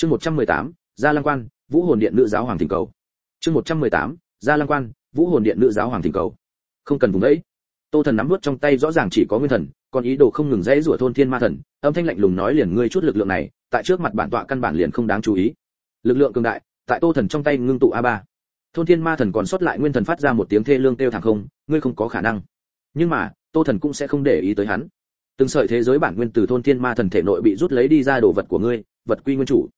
chương 118, gia lăng quan vũ hồn điện nữ giáo hoàng thỉnh cầu. Chương 118, gia lăng quan vũ hồn điện nữ giáo hoàng thỉnh cầu. Không cần vùng đấy. Tô thần nắm vút trong tay rõ ràng chỉ có nguyên thần còn ý đồ không ngừng dãy rủa thôn thiên ma thần âm thanh lạnh lùng nói liền ngươi chút lực lượng này tại trước mặt bản tọa căn bản liền không đáng chú ý. Lực lượng cường đại tại tô thần trong tay ngưng tụ a ba. Thôn thiên ma thần còn sót lại nguyên thần phát ra một tiếng thê lương kêu thẳng không ngươi không có khả năng. Nhưng mà tô thần cũng sẽ không để ý tới hắn. Từng sợi thế giới bản nguyên từ thôn thiên ma thần thể nội bị rút lấy đi ra đồ vật của ngươi vật quy nguyên chủ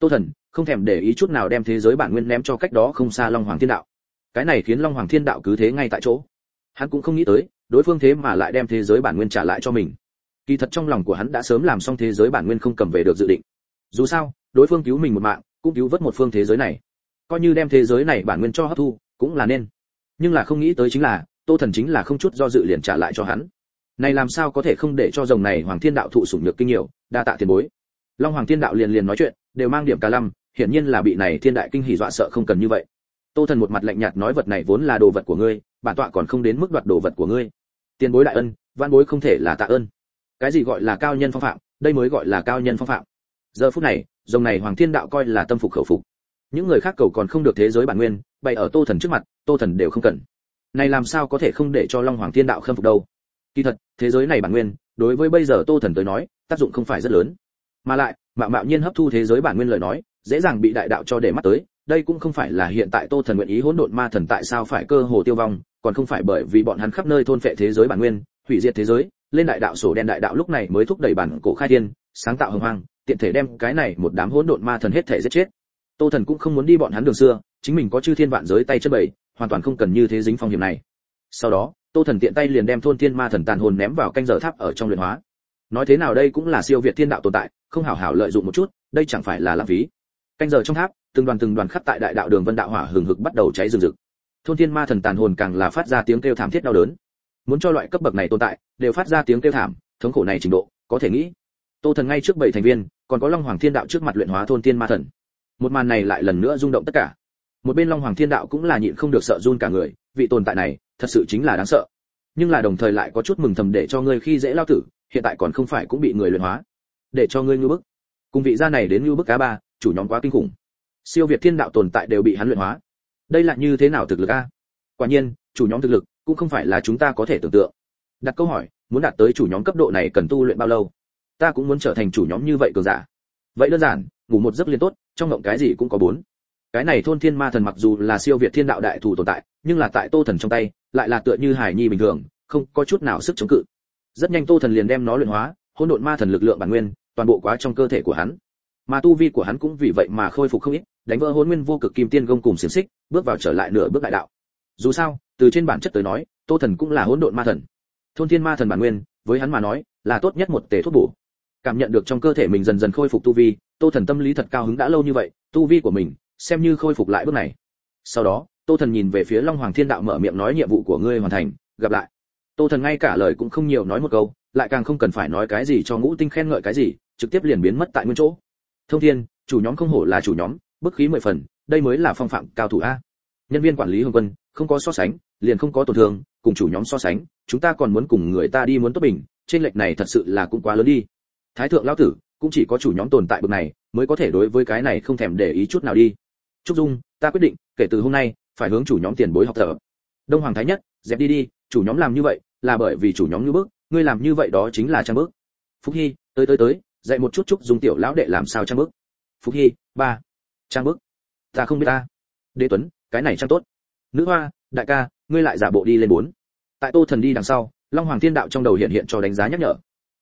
tô thần, không thèm để ý chút nào đem thế giới bản nguyên ném cho cách đó không xa long hoàng thiên đạo. Cái này khiến long hoàng thiên đạo cứ thế ngay tại chỗ. Hắn cũng không nghĩ tới, đối phương thế mà lại đem thế giới bản nguyên trả lại cho mình. Kỳ thật trong lòng của hắn đã sớm làm xong thế giới bản nguyên không cầm về được dự định. Dù sao, đối phương cứu mình một mạng, cũng cứu vớt một phương thế giới này. Coi như đem thế giới này bản nguyên cho hấp thu, cũng là nên. Nhưng là không nghĩ tới chính là, tô thần chính là không chút do dự liền trả lại cho hắn. Này làm sao có thể không để cho rồng này hoàng thiên đạo thụ sủng nhược kinh nhiều, đa tạ tiền bối. Long hoàng thiên đạo liền liền nói chuyện đều mang điểm cả lâm hiển nhiên là bị này thiên đại kinh hỉ dọa sợ không cần như vậy. Tô thần một mặt lạnh nhạt nói vật này vốn là đồ vật của ngươi, bản tọa còn không đến mức đoạt đồ vật của ngươi. Tiền bối đại ân, văn bối không thể là tạ ơn. Cái gì gọi là cao nhân phong phạm, đây mới gọi là cao nhân phong phạm. Giờ phút này, dòng này hoàng thiên đạo coi là tâm phục khẩu phục. Những người khác cầu còn không được thế giới bản nguyên, bày ở tô thần trước mặt, tô thần đều không cần. Này làm sao có thể không để cho long hoàng thiên đạo khâm phục đâu? Kỳ thật, thế giới này bản nguyên, đối với bây giờ tô thần tới nói, tác dụng không phải rất lớn. Mà lại mạo mạo nhiên hấp thu thế giới bản nguyên lời nói dễ dàng bị đại đạo cho để mắt tới đây cũng không phải là hiện tại tô thần nguyện ý hỗn độn ma thần tại sao phải cơ hồ tiêu vong còn không phải bởi vì bọn hắn khắp nơi thôn phệ thế giới bản nguyên hủy diệt thế giới lên đại đạo sổ đen đại đạo lúc này mới thúc đẩy bản cổ khai thiên sáng tạo hồng hoang tiện thể đem cái này một đám hỗn độn ma thần hết thể giết chết. Tô thần cũng không muốn đi bọn hắn đường xưa chính mình có chư thiên vạn giới tay chân bảy, hoàn toàn không cần như thế dính phong hiểm này. Sau đó tô thần tiện tay liền đem thôn thiên ma thần tàn hồn ném vào canh giờ tháp ở trong luyện hóa nói thế nào đây cũng là siêu việt thiên đạo tồn tại, không hảo hảo lợi dụng một chút, đây chẳng phải là lãng phí. Canh giờ trong tháp, từng đoàn từng đoàn khắp tại đại đạo đường vân đạo hỏa hừng hực bắt đầu cháy rừng rực. Thôn thiên ma thần tàn hồn càng là phát ra tiếng kêu thảm thiết đau đớn. Muốn cho loại cấp bậc này tồn tại, đều phát ra tiếng kêu thảm, thống khổ này trình độ, có thể nghĩ. Tô thần ngay trước bảy thành viên, còn có long hoàng thiên đạo trước mặt luyện hóa thôn thiên ma thần. Một màn này lại lần nữa rung động tất cả. Một bên long hoàng thiên đạo cũng là nhịn không được sợ run cả người, vị tồn tại này, thật sự chính là đáng sợ nhưng là đồng thời lại có chút mừng thầm để cho ngươi khi dễ lao tử, hiện tại còn không phải cũng bị người luyện hóa. Để cho ngươi ngưu bức. Cùng vị gia này đến ngưu bức cá ba, chủ nhóm quá kinh khủng. Siêu việt thiên đạo tồn tại đều bị hắn luyện hóa. Đây là như thế nào thực lực a? Quả nhiên, chủ nhóm thực lực cũng không phải là chúng ta có thể tưởng tượng. Đặt câu hỏi, muốn đạt tới chủ nhóm cấp độ này cần tu luyện bao lâu? Ta cũng muốn trở thành chủ nhóm như vậy cường giả. Vậy đơn giản, ngủ một giấc liên tốt, trong ngộng cái gì cũng có bốn. Cái này thôn thiên ma thần mặc dù là siêu việt thiên đạo đại thủ tồn tại nhưng là tại tô thần trong tay, lại là tựa như hải nhi bình thường, không có chút nào sức chống cự. Rất nhanh tô thần liền đem nó luyện hóa, hỗn độn ma thần lực lượng bản nguyên, toàn bộ quá trong cơ thể của hắn. Mà tu vi của hắn cũng vì vậy mà khôi phục không ít, đánh vỡ hôn nguyên vô cực kim tiên gông cùng xiềng xích, bước vào trở lại nửa bước đại đạo. Dù sao, từ trên bản chất tới nói, tô thần cũng là hỗn độn ma thần. Thôn thiên ma thần bản nguyên, với hắn mà nói, là tốt nhất một tể thuốc bổ. Cảm nhận được trong cơ thể mình dần dần khôi phục tu vi, tô thần tâm lý thật cao hứng đã lâu như vậy, tu vi của mình, xem như khôi phục lại bước này. Sau đó tô thần nhìn về phía long hoàng thiên đạo mở miệng nói nhiệm vụ của ngươi hoàn thành, gặp lại. Tô thần ngay cả lời cũng không nhiều nói một câu, lại càng không cần phải nói cái gì cho ngũ tinh khen ngợi cái gì, trực tiếp liền biến mất tại nguyên chỗ. Thông thiên, chủ nhóm không hổ là chủ nhóm, bức khí mười phần, đây mới là phong phạm cao thủ a. Nhân viên quản lý hồng quân, không có so sánh, liền không có tổn thương, cùng chủ nhóm so sánh, chúng ta còn muốn cùng người ta đi muốn tốt bình, trên lệch này thật sự là cũng quá lớn đi. Thái thượng lão tử, cũng chỉ có chủ nhóm tồn tại bậc này, mới có thể đối với cái này không thèm để ý chút nào đi. Trúc dung, ta quyết định, kể từ hôm nay phải hướng chủ nhóm tiền bối học tập. Đông hoàng thái nhất, dẹp đi đi, chủ nhóm làm như vậy là bởi vì chủ nhóm như bước ngươi làm như vậy đó chính là trang bước phúc hy, tới tới tới, dạy một chút chút dùng tiểu lão đệ làm sao trang bước phúc hy, ba, trang bước ta không biết ta. Đế tuấn, cái này trang tốt. Nữ hoa, đại ca, ngươi lại giả bộ đi lên bốn. Tại tô thần đi đằng sau, long hoàng thiên đạo trong đầu hiện hiện cho đánh giá nhắc nhở.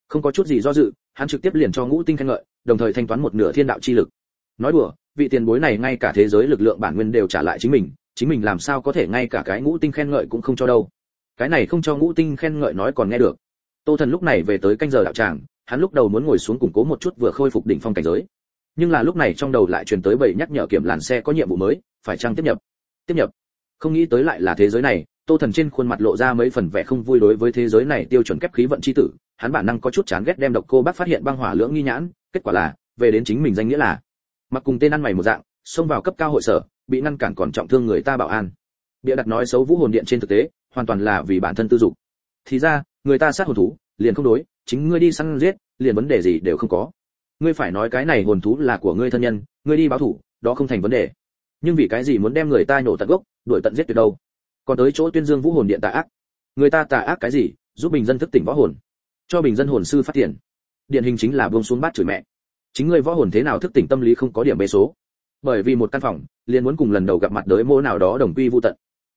Không có chút gì do dự, hắn trực tiếp liền cho ngũ tinh khen ngợi, đồng thời thanh toán một nửa thiên đạo chi lực. Nói đùa, vị tiền bối này ngay cả thế giới lực lượng bản nguyên đều trả lại chính mình chính mình làm sao có thể ngay cả cái ngũ tinh khen ngợi cũng không cho đâu. Cái này không cho ngũ tinh khen ngợi nói còn nghe được. Tô thần lúc này về tới canh giờ đạo tràng, hắn lúc đầu muốn ngồi xuống củng cố một chút vừa khôi phục đỉnh phong cảnh giới. Nhưng là lúc này trong đầu lại truyền tới bảy nhắc nhở kiểm làn xe có nhiệm vụ mới, phải chăng tiếp nhập? Tiếp nhập. Không nghĩ tới lại là thế giới này, tô thần trên khuôn mặt lộ ra mấy phần vẻ không vui đối với thế giới này tiêu chuẩn kép khí vận chi tử, hắn bản năng có chút chán ghét đem độc cô bác phát hiện băng hỏa lưỡng nghi nhãn, kết quả là, về đến chính mình danh nghĩa là, mặc cùng tên ăn mày một dạng, xông vào cấp cao hội sở bị ngăn cản còn trọng thương người ta bảo an. Bịa đặt nói xấu vũ hồn điện trên thực tế, hoàn toàn là vì bản thân tư dục. Thì ra, người ta sát hồn thú, liền không đối, chính ngươi đi săn giết, liền vấn đề gì đều không có. Ngươi phải nói cái này hồn thú là của ngươi thân nhân, ngươi đi báo thủ, đó không thành vấn đề. Nhưng vì cái gì muốn đem người ta nhổ tận gốc, đuổi tận giết tuyệt đâu? Còn tới chỗ tuyên dương vũ hồn điện tà ác. Người ta tà ác cái gì? Giúp bình dân thức tỉnh võ hồn. Cho bình dân hồn sư phát triển điển hình chính là buông xuống bát chửi mẹ. Chính ngươi võ hồn thế nào thức tỉnh tâm lý không có điểm bê số bởi vì một căn phòng, liền muốn cùng lần đầu gặp mặt đới mô nào đó đồng quy vu tận.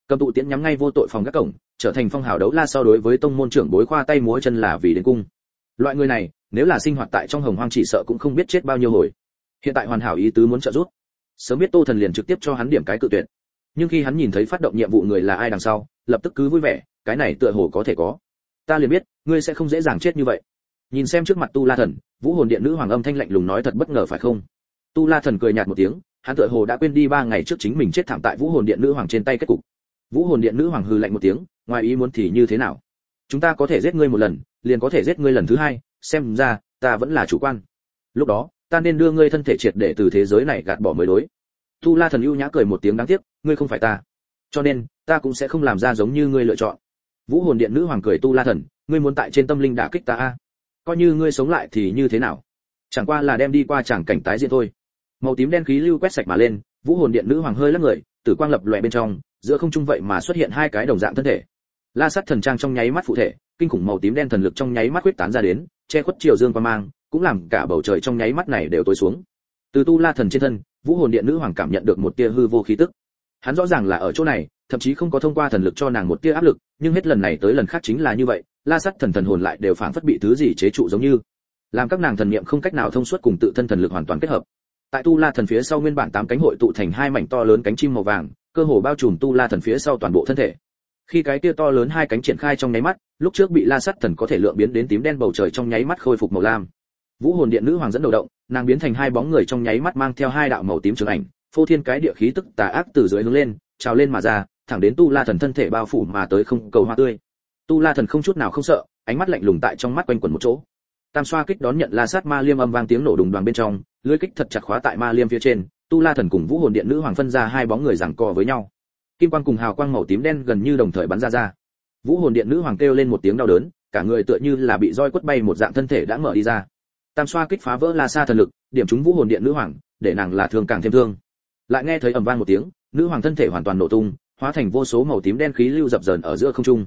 Cầm tụ tiễn nhắm ngay vô tội phòng các cổng, trở thành phong hào đấu la so đối với tông môn trưởng bối khoa tay múa chân là vì đến cung. Loại người này, nếu là sinh hoạt tại trong hồng hoang chỉ sợ cũng không biết chết bao nhiêu hồi. Hiện tại hoàn hảo ý tứ muốn trợ giúp. Sớm biết tô thần liền trực tiếp cho hắn điểm cái cự tuyệt. Nhưng khi hắn nhìn thấy phát động nhiệm vụ người là ai đằng sau, lập tức cứ vui vẻ, cái này tựa hồ có thể có. Ta liền biết, ngươi sẽ không dễ dàng chết như vậy. Nhìn xem trước mặt tu la thần, vũ hồn điện nữ hoàng âm thanh lạnh lùng nói thật bất ngờ phải không? Tu la thần cười nhạt một tiếng hắn tựa hồ đã quên đi ba ngày trước chính mình chết thảm tại vũ hồn điện nữ hoàng trên tay kết cục. Vũ hồn điện nữ hoàng hừ lạnh một tiếng, ngoài ý muốn thì như thế nào? Chúng ta có thể giết ngươi một lần, liền có thể giết ngươi lần thứ hai, xem ra, ta vẫn là chủ quan. Lúc đó, ta nên đưa ngươi thân thể triệt để từ thế giới này gạt bỏ mới đối. Tu la thần ưu nhã cười một tiếng đáng tiếc, ngươi không phải ta. Cho nên, ta cũng sẽ không làm ra giống như ngươi lựa chọn. Vũ hồn điện nữ hoàng cười tu la thần, ngươi muốn tại trên tâm linh đả kích ta a? Coi như ngươi sống lại thì như thế nào? Chẳng qua là đem đi qua chẳng cảnh tái diễn thôi màu tím đen khí lưu quét sạch mà lên, vũ hồn điện nữ hoàng hơi lắc người, tử quang lập loè bên trong, giữa không trung vậy mà xuất hiện hai cái đồng dạng thân thể. La sắt thần trang trong nháy mắt phụ thể, kinh khủng màu tím đen thần lực trong nháy mắt quyết tán ra đến, che khuất chiều dương qua mang, cũng làm cả bầu trời trong nháy mắt này đều tối xuống. Từ tu la thần trên thân, vũ hồn điện nữ hoàng cảm nhận được một tia hư vô khí tức. Hắn rõ ràng là ở chỗ này, thậm chí không có thông qua thần lực cho nàng một tia áp lực, nhưng hết lần này tới lần khác chính là như vậy, la sắt thần thần hồn lại đều phảng phất bị thứ gì chế trụ giống như. Làm các nàng thần niệm không cách nào thông suốt cùng tự thân thần lực hoàn toàn kết hợp tại tu la thần phía sau nguyên bản tám cánh hội tụ thành hai mảnh to lớn cánh chim màu vàng, cơ hồ bao trùm tu la thần phía sau toàn bộ thân thể. Khi cái kia to lớn hai cánh triển khai trong nháy mắt, lúc trước bị la sắt thần có thể lượng biến đến tím đen bầu trời trong nháy mắt khôi phục màu lam. Vũ hồn điện nữ hoàng dẫn đầu động, nàng biến thành hai bóng người trong nháy mắt mang theo hai đạo màu tím trường ảnh, phô thiên cái địa khí tức tà ác từ dưới hướng lên, trào lên mà ra, thẳng đến tu la thần thân thể bao phủ mà tới không cầu hoa tươi. Tu la thần không chút nào không sợ, ánh mắt lạnh lùng tại trong mắt quanh quẩn một chỗ. Tam xoa kích đón nhận la sát ma liêm âm vang tiếng nổ đùng đoàn bên trong lưới kích thật chặt khóa tại ma liêm phía trên, tu la thần cùng vũ hồn điện nữ hoàng phân ra hai bóng người giằng co với nhau. Kim quang cùng hào quang màu tím đen gần như đồng thời bắn ra ra. Vũ hồn điện nữ hoàng kêu lên một tiếng đau đớn, cả người tựa như là bị roi quất bay một dạng thân thể đã mở đi ra. Tam xoa kích phá vỡ la sa thần lực, điểm trúng vũ hồn điện nữ hoàng, để nàng là thương càng thêm thương. Lại nghe thấy ầm vang một tiếng, nữ hoàng thân thể hoàn toàn nổ tung, hóa thành vô số màu tím đen khí lưu dập dờn ở giữa không trung.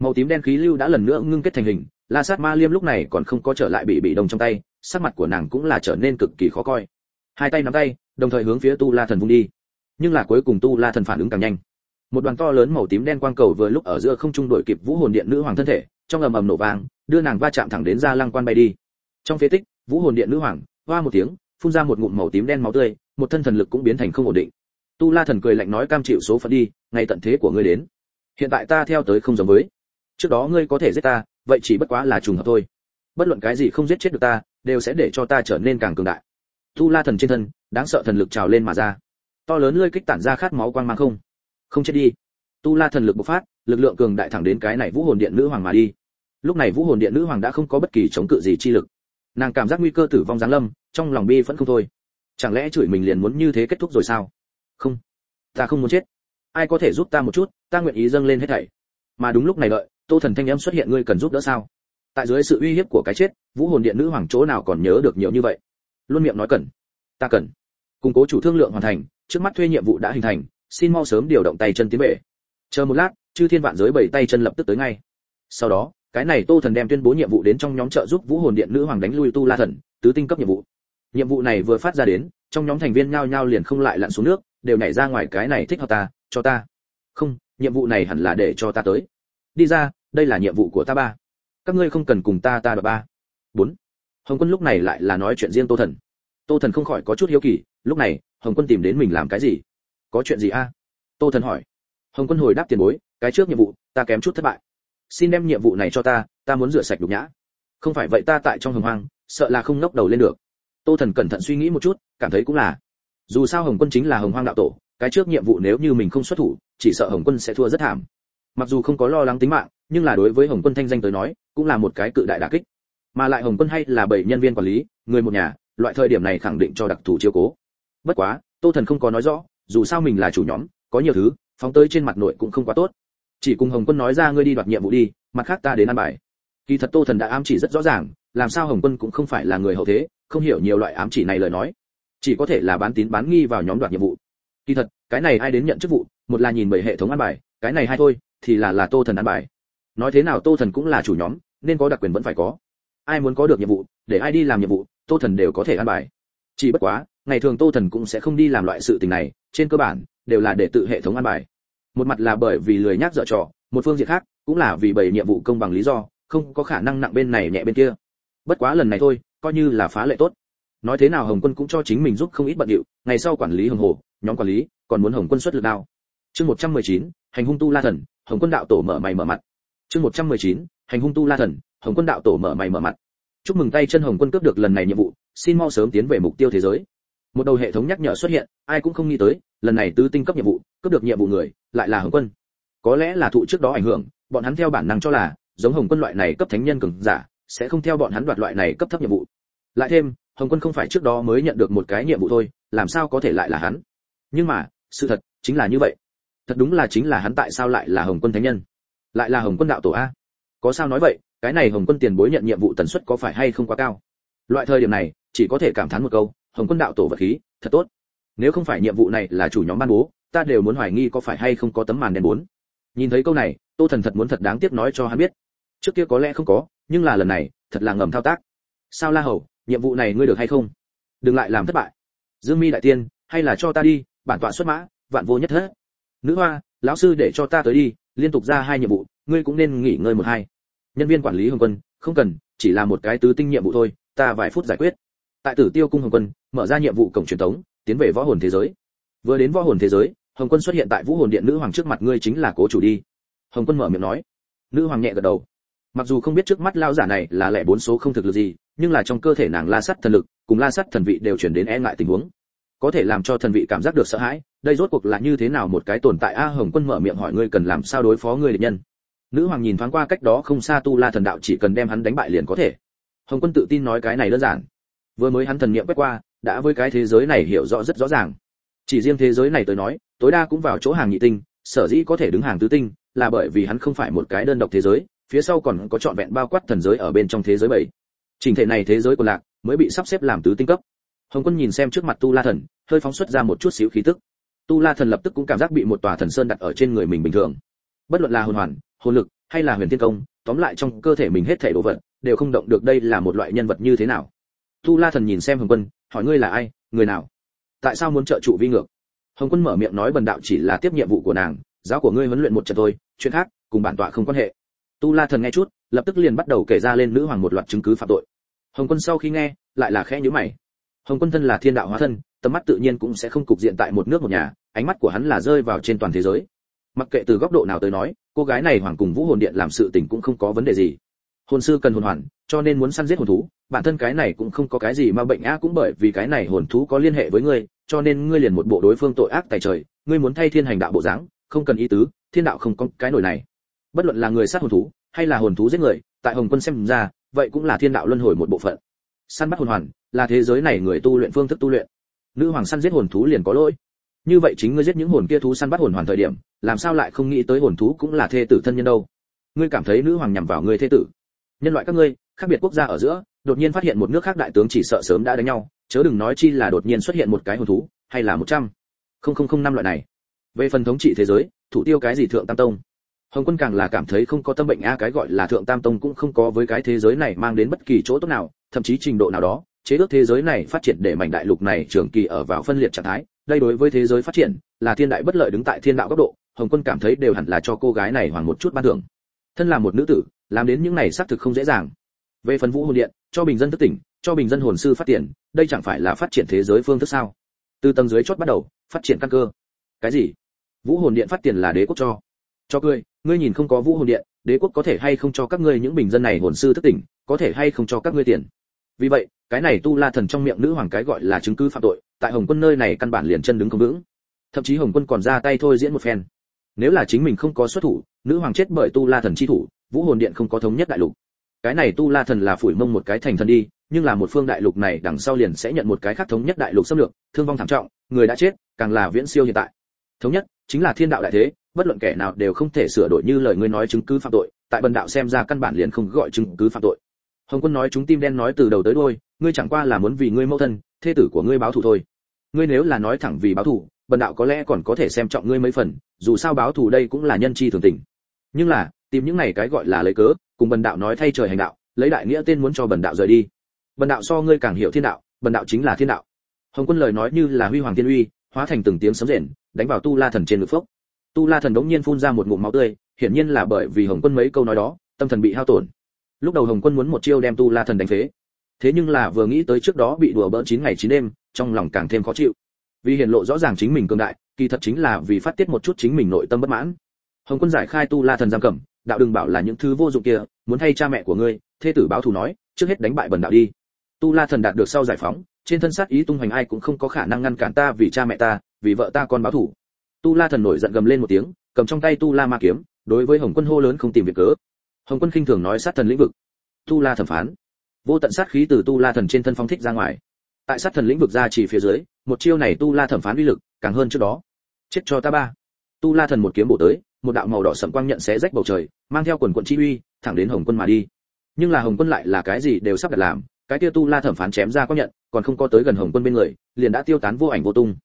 Màu tím đen khí lưu đã lần nữa ngưng kết thành hình, la sát ma liêm lúc này còn không có trở lại bị bị đồng trong tay sắc mặt của nàng cũng là trở nên cực kỳ khó coi. Hai tay nắm tay, đồng thời hướng phía tu la thần vung đi. Nhưng là cuối cùng tu la thần phản ứng càng nhanh. Một đoàn to lớn màu tím đen quang cầu vừa lúc ở giữa không trung đổi kịp vũ hồn điện nữ hoàng thân thể, trong ầm ầm nổ vang, đưa nàng va chạm thẳng đến ra lăng quan bay đi. Trong phế tích, vũ hồn điện nữ hoàng, hoa một tiếng, phun ra một ngụm màu tím đen máu tươi, một thân thần lực cũng biến thành không ổn định. Tu la thần cười lạnh nói, cam chịu số phận đi, ngày tận thế của ngươi đến. Hiện tại ta theo tới không giống với. Trước đó ngươi có thể giết ta, vậy chỉ bất quá là trùng hợp thôi. Bất luận cái gì không giết chết được ta đều sẽ để cho ta trở nên càng cường đại. Tu la thần trên thân, đáng sợ thần lực trào lên mà ra. To lớn lơi kích tản ra khát máu quang mang không? Không chết đi. Tu la thần lực bộc phát, lực lượng cường đại thẳng đến cái này vũ hồn điện nữ hoàng mà đi. Lúc này vũ hồn điện nữ hoàng đã không có bất kỳ chống cự gì chi lực. Nàng cảm giác nguy cơ tử vong giáng lâm, trong lòng bi vẫn không thôi. Chẳng lẽ chửi mình liền muốn như thế kết thúc rồi sao? Không. Ta không muốn chết. Ai có thể giúp ta một chút, ta nguyện ý dâng lên hết thảy. Mà đúng lúc này đợi, tô thần thanh âm xuất hiện, ngươi cần giúp đỡ sao? Tại dưới sự uy hiếp của cái chết, vũ hồn điện nữ hoàng chỗ nào còn nhớ được nhiều như vậy? Luôn miệng nói cần. Ta cần. Củng cố chủ thương lượng hoàn thành, trước mắt thuê nhiệm vụ đã hình thành, xin mau sớm điều động tay chân tiến về. Chờ một lát, chư thiên vạn giới bảy tay chân lập tức tới ngay. Sau đó, cái này tô thần đem tuyên bố nhiệm vụ đến trong nhóm trợ giúp vũ hồn điện nữ hoàng đánh lui tu la thần, tứ tinh cấp nhiệm vụ. Nhiệm vụ này vừa phát ra đến, trong nhóm thành viên nhao nhao liền không lại lặn xuống nước, đều nhảy ra ngoài cái này thích hợp ta, cho ta. Không, nhiệm vụ này hẳn là để cho ta tới. Đi ra, đây là nhiệm vụ của ta ba các ngươi không cần cùng ta ta đoạt ba. Bốn. Hồng quân lúc này lại là nói chuyện riêng tô thần. Tô thần không khỏi có chút hiếu kỳ, lúc này, hồng quân tìm đến mình làm cái gì? Có chuyện gì a? Tô thần hỏi. Hồng quân hồi đáp tiền bối, cái trước nhiệm vụ, ta kém chút thất bại. Xin đem nhiệm vụ này cho ta ta muốn rửa sạch nhục nhã. Không phải vậy ta tại trong hồng hoang, sợ là không ngóc đầu lên được. Tô thần cẩn thận suy nghĩ một chút, cảm thấy cũng là. Dù sao hồng quân chính là hồng hoang đạo tổ, cái trước nhiệm vụ nếu như mình không xuất thủ, chỉ sợ hồng quân sẽ thua rất thảm. Mặc dù không có lo lắng tính mạng, nhưng là đối với hồng quân thanh danh tới nói cũng là một cái cự đại đả kích. Mà lại hồng quân hay là bảy nhân viên quản lý, người một nhà, loại thời điểm này khẳng định cho đặc thù chiếu cố. Bất quá, tô thần không có nói rõ, dù sao mình là chủ nhóm, có nhiều thứ, phóng tới trên mặt nội cũng không quá tốt. Chỉ cùng hồng quân nói ra ngươi đi đoạt nhiệm vụ đi, mặt khác ta đến ăn bài. Kỳ thật tô thần đã ám chỉ rất rõ ràng, làm sao hồng quân cũng không phải là người hậu thế, không hiểu nhiều loại ám chỉ này lời nói. Chỉ có thể là bán tín bán nghi vào nhóm đoạt nhiệm vụ. Kỳ thật, cái này ai đến nhận chức vụ, một là nhìn bảy hệ thống ăn bài, cái này hay thôi, thì là là tô thần ăn bài nói thế nào tô thần cũng là chủ nhóm nên có đặc quyền vẫn phải có. Ai muốn có được nhiệm vụ để ai đi làm nhiệm vụ tô thần đều có thể ăn bài. Chỉ bất quá ngày thường tô thần cũng sẽ không đi làm loại sự tình này trên cơ bản đều là để tự hệ thống ăn bài. Một mặt là bởi vì lười nhác dở trò một phương diện khác cũng là vì bảy nhiệm vụ công bằng lý do không có khả năng nặng bên này nhẹ bên kia. Bất quá lần này thôi coi như là phá lệ tốt. Nói thế nào hồng quân cũng cho chính mình giúp không ít bận điệu ngày sau quản lý hồng hồ nhóm quản lý còn muốn hồng quân xuất lực nào? Chương 119, hành hung tu la thần hồng quân đạo tổ mở mày mở mặt chương 119, hành hung tu la thần hồng quân đạo tổ mở mày mở mặt. Chúc mừng tay chân hồng quân cướp được lần này nhiệm vụ xin mau sớm tiến về mục tiêu thế giới. Một đầu hệ thống nhắc nhở xuất hiện ai cũng không nghĩ tới lần này tứ tinh cấp nhiệm vụ cướp được nhiệm vụ người lại là hồng quân. Có lẽ là thụ trước đó ảnh hưởng bọn hắn theo bản năng cho là giống hồng quân loại này cấp thánh nhân cường giả sẽ không theo bọn hắn đoạt loại này cấp thấp nhiệm vụ. Lại thêm hồng quân không phải trước đó mới nhận được một cái nhiệm vụ thôi làm sao có thể lại là hắn? Nhưng mà sự thật chính là như vậy. Thật đúng là chính là hắn tại sao lại là hồng quân thánh nhân? Lại là hồng quân đạo tổ a. Có sao nói vậy, cái này hồng quân tiền bối nhận nhiệm vụ tần suất có phải hay không quá cao? Loại thời điểm này, chỉ có thể cảm thán một câu, hồng quân đạo tổ vật khí, thật tốt. Nếu không phải nhiệm vụ này là chủ nhóm ban bố, ta đều muốn hoài nghi có phải hay không có tấm màn đen bốn. Nhìn thấy câu này, tô thần thật muốn thật đáng tiếc nói cho hắn biết. Trước kia có lẽ không có, nhưng là lần này, thật là ngầm thao tác. Sao la hầu, nhiệm vụ này ngươi được hay không? Đừng lại làm thất bại. Dương mi đại tiên, hay là cho ta đi, bản tọa xuất mã, vạn vô nhất hết nữ hoa, lão sư để cho ta tới đi liên tục ra hai nhiệm vụ, ngươi cũng nên nghỉ ngơi một hai. Nhân viên quản lý hồng quân, không cần, chỉ là một cái tứ tinh nhiệm vụ thôi, ta vài phút giải quyết. Tại tử tiêu cung hồng quân, mở ra nhiệm vụ cổng truyền thống, tiến về võ hồn thế giới. Vừa đến võ hồn thế giới, hồng quân xuất hiện tại vũ hồn điện nữ hoàng trước mặt ngươi chính là cố chủ đi. Hồng quân mở miệng nói. Nữ hoàng nhẹ gật đầu. Mặc dù không biết trước mắt lao giả này là lẻ bốn số không thực lực gì, nhưng là trong cơ thể nàng la sắt thần lực, cùng la sắt thần vị đều chuyển đến e ngại tình huống. Có thể làm cho thần vị cảm giác được sợ hãi đây rốt cuộc là như thế nào một cái tồn tại? A hồng quân mở miệng hỏi, ngươi cần làm sao đối phó ngươi địch nhân? Nữ hoàng nhìn thoáng qua cách đó không xa tu la thần đạo, chỉ cần đem hắn đánh bại liền có thể. Hồng quân tự tin nói cái này đơn giản. Vừa mới hắn thần niệm quét qua, đã với cái thế giới này hiểu rõ rất rõ ràng. Chỉ riêng thế giới này tới nói, tối đa cũng vào chỗ hàng nhị tinh, sở dĩ có thể đứng hàng tứ tinh, là bởi vì hắn không phải một cái đơn độc thế giới, phía sau còn có trọn vẹn bao quát thần giới ở bên trong thế giới bảy. Trình thể này thế giới của lạc mới bị sắp xếp làm tứ tinh cấp. Hồng quân nhìn xem trước mặt tu la thần, hơi phóng xuất ra một chút xíu khí tức tu la thần lập tức cũng cảm giác bị một tòa thần sơn đặt ở trên người mình bình thường. Bất luận là hồn hoàn, hồn lực, hay là huyền thiên công, tóm lại trong cơ thể mình hết thể đồ vật, đều không động được đây là một loại nhân vật như thế nào. Tu la thần nhìn xem hồng quân, hỏi ngươi là ai, người nào? Tại sao muốn trợ trụ vi ngược? Hồng quân mở miệng nói bần đạo chỉ là tiếp nhiệm vụ của nàng, giáo của ngươi huấn luyện một trận thôi, chuyện khác, cùng bản tọa không quan hệ. Tu la thần nghe chút, lập tức liền bắt đầu kể ra lên nữ hoàng một loạt chứng cứ phạm tội. Hồng quân sau khi nghe, lại là khẽ nhíu mày. Hồng quân thân là thiên đạo hóa thân tầm mắt tự nhiên cũng sẽ không cục diện tại một nước một nhà, ánh mắt của hắn là rơi vào trên toàn thế giới. Mặc kệ từ góc độ nào tới nói, cô gái này hoàng cùng vũ hồn điện làm sự tình cũng không có vấn đề gì. Hồn sư cần hồn hoàn, cho nên muốn săn giết hồn thú, bản thân cái này cũng không có cái gì mà bệnh á cũng bởi vì cái này hồn thú có liên hệ với ngươi, cho nên ngươi liền một bộ đối phương tội ác tài trời, ngươi muốn thay thiên hành đạo bộ dáng, không cần ý tứ, thiên đạo không có cái nổi này. Bất luận là người sát hồn thú, hay là hồn thú giết người, tại hồng quân xem ra, vậy cũng là thiên đạo luân hồi một bộ phận. Săn bắt hồn hoàn, là thế giới này người tu luyện phương thức tu luyện nữ hoàng săn giết hồn thú liền có lỗi. Như vậy chính ngươi giết những hồn kia thú săn bắt hồn hoàn thời điểm, làm sao lại không nghĩ tới hồn thú cũng là thê tử thân nhân đâu? Ngươi cảm thấy nữ hoàng nhằm vào ngươi thê tử. Nhân loại các ngươi, khác biệt quốc gia ở giữa, đột nhiên phát hiện một nước khác đại tướng chỉ sợ sớm đã đánh nhau, chớ đừng nói chi là đột nhiên xuất hiện một cái hồn thú, hay là một trăm. Không không không năm loại này. Về phần thống trị thế giới, thủ tiêu cái gì thượng tam tông? Hồng quân càng là cảm thấy không có tâm bệnh a, cái gọi là thượng tam tông cũng không có với cái thế giới này mang đến bất kỳ chỗ tốt nào, thậm chí trình độ nào đó chế ước thế giới này phát triển để mảnh đại lục này trường kỳ ở vào phân liệt trạng thái. Đây đối với thế giới phát triển là thiên đại bất lợi đứng tại thiên đạo góc độ, hồng quân cảm thấy đều hẳn là cho cô gái này hoàn một chút ban thưởng. Thân là một nữ tử, làm đến những này xác thực không dễ dàng. Về phần vũ hồn điện, cho bình dân thức tỉnh, cho bình dân hồn sư phát triển, đây chẳng phải là phát triển thế giới phương thức sao? Từ tầng dưới chót bắt đầu, phát triển căn cơ. Cái gì? Vũ hồn điện phát tiền là đế quốc cho. Cho cười, ngươi nhìn không có vũ hồn điện, đế quốc có thể hay không cho các ngươi những bình dân này hồn sư thức tỉnh, có thể hay không cho các ngươi tiền? Vì vậy cái này tu la thần trong miệng nữ hoàng cái gọi là chứng cứ phạm tội, tại hồng quân nơi này căn bản liền chân đứng không vững. Thậm chí hồng quân còn ra tay thôi diễn một phen. Nếu là chính mình không có xuất thủ, nữ hoàng chết bởi tu la thần chi thủ, vũ hồn điện không có thống nhất đại lục. Cái này tu la thần là phủi mông một cái thành thần đi, nhưng là một phương đại lục này đằng sau liền sẽ nhận một cái khác thống nhất đại lục xâm lược, thương vong thảm trọng, người đã chết, càng là viễn siêu hiện tại. Thống nhất, chính là thiên đạo đại thế, bất luận kẻ nào đều không thể sửa đổi như lời ngươi nói chứng cứ phạm tội, tại bần đạo xem ra căn bản liền không gọi chứng cứ phạm tội hồng quân nói chúng tim đen nói từ đầu tới đuôi, ngươi chẳng qua là muốn vì ngươi mẫu thân, thê tử của ngươi báo thù thôi. Ngươi nếu là nói thẳng vì báo thù, bần đạo có lẽ còn có thể xem trọng ngươi mấy phần, dù sao báo thù đây cũng là nhân chi thường tình. Nhưng là, tìm những này cái gọi là lấy cớ, cùng bần đạo nói thay trời hành đạo, lấy đại nghĩa tên muốn cho bần đạo rời đi. Bần đạo so ngươi càng hiểu thiên đạo, bần đạo chính là thiên đạo. Hồng quân lời nói như là huy hoàng thiên uy, hóa thành từng tiếng sấm rền, đánh vào tu la thần trên ngực phốc. Tu la thần đống nhiên phun ra một ngụm máu tươi, hiển nhiên là bởi vì hồng quân mấy câu nói đó, tâm thần bị hao tổn lúc đầu hồng quân muốn một chiêu đem tu la thần đánh phế. Thế nhưng là vừa nghĩ tới trước đó bị đùa bỡn chín ngày chín đêm, trong lòng càng thêm khó chịu. Vì hiện lộ rõ ràng chính mình cường đại, kỳ thật chính là vì phát tiết một chút chính mình nội tâm bất mãn. Hồng quân giải khai tu la thần giam cầm, đạo đừng bảo là những thứ vô dụng kia, muốn thay cha mẹ của ngươi, thê tử báo thù nói, trước hết đánh bại bần đạo đi. Tu la thần đạt được sau giải phóng, trên thân sát ý tung hoành ai cũng không có khả năng ngăn cản ta vì cha mẹ ta, vì vợ ta con báo thù. Tu la thần nổi giận gầm lên một tiếng, cầm trong tay tu la ma kiếm, đối với hồng quân hô lớn không tìm việc cớ hồng quân khinh thường nói sát thần lĩnh vực. Tu la thẩm phán. Vô tận sát khí từ tu la thần trên thân phong thích ra ngoài. Tại sát thần lĩnh vực ra chỉ phía dưới, một chiêu này tu la thẩm phán uy lực càng hơn trước đó. Chết cho ta ba. Tu la thần một kiếm bổ tới, một đạo màu đỏ sẫm quang nhận xé rách bầu trời, mang theo quần quận chi uy, thẳng đến hồng quân mà đi. Nhưng là hồng quân lại là cái gì đều sắp đặt làm, cái kia tu la thẩm phán chém ra quang nhận, còn không có tới gần hồng quân bên người, liền đã tiêu tán vô ảnh vô tung.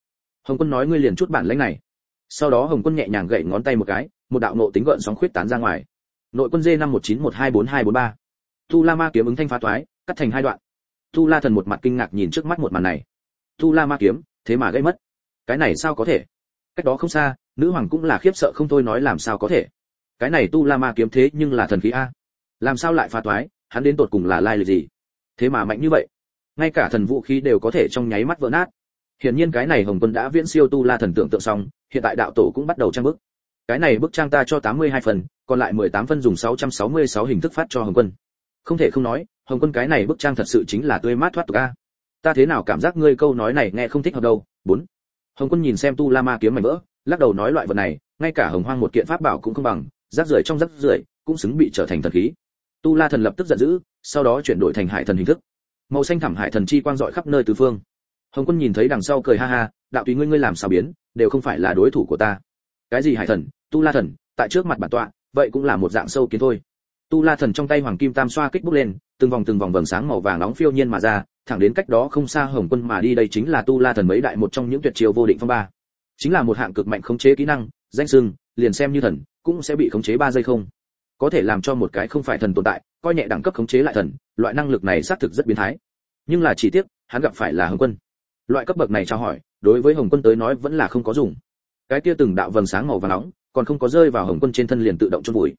Hồng quân nói ngươi liền chút bản lãnh này. Sau đó hồng quân nhẹ nhàng gậy ngón tay một cái, một đạo nộ tính gợn sóng khuyết tán ra ngoài nội quân dê năm một chín một hai bốn hai bốn ba. Tu la ma kiếm ứng thanh phá toái cắt thành hai đoạn. Tu la thần một mặt kinh ngạc nhìn trước mắt một màn này. Tu la ma kiếm, thế mà gây mất. Cái này sao có thể? Cách đó không xa, nữ hoàng cũng là khiếp sợ không thôi nói làm sao có thể. Cái này tu la ma kiếm thế nhưng là thần khí a. Làm sao lại phá toái hắn đến tột cùng là lai lịch gì? Thế mà mạnh như vậy. Ngay cả thần vũ khí đều có thể trong nháy mắt vỡ nát. Hiển nhiên cái này hồng quân đã viễn siêu tu la thần tượng tượng xong, hiện tại đạo tổ cũng bắt đầu trang bức. Cái này bức trang ta cho 82 phần còn lại 18 phân dùng 666 hình thức phát cho hồng quân. Không thể không nói, hồng quân cái này bức trang thật sự chính là tươi mát thoát tục a. Ta thế nào cảm giác ngươi câu nói này nghe không thích hợp đâu. Bốn. Hồng quân nhìn xem tu la ma kiếm mảnh vỡ, lắc đầu nói loại vật này, ngay cả hồng hoang một kiện pháp bảo cũng không bằng, rác rưởi trong rác rưởi, cũng xứng bị trở thành thần khí. Tu la thần lập tức giận dữ, sau đó chuyển đổi thành hải thần hình thức. Màu xanh thẳm hải thần chi quang dọi khắp nơi tứ phương. Hồng quân nhìn thấy đằng sau cười ha ha, đạo tùy ngươi ngươi làm sao biến, đều không phải là đối thủ của ta. Cái gì hải thần? Tu la thần, tại trước mặt bản tọa vậy cũng là một dạng sâu kiến thôi. Tu la thần trong tay hoàng kim tam xoa kích bút lên, từng vòng từng vòng vầng sáng màu vàng nóng phiêu nhiên mà ra, thẳng đến cách đó không xa hồng quân mà đi đây chính là tu la thần mấy đại một trong những tuyệt chiêu vô định phong ba. Chính là một hạng cực mạnh khống chế kỹ năng, danh sưng, liền xem như thần, cũng sẽ bị khống chế ba giây không. Có thể làm cho một cái không phải thần tồn tại, coi nhẹ đẳng cấp khống chế lại thần, loại năng lực này xác thực rất biến thái. Nhưng là chỉ tiếc, hắn gặp phải là hồng quân. Loại cấp bậc này trao hỏi, đối với hồng quân tới nói vẫn là không có dùng. Cái kia từng đạo vầng sáng màu vàng nóng còn không có rơi vào hồng quân trên thân liền tự động chôn vùi.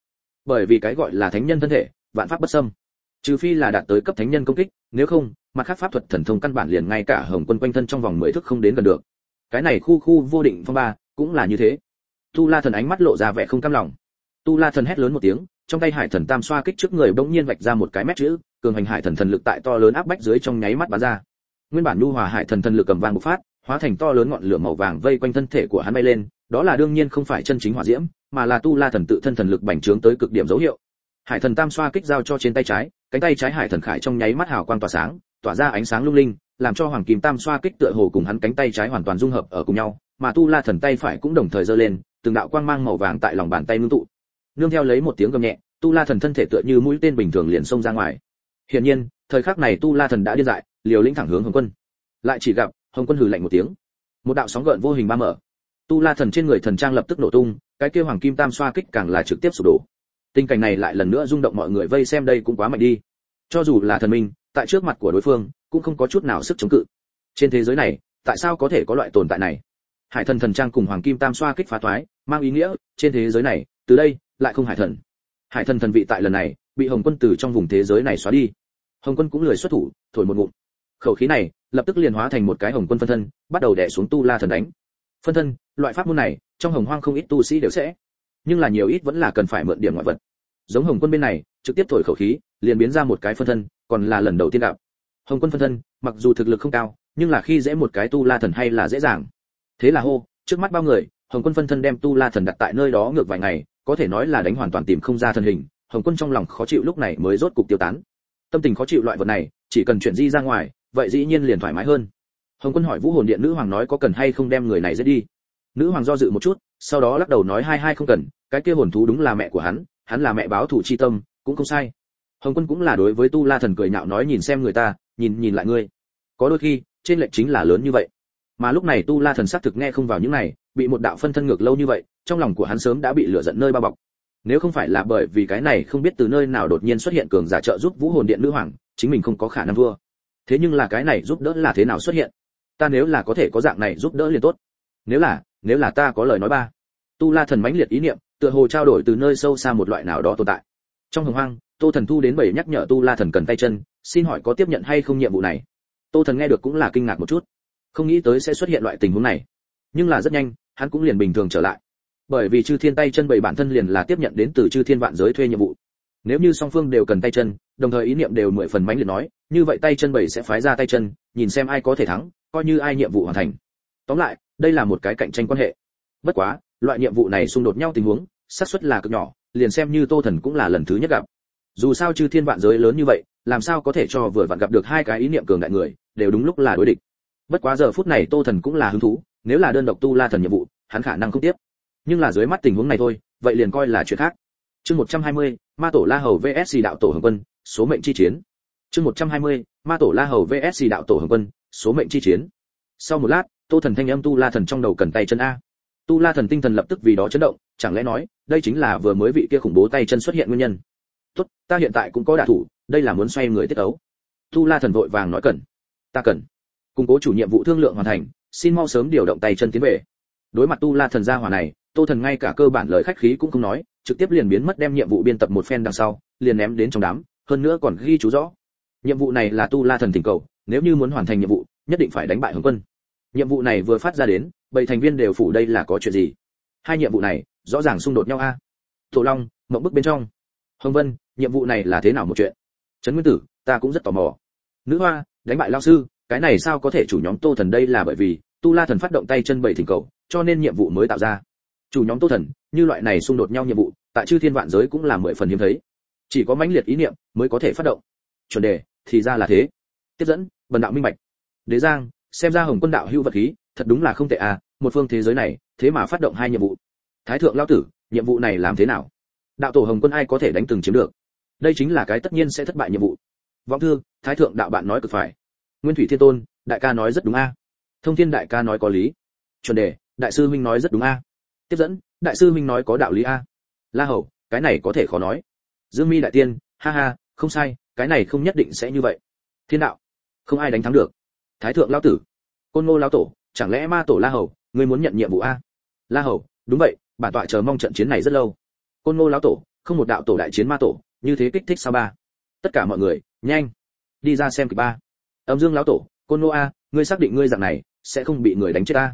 Bởi vì cái gọi là thánh nhân thân thể, vạn pháp bất xâm. Trừ phi là đạt tới cấp thánh nhân công kích, nếu không, mặt khác pháp thuật thần thông căn bản liền ngay cả hồng quân quanh thân trong vòng mười thước không đến gần được. Cái này khu khu vô định phong ba, cũng là như thế. Tu la thần ánh mắt lộ ra vẻ không cam lòng. Tu la thần hét lớn một tiếng, trong tay hải thần tam xoa kích trước người bỗng nhiên vạch ra một cái mét chữ, cường hành hải thần thần lực tại to lớn áp bách dưới trong nháy mắt bắn ra. Nguyên bản nhu hòa hải thần thần lực cầm vàng bộc phát, hóa thành to lớn ngọn lửa màu vàng vây quanh thân thể của hắn bay lên đó là đương nhiên không phải chân chính hỏa diễm, mà là tu la thần tự thân thần lực bành trướng tới cực điểm dấu hiệu. Hải thần tam xoa kích giao cho trên tay trái, cánh tay trái hải thần khải trong nháy mắt hào quang tỏa sáng, tỏa ra ánh sáng lung linh, làm cho hoàng kim tam xoa kích tựa hồ cùng hắn cánh tay trái hoàn toàn dung hợp ở cùng nhau, mà tu la thần tay phải cũng đồng thời giơ lên, từng đạo quang mang màu vàng tại lòng bàn tay ngưng tụ. Nương theo lấy một tiếng gầm nhẹ, tu la thần thân thể tựa như mũi tên bình thường liền xông ra ngoài. Hiển nhiên, thời khắc này tu la thần đã điên dại, liều lĩnh thẳng hướng hồng quân. Lại chỉ gặp hồng quân hừ lạnh một tiếng. Một đạo sóng gợn vô hình ba mở tu la thần trên người thần trang lập tức nổ tung, cái kia hoàng kim tam xoa kích càng là trực tiếp sụp đổ. Tình cảnh này lại lần nữa rung động mọi người vây xem đây cũng quá mạnh đi. Cho dù là thần minh, tại trước mặt của đối phương, cũng không có chút nào sức chống cự. Trên thế giới này, tại sao có thể có loại tồn tại này? Hải thần thần trang cùng hoàng kim tam xoa kích phá thoái, mang ý nghĩa, trên thế giới này, từ đây, lại không hải thần. Hải thần thần vị tại lần này, bị hồng quân từ trong vùng thế giới này xóa đi. Hồng quân cũng lười xuất thủ, thổi một ngụm. Khẩu khí này, lập tức liền hóa thành một cái hồng quân phân thân, bắt đầu đè xuống tu la thần đánh phân thân, loại pháp môn này, trong hồng hoang không ít tu sĩ đều sẽ. Nhưng là nhiều ít vẫn là cần phải mượn điểm ngoại vật. Giống hồng quân bên này, trực tiếp thổi khẩu khí, liền biến ra một cái phân thân, còn là lần đầu tiên gặp. Hồng quân phân thân, mặc dù thực lực không cao, nhưng là khi dễ một cái tu la thần hay là dễ dàng. Thế là hô, trước mắt bao người, hồng quân phân thân đem tu la thần đặt tại nơi đó ngược vài ngày, có thể nói là đánh hoàn toàn tìm không ra thân hình, hồng quân trong lòng khó chịu lúc này mới rốt cục tiêu tán. Tâm tình khó chịu loại vật này, chỉ cần chuyển di ra ngoài, vậy dĩ nhiên liền thoải mái hơn hồng quân hỏi vũ hồn điện nữ hoàng nói có cần hay không đem người này giết đi. Nữ hoàng do dự một chút, sau đó lắc đầu nói hai hai không cần, cái kia hồn thú đúng là mẹ của hắn hắn là mẹ báo thủ chi tâm, cũng không sai. Hồng quân cũng là đối với tu la thần cười nhạo nói nhìn xem người ta, nhìn nhìn lại ngươi. Có đôi khi, trên lệnh chính là lớn như vậy. Mà lúc này tu la thần xác thực nghe không vào những này, bị một đạo phân thân ngược lâu như vậy, trong lòng của hắn sớm đã bị lửa giận nơi bao bọc. Nếu không phải là bởi vì cái này không biết từ nơi nào đột nhiên xuất hiện cường giả trợ giúp vũ hồn điện nữ hoàng, chính mình không có khả năng vua. thế nhưng là cái này giúp đỡ là thế nào xuất hiện? Ta nếu là có thể có dạng này giúp đỡ liền tốt. Nếu là nếu là ta có lời nói ba. Tu la thần mãnh liệt ý niệm, tựa hồ trao đổi từ nơi sâu xa một loại nào đó tồn tại. Trong hồng hoang, tô thần thu đến bảy nhắc nhở tu la thần cần tay chân, xin hỏi có tiếp nhận hay không nhiệm vụ này? Tô thần nghe được cũng là kinh ngạc một chút. Không nghĩ tới sẽ xuất hiện loại tình huống này. Nhưng là rất nhanh, hắn cũng liền bình thường trở lại. Bởi vì chư thiên tay chân bảy bản thân liền là tiếp nhận đến từ chư thiên vạn giới thuê nhiệm vụ. Nếu như song phương đều cần tay chân, đồng thời ý niệm đều mười phần mãnh liệt nói, như vậy tay chân bảy sẽ phái ra tay chân nhìn xem ai có thể thắng coi như ai nhiệm vụ hoàn thành. Tóm lại đây là một cái cạnh tranh quan hệ. Bất quá loại nhiệm vụ này xung đột nhau tình huống xác suất là cực nhỏ liền xem như tô thần cũng là lần thứ nhất gặp. Dù sao chư thiên vạn giới lớn như vậy làm sao có thể cho vừa vặn gặp được hai cái ý niệm cường đại người đều đúng lúc là đối địch. Bất quá giờ phút này tô thần cũng là hứng thú nếu là đơn độc tu la thần nhiệm vụ hắn khả năng không tiếp. Nhưng là dưới mắt tình huống này thôi vậy liền coi là chuyện khác. Chương 120, ma tổ la hầu vs. Đạo tổ hồng quân số mệnh chi chiến chương 120, ma tổ la hầu vs đạo tổ hồng quân số mệnh chi chiến. Sau một lát tô thần thanh âm tu la thần trong đầu cần tay chân a. Tu la thần tinh thần lập tức vì đó chấn động chẳng lẽ nói đây chính là vừa mới vị kia khủng bố tay chân xuất hiện nguyên nhân? Tốt ta hiện tại cũng có đả thủ đây là muốn xoay người tiết ấu. Tu la thần vội vàng nói cần. Ta cần. Củng cố chủ nhiệm vụ thương lượng hoàn thành xin mau sớm điều động tay chân tiến về. Đối mặt tu la thần gia hỏa này tô thần ngay cả cơ bản lời khách khí cũng không nói trực tiếp liền biến mất đem nhiệm vụ biên tập một phen đằng sau liền ném đến trong đám hơn nữa còn ghi chú rõ nhiệm vụ này là tu la thần thỉnh cầu, nếu như muốn hoàn thành nhiệm vụ, nhất định phải đánh bại hồng quân. Nhiệm vụ này vừa phát ra đến, bảy thành viên đều phủ đây là có chuyện gì? Hai nhiệm vụ này, rõ ràng xung đột nhau a. À? long, mộng bức bên trong. Hồng vân, nhiệm vụ này là thế nào một chuyện? Trấn nguyên tử, ta cũng rất tò mò. Nữ hoa, đánh bại lao sư, cái này sao có thể chủ nhóm tô thần đây là bởi vì tu la thần phát động tay chân bảy thỉnh cầu, cho nên nhiệm vụ mới tạo ra. Chủ nhóm tô thần, như loại này xung đột nhau nhiệm vụ, tại chư thiên vạn giới cũng là mười phần hiếm thấy. Chỉ có mãnh liệt ý niệm mới có thể phát động. Chuẩn đề thì ra là thế. Tiếp dẫn, bần đạo minh bạch. Đế giang, xem ra hồng quân đạo hưu vật khí, thật đúng là không tệ à một phương thế giới này, thế mà phát động hai nhiệm vụ. Thái thượng lao tử, nhiệm vụ này làm thế nào? Đạo tổ hồng quân ai có thể đánh từng chiếm được? Đây chính là cái tất nhiên sẽ thất bại nhiệm vụ. Vọng thư, thái thượng đạo bạn nói cực phải. Nguyên thủy thiên tôn, đại ca nói rất đúng a. Thông thiên đại ca nói có lý. Chuẩn đề, đại sư huynh nói rất đúng a. Tiếp dẫn, đại sư huynh nói có đạo lý a. La hầu, cái này có thể khó nói. Dương mi đại tiên, ha ha, không sai cái này không nhất định sẽ như vậy. Thiên đạo, không ai đánh thắng được. Thái thượng lão tử, côn ngô lão tổ, chẳng lẽ ma tổ la hầu, ngươi muốn nhận nhiệm vụ a? La hầu, đúng vậy, bản tọa chờ mong trận chiến này rất lâu. Côn ngô lão tổ, không một đạo tổ đại chiến ma tổ, như thế kích thích sao ba? Tất cả mọi người, nhanh, đi ra xem kịch ba. Âm dương lão tổ, côn ngô a, ngươi xác định ngươi dạng này, sẽ không bị người đánh chết ta.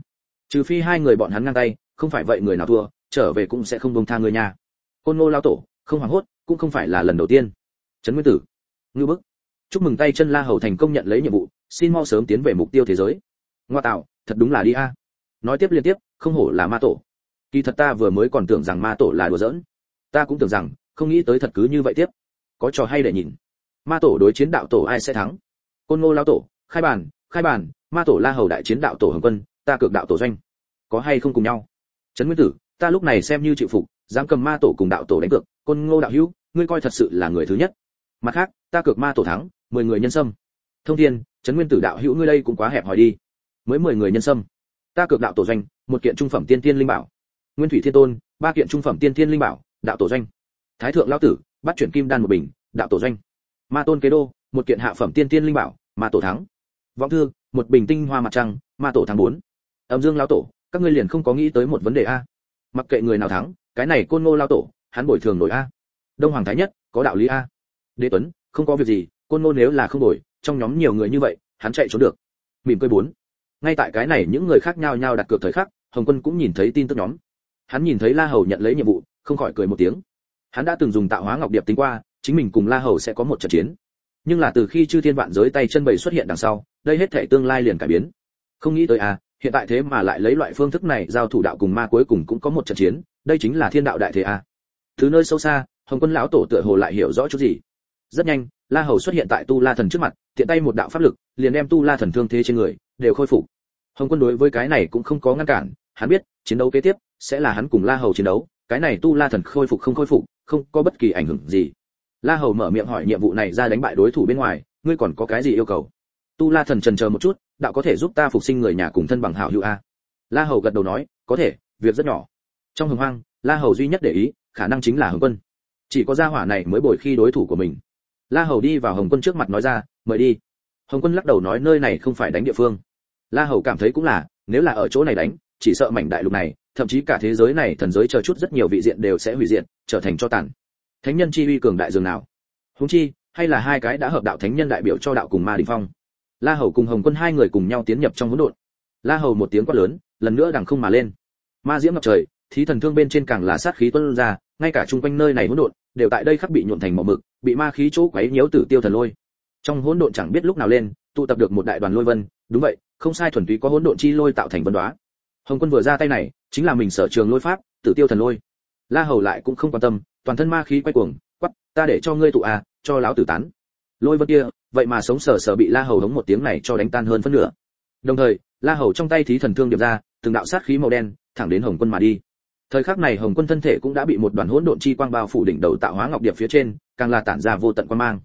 Trừ phi hai người bọn hắn ngang tay, không phải vậy người nào thua, trở về cũng sẽ không buông tha người nhà côn ngô lão tổ, không hoảng hốt, cũng không phải là lần đầu tiên. Trấn nguyên tử ngư bức. Chúc mừng tay chân la hầu thành công nhận lấy nhiệm vụ, xin mau sớm tiến về mục tiêu thế giới. Ngoa tạo, thật đúng là đi a. Nói tiếp liên tiếp, không hổ là ma tổ. Kỳ thật ta vừa mới còn tưởng rằng ma tổ là đùa giỡn. Ta cũng tưởng rằng, không nghĩ tới thật cứ như vậy tiếp. Có trò hay để nhìn. Ma tổ đối chiến đạo tổ ai sẽ thắng? Côn ngô lao tổ, khai bàn khai bàn ma tổ la hầu đại chiến đạo tổ hồng quân, ta cược đạo tổ doanh. Có hay không cùng nhau? Trấn nguyên tử, ta lúc này xem như chịu phục, dám cầm ma tổ cùng đạo tổ đánh cược. Côn ngô đạo hữu, ngươi coi thật sự là người thứ nhất. Mặt khác ta cược ma tổ thắng, mười người nhân sâm. Thông thiên, trấn nguyên tử đạo hữu ngươi đây cũng quá hẹp hòi đi. Mới mười người nhân sâm. Ta cược đạo tổ doanh, một kiện trung phẩm tiên tiên linh bảo. Nguyên thủy thiên tôn, ba kiện trung phẩm tiên tiên linh bảo, đạo tổ doanh. Thái thượng lão tử, bắt chuyển kim đan một bình, đạo tổ doanh. Ma tôn kế đô, một kiện hạ phẩm tiên tiên linh bảo, ma tổ thắng. Vọng thư, một bình tinh hoa mặt trăng, ma tổ thắng bốn. Âm dương lão tổ, các ngươi liền không có nghĩ tới một vấn đề a. Mặc kệ người nào thắng, cái này côn ngô lão tổ, hắn bồi thường nổi a. Đông hoàng thái nhất, có đạo lý a. Đế tuấn không có việc gì côn ngô nếu là không đổi, trong nhóm nhiều người như vậy hắn chạy trốn được. Mỉm cười bốn. Ngay tại cái này những người khác nhau nhau đặt cược thời khắc hồng quân cũng nhìn thấy tin tức nhóm. Hắn nhìn thấy la hầu nhận lấy nhiệm vụ không khỏi cười một tiếng. Hắn đã từng dùng tạo hóa ngọc điệp tính qua chính mình cùng la hầu sẽ có một trận chiến. Nhưng là từ khi chư thiên vạn giới tay chân bầy xuất hiện đằng sau đây hết thể tương lai liền cải biến. Không nghĩ tới à hiện tại thế mà lại lấy loại phương thức này giao thủ đạo cùng ma cuối cùng cũng có một trận chiến đây chính là thiên đạo đại thế à. Thứ nơi sâu xa hồng quân lão tổ tựa hồ lại hiểu rõ chút gì rất nhanh, la hầu xuất hiện tại tu la thần trước mặt, tiện tay một đạo pháp lực, liền đem tu la thần thương thế trên người đều khôi phục. Hồng quân đối với cái này cũng không có ngăn cản, hắn biết, chiến đấu kế tiếp sẽ là hắn cùng la hầu chiến đấu, cái này tu la thần khôi phục không khôi phục, không có bất kỳ ảnh hưởng gì. La hầu mở miệng hỏi nhiệm vụ này ra đánh bại đối thủ bên ngoài, ngươi còn có cái gì yêu cầu? Tu la thần trần chờ một chút, đạo có thể giúp ta phục sinh người nhà cùng thân bằng hảo hữu a. La hầu gật đầu nói, có thể, việc rất nhỏ. Trong hồng hoang la hầu duy nhất để ý, khả năng chính là hồng quân. Chỉ có gia hỏa này mới bồi khi đối thủ của mình la hầu đi vào hồng quân trước mặt nói ra, mời đi. Hồng quân lắc đầu nói, nơi này không phải đánh địa phương. La hầu cảm thấy cũng là, nếu là ở chỗ này đánh, chỉ sợ mảnh đại lục này, thậm chí cả thế giới này thần giới chờ chút rất nhiều vị diện đều sẽ hủy diện trở thành cho tàn. Thánh nhân chi uy cường đại dường nào? Huống chi, hay là hai cái đã hợp đạo thánh nhân đại biểu cho đạo cùng ma đình phong? La hầu cùng hồng quân hai người cùng nhau tiến nhập trong hỗn độn. La hầu một tiếng quát lớn, lần nữa đằng không mà lên. Ma diễm ngập trời, thí thần thương bên trên càng là sát khí tuôn ra ngay cả chung quanh nơi này hỗn độn đều tại đây khắc bị nhuộn thành màu mực, bị ma khí chỗ quấy nhiễu tử tiêu thần lôi. Trong hỗn độn chẳng biết lúc nào lên, tụ tập được một đại đoàn lôi vân, đúng vậy, không sai thuần túy có hỗn độn chi lôi tạo thành vân đoá. Hồng quân vừa ra tay này, chính là mình sở trường lôi pháp, tử tiêu thần lôi. La hầu lại cũng không quan tâm, toàn thân ma khí quay cuồng quắp ta để cho ngươi tụ à cho lão tử tán. Lôi vân kia, vậy mà sống sờ sờ bị la hầu hống một tiếng này cho đánh tan hơn phân nửa. Đồng thời, la hầu trong tay thí thần thương điệp ra, từng đạo sát khí màu đen thẳng đến hồng quân mà đi thời khắc này hồng quân thân thể cũng đã bị một đoàn hỗn độn chi quang bao phủ đỉnh đầu tạo hóa ngọc điệp phía trên, càng là tản ra vô tận quan mang.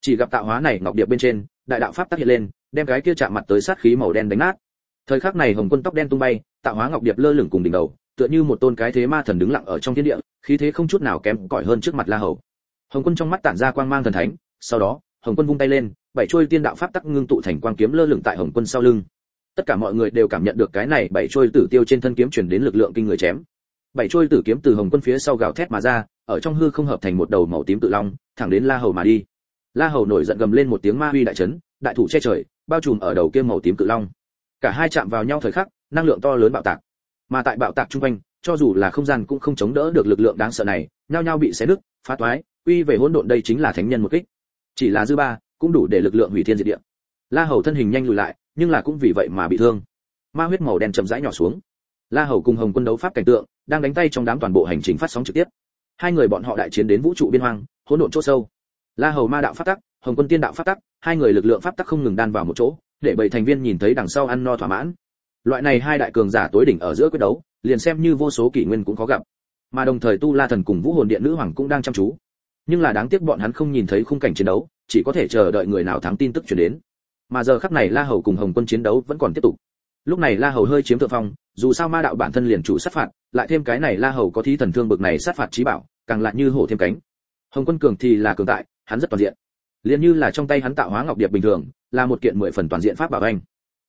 Chỉ gặp tạo hóa này ngọc điệp bên trên, đại đạo pháp tác hiện lên, đem cái kia chạm mặt tới sát khí màu đen đánh nát. Thời khắc này hồng quân tóc đen tung bay, tạo hóa ngọc điệp lơ lửng cùng đỉnh đầu, tựa như một tôn cái thế ma thần đứng lặng ở trong thiên địa, khí thế không chút nào kém cỏi hơn trước mặt la hầu. Hồng quân trong mắt tản ra quang mang thần thánh, sau đó, hồng quân vung tay lên, bảy chuôi tiên đạo pháp tắc ngưng tụ thành quang kiếm lơ lửng tại hồng quân sau lưng. Tất cả mọi người đều cảm nhận được cái này bảy chuôi tử tiêu trên thân kiếm truyền đến lực lượng kinh người chém bảy trôi tử kiếm từ hồng quân phía sau gào thét mà ra, ở trong hư không hợp thành một đầu màu tím tự long, thẳng đến la hầu mà đi. La hầu nổi giận gầm lên một tiếng ma huy đại chấn, đại thủ che trời, bao trùm ở đầu kia màu tím tự long. Cả hai chạm vào nhau thời khắc, năng lượng to lớn bạo tạc. Mà tại bạo tạc trung quanh, cho dù là không gian cũng không chống đỡ được lực lượng đáng sợ này, nhao nhao bị xé nứt, phá toái, uy về hỗn độn đây chính là thánh nhân một kích. Chỉ là dư ba, cũng đủ để lực lượng hủy thiên diệt địa. La hầu thân hình nhanh lùi lại, nhưng là cũng vì vậy mà bị thương. Ma huyết màu đen chậm rãi nhỏ xuống la hầu cùng hồng quân đấu pháp cảnh tượng, đang đánh tay trong đám toàn bộ hành trình phát sóng trực tiếp. Hai người bọn họ đại chiến đến vũ trụ biên hoang, hỗn độn chỗ sâu. La hầu ma đạo pháp tắc, hồng quân tiên đạo pháp tắc, hai người lực lượng pháp tắc không ngừng đan vào một chỗ, để bảy thành viên nhìn thấy đằng sau ăn no thỏa mãn. Loại này hai đại cường giả tối đỉnh ở giữa quyết đấu, liền xem như vô số kỷ nguyên cũng có gặp. Mà đồng thời tu la thần cùng vũ hồn điện nữ hoàng cũng đang chăm chú. Nhưng là đáng tiếc bọn hắn không nhìn thấy khung cảnh chiến đấu, chỉ có thể chờ đợi người nào thắng tin tức truyền đến. Mà giờ khắc này la hầu cùng hồng quân chiến đấu vẫn còn tiếp tục lúc này la hầu hơi chiếm thượng phong, dù sao ma đạo bản thân liền chủ sát phạt, lại thêm cái này la hầu có thí thần thương bực này sát phạt trí bảo, càng lại như hổ thêm cánh. Hồng quân cường thì là cường tại hắn rất toàn diện. Liền như là trong tay hắn tạo hóa ngọc điệp bình thường, là một kiện mười phần toàn diện pháp bảo anh.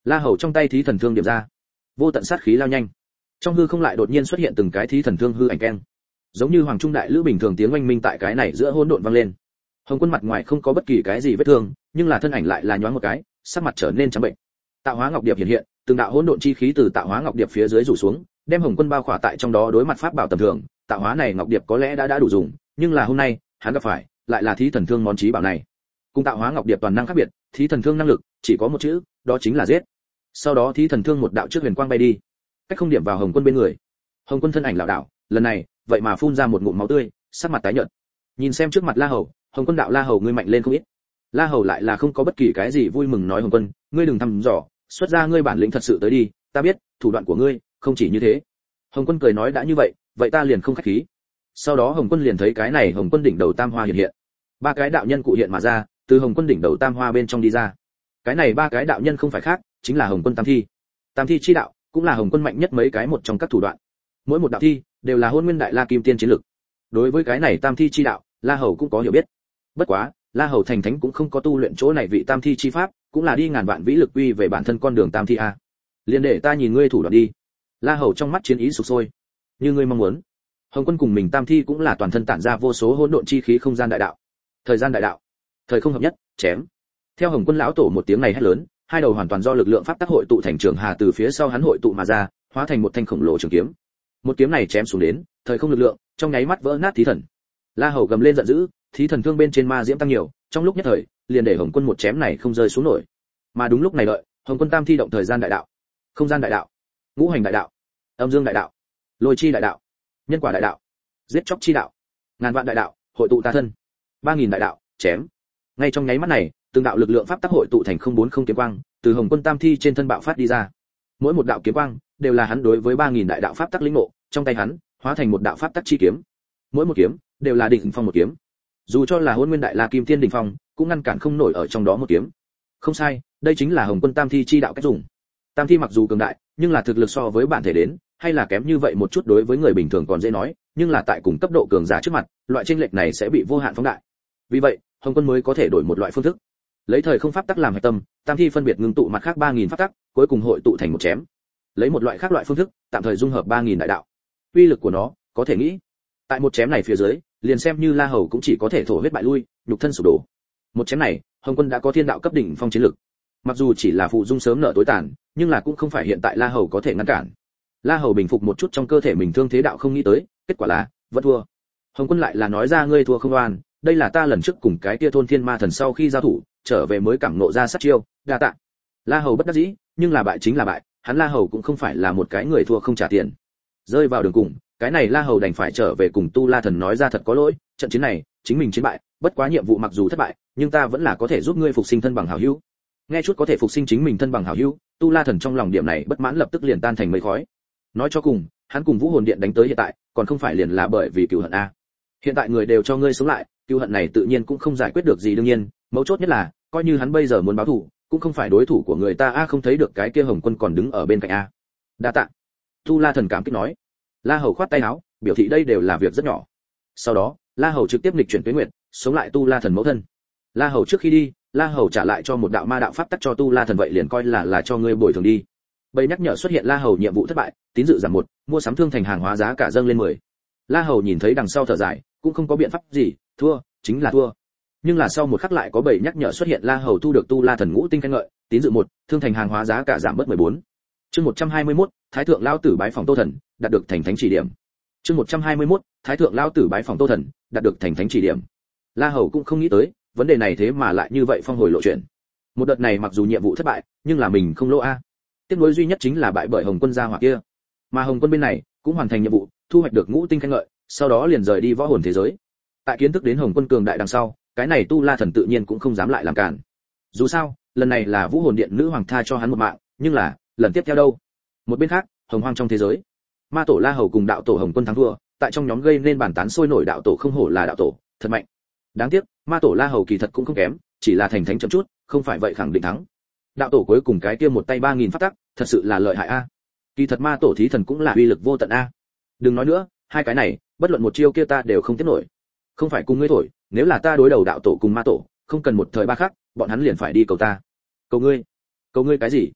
La hầu trong tay thí thần thương điệp ra. Vô tận sát khí lao nhanh. Trong hư không lại đột nhiên xuất hiện từng cái thí thần thương hư ảnh keng. Giống như hoàng trung đại lữ bình thường tiếng oanh minh tại cái này giữa hỗn độn vang lên. Hồng quân mặt ngoài không có bất kỳ cái gì vết thương, nhưng là thân ảnh lại là nhoáng một cái, sắc mặt trở nên trắng bệnh. Tạo hóa ngọc điệp hiện hiện từng đạo hỗn độn chi khí từ tạo hóa ngọc điệp phía dưới rủ xuống, đem hồng quân bao khỏa tại trong đó đối mặt pháp bảo tầm thường. Tạo hóa này ngọc điệp có lẽ đã đã đủ dùng, nhưng là hôm nay, hắn gặp phải, lại là thí thần thương món chí bảo này. Cùng tạo hóa ngọc điệp toàn năng khác biệt, thí thần thương năng lực, chỉ có một chữ, đó chính là giết. Sau đó thí thần thương một đạo trước huyền quang bay đi, cách không điểm vào hồng quân bên người. Hồng quân thân ảnh lão đạo lần này, vậy mà phun ra một ngụm máu tươi, sắc mặt tái nhợt. Nhìn xem trước mặt la hầu, hồng quân đạo la hầu ngươi mạnh lên không ít. La hầu lại là không có bất kỳ cái gì vui mừng nói hồng quân, ngươi đừng thăm dò xuất ra ngươi bản lĩnh thật sự tới đi, ta biết, thủ đoạn của ngươi, không chỉ như thế. Hồng quân cười nói đã như vậy vậy ta liền không khách khí. Sau đó hồng quân liền thấy cái này hồng quân đỉnh đầu tam hoa hiện hiện. Ba cái đạo nhân cụ hiện mà ra, từ hồng quân đỉnh đầu tam hoa bên trong đi ra. Cái này ba cái đạo nhân không phải khác, chính là hồng quân tam thi. Tam thi chi đạo, cũng là hồng quân mạnh nhất mấy cái một trong các thủ đoạn. Mỗi một đạo thi, đều là hôn nguyên đại la kim tiên chiến lực. Đối với cái này tam thi chi đạo, la hầu cũng có hiểu biết. Bất quá, la hầu thành thánh cũng không có tu luyện chỗ này vị tam thi chi pháp cũng là đi ngàn vạn vĩ lực uy về bản thân con đường tam thi a. Liền để ta nhìn ngươi thủ đoạn đi. La hầu trong mắt chiến ý sục sôi. Như ngươi mong muốn. Hồng quân cùng mình tam thi cũng là toàn thân tản ra vô số hỗn độn chi khí không gian đại đạo. Thời gian đại đạo. Thời không hợp nhất, chém. Theo hồng quân lão tổ một tiếng này hét lớn, hai đầu hoàn toàn do lực lượng pháp tác hội tụ thành trường hà từ phía sau hắn hội tụ mà ra, hóa thành một thanh khổng lồ trường kiếm. Một kiếm này chém xuống đến, thời không lực lượng, trong nháy mắt vỡ nát thí thần. La hầu gầm lên giận dữ, thí thần thương bên trên ma diễm tăng nhiều, trong lúc nhất thời liền để hồng quân một chém này không rơi xuống nổi. Mà đúng lúc này đợi, hồng quân tam thi động thời gian đại đạo, không gian đại đạo, ngũ hành đại đạo, âm dương đại đạo, lôi chi đại đạo, nhân quả đại đạo, giết chóc chi đạo, ngàn vạn đại đạo, hội tụ ta thân, ba nghìn đại đạo, chém. Ngay trong nháy mắt này, từng đạo lực lượng pháp tác hội tụ thành không bốn không kiếm quang, từ hồng quân tam thi trên thân bạo phát đi ra. Mỗi một đạo kiếm quang, đều là hắn đối với ba nghìn đại đạo pháp tắc lĩnh ngộ, trong tay hắn, hóa thành một đạo pháp tắc chi kiếm. Mỗi một kiếm, đều là đỉnh phong một kiếm. Dù cho là hôn nguyên đại la kim tiên đỉnh phong cũng ngăn cản không nổi ở trong đó một kiếm. Không sai, đây chính là hồng quân tam thi chi đạo cách dùng. Tam thi mặc dù cường đại, nhưng là thực lực so với bản thể đến, hay là kém như vậy một chút đối với người bình thường còn dễ nói, nhưng là tại cùng cấp độ cường giả trước mặt, loại tranh lệch này sẽ bị vô hạn phóng đại. Vì vậy, hồng quân mới có thể đổi một loại phương thức. Lấy thời không pháp tắc làm hệ tâm, tam thi phân biệt ngưng tụ mặt khác ba nghìn pháp tắc, cuối cùng hội tụ thành một chém. Lấy một loại khác loại phương thức, tạm thời dung hợp ba nghìn đại đạo. Uy lực của nó, có thể nghĩ. Tại một chém này phía dưới, liền xem như la hầu cũng chỉ có thể thổ huyết bại lui, nhục thân sụp đổ một chém này, hồng quân đã có thiên đạo cấp đỉnh phong chiến lực. Mặc dù chỉ là phụ dung sớm nợ tối tàn, nhưng là cũng không phải hiện tại la hầu có thể ngăn cản. La hầu bình phục một chút trong cơ thể mình thương thế đạo không nghĩ tới, kết quả là, vẫn thua. Hồng quân lại là nói ra ngươi thua không oan, đây là ta lần trước cùng cái tia thôn thiên ma thần sau khi giao thủ, trở về mới cảm nộ ra sát chiêu, đa tạ. La hầu bất đắc dĩ, nhưng là bại chính là bại, hắn la hầu cũng không phải là một cái người thua không trả tiền. Rơi vào đường cùng, cái này la hầu đành phải trở về cùng tu la thần nói ra thật có lỗi, trận chiến này, chính mình chiến bại bất quá nhiệm vụ mặc dù thất bại, nhưng ta vẫn là có thể giúp ngươi phục sinh thân bằng hảo hữu. Nghe chút có thể phục sinh chính mình thân bằng hảo hữu, tu la thần trong lòng điểm này bất mãn lập tức liền tan thành mây khói. Nói cho cùng, hắn cùng vũ hồn điện đánh tới hiện tại, còn không phải liền là bởi vì cựu hận a. Hiện tại người đều cho ngươi sống lại, cựu hận này tự nhiên cũng không giải quyết được gì đương nhiên, mấu chốt nhất là, coi như hắn bây giờ muốn báo thù cũng không phải đối thủ của người ta a không thấy được cái kia hồng quân còn đứng ở bên cạnh a. Đa tạ. Tu la thần cảm kích nói. La hầu khoát tay áo, biểu thị đây đều là việc rất nhỏ. Sau đó, la hầu trực tiếp lịch chuyển tuyến nguyện sống lại tu la thần mẫu thân. La hầu trước khi đi la hầu trả lại cho một đạo ma đạo pháp tắc cho tu la thần vậy liền coi là là cho ngươi bồi thường đi. Bầy nhắc nhở xuất hiện la hầu nhiệm vụ thất bại tín dự giảm một mua sắm thương thành hàng hóa giá cả dâng lên mười. La hầu nhìn thấy đằng sau thở dài cũng không có biện pháp gì thua chính là thua. Nhưng là sau một khắc lại có bảy nhắc nhở xuất hiện la hầu thu được tu la thần ngũ tinh khen ngợi tín dự một thương thành hàng hóa giá cả giảm bớt 14. chương 121, thái thượng lao tử bái phòng tô thần đạt được thành thánh chỉ điểm. Chương 121, thái thượng lao tử bái phòng tô thần đạt được thành thánh chỉ điểm la hầu cũng không nghĩ tới, vấn đề này thế mà lại như vậy phong hồi lộ chuyện. Một đợt này mặc dù nhiệm vụ thất bại, nhưng là mình không lỗ a. Tiếc nối duy nhất chính là bại bởi hồng quân gia hỏa kia. Mà hồng quân bên này cũng hoàn thành nhiệm vụ, thu hoạch được ngũ tinh khen ngợi, sau đó liền rời đi võ hồn thế giới. Tại kiến thức đến hồng quân cường đại đằng sau, cái này tu la thần tự nhiên cũng không dám lại làm cản. Dù sao, lần này là vũ hồn điện nữ hoàng tha cho hắn một mạng, nhưng là, lần tiếp theo đâu? Một bên khác, hồng hoang trong thế giới. Ma tổ la hầu cùng đạo tổ hồng quân thắng thua, tại trong nhóm gây nên bàn tán sôi nổi đạo tổ không hổ là đạo tổ, thật mạnh đáng tiếc, ma tổ la hầu kỳ thật cũng không kém, chỉ là thành thánh chậm chút, không phải vậy khẳng định thắng. Đạo tổ cuối cùng cái kia một tay ba nghìn phát tắc, thật sự là lợi hại a. Kỳ thật ma tổ thí thần cũng là uy lực vô tận a. Đừng nói nữa, hai cái này, bất luận một chiêu kia ta đều không tiếp nổi. Không phải cùng ngươi thổi, nếu là ta đối đầu đạo tổ cùng ma tổ, không cần một thời ba khắc, bọn hắn liền phải đi cầu ta. Cầu ngươi. Cầu ngươi cái gì?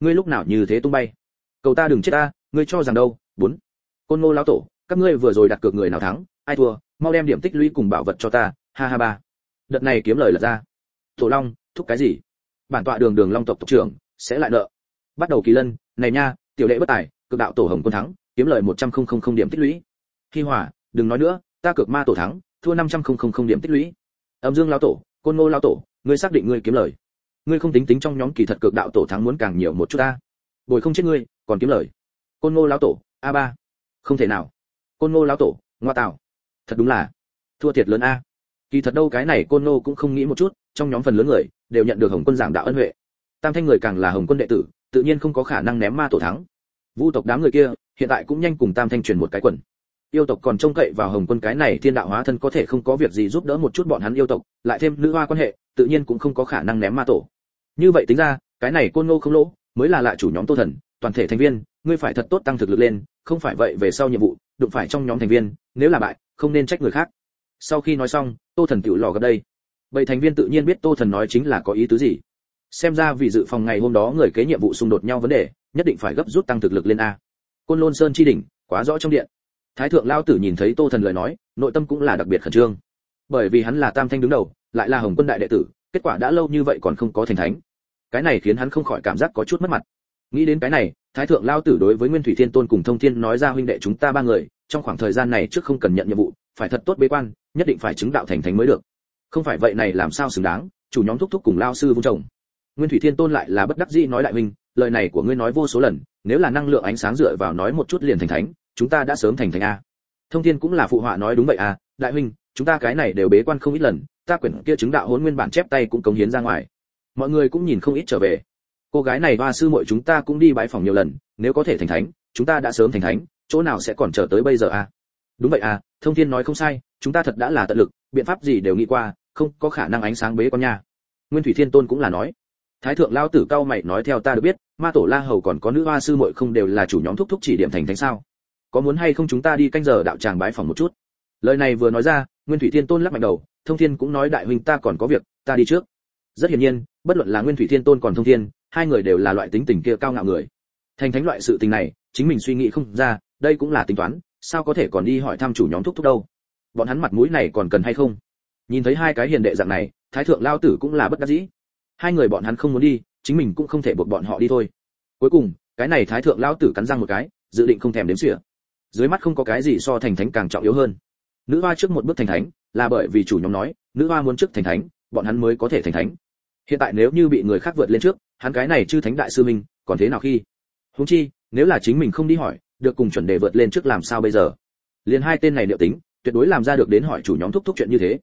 Ngươi lúc nào như thế tung bay? Cầu ta đừng chết ta, ngươi cho rằng đâu? Bốn. Côn ngô lão tổ, các ngươi vừa rồi đặt cược người nào thắng, ai thua? Mau đem điểm tích lũy cùng bảo vật cho ta ha ha ba. Đợt này kiếm lời là ra. Tổ long thúc cái gì? Bản tọa đường đường long tộc tộc trưởng sẽ lại nợ. Bắt đầu kỳ lân này nha tiểu đệ bất tài cực đạo tổ hồng quân thắng kiếm lời một trăm không không không điểm tích lũy. Hi hỏa, đừng nói nữa ta cược ma tổ thắng thua năm trăm không không không điểm tích lũy. Âm dương lao tổ côn ngô lao tổ ngươi xác định ngươi kiếm lời. Ngươi không tính tính trong nhóm kỳ thật cực đạo tổ thắng muốn càng nhiều một chút ta. Bồi không chết ngươi còn kiếm lời. Côn ngô lao tổ a ba. Không thể nào. Côn ngô lao tổ ngoa tạo. Thật đúng là. Thua thiệt lớn a kỳ thật đâu cái này côn ngô cũng không nghĩ một chút, trong nhóm phần lớn người đều nhận được hồng quân giảng đạo ân huệ. Tam thanh người càng là hồng quân đệ tử, tự nhiên không có khả năng ném ma tổ thắng. Vu tộc đám người kia, hiện tại cũng nhanh cùng tam thanh truyền một cái quần. Yêu tộc còn trông cậy vào hồng quân cái này thiên đạo hóa thân có thể không có việc gì giúp đỡ một chút bọn hắn yêu tộc, lại thêm nữ hoa quan hệ, tự nhiên cũng không có khả năng ném ma tổ. Như vậy tính ra, cái này côn ngô không lỗ, mới là lại chủ nhóm tô thần, toàn thể thành viên, ngươi phải thật tốt tăng thực lực lên, không phải vậy về sau nhiệm vụ, đụng phải trong nhóm thành viên, nếu là bại, không nên trách người khác sau khi nói xong, tô thần tiểu lò gặp đây. Bảy thành viên tự nhiên biết tô thần nói chính là có ý tứ gì. Xem ra vì dự phòng ngày hôm đó người kế nhiệm vụ xung đột nhau vấn đề, nhất định phải gấp rút tăng thực lực lên a. Côn lôn sơn chi đỉnh, quá rõ trong điện. Thái thượng lao tử nhìn thấy tô thần lời nói, nội tâm cũng là đặc biệt khẩn trương. Bởi vì hắn là tam thanh đứng đầu, lại là hồng quân đại đệ tử, kết quả đã lâu như vậy còn không có thành thánh. Cái này khiến hắn không khỏi cảm giác có chút mất mặt. Nghĩ đến cái này, thái thượng lao tử đối với nguyên thủy thiên tôn cùng thông thiên nói ra huynh đệ chúng ta ba người, trong khoảng thời gian này trước không cần nhận nhiệm vụ phải thật tốt bế quan, nhất định phải chứng đạo thành thánh mới được. Không phải vậy này làm sao xứng đáng, chủ nhóm thúc thúc cùng lao sư vung chồng. Nguyên thủy thiên tôn lại là bất đắc dĩ nói đại huynh, lời này của ngươi nói vô số lần, nếu là năng lượng ánh sáng dựa vào nói một chút liền thành thánh, chúng ta đã sớm thành thánh a. Thông thiên cũng là phụ họa nói đúng vậy à đại huynh, chúng ta cái này đều bế quan không ít lần, ta quyển kia chứng đạo hỗn nguyên bản chép tay cũng cống hiến ra ngoài. Mọi người cũng nhìn không ít trở về. Cô gái này hoa sư muội chúng ta cũng đi bãi phòng nhiều lần, nếu có thể thành thánh, chúng ta đã sớm thành thánh, chỗ nào sẽ còn chờ tới bây giờ à đúng vậy à thông thiên nói không sai, chúng ta thật đã là tận lực, biện pháp gì đều nghĩ qua, không có khả năng ánh sáng bế con nha. Nguyên thủy thiên tôn cũng là nói. Thái thượng lao tử cao mày nói theo ta được biết, ma tổ la hầu còn có nữ hoa sư muội không đều là chủ nhóm thúc thúc chỉ điểm thành thánh sao? Có muốn hay không chúng ta đi canh giờ đạo tràng bái phòng một chút? Lời này vừa nói ra, nguyên thủy thiên tôn lắc mạnh đầu, thông thiên cũng nói đại huynh ta còn có việc, ta đi trước. Rất hiển nhiên, bất luận là nguyên thủy thiên tôn còn thông thiên, hai người đều là loại tính tình kia cao ngạo người. Thành thánh loại sự tình này, chính mình suy nghĩ không ra, đây cũng là tính toán sao có thể còn đi hỏi thăm chủ nhóm thúc thúc đâu? Bọn hắn mặt mũi này còn cần hay không? Nhìn thấy hai cái hiền đệ dạng này, thái thượng lao tử cũng là bất đắc dĩ. Hai người bọn hắn không muốn đi, chính mình cũng không thể buộc bọn họ đi thôi. Cuối cùng, cái này thái thượng lao tử cắn răng một cái, dự định không thèm đếm xỉa. Dưới mắt không có cái gì so thành thánh càng trọng yếu hơn. Nữ hoa trước một bước thành thánh, là bởi vì chủ nhóm nói, nữ hoa muốn trước thành thánh, bọn hắn mới có thể thành thánh. Hiện tại nếu như bị người khác vượt lên trước, hắn cái này chư thánh đại sư minh, còn thế nào khi? Huống chi, nếu là chính mình không đi hỏi được cùng chuẩn đề vượt lên trước làm sao bây giờ? Liền hai tên này liệu tính, tuyệt đối làm ra được đến hỏi chủ nhóm thúc thúc chuyện như thế.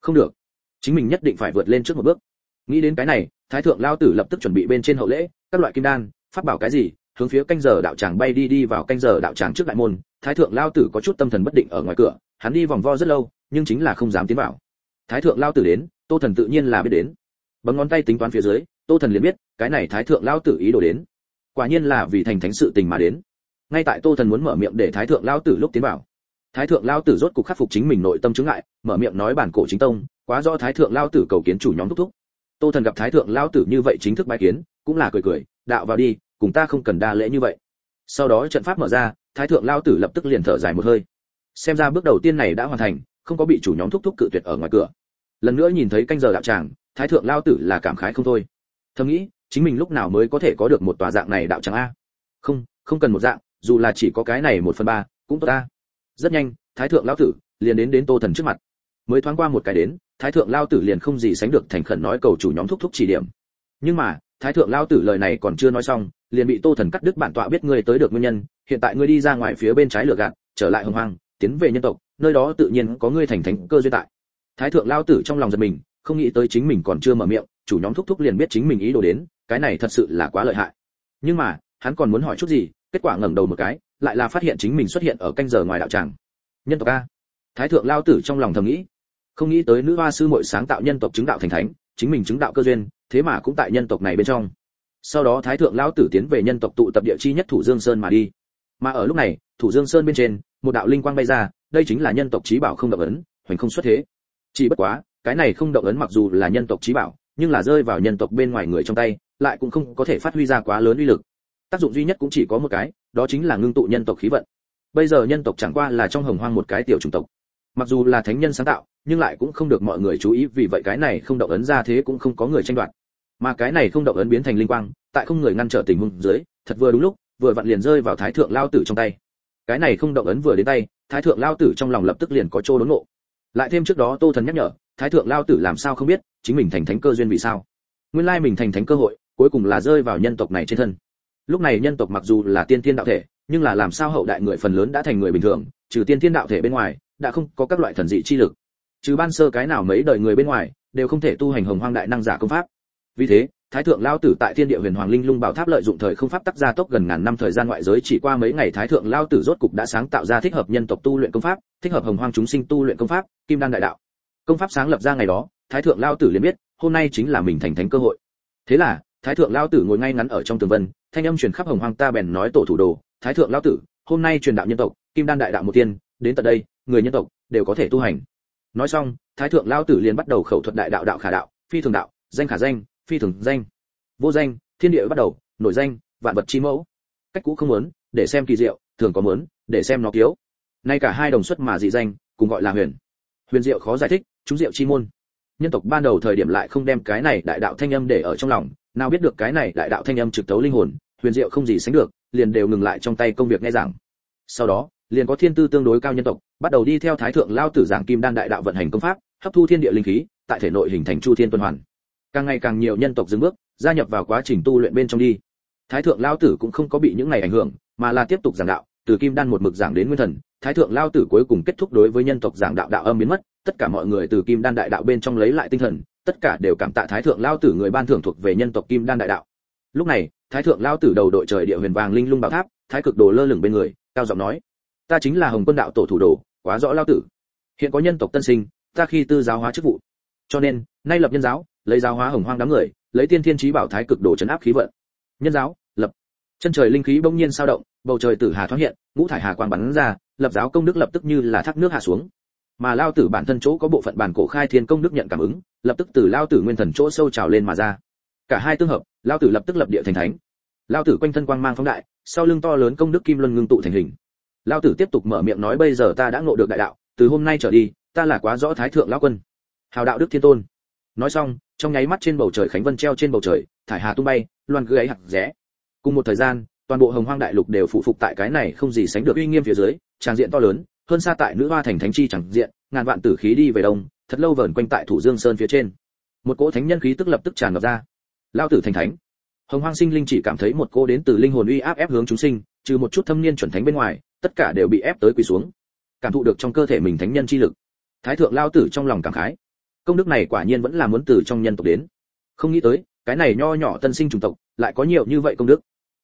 Không được. Chính mình nhất định phải vượt lên trước một bước. Nghĩ đến cái này, thái thượng lao tử lập tức chuẩn bị bên trên hậu lễ, các loại kim đan phát bảo cái gì, hướng phía canh giờ đạo tràng bay đi đi vào canh giờ đạo tràng trước đại môn. Thái thượng lao tử có chút tâm thần bất định ở ngoài cửa, hắn đi vòng vo rất lâu, nhưng chính là không dám tiến vào. Thái thượng lao tử đến, tô thần tự nhiên là biết đến. Bấm ngón tay tính toán phía dưới, tô thần liền biết, cái này thái thượng lao tử ý đồ đến. Quả nhiên là vì thành thánh sự tình mà đến ngay tại tô thần muốn mở miệng để thái thượng lao tử lúc tiến vào. Thái thượng lao tử rốt cục khắc phục chính mình nội tâm chứng ngại, mở miệng nói bản cổ chính tông, quá rõ thái thượng lao tử cầu kiến chủ nhóm thúc thúc. Tô thần gặp thái thượng lao tử như vậy chính thức bái kiến, cũng là cười cười, đạo vào đi, cùng ta không cần đa lễ như vậy. Sau đó trận pháp mở ra, thái thượng lao tử lập tức liền thở dài một hơi. Xem ra bước đầu tiên này đã hoàn thành, không có bị chủ nhóm thúc thúc cự tuyệt ở ngoài cửa. Lần nữa nhìn thấy canh giờ đạo tràng, thái thượng lao tử là cảm khái không thôi. Thầm nghĩ, chính mình lúc nào mới có thể có được một tòa dạng này đạo tràng a? Không không cần một dạng dù là chỉ có cái này một phần ba, cũng tốt ta. Rất nhanh, thái thượng lao tử liền đến đến tô thần trước mặt. Mới thoáng qua một cái đến, thái thượng lao tử liền không gì sánh được thành khẩn nói cầu chủ nhóm thúc thúc chỉ điểm. Nhưng mà, thái thượng lao tử lời này còn chưa nói xong, liền bị tô thần cắt đứt bản tọa biết ngươi tới được nguyên nhân, hiện tại ngươi đi ra ngoài phía bên trái lửa gạt, trở lại hồng hoang, tiến về nhân tộc, nơi đó tự nhiên có ngươi thành thánh cơ duyên tại. Thái thượng lao tử trong lòng giật mình, không nghĩ tới chính mình còn chưa mở miệng, chủ nhóm thúc thúc liền biết chính mình ý đồ đến, cái này thật sự là quá lợi hại. Nhưng mà, hắn còn muốn hỏi chút gì kết quả ngẩng đầu một cái, lại là phát hiện chính mình xuất hiện ở canh giờ ngoài đạo tràng. Nhân tộc a. Thái thượng lao tử trong lòng thầm nghĩ. Không nghĩ tới nữ hoa sư muội sáng tạo nhân tộc chứng đạo thành thánh, chính mình chứng đạo cơ duyên, thế mà cũng tại nhân tộc này bên trong. Sau đó thái thượng lao tử tiến về nhân tộc tụ tập địa chi nhất thủ dương sơn mà đi. Mà ở lúc này, thủ dương sơn bên trên, một đạo linh quang bay ra, đây chính là nhân tộc trí bảo không động ấn, hoành không xuất thế. Chỉ bất quá, cái này không động ấn mặc dù là nhân tộc trí bảo, nhưng là rơi vào nhân tộc bên ngoài người trong tay, lại cũng không có thể phát huy ra quá lớn uy lực tác dụng duy nhất cũng chỉ có một cái, đó chính là ngưng tụ nhân tộc khí vận. Bây giờ nhân tộc chẳng qua là trong hồng hoang một cái tiểu chủng tộc. Mặc dù là thánh nhân sáng tạo, nhưng lại cũng không được mọi người chú ý, vì vậy cái này không động ấn ra thế cũng không có người tranh đoạt. Mà cái này không động ấn biến thành linh quang, tại không người ngăn trở tình huống dưới, thật vừa đúng lúc, vừa vặn liền rơi vào thái thượng lao tử trong tay. Cái này không động ấn vừa đến tay, thái thượng lao tử trong lòng lập tức liền có chỗ đốn ngộ. Lại thêm trước đó tô thần nhắc nhở, thái thượng lao tử làm sao không biết, chính mình thành thánh cơ duyên vì sao? Nguyên lai mình thành thánh cơ hội, cuối cùng là rơi vào nhân tộc này trên thân lúc này nhân tộc mặc dù là tiên thiên đạo thể, nhưng là làm sao hậu đại người phần lớn đã thành người bình thường, trừ tiên thiên đạo thể bên ngoài, đã không có các loại thần dị chi lực. Trừ ban sơ cái nào mấy đời người bên ngoài, đều không thể tu hành hồng hoang đại năng giả công pháp. Vì thế, thái thượng lao tử tại thiên địa huyền hoàng linh lung bảo tháp lợi dụng thời không pháp tác gia tốc gần ngàn năm thời gian ngoại giới chỉ qua mấy ngày thái thượng lao tử rốt cục đã sáng tạo ra thích hợp nhân tộc tu luyện công pháp, thích hợp hồng hoang chúng sinh tu luyện công pháp, kim đan đại đạo. Công pháp sáng lập ra ngày đó, thái thượng lao tử liền biết, hôm nay chính là mình thành thánh cơ hội. Thế là thái thượng lao tử ngồi ngay ngắn ở trong tường vân, thanh âm truyền khắp hồng hoang ta bèn nói tổ thủ đồ, thái thượng lao tử, hôm nay truyền đạo nhân tộc, kim đan đại đạo một tiên, đến tận đây, người nhân tộc đều có thể tu hành. Nói xong, thái thượng lao tử liền bắt đầu khẩu thuật đại đạo đạo khả đạo, phi thường đạo, danh khả danh, phi thường danh. Vô danh, thiên địa bắt đầu, nổi danh, vạn vật chi mẫu. Cách cũ không muốn, để xem kỳ diệu, thường có muốn, để xem nó thiếu. nay cả hai đồng xuất mà dị danh, cùng gọi là huyền. Huyền diệu khó giải thích, chúng diệu chi môn. Nhân tộc ban đầu thời điểm lại không đem cái này đại đạo thanh âm để ở trong lòng nào biết được cái này đại đạo thanh âm trực tấu linh hồn, huyền diệu không gì sánh được, liền đều ngừng lại trong tay công việc nghe giảng. Sau đó, liền có thiên tư tương đối cao nhân tộc, bắt đầu đi theo thái thượng lao tử giảng kim đan đại đạo vận hành công pháp, hấp thu thiên địa linh khí, tại thể nội hình thành chu thiên tuần hoàn. Càng ngày càng nhiều nhân tộc dừng bước, gia nhập vào quá trình tu luyện bên trong đi. Thái thượng lao tử cũng không có bị những này ảnh hưởng, mà là tiếp tục giảng đạo, từ kim đan một mực giảng đến nguyên thần. Thái thượng lao tử cuối cùng kết thúc đối với nhân tộc giảng đạo đạo âm biến mất, tất cả mọi người từ kim đan đại đạo bên trong lấy lại tinh thần tất cả đều cảm tạ thái thượng lao tử người ban thưởng thuộc về nhân tộc kim đan đại đạo. Lúc này, thái thượng lao tử đầu đội trời địa huyền vàng linh lung bảo tháp, thái cực đồ lơ lửng bên người, cao giọng nói, ta chính là hồng quân đạo tổ thủ đồ, quá rõ lao tử. Hiện có nhân tộc tân sinh, ta khi tư giáo hóa chức vụ. Cho nên, nay lập nhân giáo, lấy giáo hóa hồng hoang đám người, lấy tiên thiên trí bảo thái cực đồ chấn áp khí vận. Nhân giáo, lập. Chân trời linh khí bỗng nhiên sao động, bầu trời tử hà thoát hiện, ngũ thải hà quang bắn ra, lập giáo công đức lập tức như là thác nước hạ xuống mà lao tử bản thân chỗ có bộ phận bản cổ khai thiên công đức nhận cảm ứng, lập tức từ lao tử nguyên thần chỗ sâu trào lên mà ra. Cả hai tương hợp, lao tử lập tức lập địa thành thánh. Lao tử quanh thân quang mang phóng đại, sau lưng to lớn công đức kim luân ngưng tụ thành hình. Lao tử tiếp tục mở miệng nói bây giờ ta đã ngộ được đại đạo, từ hôm nay trở đi, ta là quá rõ thái thượng lão quân. Hào đạo đức thiên tôn. Nói xong, trong nháy mắt trên bầu trời khánh vân treo trên bầu trời, thải hà tung bay, loan gưới ấy hạt rẽ. Cùng một thời gian, toàn bộ hồng hoang đại lục đều phụ phục tại cái này không gì sánh được uy nghiêm phía dưới, tràng diện to lớn hơn xa tại nữ hoa thành thánh chi chẳng diện, ngàn vạn tử khí đi về đông, thật lâu vờn quanh tại thủ dương sơn phía trên. Một cỗ thánh nhân khí tức lập tức tràn ngập ra. Lao tử thành thánh. Hồng hoang sinh linh chỉ cảm thấy một cô đến từ linh hồn uy áp ép hướng chúng sinh, trừ một chút thâm niên chuẩn thánh bên ngoài, tất cả đều bị ép tới quỳ xuống. Cảm thụ được trong cơ thể mình thánh nhân chi lực. Thái thượng lao tử trong lòng cảm khái. Công đức này quả nhiên vẫn là muốn từ trong nhân tộc đến. Không nghĩ tới, cái này nho nhỏ tân sinh chủng tộc, lại có nhiều như vậy công đức.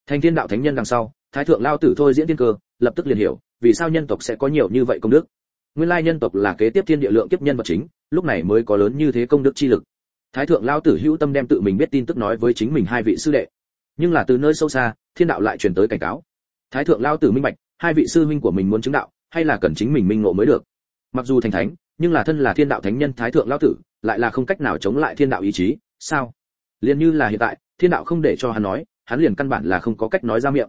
Thành thiên đạo thánh nhân đằng sau, thái thượng lao tử thôi diễn tiên cơ, lập tức liền hiểu vì sao nhân tộc sẽ có nhiều như vậy công đức? Nguyên lai nhân tộc là kế tiếp thiên địa lượng kiếp nhân vật chính, lúc này mới có lớn như thế công đức chi lực. Thái thượng lao tử hữu tâm đem tự mình biết tin tức nói với chính mình hai vị sư đệ. Nhưng là từ nơi sâu xa, thiên đạo lại truyền tới cảnh cáo. Thái thượng lao tử minh bạch, hai vị sư huynh của mình muốn chứng đạo, hay là cần chính mình minh ngộ mới được. Mặc dù thành thánh, nhưng là thân là thiên đạo thánh nhân thái thượng lao tử, lại là không cách nào chống lại thiên đạo ý chí, sao? Liền như là hiện tại, thiên đạo không để cho hắn nói, hắn liền căn bản là không có cách nói ra miệng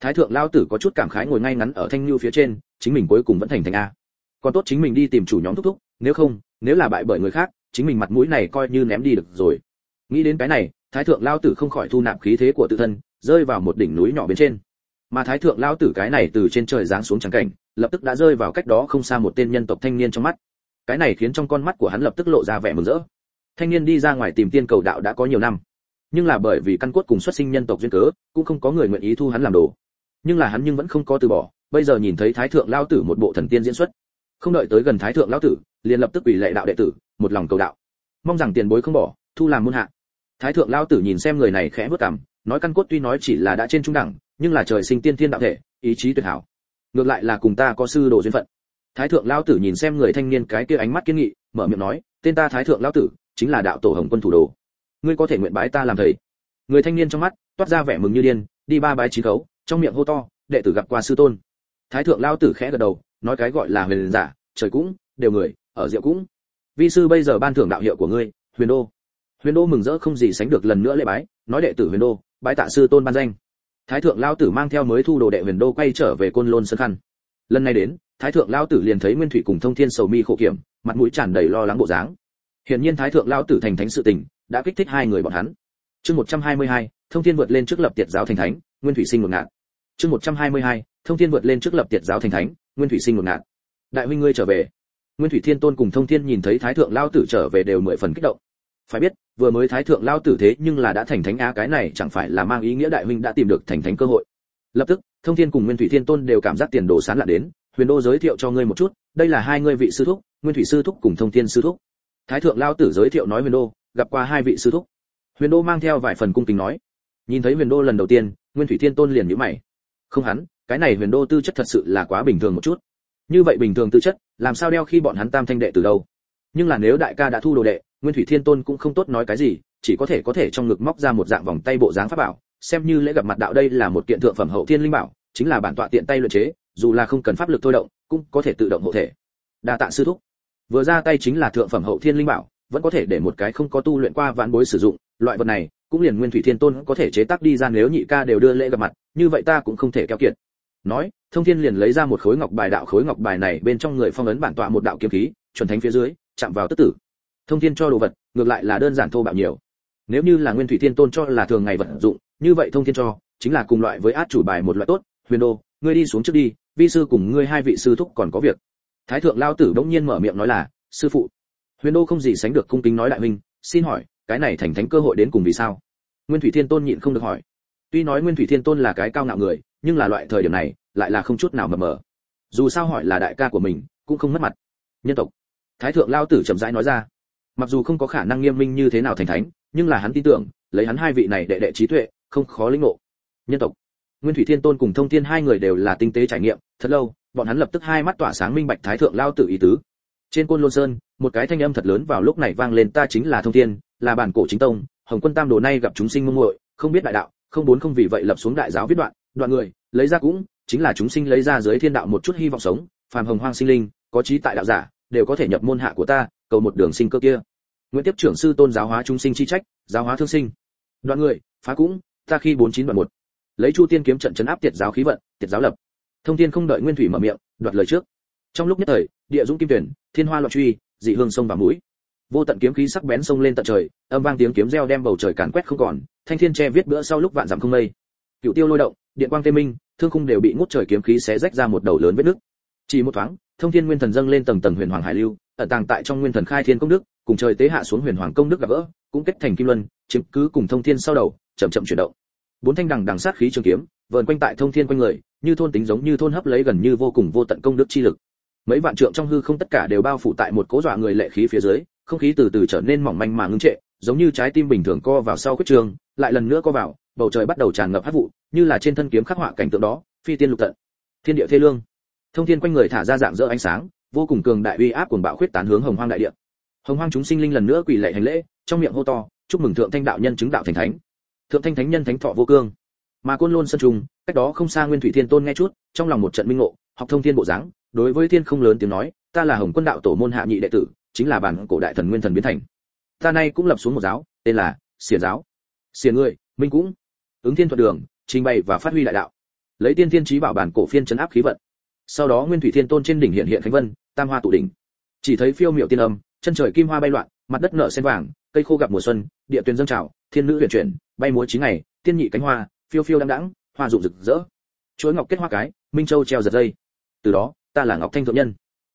thái thượng lao tử có chút cảm khái ngồi ngay ngắn ở thanh lưu phía trên, chính mình cuối cùng vẫn thành thành a. Còn tốt chính mình đi tìm chủ nhóm thúc thúc, nếu không, nếu là bại bởi người khác, chính mình mặt mũi này coi như ném đi được rồi. Nghĩ đến cái này, thái thượng lao tử không khỏi thu nạp khí thế của tự thân, rơi vào một đỉnh núi nhỏ bên trên. Mà thái thượng lao tử cái này từ trên trời giáng xuống trắng cảnh, lập tức đã rơi vào cách đó không xa một tên nhân tộc thanh niên trong mắt. Cái này khiến trong con mắt của hắn lập tức lộ ra vẻ mừng rỡ. Thanh niên đi ra ngoài tìm tiên cầu đạo đã có nhiều năm. Nhưng là bởi vì căn cốt cùng xuất sinh nhân tộc duyên cớ, cũng không có người nguyện ý thu hắn làm đồ nhưng là hắn nhưng vẫn không có từ bỏ, bây giờ nhìn thấy thái thượng lao tử một bộ thần tiên diễn xuất. Không đợi tới gần thái thượng lao tử, liền lập tức ủy lệ đạo đệ tử, một lòng cầu đạo. Mong rằng tiền bối không bỏ, thu làm môn hạ. Thái thượng lao tử nhìn xem người này khẽ bước cằm, nói căn cốt tuy nói chỉ là đã trên trung đẳng, nhưng là trời sinh tiên thiên đạo thể, ý chí tuyệt hảo. Ngược lại là cùng ta có sư đồ duyên phận. Thái thượng lao tử nhìn xem người thanh niên cái kia ánh mắt kiên nghị, mở miệng nói, tên ta thái thượng lao tử, chính là đạo tổ hồng quân thủ đồ. Ngươi có thể nguyện bái ta làm thầy. Người thanh niên trong mắt toát ra vẻ mừng như điên, đi ba bái chín khấu trong miệng hô to đệ tử gặp qua sư tôn. Thái thượng lao tử khẽ gật đầu nói cái gọi là huyền giả trời cũng đều người ở diệu cũng. Vi sư bây giờ ban thưởng đạo hiệu của ngươi huyền đô. Huyền đô mừng rỡ không gì sánh được lần nữa lễ bái nói đệ tử huyền đô bái tạ sư tôn ban danh. Thái thượng lao tử mang theo mới thu đồ đệ huyền đô quay trở về côn lôn sân khăn. Lần này đến thái thượng lao tử liền thấy nguyên thủy cùng thông thiên sầu mi khổ kiểm mặt mũi tràn đầy lo lắng bộ dáng. Hiển nhiên thái thượng lao tử thành thánh sự tình đã kích thích hai người bọn hắn. Chương 122, thông thiên vượt lên trước lập tiệt giáo thành thánh nguyên thủy sinh một ngạn chương 122, thông thiên vượt lên trước lập tiệt giáo thành thánh nguyên thủy sinh một ngạn đại huynh ngươi trở về. Nguyên thủy thiên tôn cùng thông thiên nhìn thấy thái thượng lao tử trở về đều mười phần kích động. Phải biết vừa mới thái thượng lao tử thế nhưng là đã thành thánh á cái này chẳng phải là mang ý nghĩa đại huynh đã tìm được thành thánh cơ hội. Lập tức thông thiên cùng nguyên thủy thiên tôn đều cảm giác tiền đồ sán lạ đến huyền đô giới thiệu cho ngươi một chút đây là hai ngươi vị sư thúc nguyên thủy sư thúc cùng thông thiên sư thúc. Thái thượng lao tử giới thiệu nói huyền đô gặp qua hai vị sư thúc. Huyền đô mang theo vài phần cung kính nói. Nhìn thấy huyền đô lần đầu tiên nguyên thủy thiên tôn liền nhíu mày không hắn, cái này huyền đô tư chất thật sự là quá bình thường một chút. Như vậy bình thường tư chất, làm sao đeo khi bọn hắn tam thanh đệ từ đâu? Nhưng là nếu đại ca đã thu đồ đệ, nguyên thủy thiên tôn cũng không tốt nói cái gì, chỉ có thể có thể trong ngực móc ra một dạng vòng tay bộ dáng pháp bảo, xem như lễ gặp mặt đạo đây là một kiện thượng phẩm hậu thiên linh bảo, chính là bản tọa tiện tay luyện chế, dù là không cần pháp lực thôi động, cũng có thể tự động hộ thể. Đa tạ sư thúc. Vừa ra tay chính là thượng phẩm hậu thiên linh bảo, vẫn có thể để một cái không có tu luyện qua vạn bối sử dụng, loại vật này, cũng liền nguyên thủy thiên tôn có thể chế tác đi ra nếu nhị ca đều đưa lễ gặp mặt như vậy ta cũng không thể keo kiệt. Nói, thông thiên liền lấy ra một khối ngọc bài đạo khối ngọc bài này bên trong người phong ấn bản tọa một đạo kiếm khí, chuẩn thánh phía dưới, chạm vào tức tử. Thông thiên cho đồ vật, ngược lại là đơn giản thô bạo nhiều. Nếu như là nguyên thủy thiên tôn cho là thường ngày vận dụng, như vậy thông thiên cho, chính là cùng loại với át chủ bài một loại tốt. Huyền đô, ngươi đi xuống trước đi, vi sư cùng ngươi hai vị sư thúc còn có việc. Thái thượng lao tử bỗng nhiên mở miệng nói là, sư phụ. Huyền đô không gì sánh được cung kính nói đại huynh, xin hỏi, cái này thành thánh cơ hội đến cùng vì sao? Nguyên thủy thiên tôn nhịn không được hỏi tuy nói nguyên thủy thiên tôn là cái cao ngạo người, nhưng là loại thời điểm này, lại là không chút nào mờ mờ. Dù sao hỏi là đại ca của mình, cũng không mất mặt. Nhân tộc. Thái thượng lao tử chậm rãi nói ra. Mặc dù không có khả năng nghiêm minh như thế nào thành thánh, nhưng là hắn tin tưởng, lấy hắn hai vị này đệ đệ trí tuệ, không khó lĩnh ngộ. Nhân tộc. Nguyên thủy thiên tôn cùng thông thiên hai người đều là tinh tế trải nghiệm, thật lâu, bọn hắn lập tức hai mắt tỏa sáng minh bạch thái thượng lao tử ý tứ. Trên côn lôn sơn, một cái thanh âm thật lớn vào lúc này vang lên, ta chính là thông thiên, là bản cổ chính tông, hồng quân tam đồ nay gặp chúng sinh mông muội, không biết đại đạo không muốn không vì vậy lập xuống đại giáo viết đoạn đoạn người, lấy ra cũng chính là chúng sinh lấy ra dưới thiên đạo một chút hy vọng sống, phàm hồng hoang sinh linh, có trí tại đạo giả, đều có thể nhập môn hạ của ta, cầu một đường sinh cơ kia. Nguyễn tiếp trưởng sư tôn giáo hóa chúng sinh chi trách, giáo hóa thương sinh. Đoạn người, phá cũng, ta khi bốn chín đoạn một. Lấy chu tiên kiếm trận chấn áp tiệt giáo khí vận, tiệt giáo lập. Thông thiên không đợi nguyên thủy mở miệng, đoạt lời trước. Trong lúc nhất thời, địa dũng kim tuyển, thiên hoa loạn truy, dị hương sông và mũi vô tận kiếm khí sắc bén sông lên tận trời, âm vang tiếng kiếm reo đem bầu trời càn quét không còn, thanh thiên che viết bữa sau lúc vạn dặm không mây. Cựu tiêu lôi động, điện quang tê minh, thương khung đều bị ngút trời kiếm khí xé rách ra một đầu lớn vết nứt. Chỉ một thoáng, thông thiên nguyên thần dâng lên tầng tầng huyền hoàng hải lưu, ẩn tàng tại trong nguyên thần khai thiên công đức, cùng trời tế hạ xuống huyền hoàng công đức gặp gỡ, cũng kết thành kim luân, chiếm cứ cùng thông thiên sau đầu, chậm chậm chuyển động. Bốn thanh đằng đằng sát khí trường kiếm, vờn quanh tại thông thiên quanh người, như thôn tính giống như thôn hấp lấy gần như vô cùng vô tận công đức chi lực. Mấy vạn trượng trong hư không tất cả đều bao phủ tại một cố dọa người lệ khí phía dưới không khí từ từ trở nên mỏng manh mà ngưng trệ, giống như trái tim bình thường co vào sau khuyết trường, lại lần nữa co vào, bầu trời bắt đầu tràn ngập hắc vụ, như là trên thân kiếm khắc họa cảnh tượng đó, phi tiên lục tận. Thiên địa thê lương. Thông thiên quanh người thả ra dạng dỡ ánh sáng, vô cùng cường đại uy áp cuồng bạo khuyết tán hướng hồng hoang đại địa. Hồng hoang chúng sinh linh lần nữa quỳ lạy hành lễ, trong miệng hô to, chúc mừng thượng thanh đạo nhân chứng đạo thành thánh. Thượng thanh thánh nhân thánh thọ vô cương. Mà côn lôn sân trùng cách đó không xa nguyên thủy thiên tôn nghe chút, trong lòng một trận minh ngộ, học thông thiên bộ dáng, đối với thiên không lớn tiếng nói, ta là hồng quân đạo tổ môn hạ nhị đệ tử chính là bản cổ đại thần nguyên thần biến thành. Ta nay cũng lập xuống một giáo, tên là xiển giáo. Xiển người minh cũng. Ứng thiên thuật đường, trình bày và phát huy đại đạo. Lấy tiên thiên trí bảo bản cổ phiên chấn áp khí vận. Sau đó nguyên thủy thiên tôn trên đỉnh hiện hiện khánh vân, tam hoa tụ đỉnh. Chỉ thấy phiêu miệu tiên âm, chân trời kim hoa bay loạn, mặt đất nở sen vàng, cây khô gặp mùa xuân, địa tuyền dâng trào, thiên nữ huyền chuyển, bay múa chín ngày, tiên nhị cánh hoa, phiêu phiêu đăng đãng, hoa rụng rực rỡ. Chuối ngọc kết hoa cái, minh châu treo giật dây. Từ đó, ta là ngọc thanh thượng nhân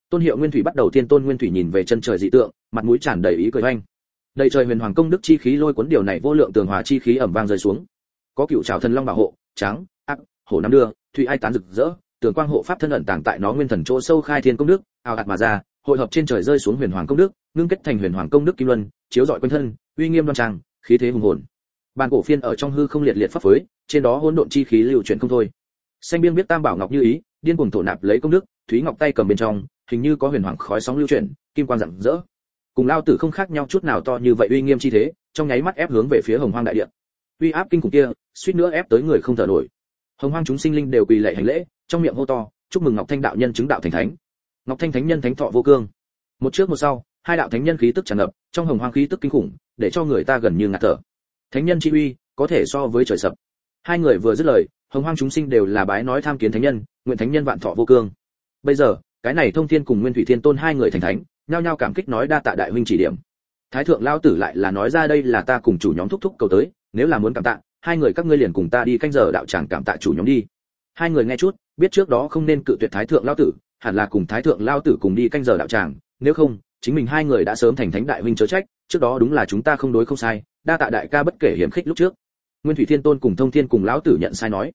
tôn hiệu nguyên thủy bắt đầu tiên tôn nguyên thủy nhìn về chân trời dị tượng, mặt mũi tràn đầy ý cười oanh. Đầy trời huyền hoàng công đức chi khí lôi cuốn điều này vô lượng tường hòa chi khí ẩm vang rơi xuống. Có cựu trào thần long bảo hộ, trắng, ác, hổ năm đưa, thủy ai tán rực rỡ, tường quang hộ pháp thân ẩn tàng tại nó nguyên thần chỗ sâu khai thiên công đức ào ạt mà ra, hội hợp trên trời rơi xuống huyền hoàng công đức, ngưng kết thành huyền hoàng công đức kim luân, chiếu rọi quanh thân, uy nghiêm đoan trang, khí thế hùng hồn. Bàn cổ phiên ở trong hư không liệt liệt pháp phối trên đó hỗn độn chi khí lưu chuyển không thôi. Xanh biên biết tam bảo ngọc như ý, điên cuồng thổ nạp lấy công đức, thúy ngọc tay cầm bên trong hình như có huyền hoàng khói sóng lưu chuyển, kim quang rạng rỡ. Cùng lao tử không khác nhau chút nào to như vậy uy nghiêm chi thế, trong nháy mắt ép hướng về phía hồng hoang đại địa. Uy áp kinh khủng kia, suýt nữa ép tới người không thở nổi. Hồng hoang chúng sinh linh đều quỳ lạy hành lễ, trong miệng hô to, chúc mừng ngọc thanh đạo nhân chứng đạo thành thánh. Ngọc thanh thánh nhân thánh thọ vô cương. Một trước một sau, hai đạo thánh nhân khí tức tràn ngập, trong hồng hoang khí tức kinh khủng, để cho người ta gần như ngạt thở. Thánh nhân chi uy, có thể so với trời sập. Hai người vừa dứt lời, hồng hoang chúng sinh đều là bái nói tham kiến thánh nhân, nguyện thánh nhân vạn thọ vô cương. Bây giờ cái này thông thiên cùng nguyên thủy thiên tôn hai người thành thánh, nhao nhao cảm kích nói đa tạ đại huynh chỉ điểm. Thái thượng lao tử lại là nói ra đây là ta cùng chủ nhóm thúc thúc cầu tới, nếu là muốn cảm tạ, hai người các ngươi liền cùng ta đi canh giờ đạo tràng cảm tạ chủ nhóm đi. Hai người nghe chút, biết trước đó không nên cự tuyệt thái thượng lao tử, hẳn là cùng thái thượng lao tử cùng đi canh giờ đạo tràng, nếu không, chính mình hai người đã sớm thành thánh đại huynh chớ trách, trước đó đúng là chúng ta không đối không sai, đa tạ đại ca bất kể hiểm khích lúc trước. Nguyên thủy thiên tôn cùng thông thiên cùng lão tử nhận sai nói.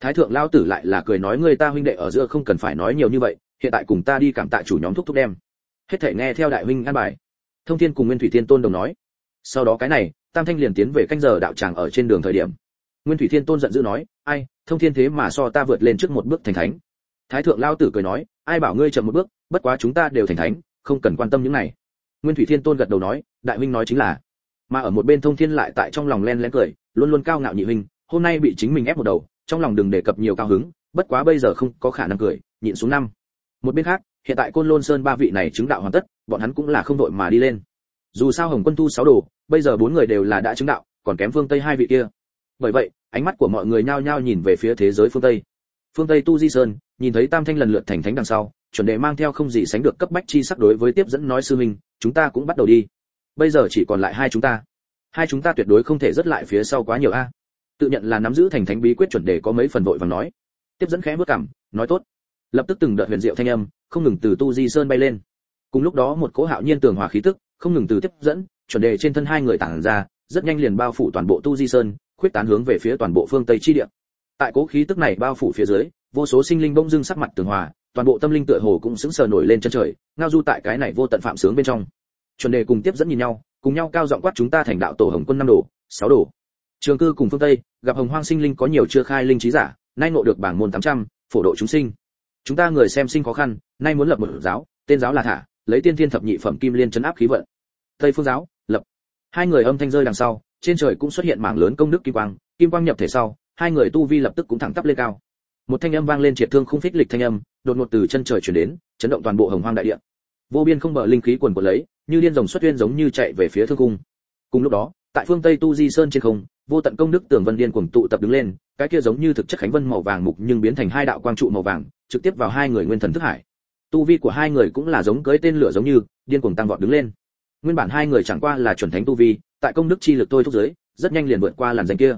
Thái thượng lão tử lại là cười nói người ta huynh đệ ở giữa không cần phải nói nhiều như vậy hiện tại cùng ta đi cảm tạ chủ nhóm thúc thúc đem. Hết thể nghe theo đại huynh an bài. Thông thiên cùng nguyên thủy thiên tôn đồng nói. Sau đó cái này, tam thanh liền tiến về canh giờ đạo tràng ở trên đường thời điểm. Nguyên thủy thiên tôn giận dữ nói, ai, thông thiên thế mà so ta vượt lên trước một bước thành thánh. Thái thượng lao tử cười nói, ai bảo ngươi chậm một bước, bất quá chúng ta đều thành thánh, không cần quan tâm những này. Nguyên thủy thiên tôn gật đầu nói, đại huynh nói chính là. Mà ở một bên thông thiên lại tại trong lòng len lén cười, luôn luôn cao ngạo nhị huynh, hôm nay bị chính mình ép một đầu, trong lòng đừng đề cập nhiều cao hứng, bất quá bây giờ không có khả năng cười, nhịn xuống năm một bên khác, hiện tại côn lôn sơn ba vị này chứng đạo hoàn tất, bọn hắn cũng là không đội mà đi lên. Dù sao hồng quân tu sáu đồ, bây giờ bốn người đều là đã chứng đạo, còn kém phương tây hai vị kia. Bởi vậy, ánh mắt của mọi người nhao nhao nhìn về phía thế giới phương tây. Phương tây tu di sơn, nhìn thấy tam thanh lần lượt thành thánh đằng sau, chuẩn đề mang theo không gì sánh được cấp bách chi sắc đối với tiếp dẫn nói sư minh chúng ta cũng bắt đầu đi. Bây giờ chỉ còn lại hai chúng ta. Hai chúng ta tuyệt đối không thể rất lại phía sau quá nhiều a. Tự nhận là nắm giữ thành thánh bí quyết chuẩn đề có mấy phần vội và nói. Tiếp dẫn khẽ bước cảm, nói tốt lập tức từng đợt huyền diệu thanh âm không ngừng từ tu di sơn bay lên. Cùng lúc đó một cỗ hạo nhiên tường hòa khí tức không ngừng từ tiếp dẫn chuẩn đề trên thân hai người tản ra rất nhanh liền bao phủ toàn bộ tu di sơn khuyết tán hướng về phía toàn bộ phương tây chi địa. Tại cố khí tức này bao phủ phía dưới vô số sinh linh bỗng dưng sắc mặt tường hòa toàn bộ tâm linh tựa hồ cũng sững sờ nổi lên chân trời ngao du tại cái này vô tận phạm sướng bên trong. Chuẩn đề cùng tiếp dẫn nhìn nhau cùng nhau cao giọng quát chúng ta thành đạo tổ hồng quân năm đồ sáu đồ. Trường cư cùng phương tây gặp hồng hoang sinh linh có nhiều chưa khai linh trí giả nay ngộ được bảng môn 800, phổ độ chúng sinh chúng ta người xem sinh khó khăn, nay muốn lập một giáo, tên giáo là thả, lấy tiên thiên thập nhị phẩm kim liên chấn áp khí vận. Tây phương giáo, lập. Hai người âm thanh rơi đằng sau, trên trời cũng xuất hiện mảng lớn công đức kim quang kim quang nhập thể sau, hai người tu vi lập tức cũng thẳng tắp lên cao. Một thanh âm vang lên triệt thương không phích lịch thanh âm, đột ngột từ chân trời chuyển đến, chấn động toàn bộ hồng hoang đại địa. Vô biên không bờ linh khí quần quật lấy, như điên rồng xuất uyên giống như chạy về phía thương cung. Cùng lúc đó, tại phương tây tu di sơn trên không, vô tận công đức tường vân điên cuồng tụ tập đứng lên cái kia giống như thực chất khánh vân màu vàng mục nhưng biến thành hai đạo quang trụ màu vàng, trực tiếp vào hai người nguyên thần thức hải. Tu vi của hai người cũng là giống cưới tên lửa giống như, điên cuồng tăng vọt đứng lên. Nguyên bản hai người chẳng qua là chuẩn thánh tu vi, tại công đức chi lực tôi thúc giới, rất nhanh liền vượt qua làn danh kia.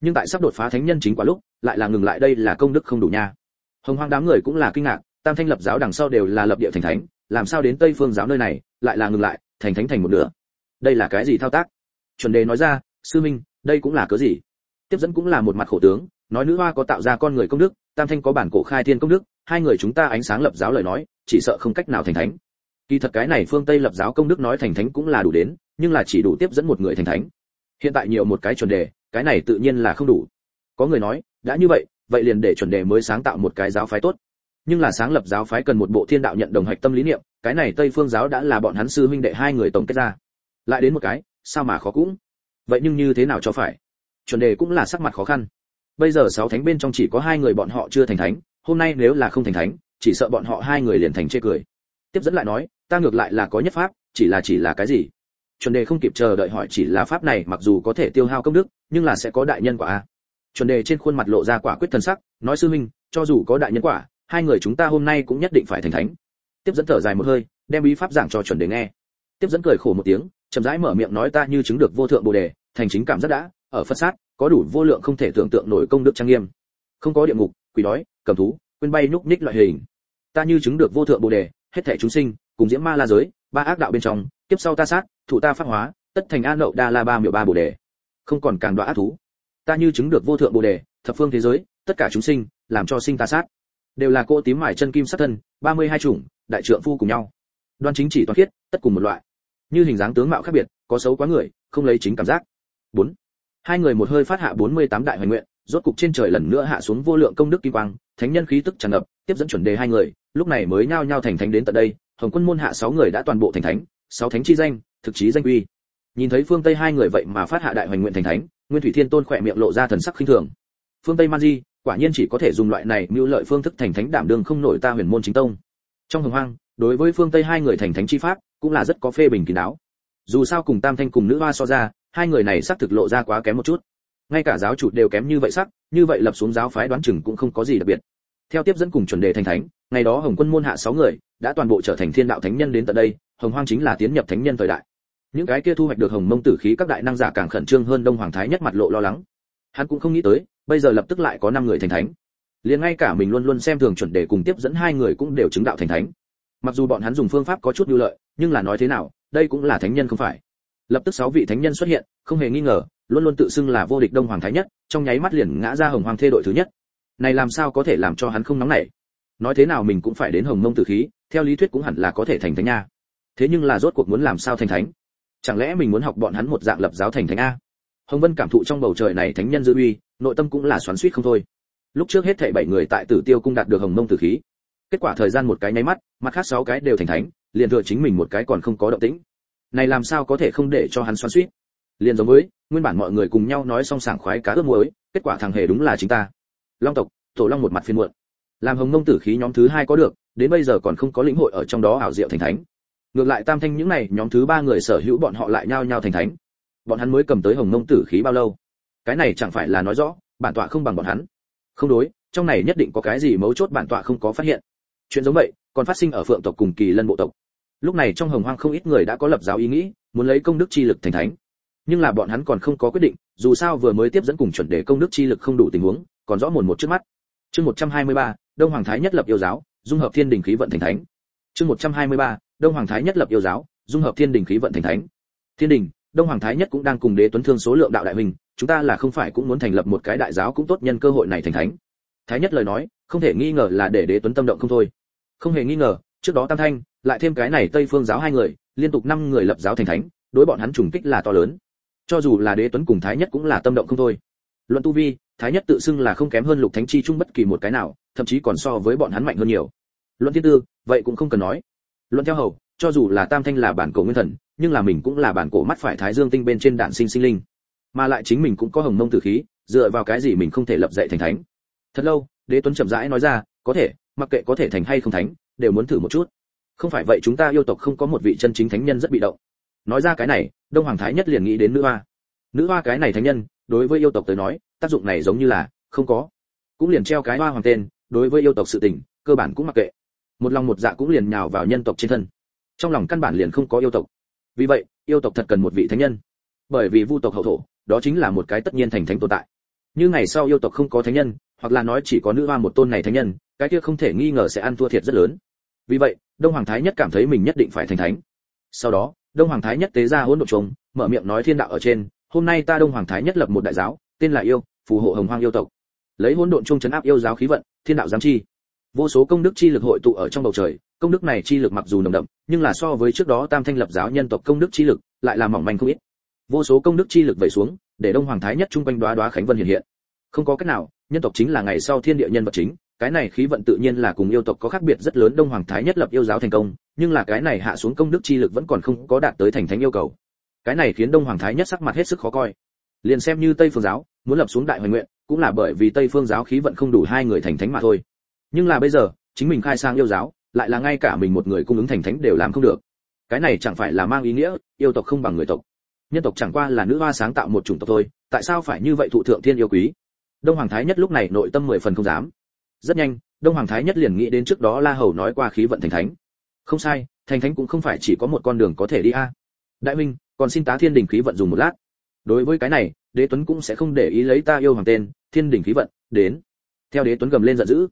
Nhưng tại sắp đột phá thánh nhân chính quả lúc, lại là ngừng lại đây là công đức không đủ nha. Hồng hoang đám người cũng là kinh ngạc, tam thanh lập giáo đằng sau đều là lập địa thành thánh, làm sao đến tây phương giáo nơi này, lại là ngừng lại, thành thánh thành một nửa. Đây là cái gì thao tác? Chuẩn đề nói ra, sư minh, đây cũng là cớ gì? Tiếp dẫn cũng là một mặt khổ tướng, nói nữ hoa có tạo ra con người công đức, tam thanh có bản cổ khai thiên công đức, hai người chúng ta ánh sáng lập giáo lời nói, chỉ sợ không cách nào thành thánh. Kỳ thật cái này phương tây lập giáo công đức nói thành thánh cũng là đủ đến, nhưng là chỉ đủ tiếp dẫn một người thành thánh. Hiện tại nhiều một cái chuẩn đề, cái này tự nhiên là không đủ. Có người nói, đã như vậy vậy liền để chuẩn đề mới sáng tạo một cái giáo phái tốt. Nhưng là sáng lập giáo phái cần một bộ thiên đạo nhận đồng hạch tâm lý niệm, cái này tây phương giáo đã là bọn hắn sư huynh đệ hai người tổng kết ra. Lại đến một cái, sao mà khó cũng? Vậy nhưng như thế nào cho phải? Chuẩn đề cũng là sắc mặt khó khăn. Bây giờ sáu thánh bên trong chỉ có hai người bọn họ chưa thành thánh, hôm nay nếu là không thành thánh, chỉ sợ bọn họ hai người liền thành chê cười. Tiếp dẫn lại nói, ta ngược lại là có nhất pháp, chỉ là chỉ là cái gì? Chuẩn đề không kịp chờ đợi hỏi chỉ là pháp này mặc dù có thể tiêu hao công đức, nhưng là sẽ có đại nhân quả a. Chuẩn đề trên khuôn mặt lộ ra quả quyết thần sắc, nói sư minh cho dù có đại nhân quả, hai người chúng ta hôm nay cũng nhất định phải thành thánh. Tiếp dẫn thở dài một hơi, đem bí pháp giảng cho chuẩn đề nghe. Tiếp dẫn cười khổ một tiếng, chậm rãi mở miệng nói ta như chứng được vô thượng bồ đề, thành chính cảm rất đã ở phật sát, có đủ vô lượng không thể tưởng tượng nổi công đức trang nghiêm. Không có địa ngục, quỷ đói, cầm thú, quên bay nhúc nhích loại hình. Ta như chứng được vô thượng bồ đề, hết thảy chúng sinh, cùng diễm ma la giới, ba ác đạo bên trong tiếp sau ta sát thủ ta pháp hóa, tất thành an nậu đa la ba miệu ba bồ đề. Không còn càng đoạ ác thú. Ta như chứng được vô thượng bồ đề, thập phương thế giới, tất cả chúng sinh, làm cho sinh ta sát. Đều là cô tím mải chân kim sát thân, ba mươi hai chủng, đại trượng phu cùng nhau. Đoan chính chỉ toàn khiết, tất cùng một loại. Như hình dáng tướng mạo khác biệt, có xấu quá người, không lấy chính cảm giác. Bốn hai người một hơi phát hạ bốn mươi tám đại hoài nguyện, rốt cục trên trời lần nữa hạ xuống vô lượng công đức kim quang, thánh nhân khí tức tràn ngập, tiếp dẫn chuẩn đề hai người, lúc này mới nhao nhao thành thánh đến tận đây, hồng quân môn hạ sáu người đã toàn bộ thành thánh, sáu thánh chi danh, thực chí danh uy. Nhìn thấy phương tây hai người vậy mà phát hạ đại hoành nguyện thành thánh, nguyên thủy thiên tôn khỏe miệng lộ ra thần sắc khinh thường. Phương tây man di, quả nhiên chỉ có thể dùng loại này mưu lợi phương thức thành thánh đảm đương không nổi ta huyền môn chính tông. Trong hồng hoang, đối với phương tây hai người thành thánh chi pháp, cũng là rất có phê bình kín đáo. Dù sao cùng tam thanh cùng nữ hoa so ra hai người này xác thực lộ ra quá kém một chút. Ngay cả giáo chủ đều kém như vậy sắc, như vậy lập xuống giáo phái đoán chừng cũng không có gì đặc biệt. Theo tiếp dẫn cùng chuẩn đề thành thánh, ngày đó hồng quân môn hạ sáu người, đã toàn bộ trở thành thiên đạo thánh nhân đến tận đây, hồng hoang chính là tiến nhập thánh nhân thời đại. Những cái kia thu hoạch được hồng mông tử khí các đại năng giả càng khẩn trương hơn đông hoàng thái nhất mặt lộ lo lắng. Hắn cũng không nghĩ tới, bây giờ lập tức lại có năm người thành thánh. Liền ngay cả mình luôn luôn xem thường chuẩn đề cùng tiếp dẫn hai người cũng đều chứng đạo thành thánh. Mặc dù bọn hắn dùng phương pháp có chút ưu lợi, nhưng là nói thế nào, đây cũng là thánh nhân không phải lập tức sáu vị thánh nhân xuất hiện, không hề nghi ngờ, luôn luôn tự xưng là vô địch đông hoàng thái nhất, trong nháy mắt liền ngã ra hồng hoàng thê đội thứ nhất. Này làm sao có thể làm cho hắn không nóng nảy? Nói thế nào mình cũng phải đến hồng mông tử khí, theo lý thuyết cũng hẳn là có thể thành thánh nha. Thế nhưng là rốt cuộc muốn làm sao thành thánh? Chẳng lẽ mình muốn học bọn hắn một dạng lập giáo thành thánh a? Hồng vân cảm thụ trong bầu trời này thánh nhân dư uy, nội tâm cũng là xoắn xuýt không thôi. Lúc trước hết thảy bảy người tại tử tiêu cung đạt được hồng mông tử khí, kết quả thời gian một cái nháy mắt, mặt khác sáu cái đều thành thánh, liền thừa chính mình một cái còn không có động tĩnh này làm sao có thể không để cho hắn xoắn xuýt liền giống với, nguyên bản mọi người cùng nhau nói xong sảng khoái cá ướp muối, kết quả thằng hề đúng là chính ta. Long tộc, tổ long một mặt phiền muộn. Làm hồng mông tử khí nhóm thứ hai có được, đến bây giờ còn không có lĩnh hội ở trong đó ảo diệu thành thánh. Ngược lại tam thanh những này, nhóm thứ ba người sở hữu bọn họ lại nhao nhao thành thánh. Bọn hắn mới cầm tới hồng mông tử khí bao lâu? Cái này chẳng phải là nói rõ, bản tọa không bằng bọn hắn. Không đối, trong này nhất định có cái gì mấu chốt bản tọa không có phát hiện. Chuyện giống vậy, còn phát sinh ở phượng tộc cùng kỳ lân bộ tộc lúc này trong hồng hoang không ít người đã có lập giáo ý nghĩ muốn lấy công đức chi lực thành thánh. Nhưng là bọn hắn còn không có quyết định dù sao vừa mới tiếp dẫn cùng chuẩn đề công đức chi lực không đủ tình huống còn rõ mồn một trước mắt. Chương 123, đông hoàng thái nhất lập yêu giáo dung hợp thiên đình khí vận thành thánh. Chương 123, đông hoàng thái nhất lập yêu giáo dung hợp thiên đình khí vận thành thánh. Thiên đình đông hoàng thái nhất cũng đang cùng đế tuấn thương số lượng đạo đại hình chúng ta là không phải cũng muốn thành lập một cái đại giáo cũng tốt nhân cơ hội này thành thánh. Thái nhất lời nói không thể nghi ngờ là để đế tuấn tâm động không thôi. Không hề nghi ngờ trước đó tam thanh lại thêm cái này tây phương giáo hai người, liên tục năm người lập giáo thành thánh, đối bọn hắn trùng kích là to lớn. Cho dù là đế tuấn cùng thái nhất cũng là tâm động không thôi. Luận tu vi, thái nhất tự xưng là không kém hơn lục thánh chi chung bất kỳ một cái nào, thậm chí còn so với bọn hắn mạnh hơn nhiều. Luận thiên tư, vậy cũng không cần nói. Luận theo hầu, cho dù là tam thanh là bản cổ nguyên thần, nhưng là mình cũng là bản cổ mắt phải thái dương tinh bên trên đạn sinh sinh linh. Mà lại chính mình cũng có hồng mông tử khí, dựa vào cái gì mình không thể lập dạy thành thánh? Thật lâu, đế tuấn chậm rãi nói ra, có thể, mặc kệ có thể thành hay không thánh, đều muốn thử một chút không phải vậy chúng ta yêu tộc không có một vị chân chính thánh nhân rất bị động. Nói ra cái này, đông hoàng thái nhất liền nghĩ đến nữ hoa. Nữ hoa cái này thánh nhân, đối với yêu tộc tới nói, tác dụng này giống như là không có. Cũng liền treo cái hoa hoàng tên, đối với yêu tộc sự tình, cơ bản cũng mặc kệ. Một lòng một dạ cũng liền nhào vào nhân tộc trên thân. Trong lòng căn bản liền không có yêu tộc. Vì vậy, yêu tộc thật cần một vị thánh nhân. Bởi vì vu tộc hậu thổ, đó chính là một cái tất nhiên thành thánh tồn tại. Như ngày sau yêu tộc không có thánh nhân, hoặc là nói chỉ có nữ hoa một tôn này thánh nhân, cái kia không thể nghi ngờ sẽ ăn thua thiệt rất lớn. Vì vậy đông hoàng thái nhất cảm thấy mình nhất định phải thành thánh. Sau đó, đông hoàng thái nhất tế ra hỗn độn trùng mở miệng nói thiên đạo ở trên, hôm nay ta đông hoàng thái nhất lập một đại giáo, tên là yêu, phù hộ hồng hoang yêu tộc. Lấy hỗn độn chung chấn áp yêu giáo khí vận, thiên đạo giám chi. Vô số công đức chi lực hội tụ ở trong bầu trời, công đức này chi lực mặc dù nồng đậm, nhưng là so với trước đó tam thanh lập giáo nhân tộc công đức chi lực, lại là mỏng manh không ít. Vô số công đức chi lực vẩy xuống, để đông hoàng thái nhất trung quanh đoá đoá khánh vân hiện hiện. Không có cách nào, nhân tộc chính là ngày sau thiên địa nhân vật chính cái này khí vận tự nhiên là cùng yêu tộc có khác biệt rất lớn, đông hoàng thái nhất lập yêu giáo thành công, nhưng là cái này hạ xuống công đức chi lực vẫn còn không có đạt tới thành thánh yêu cầu. Cái này khiến đông hoàng thái nhất sắc mặt hết sức khó coi. Liền xem như tây phương giáo, muốn lập xuống đại hoài nguyện, cũng là bởi vì tây phương giáo khí vận không đủ hai người thành thánh mà thôi. Nhưng là bây giờ, chính mình khai sang yêu giáo, lại là ngay cả mình một người cung ứng thành thánh đều làm không được. Cái này chẳng phải là mang ý nghĩa, yêu tộc không bằng người tộc. Nhân tộc chẳng qua là nữ hoa sáng tạo một chủng tộc thôi, tại sao phải như vậy thụ thượng thiên yêu quý? Đông hoàng thái nhất lúc này nội tâm mười phần không dám rất nhanh, đông hoàng thái nhất liền nghĩ đến trước đó la hầu nói qua khí vận thành thánh. Không sai, thành thánh cũng không phải chỉ có một con đường có thể đi a. Đại minh còn xin tá thiên đình khí vận dùng một lát. Đối với cái này, đế tuấn cũng sẽ không để ý lấy ta yêu hoàng tên, thiên đình khí vận, đến. Theo đế tuấn gầm lên giận dữ,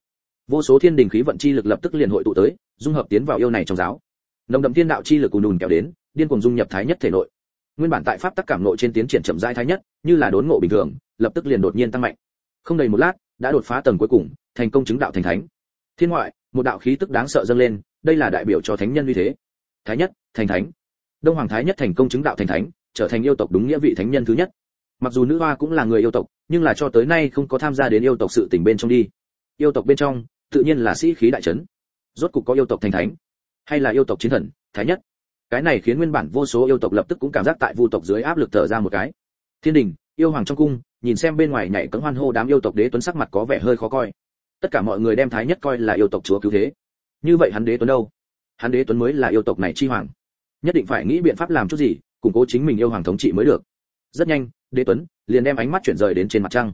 vô số thiên đình khí vận chi lực lập tức liền hội tụ tới, dung hợp tiến vào yêu này trong giáo. Nồng đậm thiên đạo chi lực cùng đùn kéo đến, điên cuồng dung nhập thái nhất thể nội. Nguyên bản tại pháp tắc cảm nội trên tiến triển chậm rãi thái nhất, như là đốn ngộ bình thường, lập tức liền đột nhiên tăng mạnh. Không đầy một lát đã đột phá tầng cuối cùng, thành công chứng đạo thành thánh. Thiên ngoại, một đạo khí tức đáng sợ dâng lên, đây là đại biểu cho thánh nhân uy thế. Thái nhất, thành thánh. Đông hoàng thái nhất thành công chứng đạo thành thánh, trở thành yêu tộc đúng nghĩa vị thánh nhân thứ nhất. Mặc dù nữ hoa cũng là người yêu tộc, nhưng là cho tới nay không có tham gia đến yêu tộc sự tình bên trong đi. Yêu tộc bên trong, tự nhiên là sĩ khí đại trấn rốt cục có yêu tộc thành thánh, hay là yêu tộc chiến thần, thái nhất. Cái này khiến nguyên bản vô số yêu tộc lập tức cũng cảm giác tại vu tộc dưới áp lực thở ra một cái. Thiên đình, yêu hoàng trong cung nhìn xem bên ngoài nhảy cẫng hoan hô đám yêu tộc đế tuấn sắc mặt có vẻ hơi khó coi. Tất cả mọi người đem thái nhất coi là yêu tộc chúa cứu thế. Như vậy hắn đế tuấn đâu? Hắn đế tuấn mới là yêu tộc này chi hoàng. Nhất định phải nghĩ biện pháp làm chút gì, củng cố chính mình yêu hoàng thống trị mới được. Rất nhanh, đế tuấn liền đem ánh mắt chuyển rời đến trên mặt trăng.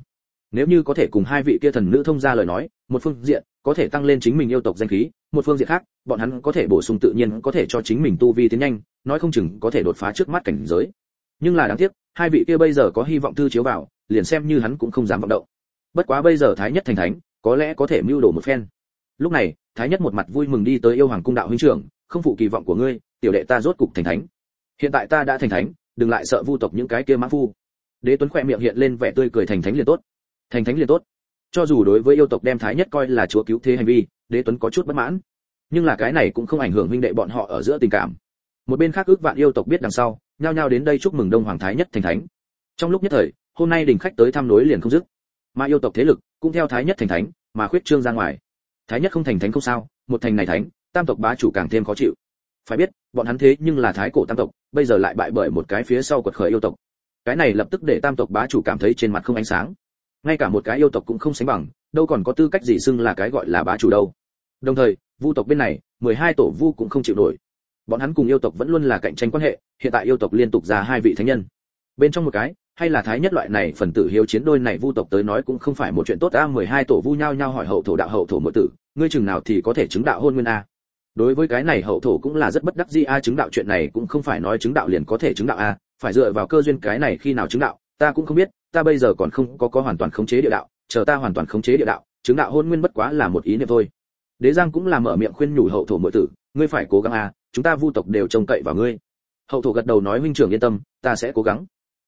Nếu như có thể cùng hai vị kia thần nữ thông ra lời nói, một phương diện có thể tăng lên chính mình yêu tộc danh khí, một phương diện khác, bọn hắn có thể bổ sung tự nhiên có thể cho chính mình tu vi tiến nhanh, nói không chừng có thể đột phá trước mắt cảnh giới nhưng là đáng tiếc, hai vị kia bây giờ có hy vọng thư chiếu vào, liền xem như hắn cũng không dám vọng động. Bất quá bây giờ thái nhất thành thánh, có lẽ có thể mưu đồ một phen. Lúc này, thái nhất một mặt vui mừng đi tới yêu hoàng cung đạo huynh trưởng, không phụ kỳ vọng của ngươi, tiểu đệ ta rốt cục thành thánh. Hiện tại ta đã thành thánh, đừng lại sợ vu tộc những cái kia mã phu. Đế tuấn khỏe miệng hiện lên vẻ tươi cười, thành thánh liền tốt. Thành thánh liền tốt. Cho dù đối với yêu tộc đem thái nhất coi là chúa cứu thế hành vi, đế tuấn có chút bất mãn. Nhưng là cái này cũng không ảnh hưởng huynh đệ bọn họ ở giữa tình cảm một bên khác ước vạn yêu tộc biết đằng sau, nhao nhao đến đây chúc mừng đông hoàng thái nhất thành thánh. Trong lúc nhất thời, hôm nay đình khách tới thăm nối liền không dứt. Mà yêu tộc thế lực cũng theo thái nhất thành thánh mà khuyết trương ra ngoài. Thái nhất không thành thánh không sao, một thành này thánh, tam tộc bá chủ càng thêm khó chịu. Phải biết, bọn hắn thế nhưng là thái cổ tam tộc, bây giờ lại bại bởi một cái phía sau quật khởi yêu tộc. Cái này lập tức để tam tộc bá chủ cảm thấy trên mặt không ánh sáng. Ngay cả một cái yêu tộc cũng không sánh bằng, đâu còn có tư cách gì xưng là cái gọi là bá chủ đâu. Đồng thời, vu tộc bên này, mười hai tổ vu cũng không chịu nổi bọn hắn cùng yêu tộc vẫn luôn là cạnh tranh quan hệ, hiện tại yêu tộc liên tục ra hai vị thánh nhân. Bên trong một cái, hay là thái nhất loại này phần tử hiếu chiến đôi này vu tộc tới nói cũng không phải một chuyện tốt, a, mười hai tổ vu nhau nhau hỏi hậu thổ đạo hậu thổ mỗi tử, ngươi chừng nào thì có thể chứng đạo hôn nguyên a? Đối với cái này hậu thổ cũng là rất bất đắc dĩ, a, chứng đạo chuyện này cũng không phải nói chứng đạo liền có thể chứng đạo a, phải dựa vào cơ duyên cái này khi nào chứng đạo, ta cũng không biết, ta bây giờ còn không có có hoàn toàn khống chế địa đạo, chờ ta hoàn toàn khống chế địa đạo, chứng đạo hôn nguyên bất quá là một ý niệm thôi. Đế giang cũng là mở miệng khuyên nhủ hậu thổ mỗi tử, ngươi phải cố gắng a chúng ta vu tộc đều trông cậy vào ngươi. Hậu thổ gật đầu nói, huynh trưởng yên tâm, ta sẽ cố gắng.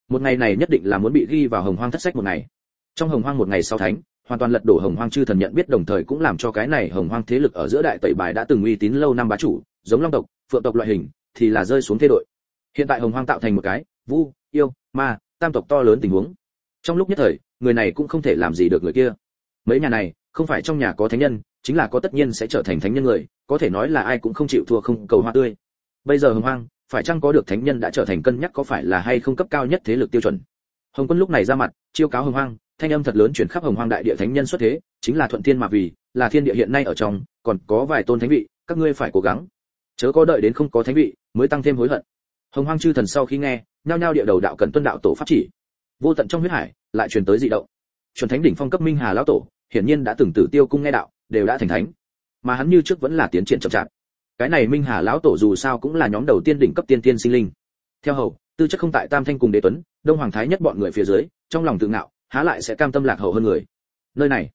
Một ngày này nhất định là muốn bị ghi vào hồng hoang thất sách một ngày. Trong hồng hoang một ngày sau thánh, hoàn toàn lật đổ hồng hoang chư thần nhận biết đồng thời cũng làm cho cái này hồng hoang thế lực ở giữa đại tẩy bài đã từng uy tín lâu năm bá chủ, giống long tộc, phượng tộc loại hình, thì là rơi xuống thế đội. Hiện tại hồng hoang tạo thành một cái, vu, yêu, ma, tam tộc to lớn tình huống. Trong lúc nhất thời, người này cũng không thể làm gì được người kia. Mấy nhà này, không phải trong nhà có thánh nhân, chính là có tất nhiên sẽ trở thành thánh nhân người có thể nói là ai cũng không chịu thua không cầu hoa tươi. Bây giờ hồng hoang, phải chăng có được thánh nhân đã trở thành cân nhắc có phải là hay không cấp cao nhất thế lực tiêu chuẩn? Hồng quân lúc này ra mặt, chiêu cáo hồng hoang, thanh âm thật lớn chuyển khắp hồng hoang đại địa thánh nhân xuất thế, chính là thuận thiên mà vì, là thiên địa hiện nay ở trong, còn có vài tôn thánh vị, các ngươi phải cố gắng. Chớ có đợi đến không có thánh vị, mới tăng thêm hối hận. Hồng hoang chư thần sau khi nghe, nhao nhao địa đầu đạo cần tuân đạo tổ pháp chỉ. Vô tận trong huyết hải, lại truyền tới dị động. Chuẩn thánh đỉnh phong cấp minh hà lão tổ, hiển nhiên đã từng tử tiêu cung nghe đạo, đều đã thành thánh mà hắn như trước vẫn là tiến triển chậm chạp. Cái này minh hà lão tổ dù sao cũng là nhóm đầu tiên đỉnh cấp tiên tiên sinh linh. Theo hầu, tư chất không tại tam thanh cùng đế tuấn, đông hoàng thái nhất bọn người phía dưới, trong lòng tự ngạo, há lại sẽ cam tâm lạc hậu hơn người. Nơi này,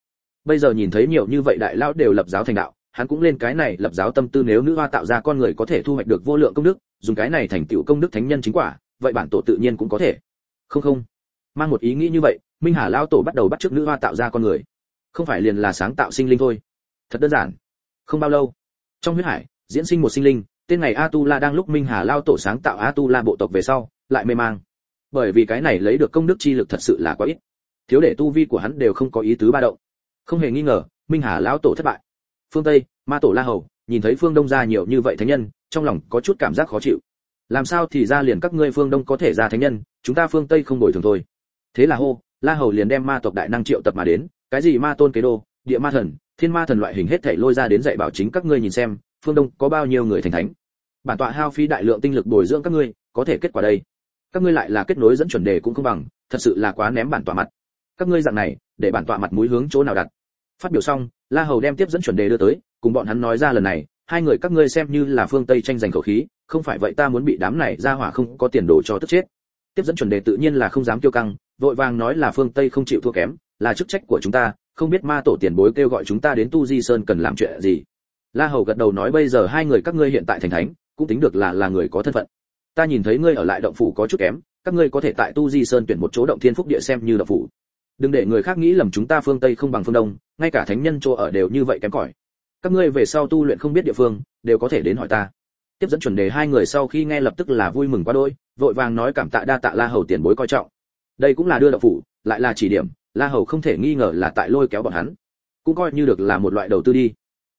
bây giờ nhìn thấy nhiều như vậy đại lão đều lập giáo thành đạo, hắn cũng lên cái này lập giáo tâm tư nếu nữ hoa tạo ra con người có thể thu hoạch được vô lượng công đức, dùng cái này thành tựu công đức thánh nhân chính quả, vậy bản tổ tự nhiên cũng có thể. Không không. Mang một ý nghĩ như vậy, minh hà lão tổ bắt đầu bắt chước nữ hoa tạo ra con người. Không phải liền là sáng tạo sinh linh thôi. Thật đơn giản không bao lâu, trong huyết hải, diễn sinh một sinh linh, tên này a tu la đang lúc minh hà lao tổ sáng tạo a tu la bộ tộc về sau, lại mê mang. Bởi vì cái này lấy được công đức chi lực thật sự là quá ít. Thiếu để tu vi của hắn đều không có ý tứ ba động. Không hề nghi ngờ, minh hà lão tổ thất bại. Phương tây, ma tổ la hầu, nhìn thấy phương đông ra nhiều như vậy thánh nhân, trong lòng có chút cảm giác khó chịu. Làm sao thì ra liền các ngươi phương đông có thể ra thánh nhân, chúng ta phương tây không đổi thường thôi. Thế là hô, la hầu liền đem ma tộc đại năng triệu tập mà đến, cái gì ma tôn kế đô, địa ma thần thiên ma thần loại hình hết thảy lôi ra đến dạy bảo chính các ngươi nhìn xem, phương đông có bao nhiêu người thành thánh? Bản tọa hao phí đại lượng tinh lực bồi dưỡng các ngươi, có thể kết quả đây. Các ngươi lại là kết nối dẫn chuẩn đề cũng không bằng, thật sự là quá ném bản tọa mặt. Các ngươi dạng này, để bản tọa mặt mũi hướng chỗ nào đặt? Phát biểu xong, la hầu đem tiếp dẫn chuẩn đề đưa tới, cùng bọn hắn nói ra lần này, hai người các ngươi xem như là phương tây tranh giành khẩu khí, không phải vậy ta muốn bị đám này ra hỏa không có tiền đồ cho tức chết. Tiếp dẫn chuẩn đề tự nhiên là không dám kiêu căng, vội vàng nói là phương tây không chịu thua kém là chức trách của chúng ta, không biết ma tổ tiền bối kêu gọi chúng ta đến tu di sơn cần làm chuyện gì. La hầu gật đầu nói, bây giờ hai người các ngươi hiện tại thành thánh, cũng tính được là là người có thân phận. Ta nhìn thấy ngươi ở lại động phủ có chút kém, các ngươi có thể tại tu di sơn tuyển một chỗ động thiên phúc địa xem như động phủ. Đừng để người khác nghĩ lầm chúng ta phương tây không bằng phương đông, ngay cả thánh nhân chỗ ở đều như vậy kém cỏi. Các ngươi về sau tu luyện không biết địa phương, đều có thể đến hỏi ta. Tiếp dẫn chuẩn đề hai người sau khi nghe lập tức là vui mừng quá đôi vội vàng nói cảm tạ đa tạ la hầu tiền bối coi trọng. Đây cũng là đưa động phủ, lại là chỉ điểm la hầu không thể nghi ngờ là tại lôi kéo bọn hắn. Cũng coi như được là một loại đầu tư đi.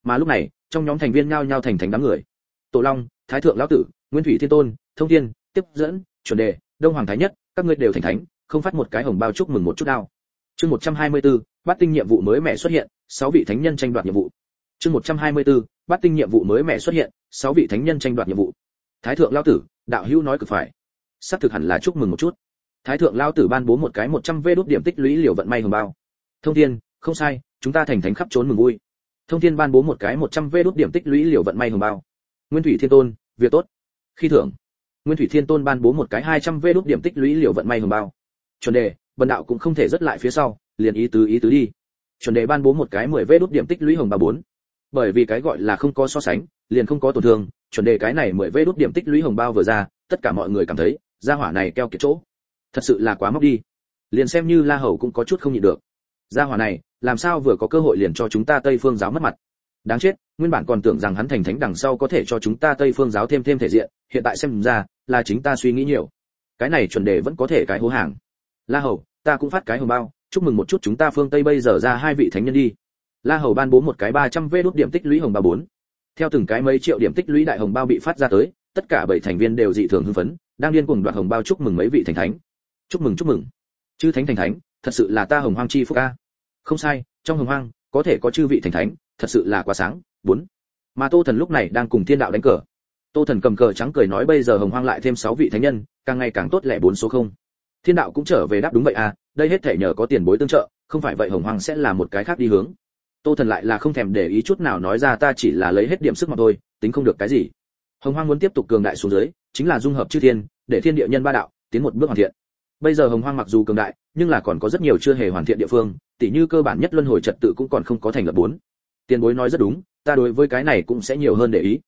Mà lúc này trong nhóm thành viên nhao nhao thành thành đám người. Tổ long thái thượng lão tử nguyên thủy thiên tôn thông thiên tiếp dẫn chuẩn đề đông hoàng thái nhất các ngươi đều thành thánh không phát một cái hồng bao chúc mừng một chút nào. Chương 124, bắt tinh nhiệm vụ mới mẹ xuất hiện sáu vị thánh nhân tranh đoạt nhiệm vụ. Chương 124, bắt tinh nhiệm vụ mới mẹ xuất hiện sáu vị thánh nhân tranh đoạt nhiệm vụ. Thái thượng lão tử đạo hữu nói cực phải. Sắp thực hẳn là chúc mừng một chút thái thượng lão tử ban bố một cái 100 vê đốt điểm tích lũy liều vận may hồng bao. Thông thiên, không sai, chúng ta thành thánh khắp trốn mừng vui. Thông thiên ban bố một cái 100 vê đốt điểm tích lũy liều vận may hồng bao. Nguyên thủy thiên tôn, việc tốt. Khi thưởng. Nguyên thủy thiên tôn ban bố một cái 200 vê đốt điểm tích lũy liều vận may hồng bao. Chuẩn đề, bần đạo cũng không thể rất lại phía sau, liền ý tứ ý tứ đi. Chuẩn đề ban bố một cái 10 vê đốt điểm tích lũy hồng bao bốn. Bởi vì cái gọi là không có so sánh, liền không có tổn thương, chuẩn đề cái này 10 vê đốt điểm tích lũy hồng bao vừa ra, tất cả mọi người cảm thấy, gia hỏa này keo kiệt chỗ thật sự là quá móc đi. Liền xem như la hầu cũng có chút không nhịn được. Gia hỏa này, làm sao vừa có cơ hội liền cho chúng ta tây phương giáo mất mặt? Đáng chết, nguyên bản còn tưởng rằng hắn thành thánh đằng sau có thể cho chúng ta tây phương giáo thêm thêm thể diện, hiện tại xem ra là chính ta suy nghĩ nhiều. Cái này chuẩn đề vẫn có thể cái hố hàng. La hầu, ta cũng phát cái hồng bao, chúc mừng một chút chúng ta phương tây bây giờ ra hai vị thánh nhân đi. La hầu ban bố một cái 300 vê đốt điểm tích lũy hồng ba bốn. Theo từng cái mấy triệu điểm tích lũy đại hồng bao bị phát ra tới, tất cả bảy thành viên đều dị thường hưng phấn, đang điên cuồng đoạt hồng bao chúc mừng mấy vị thành thánh chúc mừng chúc mừng. Chư thánh thành thánh, thật sự là ta hồng hoang chi phúc a. Không sai, trong hồng hoang, có thể có chư vị thành thánh, thật sự là quá sáng. Bốn. Mà tô thần lúc này đang cùng thiên đạo đánh cờ. Tô thần cầm cờ trắng cười nói bây giờ hồng hoang lại thêm sáu vị thánh nhân, càng ngày càng tốt lẻ bốn số không. Thiên đạo cũng trở về đáp đúng vậy à đây hết thể nhờ có tiền bối tương trợ, không phải vậy hồng hoang sẽ là một cái khác đi hướng. Tô thần lại là không thèm để ý chút nào nói ra ta chỉ là lấy hết điểm sức mà thôi, tính không được cái gì. Hồng hoang muốn tiếp tục cường đại xuống dưới, chính là dung hợp chư thiên, để thiên địa nhân ba đạo, tiến một bước hoàn thiện bây giờ hồng hoang mặc dù cường đại, nhưng là còn có rất nhiều chưa hề hoàn thiện địa phương, tỉ như cơ bản nhất luân hồi trật tự cũng còn không có thành lập bốn. Tiền bối nói rất đúng, ta đối với cái này cũng sẽ nhiều hơn để ý.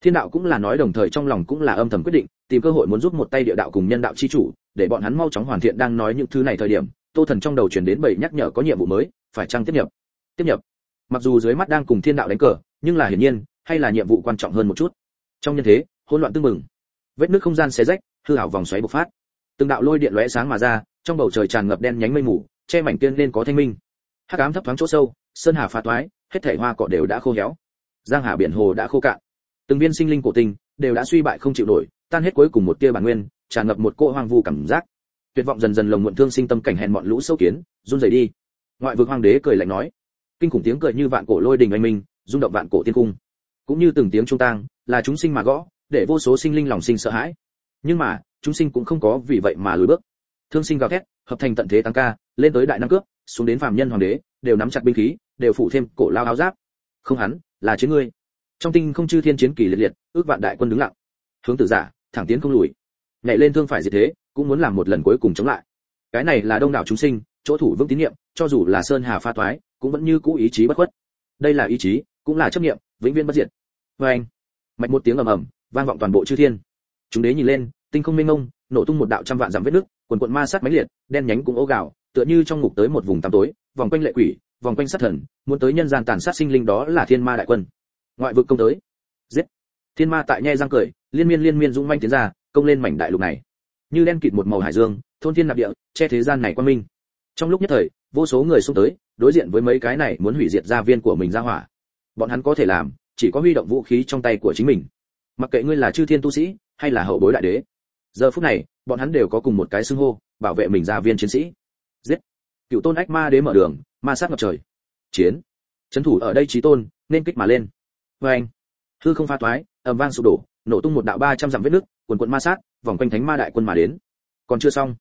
Thiên đạo cũng là nói đồng thời trong lòng cũng là âm thầm quyết định, tìm cơ hội muốn giúp một tay địa đạo cùng nhân đạo chi chủ, để bọn hắn mau chóng hoàn thiện đang nói những thứ này thời điểm, tô thần trong đầu chuyển đến bảy nhắc nhở có nhiệm vụ mới, phải chăng tiếp nhập? Tiếp nhập. Mặc dù dưới mắt đang cùng thiên đạo đánh cờ, nhưng là hiển nhiên, hay là nhiệm vụ quan trọng hơn một chút. Trong nhân thế, hỗn loạn tương mừng vết nước không gian xé rách, hư hảo vòng xoáy bộc phát từng đạo lôi điện lóe sáng mà ra, trong bầu trời tràn ngập đen nhánh mây mù, che mảnh tiên nên có thanh minh. Hắc ám thấp thoáng chỗ sâu, sơn hà phá toái, hết thảy hoa cỏ đều đã khô héo. Giang hà biển hồ đã khô cạn. Từng viên sinh linh cổ tinh đều đã suy bại không chịu nổi, tan hết cuối cùng một tia bản nguyên, tràn ngập một cỗ hoang vu cảm giác. Tuyệt vọng dần dần lồng muộn thương sinh tâm cảnh hèn mọn lũ sâu kiến, run rẩy đi. Ngoại vực hoàng đế cười lạnh nói. Kinh khủng tiếng cười như vạn cổ lôi đình anh minh, rung động vạn cổ tiên cung. Cũng như từng tiếng trung tang, là chúng sinh mà gõ, để vô số sinh linh lòng sinh sợ hãi. Nhưng mà chúng sinh cũng không có vì vậy mà lùi bước. Thương sinh gào thét, hợp thành tận thế tăng ca, lên tới đại năng cướp, xuống đến phàm nhân hoàng đế, đều nắm chặt binh khí, đều phủ thêm cổ lao áo giáp. Không hắn, là chiến ngươi. Trong tinh không chư thiên chiến kỳ liệt liệt, ước vạn đại quân đứng lặng. Hướng tử giả, thẳng tiến không lùi. Nhảy lên thương phải diệt thế, cũng muốn làm một lần cuối cùng chống lại. Cái này là đông đảo chúng sinh, chỗ thủ vững tín niệm cho dù là sơn hà pha toái, cũng vẫn như cũ ý chí bất khuất. Đây là ý chí, cũng là chấp niệm, vĩnh viễn bất diệt. Vê anh mạch một tiếng ầm ầm, vang vọng toàn bộ chư thiên. Chúng đế nhìn lên tinh không mênh mông, nổ tung một đạo trăm vạn dặm vết nước, quần quận ma sát máy liệt, đen nhánh cũng ố gạo tựa như trong ngục tới một vùng tăm tối, vòng quanh lệ quỷ, vòng quanh sát thần, muốn tới nhân gian tàn sát sinh linh đó là thiên ma đại quân. Ngoại vực công tới. Giết. Thiên ma tại nhe răng cười, liên miên liên miên dũng manh tiến ra, công lên mảnh đại lục này. Như đen kịt một màu hải dương, thôn thiên nạp địa, che thế gian này quan minh. Trong lúc nhất thời, vô số người xung tới, đối diện với mấy cái này muốn hủy diệt gia viên của mình ra hỏa. Bọn hắn có thể làm, chỉ có huy động vũ khí trong tay của chính mình. Mặc kệ ngươi là chư thiên tu sĩ, hay là hậu bối đại đế giờ phút này, bọn hắn đều có cùng một cái xưng hô, bảo vệ mình gia viên chiến sĩ. Giết! Cựu tôn ách ma đế mở đường, ma sát ngập trời. Chiến! Trấn thủ ở đây trí tôn, nên kích mà lên. Vê anh, hư không pha toái, ầm vang sụp đổ, nổ tung một đạo ba trăm dặm vết nước, quần quận ma sát, vòng quanh thánh ma đại quân mà đến. Còn chưa xong.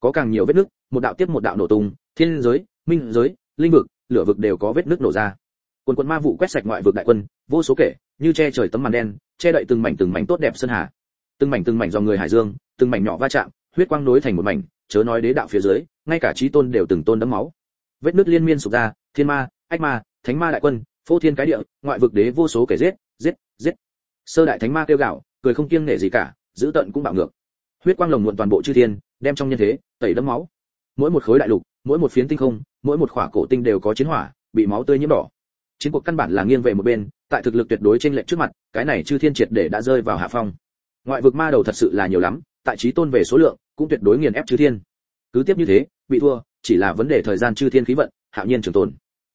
Có càng nhiều vết nước, một đạo tiếp một đạo nổ tung, thiên giới, minh giới, linh vực, lửa vực đều có vết nước nổ ra. Quần quần ma vụ quét sạch ngoại vực đại quân, vô số kể, như che trời tấm màn đen, che đậy từng mảnh từng mảnh tốt đẹp sơn hà từng mảnh từng mảnh do người hải dương, từng mảnh nhỏ va chạm, huyết quang nối thành một mảnh, chớ nói đế đạo phía dưới, ngay cả chí tôn đều từng tôn đấm máu. Vết nước liên miên sụp ra, thiên ma, ách ma, thánh ma đại quân, phô thiên cái địa, ngoại vực đế vô số kẻ giết giết giết. Sơ đại thánh ma kêu gạo cười không kiêng nể gì cả giữ tận cũng bạo ngược. Huyết quang lồng muộn toàn bộ chư thiên, đem trong nhân thế, tẩy đẫm máu. Mỗi một khối đại lục, mỗi một phiến tinh không, mỗi một khỏa cổ tinh đều có chiến hỏa, bị máu tươi nhiễm đỏ. Chiến cuộc căn bản là nghiêng về một bên, tại thực lực tuyệt đối trên lệnh trước mặt, cái này chư thiên triệt để đã rơi vào hạ phong ngoại vực ma đầu thật sự là nhiều lắm, tại trí tôn về số lượng, cũng tuyệt đối nghiền ép chư thiên. Cứ tiếp như thế, bị thua, chỉ là vấn đề thời gian chư thiên khí vận, hạo nhiên trường tồn.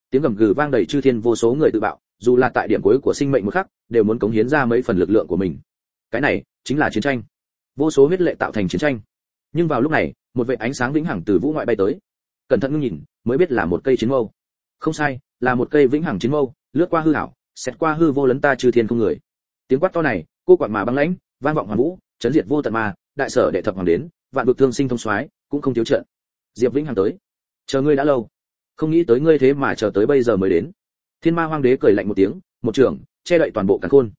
Tiếng gầm gừ vang đầy chư thiên vô số người tự bạo, dù là tại điểm cuối của sinh mệnh một khắc, đều muốn cống hiến ra mấy phần lực lượng của mình. Cái này, chính là chiến tranh. Vô số huyết lệ tạo thành chiến tranh. Nhưng vào lúc này, một vệ ánh sáng vĩnh hằng từ vũ ngoại bay tới. Cẩn thận ngưng nhìn, mới biết là một cây chiến mâu. Không sai, là một cây vĩnh hằng chiến mâu, lướt qua hư hảo xét qua hư vô lấn ta chư thiên không người. Tiếng quát to này, cô quạt mà băng lãnh vang vọng hoàn vũ, chấn diệt vô tận ma, đại sở đệ thập hoàng đến, vạn vực thương sinh thông soái, cũng không thiếu trận. Diệp vĩnh hằng tới. Chờ ngươi đã lâu. Không nghĩ tới ngươi thế mà chờ tới bây giờ mới đến. Thiên ma Hoàng đế cười lạnh một tiếng, một trưởng, che đậy toàn bộ cả khôn.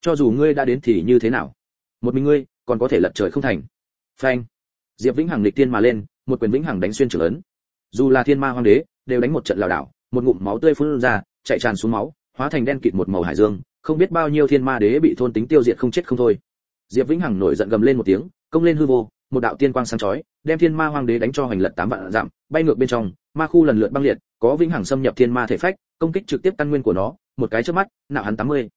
Cho dù ngươi đã đến thì như thế nào? Một mình ngươi, còn có thể lật trời không thành. Phanh. Diệp vĩnh hằng lịch tiên mà lên, một quyền vĩnh hằng đánh xuyên trưởng lớn. Dù là thiên ma Hoàng đế, đều đánh một trận lảo đảo, một ngụm máu tươi phun ra, chạy tràn xuống máu, hóa thành đen kịt một màu hải dương. Không biết bao nhiêu thiên ma đế bị thôn tính tiêu diệt không chết không thôi diệp vĩnh hằng nổi giận gầm lên một tiếng, công lên hư vô, một đạo tiên quang sáng chói, đem thiên ma hoàng đế đánh cho hành lật tám vạn giảm bay ngược bên trong, ma khu lần lượt băng liệt, có vĩnh hằng xâm nhập thiên ma thể phách, công kích trực tiếp căn nguyên của nó, một cái chớp mắt, nạo hắn 80.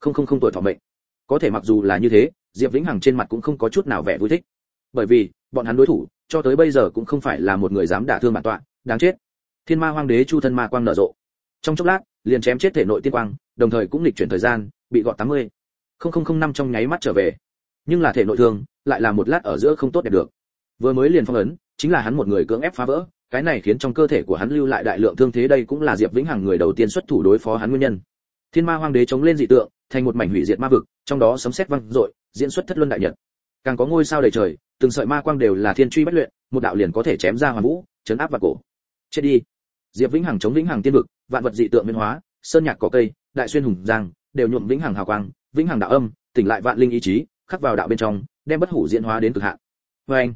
không không không tuổi thọ mệnh. Có thể mặc dù là như thế, diệp vĩnh hằng trên mặt cũng không có chút nào vẻ vui thích. Bởi vì, bọn hắn đối thủ, cho tới bây giờ cũng không phải là một người dám đả thương bản tọa, đáng chết. Thiên ma hoàng đế chu thân ma quang nở rộ. Trong chốc lát, liền chém chết thể nội tiên quang, đồng thời cũng lịch chuyển thời gian, bị gọt 80. không không không năm trong nháy mắt trở về nhưng là thể nội thương lại là một lát ở giữa không tốt đẹp được. Vừa mới liền phong ấn, chính là hắn một người cưỡng ép phá vỡ, cái này khiến trong cơ thể của hắn lưu lại đại lượng thương thế đây cũng là diệp vĩnh hằng người đầu tiên xuất thủ đối phó hắn nguyên nhân. Thiên ma Hoàng đế chống lên dị tượng, thành một mảnh hủy diệt ma vực, trong đó sấm sét vang rội diễn xuất thất luân đại nhật. Càng có ngôi sao đầy trời, từng sợi ma quang đều là thiên truy bất luyện, một đạo liền có thể chém ra hoàn vũ, chấn áp và cổ. Chết đi. Diệp vĩnh hằng chống vĩnh hằng tiên vực, vạn vật dị tượng biến hóa, sơn nhạc cỏ cây, đại xuyên hùng giang, đều nhuộm vĩnh hằng hào quang, vĩnh hằng đạo âm, tỉnh lại vạn linh ý chí khắc vào đạo bên trong, đem bất hủ diễn hóa đến cực hạn. Vê anh,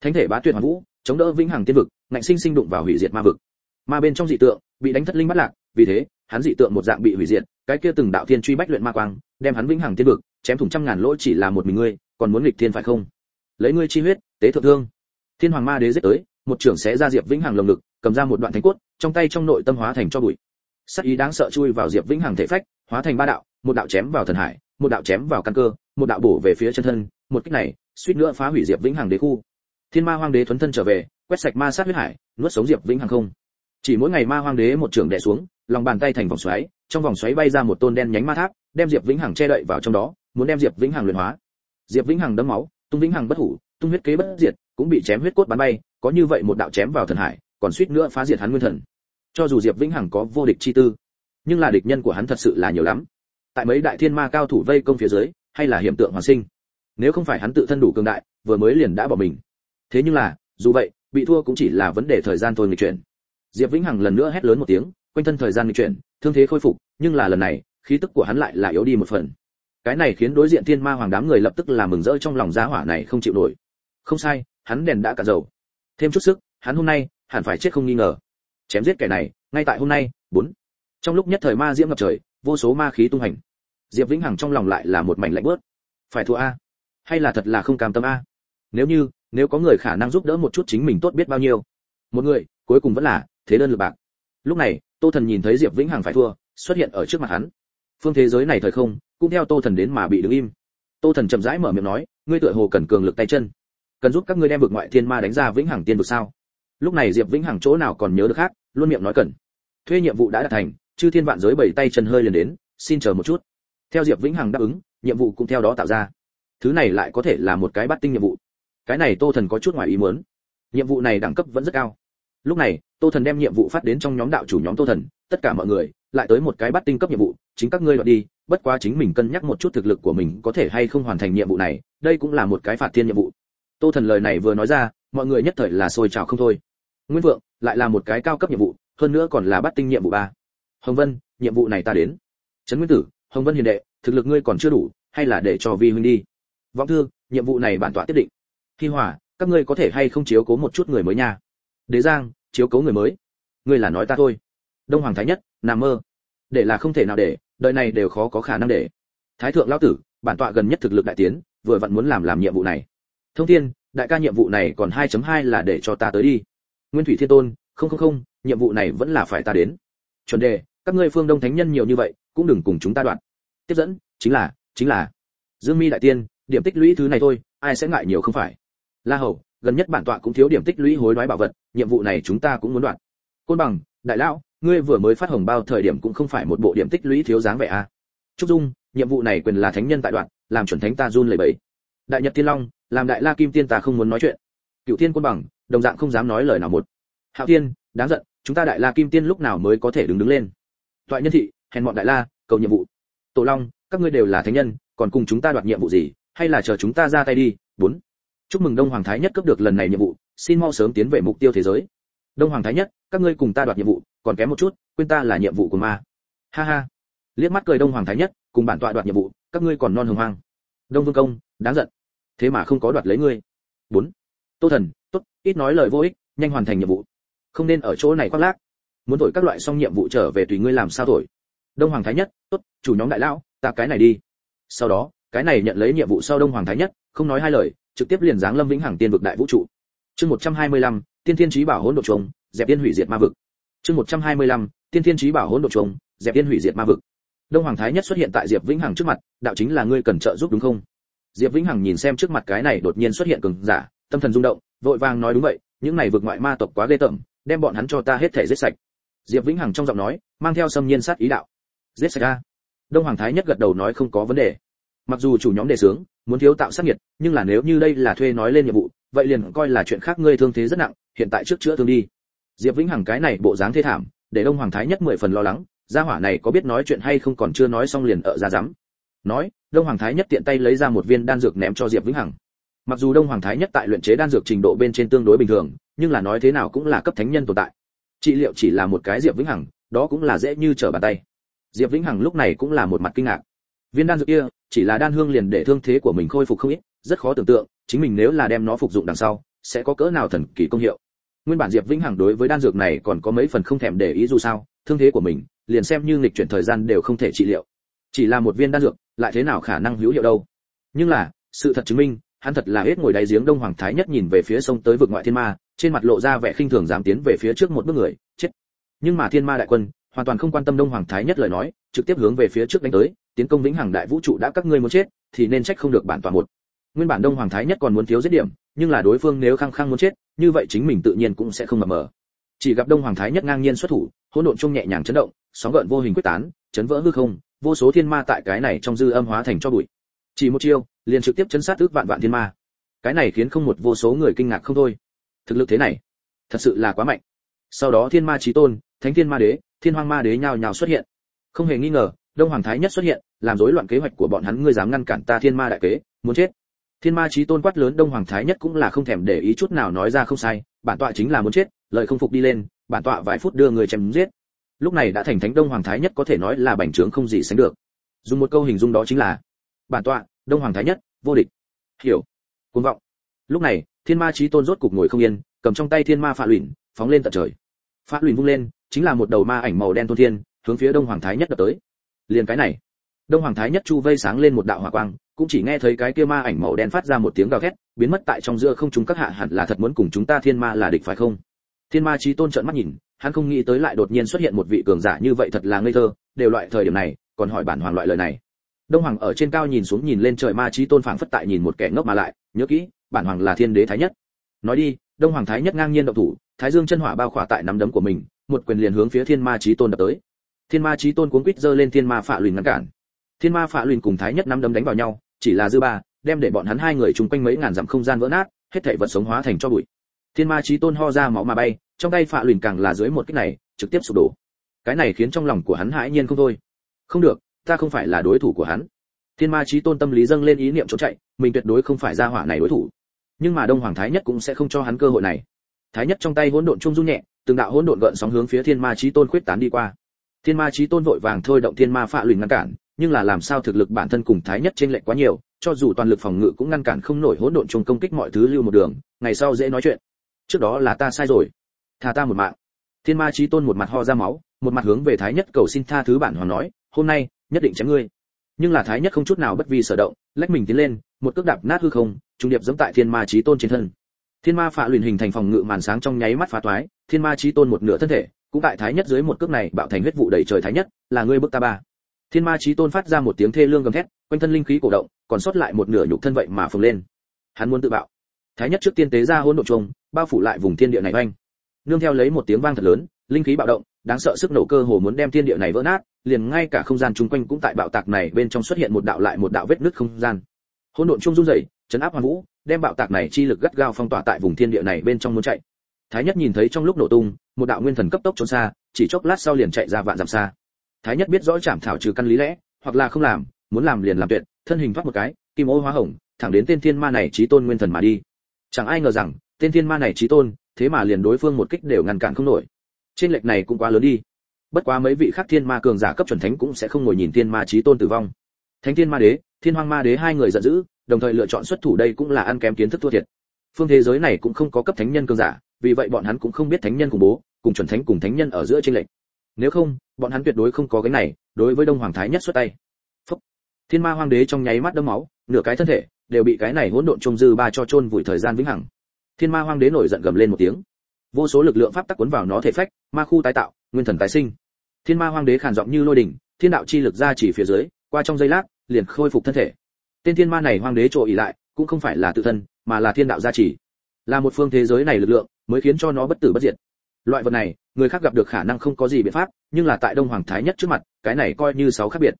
thánh thể bá tuyệt hoàn vũ, chống đỡ vĩnh hằng tiên vực, ngạnh sinh sinh đụng vào hủy diệt ma vực. Ma bên trong dị tượng, bị đánh thất linh bắt lạc, vì thế, hắn dị tượng một dạng bị hủy diệt, cái kia từng đạo thiên truy bách luyện ma quang, đem hắn vĩnh hằng tiên vực, chém thủng trăm ngàn lỗ chỉ là một mình ngươi, còn muốn nghịch thiên phải không? Lấy ngươi chi huyết, tế thượng thương. Thiên hoàng ma đế giết tới, một trưởng sẽ ra diệp vĩnh hằng lồng ngực, cầm ra một đoạn thánh cốt, trong tay trong nội tâm hóa thành cho bụi. Sắc ý đáng sợ chui vào diệp vĩnh hằng thể phách, hóa thành ba đạo, một đạo chém vào thần hải, một đạo chém vào căn cơ một đạo bổ về phía chân thân, một kích này, suýt nữa phá hủy diệp vĩnh hằng đế khu. Thiên ma hoang đế thuấn thân trở về, quét sạch ma sát huyết hải, nuốt sống diệp vĩnh hằng không. Chỉ mỗi ngày ma hoang đế một trường đè xuống, lòng bàn tay thành vòng xoáy, trong vòng xoáy bay ra một tôn đen nhánh ma tháp, đem diệp vĩnh hằng che đậy vào trong đó, muốn đem diệp vĩnh hằng luyện hóa. Diệp vĩnh hằng đấm máu, tung vĩnh hằng bất hủ, tung huyết kế bất diệt, cũng bị chém huyết cốt bắn bay, có như vậy một đạo chém vào thần hải, còn suýt nữa phá diệt hắn nguyên thần. Cho dù diệp vĩnh hằng có vô địch chi tư, nhưng là địch nhân của hắn thật sự là nhiều lắm. Tại mấy đại thiên ma cao thủ vây công phía dưới hay là hiểm tượng hoàn sinh. Nếu không phải hắn tự thân đủ cường đại, vừa mới liền đã bỏ mình. Thế nhưng là, dù vậy, bị thua cũng chỉ là vấn đề thời gian thôi nghịch chuyển. Diệp vĩnh hằng lần nữa hét lớn một tiếng, quanh thân thời gian nghịch chuyển, thương thế khôi phục, nhưng là lần này, khí tức của hắn lại là yếu đi một phần. Cái này khiến đối diện thiên ma hoàng đám người lập tức là mừng rỡ trong lòng giá hỏa này không chịu nổi. Không sai, hắn đèn đã cả dầu. Thêm chút sức, hắn hôm nay, hẳn phải chết không nghi ngờ. Chém giết kẻ này, ngay tại hôm nay, bốn. Trong lúc nhất thời ma diễm ngập trời, vô số ma khí tung hành diệp vĩnh hằng trong lòng lại là một mảnh lạnh bớt phải thua a. Hay là thật là không cam tâm a? Nếu như, nếu có người khả năng giúp đỡ một chút chính mình tốt biết bao nhiêu. Một người, cuối cùng vẫn là thế đơn lực bạc. Lúc này, tô thần nhìn thấy diệp vĩnh hằng phải thua, xuất hiện ở trước mặt hắn. Phương thế giới này thời không, cũng theo tô thần đến mà bị đứng im. Tô thần chậm rãi mở miệng nói, ngươi tựa hồ cần cường lực tay chân. Cần giúp các ngươi đem vực ngoại thiên ma đánh ra vĩnh hằng tiên vực sao? Lúc này diệp vĩnh hằng chỗ nào còn nhớ được khác, luôn miệng nói cần. Thuê nhiệm vụ đã đạt thành, chư thiên vạn giới bảy tay chân hơi liền đến, xin chờ một chút theo diệp vĩnh hằng đáp ứng, nhiệm vụ cũng theo đó tạo ra. Thứ này lại có thể là một cái bắt tinh nhiệm vụ. Cái này tô thần có chút ngoài ý muốn. Nhiệm vụ này đẳng cấp vẫn rất cao. Lúc này, tô thần đem nhiệm vụ phát đến trong nhóm đạo chủ nhóm tô thần, tất cả mọi người, lại tới một cái bắt tinh cấp nhiệm vụ, chính các ngươi đoạt đi, bất quá chính mình cân nhắc một chút thực lực của mình có thể hay không hoàn thành nhiệm vụ này, đây cũng là một cái phạt thiên nhiệm vụ. Tô thần lời này vừa nói ra, mọi người nhất thời là sôi trào không thôi. Nguyên vượng, lại là một cái cao cấp nhiệm vụ, hơn nữa còn là bắt tinh nhiệm vụ ba. Hồng vân, nhiệm vụ này ta đến. Trấn nguyên tử hồng vân hiền đệ, thực lực ngươi còn chưa đủ, hay là để cho vi huynh đi? Vọng thư, nhiệm vụ này bản tọa quyết định. Khi hỏa các ngươi có thể hay không chiếu cố một chút người mới nha? Đế giang, chiếu cố người mới. Ngươi là nói ta thôi. Đông hoàng thái nhất nằm mơ. Để là không thể nào để, đời này đều khó có khả năng để. Thái thượng lão tử, bản tọa gần nhất thực lực đại tiến, vừa vặn muốn làm làm nhiệm vụ này. Thông thiên, đại ca nhiệm vụ này còn 2.2 là để cho ta tới đi. Nguyên thủy thiên tôn, không không không, nhiệm vụ này vẫn là phải ta đến. Chuẩn đề các ngươi phương đông thánh nhân nhiều như vậy cũng đừng cùng chúng ta đoạn. Tiếp dẫn, chính là chính là. Dương mi đại tiên, điểm tích lũy thứ này thôi, ai sẽ ngại nhiều không phải? La hầu, gần nhất bản tọa cũng thiếu điểm tích lũy hối đoái bảo vật, nhiệm vụ này chúng ta cũng muốn đoạn. Côn bằng, đại lão, ngươi vừa mới phát hồng bao thời điểm cũng không phải một bộ điểm tích lũy thiếu dáng vẻ a. À. trúc dung, nhiệm vụ này quyền là thánh nhân tại đoạn, làm chuẩn thánh ta run lẩy bẩy. Đại nhật tiên long, làm đại la kim tiên ta không muốn nói chuyện. Cựu tiên côn bằng, đồng dạng không dám nói lời nào một. Hạo tiên đáng giận, chúng ta đại la kim tiên lúc nào mới có thể đứng đứng lên? Toại nhân thị hèn bọn đại la, cầu nhiệm vụ. Tổ long, các ngươi đều là thánh nhân, còn cùng chúng ta đoạt nhiệm vụ gì? Hay là chờ chúng ta ra tay đi? Bốn. Chúc mừng đông hoàng thái nhất cấp được lần này nhiệm vụ, xin mau sớm tiến về mục tiêu thế giới. Đông hoàng thái nhất, các ngươi cùng ta đoạt nhiệm vụ, còn kém một chút, quên ta là nhiệm vụ của ma. Ha ha. Liếc mắt cười đông hoàng thái nhất, cùng bản tọa đoạt nhiệm vụ, các ngươi còn non hồng hoang. Đông vương công, đáng giận. Thế mà không có đoạt lấy ngươi. Bốn. Tô thần, tốt, ít nói lời vô ích, nhanh hoàn thành nhiệm vụ. Không nên ở chỗ này khoác lác. Muốn thổi các loại xong nhiệm vụ trở về tùy ngươi làm sao thổi đông hoàng thái nhất tốt chủ nhóm đại lão ta cái này đi. Sau đó cái này nhận lấy nhiệm vụ sau đông hoàng thái nhất không nói hai lời trực tiếp liền giáng lâm vĩnh hằng tiên vực đại vũ trụ. Chương 125, tiên thiên trí bảo hỗn độ trùng dẹp tiên hủy diệt ma vực. Chương 125, tiên thiên trí bảo hỗn độ trùng dẹp tiên hủy diệt ma vực. Đông hoàng thái nhất xuất hiện tại diệp vĩnh hằng trước mặt đạo chính là ngươi cần trợ giúp đúng không? Diệp vĩnh hằng nhìn xem trước mặt cái này đột nhiên xuất hiện cường giả tâm thần rung động vội vàng nói đúng vậy những này vượt ngoại ma tộc quá ghê tởm đem bọn hắn cho ta hết thể giết sạch. Diệp vĩnh hằng trong giọng nói mang theo xâm nhiên sát ý đạo giết sạch ra đông hoàng thái nhất gật đầu nói không có vấn đề. Mặc dù chủ nhóm đề sướng muốn thiếu tạo sát nhiệt nhưng là nếu như đây là thuê nói lên nhiệm vụ, vậy liền coi là chuyện khác ngươi thương thế rất nặng, hiện tại trước chữa thương đi. Diệp vĩnh hằng cái này bộ dáng thê thảm, để đông hoàng thái nhất mười phần lo lắng, gia hỏa này có biết nói chuyện hay không còn chưa nói xong liền ở ra dám nói, đông hoàng thái nhất tiện tay lấy ra một viên đan dược ném cho diệp vĩnh hằng. Mặc dù đông hoàng thái nhất tại luyện chế đan dược trình độ bên trên tương đối bình thường, nhưng là nói thế nào cũng là cấp thánh nhân tồn tại. Trị liệu chỉ là một cái diệp vĩnh hằng, đó cũng là dễ như trở bàn tay diệp vĩnh hằng lúc này cũng là một mặt kinh ngạc. Viên đan dược kia, chỉ là đan hương liền để thương thế của mình khôi phục không ít, rất khó tưởng tượng, chính mình nếu là đem nó phục dụng đằng sau, sẽ có cỡ nào thần kỳ công hiệu. Nguyên bản diệp vĩnh hằng đối với đan dược này còn có mấy phần không thèm để ý dù sao, thương thế của mình, liền xem như nghịch chuyển thời gian đều không thể trị liệu. Chỉ là một viên đan dược, lại thế nào khả năng hữu hiệu đâu? Nhưng là, sự thật chứng minh, hắn thật là hết ngồi đáy giếng đông hoàng thái nhất nhìn về phía sông tới vực ngoại thiên ma, trên mặt lộ ra vẻ khinh thường dám tiến về phía trước một bước người, chết. Nhưng mà thiên ma đại quân hoàn toàn không quan tâm đông hoàng thái nhất lời nói, trực tiếp hướng về phía trước đánh tới, tiến công vĩnh hằng đại vũ trụ đã các ngươi muốn chết, thì nên trách không được bản tọa một. Nguyên bản đông hoàng thái nhất còn muốn thiếu giết điểm, nhưng là đối phương nếu khăng khăng muốn chết, như vậy chính mình tự nhiên cũng sẽ không mập mờ. Chỉ gặp đông hoàng thái nhất ngang nhiên xuất thủ, hỗn độn chung nhẹ nhàng chấn động, sóng gợn vô hình quyết tán, chấn vỡ hư không, vô số thiên ma tại cái này trong dư âm hóa thành cho bụi. Chỉ một chiêu, liền trực tiếp chấn sát ước vạn vạn thiên ma. Cái này khiến không một vô số người kinh ngạc không thôi. Thực lực thế này, thật sự là quá mạnh. Sau đó thiên ma chí tôn, thánh thiên ma đế thiên hoang ma đế nhào nhào xuất hiện. Không hề nghi ngờ, đông hoàng thái nhất xuất hiện, làm rối loạn kế hoạch của bọn hắn, ngươi dám ngăn cản ta thiên ma đại kế, muốn chết. Thiên ma chí tôn quát lớn, đông hoàng thái nhất cũng là không thèm để ý chút nào nói ra không sai, bản tọa chính là muốn chết, lời không phục đi lên, bản tọa vài phút đưa người chém giết. Lúc này đã thành thánh đông hoàng thái nhất có thể nói là bành trướng không gì sánh được. Dùng một câu hình dung đó chính là, bản tọa, đông hoàng thái nhất, vô địch. Hiểu. Cuồng vọng. Lúc này, thiên ma chí tôn rốt cục ngồi không yên, cầm trong tay thiên ma phạ luyện, phóng lên tận trời. Phạ luyện vung lên chính là một đầu ma ảnh màu đen thôn thiên, hướng phía đông hoàng thái nhất đập tới. Liền cái này, đông hoàng thái nhất chu vây sáng lên một đạo hỏa quang, cũng chỉ nghe thấy cái kia ma ảnh màu đen phát ra một tiếng gào thét, biến mất tại trong giữa không chúng các hạ hẳn là thật muốn cùng chúng ta thiên ma là địch phải không? Thiên ma chí tôn trợn mắt nhìn, hắn không nghĩ tới lại đột nhiên xuất hiện một vị cường giả như vậy thật là ngây thơ, đều loại thời điểm này, còn hỏi bản hoàng loại lời này. Đông hoàng ở trên cao nhìn xuống nhìn lên trời ma chí tôn phảng phất tại nhìn một kẻ ngốc mà lại, nhớ kỹ, bản hoàng là thiên đế thái nhất. Nói đi, đông hoàng thái nhất ngang nhiên động thủ, thái dương chân hỏa bao khỏa tại nắm đấm của mình một quyền liền hướng phía thiên ma chí tôn đập tới. Thiên ma chí tôn cuống quýt giơ lên thiên ma phạ lùn ngăn cản. Thiên ma phạ lùn cùng thái nhất nắm đấm đánh vào nhau, chỉ là dư ba, đem để bọn hắn hai người chung quanh mấy ngàn dặm không gian vỡ nát, hết thảy vật sống hóa thành cho bụi. Thiên ma chí tôn ho ra máu mà bay, trong tay phạ lùn càng là dưới một kích này, trực tiếp sụp đổ. Cái này khiến trong lòng của hắn hãi nhiên không thôi. Không được, ta không phải là đối thủ của hắn. Thiên ma chí tôn tâm lý dâng lên ý niệm trốn chạy, mình tuyệt đối không phải ra hỏa này đối thủ. Nhưng mà đông hoàng thái nhất cũng sẽ không cho hắn cơ hội này. Thái nhất trong tay hỗn độn trung du nhẹ từng đạo hỗn độn gợn sóng hướng phía thiên ma chí tôn khuyết tán đi qua. Thiên ma chí tôn vội vàng thôi động thiên ma phạ lùn ngăn cản, nhưng là làm sao thực lực bản thân cùng thái nhất trên lệch quá nhiều, cho dù toàn lực phòng ngự cũng ngăn cản không nổi hỗn độn trùng công kích mọi thứ lưu một đường, ngày sau dễ nói chuyện. Trước đó là ta sai rồi. Tha ta một mạng. Thiên ma chí tôn một mặt ho ra máu, một mặt hướng về thái nhất cầu xin tha thứ bản hoàng nói, hôm nay, nhất định chém ngươi. Nhưng là thái nhất không chút nào bất vi sở động, lách mình tiến lên, một cước đạp nát hư không, trung điệp giẫm tại thiên ma chí tôn trên thân. Thiên ma phạ luyện hình thành phòng ngự màn sáng trong nháy mắt phá toái thiên ma chí tôn một nửa thân thể, cũng tại thái nhất dưới một cước này bạo thành huyết vụ đầy trời thái nhất, là ngươi bức ta ba. Thiên ma chí tôn phát ra một tiếng thê lương gầm thét, quanh thân linh khí cổ động, còn sót lại một nửa nhục thân vậy mà phồng lên. Hắn muốn tự bạo. Thái nhất trước tiên tế ra hỗn độn trùng bao phủ lại vùng thiên địa này oanh. Nương theo lấy một tiếng vang thật lớn, linh khí bạo động, đáng sợ sức nổ cơ hồ muốn đem thiên địa này vỡ nát, liền ngay cả không gian chung quanh cũng tại bạo tạc này bên trong xuất hiện một đạo lại một đạo vết nứt không gian. Hỗn độn chung run rẩy, chấn áp hoàn vũ, đem bạo tạc này chi lực gắt gao phong tỏa tại vùng thiên địa này bên trong muốn chạy thái nhất nhìn thấy trong lúc nổ tung, một đạo nguyên thần cấp tốc trốn xa, chỉ chốc lát sau liền chạy ra vạn dặm xa. Thái nhất biết rõ chảm thảo trừ căn lý lẽ, hoặc là không làm, muốn làm liền làm tuyệt, thân hình thoát một cái, kim ô hóa hồng, thẳng đến tên thiên ma này chí tôn nguyên thần mà đi. Chẳng ai ngờ rằng, tên thiên ma này chí tôn, thế mà liền đối phương một kích đều ngăn cản không nổi. Trên lệch này cũng quá lớn đi. Bất quá mấy vị khác thiên ma cường giả cấp chuẩn thánh cũng sẽ không ngồi nhìn thiên ma chí tôn tử vong. Thánh thiên ma đế, thiên hoang ma đế hai người giận dữ, đồng thời lựa chọn xuất thủ đây cũng là ăn kém kiến thức thua thiệt. Phương thế giới này cũng không có cấp thánh nhân cường giả vì vậy bọn hắn cũng không biết thánh nhân cùng bố, cùng chuẩn thánh cùng thánh nhân ở giữa trên lệnh nếu không, bọn hắn tuyệt đối không có cái này, đối với đông hoàng thái nhất xuất tay. Phúc. thiên ma hoàng đế trong nháy mắt đấm máu, nửa cái thân thể đều bị cái này hỗn độn trùng dư ba cho chôn vùi thời gian vĩnh hằng. Thiên ma hoàng đế nổi giận gầm lên một tiếng. Vô số lực lượng pháp tắc cuốn vào nó thể phách, ma khu tái tạo, nguyên thần tái sinh. Thiên ma hoàng đế khàn giọng như lôi đỉnh thiên đạo chi lực ra chỉ phía dưới, qua trong giây lát, liền khôi phục thân thể. Tên thiên ma này hoàng đế trội ỉ lại, cũng không phải là tự thân, mà là thiên đạo gia chỉ là một phương thế giới này lực lượng, mới khiến cho nó bất tử bất diệt. Loại vật này, người khác gặp được khả năng không có gì biện pháp, nhưng là tại đông hoàng thái nhất trước mặt, cái này coi như sáu khác biệt.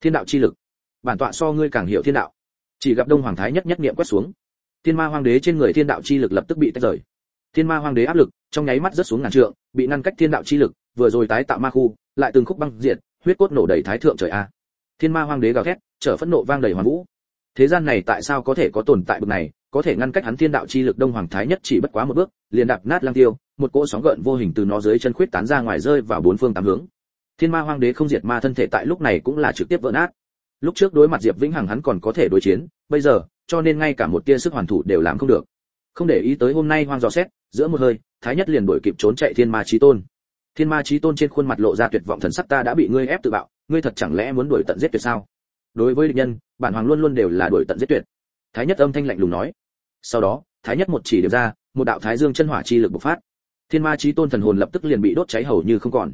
Thiên đạo chi lực. Bản tọa so ngươi càng hiểu thiên đạo. Chỉ gặp đông hoàng thái nhất nhất niệm quét xuống. Thiên ma hoàng đế trên người thiên đạo chi lực lập tức bị tách rời. Thiên ma hoàng đế áp lực, trong nháy mắt rất xuống ngàn trượng, bị ngăn cách thiên đạo chi lực, vừa rồi tái tạo ma khu, lại từng khúc băng diệt, huyết cốt nổ đầy thái thượng trời a. Thiên ma hoàng đế gào thét, trở phẫn nộ vang đầy hoàn vũ. Thế gian này tại sao có thể có tồn tại bực này? Có thể ngăn cách hắn thiên đạo chi lực đông hoàng thái nhất chỉ bất quá một bước, liền đạp nát lang tiêu, một cỗ sóng gợn vô hình từ nó dưới chân khuyết tán ra ngoài rơi vào bốn phương tám hướng. Thiên ma hoàng đế không diệt ma thân thể tại lúc này cũng là trực tiếp vỡ nát. Lúc trước đối mặt diệp vĩnh hằng hắn còn có thể đối chiến, bây giờ, cho nên ngay cả một tia sức hoàn thủ đều làm không được. Không để ý tới hôm nay hoang dò xét, giữa một hơi, thái nhất liền đuổi kịp trốn chạy thiên ma chí tôn. Thiên ma chí tôn trên khuôn mặt lộ ra tuyệt vọng thần sắc, ta đã bị ngươi ép tự bạo, ngươi thật chẳng lẽ muốn đuổi tận giết tuyệt sao? Đối với địch nhân, bản hoàng luôn luôn đều là đuổi tận giết tuyệt. Thái nhất âm thanh lạnh lùng nói sau đó, thái nhất một chỉ điểm ra, một đạo thái dương chân hỏa chi lực bộc phát. Thiên ma chí tôn thần hồn lập tức liền bị đốt cháy hầu như không còn.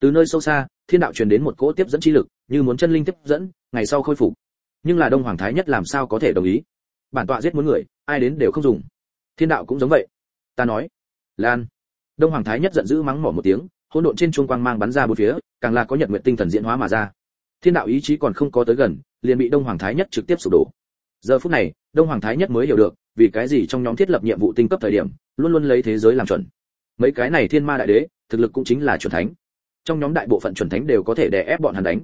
Từ nơi sâu xa, thiên đạo truyền đến một cỗ tiếp dẫn chi lực, như muốn chân linh tiếp dẫn, ngày sau khôi phục. Nhưng là đông hoàng thái nhất làm sao có thể đồng ý? Bản tọa giết muốn người, ai đến đều không dùng. Thiên đạo cũng giống vậy. Ta nói, lan. Đông hoàng thái nhất giận dữ mắng mỏ một tiếng, hỗn độn trên chuông quang mang bắn ra bốn phía, càng là có nhật nguyện tinh thần diễn hóa mà ra. Thiên đạo ý chí còn không có tới gần, liền bị đông hoàng thái nhất trực tiếp sụp đổ. Giờ phút này, đông hoàng thái nhất mới hiểu được vì cái gì trong nhóm thiết lập nhiệm vụ tinh cấp thời điểm, luôn luôn lấy thế giới làm chuẩn. Mấy cái này thiên ma đại đế, thực lực cũng chính là chuẩn thánh. Trong nhóm đại bộ phận chuẩn thánh đều có thể đè ép bọn hắn đánh.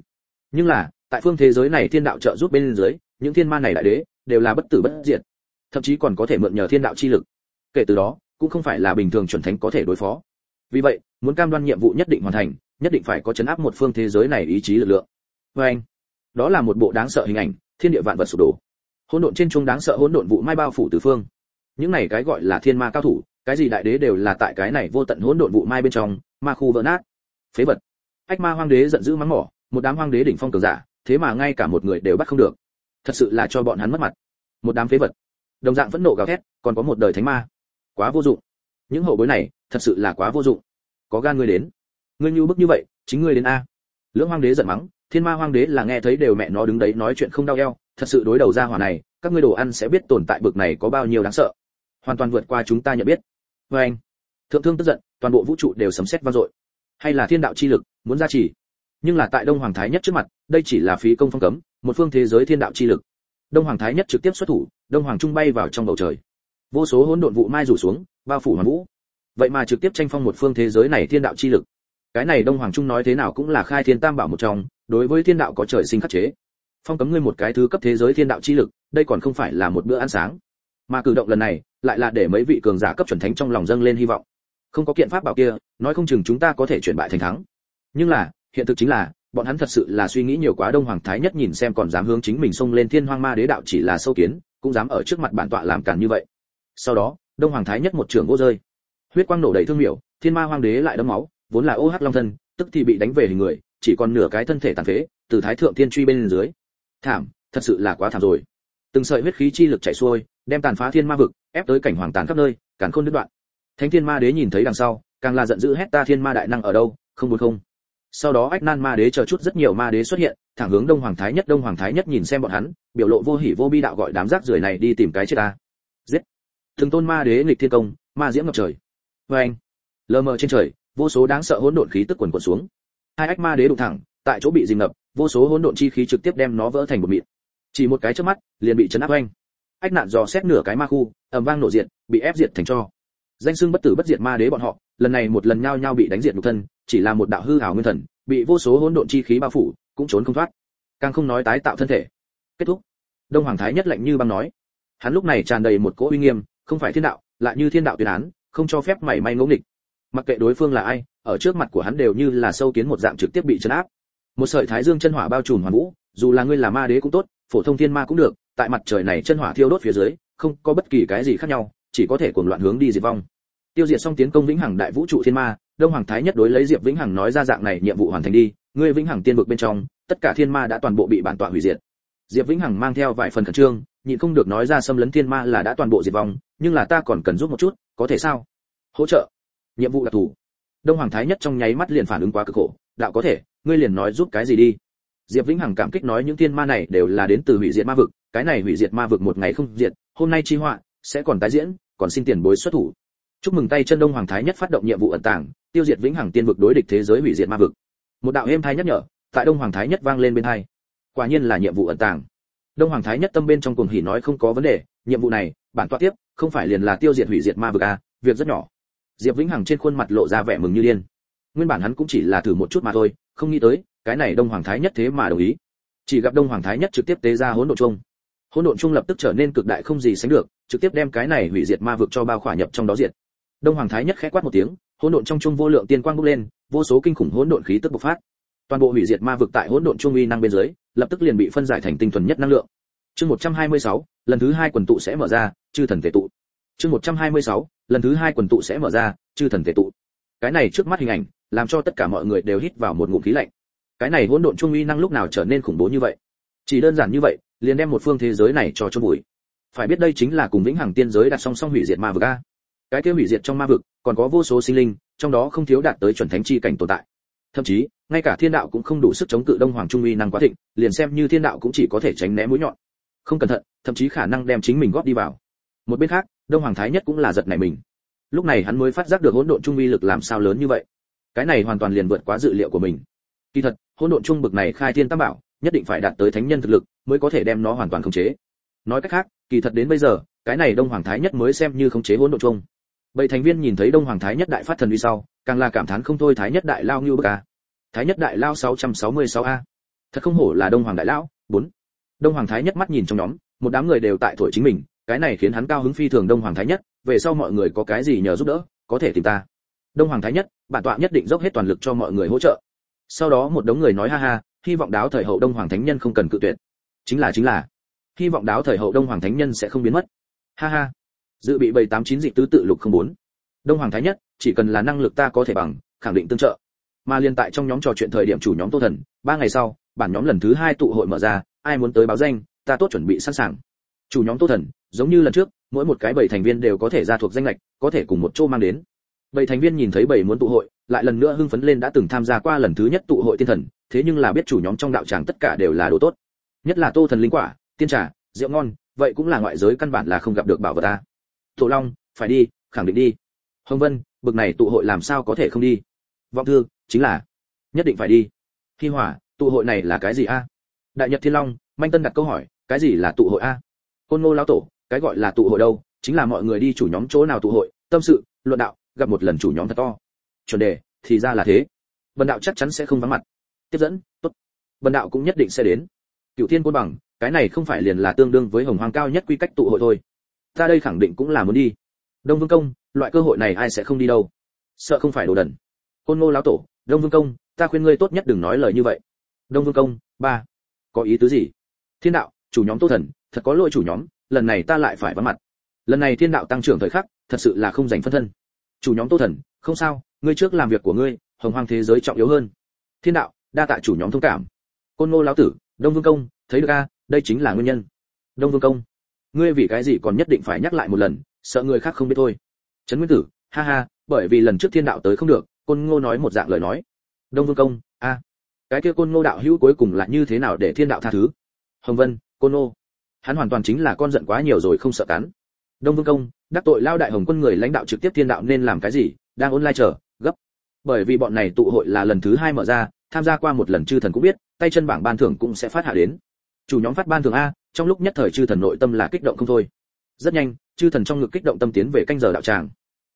Nhưng là, tại phương thế giới này thiên đạo trợ giúp bên dưới, những thiên ma này đại đế đều là bất tử bất diệt. Thậm chí còn có thể mượn nhờ thiên đạo chi lực. Kể từ đó, cũng không phải là bình thường chuẩn thánh có thể đối phó. Vì vậy, muốn cam đoan nhiệm vụ nhất định hoàn thành, nhất định phải có chấn áp một phương thế giới này ý chí lực lượng. Với anh, đó là một bộ đáng sợ hình ảnh, thiên địa vạn vật sụp đổ hỗn độn trên trung đáng sợ hỗn độn vụ mai bao phủ tứ phương. Những này cái gọi là thiên ma cao thủ, cái gì đại đế đều là tại cái này vô tận hỗn độn vụ mai bên trong, ma khu vỡ nát. Phế vật. Ách ma hoang đế giận dữ mắng mỏ, một đám hoang đế đỉnh phong cường giả, thế mà ngay cả một người đều bắt không được. Thật sự là cho bọn hắn mất mặt. Một đám phế vật. Đồng dạng phẫn nộ gào thét, còn có một đời thánh ma. Quá vô dụng. Những hậu bối này, thật sự là quá vô dụng. Có gan ngươi đến. Ngươi như bức như vậy, chính ngươi đến a. Lưỡng hoang đế giận mắng, thiên ma hoang đế là nghe thấy đều mẹ nó đứng đấy nói chuyện không đau eo thật sự đối đầu ra hỏa này, các ngươi đồ ăn sẽ biết tồn tại bực này có bao nhiêu đáng sợ. Hoàn toàn vượt qua chúng ta nhận biết. Vê anh, thượng thương tức giận, toàn bộ vũ trụ đều sấm sét vang dội. Hay là thiên đạo chi lực, muốn ra chỉ nhưng là tại đông hoàng thái nhất trước mặt, đây chỉ là phí công phong cấm, một phương thế giới thiên đạo chi lực. Đông hoàng thái nhất trực tiếp xuất thủ, đông hoàng trung bay vào trong bầu trời. Vô số hỗn độn vụ mai rủ xuống, bao phủ hoàn vũ. Vậy mà trực tiếp tranh phong một phương thế giới này thiên đạo chi lực. Cái này đông hoàng trung nói thế nào cũng là khai thiên tam bảo một trong, đối với thiên đạo có trời sinh khắc chế phong cấm ngươi một cái thứ cấp thế giới thiên đạo chi lực, đây còn không phải là một bữa ăn sáng. Mà cử động lần này, lại là để mấy vị cường giả cấp chuẩn thánh trong lòng dâng lên hy vọng. Không có kiện pháp bảo kia, nói không chừng chúng ta có thể chuyển bại thành thắng. Nhưng là, hiện thực chính là, bọn hắn thật sự là suy nghĩ nhiều quá đông hoàng thái nhất nhìn xem còn dám hướng chính mình xông lên thiên hoang ma đế đạo chỉ là sâu kiến, cũng dám ở trước mặt bản tọa làm càn như vậy. Sau đó, đông hoàng thái nhất một trường vô rơi. Huyết quang nổ đầy thương miểu, thiên ma hoàng đế lại đấm máu, vốn là ô hắc long thân, tức thì bị đánh về hình người, chỉ còn nửa cái thân thể tàn phế, từ thái thượng thiên truy bên dưới thảm, thật sự là quá thảm rồi. Từng sợi huyết khí chi lực chảy xuôi, đem tàn phá thiên ma vực, ép tới cảnh hoàng tàn khắp nơi, càn khôn đứt đoạn. Thánh thiên ma đế nhìn thấy đằng sau, càng là giận dữ hét ta thiên ma đại năng ở đâu, không muốn không. Sau đó ách nan ma đế chờ chút rất nhiều ma đế xuất hiện, thẳng hướng đông hoàng thái nhất, đông hoàng thái nhất nhìn xem bọn hắn, biểu lộ vô hỉ vô bi đạo gọi đám rác rưởi này đi tìm cái chết ta. Giết. Từng tôn ma đế nghịch thiên công, ma diễm ngập trời. Vê anh lờ mờ trên trời, vô số đáng sợ hỗn độn khí tức quần quần xuống. Hai ách ma đế đụng thẳng tại chỗ bị dìm ngập, vô số hỗn độn chi khí trực tiếp đem nó vỡ thành một mịn. Chỉ một cái chớp mắt, liền bị chấn áp oanh. ách nạn dò xét nửa cái ma khu, ầm vang nổ diện bị ép diệt thành cho. Danh xưng bất tử bất diệt ma đế bọn họ, lần này một lần nhao nhao bị đánh diệt nhục thân, chỉ là một đạo hư ảo nguyên thần, bị vô số hỗn độn chi khí bao phủ, cũng trốn không thoát. Càng không nói tái tạo thân thể. Kết thúc. Đông hoàng thái nhất lạnh như băng nói. Hắn lúc này tràn đầy một cỗ uy nghiêm, không phải thiên đạo, lại như thiên đạo tuyên án, không cho phép mảy may ngỗ nghịch. Mặc kệ đối phương là ai, ở trước mặt của hắn đều như là sâu kiến một dạng trực tiếp bị chấn áp một sợi thái dương chân hỏa bao trùm hoàn vũ, dù là ngươi là ma đế cũng tốt, phổ thông thiên ma cũng được, tại mặt trời này chân hỏa thiêu đốt phía dưới, không có bất kỳ cái gì khác nhau, chỉ có thể cuồng loạn hướng đi diệt vong. Tiêu diệt xong tiến công vĩnh hằng đại vũ trụ thiên ma, đông hoàng thái nhất đối lấy diệp vĩnh hằng nói ra dạng này nhiệm vụ hoàn thành đi, ngươi vĩnh hằng tiên vực bên trong, tất cả thiên ma đã toàn bộ bị bản tọa hủy diệt. Diệp vĩnh hằng mang theo vài phần khẩn trương, nhịn không được nói ra xâm lấn thiên ma là đã toàn bộ diệt vong, nhưng là ta còn cần giúp một chút, có thể sao? Hỗ trợ. Nhiệm vụ đặc thù. Đông hoàng thái nhất trong nháy mắt liền phản ứng quá cực khổ đạo có thể, ngươi liền nói giúp cái gì đi. Diệp vĩnh hằng cảm kích nói những thiên ma này đều là đến từ hủy diệt ma vực, cái này hủy diệt ma vực một ngày không diệt, hôm nay chi họa, sẽ còn tái diễn, còn xin tiền bối xuất thủ. Chúc mừng tay chân đông hoàng thái nhất phát động nhiệm vụ ẩn tàng, tiêu diệt vĩnh hằng tiên vực đối địch thế giới hủy diệt ma vực. Một đạo êm thái nhắc nhở, tại đông hoàng thái nhất vang lên bên hai. Quả nhiên là nhiệm vụ ẩn tàng. Đông hoàng thái nhất tâm bên trong cuồng hỉ nói không có vấn đề, nhiệm vụ này, bản tọa tiếp, không phải liền là tiêu diệt hủy diệt ma vực à việc rất nhỏ. Diệp vĩnh hằng trên khuôn mặt lộ ra vẻ mừng như điên nguyên bản hắn cũng chỉ là thử một chút mà thôi không nghĩ tới cái này đông hoàng thái nhất thế mà đồng ý. Chỉ gặp đông hoàng thái nhất trực tiếp tế ra hỗn độn chung hỗn độn chung lập tức trở nên cực đại không gì sánh được trực tiếp đem cái này hủy diệt ma vực cho bao khỏa nhập trong đó diệt. Đông hoàng thái nhất khẽ quát một tiếng hỗn độn trong chung vô lượng tiên quang bốc lên vô số kinh khủng hỗn độn khí tức bộc phát. Toàn bộ hủy diệt ma vực tại hỗn độn trung uy năng bên dưới lập tức liền bị phân giải thành tinh thuần nhất năng lượng. Chương 126, lần thứ hai quần tụ sẽ mở ra chư thần tề tụ. Chương 126, lần thứ hai quần tụ sẽ mở ra chư thần tề tụ. Cái này trước mắt hình ảnh làm cho tất cả mọi người đều hít vào một ngụm khí lạnh. Cái này hỗn độn trung uy năng lúc nào trở nên khủng bố như vậy? Chỉ đơn giản như vậy, liền đem một phương thế giới này cho chôn bụi phải biết đây chính là cùng vĩnh hằng tiên giới đặt song song hủy diệt ma vực a. Cái kia hủy diệt trong ma vực, còn có vô số sinh linh, trong đó không thiếu đạt tới chuẩn thánh chi cảnh tồn tại. Thậm chí, ngay cả thiên đạo cũng không đủ sức chống cự đông hoàng trung uy năng quá thịnh, liền xem như thiên đạo cũng chỉ có thể tránh né mũi nhọn. Không cẩn thận, thậm chí khả năng đem chính mình góp đi vào. Một bên khác, đông hoàng thái nhất cũng là giật nảy mình. Lúc này hắn mới phát giác được hỗn độn trung uy lực làm sao lớn như vậy cái này hoàn toàn liền vượt quá dự liệu của mình. Kỳ thật, hỗn độn trung bực này khai thiên tam bảo, nhất định phải đạt tới thánh nhân thực lực mới có thể đem nó hoàn toàn khống chế. Nói cách khác, kỳ thật đến bây giờ, cái này đông hoàng thái nhất mới xem như khống chế hỗn độn trung. Bảy thành viên nhìn thấy đông hoàng thái nhất đại phát thần uy sau, càng là cảm thán không thôi thái nhất đại lao như bậc a. Thái nhất đại lao 666 a. Thật không hổ là đông hoàng đại lão, bốn. Đông hoàng thái nhất mắt nhìn trong nhóm, một đám người đều tại tuổi chính mình, cái này khiến hắn cao hứng phi thường đông hoàng thái nhất, về sau mọi người có cái gì nhờ giúp đỡ, có thể tìm ta đông hoàng thái nhất, bản tọa nhất định dốc hết toàn lực cho mọi người hỗ trợ. Sau đó một đống người nói ha ha, hy vọng đáo thời hậu đông hoàng thánh nhân không cần cự tuyệt. Chính là chính là. Hy vọng đáo thời hậu đông hoàng thánh nhân sẽ không biến mất. Ha ha. Dự bị bảy tám chín dị tứ tự lục không bốn. Đông hoàng thái nhất, chỉ cần là năng lực ta có thể bằng, khẳng định tương trợ. Mà liên tại trong nhóm trò chuyện thời điểm chủ nhóm tô thần, ba ngày sau, bản nhóm lần thứ hai tụ hội mở ra, ai muốn tới báo danh, ta tốt chuẩn bị sẵn sàng. Chủ nhóm tô thần, giống như lần trước, mỗi một cái bảy thành viên đều có thể ra thuộc danh lệch, có thể cùng một chỗ mang đến bảy thành viên nhìn thấy bảy muốn tụ hội, lại lần nữa hưng phấn lên đã từng tham gia qua lần thứ nhất tụ hội tiên thần, thế nhưng là biết chủ nhóm trong đạo tràng tất cả đều là đồ tốt. Nhất là tô thần linh quả, tiên trà, rượu ngon, vậy cũng là ngoại giới căn bản là không gặp được bảo vật ta. Thổ long, phải đi, khẳng định đi. Hồng vân, bực này tụ hội làm sao có thể không đi? Vọng thư, chính là, nhất định phải đi. Khi hỏa tụ hội này là cái gì a? Đại nhật thiên long, manh tân đặt câu hỏi, cái gì là tụ hội a? Côn ngô lão tổ, cái gọi là tụ hội đâu? Chính là mọi người đi chủ nhóm chỗ nào tụ hội, tâm sự, luận đạo gặp một lần chủ nhóm thật to. Chuẩn đề, thì ra là thế. Bần đạo chắc chắn sẽ không vắng mặt. Tiếp dẫn, tốt. Bần đạo cũng nhất định sẽ đến. Cựu thiên côn bằng, cái này không phải liền là tương đương với hồng hoàng cao nhất quy cách tụ hội thôi. Ta đây khẳng định cũng là muốn đi. Đông vương công, loại cơ hội này ai sẽ không đi đâu? Sợ không phải đồ đần. Côn ngô lão tổ, đông vương công, ta khuyên ngươi tốt nhất đừng nói lời như vậy. Đông vương công, ba. Có ý tứ gì? Thiên đạo, chủ nhóm tô thần, thật có lỗi chủ nhóm, lần này ta lại phải vắng mặt. Lần này thiên đạo tăng trưởng thời khắc, thật sự là không dành phân thân chủ nhóm tô thần, không sao, ngươi trước làm việc của ngươi, hồng hoang thế giới trọng yếu hơn. Thiên đạo, đa tạ chủ nhóm thông cảm. Côn ngô lão tử, đông vương công, thấy được a, đây chính là nguyên nhân. Đông vương công, ngươi vì cái gì còn nhất định phải nhắc lại một lần, sợ người khác không biết thôi. Trấn nguyên tử, ha ha, bởi vì lần trước thiên đạo tới không được, côn ngô nói một dạng lời nói. Đông vương công, a, cái kia côn ngô đạo hữu cuối cùng là như thế nào để thiên đạo tha thứ? Hồng vân, côn ngô, hắn hoàn toàn chính là con giận quá nhiều rồi không sợ cắn đông vương công, đắc tội lao đại hồng quân người lãnh đạo trực tiếp thiên đạo nên làm cái gì? Đang online chờ, gấp. Bởi vì bọn này tụ hội là lần thứ hai mở ra, tham gia qua một lần chư thần cũng biết, tay chân bảng ban thưởng cũng sẽ phát hạ đến. Chủ nhóm phát ban thưởng a, trong lúc nhất thời chư thần nội tâm là kích động không thôi. Rất nhanh, chư thần trong ngực kích động tâm tiến về canh giờ đạo tràng.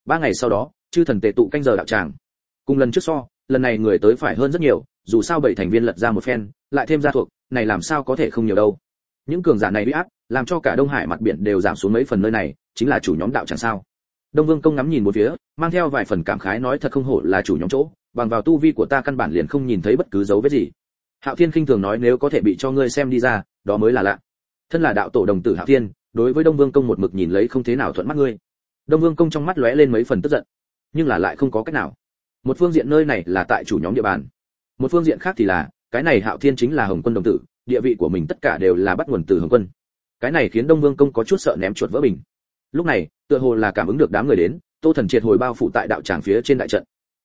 Ba ngày sau đó, chư thần tề tụ canh giờ đạo tràng. Cùng lần trước so, lần này người tới phải hơn rất nhiều, dù sao bảy thành viên lật ra một phen, lại thêm gia thuộc, này làm sao có thể không nhiều đâu những cường giả này uy áp, làm cho cả đông hải mặt biển đều giảm xuống mấy phần nơi này, chính là chủ nhóm đạo chẳng sao. Đông vương công ngắm nhìn một phía, mang theo vài phần cảm khái nói thật không hổ là chủ nhóm chỗ, bằng vào tu vi của ta căn bản liền không nhìn thấy bất cứ dấu vết gì. Hạo thiên khinh thường nói nếu có thể bị cho ngươi xem đi ra, đó mới là lạ. Thân là đạo tổ đồng tử hạo thiên, đối với đông vương công một mực nhìn lấy không thế nào thuận mắt ngươi. Đông vương công trong mắt lóe lên mấy phần tức giận, nhưng là lại không có cách nào. Một phương diện nơi này là tại chủ nhóm địa bàn. Một phương diện khác thì là, cái này hạo thiên chính là hồng quân đồng tử địa vị của mình tất cả đều là bắt nguồn từ hồng quân. Cái này khiến đông vương công có chút sợ ném chuột vỡ bình. Lúc này, tựa hồ là cảm ứng được đám người đến, tô thần triệt hồi bao phủ tại đạo tràng phía trên đại trận.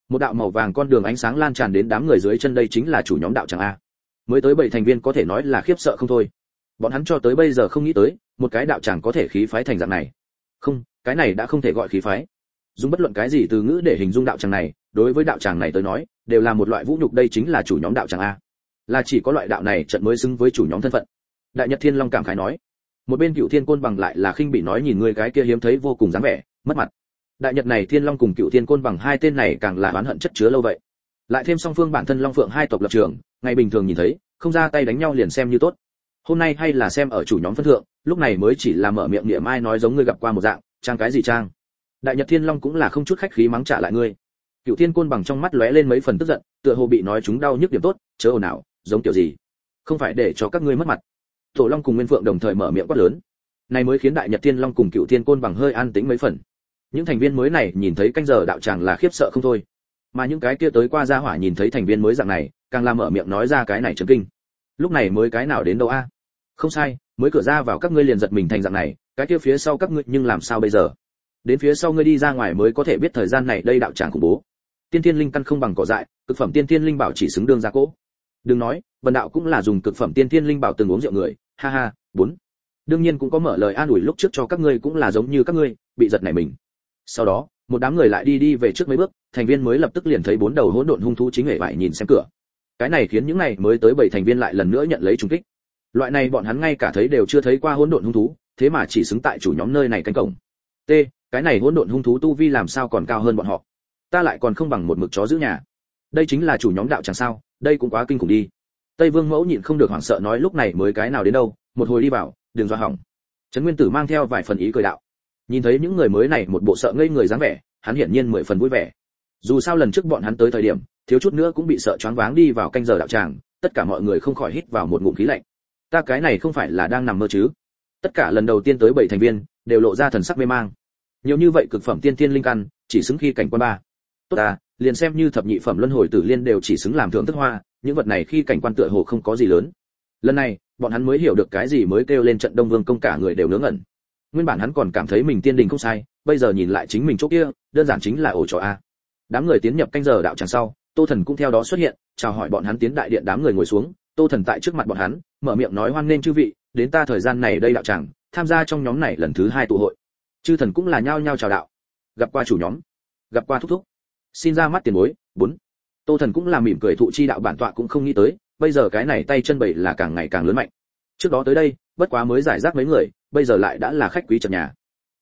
Một đạo màu vàng con đường ánh sáng lan tràn đến đám người dưới chân đây chính là chủ nhóm đạo tràng a. Mới tới bảy thành viên có thể nói là khiếp sợ không thôi. Bọn hắn cho tới bây giờ không nghĩ tới, một cái đạo tràng có thể khí phái thành dạng này. Không, cái này đã không thể gọi khí phái. Dùng bất luận cái gì từ ngữ để hình dung đạo tràng này, đối với đạo tràng này tới nói, đều là một loại vũ nhục đây chính là chủ nhóm đạo tràng a là chỉ có loại đạo này trận mới xứng với chủ nhóm thân phận. Đại nhật thiên long cảm khái nói, một bên cựu thiên côn bằng lại là khinh bị nói nhìn người cái kia hiếm thấy vô cùng dáng vẻ, mất mặt. Đại nhật này thiên long cùng cựu thiên côn bằng hai tên này càng là oán hận chất chứa lâu vậy. Lại thêm song phương bản thân long phượng hai tộc lập trường, ngày bình thường nhìn thấy, không ra tay đánh nhau liền xem như tốt. Hôm nay hay là xem ở chủ nhóm phân thượng, lúc này mới chỉ là mở miệng niệm ai nói giống ngươi gặp qua một dạng, trang cái gì trang. Đại nhật thiên long cũng là không chút khách khí mắng trả lại ngươi. Cựu thiên côn bằng trong mắt lóe lên mấy phần tức giận, tựa hồ bị nói chúng đau nhức điểm tốt, chớ ồn ào giống kiểu gì? Không phải để cho các ngươi mất mặt. Tổ long cùng nguyên phượng đồng thời mở miệng quát lớn. Này mới khiến đại nhật thiên long cùng cựu thiên côn bằng hơi an tĩnh mấy phần. Những thành viên mới này nhìn thấy canh giờ đạo tràng là khiếp sợ không thôi. Mà những cái kia tới qua gia hỏa nhìn thấy thành viên mới dạng này, càng làm mở miệng nói ra cái này chấn kinh. Lúc này mới cái nào đến đâu a? Không sai, mới cửa ra vào các ngươi liền giật mình thành dạng này, cái kia phía sau các ngươi nhưng làm sao bây giờ? Đến phía sau ngươi đi ra ngoài mới có thể biết thời gian này đây đạo tràng khủng bố. Tiên thiên linh căn không bằng cỏ dại, cực phẩm tiên thiên linh bảo chỉ xứng đương ra cỗ đừng nói vần đạo cũng là dùng cực phẩm tiên thiên linh bảo từng uống rượu người. Ha ha, bốn. Đương nhiên cũng có mở lời an ủi lúc trước cho các ngươi cũng là giống như các ngươi, bị giật này mình. Sau đó, một đám người lại đi đi về trước mấy bước, thành viên mới lập tức liền thấy bốn đầu hỗn độn hung thú chính hệ vải nhìn xem cửa. Cái này khiến những này mới tới bảy thành viên lại lần nữa nhận lấy trùng kích. Loại này bọn hắn ngay cả thấy đều chưa thấy qua hỗn độn hung thú, thế mà chỉ xứng tại chủ nhóm nơi này cánh cổng. T, cái này hỗn độn hung thú tu vi làm sao còn cao hơn bọn họ? Ta lại còn không bằng một mực chó giữ nhà đây chính là chủ nhóm đạo chẳng sao, đây cũng quá kinh khủng đi. Tây vương mẫu nhịn không được hoảng sợ nói lúc này mới cái nào đến đâu, một hồi đi vào, đừng do hỏng. Trấn nguyên tử mang theo vài phần ý cười đạo. Nhìn thấy những người mới này một bộ sợ ngây người dáng vẻ, hắn hiển nhiên mười phần vui vẻ. Dù sao lần trước bọn hắn tới thời điểm, thiếu chút nữa cũng bị sợ choáng váng đi vào canh giờ đạo tràng, tất cả mọi người không khỏi hít vào một ngụm khí lạnh. Ta cái này không phải là đang nằm mơ chứ? Tất cả lần đầu tiên tới bảy thành viên, đều lộ ra thần sắc mê mang. Nhiều như vậy cực phẩm tiên tiên linh căn, chỉ xứng khi cảnh quan ba. Tốt à liền xem như thập nhị phẩm luân hồi tử liên đều chỉ xứng làm thượng thức hoa, những vật này khi cảnh quan tựa hồ không có gì lớn. Lần này, bọn hắn mới hiểu được cái gì mới kêu lên trận đông vương công cả người đều nướng ẩn nguyên bản hắn còn cảm thấy mình tiên đình không sai, bây giờ nhìn lại chính mình chỗ kia, đơn giản chính là ổ trò a. Đám người tiến nhập canh giờ đạo tràng sau, tô thần cũng theo đó xuất hiện, chào hỏi bọn hắn tiến đại điện đám người ngồi xuống. Tô thần tại trước mặt bọn hắn, mở miệng nói hoan nghênh chư vị, đến ta thời gian này đây đạo tràng, tham gia trong nhóm này lần thứ hai tụ hội. Chư thần cũng là nhao nhao chào đạo. Gặp qua chủ nhóm, gặp qua thúc thúc xin ra mắt tiền bối, bốn. Tô thần cũng là mỉm cười thụ chi đạo bản tọa cũng không nghĩ tới, bây giờ cái này tay chân bảy là càng ngày càng lớn mạnh. Trước đó tới đây, bất quá mới giải rác mấy người, bây giờ lại đã là khách quý trần nhà.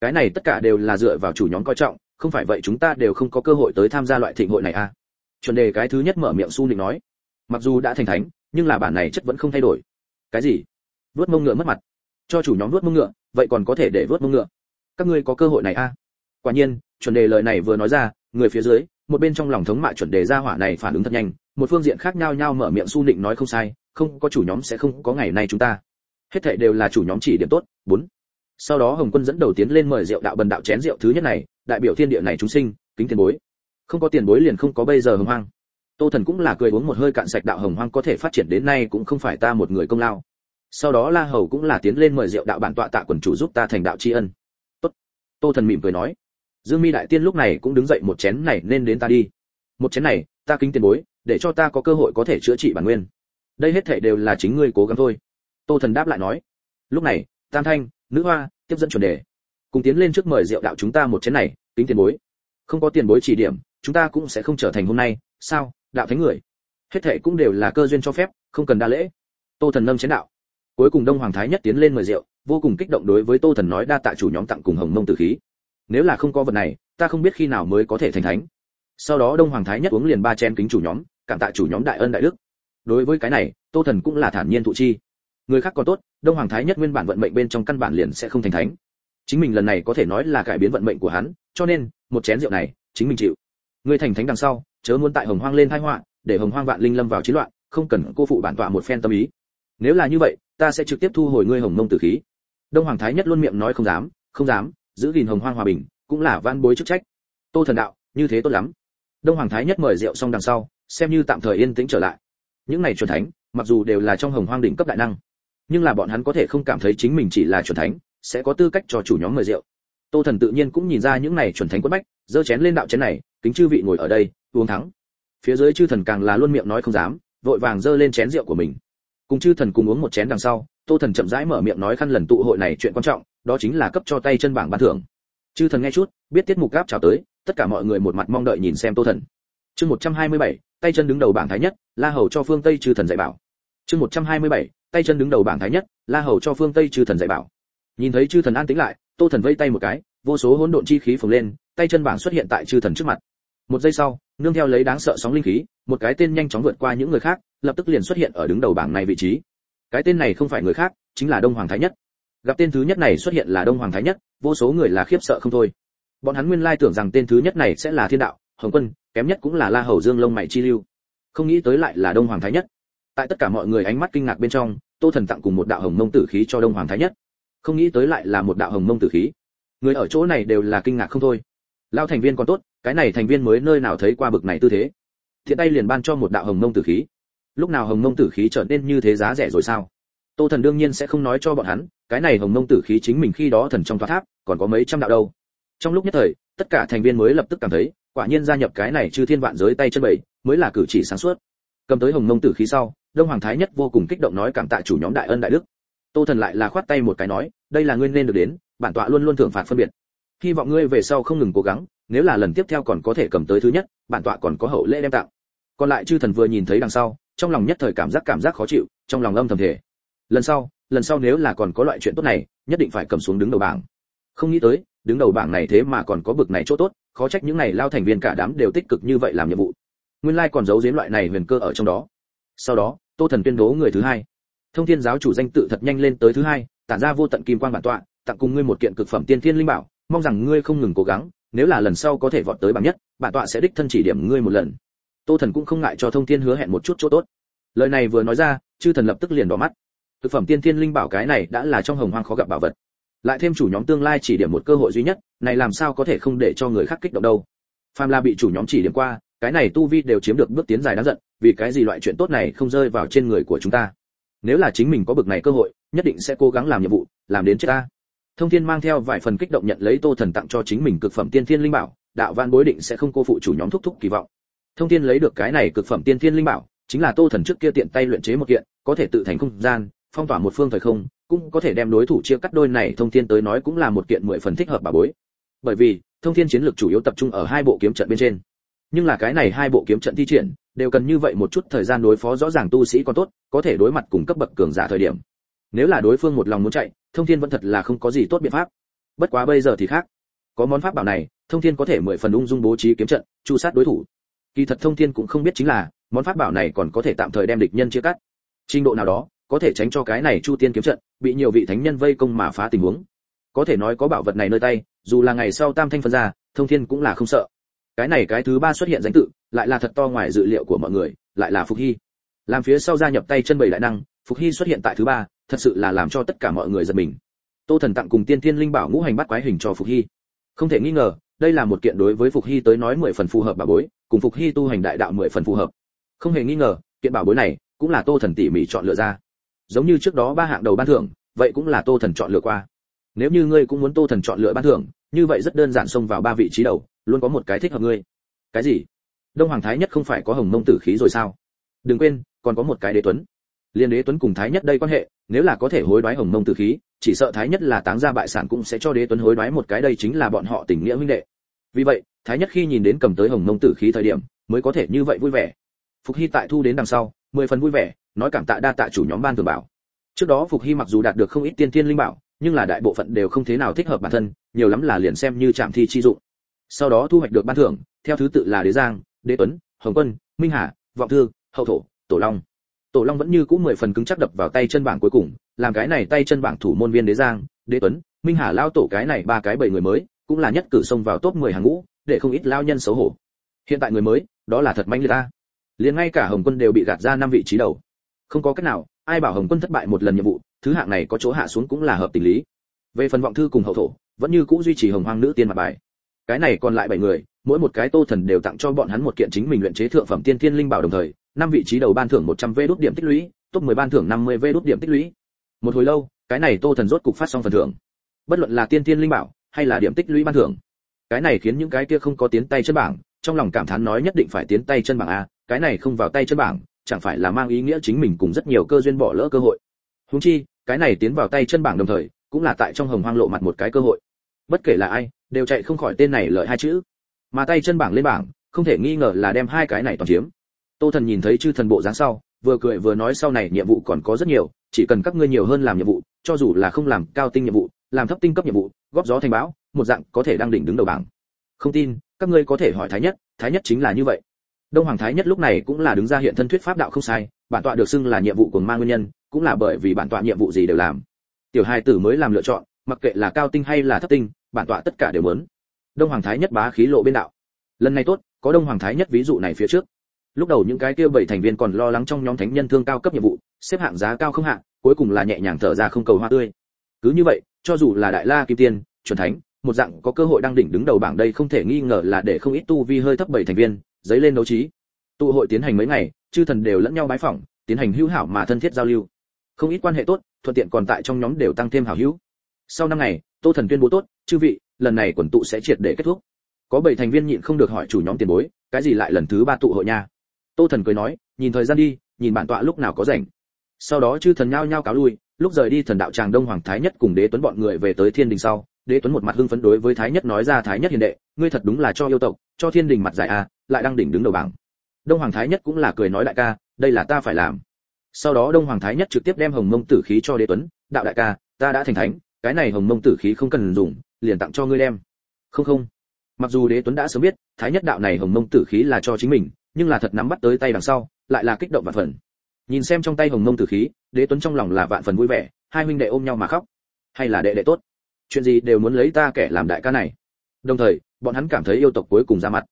Cái này tất cả đều là dựa vào chủ nhóm coi trọng, không phải vậy chúng ta đều không có cơ hội tới tham gia loại thịnh hội này à? Chuẩn đề cái thứ nhất mở miệng su định nói. Mặc dù đã thành thánh, nhưng là bản này chất vẫn không thay đổi. Cái gì? Vuốt mông ngựa mất mặt. Cho chủ nhóm vuốt mông ngựa, vậy còn có thể để vuốt mông ngựa? Các ngươi có cơ hội này à? Quả nhiên, chuẩn đề lời này vừa nói ra, người phía dưới một bên trong lòng thống mạ chuẩn đề ra hỏa này phản ứng thật nhanh, một phương diện khác nhau nhau mở miệng su định nói không sai, không, có chủ nhóm sẽ không có ngày nay chúng ta. Hết thảy đều là chủ nhóm chỉ điểm tốt. Bốn. Sau đó hồng quân dẫn đầu tiến lên mời rượu đạo bần đạo chén rượu thứ nhất này, đại biểu thiên địa này chúng sinh, kính tiền bối. Không có tiền bối liền không có bây giờ hồng hoang. Tô thần cũng là cười uống một hơi cạn sạch đạo hồng hoang có thể phát triển đến nay cũng không phải ta một người công lao. Sau đó la hầu cũng là tiến lên mời rượu đạo bản tọa tạ quần chủ giúp ta thành đạo tri ân. Tốt. Tô thần mỉm cười nói dương mi đại tiên lúc này cũng đứng dậy một chén này nên đến ta đi. Một chén này, ta kính tiền bối, để cho ta có cơ hội có thể chữa trị bản nguyên. Đây hết thảy đều là chính ngươi cố gắng thôi. Tô thần đáp lại nói. Lúc này, tam thanh, nữ hoa, tiếp dẫn chuẩn đề. Cùng tiến lên trước mời rượu đạo chúng ta một chén này, kính tiền bối. Không có tiền bối chỉ điểm, chúng ta cũng sẽ không trở thành hôm nay. Sao? Đạo thánh người. Hết thảy cũng đều là cơ duyên cho phép, không cần đa lễ. Tô thần nâng chén đạo. Cuối cùng đông hoàng thái nhất tiến lên mời rượu, vô cùng kích động đối với tô thần nói đa tạ chủ nhóm tặng cùng hồng mông tử khí nếu là không có vật này, ta không biết khi nào mới có thể thành thánh. Sau đó đông hoàng thái nhất uống liền ba chén kính chủ nhóm, cảm tạ chủ nhóm đại ân đại đức. Đối với cái này, tô thần cũng là thản nhiên thụ chi. Người khác còn tốt, đông hoàng thái nhất nguyên bản vận mệnh bên trong căn bản liền sẽ không thành thánh. Chính mình lần này có thể nói là cải biến vận mệnh của hắn, cho nên, một chén rượu này, chính mình chịu. Người thành thánh đằng sau, chớ muốn tại hồng hoang lên thái họa, để hồng hoang vạn linh lâm vào chiến loạn, không cần cô phụ bản tọa một phen tâm ý. Nếu là như vậy, ta sẽ trực tiếp thu hồi ngươi hồng mông tử khí. Đông hoàng thái nhất luôn miệng nói không dám không dám giữ gìn hồng hoang hòa bình, cũng là van bối chức trách. Tô thần đạo, như thế tốt lắm. Đông hoàng thái nhất mời rượu xong đằng sau, xem như tạm thời yên tĩnh trở lại. Những này chuẩn thánh, mặc dù đều là trong hồng hoang đỉnh cấp đại năng, nhưng là bọn hắn có thể không cảm thấy chính mình chỉ là chuẩn thánh, sẽ có tư cách cho chủ nhóm mời rượu. Tô thần tự nhiên cũng nhìn ra những này chuẩn thánh quất bách, giơ chén lên đạo chén này, kính chư vị ngồi ở đây, uống thắng. Phía dưới chư thần càng là luôn miệng nói không dám, vội vàng giơ lên chén rượu của mình. Cùng chư thần cùng uống một chén đằng sau, tô thần chậm rãi mở miệng nói khăn lần tụ hội này chuyện quan trọng đó chính là cấp cho tay chân bảng ban thưởng. Chư thần nghe chút biết tiết mục gáp chào tới tất cả mọi người một mặt mong đợi nhìn xem tô thần. Chương 127, tay chân đứng đầu bảng thái nhất la hầu cho phương tây chư thần dạy bảo. Chương 127, tay chân đứng đầu bảng thái nhất la hầu cho phương tây chư thần dạy bảo. Nhìn thấy chư thần an tĩnh lại tô thần vây tay một cái vô số hỗn độn chi khí phồng lên tay chân bảng xuất hiện tại chư thần trước mặt. Một giây sau nương theo lấy đáng sợ sóng linh khí một cái tên nhanh chóng vượt qua những người khác lập tức liền xuất hiện ở đứng đầu bảng này vị trí. Cái tên này không phải người khác chính là đông hoàng thái nhất gặp tên thứ nhất này xuất hiện là đông hoàng thái nhất, vô số người là khiếp sợ không thôi. Bọn hắn nguyên lai tưởng rằng tên thứ nhất này sẽ là thiên đạo, hồng quân, kém nhất cũng là la hầu dương lông mày chi lưu. Không nghĩ tới lại là đông hoàng thái nhất. Tại tất cả mọi người ánh mắt kinh ngạc bên trong, tô thần tặng cùng một đạo hồng mông tử khí cho đông hoàng thái nhất. Không nghĩ tới lại là một đạo hồng mông tử khí. Người ở chỗ này đều là kinh ngạc không thôi. Lao thành viên còn tốt, cái này thành viên mới nơi nào thấy qua bực này tư thế. Thiện tay liền ban cho một đạo hồng mông tử khí. Lúc nào hồng mông tử khí trở nên như thế giá rẻ rồi sao? Tô thần đương nhiên sẽ không nói cho bọn hắn, cái này hồng mông tử khí chính mình khi đó thần trong tòa tháp, còn có mấy trăm đạo đâu. Trong lúc nhất thời, tất cả thành viên mới lập tức cảm thấy, quả nhiên gia nhập cái này chư thiên vạn giới tay chân bảy mới là cử chỉ sáng suốt. Cầm tới hồng mông tử khí sau, đông hoàng thái nhất vô cùng kích động nói cảm tạ chủ nhóm đại ân đại đức. Tô thần lại là khoát tay một cái nói, đây là ngươi nên được đến, bản tọa luôn luôn thưởng phạt phân biệt. Hy vọng ngươi về sau không ngừng cố gắng, nếu là lần tiếp theo còn có thể cầm tới thứ nhất, bản tọa còn có hậu lễ đem tặng. Còn lại chư thần vừa nhìn thấy đằng sau, trong lòng nhất thời cảm giác cảm giác khó chịu, trong lòng âm thầm thể lần sau lần sau nếu là còn có loại chuyện tốt này, nhất định phải cầm xuống đứng đầu bảng. Không nghĩ tới, đứng đầu bảng này thế mà còn có bực này chỗ tốt, khó trách những này lao thành viên cả đám đều tích cực như vậy làm nhiệm vụ. Nguyên lai còn giấu giếm loại này huyền cơ ở trong đó. Sau đó, tô thần tuyên bố người thứ hai. Thông thiên giáo chủ danh tự thật nhanh lên tới thứ hai, tản ra vô tận kim quan bản tọa, tặng cùng ngươi một kiện cực phẩm tiên thiên linh bảo, mong rằng ngươi không ngừng cố gắng, nếu là lần sau có thể vọt tới bảng nhất, bản tọa sẽ đích thân chỉ điểm ngươi một lần. Tô thần cũng không ngại cho thông thiên hứa hẹn một chút chỗ tốt. Lời này vừa nói ra, chư thần lập tức liền đỏ mắt thực phẩm tiên thiên linh bảo cái này đã là trong hồng hoang khó gặp bảo vật. Lại thêm chủ nhóm tương lai chỉ điểm một cơ hội duy nhất, này làm sao có thể không để cho người khác kích động đâu. Phàm là bị chủ nhóm chỉ điểm qua, cái này tu vi đều chiếm được bước tiến dài đáng giận, vì cái gì loại chuyện tốt này không rơi vào trên người của chúng ta? Nếu là chính mình có bực này cơ hội, nhất định sẽ cố gắng làm nhiệm vụ, làm đến chết ta. Thông thiên mang theo vài phần kích động nhận lấy tô thần tặng cho chính mình cực phẩm tiên thiên linh bảo, đạo văn bối định sẽ không cô phụ chủ nhóm thúc thúc kỳ vọng. Thông thiên lấy được cái này cực phẩm tiên thiên linh bảo, chính là tô thần trước kia tiện tay luyện chế một kiện, có thể tự thành không gian phong tỏa một phương thời không, cũng có thể đem đối thủ chia cắt đôi này thông thiên tới nói cũng là một kiện mười phần thích hợp bà bối. Bởi vì, thông thiên chiến lược chủ yếu tập trung ở hai bộ kiếm trận bên trên. Nhưng là cái này hai bộ kiếm trận thi triển, đều cần như vậy một chút thời gian đối phó rõ ràng tu sĩ còn tốt, có thể đối mặt cùng cấp bậc cường giả thời điểm. Nếu là đối phương một lòng muốn chạy, thông thiên vẫn thật là không có gì tốt biện pháp. Bất quá bây giờ thì khác. Có món pháp bảo này, thông thiên có thể mười phần ung dung bố trí kiếm trận, chu sát đối thủ. Kỳ thật thông thiên cũng không biết chính là, món pháp bảo này còn có thể tạm thời đem địch nhân chia cắt. Trình độ nào đó có thể tránh cho cái này chu tiên kiếm trận, bị nhiều vị thánh nhân vây công mà phá tình huống. Có thể nói có bảo vật này nơi tay, dù là ngày sau tam thanh phân ra, thông thiên cũng là không sợ. Cái này cái thứ ba xuất hiện danh tự, lại là thật to ngoài dự liệu của mọi người, lại là phục hy. Làm phía sau gia nhập tay chân bảy đại năng, phục hy xuất hiện tại thứ ba, thật sự là làm cho tất cả mọi người giật mình. Tô thần tặng cùng tiên thiên linh bảo ngũ hành bắt quái hình cho phục hy. Không thể nghi ngờ, đây là một kiện đối với phục hy tới nói mười phần phù hợp bà bối, cùng phục hy tu hành đại đạo mười phần phù hợp. Không hề nghi ngờ, kiện bảo bối này cũng là tô thần tỉ mỉ chọn lựa ra giống như trước đó ba hạng đầu ban thưởng, vậy cũng là tô thần chọn lựa qua. Nếu như ngươi cũng muốn tô thần chọn lựa ban thưởng, như vậy rất đơn giản xông vào ba vị trí đầu, luôn có một cái thích hợp ngươi. Cái gì? Đông hoàng thái nhất không phải có hồng mông tử khí rồi sao? Đừng quên, còn có một cái đế tuấn. Liên đế tuấn cùng thái nhất đây quan hệ, nếu là có thể hối đoái hồng mông tử khí, chỉ sợ thái nhất là táng ra bại sản cũng sẽ cho đế tuấn hối đoái một cái đây chính là bọn họ tình nghĩa huynh đệ. Vì vậy, thái nhất khi nhìn đến cầm tới hồng mông tử khí thời điểm, mới có thể như vậy vui vẻ. Phục hy tại thu đến đằng sau, mười phần vui vẻ nói cảm tạ đa tạ chủ nhóm ban thường bảo. Trước đó phục hy mặc dù đạt được không ít tiên thiên linh bảo, nhưng là đại bộ phận đều không thế nào thích hợp bản thân, nhiều lắm là liền xem như trạm thi chi dụng. Sau đó thu hoạch được ban thưởng, theo thứ tự là đế giang, đế tuấn, hồng quân, minh hà, vọng thư, hậu thổ, tổ long. Tổ long vẫn như cũ mười phần cứng chắc đập vào tay chân bảng cuối cùng, làm cái này tay chân bảng thủ môn viên đế giang, đế tuấn, minh hà lao tổ cái này ba cái bảy người mới, cũng là nhất cử xông vào top 10 hàng ngũ, để không ít lao nhân xấu hổ. Hiện tại người mới, đó là thật manh người ta liền ngay cả hồng quân đều bị gạt ra năm vị trí đầu không có cách nào, ai bảo hồng quân thất bại một lần nhiệm vụ, thứ hạng này có chỗ hạ xuống cũng là hợp tình lý. Về phần vọng thư cùng hậu thổ, vẫn như cũ duy trì hồng hoang nữ tiên mặt bài. Cái này còn lại bảy người, mỗi một cái tô thần đều tặng cho bọn hắn một kiện chính mình luyện chế thượng phẩm tiên thiên linh bảo đồng thời, năm vị trí đầu ban thưởng 100 vé đốt điểm tích lũy, top 10 ban thưởng 50 vé đốt điểm tích lũy. Một hồi lâu, cái này tô thần rốt cục phát xong phần thưởng. Bất luận là tiên thiên linh bảo hay là điểm tích lũy ban thưởng, cái này khiến những cái kia không có tiến tay chân bảng, trong lòng cảm thán nói nhất định phải tiến tay chân bảng a, cái này không vào tay chân bảng chẳng phải là mang ý nghĩa chính mình cùng rất nhiều cơ duyên bỏ lỡ cơ hội. Húng chi, cái này tiến vào tay chân bảng đồng thời, cũng là tại trong hồng hoang lộ mặt một cái cơ hội. Bất kể là ai, đều chạy không khỏi tên này lợi hai chữ. Mà tay chân bảng lên bảng, không thể nghi ngờ là đem hai cái này toàn chiếm. Tô thần nhìn thấy chư thần bộ dáng sau, vừa cười vừa nói sau này nhiệm vụ còn có rất nhiều, chỉ cần các ngươi nhiều hơn làm nhiệm vụ, cho dù là không làm cao tinh nhiệm vụ, làm thấp tinh cấp nhiệm vụ, góp gió thành bão, một dạng có thể đang đỉnh đứng đầu bảng. Không tin, các ngươi có thể hỏi thái nhất thái nhất chính là như vậy đông hoàng thái nhất lúc này cũng là đứng ra hiện thân thuyết pháp đạo không sai, bản tọa được xưng là nhiệm vụ của Ma nguyên nhân, cũng là bởi vì bản tọa nhiệm vụ gì đều làm. Tiểu hai tử mới làm lựa chọn, mặc kệ là cao tinh hay là thấp tinh, bản tọa tất cả đều muốn. Đông hoàng thái nhất bá khí lộ bên đạo. Lần này tốt, có đông hoàng thái nhất ví dụ này phía trước. Lúc đầu những cái kia bảy thành viên còn lo lắng trong nhóm thánh nhân thương cao cấp nhiệm vụ, xếp hạng giá cao không hạng cuối cùng là nhẹ nhàng thở ra không cầu hoa tươi. Cứ như vậy, cho dù là đại la kim tiên, chuẩn thánh, một dạng có cơ hội đang đỉnh đứng đầu bảng đây không thể nghi ngờ là để không ít tu vi hơi thấp bảy thành viên giấy lên đấu trí. Tụ hội tiến hành mấy ngày, chư thần đều lẫn nhau bái phỏng, tiến hành hữu hảo mà thân thiết giao lưu. Không ít quan hệ tốt, thuận tiện còn tại trong nhóm đều tăng thêm hảo hữu. Sau năm ngày, tô thần tuyên bố tốt, chư vị, lần này quần tụ sẽ triệt để kết thúc. Có bảy thành viên nhịn không được hỏi chủ nhóm tiền bối, cái gì lại lần thứ ba tụ hội nha? Tô thần cười nói, nhìn thời gian đi, nhìn bản tọa lúc nào có rảnh. Sau đó chư thần nhao nhao cáo lui, lúc rời đi thần đạo tràng đông hoàng thái nhất cùng đế tuấn bọn người về tới thiên đình sau, đế tuấn một mặt hưng phấn đối với thái nhất nói ra thái nhất hiền đệ, ngươi thật đúng là cho yêu tộc, cho thiên đình mặt dài a lại đang đỉnh đứng đầu bảng. Đông hoàng thái nhất cũng là cười nói đại ca, đây là ta phải làm. Sau đó đông hoàng thái nhất trực tiếp đem hồng mông tử khí cho đế tuấn, đạo đại ca, ta đã thành thánh, cái này hồng mông tử khí không cần dùng, liền tặng cho ngươi đem. Không không. Mặc dù đế tuấn đã sớm biết, thái nhất đạo này hồng mông tử khí là cho chính mình, nhưng là thật nắm bắt tới tay đằng sau, lại là kích động vạn phần. Nhìn xem trong tay hồng mông tử khí, đế tuấn trong lòng là vạn phần vui vẻ, hai huynh đệ ôm nhau mà khóc. Hay là đệ đệ tốt, chuyện gì đều muốn lấy ta kẻ làm đại ca này. Đồng thời, bọn hắn cảm thấy yêu tộc cuối cùng ra mặt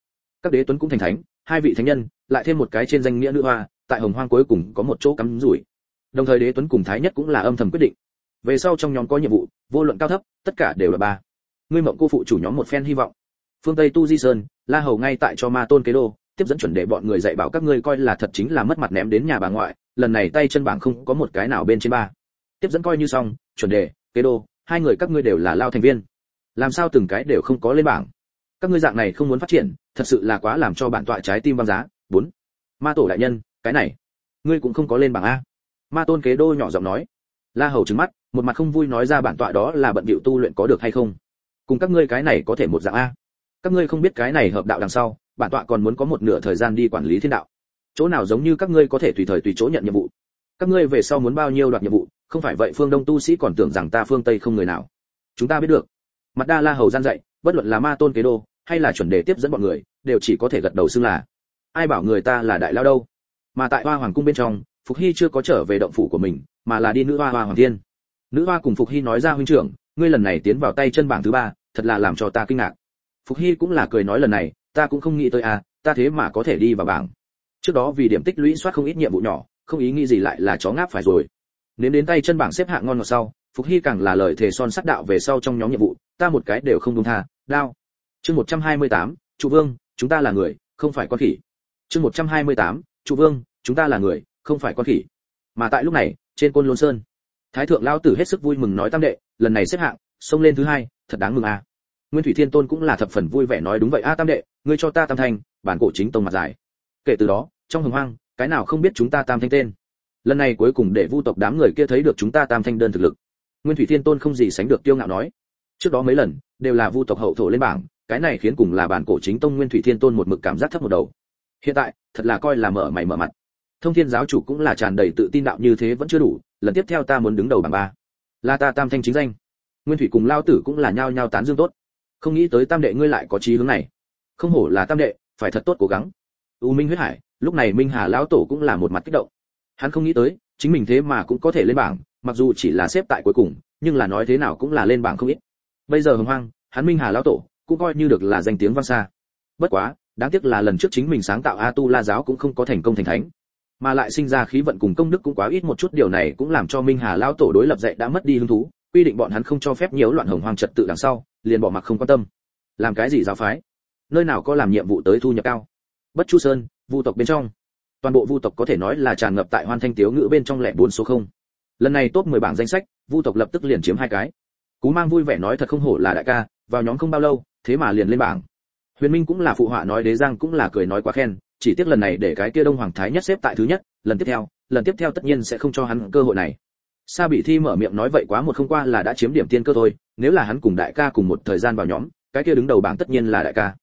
các đế tuấn cũng thành thánh, hai vị thánh nhân, lại thêm một cái trên danh nghĩa nữ hoa, tại hồng hoang cuối cùng có một chỗ cắm rủi. Đồng thời đế tuấn cùng thái nhất cũng là âm thầm quyết định. Về sau trong nhóm có nhiệm vụ, vô luận cao thấp, tất cả đều là ba. Ngươi mộng cô phụ chủ nhóm một phen hy vọng. Phương tây tu di sơn, la hầu ngay tại cho ma tôn kế đô, tiếp dẫn chuẩn để bọn người dạy bảo các ngươi coi là thật chính là mất mặt ném đến nhà bà ngoại, lần này tay chân bảng không có một cái nào bên trên ba. Tiếp dẫn coi như xong, chuẩn đề, kế đô, hai người các ngươi đều là lao thành viên. Làm sao từng cái đều không có lên bảng? Các ngươi dạng này không muốn phát triển, thật sự là quá làm cho bản tọa trái tim băng giá. Bốn, ma tổ đại nhân, cái này, ngươi cũng không có lên bảng a. Ma tôn kế đô nhỏ giọng nói. La hầu trừng mắt, một mặt không vui nói ra bản tọa đó là bận bịu tu luyện có được hay không. Cùng các ngươi cái này có thể một dạng a. Các ngươi không biết cái này hợp đạo đằng sau, bản tọa còn muốn có một nửa thời gian đi quản lý thiên đạo. Chỗ nào giống như các ngươi có thể tùy thời tùy chỗ nhận nhiệm vụ. Các ngươi về sau muốn bao nhiêu đoạt nhiệm vụ, không phải vậy phương đông tu sĩ còn tưởng rằng ta phương tây không người nào. Chúng ta biết được. Mặt đa la hầu gian dạy bất luận là ma tôn kế đô hay là chuẩn đề tiếp dẫn bọn người, đều chỉ có thể gật đầu xưng là, ai bảo người ta là đại lao đâu? Mà tại hoa hoàng cung bên trong, phục hy chưa có trở về động phủ của mình, mà là đi nữ hoa hoa hoàng thiên. Nữ hoa cùng phục hy nói ra huynh trưởng, ngươi lần này tiến vào tay chân bảng thứ ba, thật là làm cho ta kinh ngạc. Phục hy cũng là cười nói lần này, ta cũng không nghĩ tới à ta thế mà có thể đi vào bảng. Trước đó vì điểm tích lũy soát không ít nhiệm vụ nhỏ, không ý nghĩ gì lại là chó ngáp phải rồi. Nếu đến tay chân bảng xếp hạng ngon ngọt sau, phục hy càng là lời thề son sắc đạo về sau trong nhóm nhiệm vụ, ta một cái đều không đúng tha, đao chương 128, trụ vương chúng ta là người không phải con khỉ. Chương 128, trụ vương chúng ta là người không phải con khỉ. Mà tại lúc này trên côn lôn sơn thái thượng lao tử hết sức vui mừng nói tam đệ lần này xếp hạng xông lên thứ hai thật đáng mừng a. Nguyên thủy thiên tôn cũng là thập phần vui vẻ nói đúng vậy a tam đệ ngươi cho ta tam thanh bản cổ chính tông mặt dài kể từ đó trong hồng hoang cái nào không biết chúng ta tam thanh tên. Lần này cuối cùng để vu tộc đám người kia thấy được chúng ta tam thanh đơn thực lực. Nguyên thủy thiên tôn không gì sánh được tiêu ngạo nói. Trước đó mấy lần đều là vu tộc hậu thổ lên bảng cái này khiến cùng là bản cổ chính tông nguyên thủy thiên tôn một mực cảm giác thấp một đầu. Hiện tại, thật là coi là mở mày mở mặt. Thông thiên giáo chủ cũng là tràn đầy tự tin đạo như thế vẫn chưa đủ, lần tiếp theo ta muốn đứng đầu bảng ba. Là ta tam thanh chính danh. Nguyên thủy cùng lao tử cũng là nhao nhao tán dương tốt. Không nghĩ tới tam đệ ngươi lại có chí hướng này. Không hổ là tam đệ, phải thật tốt cố gắng. U minh huyết hải, lúc này minh hà lão tổ cũng là một mặt kích động. Hắn không nghĩ tới, chính mình thế mà cũng có thể lên bảng, mặc dù chỉ là xếp tại cuối cùng, nhưng là nói thế nào cũng là lên bảng không ít. Bây giờ hồng hoang, hắn minh hà lão tổ cũng coi như được là danh tiếng vang xa. Bất quá, đáng tiếc là lần trước chính mình sáng tạo a tu la giáo cũng không có thành công thành thánh. Mà lại sinh ra khí vận cùng công đức cũng quá ít một chút, điều này cũng làm cho minh hà lão tổ đối lập dạy đã mất đi hứng thú, quy định bọn hắn không cho phép nhiễu loạn hồng hoang trật tự đằng sau, liền bỏ mặc không quan tâm. Làm cái gì giáo phái? Nơi nào có làm nhiệm vụ tới thu nhập cao? Bất chu sơn, vu tộc bên trong. Toàn bộ vu tộc có thể nói là tràn ngập tại hoan thanh tiếu ngữ bên trong lẻ bốn số không. Lần này top 10 bảng danh sách, vu tộc lập tức liền chiếm hai cái. Cú mang vui vẻ nói thật không hổ là đại ca vào nhóm không bao lâu, thế mà liền lên bảng. Huyền minh cũng là phụ họa nói đế giang cũng là cười nói quá khen, chỉ tiếc lần này để cái kia đông hoàng thái nhất xếp tại thứ nhất, lần tiếp theo, lần tiếp theo tất nhiên sẽ không cho hắn cơ hội này. Sa bị thi mở miệng nói vậy quá một không qua là đã chiếm điểm tiên cơ thôi, nếu là hắn cùng đại ca cùng một thời gian vào nhóm, cái kia đứng đầu bảng tất nhiên là đại ca.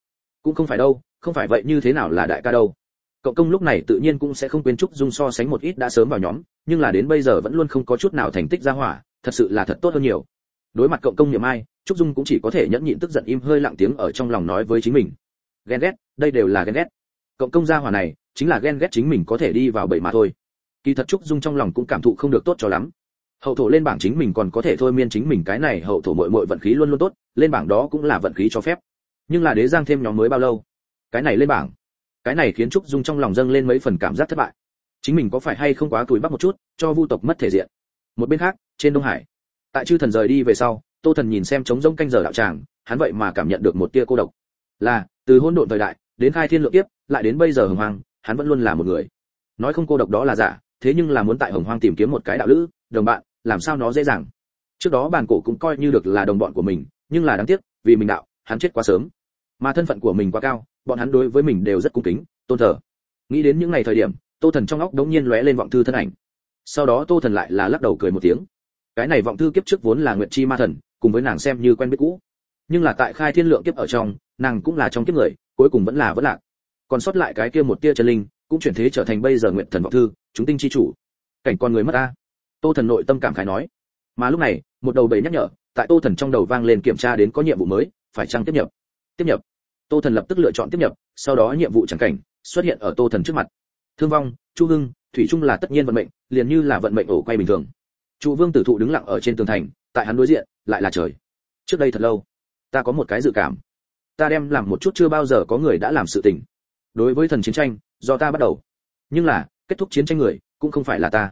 Cũng không phải đâu, không phải vậy như thế nào là đại ca đâu. Cộng công lúc này tự nhiên cũng sẽ không quên trúc dung so sánh một ít đã sớm vào nhóm, nhưng là đến bây giờ vẫn luôn không có chút nào thành tích ra hỏa, thật sự là thật tốt hơn nhiều đối mặt cộng công niệm ai, trúc dung cũng chỉ có thể nhẫn nhịn tức giận im hơi lặng tiếng ở trong lòng nói với chính mình. Ghen ghét, đây đều là ghen ghét. Cộng công gia hỏa này, chính là ghen ghét chính mình có thể đi vào bẫy mà thôi. Kỳ thật trúc dung trong lòng cũng cảm thụ không được tốt cho lắm. Hậu thổ lên bảng chính mình còn có thể thôi miên chính mình cái này hậu thổ muội muội vận khí luôn luôn tốt, lên bảng đó cũng là vận khí cho phép. Nhưng là đế giang thêm nhóm mới bao lâu? Cái này lên bảng. Cái này khiến trúc dung trong lòng dâng lên mấy phần cảm giác thất bại. Chính mình có phải hay không quá túi bắc một chút, cho vu tộc mất thể diện. Một bên khác, trên đông hải tại chư thần rời đi về sau, tô thần nhìn xem trống rỗng canh giờ đạo tràng, hắn vậy mà cảm nhận được một tia cô độc. Là, từ hôn độn thời đại, đến khai thiên lượng tiếp lại đến bây giờ hồng hoang, hắn vẫn luôn là một người. Nói không cô độc đó là giả, thế nhưng là muốn tại hồng hoang tìm kiếm một cái đạo lữ, đồng bạn, làm sao nó dễ dàng? Trước đó bàn cổ cũng coi như được là đồng bọn của mình, nhưng là đáng tiếc, vì mình đạo, hắn chết quá sớm. Mà thân phận của mình quá cao, bọn hắn đối với mình đều rất cung kính, tôn thờ. Nghĩ đến những ngày thời điểm, tô thần trong óc đống nhiên lóe lên vọng thư thân ảnh. Sau đó tô thần lại là lắc đầu cười một tiếng cái này vọng thư kiếp trước vốn là nguyệt chi ma thần, cùng với nàng xem như quen biết cũ. Nhưng là tại khai thiên lượng kiếp ở trong, nàng cũng là trong kiếp người, cuối cùng vẫn là vẫn lạc. Còn sót lại cái kia một tia chân linh, cũng chuyển thế trở thành bây giờ nguyện thần vọng thư, chúng tinh chi chủ. Cảnh con người mất ta. Tô thần nội tâm cảm khái nói. Mà lúc này, một đầu bầy nhắc nhở, tại tô thần trong đầu vang lên kiểm tra đến có nhiệm vụ mới, phải chăng tiếp nhập? Tiếp nhập. Tô thần lập tức lựa chọn tiếp nhập, sau đó nhiệm vụ chẳng cảnh, xuất hiện ở tô thần trước mặt. Thương vong, chu hưng, thủy chung là tất nhiên vận mệnh, liền như là vận mệnh ổ quay bình thường trụ vương tử thụ đứng lặng ở trên tường thành, tại hắn đối diện, lại là trời. Trước đây thật lâu, ta có một cái dự cảm. Ta đem làm một chút chưa bao giờ có người đã làm sự tình. Đối với thần chiến tranh, do ta bắt đầu. Nhưng là, kết thúc chiến tranh người, cũng không phải là ta.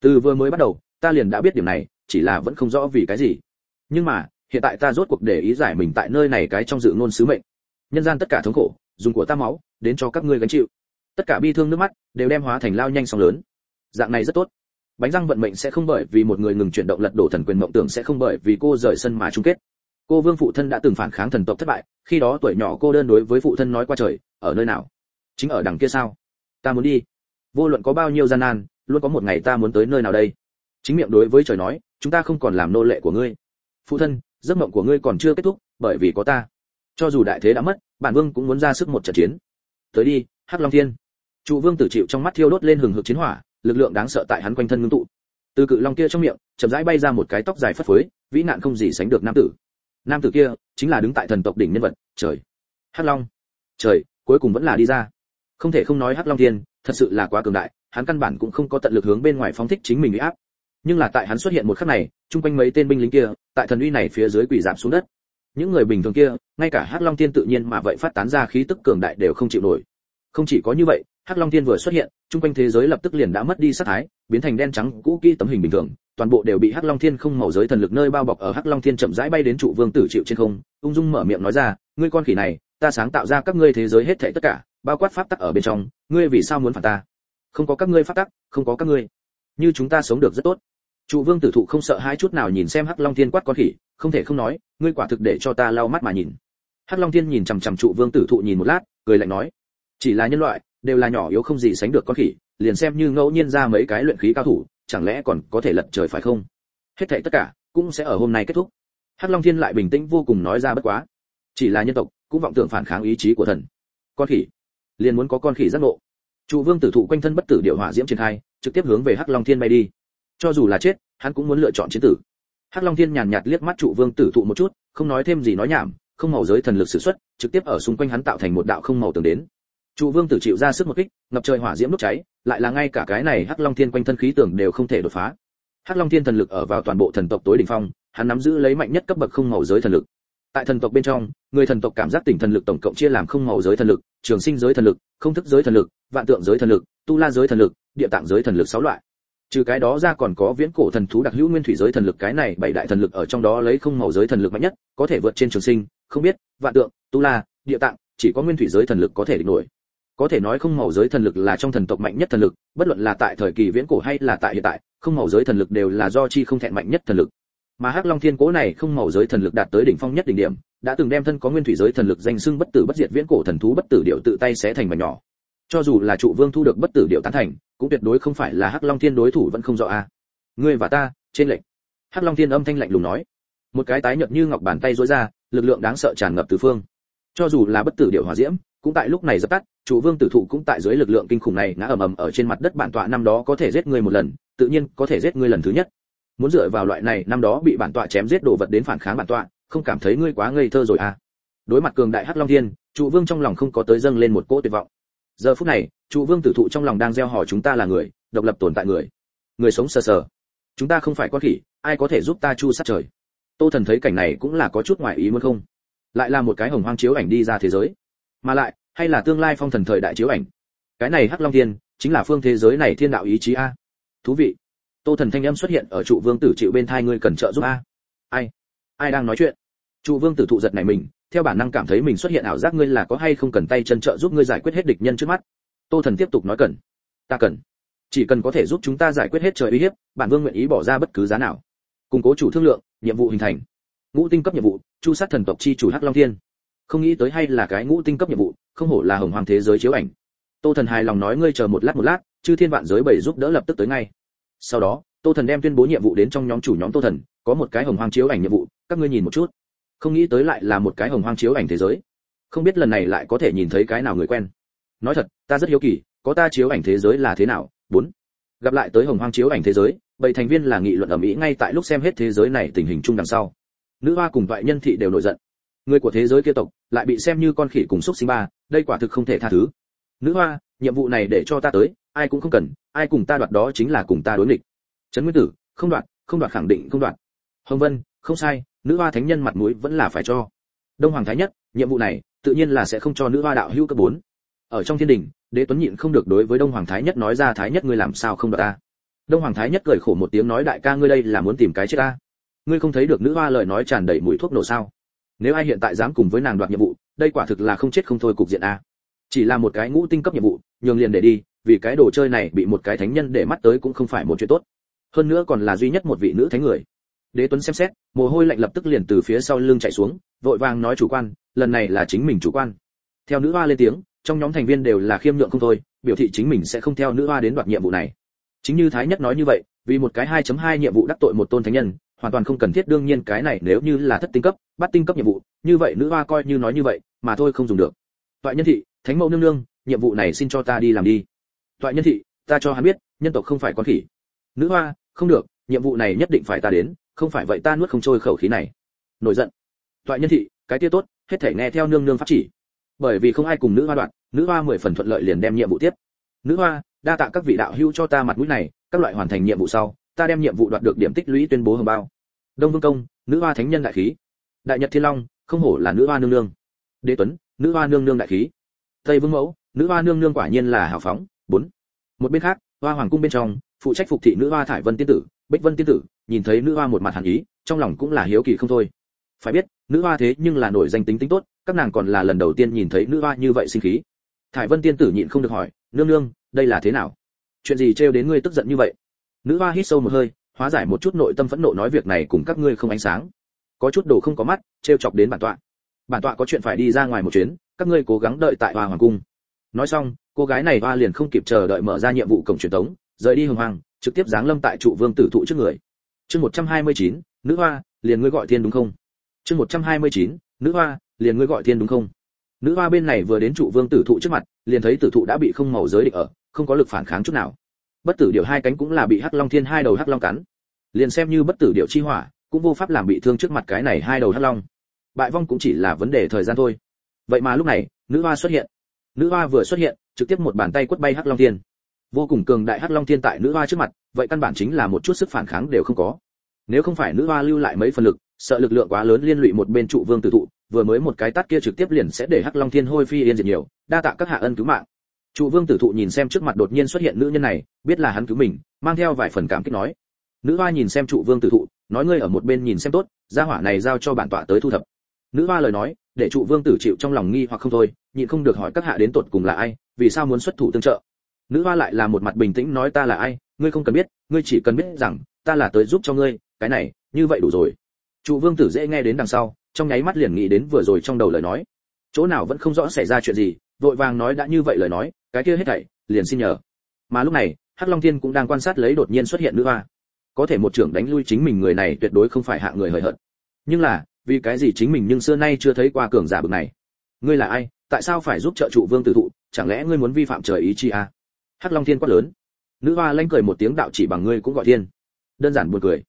Từ vừa mới bắt đầu, ta liền đã biết điểm này, chỉ là vẫn không rõ vì cái gì. Nhưng mà, hiện tại ta rốt cuộc để ý giải mình tại nơi này cái trong dự ngôn sứ mệnh. Nhân gian tất cả thống khổ, dùng của ta máu, đến cho các ngươi gánh chịu. Tất cả bi thương nước mắt, đều đem hóa thành lao nhanh sóng lớn. Dạng này rất tốt bánh răng vận mệnh sẽ không bởi vì một người ngừng chuyển động lật đổ thần quyền mộng tưởng sẽ không bởi vì cô rời sân mà chung kết. Cô vương phụ thân đã từng phản kháng thần tộc thất bại, khi đó tuổi nhỏ cô đơn đối với phụ thân nói qua trời, ở nơi nào? Chính ở đằng kia sao? Ta muốn đi. Vô luận có bao nhiêu gian nan, luôn có một ngày ta muốn tới nơi nào đây? Chính miệng đối với trời nói, chúng ta không còn làm nô lệ của ngươi. Phụ thân, giấc mộng của ngươi còn chưa kết thúc, bởi vì có ta. Cho dù đại thế đã mất, bản vương cũng muốn ra sức một trận chiến. Tới đi, hắc long thiên. Trụ vương tử chịu trong mắt thiêu đốt lên hừng hực chiến hỏa lực lượng đáng sợ tại hắn quanh thân ngưng tụ. Từ cự long kia trong miệng, chậm rãi bay ra một cái tóc dài phất phới, vĩ nạn không gì sánh được nam tử. Nam tử kia chính là đứng tại thần tộc đỉnh nhân vật, trời. Hắc long. Trời, cuối cùng vẫn là đi ra. Không thể không nói hắc long thiên, thật sự là quá cường đại, hắn căn bản cũng không có tận lực hướng bên ngoài phóng thích chính mình uy áp. Nhưng là tại hắn xuất hiện một khắc này, chung quanh mấy tên binh lính kia, tại thần uy này phía dưới quỳ giảm xuống đất. Những người bình thường kia, ngay cả hắc long thiên tự nhiên mà vậy phát tán ra khí tức cường đại đều không chịu nổi. Không chỉ có như vậy hắc long thiên vừa xuất hiện trung quanh thế giới lập tức liền đã mất đi sát thái, biến thành đen trắng, cũ kỹ tấm hình bình thường, toàn bộ đều bị hắc long thiên không màu giới thần lực nơi bao bọc ở hắc long thiên chậm rãi bay đến trụ vương tử chịu trên không, ung dung mở miệng nói ra, ngươi con khỉ này, ta sáng tạo ra các ngươi thế giới hết thảy tất cả, bao quát pháp tắc ở bên trong, ngươi vì sao muốn phản ta? Không có các ngươi pháp tắc, không có các ngươi. Như chúng ta sống được rất tốt. Trụ vương tử thụ không sợ hãi chút nào nhìn xem hắc long thiên quát con khỉ, không thể không nói, ngươi quả thực để cho ta lau mắt mà nhìn. Hắc long thiên nhìn chằm chằm trụ vương tử thụ nhìn một lát, cười lạnh nói, chỉ là nhân loại đều là nhỏ yếu không gì sánh được con khỉ, liền xem như ngẫu nhiên ra mấy cái luyện khí cao thủ, chẳng lẽ còn có thể lật trời phải không? Hết thảy tất cả cũng sẽ ở hôm nay kết thúc. Hắc long thiên lại bình tĩnh vô cùng nói ra bất quá. Chỉ là nhân tộc cũng vọng tưởng phản kháng ý chí của thần. Con khỉ. Liền muốn có con khỉ giác ngộ. Trụ vương tử thụ quanh thân bất tử điệu hỏa diễm triển khai, trực tiếp hướng về hắc long thiên bay đi. Cho dù là chết, hắn cũng muốn lựa chọn chiến tử. Hắc long thiên nhàn nhạt liếc mắt trụ vương tử thụ một chút, không nói thêm gì nói nhảm, không màu giới thần lực sử xuất, trực tiếp ở xung quanh hắn tạo thành một đạo không màu tường đến trụ vương tử chịu ra sức một kích ngập trời hỏa diễm đốt cháy lại là ngay cả cái này hắc long thiên quanh thân khí tưởng đều không thể đột phá hắc long thiên thần lực ở vào toàn bộ thần tộc tối đỉnh phong hắn nắm giữ lấy mạnh nhất cấp bậc không màu giới thần lực tại thần tộc bên trong người thần tộc cảm giác tỉnh thần lực tổng cộng chia làm không màu giới thần lực trường sinh giới thần lực không thức giới thần lực vạn tượng giới thần lực tu la giới thần lực địa tạng giới thần lực sáu loại trừ cái đó ra còn có viễn cổ thần thú đặc hữu nguyên thủy giới thần lực cái này bảy đại thần lực ở trong đó lấy không màu giới thần lực mạnh nhất có thể vượt trên trường sinh không biết vạn tượng tu la địa tạng chỉ có nguyên thủy giới thần lực có thể địch nổi có thể nói không màu giới thần lực là trong thần tộc mạnh nhất thần lực, bất luận là tại thời kỳ viễn cổ hay là tại hiện tại, không màu giới thần lực đều là do chi không thẹn mạnh nhất thần lực. Mà hắc long thiên cố này không màu giới thần lực đạt tới đỉnh phong nhất đỉnh điểm, đã từng đem thân có nguyên thủy giới thần lực danh xưng bất tử bất diệt viễn cổ thần thú bất tử điệu tự tay xé thành mảnh nhỏ. Cho dù là trụ vương thu được bất tử điệu tán thành, cũng tuyệt đối không phải là hắc long thiên đối thủ vẫn không rõ a. Ngươi và ta, trên lệnh. Hắc long thiên âm thanh lạnh lùng nói. Một cái tái nhợt như ngọc bàn tay duỗi ra, lực lượng đáng sợ tràn ngập tứ phương. Cho dù là bất tử điệu hỏa diễm cũng tại lúc này dập tắt, chủ vương tử thụ cũng tại dưới lực lượng kinh khủng này ngã ầm ầm ở trên mặt đất bản tọa năm đó có thể giết người một lần, tự nhiên có thể giết ngươi lần thứ nhất. Muốn dựa vào loại này, năm đó bị bản tọa chém giết đồ vật đến phản kháng bản tọa, không cảm thấy ngươi quá ngây thơ rồi à? Đối mặt cường đại hắc long thiên trụ vương trong lòng không có tới dâng lên một cỗ tuyệt vọng. Giờ phút này trụ vương tử thụ trong lòng đang gieo hỏi chúng ta là người, độc lập tồn tại người. Người sống sờ sờ. Chúng ta không phải con khỉ, ai có thể giúp ta chu sát trời? Tô thần thấy cảnh này cũng là có chút ngoài ý muốn không? Lại là một cái hồng hoang chiếu ảnh đi ra thế giới mà lại, hay là tương lai phong thần thời đại chiếu ảnh. Cái này hắc long thiên, chính là phương thế giới này thiên đạo ý chí a. Thú vị. Tô thần thanh âm xuất hiện ở trụ vương tử chịu bên thai ngươi cần trợ giúp a. Ai? Ai đang nói chuyện? Trụ vương tử thụ giật này mình, theo bản năng cảm thấy mình xuất hiện ảo giác ngươi là có hay không cần tay chân trợ giúp ngươi giải quyết hết địch nhân trước mắt. Tô thần tiếp tục nói cần. Ta cần. Chỉ cần có thể giúp chúng ta giải quyết hết trời uy hiếp, bản vương nguyện ý bỏ ra bất cứ giá nào. Củng cố chủ thương lượng, nhiệm vụ hình thành. Ngũ tinh cấp nhiệm vụ, chu sát thần tộc chi chủ hắc long thiên không nghĩ tới hay là cái ngũ tinh cấp nhiệm vụ, không hổ là hồng hoàng thế giới chiếu ảnh. Tô thần hài lòng nói ngươi chờ một lát một lát, chư thiên vạn giới bảy giúp đỡ lập tức tới ngay. Sau đó, tô thần đem tuyên bố nhiệm vụ đến trong nhóm chủ nhóm tô thần, có một cái hồng hoàng chiếu ảnh nhiệm vụ, các ngươi nhìn một chút. Không nghĩ tới lại là một cái hồng hoàng chiếu ảnh thế giới. Không biết lần này lại có thể nhìn thấy cái nào người quen. Nói thật, ta rất hiếu kỳ, có ta chiếu ảnh thế giới là thế nào? Bốn. Gặp lại tới hồng hoang chiếu ảnh thế giới, bảy thành viên là nghị luận ở mỹ ngay tại lúc xem hết thế giới này tình hình chung đằng sau. Nữ hoa cùng toại nhân thị đều nổi giận người của thế giới kia tộc lại bị xem như con khỉ cùng xúc sinh ba, đây quả thực không thể tha thứ. Nữ hoa, nhiệm vụ này để cho ta tới, ai cũng không cần, ai cùng ta đoạt đó chính là cùng ta đối nghịch. Trấn nguyên tử, không đoạt không đoạt khẳng định không đoạt. Hồng vân, không sai, nữ hoa thánh nhân mặt mũi vẫn là phải cho. Đông hoàng thái nhất, nhiệm vụ này tự nhiên là sẽ không cho nữ hoa đạo hữu cấp bốn. Ở trong thiên đình, đế tuấn nhịn không được đối với đông hoàng thái nhất nói ra, thái nhất ngươi làm sao không đoạt ta? Đông hoàng thái nhất cười khổ một tiếng nói, đại ca ngươi đây là muốn tìm cái chết ta. Ngươi không thấy được nữ hoa lời nói tràn đầy mùi thuốc nổ sao? Nếu ai hiện tại dám cùng với nàng đoạt nhiệm vụ, đây quả thực là không chết không thôi cục diện a. Chỉ là một cái ngũ tinh cấp nhiệm vụ, nhường liền để đi, vì cái đồ chơi này bị một cái thánh nhân để mắt tới cũng không phải một chuyện tốt. Hơn nữa còn là duy nhất một vị nữ thánh người. Đế tuấn xem xét, mồ hôi lạnh lập tức liền từ phía sau lưng chạy xuống, vội vàng nói chủ quan, lần này là chính mình chủ quan. Theo nữ hoa lên tiếng, trong nhóm thành viên đều là khiêm nhượng không thôi, biểu thị chính mình sẽ không theo nữ hoa đến đoạt nhiệm vụ này. Chính như thái nhất nói như vậy, vì một cái 2.2 nhiệm vụ đắc tội một tôn thánh nhân hoàn toàn không cần thiết, đương nhiên cái này nếu như là thất tinh cấp, bắt tinh cấp nhiệm vụ, như vậy nữ hoa coi như nói như vậy, mà thôi không dùng được. Toại nhân thị, thánh mẫu nương nương, nhiệm vụ này xin cho ta đi làm đi. Toại nhân thị, ta cho hắn biết, nhân tộc không phải con khỉ. Nữ hoa, không được, nhiệm vụ này nhất định phải ta đến, không phải vậy ta nuốt không trôi khẩu khí này. Nổi giận. Toại nhân thị, cái kia tốt, hết thể nghe theo nương nương pháp chỉ. Bởi vì không ai cùng nữ hoa đoạn, nữ hoa mười phần thuận lợi liền đem nhiệm vụ tiếp. Nữ hoa, đa tạ các vị đạo hữu cho ta mặt mũi này, các loại hoàn thành nhiệm vụ sau ta đem nhiệm vụ đoạt được điểm tích lũy tuyên bố hồng bao. Đông vương công, nữ hoa thánh nhân đại khí. Đại nhật thiên long, không hổ là nữ hoa nương nương. Đế tuấn, nữ hoa nương nương đại khí. Tây vương mẫu, nữ hoa nương nương quả nhiên là hào phóng. Bốn. Một bên khác, hoa hoàng cung bên trong, phụ trách phục thị nữ hoa thải vân tiên tử, bích vân tiên tử, nhìn thấy nữ hoa một mặt hàn ý, trong lòng cũng là hiếu kỳ không thôi. Phải biết, nữ hoa thế nhưng là nổi danh tính tính tốt, các nàng còn là lần đầu tiên nhìn thấy nữ hoa như vậy sinh khí. Thải vân tiên tử nhịn không được hỏi, nương nương, đây là thế nào? Chuyện gì trêu đến ngươi tức giận như vậy? Nữ hoa hít sâu một hơi hóa giải một chút nội tâm phẫn nộ nói việc này cùng các ngươi không ánh sáng. Có chút đồ không có mắt trêu chọc đến bản tọa. Bản tọa có chuyện phải đi ra ngoài một chuyến các ngươi cố gắng đợi tại hoa hoàng cung. Nói xong cô gái này hoa liền không kịp chờ đợi mở ra nhiệm vụ cổng truyền tống rời đi hồng hoàng trực tiếp giáng lâm tại trụ vương tử thụ trước người. Chương 129, nữ hoa liền ngươi gọi thiên đúng không? Chương 129, nữ hoa liền ngươi gọi thiên đúng không? Nữ hoa bên này vừa đến trụ vương tử thụ trước mặt liền thấy tử thụ đã bị không màu giới định ở không có lực phản kháng chút nào bất tử điệu hai cánh cũng là bị hắc long thiên hai đầu hắc long cắn. Liền xem như bất tử điệu chi hỏa, cũng vô pháp làm bị thương trước mặt cái này hai đầu hắc long. Bại vong cũng chỉ là vấn đề thời gian thôi. Vậy mà lúc này, nữ hoa xuất hiện. Nữ hoa vừa xuất hiện, trực tiếp một bàn tay quất bay hắc long thiên. Vô cùng cường đại hắc long thiên tại nữ hoa trước mặt, vậy căn bản chính là một chút sức phản kháng đều không có. Nếu không phải nữ hoa lưu lại mấy phần lực, sợ lực lượng quá lớn liên lụy một bên trụ vương tử thụ, vừa mới một cái tát kia trực tiếp liền sẽ để hắc long thiên hôi phi yên diệt nhiều, đa tạ các hạ ân cứu mạng trụ vương tử thụ nhìn xem trước mặt đột nhiên xuất hiện nữ nhân này, biết là hắn cứu mình, mang theo vài phần cảm kích nói. Nữ hoa nhìn xem trụ vương tử thụ, nói ngươi ở một bên nhìn xem tốt, gia hỏa này giao cho bản tọa tới thu thập. Nữ hoa lời nói, để trụ vương tử chịu trong lòng nghi hoặc không thôi, nhịn không được hỏi các hạ đến tột cùng là ai, vì sao muốn xuất thủ tương trợ. Nữ hoa lại là một mặt bình tĩnh nói ta là ai, ngươi không cần biết, ngươi chỉ cần biết rằng, ta là tới giúp cho ngươi, cái này, như vậy đủ rồi. Trụ vương tử dễ nghe đến đằng sau, trong nháy mắt liền nghĩ đến vừa rồi trong đầu lời nói. Chỗ nào vẫn không rõ xảy ra chuyện gì, vội vàng nói đã như vậy lời nói cái kia hết thảy, liền xin nhờ. Mà lúc này, hắc long thiên cũng đang quan sát lấy đột nhiên xuất hiện nữ hoa. Có thể một trưởng đánh lui chính mình người này tuyệt đối không phải hạ người hời hợt. Nhưng là, vì cái gì chính mình nhưng xưa nay chưa thấy qua cường giả bực này? Ngươi là ai? Tại sao phải giúp trợ trụ vương tử thụ? Chẳng lẽ ngươi muốn vi phạm trời ý chi à? hắc long thiên quát lớn. Nữ hoa lanh cười một tiếng đạo chỉ bằng ngươi cũng gọi thiên. Đơn giản buồn cười.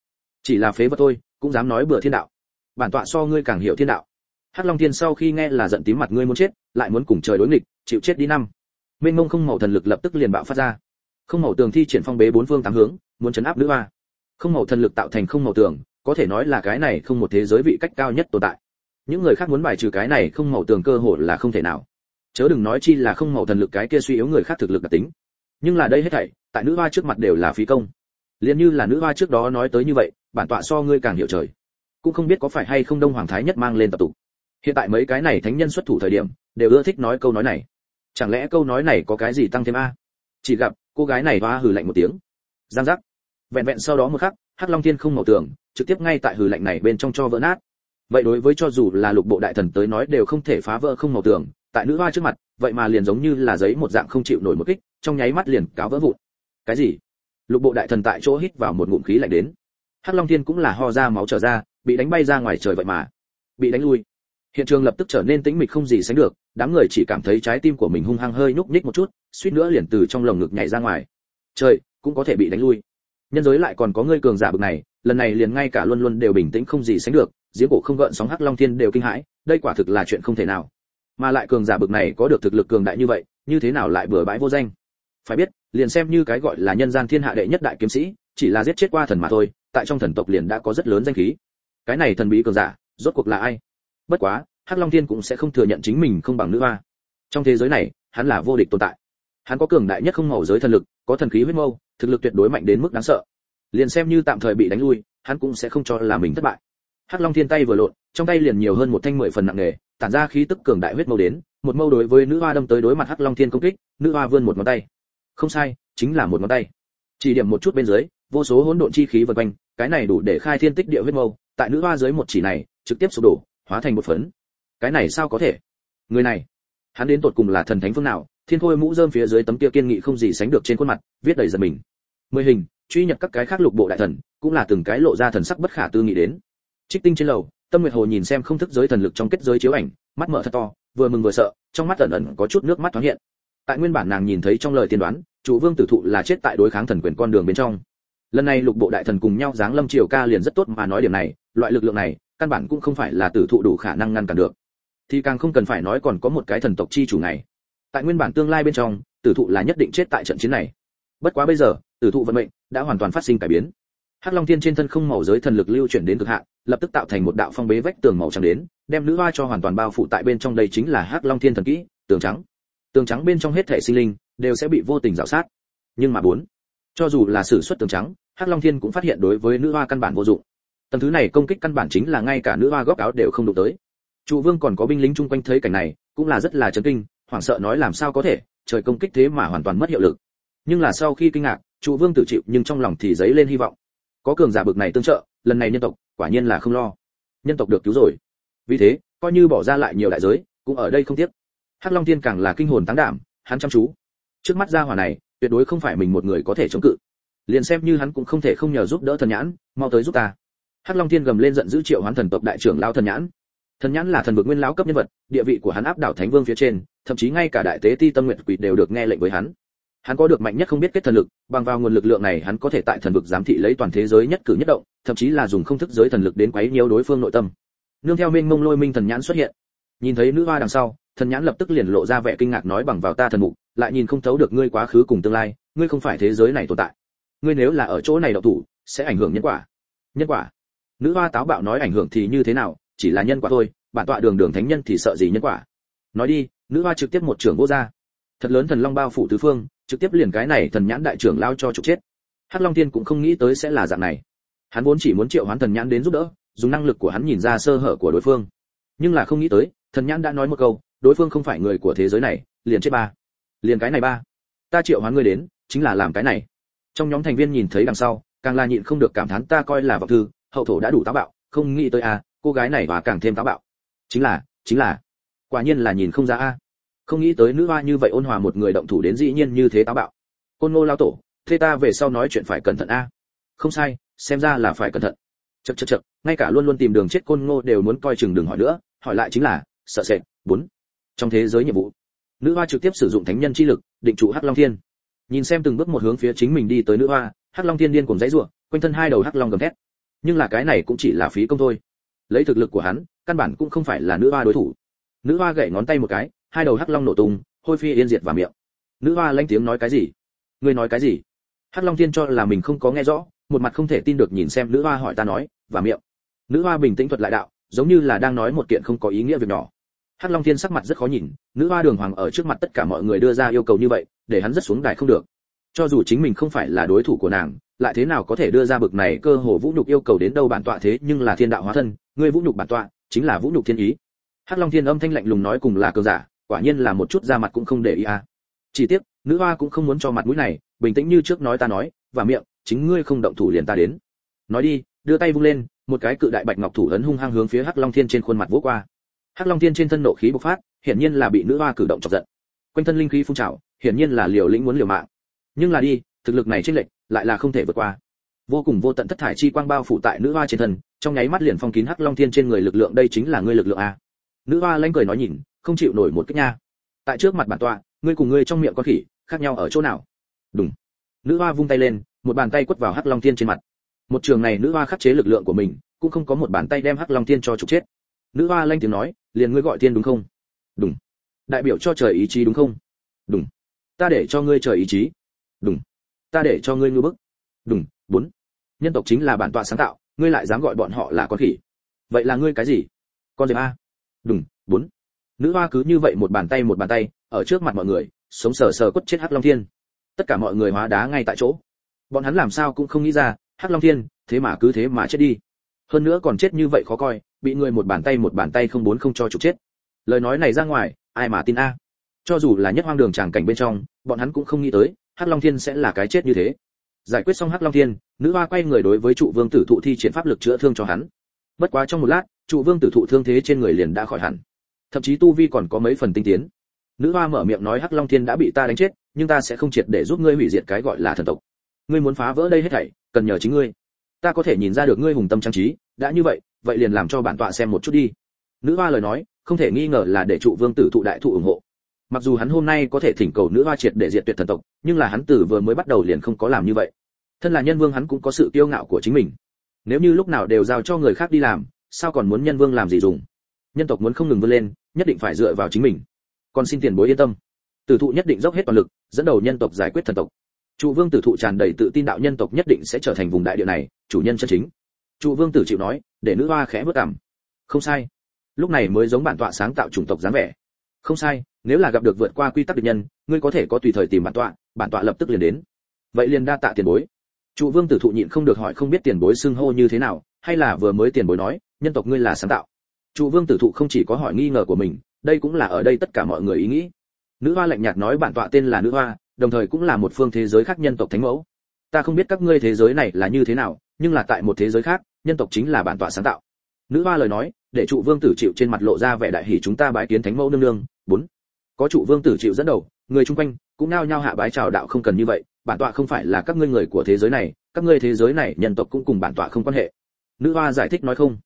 Chỉ là phế vật thôi, cũng dám nói bừa thiên đạo. Bản tọa so ngươi càng hiểu thiên đạo. Hắc long thiên sau khi nghe là giận tím mặt ngươi muốn chết, lại muốn cùng trời đối nghịch, chịu chết đi năm mênh mông không màu thần lực lập tức liền bạo phát ra. Không màu tường thi triển phong bế bốn phương tám hướng, muốn chấn áp nữ hoa. Không màu thần lực tạo thành không màu tường, có thể nói là cái này không một thế giới vị cách cao nhất tồn tại. Những người khác muốn bài trừ cái này không màu tường cơ hội là không thể nào. Chớ đừng nói chi là không màu thần lực cái kia suy yếu người khác thực lực đặc tính. Nhưng là đây hết thảy, tại nữ hoa trước mặt đều là phí công. Liền như là nữ hoa trước đó nói tới như vậy, bản tọa so ngươi càng hiểu trời. Cũng không biết có phải hay không đông hoàng thái nhất mang lên tập tục. Hiện tại mấy cái này thánh nhân xuất thủ thời điểm, đều ưa thích nói câu nói này chẳng lẽ câu nói này có cái gì tăng thêm a? Chỉ gặp, cô gái này hoa hừ lạnh một tiếng. Giang giác. Vẹn vẹn sau đó một khắc, hắc long thiên không màu tường trực tiếp ngay tại hừ lạnh này bên trong cho vỡ nát. Vậy đối với cho dù là lục bộ đại thần tới nói đều không thể phá vỡ không màu tường tại nữ hoa trước mặt, vậy mà liền giống như là giấy một dạng không chịu nổi một kích, trong nháy mắt liền cáo vỡ vụn. Cái gì? Lục bộ đại thần tại chỗ hít vào một ngụm khí lạnh đến. Hắc long thiên cũng là ho ra máu trở ra, bị đánh bay ra ngoài trời vậy mà. Bị đánh lui hiện trường lập tức trở nên tĩnh mịch không gì sánh được, đám người chỉ cảm thấy trái tim của mình hung hăng hơi nhúc nhích một chút, suýt nữa liền từ trong lồng ngực nhảy ra ngoài. Trời, cũng có thể bị đánh lui. Nhân giới lại còn có ngươi cường giả bực này, lần này liền ngay cả luôn luôn đều bình tĩnh không gì sánh được, giếng cổ không gợn sóng hắc long thiên đều kinh hãi, đây quả thực là chuyện không thể nào. Mà lại cường giả bực này có được thực lực cường đại như vậy, như thế nào lại bừa bãi vô danh? Phải biết, liền xem như cái gọi là nhân gian thiên hạ đệ nhất đại kiếm sĩ, chỉ là giết chết qua thần mà thôi, tại trong thần tộc liền đã có rất lớn danh khí. Cái này thần bí cường giả, rốt cuộc là ai? Bất quá, hắc long thiên cũng sẽ không thừa nhận chính mình không bằng nữ hoa. Trong thế giới này, hắn là vô địch tồn tại. Hắn có cường đại nhất không màu giới thần lực, có thần khí huyết mâu, thực lực tuyệt đối mạnh đến mức đáng sợ. Liền xem như tạm thời bị đánh lui, hắn cũng sẽ không cho là mình thất bại. Hắc long thiên tay vừa lộn, trong tay liền nhiều hơn một thanh mười phần nặng nề, tản ra khí tức cường đại huyết mâu đến, một mâu đối với nữ hoa đâm tới đối mặt hắc long thiên công kích, nữ hoa vươn một ngón tay. Không sai, chính là một ngón tay. Chỉ điểm một chút bên dưới, vô số hỗn độn chi khí vần quanh, cái này đủ để khai thiên tích địa huyết mâu, tại nữ hoa dưới một chỉ này, trực tiếp sụp đổ hóa thành một phấn. Cái này sao có thể? Người này, hắn đến tột cùng là thần thánh phương nào? Thiên khôi mũ rơm phía dưới tấm kia kiên nghị không gì sánh được trên khuôn mặt, viết đầy giật mình. Mười hình, truy nhập các cái khác lục bộ đại thần, cũng là từng cái lộ ra thần sắc bất khả tư nghị đến. Trích tinh trên lầu, tâm nguyệt hồ nhìn xem không thức giới thần lực trong kết giới chiếu ảnh, mắt mở thật to, vừa mừng vừa sợ, trong mắt ẩn ẩn có chút nước mắt thoáng hiện. Tại nguyên bản nàng nhìn thấy trong lời tiên đoán, chủ vương tử thụ là chết tại đối kháng thần quyền con đường bên trong. Lần này lục bộ đại thần cùng nhau giáng lâm triều ca liền rất tốt mà nói điểm này, loại lực lượng này căn bản cũng không phải là tử thụ đủ khả năng ngăn cản được. Thì càng không cần phải nói còn có một cái thần tộc chi chủ này. Tại nguyên bản tương lai bên trong, tử thụ là nhất định chết tại trận chiến này. Bất quá bây giờ, tử thụ vận mệnh đã hoàn toàn phát sinh cải biến. Hắc long thiên trên thân không màu giới thần lực lưu chuyển đến cực hạn, lập tức tạo thành một đạo phong bế vách tường màu trắng đến, đem nữ hoa cho hoàn toàn bao phủ tại bên trong đây chính là hắc long thiên thần kỹ, tường trắng. Tường trắng bên trong hết thể sinh linh đều sẽ bị vô tình rào sát. Nhưng mà bốn, cho dù là sử xuất tường trắng, hắc long thiên cũng phát hiện đối với nữ hoa căn bản vô dụng tầng thứ này công kích căn bản chính là ngay cả nữ hoa góc áo đều không đụng tới. Trụ vương còn có binh lính chung quanh thấy cảnh này, cũng là rất là chấn kinh, hoảng sợ nói làm sao có thể, trời công kích thế mà hoàn toàn mất hiệu lực. Nhưng là sau khi kinh ngạc, trụ vương tự chịu, nhưng trong lòng thì dấy lên hy vọng. Có cường giả bực này tương trợ, lần này nhân tộc, quả nhiên là không lo. Nhân tộc được cứu rồi. Vì thế, coi như bỏ ra lại nhiều đại giới, cũng ở đây không tiếc. Hắc long tiên càng là kinh hồn táng đảm, hắn chăm chú. Trước mắt gia hỏa này, tuyệt đối không phải mình một người có thể chống cự. Liền xem như hắn cũng không thể không nhờ giúp đỡ thần nhãn, mau tới giúp ta hắc long thiên gầm lên giận dữ triệu hoán thần tộc đại trưởng lao thần nhãn. Thần nhãn là thần vực nguyên lão cấp nhân vật, địa vị của hắn áp đảo thánh vương phía trên, thậm chí ngay cả đại tế ti tâm nguyện quỷ đều được nghe lệnh với hắn. Hắn có được mạnh nhất không biết kết thần lực, bằng vào nguồn lực lượng này hắn có thể tại thần vực giám thị lấy toàn thế giới nhất cử nhất động, thậm chí là dùng không thức giới thần lực đến quấy nhiễu đối phương nội tâm. Nương theo minh mông lôi minh thần nhãn xuất hiện. Nhìn thấy nữ hoa đằng sau, thần nhãn lập tức liền lộ ra vẻ kinh ngạc nói bằng vào ta thần mục, lại nhìn không thấu được ngươi quá khứ cùng tương lai, ngươi không phải thế giới này tồn tại. Ngươi nếu là ở chỗ này độc thủ, sẽ ảnh hưởng nhân quả. Nhân quả? Nữ hoa táo bạo nói ảnh hưởng thì như thế nào, chỉ là nhân quả thôi, bản tọa đường đường thánh nhân thì sợ gì nhân quả? Nói đi, nữ hoa trực tiếp một trưởng vô ra thật lớn thần long bao phủ tứ phương, trực tiếp liền cái này thần nhãn đại trưởng lao cho trục chết. Hắc long tiên cũng không nghĩ tới sẽ là dạng này. Hắn vốn chỉ muốn triệu hoán thần nhãn đến giúp đỡ, dùng năng lực của hắn nhìn ra sơ hở của đối phương. Nhưng là không nghĩ tới, thần nhãn đã nói một câu, đối phương không phải người của thế giới này, liền chết ba. Liền cái này ba. Ta triệu hoán ngươi đến, chính là làm cái này. Trong nhóm thành viên nhìn thấy đằng sau, càng là nhịn không được cảm thán ta coi là vọng thư hậu thổ đã đủ táo bạo, không nghĩ tới a, cô gái này và càng thêm táo bạo. Chính là chính là. Quả nhiên là nhìn không ra a. Không nghĩ tới nữ hoa như vậy ôn hòa một người động thủ đến dĩ nhiên như thế táo bạo. Côn ngô lao tổ, thế ta về sau nói chuyện phải cẩn thận a. Không sai, xem ra là phải cẩn thận. Chật chật chật ngay cả luôn luôn tìm đường chết côn ngô đều muốn coi chừng đừng hỏi nữa, hỏi lại chính là, sợ sệt, bốn. Trong thế giới nhiệm vụ, nữ hoa trực tiếp sử dụng thánh nhân chi lực, định trụ hắc long thiên. Nhìn xem từng bước một hướng phía chính mình đi tới nữ hoa, hắc long thiên điên cùng dãy rủa, quanh thân hai đầu hắc long gầm thét nhưng là cái này cũng chỉ là phí công thôi. Lấy thực lực của hắn, căn bản cũng không phải là nữ hoa đối thủ. Nữ hoa gậy ngón tay một cái, hai đầu hắc long nổ tung, hôi phi yên diệt vào miệng. Nữ hoa lanh tiếng nói cái gì? Ngươi nói cái gì? Hắc long thiên cho là mình không có nghe rõ, một mặt không thể tin được nhìn xem nữ hoa hỏi ta nói và miệng. Nữ hoa bình tĩnh thuật lại đạo, giống như là đang nói một kiện không có ý nghĩa việc nhỏ. Hắc long thiên sắc mặt rất khó nhìn, nữ hoa đường hoàng ở trước mặt tất cả mọi người đưa ra yêu cầu như vậy, để hắn rất xuống đài không được cho dù chính mình không phải là đối thủ của nàng, lại thế nào có thể đưa ra bực này cơ hồ vũ nhục yêu cầu đến đâu bản tọa thế nhưng là thiên đạo hóa thân, ngươi vũ nhục bản tọa, chính là vũ nhục thiên ý. Hắc long thiên âm thanh lạnh lùng nói cùng là cờ giả, quả nhiên là một chút ra mặt cũng không để ý à. Chỉ tiếc, nữ hoa cũng không muốn cho mặt mũi này, bình tĩnh như trước nói ta nói, và miệng, chính ngươi không động thủ liền ta đến. Nói đi, đưa tay vung lên, một cái cự đại bạch ngọc thủ ấn hung hăng hướng phía hắc long thiên trên khuôn mặt vỗ qua. Hắc long thiên trên thân nộ khí bộc phát, hiển nhiên là bị nữ hoa cử động chọc giận. Quanh thân linh khí phun trào, hiển nhiên là liều lĩnh muốn liều mạng nhưng là đi, thực lực này chênh lệch, lại là không thể vượt qua. Vô cùng vô tận thất thải chi quang bao phủ tại nữ hoa trên thân, trong nháy mắt liền phong kín hắc long thiên trên người lực lượng, đây chính là ngươi lực lượng a. Nữ hoa lanh cười nói nhìn, không chịu nổi một cái nha. Tại trước mặt bản tọa, ngươi cùng ngươi trong miệng con khỉ, khác nhau ở chỗ nào? Đúng nữ hoa vung tay lên, một bàn tay quất vào hắc long thiên trên mặt. Một trường này nữ hoa khắc chế lực lượng của mình, cũng không có một bàn tay đem hắc long thiên cho trục chết. Nữ hoa lanh tiếng nói, liền ngươi gọi thiên đúng không? Đúng đại biểu cho trời ý chí đúng không? Đúng ta để cho ngươi trời ý chí đúng. Ta để cho ngươi ngư bức. Đúng, bốn. Nhân tộc chính là bản tọa sáng tạo, ngươi lại dám gọi bọn họ là con khỉ. Vậy là ngươi cái gì? Con dẹp a. Đúng, bốn. Nữ hoa cứ như vậy một bàn tay một bàn tay, ở trước mặt mọi người, sống sờ sờ quất chết hắc long thiên. Tất cả mọi người hóa đá ngay tại chỗ. Bọn hắn làm sao cũng không nghĩ ra, hắc long thiên, thế mà cứ thế mà chết đi. Hơn nữa còn chết như vậy khó coi, bị người một bàn tay một bàn tay không bốn không cho trục chết. Lời nói này ra ngoài, ai mà tin a? Cho dù là nhất hoang đường tràng cảnh bên trong, bọn hắn cũng không nghĩ tới hắc long thiên sẽ là cái chết như thế. Giải quyết xong hắc long thiên, nữ hoa quay người đối với trụ vương tử thụ thi triển pháp lực chữa thương cho hắn. Bất quá trong một lát, trụ vương tử thụ thương thế trên người liền đã khỏi hẳn. Thậm chí tu vi còn có mấy phần tinh tiến. Nữ hoa mở miệng nói hắc long thiên đã bị ta đánh chết, nhưng ta sẽ không triệt để giúp ngươi hủy diệt cái gọi là thần tộc. Ngươi muốn phá vỡ đây hết thảy, cần nhờ chính ngươi. Ta có thể nhìn ra được ngươi hùng tâm trang trí, đã như vậy vậy liền làm cho bản tọa xem một chút đi. Nữ hoa lời nói, không thể nghi ngờ là để trụ vương tử thụ đại thụ ủng hộ mặc dù hắn hôm nay có thể thỉnh cầu nữ hoa triệt để diệt tuyệt thần tộc, nhưng là hắn từ vừa mới bắt đầu liền không có làm như vậy. Thân là nhân vương hắn cũng có sự kiêu ngạo của chính mình. Nếu như lúc nào đều giao cho người khác đi làm, sao còn muốn nhân vương làm gì dùng? Nhân tộc muốn không ngừng vươn lên, nhất định phải dựa vào chính mình. Còn xin tiền bối yên tâm. Tử thụ nhất định dốc hết toàn lực, dẫn đầu nhân tộc giải quyết thần tộc. Trụ vương tử thụ tràn đầy tự tin đạo nhân tộc nhất định sẽ trở thành vùng đại địa này, chủ nhân chân chính. Trụ vương tử chịu nói, để nữ hoa khẽ bước cảm. Không sai. Lúc này mới giống bản tọa sáng tạo chủng tộc dáng vẻ. Không sai nếu là gặp được vượt qua quy tắc địch nhân, ngươi có thể có tùy thời tìm bản tọa bản tọa lập tức liền đến. Vậy liền đa tạ tiền bối. Trụ vương tử thụ nhịn không được hỏi không biết tiền bối xưng hô như thế nào, hay là vừa mới tiền bối nói, nhân tộc ngươi là sáng tạo. Trụ vương tử thụ không chỉ có hỏi nghi ngờ của mình, đây cũng là ở đây tất cả mọi người ý nghĩ. Nữ hoa lạnh nhạt nói bản tọa tên là nữ hoa, đồng thời cũng là một phương thế giới khác nhân tộc thánh mẫu. Ta không biết các ngươi thế giới này là như thế nào, nhưng là tại một thế giới khác, nhân tộc chính là bản tọa sáng tạo. Nữ hoa lời nói, để trụ vương tử chịu trên mặt lộ ra vẻ đại hỉ chúng ta bái kiến thánh mẫu nương nương. Bốn có trụ vương tử chịu dẫn đầu người chung quanh cũng nao nhao hạ bái chào đạo không cần như vậy bản tọa không phải là các ngươi người của thế giới này các ngươi thế giới này nhân tộc cũng cùng bản tọa không quan hệ. Nữ hoa giải thích nói không.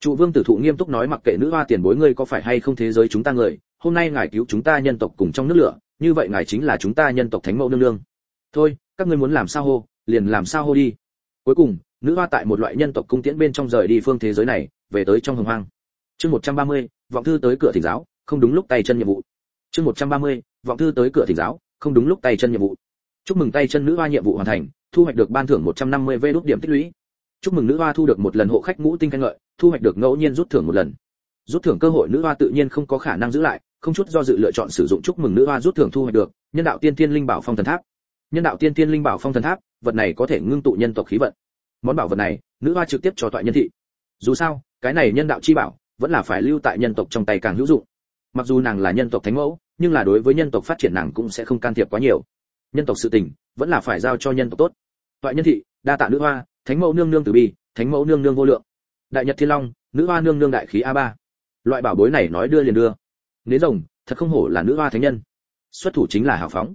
Trụ vương tử thụ nghiêm túc nói mặc kệ nữ hoa tiền bối ngươi có phải hay không thế giới chúng ta người hôm nay ngài cứu chúng ta nhân tộc cùng trong nước lửa như vậy ngài chính là chúng ta nhân tộc thánh mẫu nương nương. Thôi các ngươi muốn làm sao hô liền làm sao hô đi. Cuối cùng nữ hoa tại một loại nhân tộc cung tiễn bên trong rời đi phương thế giới này về tới trong hồng hoang. Chương 130, vọng thư tới cửa thỉnh giáo không đúng lúc tay chân nhiệm vụ chương 130, vọng thư tới cửa thỉnh giáo không đúng lúc tay chân nhiệm vụ. Chúc mừng tay chân nữ hoa nhiệm vụ hoàn thành thu hoạch được ban thưởng 150 vé đốt điểm tích lũy. Chúc mừng nữ hoa thu được một lần hộ khách ngũ tinh khen ngợi thu hoạch được ngẫu nhiên rút thưởng một lần. Rút thưởng cơ hội nữ hoa tự nhiên không có khả năng giữ lại không chút do dự lựa chọn sử dụng chúc mừng nữ hoa rút thưởng thu hoạch được nhân đạo tiên tiên linh bảo phong thần tháp. Nhân đạo tiên tiên linh bảo phong thần tháp vật này có thể ngưng tụ nhân tộc khí vận. Món bảo vật này nữ hoa trực tiếp cho toại nhân thị. Dù sao cái này nhân đạo chi bảo vẫn là phải lưu tại nhân tộc trong tay càng hữu dụng mặc dù nàng là nhân tộc thánh mẫu, nhưng là đối với nhân tộc phát triển nàng cũng sẽ không can thiệp quá nhiều. Nhân tộc sự tình, vẫn là phải giao cho nhân tộc tốt. Toại nhân thị, đa tạ nữ hoa, thánh mẫu nương nương từ bi, thánh mẫu nương nương vô lượng. Đại nhật thiên long, nữ hoa nương nương đại khí a ba. Loại bảo bối này nói đưa liền đưa. Nến rồng, thật không hổ là nữ hoa thánh nhân. Xuất thủ chính là hào phóng.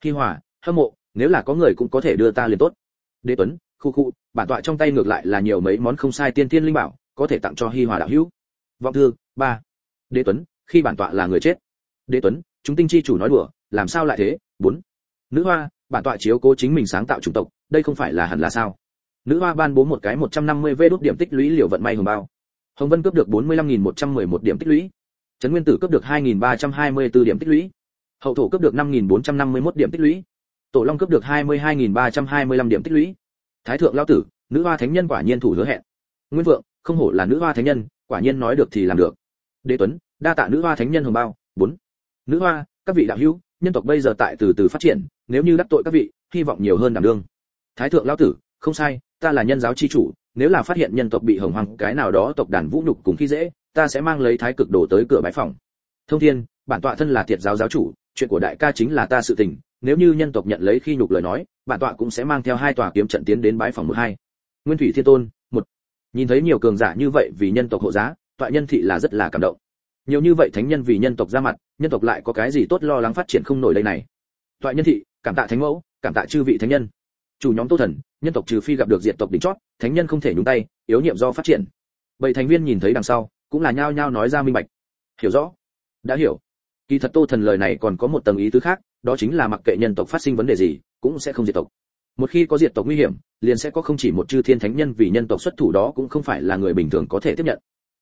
Khi hòa, hâm mộ, nếu là có người cũng có thể đưa ta liền tốt. Đế tuấn, khu khu, bản tọa trong tay ngược lại là nhiều mấy món không sai tiên tiên linh bảo, có thể tặng cho hi hòa đạo hữu. Vọng thư, ba. Đế tuấn khi bản tọa là người chết. Đế tuấn, chúng tinh chi chủ nói đùa, làm sao lại thế? Bốn. Nữ hoa, bản tọa chiếu cố chính mình sáng tạo chủng tộc, đây không phải là hẳn là sao? Nữ hoa ban bố một cái 150 vê đốt điểm tích lũy liều vận may hồng bao. Hồng vân cướp được 45.111 điểm tích lũy. Trấn nguyên tử cướp được 2.324 điểm tích lũy. Hậu thổ cướp được 5.451 điểm tích lũy. Tổ long cướp được 22.325 điểm tích lũy. Thái thượng lão tử, nữ hoa thánh nhân quả nhiên thủ hứa hẹn. Nguyên vượng, không hổ là nữ hoa thánh nhân, quả nhiên nói được thì làm được. Đế tuấn đa tạ nữ hoa thánh nhân hồng bao. Bốn. Nữ hoa, các vị đạo hữu, nhân tộc bây giờ tại từ từ phát triển, nếu như đắc tội các vị, hy vọng nhiều hơn đảm đương. Thái thượng lão tử, không sai, ta là nhân giáo chi chủ, nếu là phát hiện nhân tộc bị hồng hoàng cái nào đó tộc đàn vũ nhục cùng khi dễ, ta sẽ mang lấy thái cực đồ tới cửa bãi phòng. Thông thiên, bản tọa thân là thiệt giáo giáo chủ, chuyện của đại ca chính là ta sự tình, nếu như nhân tộc nhận lấy khi nhục lời nói, bản tọa cũng sẽ mang theo hai tòa kiếm trận tiến đến bãi phòng một hai. Nguyên thủy thiên tôn, một. Nhìn thấy nhiều cường giả như vậy vì nhân tộc hộ giá, tọa nhân thị là rất là cảm động nhiều như vậy thánh nhân vì nhân tộc ra mặt, nhân tộc lại có cái gì tốt lo lắng phát triển không nổi đây này? Toại nhân thị, cảm tạ thánh mẫu, cảm tạ chư vị thánh nhân. Chủ nhóm tô thần, nhân tộc trừ phi gặp được diệt tộc đỉnh chót, thánh nhân không thể nhúng tay, yếu nhiệm do phát triển. Bảy thành viên nhìn thấy đằng sau, cũng là nhao nhao nói ra minh bạch. Hiểu rõ. Đã hiểu. Kỳ thật tô thần lời này còn có một tầng ý tứ khác, đó chính là mặc kệ nhân tộc phát sinh vấn đề gì, cũng sẽ không diệt tộc. Một khi có diệt tộc nguy hiểm, liền sẽ có không chỉ một chư thiên thánh nhân vì nhân tộc xuất thủ đó cũng không phải là người bình thường có thể tiếp nhận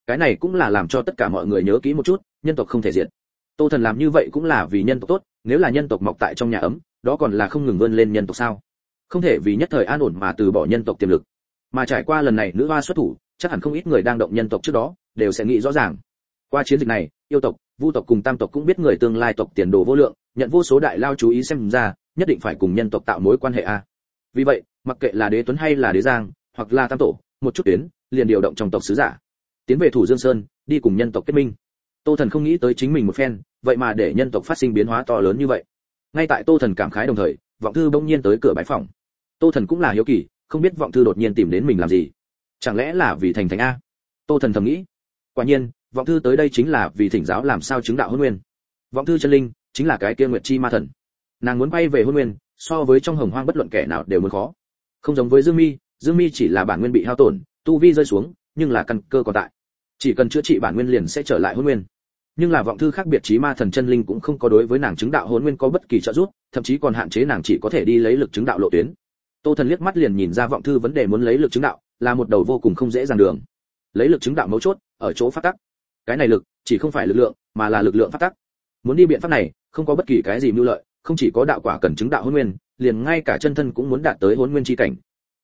cái này cũng là làm cho tất cả mọi người nhớ kỹ một chút, nhân tộc không thể diệt. Tô thần làm như vậy cũng là vì nhân tộc tốt, nếu là nhân tộc mọc tại trong nhà ấm, đó còn là không ngừng vươn lên nhân tộc sao? Không thể vì nhất thời an ổn mà từ bỏ nhân tộc tiềm lực. Mà trải qua lần này nữ hoa xuất thủ, chắc hẳn không ít người đang động nhân tộc trước đó, đều sẽ nghĩ rõ ràng. Qua chiến dịch này, yêu tộc, vu tộc cùng tam tộc cũng biết người tương lai tộc tiền đồ vô lượng, nhận vô số đại lao chú ý xem ra, nhất định phải cùng nhân tộc tạo mối quan hệ a. Vì vậy, mặc kệ là đế tuấn hay là đế giang, hoặc là tam tổ, một chút tuyến, liền điều động trong tộc sứ giả tiến về thủ dương sơn, đi cùng nhân tộc kết minh. Tô thần không nghĩ tới chính mình một phen, vậy mà để nhân tộc phát sinh biến hóa to lớn như vậy. Ngay tại tô thần cảm khái đồng thời, vọng thư bỗng nhiên tới cửa bãi phòng tô thần cũng là hiếu kỳ, không biết vọng thư đột nhiên tìm đến mình làm gì. Chẳng lẽ là vì thành thánh a? Tô thần thầm nghĩ. Quả nhiên, vọng thư tới đây chính là vì thỉnh giáo làm sao chứng đạo hôn nguyên. Vọng thư chân linh, chính là cái kia nguyệt chi ma thần. Nàng muốn bay về hôn nguyên, so với trong hồng hoang bất luận kẻ nào đều muốn khó. Không giống với dương mi dương mi chỉ là bản nguyên bị hao tổn, tu vi rơi xuống nhưng là căn cơ còn tại. Chỉ cần chữa trị bản nguyên liền sẽ trở lại hôn nguyên. Nhưng là vọng thư khác biệt trí ma thần chân linh cũng không có đối với nàng chứng đạo hôn nguyên có bất kỳ trợ giúp, thậm chí còn hạn chế nàng chỉ có thể đi lấy lực chứng đạo lộ tuyến. Tô thần liếc mắt liền nhìn ra vọng thư vấn đề muốn lấy lực chứng đạo, là một đầu vô cùng không dễ dàng đường. Lấy lực chứng đạo mấu chốt, ở chỗ phát tắc. Cái này lực, chỉ không phải lực lượng, mà là lực lượng phát tắc. Muốn đi biện pháp này, không có bất kỳ cái gì mưu lợi, không chỉ có đạo quả cần chứng đạo hôn nguyên, liền ngay cả chân thân cũng muốn đạt tới hôn nguyên chi cảnh.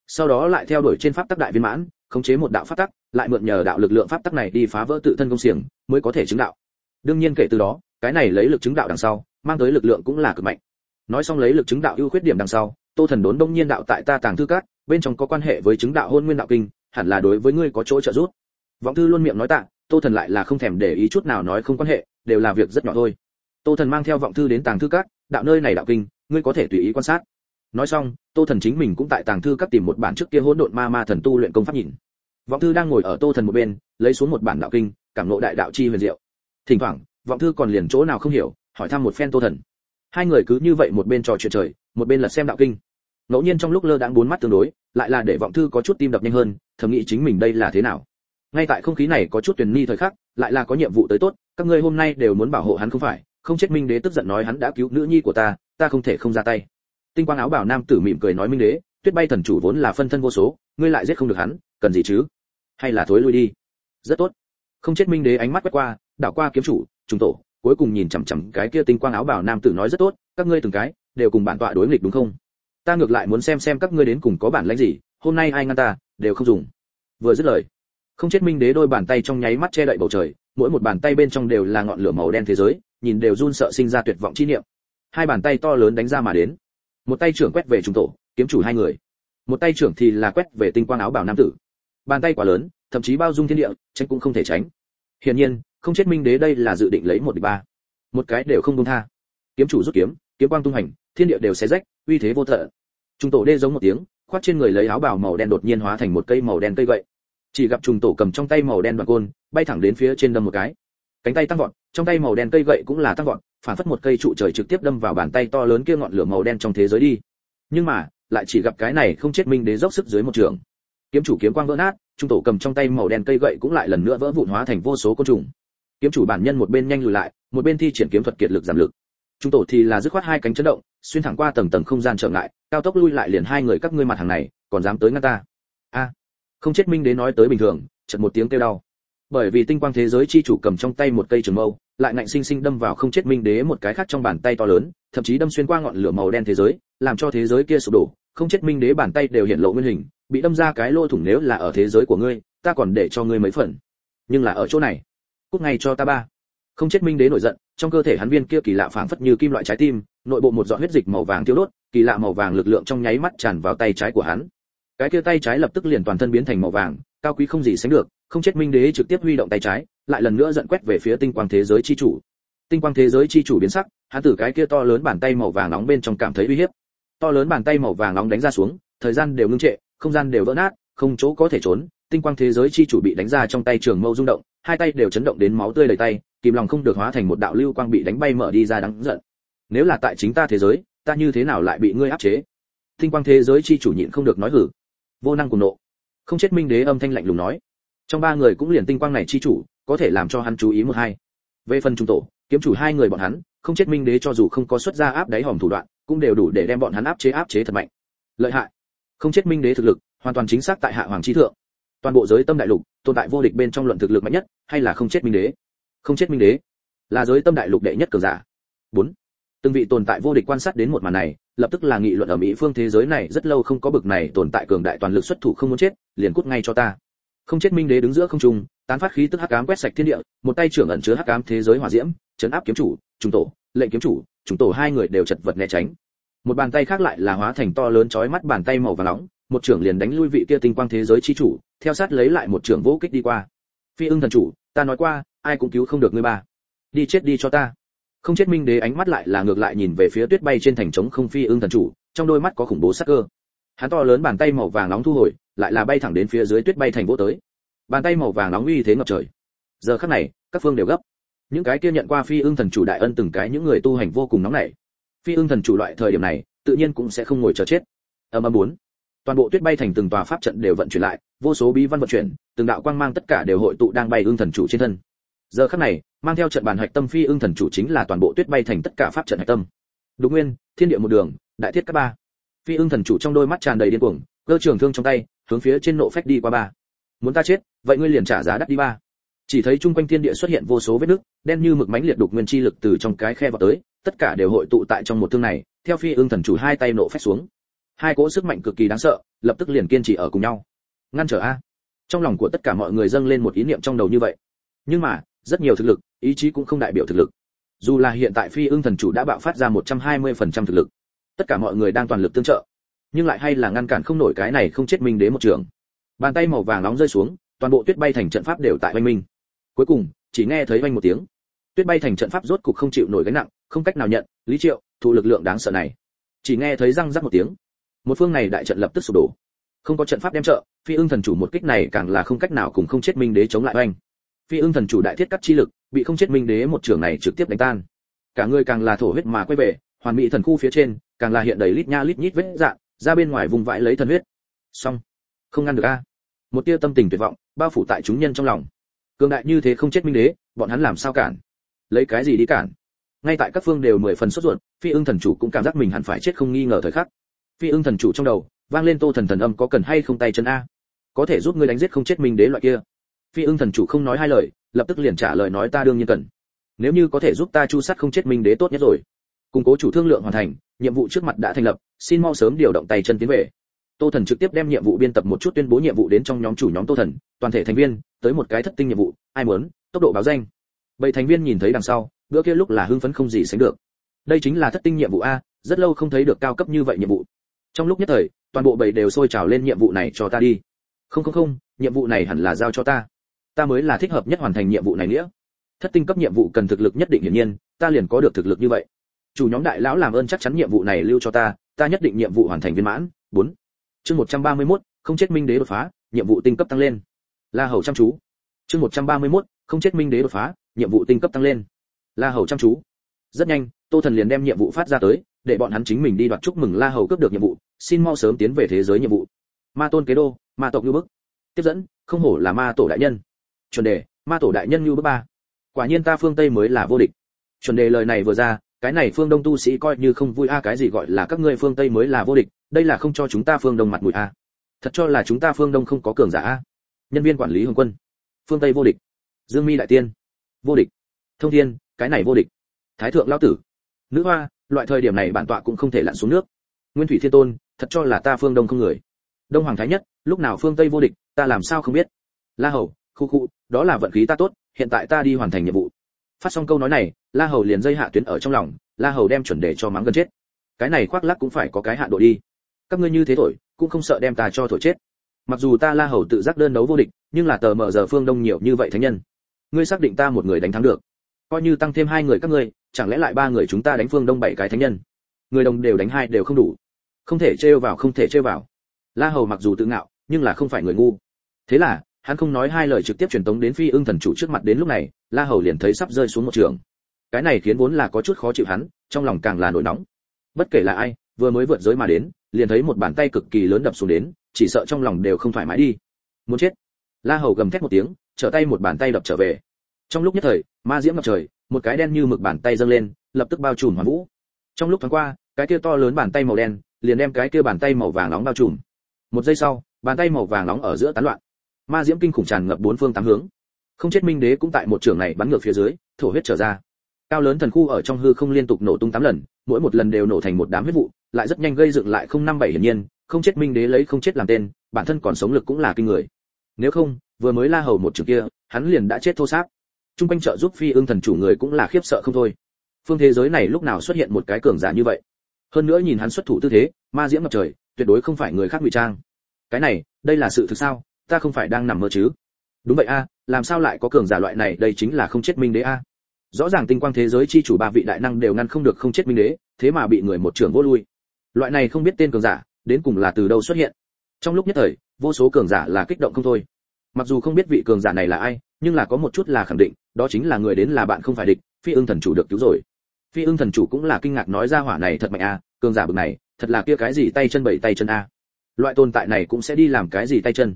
Sau đó lại theo đuổi trên pháp tắc đại viên mãn khống chế một đạo pháp tắc, lại mượn nhờ đạo lực lượng pháp tắc này đi phá vỡ tự thân công xiềng, mới có thể chứng đạo. Đương nhiên kể từ đó, cái này lấy lực chứng đạo đằng sau, mang tới lực lượng cũng là cực mạnh. Nói xong lấy lực chứng đạo ưu khuyết điểm đằng sau, tô thần đốn đông nhiên đạo tại ta tàng thư cát bên trong có quan hệ với chứng đạo hôn nguyên đạo kinh, hẳn là đối với ngươi có chỗ trợ giúp. Vọng thư luôn miệng nói tạ, tô thần lại là không thèm để ý chút nào nói không quan hệ, đều là việc rất nhỏ thôi. Tô thần mang theo vọng thư đến tàng thư cát đạo nơi này đạo kinh, ngươi có thể tùy ý quan sát nói xong, tô thần chính mình cũng tại tàng thư các tìm một bản trước kia hỗn độn ma ma thần tu luyện công pháp nhìn. Vọng thư đang ngồi ở tô thần một bên, lấy xuống một bản đạo kinh, cảm ngộ đại đạo chi huyền diệu. Thỉnh thoảng, vọng thư còn liền chỗ nào không hiểu, hỏi thăm một phen tô thần. Hai người cứ như vậy một bên trò chuyện trời, một bên lật xem đạo kinh. Ngẫu nhiên trong lúc lơ đãng bốn mắt tương đối, lại là để vọng thư có chút tim đập nhanh hơn, thầm nghĩ chính mình đây là thế nào. Ngay tại không khí này có chút tuyển ni thời khắc, lại là có nhiệm vụ tới tốt, các ngươi hôm nay đều muốn bảo hộ hắn không phải, không chết minh đế tức giận nói hắn đã cứu nữ nhi của ta ta không thể không ra tay tinh quang áo bảo nam tử mỉm cười nói minh đế, tuyết bay thần chủ vốn là phân thân vô số, ngươi lại giết không được hắn, cần gì chứ? Hay là thối lui đi? Rất tốt. Không chết minh đế ánh mắt quét qua, đảo qua kiếm chủ trung tổ, cuối cùng nhìn chằm chằm cái kia tinh quang áo bảo nam tử nói rất tốt, các ngươi từng cái, đều cùng bản tọa đối nghịch đúng không? Ta ngược lại muốn xem xem các ngươi đến cùng có bản lãnh gì, hôm nay ai ngăn ta, đều không dùng. Vừa dứt lời, không chết minh đế đôi bàn tay trong nháy mắt che đậy bầu trời, mỗi một bàn tay bên trong đều là ngọn lửa màu đen thế giới, nhìn đều run sợ sinh ra tuyệt vọng chi niệm. Hai bàn tay to lớn đánh ra mà đến một tay trưởng quét về trung tổ, kiếm chủ hai người. Một tay trưởng thì là quét về tinh quang áo bảo nam tử. Bàn tay quá lớn, thậm chí bao dung thiên địa, tránh cũng không thể tránh. Hiển nhiên, không chết minh đế đây là dự định lấy một địch ba. Một cái đều không buông tha. Kiếm chủ rút kiếm kiếm quang tung hành, thiên địa đều xé rách, uy thế vô tận. Trung tổ đê giống một tiếng, khoác trên người lấy áo bào màu đen đột nhiên hóa thành một cây màu đen cây gậy. Chỉ gặp trùng tổ cầm trong tay màu đen đoạn côn, bay thẳng đến phía trên đâm một cái. Cánh tay tăng vọt trong tay màu đen cây gậy cũng là tăng vọt, phản phất một cây trụ trời trực tiếp đâm vào bàn tay to lớn kia ngọn lửa màu đen trong thế giới đi. Nhưng mà, lại chỉ gặp cái này không chết minh đế dốc sức dưới một trường. Kiếm chủ kiếm quang vỡ nát, trung tổ cầm trong tay màu đen cây gậy cũng lại lần nữa vỡ vụn hóa thành vô số côn trùng. Kiếm chủ bản nhân một bên nhanh lùi lại, một bên thi triển kiếm thuật kiệt lực giảm lực. Trung tổ thì là dứt khoát hai cánh chấn động, xuyên thẳng qua tầng tầng không gian trở ngại, cao tốc lui lại liền hai người các ngươi mặt hàng này, còn dám tới ngăn ta. A, không chết minh đế nói tới bình thường, chợt một tiếng kêu đau bởi vì tinh quang thế giới chi chủ cầm trong tay một cây trường mâu, lại ngạnh sinh sinh đâm vào không chết minh đế một cái khác trong bàn tay to lớn, thậm chí đâm xuyên qua ngọn lửa màu đen thế giới, làm cho thế giới kia sụp đổ. Không chết minh đế bàn tay đều hiện lộ nguyên hình, bị đâm ra cái lỗ thủng nếu là ở thế giới của ngươi, ta còn để cho ngươi mấy phần. Nhưng là ở chỗ này, cút ngay cho ta ba. Không chết minh đế nổi giận, trong cơ thể hắn viên kia kỳ lạ phảng phất như kim loại trái tim, nội bộ một giọt huyết dịch màu vàng tiêu đốt, kỳ lạ màu vàng lực lượng trong nháy mắt tràn vào tay trái của hắn. Cái kia tay trái lập tức liền toàn thân biến thành màu vàng cao quý không gì sánh được, không chết minh đế trực tiếp huy động tay trái, lại lần nữa giận quét về phía tinh quang thế giới chi chủ. Tinh quang thế giới chi chủ biến sắc, hắn từ cái kia to lớn bàn tay màu vàng nóng bên trong cảm thấy uy hiếp. To lớn bàn tay màu vàng nóng đánh ra xuống, thời gian đều ngưng trệ, không gian đều vỡ nát, không chỗ có thể trốn, tinh quang thế giới chi chủ bị đánh ra trong tay trường mâu rung động, hai tay đều chấn động đến máu tươi đầy tay, kìm lòng không được hóa thành một đạo lưu quang bị đánh bay mở đi ra đắng giận. Nếu là tại chính ta thế giới, ta như thế nào lại bị ngươi áp chế? Tinh quang thế giới chi chủ nhịn không được nói hử. Vô năng cùng nộ không chết minh đế âm thanh lạnh lùng nói. Trong ba người cũng liền tinh quang này chi chủ, có thể làm cho hắn chú ý một hai. Về phần trung tổ, kiếm chủ hai người bọn hắn, không chết minh đế cho dù không có xuất ra áp đáy hòm thủ đoạn, cũng đều đủ để đem bọn hắn áp chế áp chế thật mạnh. Lợi hại. Không chết minh đế thực lực, hoàn toàn chính xác tại hạ hoàng chi thượng. Toàn bộ giới tâm đại lục, tồn tại vô địch bên trong luận thực lực mạnh nhất, hay là không chết minh đế? Không chết minh đế là giới tâm đại lục đệ nhất cường giả. Bốn. Từng vị tồn tại vô địch quan sát đến một màn này lập tức là nghị luận ở mỹ phương thế giới này rất lâu không có bực này tồn tại cường đại toàn lực xuất thủ không muốn chết, liền cút ngay cho ta. Không chết minh đế đứng giữa không trung, tán phát khí tức hắc ám quét sạch thiên địa, một tay trưởng ẩn chứa hắc ám thế giới hỏa diễm, chấn áp kiếm chủ, trùng tổ, lệnh kiếm chủ, trùng tổ hai người đều chật vật né tránh. Một bàn tay khác lại là hóa thành to lớn chói mắt bàn tay màu vàng nóng, một trưởng liền đánh lui vị kia tinh quang thế giới chi chủ, theo sát lấy lại một trưởng vũ kích đi qua. Phi ưng thần chủ, ta nói qua, ai cũng cứu không được ngươi ba. Đi chết đi cho ta không chết minh đế ánh mắt lại là ngược lại nhìn về phía tuyết bay trên thành trống không phi ương thần chủ, trong đôi mắt có khủng bố sắc cơ. Hắn to lớn bàn tay màu vàng nóng thu hồi, lại là bay thẳng đến phía dưới tuyết bay thành vô tới. Bàn tay màu vàng nóng uy thế ngập trời. Giờ khắc này, các phương đều gấp. Những cái kia nhận qua phi ương thần chủ đại ân từng cái những người tu hành vô cùng nóng nảy. Phi ương thần chủ loại thời điểm này, tự nhiên cũng sẽ không ngồi chờ chết. Âm âm bốn. Toàn bộ tuyết bay thành từng tòa pháp trận đều vận chuyển lại, vô số bí văn vận chuyển, từng đạo quang mang tất cả đều hội tụ đang bay ương thần chủ trên thân. Giờ khắc này mang theo trận bàn hạch tâm phi ưng thần chủ chính là toàn bộ tuyết bay thành tất cả pháp trận hạch tâm. Đúng nguyên thiên địa một đường đại thiết các ba. Phi ưng thần chủ trong đôi mắt tràn đầy điên cuồng cơ trường thương trong tay hướng phía trên nộ phách đi qua ba. Muốn ta chết vậy ngươi liền trả giá đắt đi ba. Chỉ thấy chung quanh thiên địa xuất hiện vô số vết nước, đen như mực mánh liệt đục nguyên chi lực từ trong cái khe vào tới tất cả đều hội tụ tại trong một thương này theo phi ưng thần chủ hai tay nộ phách xuống. Hai cỗ sức mạnh cực kỳ đáng sợ lập tức liền kiên trì ở cùng nhau. Ngăn trở a. Trong lòng của tất cả mọi người dâng lên một ý niệm trong đầu như vậy. Nhưng mà rất nhiều thực lực, ý chí cũng không đại biểu thực lực. Dù là hiện tại phi ưng thần chủ đã bạo phát ra 120% thực lực, tất cả mọi người đang toàn lực tương trợ. Nhưng lại hay là ngăn cản không nổi cái này không chết minh đế một trường. Bàn tay màu vàng nóng rơi xuống, toàn bộ tuyết bay thành trận pháp đều tại quanh mình. cuối cùng, chỉ nghe thấy vang một tiếng. Tuyết bay thành trận pháp rốt cục không chịu nổi gánh nặng, không cách nào nhận, lý triệu, thụ lực lượng đáng sợ này. Chỉ nghe thấy răng rắc một tiếng. Một phương này đại trận lập tức sụp đổ. Không có trận pháp đem trợ, phi ưng thần chủ một kích này càng là không cách nào cùng không chết minh đế chống lại oanh phi ưng thần chủ đại thiết cắt chi lực, bị không chết minh đế một trường này trực tiếp đánh tan. Cả người càng là thổ huyết mà quay về, hoàn mỹ thần khu phía trên, càng là hiện đầy lít nha lít nhít vết dạng, ra bên ngoài vùng vãi lấy thần huyết. Xong. Không ngăn được a. Một tia tâm tình tuyệt vọng, bao phủ tại chúng nhân trong lòng. Cường đại như thế không chết minh đế, bọn hắn làm sao cản? Lấy cái gì đi cản? Ngay tại các phương đều mười phần sốt ruột, phi ưng thần chủ cũng cảm giác mình hẳn phải chết không nghi ngờ thời khắc. Phi ưng thần chủ trong đầu, vang lên tô thần thần âm có cần hay không tay chân a? Có thể giúp ngươi đánh giết không chết minh đế loại kia phi ưng thần chủ không nói hai lời, lập tức liền trả lời nói ta đương nhiên cần. Nếu như có thể giúp ta chu sát không chết minh đế tốt nhất rồi. Củng cố chủ thương lượng hoàn thành, nhiệm vụ trước mặt đã thành lập, xin mau sớm điều động tay chân tiến về. Tô thần trực tiếp đem nhiệm vụ biên tập một chút tuyên bố nhiệm vụ đến trong nhóm chủ nhóm tô thần, toàn thể thành viên, tới một cái thất tinh nhiệm vụ, ai muốn, tốc độ báo danh. Bảy thành viên nhìn thấy đằng sau, bữa kia lúc là hưng phấn không gì sánh được. Đây chính là thất tinh nhiệm vụ a, rất lâu không thấy được cao cấp như vậy nhiệm vụ. Trong lúc nhất thời, toàn bộ bảy đều sôi trào lên nhiệm vụ này cho ta đi. Không không không, nhiệm vụ này hẳn là giao cho ta ta mới là thích hợp nhất hoàn thành nhiệm vụ này nghĩa. Thất tinh cấp nhiệm vụ cần thực lực nhất định hiển nhiên ta liền có được thực lực như vậy. Chủ nhóm đại lão làm ơn chắc chắn nhiệm vụ này lưu cho ta ta nhất định nhiệm vụ hoàn thành viên mãn. Bốn. Chương một trăm ba mươi 131, không chết minh đế đột phá nhiệm vụ tinh cấp tăng lên. La hầu chăm chú. Chương một trăm ba mươi 131, không chết minh đế đột phá nhiệm vụ tinh cấp tăng lên. La hầu chăm chú. Rất nhanh tô thần liền đem nhiệm vụ phát ra tới để bọn hắn chính mình đi đoạt chúc mừng la hầu cướp được nhiệm vụ xin mau sớm tiến về thế giới nhiệm vụ. Ma tôn kế đô ma tộc như bức. Tiếp dẫn không hổ là ma tổ đại nhân chuẩn đề, ma tổ đại nhân như bước ba. Quả nhiên ta phương tây mới là vô địch. Chuẩn đề lời này vừa ra, cái này phương đông tu sĩ coi như không vui a, cái gì gọi là các ngươi phương tây mới là vô địch, đây là không cho chúng ta phương đông mặt mũi a. Thật cho là chúng ta phương đông không có cường giả a. Nhân viên quản lý hồng quân. Phương tây vô địch. Dương mi đại tiên. Vô địch. Thông thiên, cái này vô địch. Thái thượng lão tử. Nữ hoa, loại thời điểm này bản tọa cũng không thể lặn xuống nước. Nguyên thủy thiên tôn, thật cho là ta phương đông không người. Đông hoàng thái nhất, lúc nào phương tây vô địch, ta làm sao không biết. La hầu khu khu, đó là vận khí ta tốt, hiện tại ta đi hoàn thành nhiệm vụ. Phát xong câu nói này, la hầu liền dây hạ tuyến ở trong lòng, la hầu đem chuẩn để cho mắng gần chết. Cái này khoác lắc cũng phải có cái hạn độ đi. Các ngươi như thế thổi, cũng không sợ đem ta cho thổi chết. Mặc dù ta la hầu tự giác đơn đấu vô địch, nhưng là tờ mở giờ phương đông nhiều như vậy thánh nhân. Ngươi xác định ta một người đánh thắng được. Coi như tăng thêm hai người các ngươi, chẳng lẽ lại ba người chúng ta đánh phương đông bảy cái thánh nhân? Người đồng đều đánh hai đều không đủ. Không thể trêu vào, không thể trêu vào. La hầu mặc dù tự ngạo, nhưng là không phải người ngu. Thế là hắn không nói hai lời trực tiếp truyền tống đến phi ưng thần chủ trước mặt đến lúc này, la hầu liền thấy sắp rơi xuống một trường. Cái này khiến vốn là có chút khó chịu hắn, trong lòng càng là nổi nóng. Bất kể là ai, vừa mới vượt giới mà đến, liền thấy một bàn tay cực kỳ lớn đập xuống đến, chỉ sợ trong lòng đều không thoải mái đi. Muốn chết. La hầu gầm thét một tiếng, trở tay một bàn tay đập trở về. Trong lúc nhất thời, ma diễm ngập trời, một cái đen như mực bàn tay dâng lên, lập tức bao trùm hoàn vũ. Trong lúc thoáng qua, cái kia to lớn bàn tay màu đen, liền đem cái kia bàn tay màu vàng nóng bao trùm. Một giây sau, bàn tay màu vàng nóng ở giữa tán loạn ma diễm kinh khủng tràn ngập bốn phương tám hướng. Không chết minh đế cũng tại một trường này bắn ngược phía dưới, thổ huyết trở ra. Cao lớn thần khu ở trong hư không liên tục nổ tung tám lần, mỗi một lần đều nổ thành một đám huyết vụ, lại rất nhanh gây dựng lại không năm bảy hiển nhiên, không chết minh đế lấy không chết làm tên, bản thân còn sống lực cũng là kinh người. Nếu không, vừa mới la hầu một trường kia, hắn liền đã chết thô xác trung quanh trợ giúp phi ương thần chủ người cũng là khiếp sợ không thôi. Phương thế giới này lúc nào xuất hiện một cái cường giả như vậy? Hơn nữa nhìn hắn xuất thủ tư thế, ma diễm ngập trời, tuyệt đối không phải người khác ngụy trang. Cái này, đây là sự thực sao? Ta không phải đang nằm mơ chứ? Đúng vậy a, làm sao lại có cường giả loại này, đây chính là không chết minh đế a. Rõ ràng tinh quang thế giới chi chủ ba vị đại năng đều ngăn không được không chết minh đế, thế mà bị người một trưởng vô lui. Loại này không biết tên cường giả, đến cùng là từ đâu xuất hiện? Trong lúc nhất thời, vô số cường giả là kích động không thôi. Mặc dù không biết vị cường giả này là ai, nhưng là có một chút là khẳng định, đó chính là người đến là bạn không phải địch, phi ưng thần chủ được cứu rồi. Phi ưng thần chủ cũng là kinh ngạc nói ra hỏa này thật mạnh a, cường giả bực này, thật là kia cái gì tay chân bảy tay chân a. Loại tồn tại này cũng sẽ đi làm cái gì tay chân?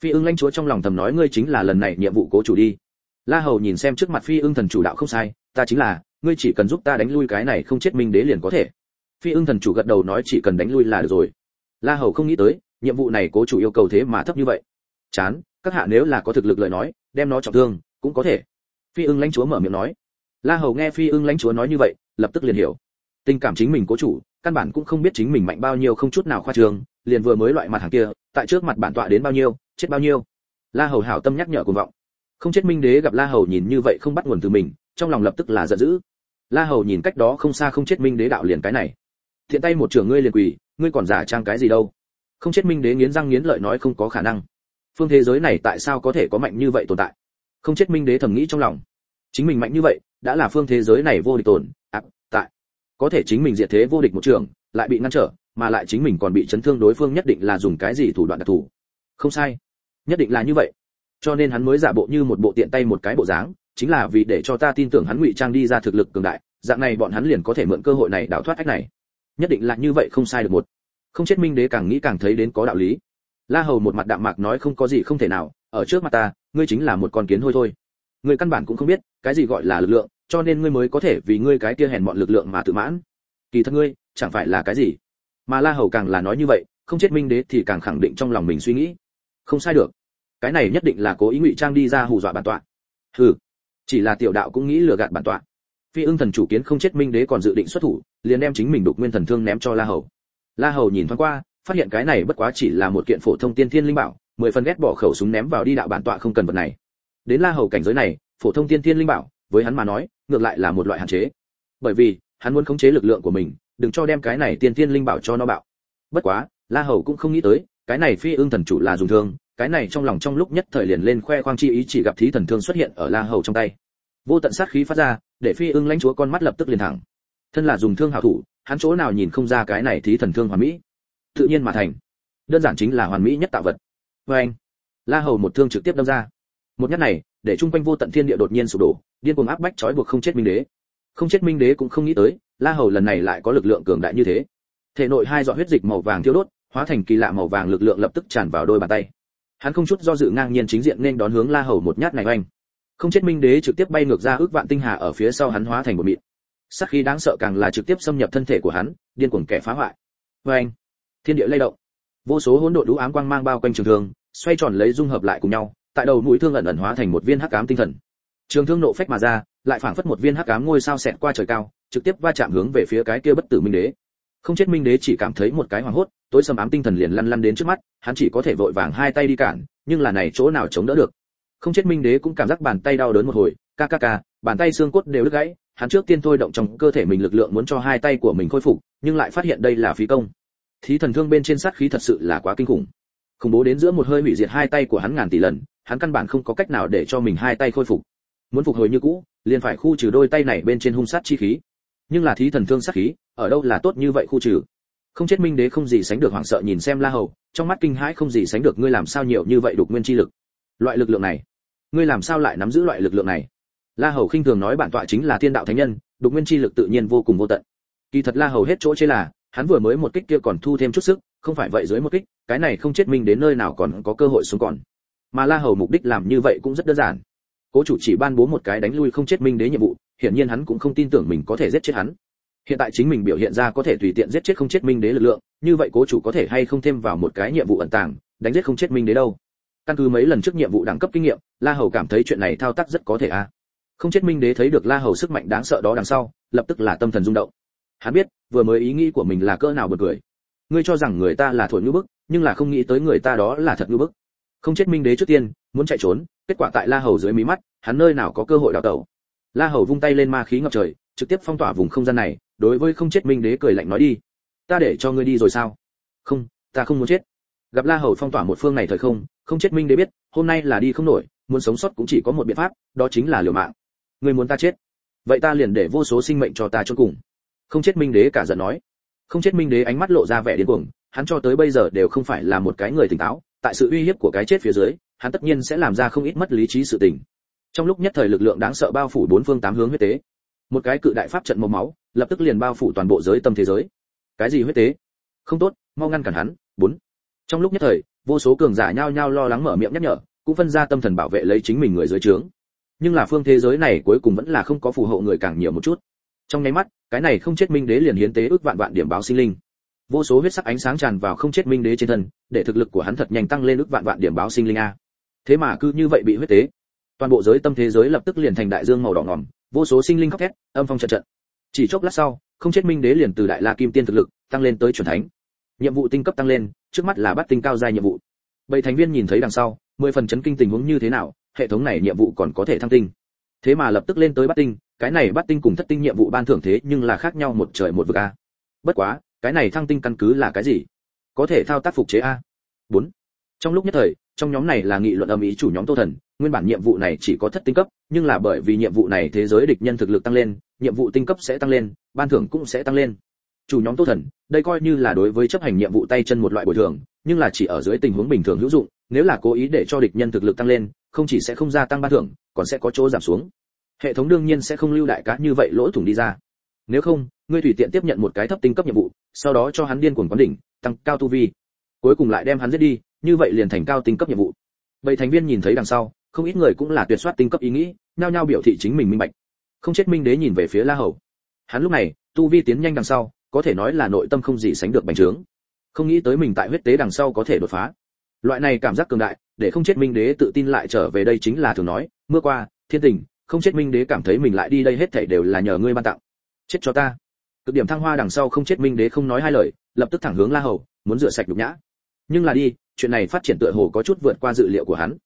Phi ưng lãnh chúa trong lòng thầm nói, ngươi chính là lần này nhiệm vụ cố chủ đi. La hầu nhìn xem trước mặt phi ưng thần chủ đạo, không sai, ta chính là, ngươi chỉ cần giúp ta đánh lui cái này không chết minh đế liền có thể. Phi ưng thần chủ gật đầu nói, chỉ cần đánh lui là được rồi. La hầu không nghĩ tới, nhiệm vụ này cố chủ yêu cầu thế mà thấp như vậy. Chán, các hạ nếu là có thực lực lời nói, đem nó trọng thương, cũng có thể. Phi ưng lãnh chúa mở miệng nói. La hầu nghe phi ưng lãnh chúa nói như vậy, lập tức liền hiểu. Tình cảm chính mình cố chủ, căn bản cũng không biết chính mình mạnh bao nhiêu, không chút nào khoa trương, liền vừa mới loại mặt hàng kia, tại trước mặt bản tọa đến bao nhiêu chết bao nhiêu? La hầu hảo tâm nhắc nhở cuồng vọng. Không chết minh đế gặp la hầu nhìn như vậy không bắt nguồn từ mình trong lòng lập tức là giận dữ. La hầu nhìn cách đó không xa không chết minh đế đạo liền cái này. Thiện tay một trưởng ngươi liền quỳ ngươi còn giả trang cái gì đâu? Không chết minh đế nghiến răng nghiến lợi nói không có khả năng. Phương thế giới này tại sao có thể có mạnh như vậy tồn tại? Không chết minh đế thầm nghĩ trong lòng. Chính mình mạnh như vậy đã là phương thế giới này vô địch tồn à, tại. Có thể chính mình diệt thế vô địch một trường lại bị ngăn trở mà lại chính mình còn bị chấn thương đối phương nhất định là dùng cái gì thủ đoạn đặc thù. Không sai nhất định là như vậy. Cho nên hắn mới giả bộ như một bộ tiện tay một cái bộ dáng, chính là vì để cho ta tin tưởng hắn ngụy trang đi ra thực lực cường đại, dạng này bọn hắn liền có thể mượn cơ hội này đào thoát ách này. Nhất định là như vậy không sai được một. Không chết minh đế càng nghĩ càng thấy đến có đạo lý. La hầu một mặt đạm mạc nói không có gì không thể nào, ở trước mặt ta, ngươi chính là một con kiến thôi thôi. Ngươi căn bản cũng không biết, cái gì gọi là lực lượng, cho nên ngươi mới có thể vì ngươi cái kia hèn mọn lực lượng mà tự mãn. Kỳ thật ngươi, chẳng phải là cái gì? Mà la hầu càng là nói như vậy, không chết minh đế thì càng khẳng định trong lòng mình suy nghĩ không sai được. Cái này nhất định là cố ý ngụy trang đi ra hù dọa bản tọa. Hừ, chỉ là tiểu đạo cũng nghĩ lừa gạt bản tọa. Phi ưng thần chủ kiến không chết minh đế còn dự định xuất thủ, liền đem chính mình đục nguyên thần thương ném cho la hầu. La hầu nhìn thoáng qua, phát hiện cái này bất quá chỉ là một kiện phổ thông tiên thiên linh bảo, mười phần ghét bỏ khẩu súng ném vào đi đạo bản tọa không cần vật này. Đến la hầu cảnh giới này, phổ thông tiên thiên linh bảo, với hắn mà nói, ngược lại là một loại hạn chế. Bởi vì, hắn muốn khống chế lực lượng của mình, đừng cho đem cái này tiên thiên linh bảo cho nó bạo. Bất quá, la hầu cũng không nghĩ tới cái này phi ương thần chủ là dùng thương, cái này trong lòng trong lúc nhất thời liền lên khoe khoang chi ý chỉ gặp thí thần thương xuất hiện ở la hầu trong tay. Vô tận sát khí phát ra, để phi ương lãnh chúa con mắt lập tức liền thẳng. Thân là dùng thương hảo thủ, hắn chỗ nào nhìn không ra cái này thí thần thương hoàn mỹ. Tự nhiên mà thành. Đơn giản chính là hoàn mỹ nhất tạo vật. Vê anh, la hầu một thương trực tiếp đâm ra. Một nhát này, để chung quanh vô tận thiên địa đột nhiên sụp đổ, điên cuồng áp bách trói buộc không chết minh đế. Không chết minh đế cũng không nghĩ tới, la hầu lần này lại có lực lượng cường đại như thế. Thể nội hai giọt huyết dịch màu vàng thiêu đốt hóa thành kỳ lạ màu vàng lực lượng lập tức tràn vào đôi bàn tay. Hắn không chút do dự ngang nhiên chính diện nên đón hướng la hầu một nhát này oanh. Không chết minh đế trực tiếp bay ngược ra ước vạn tinh hà ở phía sau hắn hóa thành một mịn. Sắc khí đáng sợ càng là trực tiếp xâm nhập thân thể của hắn, điên cuồng kẻ phá hoại. Oanh! Thiên địa lay động. Vô số hỗn độn đũ ám quang mang bao quanh trường thương, xoay tròn lấy dung hợp lại cùng nhau, tại đầu mũi thương ẩn ẩn hóa thành một viên hắc ám tinh thần. Trường thương nộ phách mà ra, lại phảng phất một viên hắc ám ngôi sao xẹt qua trời cao, trực tiếp va chạm hướng về phía cái kia bất tử minh đế không chết minh đế chỉ cảm thấy một cái hoảng hốt, tối sầm ám tinh thần liền lăn lăn đến trước mắt, hắn chỉ có thể vội vàng hai tay đi cản, nhưng là này chỗ nào chống đỡ được? Không chết minh đế cũng cảm giác bàn tay đau đớn một hồi, ca ca ca, bàn tay xương cốt đều đứt gãy, hắn trước tiên thôi động trong cơ thể mình lực lượng muốn cho hai tay của mình khôi phục, nhưng lại phát hiện đây là phí công. Thí thần thương bên trên sát khí thật sự là quá kinh khủng. Khủng bố đến giữa một hơi hủy diệt hai tay của hắn ngàn tỷ lần, hắn căn bản không có cách nào để cho mình hai tay khôi phục. Muốn phục hồi như cũ, liền phải khu trừ đôi tay này bên trên hung sát chi khí nhưng là thí thần thương sát khí, ở đâu là tốt như vậy khu trừ? Không chết minh đế không gì sánh được hoảng sợ nhìn xem la hầu, trong mắt kinh hãi không gì sánh được ngươi làm sao nhiều như vậy đục nguyên chi lực. Loại lực lượng này, ngươi làm sao lại nắm giữ loại lực lượng này? La hầu khinh thường nói bản tọa chính là thiên đạo thánh nhân, đục nguyên chi lực tự nhiên vô cùng vô tận. Kỳ thật la hầu hết chỗ chế là, hắn vừa mới một kích kia còn thu thêm chút sức, không phải vậy dưới một kích, cái này không chết minh đến nơi nào còn có cơ hội xuống còn. Mà la hầu mục đích làm như vậy cũng rất đơn giản. Cố chủ chỉ ban bố một cái đánh lui không chết minh đế nhiệm vụ hiển nhiên hắn cũng không tin tưởng mình có thể giết chết hắn. Hiện tại chính mình biểu hiện ra có thể tùy tiện giết chết không chết minh đế lực lượng, như vậy cố chủ có thể hay không thêm vào một cái nhiệm vụ ẩn tàng, đánh giết không chết minh đế đâu? Căn cứ mấy lần trước nhiệm vụ đẳng cấp kinh nghiệm, la hầu cảm thấy chuyện này thao tác rất có thể a. À. không chết minh đế thấy được la hầu sức mạnh đáng sợ đó đằng sau, lập tức là tâm thần rung động. Hắn biết, vừa mới ý nghĩ của mình là cỡ nào bật cười. Ngươi cho rằng người ta là thổi ngữ bức, nhưng là không nghĩ tới người ta đó là thật ngữ bức. Không chết minh đế trước tiên, muốn chạy trốn, kết quả tại la hầu dưới mí mắt, hắn nơi nào có cơ hội đào tẩu la hầu vung tay lên ma khí ngập trời, trực tiếp phong tỏa vùng không gian này, đối với không chết minh đế cười lạnh nói đi. Ta để cho ngươi đi rồi sao? Không, ta không muốn chết. Gặp la hầu phong tỏa một phương này thời không không chết minh đế biết, hôm nay là đi không nổi, muốn sống sót cũng chỉ có một biện pháp, đó chính là liều mạng. Ngươi muốn ta chết? Vậy ta liền để vô số sinh mệnh cho ta cho cùng. Không chết minh đế cả giận nói. Không chết minh đế ánh mắt lộ ra vẻ điên cuồng, hắn cho tới bây giờ đều không phải là một cái người tỉnh táo, tại sự uy hiếp của cái chết phía dưới, hắn tất nhiên sẽ làm ra không ít mất lý trí sự tình trong lúc nhất thời lực lượng đáng sợ bao phủ bốn phương tám hướng huyết tế. Một cái cự đại pháp trận màu máu, lập tức liền bao phủ toàn bộ giới tâm thế giới. Cái gì huyết tế? Không tốt, mau ngăn cản hắn. Bốn. Trong lúc nhất thời, vô số cường giả nhao nhao lo lắng mở miệng nhắc nhở, cũng phân ra tâm thần bảo vệ lấy chính mình người dưới trướng. Nhưng là phương thế giới này cuối cùng vẫn là không có phù hộ người càng nhiều một chút. Trong nháy mắt, cái này không chết minh đế liền hiến tế ước vạn vạn điểm báo sinh linh. Vô số huyết sắc ánh sáng tràn vào không chết minh đế trên thân, để thực lực của hắn thật nhanh tăng lên ước vạn vạn điểm báo sinh linh a. Thế mà cứ như vậy bị huyết tế toàn bộ giới tâm thế giới lập tức liền thành đại dương màu đỏ ngòm, vô số sinh linh khóc thét, âm phong trận trận. Chỉ chốc lát sau, không chết minh đế liền từ đại la kim tiên thực lực tăng lên tới chuẩn thánh. Nhiệm vụ tinh cấp tăng lên, trước mắt là bắt tinh cao giai nhiệm vụ. Bảy thành viên nhìn thấy đằng sau, mười phần chấn kinh tình huống như thế nào, hệ thống này nhiệm vụ còn có thể thăng tinh. Thế mà lập tức lên tới bắt tinh, cái này bắt tinh cùng thất tinh nhiệm vụ ban thưởng thế nhưng là khác nhau một trời một vực a. Bất quá, cái này thăng tinh căn cứ là cái gì? Có thể thao tác phục chế a. Bốn. Trong lúc nhất thời, trong nhóm này là nghị luận âm ý chủ nhóm tô thần nguyên bản nhiệm vụ này chỉ có thất tinh cấp, nhưng là bởi vì nhiệm vụ này thế giới địch nhân thực lực tăng lên, nhiệm vụ tinh cấp sẽ tăng lên, ban thưởng cũng sẽ tăng lên. Chủ nhóm tô thần, đây coi như là đối với chấp hành nhiệm vụ tay chân một loại bồi thường, nhưng là chỉ ở dưới tình huống bình thường hữu dụng, nếu là cố ý để cho địch nhân thực lực tăng lên, không chỉ sẽ không gia tăng ban thưởng, còn sẽ có chỗ giảm xuống. Hệ thống đương nhiên sẽ không lưu đại cá như vậy lỗ thủng đi ra. Nếu không, ngươi tùy tiện tiếp nhận một cái thấp tinh cấp nhiệm vụ, sau đó cho hắn điên cuồng quán đỉnh, tăng cao tu vi. Cuối cùng lại đem hắn giết đi, như vậy liền thành cao tinh cấp nhiệm vụ. Bảy thành viên nhìn thấy đằng sau không ít người cũng là tuyệt soát tinh cấp ý nghĩ, nhao nhao biểu thị chính mình minh bạch. Không chết minh đế nhìn về phía la hầu. Hắn lúc này, tu vi tiến nhanh đằng sau, có thể nói là nội tâm không gì sánh được bành trướng. Không nghĩ tới mình tại huyết tế đằng sau có thể đột phá. Loại này cảm giác cường đại, để không chết minh đế tự tin lại trở về đây chính là thường nói, mưa qua, thiên tình, không chết minh đế cảm thấy mình lại đi đây hết thảy đều là nhờ ngươi ban tặng. Chết cho ta. Cực điểm thăng hoa đằng sau không chết minh đế không nói hai lời, lập tức thẳng hướng la hầu, muốn rửa sạch nhục nhã. Nhưng là đi, chuyện này phát triển tựa hồ có chút vượt qua dự liệu của hắn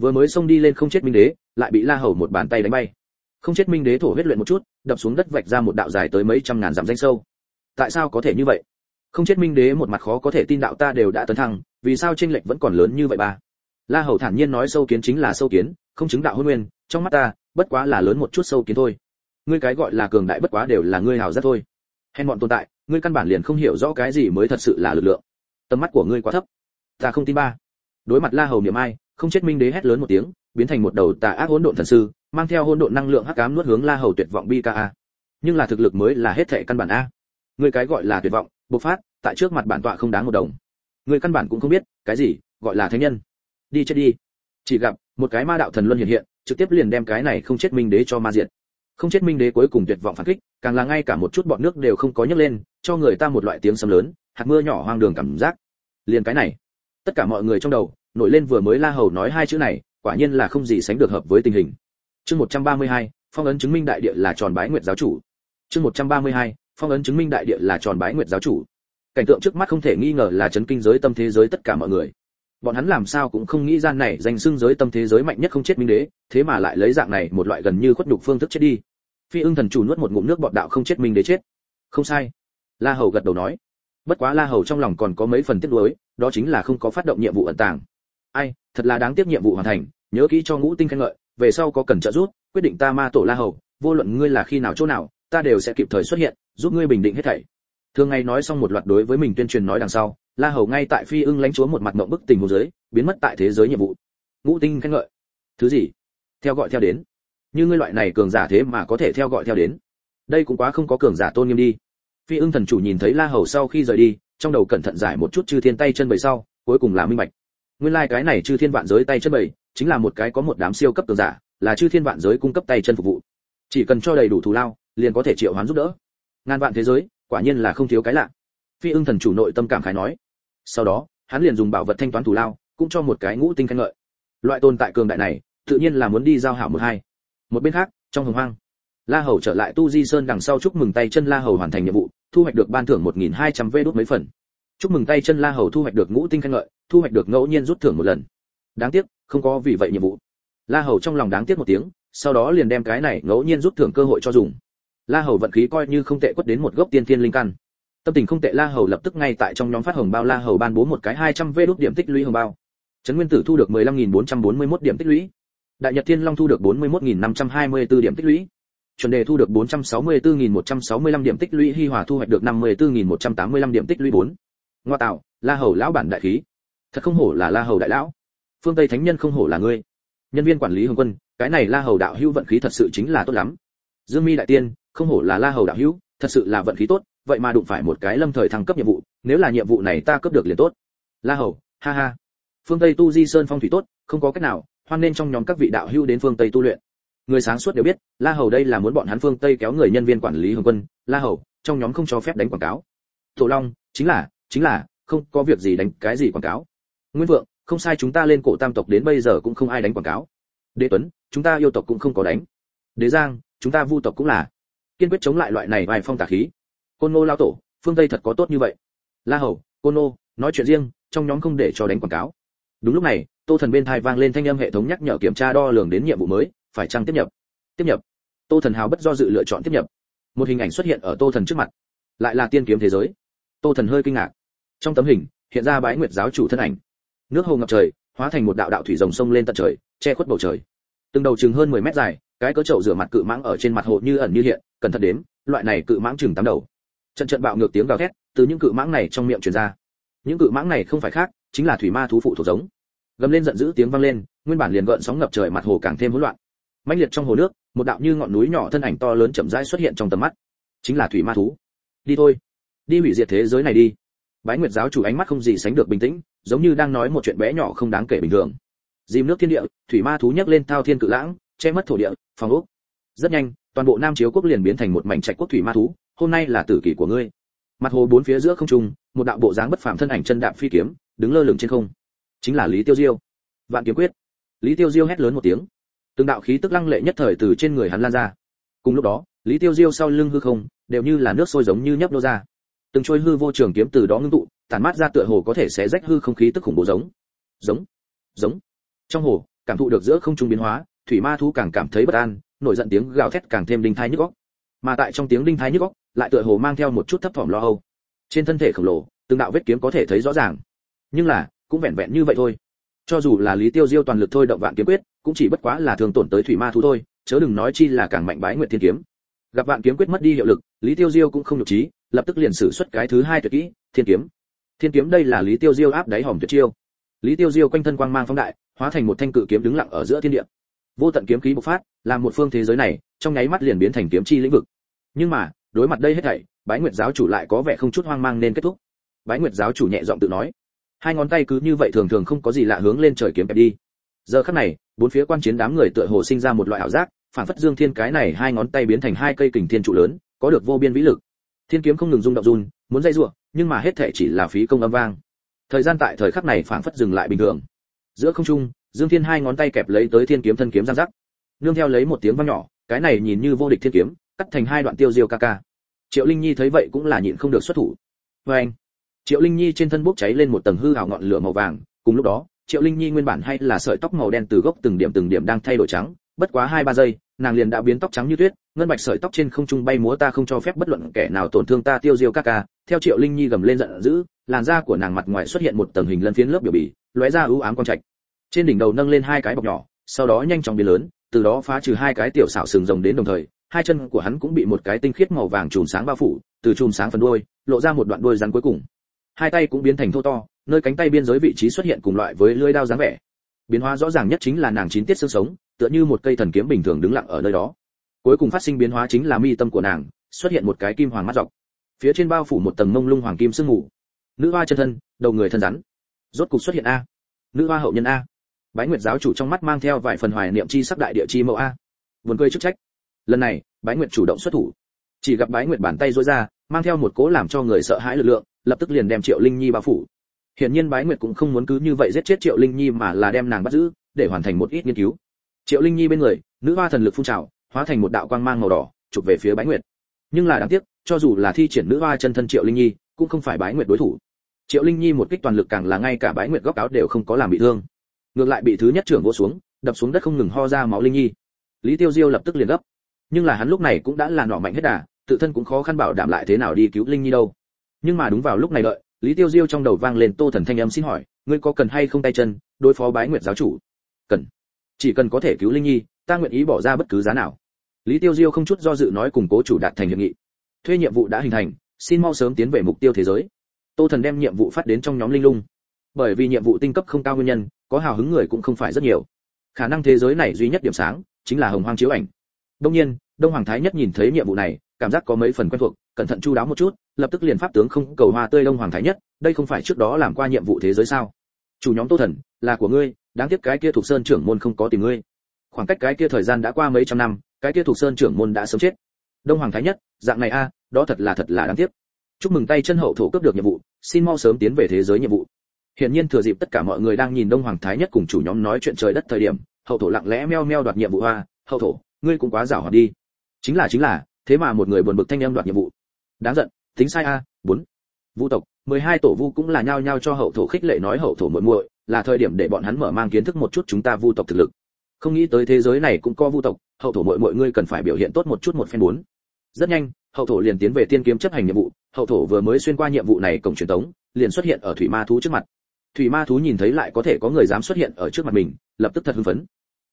vừa mới xông đi lên không chết minh đế, lại bị la hầu một bàn tay đánh bay. Không chết minh đế thổ huyết luyện một chút, đập xuống đất vạch ra một đạo dài tới mấy trăm ngàn dặm danh sâu. Tại sao có thể như vậy? Không chết minh đế một mặt khó có thể tin đạo ta đều đã tấn thăng, vì sao tranh lệch vẫn còn lớn như vậy ba la hầu thản nhiên nói sâu kiến chính là sâu kiến, không chứng đạo hôn nguyên, trong mắt ta, bất quá là lớn một chút sâu kiến thôi. Ngươi cái gọi là cường đại bất quá đều là ngươi hào rất thôi. Hèn bọn tồn tại, ngươi căn bản liền không hiểu rõ cái gì mới thật sự là lực lượng. Tầm mắt của ngươi quá thấp. Ta không tin ba. Đối mặt la hầu niệm ai không chết minh đế hét lớn một tiếng, biến thành một đầu tà ác hỗn độn thần sư, mang theo hỗn độn năng lượng hắc ám nuốt hướng la hầu tuyệt vọng bi ca a. Nhưng là thực lực mới là hết thệ căn bản a. Ngươi cái gọi là tuyệt vọng, bộc phát, tại trước mặt bản tọa không đáng một đồng. Ngươi căn bản cũng không biết, cái gì, gọi là thánh nhân. Đi chết đi. Chỉ gặp, một cái ma đạo thần luân hiện hiện, trực tiếp liền đem cái này không chết minh đế cho ma diệt. Không chết minh đế cuối cùng tuyệt vọng phản kích, càng là ngay cả một chút bọt nước đều không có nhấc lên, cho người ta một loại tiếng sấm lớn, hạt mưa nhỏ hoang đường cảm giác. Liền cái này tất cả mọi người trong đầu nổi lên vừa mới la hầu nói hai chữ này quả nhiên là không gì sánh được hợp với tình hình. Chương 132, phong ấn chứng minh đại địa là tròn bái nguyệt giáo chủ. Chương 132, phong ấn chứng minh đại địa là tròn bái nguyệt giáo chủ. Cảnh tượng trước mắt không thể nghi ngờ là chấn kinh giới tâm thế giới tất cả mọi người. Bọn hắn làm sao cũng không nghĩ gian này danh xưng giới tâm thế giới mạnh nhất không chết minh đế thế mà lại lấy dạng này một loại gần như khuất nhục phương thức chết đi. Phi ưng thần chủ nuốt một ngụm nước bọt đạo không chết minh đế chết. Không sai. La hầu gật đầu nói bất quá la hầu trong lòng còn có mấy phần tiếc nuối, đó chính là không có phát động nhiệm vụ ẩn tàng. Ai, thật là đáng tiếc nhiệm vụ hoàn thành, nhớ kỹ cho ngũ tinh khen ngợi, về sau có cần trợ giúp, quyết định ta ma tổ la hầu, vô luận ngươi là khi nào chỗ nào, ta đều sẽ kịp thời xuất hiện, giúp ngươi bình định hết thảy. Thường ngày nói xong một loạt đối với mình tuyên truyền nói đằng sau, la hầu ngay tại phi ưng lãnh chúa một mặt mộng bức tình hồ dưới, biến mất tại thế giới nhiệm vụ. Ngũ tinh khen ngợi. Thứ gì? Theo gọi theo đến. Như ngươi loại này cường giả thế mà có thể theo gọi theo đến. Đây cũng quá không có cường giả tôn nghiêm đi phi ưng thần chủ nhìn thấy la hầu sau khi rời đi, trong đầu cẩn thận giải một chút chư thiên tay chân bầy sau, cuối cùng là minh bạch. Nguyên lai like cái này chư thiên vạn giới tay chân bầy chính là một cái có một đám siêu cấp cường giả, là chư thiên vạn giới cung cấp tay chân phục vụ. Chỉ cần cho đầy đủ thù lao, liền có thể triệu hoán giúp đỡ. Ngàn vạn thế giới, quả nhiên là không thiếu cái lạ. Phi ưng thần chủ nội tâm cảm khái nói. Sau đó, hắn liền dùng bảo vật thanh toán thù lao, cũng cho một cái ngũ tinh khen ngợi. Loại tồn tại cường đại này, tự nhiên là muốn đi giao hảo một hai. Một bên khác, trong hồng hoang, la hầu trở lại tu di sơn đằng sau chúc mừng tay chân la hầu hoàn thành nhiệm vụ thu hoạch được ban thưởng một nghìn hai đốt mấy phần. Chúc mừng tay chân la hầu thu hoạch được ngũ tinh khen ngợi, thu hoạch được ngẫu nhiên rút thưởng một lần. Đáng tiếc, không có vì vậy nhiệm vụ. La hầu trong lòng đáng tiếc một tiếng, sau đó liền đem cái này ngẫu nhiên rút thưởng cơ hội cho dùng. La hầu vận khí coi như không tệ quất đến một gốc tiên thiên linh căn. Tâm tình không tệ la hầu lập tức ngay tại trong nhóm phát hồng bao la hầu ban bố một cái 200 vé đốt điểm tích lũy hồng bao. Trấn nguyên tử thu được 15.441 điểm tích lũy. Đại nhật thiên long thu được 41.524 điểm tích lũy chuẩn đề thu được 464.165 điểm tích lũy, hi hòa thu hoạch được 54.185 điểm tích lũy 4. ngoa tạo, la hầu lão bản đại khí. Thật không hổ là la hầu đại lão. Phương tây thánh nhân không hổ là ngươi. Nhân viên quản lý hồng quân, cái này la hầu đạo hữu vận khí thật sự chính là tốt lắm. Dương mi đại tiên, không hổ là la hầu đạo hữu, thật sự là vận khí tốt, vậy mà đụng phải một cái lâm thời thăng cấp nhiệm vụ, nếu là nhiệm vụ này ta cấp được liền tốt. La hầu, ha ha. Phương tây tu di sơn phong thủy tốt, không có cách nào, hoan nên trong nhóm các vị đạo hữu đến phương tây tu luyện người sáng suốt đều biết, la hầu đây là muốn bọn hắn phương tây kéo người nhân viên quản lý hồng quân. La hầu, trong nhóm không cho phép đánh quảng cáo. Tổ long, chính là chính là, không có việc gì đánh cái gì quảng cáo. Nguyên vượng, không sai chúng ta lên cổ tam tộc đến bây giờ cũng không ai đánh quảng cáo. Đế tuấn, chúng ta yêu tộc cũng không có đánh. Đế giang, chúng ta vu tộc cũng là. Kiên quyết chống lại loại này vài phong tà khí. Côn ngô lao tổ, phương tây thật có tốt như vậy. La hầu, côn ngô, nói chuyện riêng, trong nhóm không để cho đánh quảng cáo. Đúng lúc này, tô thần bên thai vang lên thanh âm hệ thống nhắc nhở kiểm tra đo lường đến nhiệm vụ mới phải chăng tiếp nhập? Tiếp nhập. Tô thần hào bất do dự lựa chọn tiếp nhập. Một hình ảnh xuất hiện ở tô thần trước mặt. Lại là tiên kiếm thế giới. Tô thần hơi kinh ngạc. Trong tấm hình, hiện ra bái nguyệt giáo chủ thân ảnh. Nước hồ ngập trời, hóa thành một đạo đạo thủy rồng sông lên tận trời, che khuất bầu trời. Từng đầu chừng hơn 10 mét dài, cái cỡ chậu rửa mặt cự mãng ở trên mặt hồ như ẩn như hiện, cẩn thận đếm, loại này cự mãng chừng tám đầu. Trận trận bạo ngược tiếng gào thét từ những cự mãng này trong miệng truyền ra. Những cự mãng này không phải khác, chính là thủy ma thú phụ thuộc giống. Gầm lên giận dữ tiếng vang lên, nguyên bản liền gợn sóng ngập trời mặt hồ càng thêm hỗn loạn mãnh liệt trong hồ nước, một đạo như ngọn núi nhỏ thân ảnh to lớn chậm rãi xuất hiện trong tầm mắt. Chính là thủy ma thú. Đi thôi. Đi hủy diệt thế giới này đi. Bái nguyệt giáo chủ ánh mắt không gì sánh được bình tĩnh, giống như đang nói một chuyện bé nhỏ không đáng kể bình thường. Dìm nước thiên địa, thủy ma thú nhấc lên thao thiên cự lãng, che mất thổ địa, phòng ốc. Rất nhanh, toàn bộ nam chiếu quốc liền biến thành một mảnh trạch quốc thủy ma thú, hôm nay là tử kỷ của ngươi. Mặt hồ bốn phía giữa không trung, một đạo bộ dáng bất phàm thân ảnh chân đạp phi kiếm, đứng lơ lửng trên không. Chính là lý tiêu diêu. Vạn kiếm quyết. Lý tiêu diêu hét lớn một tiếng từng đạo khí tức lăng lệ nhất thời từ trên người hắn lan ra. Cùng lúc đó, lý tiêu diêu sau lưng hư không, đều như là nước sôi giống như nhấp nô ra. Từng trôi hư vô trường kiếm từ đó ngưng tụ, tản mát ra tựa hồ có thể sẽ rách hư không khí tức khủng bố giống. Giống giống. Trong hồ, cảm thụ được giữa không trung biến hóa, thủy ma thú càng cảm thấy bất an, nổi giận tiếng gào thét càng thêm đinh thai nhức óc. Mà tại trong tiếng đinh thai nhức óc, lại tựa hồ mang theo một chút thấp thỏm lo âu. Trên thân thể khổng lồ, từng đạo vết kiếm có thể thấy rõ ràng. Nhưng là, cũng vẹn vẹn như vậy thôi cho dù là lý tiêu diêu toàn lực thôi động vạn kiếm quyết, cũng chỉ bất quá là thường tổn tới thủy ma thú thôi, chớ đừng nói chi là càng mạnh bái nguyệt thiên kiếm. Gặp vạn kiếm quyết mất đi hiệu lực, lý tiêu diêu cũng không nhục trí, lập tức liền sử xuất cái thứ hai tuyệt kỹ, thiên kiếm. Thiên kiếm đây là lý tiêu diêu áp đáy hòm tuyệt chiêu. Lý tiêu diêu quanh thân quang mang phóng đại, hóa thành một thanh cự kiếm đứng lặng ở giữa thiên địa. Vô tận kiếm khí bộc phát, làm một phương thế giới này, trong nháy mắt liền biến thành kiếm chi lĩnh vực. Nhưng mà, đối mặt đây hết thảy, bái nguyệt giáo chủ lại có vẻ không chút hoang mang nên kết thúc. Bái nguyệt giáo chủ nhẹ giọng tự nói hai ngón tay cứ như vậy thường thường không có gì lạ hướng lên trời kiếm kẹp đi. Giờ khắc này, bốn phía quan chiến đám người tựa hồ sinh ra một loại ảo giác, phản phất dương thiên cái này hai ngón tay biến thành hai cây kình thiên trụ lớn, có được vô biên vĩ lực. Thiên kiếm không ngừng rung động run, muốn dây rủa nhưng mà hết thể chỉ là phí công âm vang. Thời gian tại thời khắc này phản phất dừng lại bình thường. Giữa không trung, dương thiên hai ngón tay kẹp lấy tới thiên kiếm thân kiếm giang rắc nương theo lấy một tiếng vang nhỏ, cái này nhìn như vô địch thiên kiếm, cắt thành hai đoạn tiêu diêu ca ca. Triệu linh nhi thấy vậy cũng là nhịn không được xuất thủ. Vê anh triệu linh nhi trên thân bốc cháy lên một tầng hư hào ngọn lửa màu vàng, cùng lúc đó, triệu linh nhi nguyên bản hay là sợi tóc màu đen từ gốc từng điểm từng điểm đang thay đổi trắng, bất quá hai ba giây, nàng liền đã biến tóc trắng như tuyết, ngân bạch sợi tóc trên không trung bay múa ta không cho phép bất luận kẻ nào tổn thương ta tiêu diêu các ca. Theo triệu linh nhi gầm lên giận dữ, làn da của nàng mặt ngoài xuất hiện một tầng hình lân phiến lớp biểu bì, lóe ra ưu ám quang trạch. Trên đỉnh đầu nâng lên hai cái bọc nhỏ, sau đó nhanh chóng biến lớn, từ đó phá trừ hai cái tiểu xảo sừng rồng đến đồng thời, hai chân của hắn cũng bị một cái tinh khiết màu vàng chùm sáng bao phủ, từ chùm sáng phần đuôi, lộ ra một đoạn đuôi rắn cuối cùng hai tay cũng biến thành thô to, nơi cánh tay biên giới vị trí xuất hiện cùng loại với lưỡi dao dáng vẻ. Biến hóa rõ ràng nhất chính là nàng chín tiết xương sống, tựa như một cây thần kiếm bình thường đứng lặng ở nơi đó. Cuối cùng phát sinh biến hóa chính là mi tâm của nàng, xuất hiện một cái kim hoàng mắt dọc. Phía trên bao phủ một tầng mông lung hoàng kim sương mù. Nữ hoa chân thân, đầu người thân rắn. Rốt cục xuất hiện a. Nữ hoa hậu nhân a. Bái nguyệt giáo chủ trong mắt mang theo vài phần hoài niệm chi sắc đại địa chi mẫu a. Buồn cười chức trách. Lần này, bái nguyệt chủ động xuất thủ. Chỉ gặp bái nguyệt bàn tay rối ra, mang theo một cố làm cho người sợ hãi lực lượng lập tức liền đem triệu linh nhi bao phủ. Hiển nhiên bái nguyệt cũng không muốn cứ như vậy giết chết triệu linh nhi mà là đem nàng bắt giữ, để hoàn thành một ít nghiên cứu. Triệu linh nhi bên người, nữ hoa thần lực phun trào, hóa thành một đạo quang mang màu đỏ, chụp về phía bái nguyệt. Nhưng là đáng tiếc, cho dù là thi triển nữ hoa chân thân triệu linh nhi, cũng không phải bái nguyệt đối thủ. Triệu linh nhi một kích toàn lực càng là ngay cả bái nguyệt góc áo đều không có làm bị thương. Ngược lại bị thứ nhất trưởng vỗ xuống, đập xuống đất không ngừng ho ra máu linh nhi. Lý tiêu diêu lập tức liền gấp. Nhưng là hắn lúc này cũng đã là nọ mạnh hết đà, tự thân cũng khó khăn bảo đảm lại thế nào đi cứu linh nhi đâu nhưng mà đúng vào lúc này đợi, lý tiêu diêu trong đầu vang lên tô thần thanh âm xin hỏi, ngươi có cần hay không tay chân đối phó bái nguyệt giáo chủ? Cần. Chỉ cần có thể cứu linh nhi, ta nguyện ý bỏ ra bất cứ giá nào. Lý tiêu diêu không chút do dự nói cùng cố chủ đạt thành hiệp nghị. Thuê nhiệm vụ đã hình thành, xin mau sớm tiến về mục tiêu thế giới. Tô thần đem nhiệm vụ phát đến trong nhóm linh lung. Bởi vì nhiệm vụ tinh cấp không cao nguyên nhân, có hào hứng người cũng không phải rất nhiều. Khả năng thế giới này duy nhất điểm sáng, chính là hồng hoang chiếu ảnh. Đông nhiên, đông hoàng thái nhất nhìn thấy nhiệm vụ này cảm giác có mấy phần quen thuộc cẩn thận chu đáo một chút lập tức liền pháp tướng không cầu hoa tươi đông hoàng thái nhất đây không phải trước đó làm qua nhiệm vụ thế giới sao? Chủ nhóm tô thần là của ngươi đáng tiếc cái kia thuộc sơn trưởng môn không có tìm ngươi. Khoảng cách cái kia thời gian đã qua mấy trăm năm cái kia thuộc sơn trưởng môn đã sớm chết. Đông hoàng thái nhất dạng này a à, đó thật là thật là đáng tiếc. Chúc mừng tay chân hậu thổ cấp được nhiệm vụ xin mau sớm tiến về thế giới nhiệm vụ. Hiển nhiên thừa dịp tất cả mọi người đang nhìn Đông Hoàng Thái Nhất cùng chủ nhóm nói chuyện trời đất thời điểm, hậu thổ lặng lẽ meo meo đoạt nhiệm vụ hoa, hậu thổ, ngươi cũng quá giàu hoạt đi. Chính là chính là, thế mà một người buồn bực thanh em đoạt nhiệm vụ. Đáng giận, tính sai a, bốn. Vu tộc, 12 tổ vu cũng là nhao nhao cho hậu thổ khích lệ nói hậu thổ muội muội, là thời điểm để bọn hắn mở mang kiến thức một chút chúng ta vu tộc thực lực. Không nghĩ tới thế giới này cũng có vu tộc, hậu thổ muội muội ngươi cần phải biểu hiện tốt một chút một phen muốn. Rất nhanh, hậu thổ liền tiến về tiên kiếm chấp hành nhiệm vụ, hậu thổ vừa mới xuyên qua nhiệm vụ này cổng truyền tống, liền xuất hiện ở thủy ma thú trước mặt thủy ma thú nhìn thấy lại có thể có người dám xuất hiện ở trước mặt mình lập tức thật hưng phấn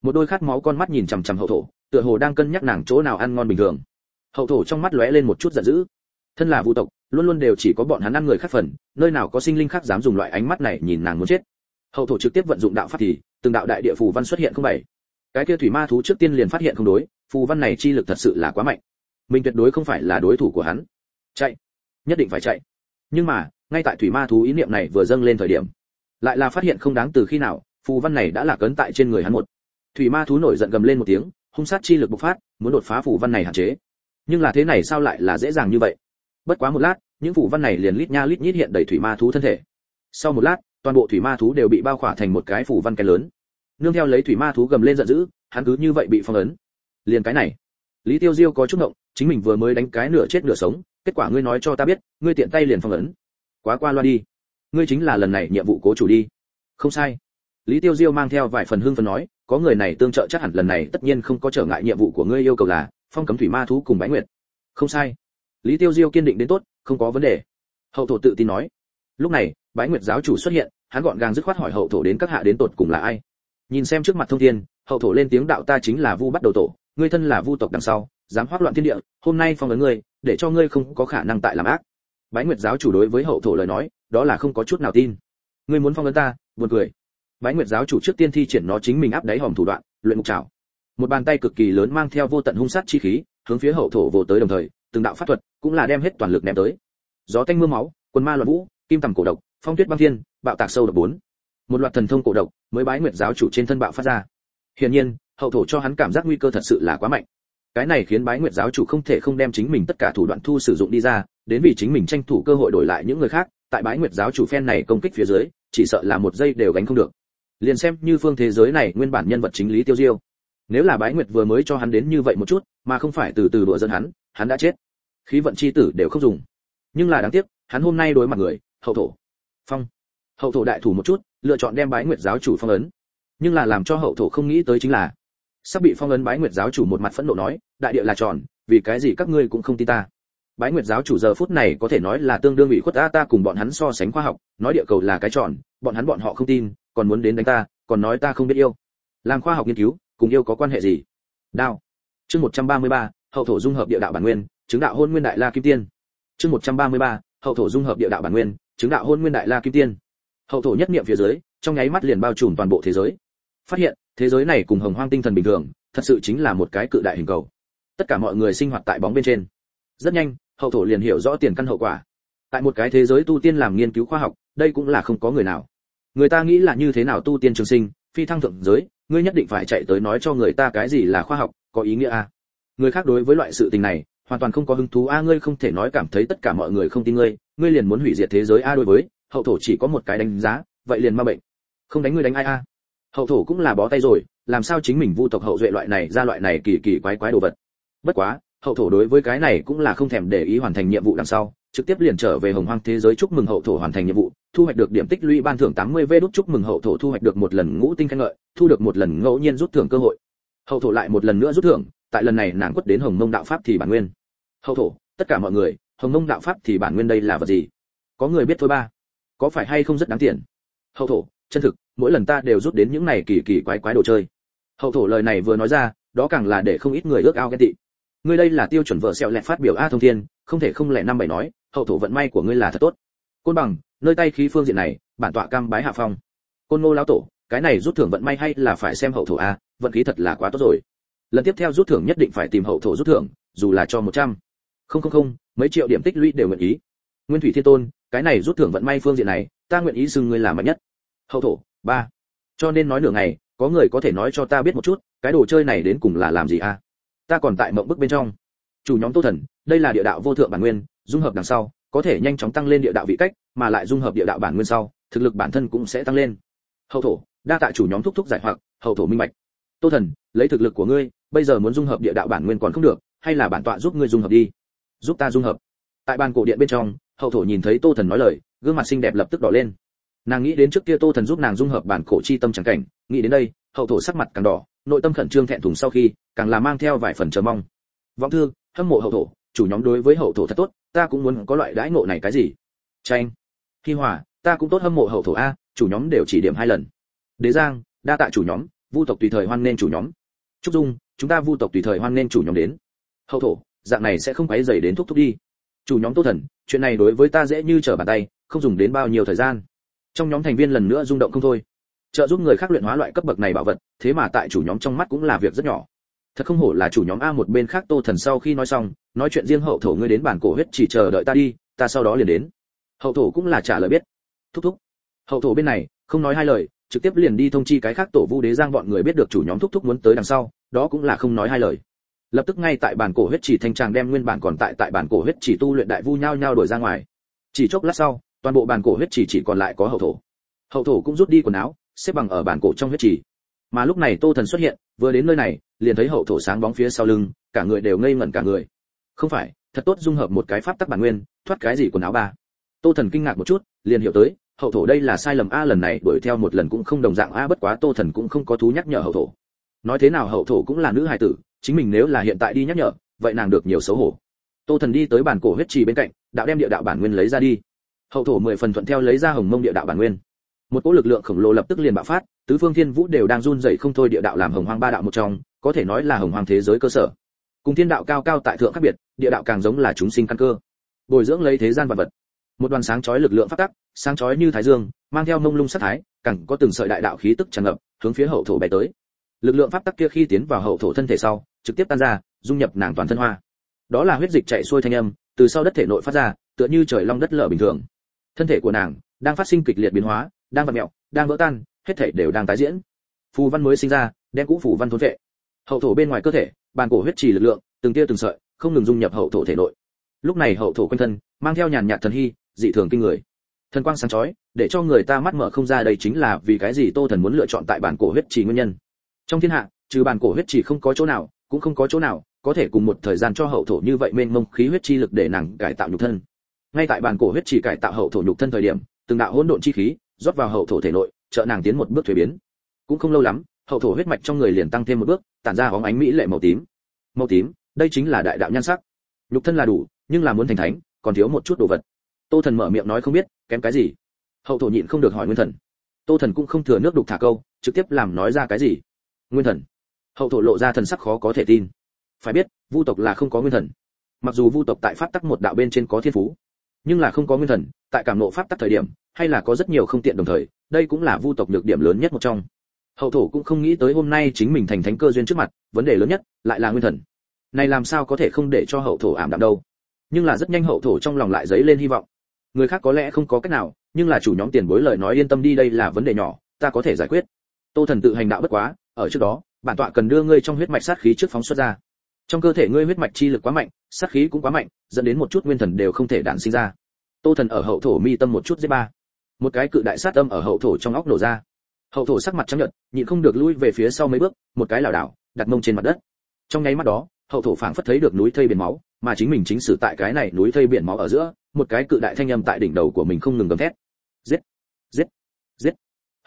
một đôi khát máu con mắt nhìn chằm chằm hậu thổ tựa hồ đang cân nhắc nàng chỗ nào ăn ngon bình thường hậu thổ trong mắt lóe lên một chút giận dữ. Thân là vu tộc, luôn luôn đều chỉ có bọn hắn ăn người khác phần, nơi nào có sinh linh khác dám dùng loại ánh mắt này nhìn nàng muốn chết. Hậu thổ trực tiếp vận dụng đạo pháp thì, từng đạo đại địa phù văn xuất hiện không bảy. Cái kia thủy ma thú trước tiên liền phát hiện không đối, phù văn này chi lực thật sự là quá mạnh. Mình tuyệt đối không phải là đối thủ của hắn. Chạy. Nhất định phải chạy. Nhưng mà, ngay tại thủy ma thú ý niệm này vừa dâng lên thời điểm, lại là phát hiện không đáng từ khi nào, phù văn này đã là cấn tại trên người hắn một. Thủy ma thú nổi giận gầm lên một tiếng, hung sát chi lực bộc phát, muốn đột phá phù văn này hạn chế nhưng là thế này sao lại là dễ dàng như vậy? Bất quá một lát, những phủ văn này liền lít nha lít nhít hiện đầy thủy ma thú thân thể. Sau một lát, toàn bộ thủy ma thú đều bị bao khỏa thành một cái phủ văn cái lớn. Nương theo lấy thủy ma thú gầm lên giận dữ, hắn cứ như vậy bị phong ấn. Liền cái này. Lý tiêu diêu có chút động chính mình vừa mới đánh cái nửa chết nửa sống, kết quả ngươi nói cho ta biết, ngươi tiện tay liền phong ấn. Quá qua loa đi. Ngươi chính là lần này nhiệm vụ cố chủ đi. Không sai. Lý tiêu diêu mang theo vài phần hương phần nói, có người này tương trợ chắc hẳn lần này tất nhiên không có trở ngại nhiệm vụ của ngươi yêu cầu là phong cấm thủy ma thú cùng bái nguyệt. Không sai. Lý tiêu diêu kiên định đến tốt, không có vấn đề. Hậu thổ tự tin nói. Lúc này, bái nguyệt giáo chủ xuất hiện, hắn gọn gàng dứt khoát hỏi hậu thổ đến các hạ đến tột cùng là ai. Nhìn xem trước mặt thông thiên, hậu thổ lên tiếng đạo ta chính là vu bắt đầu tổ, ngươi thân là vu tộc đằng sau, dám hoác loạn thiên địa, hôm nay phong ấn ngươi, để cho ngươi không có khả năng tại làm ác. Bái nguyệt giáo chủ đối với hậu thổ lời nói, đó là không có chút nào tin. Ngươi muốn phong ấn ta, buồn cười. Bái nguyệt giáo chủ trước tiên thi triển nó chính mình áp đáy hòm thủ đoạn, luyện mục trảo một bàn tay cực kỳ lớn mang theo vô tận hung sát chi khí, hướng phía hậu thổ vô tới đồng thời, từng đạo pháp thuật cũng là đem hết toàn lực ném tới. Gió tanh mưa máu, quần ma loạn vũ, kim tầm cổ độc, phong tuyết băng thiên, bạo tạc sâu độc bốn. Một loạt thần thông cổ độc mới bái nguyệt giáo chủ trên thân bạo phát ra. Hiển nhiên, hậu thổ cho hắn cảm giác nguy cơ thật sự là quá mạnh. Cái này khiến bái nguyệt giáo chủ không thể không đem chính mình tất cả thủ đoạn thu sử dụng đi ra, đến vì chính mình tranh thủ cơ hội đổi lại những người khác, tại bái nguyệt giáo chủ phen này công kích phía dưới, chỉ sợ là một giây đều gánh không được. Liền xem như phương thế giới này nguyên bản nhân vật chính lý tiêu diêu nếu là bái nguyệt vừa mới cho hắn đến như vậy một chút, mà không phải từ từ đùa dân hắn hắn đã chết. Khí vận chi tử đều không dùng. Nhưng là đáng tiếc, hắn hôm nay đối mặt người, hậu thổ. Phong. Hậu thổ đại thủ một chút, lựa chọn đem bái nguyệt giáo chủ phong ấn. Nhưng là làm cho hậu thổ không nghĩ tới chính là, sắp bị phong ấn bái nguyệt giáo chủ một mặt phẫn nộ nói, đại địa là tròn, vì cái gì các ngươi cũng không tin ta? Bái nguyệt giáo chủ giờ phút này có thể nói là tương đương bị khuất ta ta cùng bọn hắn so sánh khoa học, nói địa cầu là cái tròn, bọn hắn bọn họ không tin, còn muốn đến đánh ta, còn nói ta không biết yêu. Làm khoa học nghiên cứu cùng yêu có quan hệ gì? Đao. Chương 133, hậu thổ dung hợp địa đạo bản nguyên chứng đạo hôn nguyên đại la kim tiên. Chương 133, hậu thổ dung hợp địa đạo bản nguyên chứng đạo hôn nguyên đại la kim tiên. Hậu thổ nhất niệm phía dưới trong nháy mắt liền bao trùm toàn bộ thế giới. Phát hiện thế giới này cùng hồng hoang tinh thần bình thường thật sự chính là một cái cự đại hình cầu. Tất cả mọi người sinh hoạt tại bóng bên trên. Rất nhanh hậu thổ liền hiểu rõ tiền căn hậu quả. Tại một cái thế giới tu tiên làm nghiên cứu khoa học đây cũng là không có người nào. Người ta nghĩ là như thế nào tu tiên trường sinh phi thăng thượng giới ngươi nhất định phải chạy tới nói cho người ta cái gì là khoa học, có ý nghĩa a à? người khác đối với loại sự tình này, hoàn toàn không có hứng thú. A, ngươi không thể nói cảm thấy tất cả mọi người không tin ngươi ngươi liền muốn hủy diệt thế giới a đối với, hậu thổ chỉ có một cái đánh giá, vậy liền ma bệnh. Không đánh ngươi đánh ai a? Hậu thổ cũng là bó tay rồi, làm sao chính mình vu tộc hậu duệ loại này ra loại này kỳ kỳ quái quái đồ vật? Bất quá, hậu thổ đối với cái này cũng là không thèm để ý hoàn thành nhiệm vụ đằng sau trực tiếp liền trở về hồng hoang thế giới chúc mừng hậu thổ hoàn thành nhiệm vụ, thu hoạch được điểm tích lũy ban thưởng 80 v đút chúc mừng hậu thổ thu hoạch được một lần ngũ tinh khen ngợi, thu được một lần ngẫu nhiên rút thưởng cơ hội. Hậu thổ lại một lần nữa rút thưởng, tại lần này nàng quất đến hồng mông đạo pháp thì bản nguyên. Hậu thổ, tất cả mọi người, hồng mông đạo pháp thì bản nguyên đây là vật gì? Có người biết thôi ba. Có phải hay không rất đáng tiền? Hậu thổ, chân thực, mỗi lần ta đều rút đến những này kỳ kỳ quái quái đồ chơi. Hậu thổ lời này vừa nói ra, đó càng là để không ít người ước ao ghen tị. Ngươi đây là tiêu chuẩn vợ sẹo lẹ phát biểu a thông thiên, không thể không lẻ năm bảy nói hậu thổ vận may của ngươi là thật tốt. Côn bằng, nơi tay khí phương diện này, bản tọa cam bái hạ phong. Côn ngô lão tổ, cái này rút thưởng vận may hay là phải xem hậu thổ a, vận khí thật là quá tốt rồi. Lần tiếp theo rút thưởng nhất định phải tìm hậu thổ rút thưởng, dù là cho một trăm. Không không không, mấy triệu điểm tích lũy đều nguyện ý. Nguyên thủy thiên tôn, cái này rút thưởng vận may phương diện này, ta nguyện ý xưng ngươi làm mạnh nhất. Hậu thổ, ba. Cho nên nói nửa ngày, có người có thể nói cho ta biết một chút, cái đồ chơi này đến cùng là làm gì a? Ta còn tại mộng bức bên trong. Chủ nhóm tô thần, đây là địa đạo vô thượng bản nguyên dung hợp đằng sau, có thể nhanh chóng tăng lên địa đạo vị cách, mà lại dung hợp địa đạo bản nguyên sau, thực lực bản thân cũng sẽ tăng lên. Hậu thổ, đa tạ chủ nhóm thúc thúc giải hoặc, hậu thổ minh bạch. Tô thần, lấy thực lực của ngươi, bây giờ muốn dung hợp địa đạo bản nguyên còn không được, hay là bản tọa giúp ngươi dung hợp đi? Giúp ta dung hợp. Tại bàn cổ điện bên trong, hậu thổ nhìn thấy tô thần nói lời, gương mặt xinh đẹp lập tức đỏ lên. Nàng nghĩ đến trước kia tô thần giúp nàng dung hợp bản cổ chi tâm trắng cảnh, nghĩ đến đây, hậu thổ sắc mặt càng đỏ, nội tâm khẩn trương thẹn thùng sau khi, càng là mang theo vài phần chờ mong. Vọng thư, hâm mộ hậu thổ, chủ nhóm đối với hậu thổ thật tốt ta cũng muốn có loại đãi ngộ này cái gì? Tranh khi hòa, ta cũng tốt hâm mộ hậu thổ a, chủ nhóm đều chỉ điểm hai lần. Đế giang, đa tạ chủ nhóm, vu tộc tùy thời hoan nên chủ nhóm. Trúc dung, chúng ta vu tộc tùy thời hoan nên chủ nhóm đến. Hậu thổ, dạng này sẽ không quấy dày đến thúc thúc đi. Chủ nhóm tô thần, chuyện này đối với ta dễ như trở bàn tay, không dùng đến bao nhiêu thời gian. Trong nhóm thành viên lần nữa rung động không thôi. Trợ giúp người khác luyện hóa loại cấp bậc này bảo vật, thế mà tại chủ nhóm trong mắt cũng là việc rất nhỏ thật không hổ là chủ nhóm a một bên khác tô thần sau khi nói xong, nói chuyện riêng hậu thổ ngươi đến bản cổ huyết chỉ chờ đợi ta đi, ta sau đó liền đến. Hậu thổ cũng là trả lời biết. Thúc thúc. Hậu thổ bên này, không nói hai lời, trực tiếp liền đi thông chi cái khác tổ vu đế giang bọn người biết được chủ nhóm thúc thúc muốn tới đằng sau, đó cũng là không nói hai lời. Lập tức ngay tại bản cổ huyết chỉ thanh tràng đem nguyên bản còn tại tại bản cổ huyết chỉ tu luyện đại vu nhau nhau đổi ra ngoài. Chỉ chốc lát sau, toàn bộ bản cổ huyết chỉ chỉ còn lại có hậu thổ. Hậu thổ cũng rút đi quần áo, xếp bằng ở bản cổ trong huyết chỉ. Mà lúc này tô thần xuất hiện, vừa đến nơi này liền thấy hậu thổ sáng bóng phía sau lưng, cả người đều ngây ngẩn cả người. Không phải, thật tốt dung hợp một cái pháp tắc bản nguyên, thoát cái gì quần áo ba. Tô thần kinh ngạc một chút, liền hiểu tới, hậu thổ đây là sai lầm a lần này đuổi theo một lần cũng không đồng dạng a, bất quá tô thần cũng không có thú nhắc nhở hậu thổ. Nói thế nào hậu thổ cũng là nữ hài tử, chính mình nếu là hiện tại đi nhắc nhở, vậy nàng được nhiều xấu hổ. Tô thần đi tới bản cổ huyết trì bên cạnh, đạo đem địa đạo bản nguyên lấy ra đi. Hậu thổ mười phần thuận theo lấy ra hồng mông địa đạo bản nguyên. Một cỗ lực lượng khổng lồ lập tức liền bạo phát, tứ phương thiên vũ đều đang run rẩy không thôi địa đạo làm hồng hoang ba đạo một trong có thể nói là hồng hoàng thế giới cơ sở. Cùng thiên đạo cao cao tại thượng khác biệt, địa đạo càng giống là chúng sinh căn cơ. Bồi dưỡng lấy thế gian vật vật. Một đoàn sáng chói lực lượng phát tắc, sáng chói như thái dương, mang theo mông lung sát thái, càng có từng sợi đại đạo khí tức tràn ngập, hướng phía hậu thổ bay tới. Lực lượng pháp tắc kia khi tiến vào hậu thổ thân thể sau, trực tiếp tan ra, dung nhập nàng toàn thân hoa. Đó là huyết dịch chạy xuôi thanh âm, từ sau đất thể nội phát ra, tựa như trời long đất lở bình thường. Thân thể của nàng đang phát sinh kịch liệt biến hóa, đang vặn mẹo, đang vỡ tan, hết thể đều đang tái diễn. Phù văn mới sinh ra, đem cũ phù văn thôn vệ hậu thổ bên ngoài cơ thể, bàn cổ huyết trì lực lượng, từng tia từng sợi, không ngừng dung nhập hậu thổ thể nội. Lúc này hậu thổ quanh thân, mang theo nhàn nhạt thần hy, dị thường kinh người. Thần quang sáng chói, để cho người ta mắt mở không ra đây chính là vì cái gì tô thần muốn lựa chọn tại bản cổ huyết trì nguyên nhân. Trong thiên hạ, trừ bản cổ huyết trì không có chỗ nào, cũng không có chỗ nào có thể cùng một thời gian cho hậu thổ như vậy mênh mông khí huyết chi lực để nàng cải tạo nhục thân. Ngay tại bản cổ huyết trì cải tạo hậu thổ nhục thân thời điểm, từng đạo hỗn độn chi khí rót vào hậu thổ thể nội, trợ nàng tiến một bước thuế biến. Cũng không lâu lắm hậu thổ huyết mạch trong người liền tăng thêm một bước, tản ra hóng ánh mỹ lệ màu tím. Màu tím, đây chính là đại đạo nhan sắc. Nhục thân là đủ, nhưng là muốn thành thánh, còn thiếu một chút đồ vật. Tô thần mở miệng nói không biết, kém cái gì? Hậu thổ nhịn không được hỏi nguyên thần. Tô thần cũng không thừa nước đục thả câu, trực tiếp làm nói ra cái gì? Nguyên thần. Hậu thổ lộ ra thần sắc khó có thể tin. Phải biết, vu tộc là không có nguyên thần. Mặc dù vu tộc tại pháp tắc một đạo bên trên có thiên phú, nhưng là không có nguyên thần, tại cảm nộ pháp tắc thời điểm, hay là có rất nhiều không tiện đồng thời, đây cũng là vu tộc nhược điểm lớn nhất một trong hậu thổ cũng không nghĩ tới hôm nay chính mình thành thánh cơ duyên trước mặt, vấn đề lớn nhất lại là nguyên thần. Này làm sao có thể không để cho hậu thổ ảm đạm đâu? Nhưng là rất nhanh hậu thổ trong lòng lại dấy lên hy vọng. Người khác có lẽ không có cách nào, nhưng là chủ nhóm tiền bối lời nói yên tâm đi đây là vấn đề nhỏ, ta có thể giải quyết. Tô thần tự hành đạo bất quá, ở trước đó, bản tọa cần đưa ngươi trong huyết mạch sát khí trước phóng xuất ra. Trong cơ thể ngươi huyết mạch chi lực quá mạnh, sát khí cũng quá mạnh, dẫn đến một chút nguyên thần đều không thể đản sinh ra. Tô thần ở hậu thổ mi tâm một chút giết ba. Một cái cự đại sát âm ở hậu thổ trong óc nổ ra hậu thổ sắc mặt trắng nhợt, nhịn không được lui về phía sau mấy bước, một cái lảo đảo, đặt mông trên mặt đất. Trong nháy mắt đó, hậu thổ phảng phất thấy được núi thây biển máu, mà chính mình chính sử tại cái này núi thây biển máu ở giữa, một cái cự đại thanh âm tại đỉnh đầu của mình không ngừng gầm thét. Giết! Giết! Giết!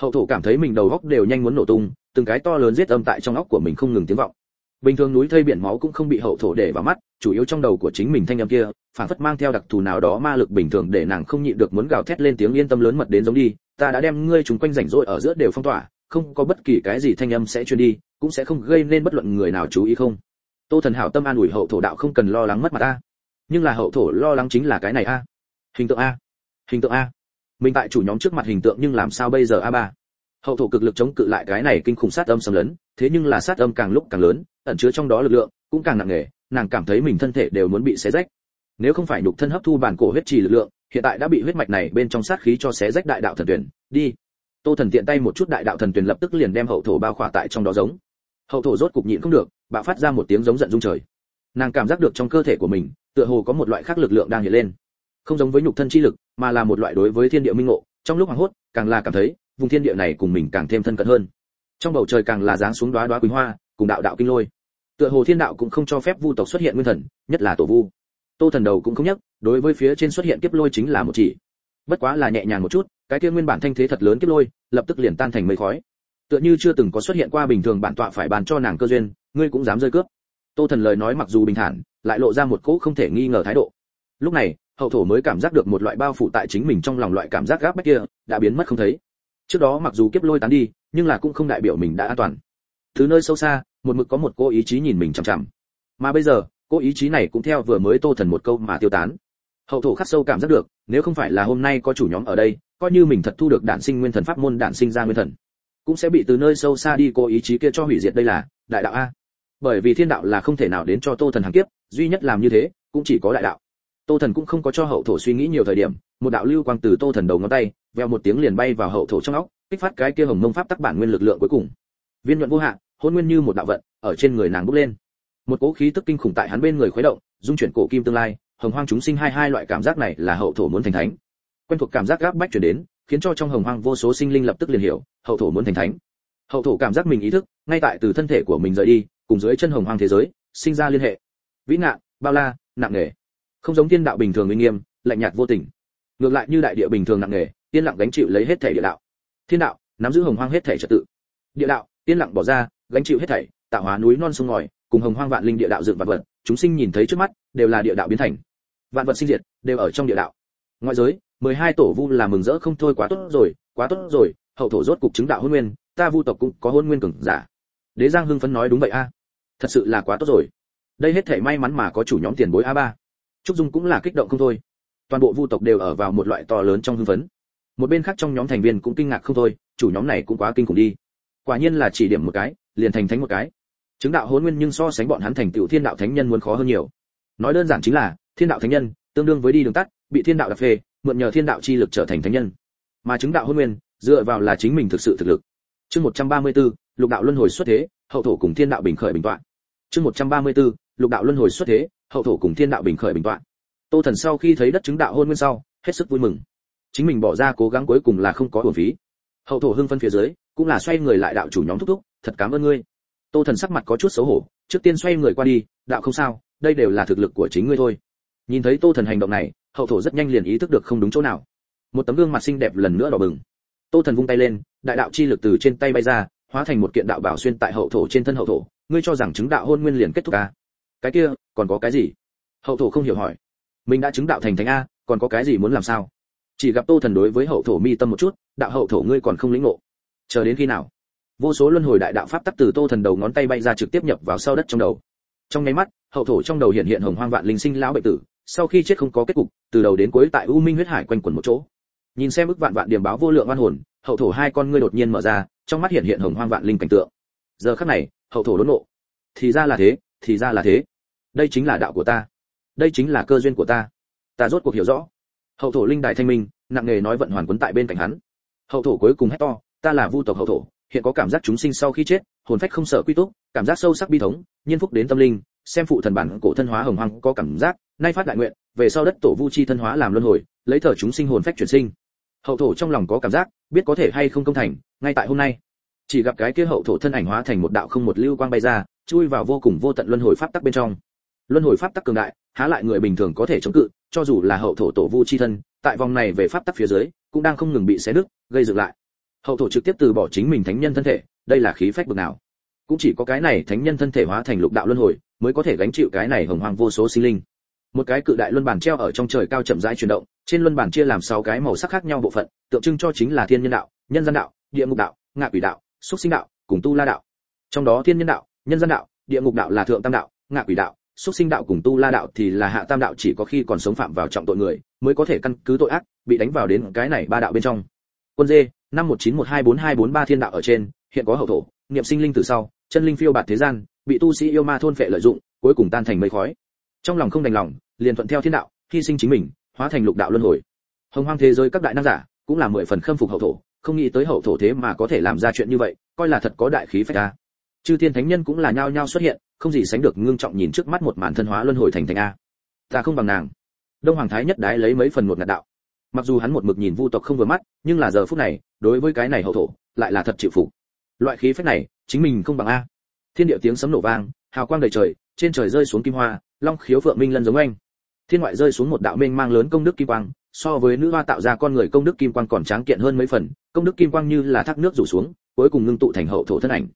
Hậu thổ cảm thấy mình đầu óc đều nhanh muốn nổ tung, từng cái to lớn giết âm tại trong óc của mình không ngừng tiếng vọng. Bình thường núi thây biển máu cũng không bị hậu thổ để vào mắt, chủ yếu trong đầu của chính mình thanh âm kia phản phất mang theo đặc thù nào đó ma lực bình thường để nàng không nhịn được muốn gào thét lên tiếng yên tâm lớn mật đến giống đi ta đã đem ngươi chúng quanh rảnh rỗi ở giữa đều phong tỏa, không có bất kỳ cái gì thanh âm sẽ truyền đi, cũng sẽ không gây nên bất luận người nào chú ý không. Tô thần hảo tâm an ủi hậu thổ đạo không cần lo lắng mất mặt ta nhưng là hậu thổ lo lắng chính là cái này a. Hình tượng a. Hình tượng a. Mình tại chủ nhóm trước mặt hình tượng nhưng làm sao bây giờ a ba? Hậu thổ cực lực chống cự lại cái này kinh khủng sát âm xâm lấn, thế nhưng là sát âm càng lúc càng lớn, ẩn chứa trong đó lực lượng cũng càng nặng nề, nàng cảm thấy mình thân thể đều muốn bị xé rách. Nếu không phải nhục thân hấp thu bản cổ huyết trì lực lượng hiện tại đã bị huyết mạch này bên trong sát khí cho xé rách đại đạo thần tuyển, đi. Tô thần tiện tay một chút đại đạo thần tuyển lập tức liền đem hậu thổ bao khỏa tại trong đó giống. Hậu thổ rốt cục nhịn không được, bạo phát ra một tiếng giống giận dung trời. Nàng cảm giác được trong cơ thể của mình, tựa hồ có một loại khác lực lượng đang hiện lên. Không giống với nhục thân chi lực, mà là một loại đối với thiên địa minh ngộ. Trong lúc hoảng hốt, càng là cảm thấy, vùng thiên địa này cùng mình càng thêm thân cận hơn. Trong bầu trời càng là dáng xuống đóa đóa quỳnh hoa, cùng đạo đạo kinh lôi. Tựa hồ thiên đạo cũng không cho phép vu tộc xuất hiện nguyên thần, nhất là tổ vu tô thần đầu cũng không nhắc, đối với phía trên xuất hiện kiếp lôi chính là một chỉ. Bất quá là nhẹ nhàng một chút, cái kia nguyên bản thanh thế thật lớn kiếp lôi, lập tức liền tan thành mây khói. Tựa như chưa từng có xuất hiện qua bình thường bản tọa phải bàn cho nàng cơ duyên, ngươi cũng dám rơi cướp. Tô thần lời nói mặc dù bình thản, lại lộ ra một cỗ không thể nghi ngờ thái độ. Lúc này, hậu thổ mới cảm giác được một loại bao phủ tại chính mình trong lòng loại cảm giác gáp bách kia, đã biến mất không thấy. Trước đó mặc dù kiếp lôi tán đi, nhưng là cũng không đại biểu mình đã an toàn. Thứ nơi sâu xa, một mực có một cô ý chí nhìn mình chằm chằm. Mà bây giờ cô ý chí này cũng theo vừa mới tô thần một câu mà tiêu tán. Hậu thổ khắc sâu cảm giác được, nếu không phải là hôm nay có chủ nhóm ở đây, coi như mình thật thu được đản sinh nguyên thần pháp môn, đản sinh ra nguyên thần, cũng sẽ bị từ nơi sâu xa đi, cô ý chí kia cho hủy diệt đây là, đại đạo a. Bởi vì thiên đạo là không thể nào đến cho tô thần hàng kiếp, duy nhất làm như thế, cũng chỉ có đại đạo. Tô thần cũng không có cho hậu thổ suy nghĩ nhiều thời điểm, một đạo lưu quang từ tô thần đầu ngón tay, veo một tiếng liền bay vào hậu thổ trong óc, kích phát cái kia hồng mông pháp tắc bản nguyên lực lượng cuối cùng. Viên nhuận vô hạn hôn nguyên như một đạo vận, ở trên người nàng bốc lên một cỗ khí tức kinh khủng tại hắn bên người khuấy động dung chuyển cổ kim tương lai, hồng hoang chúng sinh hai hai loại cảm giác này là hậu thổ muốn thành thánh. Quen thuộc cảm giác gáp bách chuyển đến, khiến cho trong hồng hoang vô số sinh linh lập tức liền hiểu, hậu thổ muốn thành thánh. Hậu thổ cảm giác mình ý thức, ngay tại từ thân thể của mình rời đi, cùng dưới chân hồng hoang thế giới, sinh ra liên hệ. Vĩ ngạn bao la, nặng nề. Không giống thiên đạo bình thường uy nghiêm, lạnh nhạt vô tình. Ngược lại như đại địa bình thường nặng nề, yên lặng gánh chịu lấy hết thể địa đạo. Thiên đạo, nắm giữ hồng hoang hết thể trật tự. Địa đạo, yên lặng bỏ ra, gánh chịu hết thảy, tạo hóa núi non sông ngòi cùng hồng hoang vạn linh địa đạo dựng vạn vật, chúng sinh nhìn thấy trước mắt, đều là địa đạo biến thành. Vạn vật sinh diệt, đều ở trong địa đạo. Ngoại giới, mười hai tổ vu là mừng rỡ không thôi quá tốt rồi, quá tốt rồi, hậu thổ rốt cục chứng đạo hôn nguyên, ta vu tộc cũng có hôn nguyên cường giả. Đế giang hưng phấn nói đúng vậy a. Thật sự là quá tốt rồi. Đây hết thảy may mắn mà có chủ nhóm tiền bối a ba. Trúc dung cũng là kích động không thôi. Toàn bộ vu tộc đều ở vào một loại to lớn trong hưng phấn. Một bên khác trong nhóm thành viên cũng kinh ngạc không thôi, chủ nhóm này cũng quá kinh khủng đi. Quả nhiên là chỉ điểm một cái, liền thành thánh một cái chứng đạo hôn nguyên nhưng so sánh bọn hắn thành tựu thiên đạo thánh nhân muốn khó hơn nhiều. Nói đơn giản chính là thiên đạo thánh nhân tương đương với đi đường tắt bị thiên đạo đạp phê mượn nhờ thiên đạo chi lực trở thành thánh nhân. Mà chứng đạo hôn nguyên dựa vào là chính mình thực sự thực lực. Chương 134, lục đạo luân hồi xuất thế hậu thổ cùng thiên đạo bình khởi bình toạn. Chương 134, lục đạo luân hồi xuất thế hậu thổ cùng thiên đạo bình khởi bình toạn. Tô thần sau khi thấy đất chứng đạo hôn nguyên sau hết sức vui mừng. Chính mình bỏ ra cố gắng cuối cùng là không có uổng phí. Hậu thổ hưng phân phía dưới cũng là xoay người lại đạo chủ nhóm thúc thúc thật cảm ơn ngươi tô thần sắc mặt có chút xấu hổ, trước tiên xoay người qua đi, đạo không sao, đây đều là thực lực của chính ngươi thôi. Nhìn thấy tô thần hành động này, hậu thổ rất nhanh liền ý thức được không đúng chỗ nào. Một tấm gương mặt xinh đẹp lần nữa đỏ bừng. Tô thần vung tay lên, đại đạo chi lực từ trên tay bay ra, hóa thành một kiện đạo bảo xuyên tại hậu thổ trên thân hậu thổ. Ngươi cho rằng chứng đạo hôn nguyên liền kết thúc à? cái kia, còn có cái gì? Hậu thổ không hiểu hỏi. Mình đã chứng đạo thành thánh a, còn có cái gì muốn làm sao? Chỉ gặp tô thần đối với hậu thổ mi tâm một chút, đạo hậu thổ ngươi còn không lĩnh ngộ. Chờ đến khi nào? Vô số luân hồi đại đạo pháp tắc từ tô thần đầu ngón tay bay ra trực tiếp nhập vào sau đất trong đầu. Trong nháy mắt, hậu thổ trong đầu hiện hiện hồng hoang vạn linh sinh lão bệnh tử, sau khi chết không có kết cục, từ đầu đến cuối tại u minh huyết hải quanh quẩn một chỗ. Nhìn xem ức vạn vạn điểm báo vô lượng oan hồn, hậu thổ hai con ngươi đột nhiên mở ra, trong mắt hiện hiện hồng hoang vạn linh cảnh tượng. Giờ khắc này, hậu thổ đốn nộ thì ra là thế, thì ra là thế. Đây chính là đạo của ta. Đây chính là cơ duyên của ta. Ta rốt cuộc hiểu rõ. Hậu thổ linh đại thanh minh, nặng nghề nói vận hoàn quấn tại bên cạnh hắn. Hậu thổ cuối cùng hét to, ta là vu tộc hậu thổ hiện có cảm giác chúng sinh sau khi chết, hồn phách không sợ quy túc, cảm giác sâu sắc bi thống nhân phúc đến tâm linh, xem phụ thần bản cổ thân hóa hồng hoang có cảm giác, nay phát đại nguyện, về sau đất tổ vu chi thân hóa làm luân hồi, lấy thở chúng sinh hồn phách chuyển sinh. Hậu thổ trong lòng có cảm giác, biết có thể hay không công thành, ngay tại hôm nay. Chỉ gặp cái kia hậu thổ thân ảnh hóa thành một đạo không một lưu quang bay ra, chui vào vô cùng vô tận luân hồi pháp tắc bên trong. Luân hồi pháp tắc cường đại, há lại người bình thường có thể chống cự, cho dù là hậu thổ tổ vu chi thân, tại vòng này về pháp tắc phía dưới, cũng đang không ngừng bị xé nứt, gây dựng lại hậu thổ trực tiếp từ bỏ chính mình thánh nhân thân thể, đây là khí phách bực nào? Cũng chỉ có cái này thánh nhân thân thể hóa thành lục đạo luân hồi, mới có thể gánh chịu cái này hồng hoang vô số sinh linh. Một cái cự đại luân bản treo ở trong trời cao chậm rãi chuyển động, trên luân bản chia làm sáu cái màu sắc khác nhau bộ phận, tượng trưng cho chính là thiên nhân đạo, nhân gian đạo, địa ngục đạo, ngạ quỷ đạo xuất sinh đạo, cùng tu la đạo. Trong đó thiên nhân đạo, nhân gian đạo, địa ngục đạo là thượng tam đạo, ngạ quỷ đạo xuất sinh đạo cùng tu la đạo thì là hạ tam đạo chỉ có khi còn sống phạm vào trọng tội người, mới có thể căn cứ tội ác, bị đánh vào đến cái này ba đạo bên trong. Quân dê năm một chín một hai bốn hai bốn ba thiên đạo ở trên, hiện có hậu thổ, niệm sinh linh từ sau, chân linh phiêu bạt thế gian, bị tu sĩ yêu ma thôn phệ lợi dụng, cuối cùng tan thành mây khói. Trong lòng không đành lòng, liền thuận theo thiên đạo, hy sinh chính mình, hóa thành lục đạo luân hồi. Hồng hoang thế giới các đại năng giả, cũng là mười phần khâm phục hậu thổ, không nghĩ tới hậu thổ thế mà có thể làm ra chuyện như vậy, coi là thật có đại khí phách ta chư thiên thánh nhân cũng là nhao nhao xuất hiện, không gì sánh được ngưng trọng nhìn trước mắt một màn thân hóa luân hồi thành thành a. Ta không bằng nàng. Đông hoàng thái nhất đái lấy mấy phần một ngạt đạo mặc dù hắn một mực nhìn vu tộc không vừa mắt, nhưng là giờ phút này, đối với cái này hậu thổ, lại là thật chịu phục. Loại khí phách này, chính mình không bằng a. Thiên địa tiếng sấm nổ vang, hào quang đầy trời, trên trời rơi xuống kim hoa, long khiếu phượng minh lân giống anh. Thiên ngoại rơi xuống một đạo mênh mang lớn công đức kim quang, so với nữ hoa tạo ra con người công đức kim quang còn tráng kiện hơn mấy phần, công đức kim quang như là thác nước rủ xuống, cuối cùng ngưng tụ thành hậu thổ thân ảnh.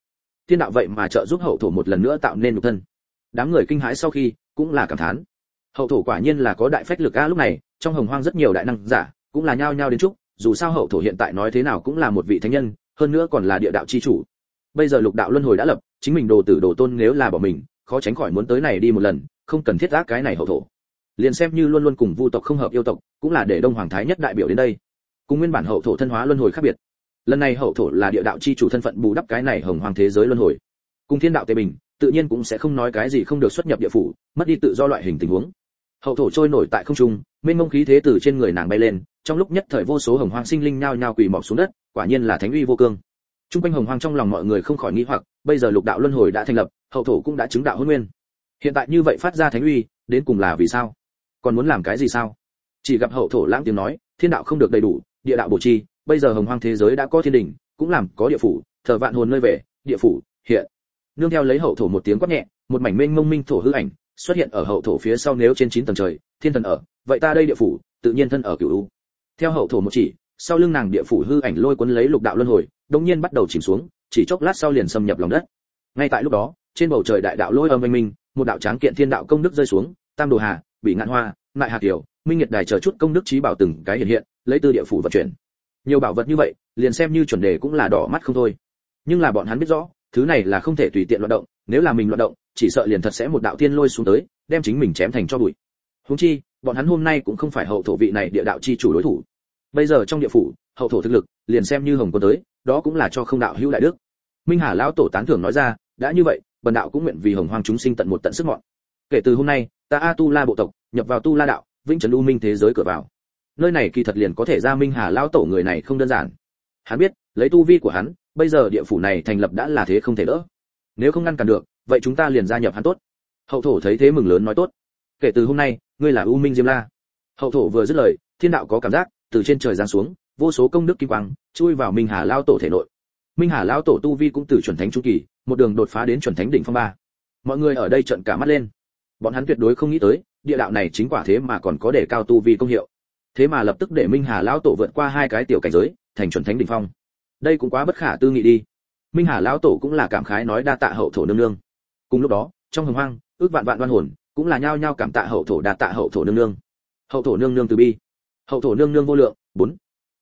Thiên đạo vậy mà trợ giúp hậu thổ một lần nữa tạo nên nhục thân. Đám người kinh hãi sau khi, cũng là cảm thán hậu thổ quả nhiên là có đại phách lực a lúc này, trong hồng hoang rất nhiều đại năng giả cũng là nhao nhao đến chúc, dù sao hậu thổ hiện tại nói thế nào cũng là một vị thánh nhân, hơn nữa còn là địa đạo chi chủ. Bây giờ lục đạo luân hồi đã lập, chính mình đồ tử đồ tôn nếu là bỏ mình, khó tránh khỏi muốn tới này đi một lần, không cần thiết ác cái này hậu thổ. Liền xem như luôn luôn cùng vu tộc không hợp yêu tộc, cũng là để đông hoàng thái nhất đại biểu đến đây. Cùng nguyên bản hậu thổ thân hóa luân hồi khác biệt. Lần này hậu thổ là địa đạo chi chủ thân phận bù đắp cái này hồng hoàng thế giới luân hồi. Cùng thiên đạo tề bình, tự nhiên cũng sẽ không nói cái gì không được xuất nhập địa phủ, mất đi tự do loại hình tình huống hậu thổ trôi nổi tại không trung, mênh mông khí thế từ trên người nàng bay lên, trong lúc nhất thời vô số hồng hoàng sinh linh nhao nhao quỳ mọc xuống đất, quả nhiên là thánh uy vô cương. Trung quanh hồng hoàng trong lòng mọi người không khỏi nghĩ hoặc, bây giờ lục đạo luân hồi đã thành lập, hậu thổ cũng đã chứng đạo hôn nguyên. Hiện tại như vậy phát ra thánh uy, đến cùng là vì sao? Còn muốn làm cái gì sao? Chỉ gặp hậu thổ lãng tiếng nói, thiên đạo không được đầy đủ, địa đạo bổ chi, bây giờ hồng hoang thế giới đã có thiên đình cũng làm có địa phủ, thờ vạn hồn nơi về, địa phủ, hiện. Nương theo lấy hậu thổ một tiếng quát nhẹ, một mảnh mênh mông minh thổ hư ảnh xuất hiện ở hậu thổ phía sau nếu trên chín tầng trời, thiên thần ở, vậy ta đây địa phủ, tự nhiên thân ở cửu u. Theo hậu thổ một chỉ, sau lưng nàng địa phủ hư ảnh lôi cuốn lấy lục đạo luân hồi đống nhiên bắt đầu chìm xuống, chỉ chốc lát sau liền xâm nhập lòng đất. Ngay tại lúc đó, trên bầu trời đại đạo lôi âm minh minh, một đạo tráng kiện thiên đạo công đức rơi xuống, tam đồ hà bị ngạn hoa lại hạt tiểu minh nhiệt đài chờ chút công đức trí bảo từng cái hiện hiện, lấy từ địa phủ vận chuyển. Nhiều bảo vật như vậy, liền xem như chuẩn đề cũng là đỏ mắt không thôi. Nhưng là bọn hắn biết rõ, thứ này là không thể tùy tiện loạn động, nếu là mình loạn động chỉ sợ liền thật sẽ một đạo tiên lôi xuống tới, đem chính mình chém thành cho bụi. Huống chi, bọn hắn hôm nay cũng không phải hậu thổ vị này địa đạo chi chủ đối thủ. Bây giờ trong địa phủ, hậu thổ thực lực, liền xem như hồng quân tới, đó cũng là cho không đạo hữu đại đức. Minh hà lão tổ tán thưởng nói ra, đã như vậy, bần đạo cũng nguyện vì hồng hoang chúng sinh tận một tận sức mọn. Kể từ hôm nay, ta a tu la bộ tộc, nhập vào tu la đạo, vĩnh trấn u minh thế giới cửa vào. Nơi này kỳ thật liền có thể ra minh hà lão tổ người này không đơn giản. Hắn biết, lấy tu vi của hắn, bây giờ địa phủ này thành lập đã là thế không thể đỡ. Nếu không ngăn cản được vậy chúng ta liền gia nhập hắn tốt. Hậu thổ thấy thế mừng lớn nói tốt. Kể từ hôm nay, ngươi là u minh diêm la. Hậu thổ vừa dứt lời, thiên đạo có cảm giác, từ trên trời giáng xuống, vô số công đức kim quang, chui vào minh hà lao tổ thể nội. Minh hà lao tổ tu vi cũng từ chuẩn thánh trung kỳ, một đường đột phá đến chuẩn thánh đỉnh phong ba. Mọi người ở đây trợn cả mắt lên. Bọn hắn tuyệt đối không nghĩ tới, địa đạo này chính quả thế mà còn có để cao tu vi công hiệu. Thế mà lập tức để minh hà lão tổ vượt qua hai cái tiểu cảnh giới, thành chuẩn thánh đỉnh phong. Đây cũng quá bất khả tư nghị đi. Minh hà lão tổ cũng là cảm khái nói đa tạ hậu thổ nương nương cùng lúc đó, trong hồng hoang, ước vạn vạn đoan hồn, cũng là nhao nhao cảm tạ hậu thổ đạt tạ hậu thổ nương nương. Hậu thổ nương nương từ bi. Hậu thổ nương nương vô lượng. Bốn.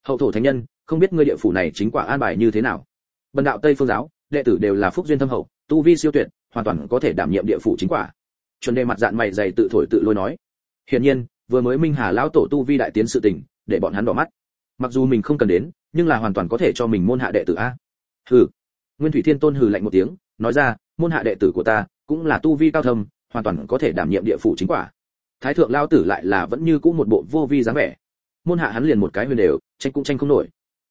Hậu thổ thánh nhân, không biết ngươi địa phủ này chính quả an bài như thế nào. Bần đạo tây phương giáo, đệ tử đều là phúc duyên thâm hậu, tu vi siêu tuyệt, hoàn toàn có thể đảm nhiệm địa phủ chính quả. Chuẩn đề mặt dạng mày dày tự thổi tự lôi nói. Hiển nhiên, vừa mới minh hà lão tổ tu vi đại tiến sự tình, để bọn hắn đỏ mắt. Mặc dù mình không cần đến, nhưng là hoàn toàn có thể cho mình môn hạ đệ tử a. Hừ. Nguyên thủy thiên tôn hừ lạnh một tiếng, nói ra môn hạ đệ tử của ta cũng là tu vi cao thâm, hoàn toàn có thể đảm nhiệm địa phủ chính quả. Thái thượng lao tử lại là vẫn như cũ một bộ vô vi dáng vẻ. Môn hạ hắn liền một cái huyền đều, tranh cũng tranh không nổi.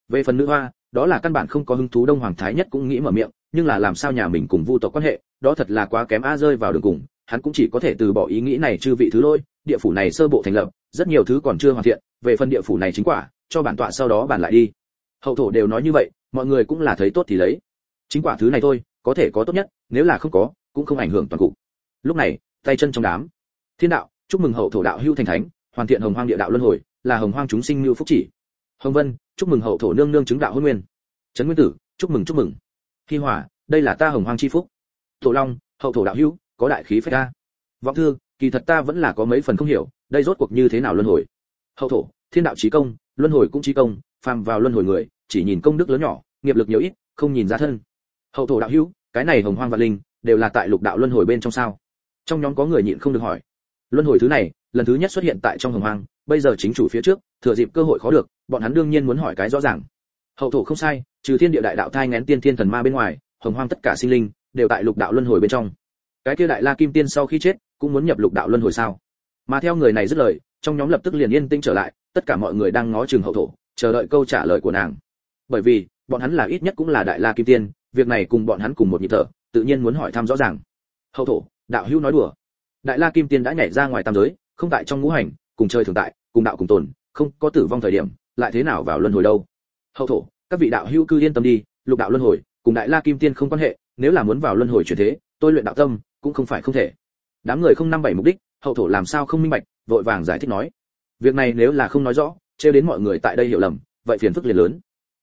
Về phần nữ hoa, đó là căn bản không có hứng thú đông hoàng thái nhất cũng nghĩ mở miệng, nhưng là làm sao nhà mình cùng vu tộc quan hệ, đó thật là quá kém a rơi vào đường cùng, hắn cũng chỉ có thể từ bỏ ý nghĩ này chư vị thứ lôi địa phủ này sơ bộ thành lập, rất nhiều thứ còn chưa hoàn thiện, về phần địa phủ này chính quả, cho bản tọa sau đó bản lại đi. Hậu thổ đều nói như vậy, mọi người cũng là thấy tốt thì lấy. Chính quả thứ này thôi, có thể có tốt nhất nếu là không có, cũng không ảnh hưởng toàn cục. Lúc này, tay chân trong đám. Thiên đạo, chúc mừng hậu thổ đạo hưu thành thánh, hoàn thiện hồng hoang địa đạo luân hồi, là hồng hoang chúng sinh như phúc chỉ. Hồng vân, chúc mừng hậu thổ nương nương chứng đạo hôn nguyên. Trấn nguyên tử, chúc mừng chúc mừng. Hi hỏa đây là ta hồng hoang chi phúc. Thổ long, hậu thổ đạo hưu có đại khí phách ta. Vọng thư, kỳ thật ta vẫn là có mấy phần không hiểu, đây rốt cuộc như thế nào luân hồi? Hậu thổ, thiên đạo trí công, luân hồi cũng trí công, phàm vào luân hồi người, chỉ nhìn công đức lớn nhỏ, nghiệp lực nhiều ít, không nhìn ra thân. Hậu thổ đạo hữu cái này hồng hoang và linh đều là tại lục đạo luân hồi bên trong sao? Trong nhóm có người nhịn không được hỏi. Luân hồi thứ này, lần thứ nhất xuất hiện tại trong hồng hoang, bây giờ chính chủ phía trước, thừa dịp cơ hội khó được, bọn hắn đương nhiên muốn hỏi cái rõ ràng. Hậu thổ không sai, trừ thiên địa đại đạo thai ngén tiên thiên thần ma bên ngoài, hồng hoang tất cả sinh linh đều tại lục đạo luân hồi bên trong. Cái kia đại la kim tiên sau khi chết, cũng muốn nhập lục đạo luân hồi sao? Mà theo người này dứt lời, trong nhóm lập tức liền yên tĩnh trở lại, tất cả mọi người đang ngó chừng hậu thổ, chờ đợi câu trả lời của nàng. Bởi vì, bọn hắn là ít nhất cũng là đại la kim tiên việc này cùng bọn hắn cùng một nhịp thở, tự nhiên muốn hỏi thăm rõ ràng. Hậu thổ, đạo hữu nói đùa. Đại la kim tiên đã nhảy ra ngoài tam giới, không tại trong ngũ hành, cùng chơi thường tại, cùng đạo cùng tồn, không có tử vong thời điểm, lại thế nào vào luân hồi đâu? Hậu thổ, các vị đạo hữu cư yên tâm đi, lục đạo luân hồi, cùng đại la kim tiên không quan hệ, nếu là muốn vào luân hồi chuyển thế, tôi luyện đạo tâm, cũng không phải không thể. Đám người không năm bảy mục đích, hậu thổ làm sao không minh bạch, vội vàng giải thích nói. Việc này nếu là không nói rõ, trêu đến mọi người tại đây hiểu lầm, vậy phiền phức liền lớn.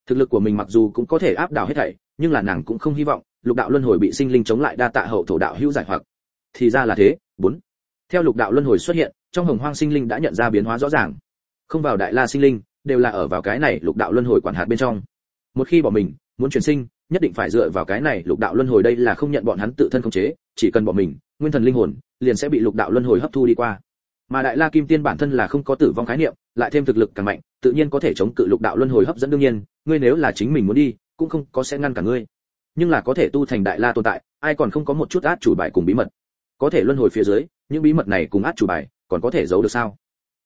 Thực lực của mình mặc dù cũng có thể áp đảo hết thảy nhưng là nàng cũng không hy vọng lục đạo luân hồi bị sinh linh chống lại đa tạ hậu thổ đạo hữu giải hoặc. Thì ra là thế, bốn. Theo lục đạo luân hồi xuất hiện, trong hồng hoang sinh linh đã nhận ra biến hóa rõ ràng. Không vào đại la sinh linh, đều là ở vào cái này lục đạo luân hồi quản hạt bên trong. Một khi bỏ mình, muốn chuyển sinh, nhất định phải dựa vào cái này lục đạo luân hồi đây là không nhận bọn hắn tự thân khống chế, chỉ cần bỏ mình, nguyên thần linh hồn, liền sẽ bị lục đạo luân hồi hấp thu đi qua. Mà đại la kim tiên bản thân là không có tử vong khái niệm, lại thêm thực lực càng mạnh, tự nhiên có thể chống cự lục đạo luân hồi hấp dẫn đương nhiên, ngươi nếu là chính mình muốn đi cũng không có sẽ ngăn cả ngươi. Nhưng là có thể tu thành đại la tồn tại, ai còn không có một chút át chủ bài cùng bí mật? Có thể luân hồi phía dưới, những bí mật này cùng át chủ bài, còn có thể giấu được sao?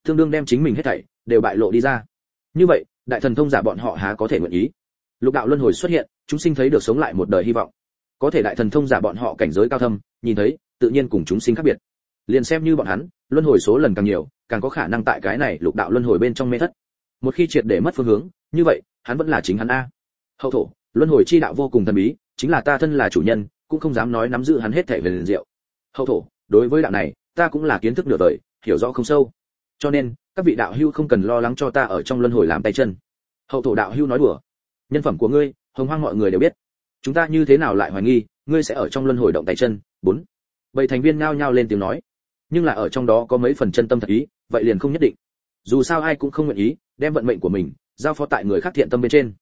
Tương đương đem chính mình hết thảy, đều bại lộ đi ra. Như vậy, đại thần thông giả bọn họ há có thể nguyện ý? Lục đạo luân hồi xuất hiện, chúng sinh thấy được sống lại một đời hy vọng. Có thể đại thần thông giả bọn họ cảnh giới cao thâm, nhìn thấy, tự nhiên cùng chúng sinh khác biệt. Liền xem như bọn hắn, luân hồi số lần càng nhiều, càng có khả năng tại cái này lục đạo luân hồi bên trong mê thất. Một khi triệt để mất phương hướng, như vậy, hắn vẫn là chính hắn a hậu thổ, luân hồi chi đạo vô cùng thần bí, chính là ta thân là chủ nhân, cũng không dám nói nắm giữ hắn hết thể về liền diệu. Hậu thổ, đối với đạo này, ta cũng là kiến thức nửa đời, hiểu rõ không sâu. Cho nên, các vị đạo hưu không cần lo lắng cho ta ở trong luân hồi làm tay chân. Hậu thổ đạo hưu nói đùa. Nhân phẩm của ngươi, hồng hoang mọi người đều biết. Chúng ta như thế nào lại hoài nghi, ngươi sẽ ở trong luân hồi động tay chân? Bốn. Bảy thành viên nhao nhao lên tiếng nói. Nhưng là ở trong đó có mấy phần chân tâm thật ý, vậy liền không nhất định. Dù sao ai cũng không nguyện ý, đem vận mệnh của mình giao phó tại người khác thiện tâm bên trên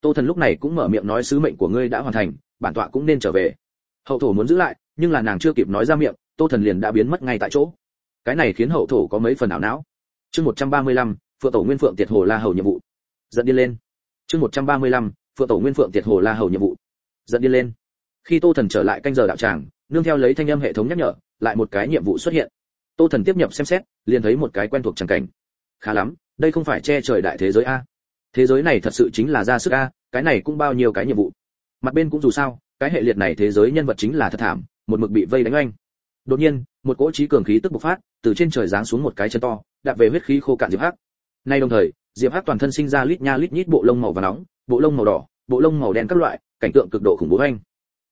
tô thần lúc này cũng mở miệng nói sứ mệnh của ngươi đã hoàn thành bản tọa cũng nên trở về. Hậu thổ muốn giữ lại nhưng là nàng chưa kịp nói ra miệng tô thần liền đã biến mất ngay tại chỗ. Cái này khiến hậu thổ có mấy phần ảo não. Chương 135, phượng tổ nguyên phượng tiệt hồ la hầu nhiệm vụ. Dẫn đi lên. Chương 135, phượng tổ nguyên phượng tiệt hồ la hầu nhiệm vụ. Dẫn đi lên. Khi tô thần trở lại canh giờ đạo tràng nương theo lấy thanh âm hệ thống nhắc nhở lại một cái nhiệm vụ xuất hiện. Tô thần tiếp nhập xem xét liền thấy một cái quen thuộc chẳng cảnh. Khá lắm đây không phải che trời đại thế giới a thế giới này thật sự chính là ra sức a, cái này cũng bao nhiêu cái nhiệm vụ. Mặt bên cũng dù sao, cái hệ liệt này thế giới nhân vật chính là thật thảm, một mực bị vây đánh oanh. Đột nhiên, một cỗ trí cường khí tức bộc phát, từ trên trời giáng xuống một cái chân to, đạp về huyết khí khô cạn diệp hắc. Nay đồng thời, diệp hắc toàn thân sinh ra lít nha lít nhít bộ lông màu và nóng, bộ lông màu đỏ, bộ lông màu đen các loại, cảnh tượng cực độ khủng bố oanh.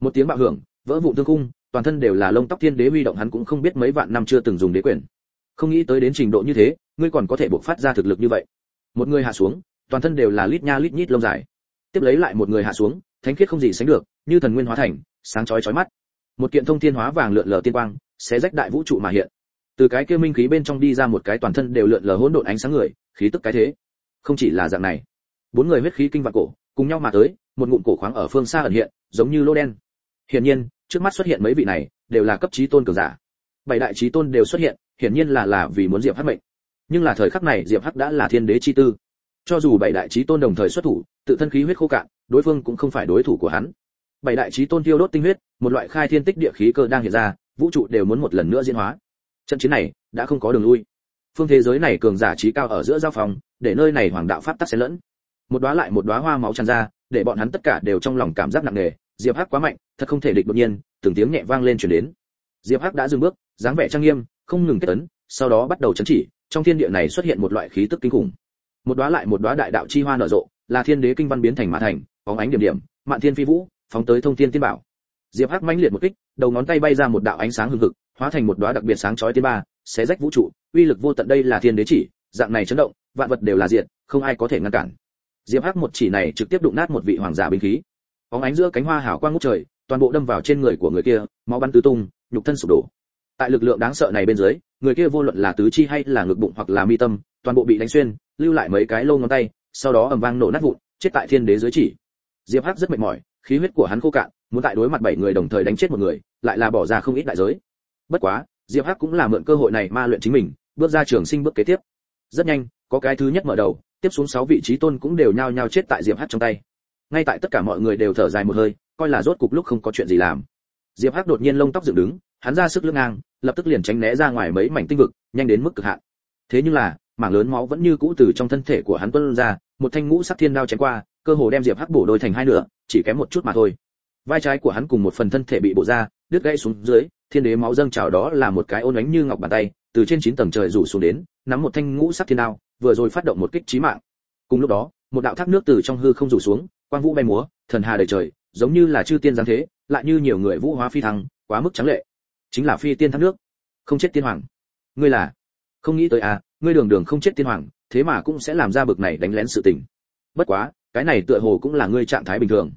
Một tiếng bạo hưởng, vỡ vụn thương cung toàn thân đều là lông tóc thiên đế huy động hắn cũng không biết mấy vạn năm chưa từng dùng đế quyền. Không nghĩ tới đến trình độ như thế, ngươi còn có thể bộc phát ra thực lực như vậy. Một người hạ xuống toàn thân đều là lít nha lít nhít lông dài. Tiếp lấy lại một người hạ xuống, thánh khiết không gì sánh được, như thần nguyên hóa thành, sáng chói chói mắt. Một kiện thông thiên hóa vàng lượn lờ tiên quang sẽ rách đại vũ trụ mà hiện. Từ cái kia minh khí bên trong đi ra một cái toàn thân đều lượn lờ hỗn độn ánh sáng người, khí tức cái thế. Không chỉ là dạng này, bốn người huyết khí kinh vạn cổ, cùng nhau mà tới, một ngụm cổ khoáng ở phương xa ẩn hiện, giống như lô đen. Hiển nhiên, trước mắt xuất hiện mấy vị này, đều là cấp trí tôn cường giả. Bảy đại trí tôn đều xuất hiện, hiển nhiên là là vì muốn diệp hắc mệnh. Nhưng là thời khắc này, diệp hắc đã là thiên đế chi tư cho dù bảy đại chí tôn đồng thời xuất thủ, tự thân khí huyết khô cạn, đối phương cũng không phải đối thủ của hắn. Bảy đại chí tôn tiêu đốt tinh huyết, một loại khai thiên tích địa khí cơ đang hiện ra, vũ trụ đều muốn một lần nữa diễn hóa. Trận chiến này đã không có đường lui. Phương thế giới này cường giả trí cao ở giữa giao phòng, để nơi này hoàng đạo pháp tắc xen lẫn. Một đóa lại một đóa hoa máu tràn ra, để bọn hắn tất cả đều trong lòng cảm giác nặng nề. Diệp hắc quá mạnh, thật không thể địch đột nhiên, từng tiếng nhẹ vang lên truyền đến. Diệp hắc đã dừng bước, dáng vẻ trang nghiêm, không ngừng kết tấn sau đó bắt đầu chấn chỉ, trong thiên địa này xuất hiện một loại khí tức kinh khủng một đóa lại một đóa đại đạo chi hoa nở rộ, là thiên đế kinh văn biến thành mã thành phóng ánh điểm điểm, mạn thiên phi vũ, phóng tới thông thiên tiên bảo. Diệp hắc mãnh liệt một kích, đầu ngón tay bay ra một đạo ánh sáng hừng hực, hóa thành một đóa đặc biệt sáng chói tiên ba, xé rách vũ trụ, uy lực vô tận đây là thiên đế chỉ, dạng này chấn động, vạn vật đều là diện không ai có thể ngăn cản. Diệp hắc một chỉ này trực tiếp đụng nát một vị hoàng giả binh khí. Phóng ánh giữa cánh hoa hảo quang ngút trời, toàn bộ đâm vào trên người của người kia, máu bắn tứ tung, nhục thân sụp đổ. Tại lực lượng đáng sợ này bên dưới, người kia vô luận là tứ chi hay là ngực bụng hoặc là mi tâm, toàn bộ bị đánh xuyên lưu lại mấy cái lô ngón tay, sau đó ầm vang nổ nát vụn, chết tại thiên đế dưới chỉ. Diệp hắc rất mệt mỏi, khí huyết của hắn khô cạn, muốn tại đối mặt bảy người đồng thời đánh chết một người, lại là bỏ ra không ít đại giới. Bất quá, diệp hắc cũng là mượn cơ hội này ma luyện chính mình, bước ra trường sinh bước kế tiếp. Rất nhanh, có cái thứ nhất mở đầu, tiếp xuống sáu vị trí tôn cũng đều nhao nhao chết tại diệp hắc trong tay. Ngay tại tất cả mọi người đều thở dài một hơi, coi là rốt cục lúc không có chuyện gì làm. Diệp hắc đột nhiên lông tóc dựng đứng, hắn ra sức lưng ngang, lập tức liền tránh né ra ngoài mấy mảnh tinh vực, nhanh đến mức cực hạn. Thế nhưng là mảng lớn máu vẫn như cũ từ trong thân thể của hắn tuôn ra, một thanh ngũ sắc thiên đao chém qua, cơ hồ đem diệp hắc bổ đôi thành hai nửa, chỉ kém một chút mà thôi. Vai trái của hắn cùng một phần thân thể bị bổ ra, đứt gãy xuống dưới, thiên đế máu dâng trào đó là một cái ôn ánh như ngọc bàn tay, từ trên chín tầng trời rủ xuống đến, nắm một thanh ngũ sắc thiên đao, vừa rồi phát động một kích chí mạng. Cùng lúc đó, một đạo thác nước từ trong hư không rủ xuống, quang vũ bay múa, thần hà đầy trời, giống như là chư tiên giáng thế, lại như nhiều người vũ hóa phi thăng, quá mức trắng lệ. Chính là phi tiên thác nước. Không chết tiên hoàng. Ngươi là? Không nghĩ tới à ngươi đường đường không chết tiên hoàng, thế mà cũng sẽ làm ra bực này đánh lén sự tình. Bất quá, cái này tựa hồ cũng là ngươi trạng thái bình thường.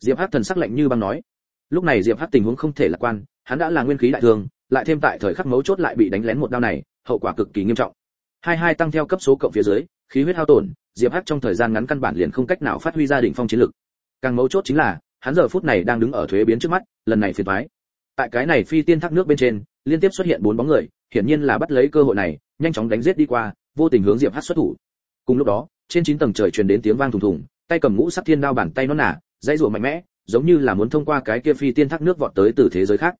Diệp hắc thần sắc lạnh như băng nói. Lúc này diệp hắc tình huống không thể lạc quan, hắn đã là nguyên khí đại thương, lại thêm tại thời khắc mấu chốt lại bị đánh lén một đao này, hậu quả cực kỳ nghiêm trọng. Hai hai tăng theo cấp số cộng phía dưới, khí huyết hao tổn, diệp hắc trong thời gian ngắn căn bản liền không cách nào phát huy ra đỉnh phong chiến lực. Càng mấu chốt chính là, hắn giờ phút này đang đứng ở thuế biến trước mắt, lần này phiền toái. Tại cái này phi tiên thác nước bên trên, liên tiếp xuất hiện bốn bóng người, hiển nhiên là bắt lấy cơ hội này nhanh chóng đánh giết đi qua, vô tình hướng diệp hắc xuất thủ. Cùng lúc đó, trên chín tầng trời truyền đến tiếng vang thùng thùng, tay cầm ngũ sắc thiên đao bàn tay nó nả, dãy rủa mạnh mẽ, giống như là muốn thông qua cái kia phi tiên thác nước vọt tới từ thế giới khác.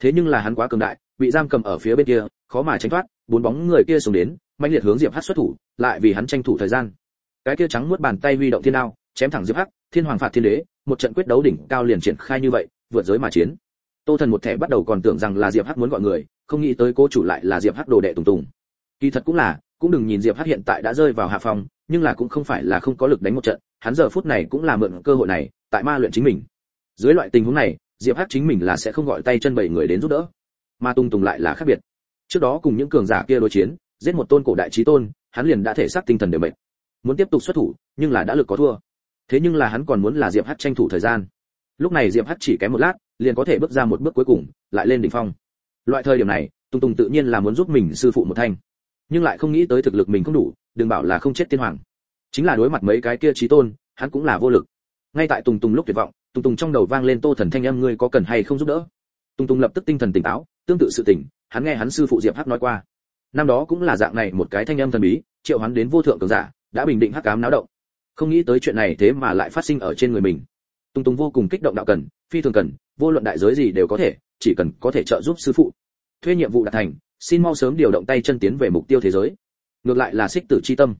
Thế nhưng là hắn quá cường đại, bị giam cầm ở phía bên kia, khó mà tránh thoát, bốn bóng người kia xuống đến mạnh liệt hướng diệp hắc xuất thủ, lại vì hắn tranh thủ thời gian. Cái kia trắng muốt bàn tay huy động thiên đao, chém thẳng diệp hắc, thiên hoàng phạt thiên đế, một trận quyết đấu đỉnh cao liền triển khai như vậy, vượt giới mà chiến. Tô thần một thẻ bắt đầu còn tưởng rằng là diệp hắc muốn gọi người, không nghĩ tới cố chủ lại là diệp hắc đồ đệ tùng tùng kỳ thật cũng là, cũng đừng nhìn diệp hắc hiện tại đã rơi vào hạ phòng nhưng là cũng không phải là không có lực đánh một trận, hắn giờ phút này cũng là mượn cơ hội này, tại ma luyện chính mình. Dưới loại tình huống này, diệp hắc chính mình là sẽ không gọi tay chân bảy người đến giúp đỡ. Mà tung tùng lại là khác biệt. Trước đó cùng những cường giả kia đối chiến, giết một tôn cổ đại trí tôn, hắn liền đã thể xác tinh thần đều mệt. Muốn tiếp tục xuất thủ, nhưng là đã lực có thua. Thế nhưng là hắn còn muốn là diệp hắc tranh thủ thời gian. Lúc này diệp hắc chỉ kém một lát, liền có thể bước ra một bước cuối cùng, lại lên đỉnh phong. Loại thời điểm này, tung tùng tự nhiên là muốn giúp mình sư phụ một thanh nhưng lại không nghĩ tới thực lực mình không đủ, đừng bảo là không chết tiên hoàng. Chính là đối mặt mấy cái kia trí tôn, hắn cũng là vô lực. Ngay tại tùng tùng lúc tuyệt vọng, tùng tùng trong đầu vang lên tô thần thanh âm, ngươi có cần hay không giúp đỡ? Tùng tùng lập tức tinh thần tỉnh táo, tương tự sự tỉnh hắn nghe hắn sư phụ diệp hắc nói qua. Năm đó cũng là dạng này một cái thanh âm thần bí, triệu hắn đến vô thượng cường giả, đã bình định hắc ám náo động. Không nghĩ tới chuyện này thế mà lại phát sinh ở trên người mình. Tùng tùng vô cùng kích động đạo cần, phi thường cần, vô luận đại giới gì đều có thể, chỉ cần có thể trợ giúp sư phụ. Thuê nhiệm vụ đạt thành xin mau sớm điều động tay chân tiến về mục tiêu thế giới. Ngược lại là xích tử chi tâm.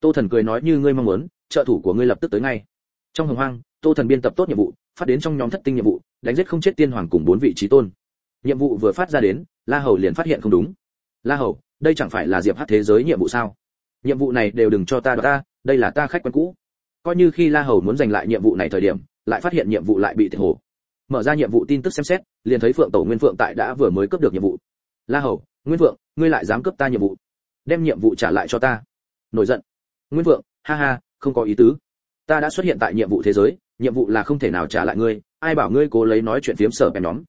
Tô thần cười nói như ngươi mong muốn, trợ thủ của ngươi lập tức tới ngay. Trong hồng hoang, tô thần biên tập tốt nhiệm vụ, phát đến trong nhóm thất tinh nhiệm vụ, đánh giết không chết tiên hoàng cùng bốn vị trí tôn. Nhiệm vụ vừa phát ra đến, la hầu liền phát hiện không đúng. La hầu, đây chẳng phải là diệp hát thế giới nhiệm vụ sao? Nhiệm vụ này đều đừng cho ta đoạt ta, đây là ta khách quen cũ. Coi như khi la hầu muốn giành lại nhiệm vụ này thời điểm, lại phát hiện nhiệm vụ lại bị thiệt hồ. Mở ra nhiệm vụ tin tức xem xét, liền thấy phượng tổ nguyên phượng tại đã vừa mới cướp được nhiệm vụ. La hầu nguyên Vượng, ngươi lại dám cướp ta nhiệm vụ. Đem nhiệm vụ trả lại cho ta. Nổi giận. Nguyên Vượng, ha ha không có ý tứ. Ta đã xuất hiện tại nhiệm vụ thế giới nhiệm vụ là không thể nào trả lại ngươi. Ai bảo ngươi cố lấy nói chuyện phiếm sở bèn nhóm.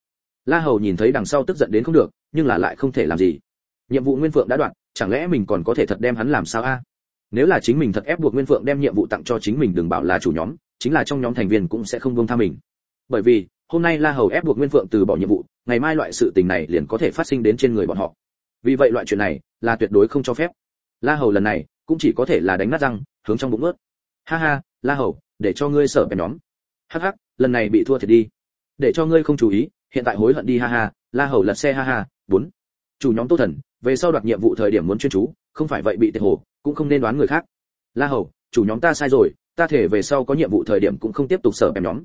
La hầu nhìn thấy đằng sau tức giận đến không được nhưng là lại không thể làm gì. Nhiệm vụ nguyên phượng đã đoạn chẳng lẽ mình còn có thể thật đem hắn làm sao a? Nếu là chính mình thật ép buộc nguyên phượng đem nhiệm vụ tặng cho chính mình đừng bảo là chủ nhóm chính là trong nhóm thành viên cũng sẽ không buông tha mình. Bởi vì hôm nay la hầu ép buộc nguyên phượng từ bỏ nhiệm vụ ngày mai loại sự tình này liền có thể phát sinh đến trên người bọn họ. Vì vậy loại chuyện này là tuyệt đối không cho phép. La hầu lần này cũng chỉ có thể là đánh nát răng, hướng trong bụng ướt. Ha ha, la hầu, để cho ngươi sợ bèn nhóm. Hắc hắc, lần này bị thua thiệt đi. Để cho ngươi không chú ý, hiện tại hối hận đi, ha ha. La hầu lật xe, ha ha, bốn. Chủ nhóm tô thần, về sau đoạt nhiệm vụ thời điểm muốn chuyên chú, không phải vậy bị tiệt hồ cũng không nên đoán người khác. La hầu, chủ nhóm ta sai rồi, ta thể về sau có nhiệm vụ thời điểm cũng không tiếp tục sở em nhóm.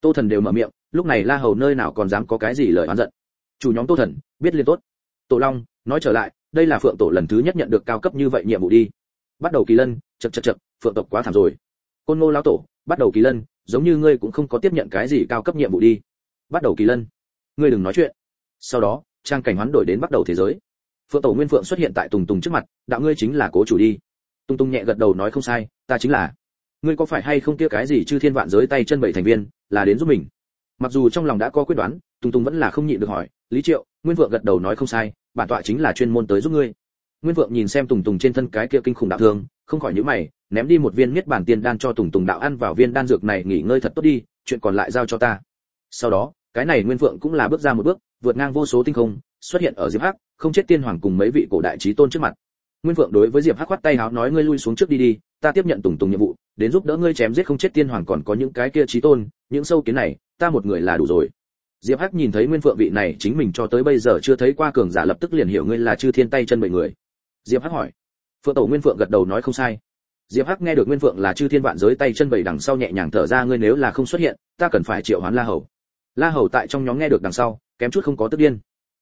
Tô thần đều mở miệng lúc này la hầu nơi nào còn dám có cái gì lời oán giận. Chủ nhóm tô thần, biết liên tốt. Tổ long, nói trở lại, đây là phượng tổ lần thứ nhất nhận được cao cấp như vậy nhiệm vụ đi. Bắt đầu kỳ lân chật chật chật phượng tộc quá thảm rồi. Côn ngô lão tổ, bắt đầu kỳ lân, giống như ngươi cũng không có tiếp nhận cái gì cao cấp nhiệm vụ đi. Bắt đầu kỳ lân. Ngươi đừng nói chuyện. Sau đó, trang cảnh hoán đổi đến bắt đầu thế giới. Phượng tổ nguyên phượng xuất hiện tại tùng tùng trước mặt, đạo ngươi chính là cố chủ đi. Tùng tùng nhẹ gật đầu nói không sai, ta chính là. Ngươi có phải hay không kia cái gì chư thiên vạn giới tay chân bảy thành viên, là đến giúp mình? Mặc dù trong lòng đã có quyết đoán, tùng tùng vẫn là không nhịn được hỏi, lý triệu, nguyên vượng gật đầu nói không sai, bản tọa chính là chuyên môn tới giúp ngươi. Nguyên vượng nhìn xem tùng tùng trên thân cái kia kinh khủng đạo thương, không khỏi nhíu mày, ném đi một viên miết bản tiên đan cho tùng tùng đạo ăn vào viên đan dược này, nghỉ ngơi thật tốt đi, chuyện còn lại giao cho ta. Sau đó, cái này nguyên vượng cũng là bước ra một bước, vượt ngang vô số tinh không, xuất hiện ở diệp hắc, không chết tiên hoàng cùng mấy vị cổ đại trí tôn trước mặt. Nguyên vượng đối với diệp hắc khoát tay háo nói, ngươi lui xuống trước đi đi, ta tiếp nhận tùng tùng nhiệm vụ đến giúp đỡ ngươi chém giết không chết tiên hoàng còn có những cái kia trí tôn, những sâu kiến này, ta một người là đủ rồi. Diệp hắc nhìn thấy nguyên phượng vị này, chính mình cho tới bây giờ chưa thấy qua cường giả lập tức liền hiểu ngươi là chư thiên tay chân bảy người. Diệp hắc hỏi. Phượng tổ nguyên phượng gật đầu nói không sai. Diệp hắc nghe được nguyên phượng là chư thiên vạn giới tay chân bảy đằng sau nhẹ nhàng thở ra, ngươi nếu là không xuất hiện, ta cần phải triệu hoán la hầu. La hầu tại trong nhóm nghe được đằng sau, kém chút không có tức điên.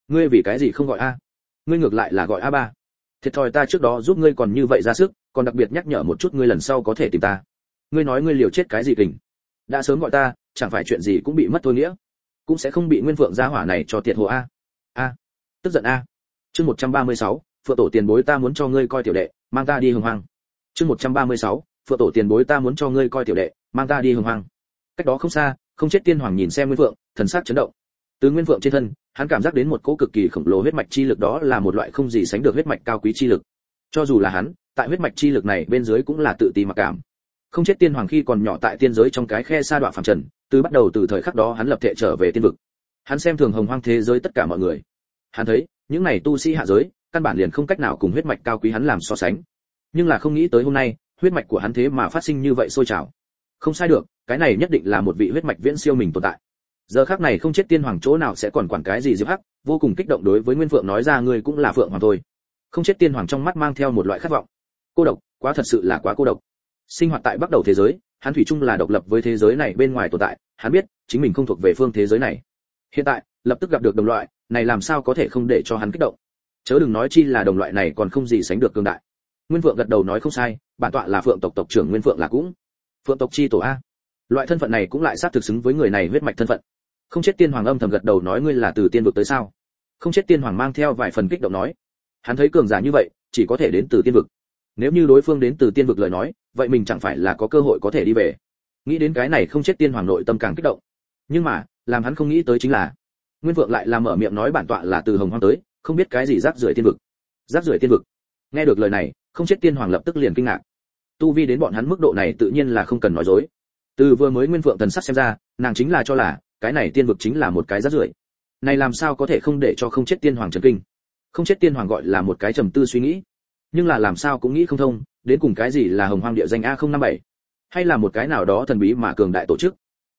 Ngươi vì cái gì không gọi a? Ngươi ngược lại là gọi a ba. Thiệt thòi ta trước đó giúp ngươi còn như vậy ra sức còn đặc biệt nhắc nhở một chút ngươi lần sau có thể tìm ta. Ngươi nói ngươi liều chết cái gì kình? Đã sớm gọi ta chẳng phải chuyện gì cũng bị mất thôi nghĩa. Cũng sẽ không bị nguyên phượng gia hỏa này cho tiệt hồ a. A. Tức giận a. Chương 136, phượng tổ tiền bối ta muốn cho ngươi coi tiểu đệ mang ta đi hồng hoang. Chương 136, phượng tổ tiền bối ta muốn cho ngươi coi tiểu đệ mang ta đi hồng hoang. Cách đó không xa không chết tiên hoàng nhìn xem nguyên phượng thần sắc chấn động. Từ nguyên phượng trên thân hắn cảm giác đến một cỗ cực kỳ khổng lồ huyết mạch chi lực đó là một loại không gì sánh được huyết mạch cao quý chi lực. Cho dù là hắn tại huyết mạch chi lực này bên dưới cũng là tự ti mặc cảm. Không chết tiên hoàng khi còn nhỏ tại tiên giới trong cái khe sa đoạn phàm trần, từ bắt đầu từ thời khắc đó hắn lập thể trở về tiên vực. Hắn xem thường hồng hoang thế giới tất cả mọi người. Hắn thấy, những này tu sĩ hạ giới, căn bản liền không cách nào cùng huyết mạch cao quý hắn làm so sánh. Nhưng là không nghĩ tới hôm nay, huyết mạch của hắn thế mà phát sinh như vậy sôi trào. Không sai được, cái này nhất định là một vị huyết mạch viễn siêu mình tồn tại. Giờ khắc này không chết tiên hoàng chỗ nào sẽ còn quản cái gì diệp hắc, vô cùng kích động đối với nguyên phượng nói ra ngươi cũng là phượng hoàng thôi. Không chết tiên hoàng trong mắt mang theo một loại khát vọng cô độc, quá thật sự là quá cô độc. Sinh hoạt tại bắt đầu thế giới, hắn thủy chung là độc lập với thế giới này bên ngoài tồn tại, hắn biết, chính mình không thuộc về phương thế giới này. Hiện tại, lập tức gặp được đồng loại, này làm sao có thể không để cho hắn kích động? Chớ đừng nói chi là đồng loại này còn không gì sánh được cường đại. Nguyên vượng gật đầu nói không sai, bản tọa là phượng tộc tộc trưởng nguyên vượng là cũng phượng tộc chi tổ a. Loại thân phận này cũng lại sát thực xứng với người này huyết mạch thân phận. Không chết tiên hoàng âm thầm gật đầu nói ngươi là từ tiên vực tới sao? Không chết tiên hoàng mang theo vài phần kích động nói. Hắn thấy cường giả như vậy, chỉ có thể đến từ tiên vực nếu như đối phương đến từ tiên vực lời nói, vậy mình chẳng phải là có cơ hội có thể đi về. Nghĩ đến cái này không chết tiên hoàng nội tâm càng kích động. Nhưng mà, làm hắn không nghĩ tới chính là, nguyên vượng lại làm mở miệng nói bản tọa là từ hồng hoang tới, không biết cái gì rác rưởi tiên vực. Rác rưởi tiên vực. Nghe được lời này, không chết tiên hoàng lập tức liền kinh ngạc. Tu vi đến bọn hắn mức độ này tự nhiên là không cần nói dối. Từ vừa mới nguyên vượng thần sắc xem ra, nàng chính là cho là, cái này tiên vực chính là một cái rác rưởi. Này làm sao có thể không để cho không chết tiên hoàng trần kinh? Không chết tiên hoàng gọi là một cái trầm tư suy nghĩ nhưng là làm sao cũng nghĩ không thông, đến cùng cái gì là hồng hoang địa danh a 057 hay là một cái nào đó thần bí mà cường đại tổ chức?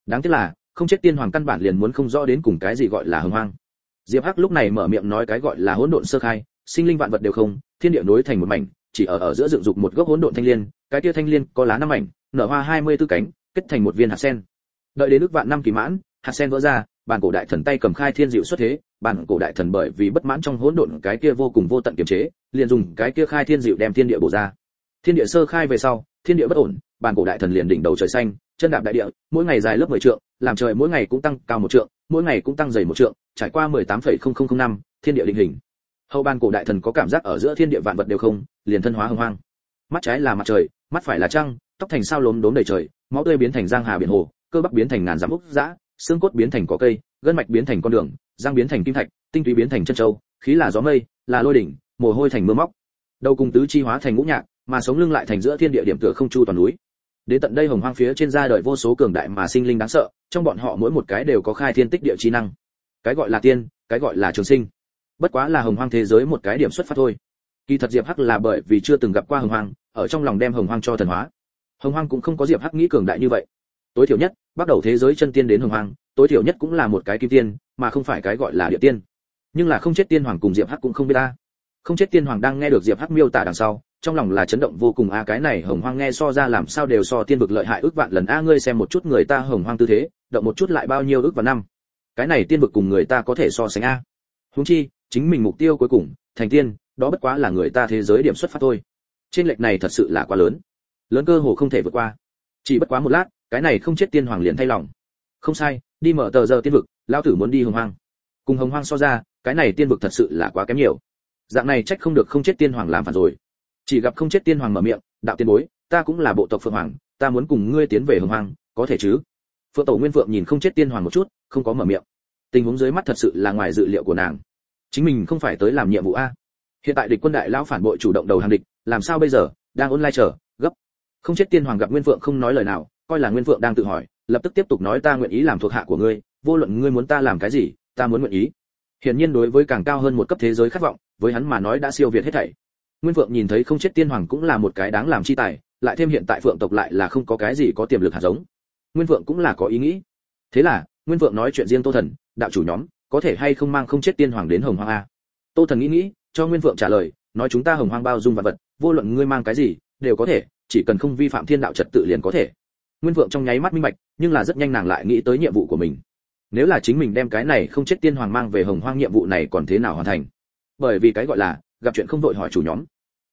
Đáng tiếc là, không chết tiên hoàng căn bản liền muốn không rõ đến cùng cái gì gọi là hồng hoang. Diệp hắc lúc này mở miệng nói cái gọi là hỗn độn sơ khai, sinh linh vạn vật đều không, thiên địa nối thành một mảnh, chỉ ở ở giữa dựng dục một gốc hỗn độn thanh liên, cái kia thanh liên có lá năm mảnh, nở hoa hai mươi tư cánh, kết thành một viên hạt sen. Đợi đến ước vạn năm kỳ mãn, hạt sen vỡ ra bản cổ đại thần tay cầm khai thiên diệu xuất thế, bản cổ đại thần bởi vì bất mãn trong hỗn độn cái kia vô cùng vô tận kiềm chế, liền dùng cái kia khai thiên diệu đem thiên địa bổ ra. Thiên địa sơ khai về sau, thiên địa bất ổn, bản cổ đại thần liền đỉnh đầu trời xanh, chân đạp đại địa, mỗi ngày dài lớp mười trượng, làm trời mỗi ngày cũng tăng cao một trượng, mỗi ngày cũng tăng dày một trượng, trải qua mười tám phẩy không không không năm, thiên địa định hình. Hậu ban cổ đại thần có cảm giác ở giữa thiên địa vạn vật đều không, liền thân hóa hưng hoang. Mắt trái là mặt trời, mắt phải là trăng, tóc thành sao lốm đốm đầy trời, máu tươi biến thành giang hà biển hồ, cơ bắp biến thành ngàn dặm úc dã xương cốt biến thành cỏ cây, gân mạch biến thành con đường, răng biến thành kim thạch, tinh túy biến thành chân châu, khí là gió mây, là lôi đỉnh, mồ hôi thành mưa móc. Đầu cùng tứ chi hóa thành ngũ nhạc, mà sống lưng lại thành giữa thiên địa điểm tựa không chu toàn núi. Đến tận đây hồng hoang phía trên ra đời vô số cường đại mà sinh linh đáng sợ, trong bọn họ mỗi một cái đều có khai thiên tích địa chi năng. Cái gọi là tiên, cái gọi là trường sinh. Bất quá là hồng hoang thế giới một cái điểm xuất phát thôi. Kỳ thật diệp hắc là bởi vì chưa từng gặp qua hồng hoang, ở trong lòng đem hồng hoang cho thần hóa. Hồng hoang cũng không có diệp hắc nghĩ cường đại như vậy tối thiểu nhất, bắt đầu thế giới chân tiên đến hồng hoang, tối thiểu nhất cũng là một cái kim tiên, mà không phải cái gọi là địa tiên. Nhưng là không chết tiên hoàng cùng diệp hắc cũng không biết ta. Không chết tiên hoàng đang nghe được diệp hắc miêu tả đằng sau, trong lòng là chấn động vô cùng, a, cái này hồng hoang nghe so ra làm sao đều so tiên vực lợi hại ước vạn lần. A, ngươi xem một chút người ta hồng hoang tư thế, động một chút lại bao nhiêu ước và năm. Cái này tiên vực cùng người ta có thể so sánh a. Huống chi, chính mình mục tiêu cuối cùng, thành tiên, đó bất quá là người ta thế giới điểm xuất phát thôi. Trên lệch này thật sự là quá lớn. Lớn cơ hồ không thể vượt qua. Chỉ bất quá một lát cái này không chết tiên hoàng liền thay lòng. Không sai, đi mở tờ giờ tiên vực lao tử muốn đi hồng hoang. Cùng hồng hoang so ra, cái này tiên vực thật sự là quá kém nhiều. Dạng này trách không được không chết tiên hoàng làm phản rồi. Chỉ gặp không chết tiên hoàng mở miệng, đạo tiên bối, ta cũng là bộ tộc phượng hoàng, ta muốn cùng ngươi tiến về hồng hoang, có thể chứ? Phượng tổ nguyên phượng nhìn không chết tiên hoàng một chút, không có mở miệng. Tình huống dưới mắt thật sự là ngoài dự liệu của nàng. Chính mình không phải tới làm nhiệm vụ a. Hiện tại địch quân đại lão phản bội chủ động đầu hàng địch, làm sao bây giờ? Đang online chờ, gấp. Không chết tiên hoàng gặp nguyên phượng không nói lời nào coi là nguyên vượng đang tự hỏi, lập tức tiếp tục nói ta nguyện ý làm thuộc hạ của ngươi, vô luận ngươi muốn ta làm cái gì, ta muốn nguyện ý. Hiển nhiên đối với càng cao hơn một cấp thế giới khát vọng, với hắn mà nói đã siêu việt hết thảy. Nguyên vượng nhìn thấy không chết tiên hoàng cũng là một cái đáng làm chi tài, lại thêm hiện tại phượng tộc lại là không có cái gì có tiềm lực hạt giống. Nguyên vượng cũng là có ý nghĩ. Thế là, nguyên vượng nói chuyện riêng tô thần, đạo chủ nhóm, có thể hay không mang không chết tiên hoàng đến hồng hoang a? Tô thần nghĩ nghĩ, cho nguyên vượng trả lời, nói chúng ta hồng hoang bao dung vật vật, vô luận ngươi mang cái gì, đều có thể, chỉ cần không vi phạm thiên đạo trật tự liền có thể nguyên Vượng trong nháy mắt minh bạch, nhưng là rất nhanh nàng lại nghĩ tới nhiệm vụ của mình. Nếu là chính mình đem cái này không chết tiên hoàng mang về hồng hoang nhiệm vụ này còn thế nào hoàn thành? Bởi vì cái gọi là, gặp chuyện không vội hỏi chủ nhóm.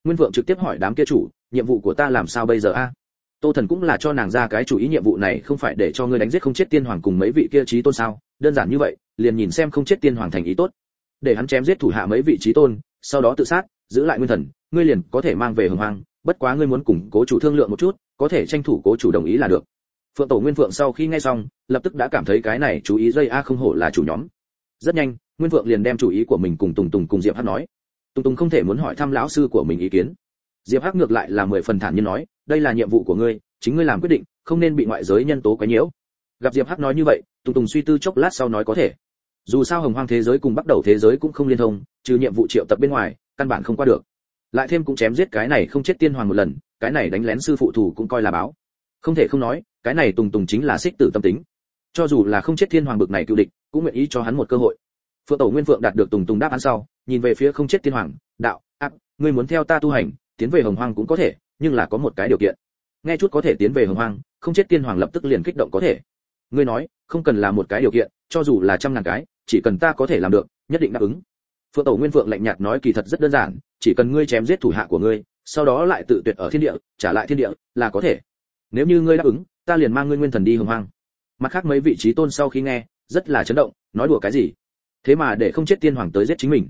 Nguyên vượng trực tiếp hỏi đám kia chủ, nhiệm vụ của ta làm sao bây giờ a? Tô thần cũng là cho nàng ra cái chủ ý nhiệm vụ này không phải để cho ngươi đánh giết không chết tiên hoàng cùng mấy vị kia trí tôn sao? Đơn giản như vậy, liền nhìn xem không chết tiên hoàng thành ý tốt. Để hắn chém giết thủ hạ mấy vị trí tôn, sau đó tự sát, giữ lại nguyên thần, ngươi liền có thể mang về hồng hoang, bất quá ngươi muốn củng cố chủ thương lượng một chút có thể tranh thủ cố chủ đồng ý là được. Phượng tổ nguyên phượng sau khi nghe xong, lập tức đã cảm thấy cái này chú ý dây a không hổ là chủ nhóm. Rất nhanh, nguyên phượng liền đem chủ ý của mình cùng tùng tùng cùng diệp hắc nói. Tùng tùng không thể muốn hỏi thăm lão sư của mình ý kiến. Diệp hắc ngược lại là mười phần thản nhiên nói, đây là nhiệm vụ của ngươi, chính ngươi làm quyết định, không nên bị ngoại giới nhân tố quấy nhiễu. Gặp diệp hắc nói như vậy, tùng tùng suy tư chốc lát sau nói có thể. Dù sao hồng hoang thế giới cùng bắt đầu thế giới cũng không liên thông, trừ nhiệm vụ triệu tập bên ngoài, căn bản không qua được. Lại thêm cũng chém giết cái này không chết tiên hoàng một lần cái này đánh lén sư phụ thủ cũng coi là báo. Không thể không nói, cái này tùng tùng chính là xích tử tâm tính. Cho dù là không chết thiên hoàng bực này cựu địch, cũng nguyện ý cho hắn một cơ hội. Phượng tổ nguyên phượng đạt được tùng tùng đáp án sau, nhìn về phía không chết thiên hoàng, đạo áp ngươi muốn theo ta tu hành, tiến về hồng hoang cũng có thể, nhưng là có một cái điều kiện. Nghe chút có thể tiến về hồng hoang, không chết tiên hoàng lập tức liền kích động có thể. Ngươi nói, không cần là một cái điều kiện, cho dù là trăm ngàn cái, chỉ cần ta có thể làm được, nhất định đáp ứng phượng tổ nguyên phượng lạnh nhạt nói kỳ thật rất đơn giản, chỉ cần ngươi chém giết thủ hạ của ngươi, sau đó lại tự tuyệt ở thiên địa, trả lại thiên địa, là có thể. Nếu như ngươi đáp ứng, ta liền mang ngươi nguyên thần đi hồng hoang. Mặt khác mấy vị trí tôn sau khi nghe, rất là chấn động, nói đùa cái gì? Thế mà để không chết tiên hoàng tới giết chính mình.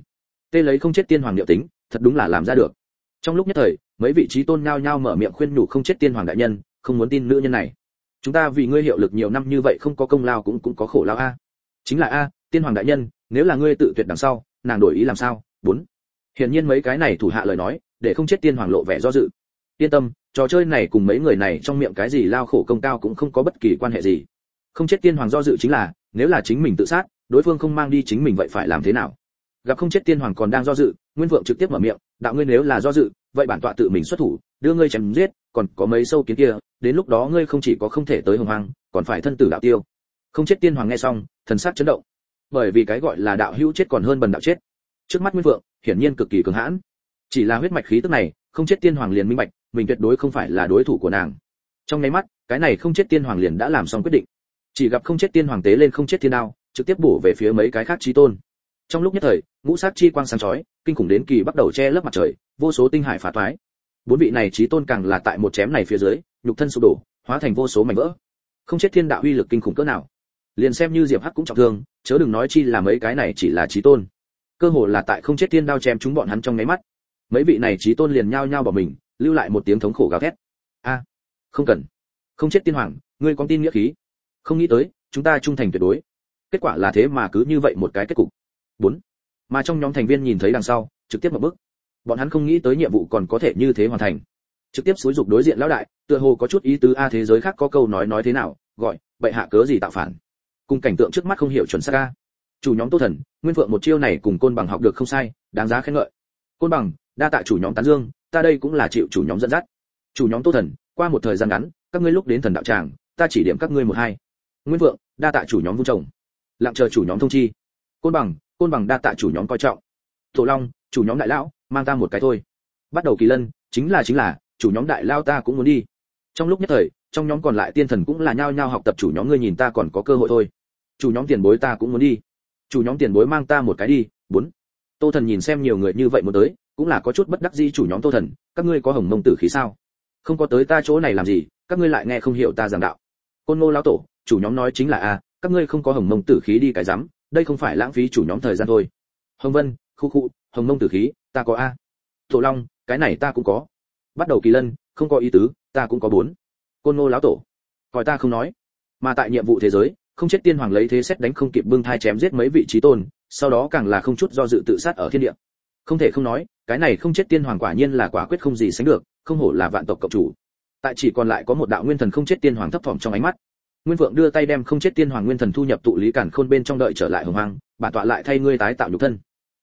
Tê lấy không chết tiên hoàng điệu tính, thật đúng là làm ra được. Trong lúc nhất thời, mấy vị trí tôn nhao nhao mở miệng khuyên nhủ không chết tiên hoàng đại nhân, không muốn tin nữ nhân này. Chúng ta vì ngươi hiệu lực nhiều năm như vậy không có công lao cũng cũng có khổ lao a. Chính là a, tiên hoàng đại nhân, nếu là ngươi tự tuyệt đằng sau nàng đổi ý làm sao? Bốn. Hiển nhiên mấy cái này thủ hạ lời nói, để không chết tiên hoàng lộ vẻ do dự. Yên tâm, trò chơi này cùng mấy người này trong miệng cái gì lao khổ công cao cũng không có bất kỳ quan hệ gì. Không chết tiên hoàng do dự chính là, nếu là chính mình tự sát, đối phương không mang đi chính mình vậy phải làm thế nào? Gặp không chết tiên hoàng còn đang do dự, nguyên vượng trực tiếp mở miệng, đạo ngươi nếu là do dự, vậy bản tọa tự mình xuất thủ, đưa ngươi chém giết, còn có mấy sâu kiến kia, đến lúc đó ngươi không chỉ có không thể tới hồng hoàng còn phải thân tử đạo tiêu. Không chết tiên hoàng nghe xong, thần sắc chấn động bởi vì cái gọi là đạo hữu chết còn hơn bần đạo chết. Trước mắt nguyên vượng hiển nhiên cực kỳ cường hãn. Chỉ là huyết mạch khí tức này, không chết tiên hoàng liền minh bạch, mình tuyệt đối không phải là đối thủ của nàng. Trong nháy mắt, cái này không chết tiên hoàng liền đã làm xong quyết định. Chỉ gặp không chết tiên hoàng tế lên không chết thiên đao, trực tiếp bổ về phía mấy cái khác chí tôn. Trong lúc nhất thời, ngũ sát chi quang sáng chói, kinh khủng đến kỳ bắt đầu che lấp mặt trời, vô số tinh hải phá toái. Bốn vị này chí tôn càng là tại một chém này phía dưới, nhục thân sụp đổ, hóa thành vô số mảnh vỡ. Không chết thiên đạo uy lực kinh khủng cỡ nào liền xem như diệp hắc cũng trọng thương, chớ đừng nói chi là mấy cái này chỉ là chí tôn. Cơ hồ là tại không chết thiên đao chém chúng bọn hắn trong nháy mắt. Mấy vị này chí tôn liền nhao nhao bỏ mình, lưu lại một tiếng thống khổ gào thét. A, không cần. Không chết tiên hoàng, ngươi con tin nghĩa khí. Không nghĩ tới, chúng ta trung thành tuyệt đối. Kết quả là thế mà cứ như vậy một cái kết cục. Bốn. Mà trong nhóm thành viên nhìn thấy đằng sau, trực tiếp một bước. Bọn hắn không nghĩ tới nhiệm vụ còn có thể như thế hoàn thành. Trực tiếp xúi dục đối diện lão đại, tựa hồ có chút ý tứ, a, thế giới khác có câu nói nói thế nào, gọi, bệ hạ cớ gì tạo phản cùng cảnh tượng trước mắt không hiểu chuẩn xác ca chủ nhóm tô thần, nguyên vượng một chiêu này cùng côn bằng học được không sai, đáng giá khen ngợi. Côn bằng, đa tạ chủ nhóm tán dương, ta đây cũng là chịu chủ nhóm dẫn dắt. Chủ nhóm tô thần, qua một thời gian ngắn, các ngươi lúc đến thần đạo tràng, ta chỉ điểm các ngươi một hai. Nguyên vượng đa tạ chủ nhóm vung trồng. Lặng chờ chủ nhóm thông chi. Côn bằng côn bằng đa tạ chủ nhóm coi trọng. Tổ long, chủ nhóm đại lão, mang ta một cái thôi. Bắt đầu kỳ lân, chính là chính là, chủ nhóm đại lao ta cũng muốn đi trong lúc nhất thời, trong nhóm còn lại tiên thần cũng là nhao nhao học tập chủ nhóm, ngươi nhìn ta còn có cơ hội thôi. Chủ nhóm tiền bối ta cũng muốn đi. Chủ nhóm tiền bối mang ta một cái đi, bốn. Tô thần nhìn xem nhiều người như vậy muốn tới, cũng là có chút bất đắc dĩ chủ nhóm tô thần, các ngươi có hồng mông tử khí sao? Không có tới ta chỗ này làm gì, các ngươi lại nghe không hiểu ta giảng đạo. Côn ngô lão tổ, chủ nhóm nói chính là a, các ngươi không có hồng mông tử khí đi cái rắm, đây không phải lãng phí chủ nhóm thời gian thôi. Hồng vân, khu khu, hồng mông tử khí, ta có a. Tổ long, cái này ta cũng có. Bắt đầu kỳ lân, không có ý tứ ta cũng có bốn. Côn ngô lão tổ. Coi ta không nói. Mà tại nhiệm vụ thế giới, không chết tiên hoàng lấy thế xét đánh không kịp bưng thai chém giết mấy vị trí tôn, sau đó càng là không chút do dự tự sát ở thiên địa. Không thể không nói, cái này không chết tiên hoàng quả nhiên là quả quyết không gì sánh được, không hổ là vạn tộc cộng chủ. Tại chỉ còn lại có một đạo nguyên thần không chết tiên hoàng thấp thỏm trong ánh mắt. Nguyên vượng đưa tay đem không chết tiên hoàng nguyên thần thu nhập tụ lý cản khôn bên trong đợi trở lại hồng hoang, bản tọa lại thay ngươi tái tạo nhục thân.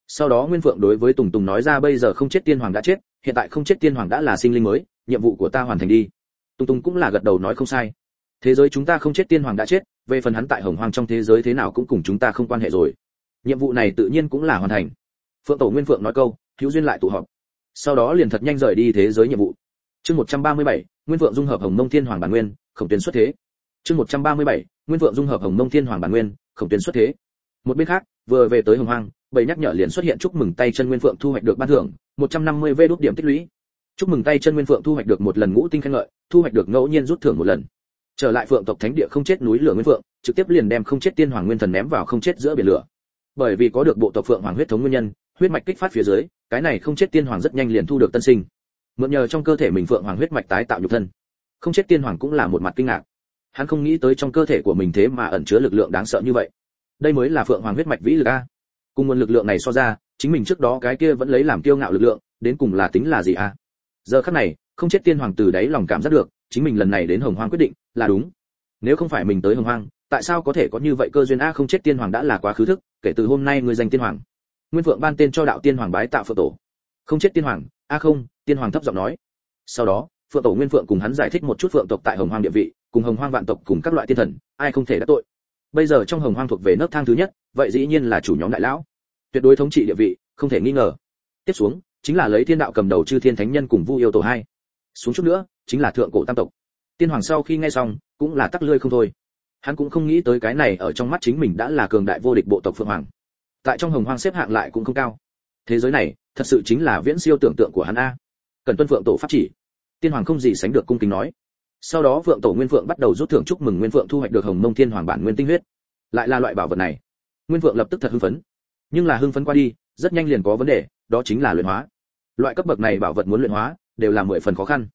Sau đó nguyên vượng đối với tùng tùng nói ra bây giờ không chết tiên hoàng đã chết, hiện tại không chết tiên hoàng đã là sinh linh mới nhiệm vụ của ta hoàn thành đi. Tùng tùng cũng là gật đầu nói không sai. Thế giới chúng ta không chết tiên hoàng đã chết về phần hắn tại hồng hoang trong thế giới thế nào cũng cùng chúng ta không quan hệ rồi. Nhiệm vụ này tự nhiên cũng là hoàn thành. Phượng tổ nguyên phượng nói câu hữu duyên lại tụ họp. Sau đó liền thật nhanh rời đi thế giới nhiệm vụ. Chương 137, nguyên phượng dung hợp hồng mông thiên hoàng bản nguyên khổng tuyến xuất thế. Chương 137, nguyên phượng dung hợp hồng mông thiên hoàng bản nguyên khổng tuyến xuất thế. Một bên khác vừa về tới hồng hoang bảy nhắc nhở liền xuất hiện chúc mừng tay chân nguyên phượng thu hoạch được ban thưởng 150 vê đốt điểm tích lũy chúc mừng tay chân nguyên phượng thu hoạch được một lần ngũ tinh khen ngợi, thu hoạch được ngẫu nhiên rút thưởng một lần. Trở lại phượng tộc thánh địa không chết núi lửa nguyên phượng, trực tiếp liền đem không chết tiên hoàng nguyên thần ném vào không chết giữa biển lửa. Bởi vì có được bộ tộc phượng hoàng huyết thống nguyên nhân, huyết mạch kích phát phía dưới, cái này không chết tiên hoàng rất nhanh liền thu được tân sinh. Mượn nhờ trong cơ thể mình phượng hoàng huyết mạch tái tạo nhục thân. Không chết tiên hoàng cũng là một mặt kinh ngạc. Hắn không nghĩ tới trong cơ thể của mình thế mà ẩn chứa lực lượng đáng sợ như vậy. Đây mới là phượng hoàng huyết mạch vĩ lực a. Cùng nguồn lực lượng này so ra, chính mình trước đó cái kia vẫn lấy làm kiêu ngạo lực lượng, đến cùng là tính là gì a? Giờ khắc này, không chết tiên hoàng từ đáy lòng cảm giác được, chính mình lần này đến hồng hoang quyết định là đúng. Nếu không phải mình tới hồng hoang, tại sao có thể có như vậy cơ duyên? A, không chết tiên hoàng đã là quá khứ thức, kể từ hôm nay người danh tiên hoàng. Nguyên vượng ban tên cho đạo tiên hoàng bái tạo phượng tổ. Không chết tiên hoàng, a, không, tiên hoàng thấp giọng nói. Sau đó, phượng tổ nguyên phượng cùng hắn giải thích một chút phượng tộc tại hồng hoang địa vị, cùng hồng hoang vạn tộc cùng các loại tiên thần, ai không thể đã tội. Bây giờ trong hồng hoang thuộc về nấc thang thứ nhất, vậy dĩ nhiên là chủ nhóm đại lão. Tuyệt đối thống trị địa vị, không thể nghi ngờ. Tiếp xuống chính là lấy thiên đạo cầm đầu chư thiên thánh nhân cùng vu yêu tổ hai. Xuống chút nữa, chính là thượng cổ tam tộc. Tiên hoàng sau khi nghe xong, cũng là tắc lươi không thôi. Hắn cũng không nghĩ tới cái này ở trong mắt chính mình đã là cường đại vô địch bộ tộc phượng hoàng. Tại trong hồng hoang xếp hạng lại cũng không cao. Thế giới này, thật sự chính là viễn siêu tưởng tượng của hắn a. Cần tuân phượng tổ pháp chỉ. Tiên hoàng không gì sánh được cung kính nói. Sau đó phượng tổ nguyên phượng bắt đầu rút thưởng chúc mừng nguyên phượng thu hoạch được hồng mông thiên hoàng bản nguyên tinh huyết. Lại là loại bảo vật này. Nguyên phượng lập tức thật hưng phấn. Nhưng là hưng phấn qua đi, rất nhanh liền có vấn đề, đó chính là luyện hóa loại cấp bậc này bảo vật muốn luyện hóa, đều là mười phần khó khăn.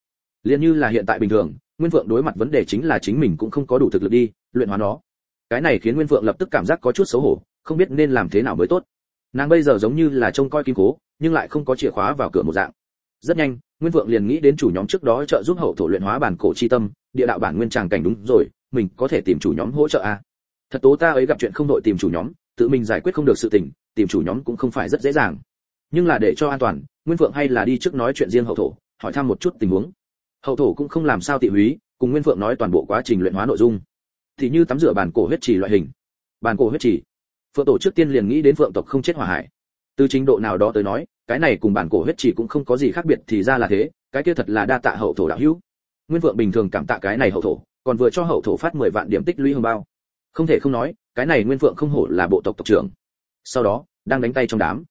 Liền như là hiện tại bình thường, nguyên phượng đối mặt vấn đề chính là chính mình cũng không có đủ thực lực đi, luyện hóa nó. Cái này khiến nguyên phượng lập tức cảm giác có chút xấu hổ, không biết nên làm thế nào mới tốt. Nàng bây giờ giống như là trông coi kim cố, nhưng lại không có chìa khóa vào cửa một dạng. Rất nhanh, nguyên vượng liền nghĩ đến chủ nhóm trước đó trợ giúp hậu thổ luyện hóa bản cổ chi tâm, địa đạo bản nguyên tràng cảnh đúng rồi, mình có thể tìm chủ nhóm hỗ trợ à? Thật tố ta ấy gặp chuyện không đội tìm chủ nhóm, tự mình giải quyết không được sự tình, tìm chủ nhóm cũng không phải rất dễ dàng. Nhưng là để cho an toàn nguyên vượng hay là đi trước nói chuyện riêng hậu thổ, hỏi thăm một chút tình huống. Hậu thổ cũng không làm sao tị húy, cùng nguyên vượng nói toàn bộ quá trình luyện hóa nội dung. Thì như tắm rửa bản cổ huyết trì loại hình. Bản cổ huyết trì. Phượng tổ trước tiên liền nghĩ đến phượng tộc không chết hỏa hải từ trình độ nào đó tới nói, cái này cùng bản cổ huyết chỉ cũng không có gì khác biệt thì ra là thế, cái kia thật là đa tạ hậu thổ đạo hữu. Nguyên vượng bình thường cảm tạ cái này hậu thổ, còn vừa cho hậu thổ phát 10 vạn điểm tích lũy hồng bao. Không thể không nói, cái này nguyên vượng không hổ là bộ tộc tộc trưởng. Sau đó, đang đánh tay trong đám.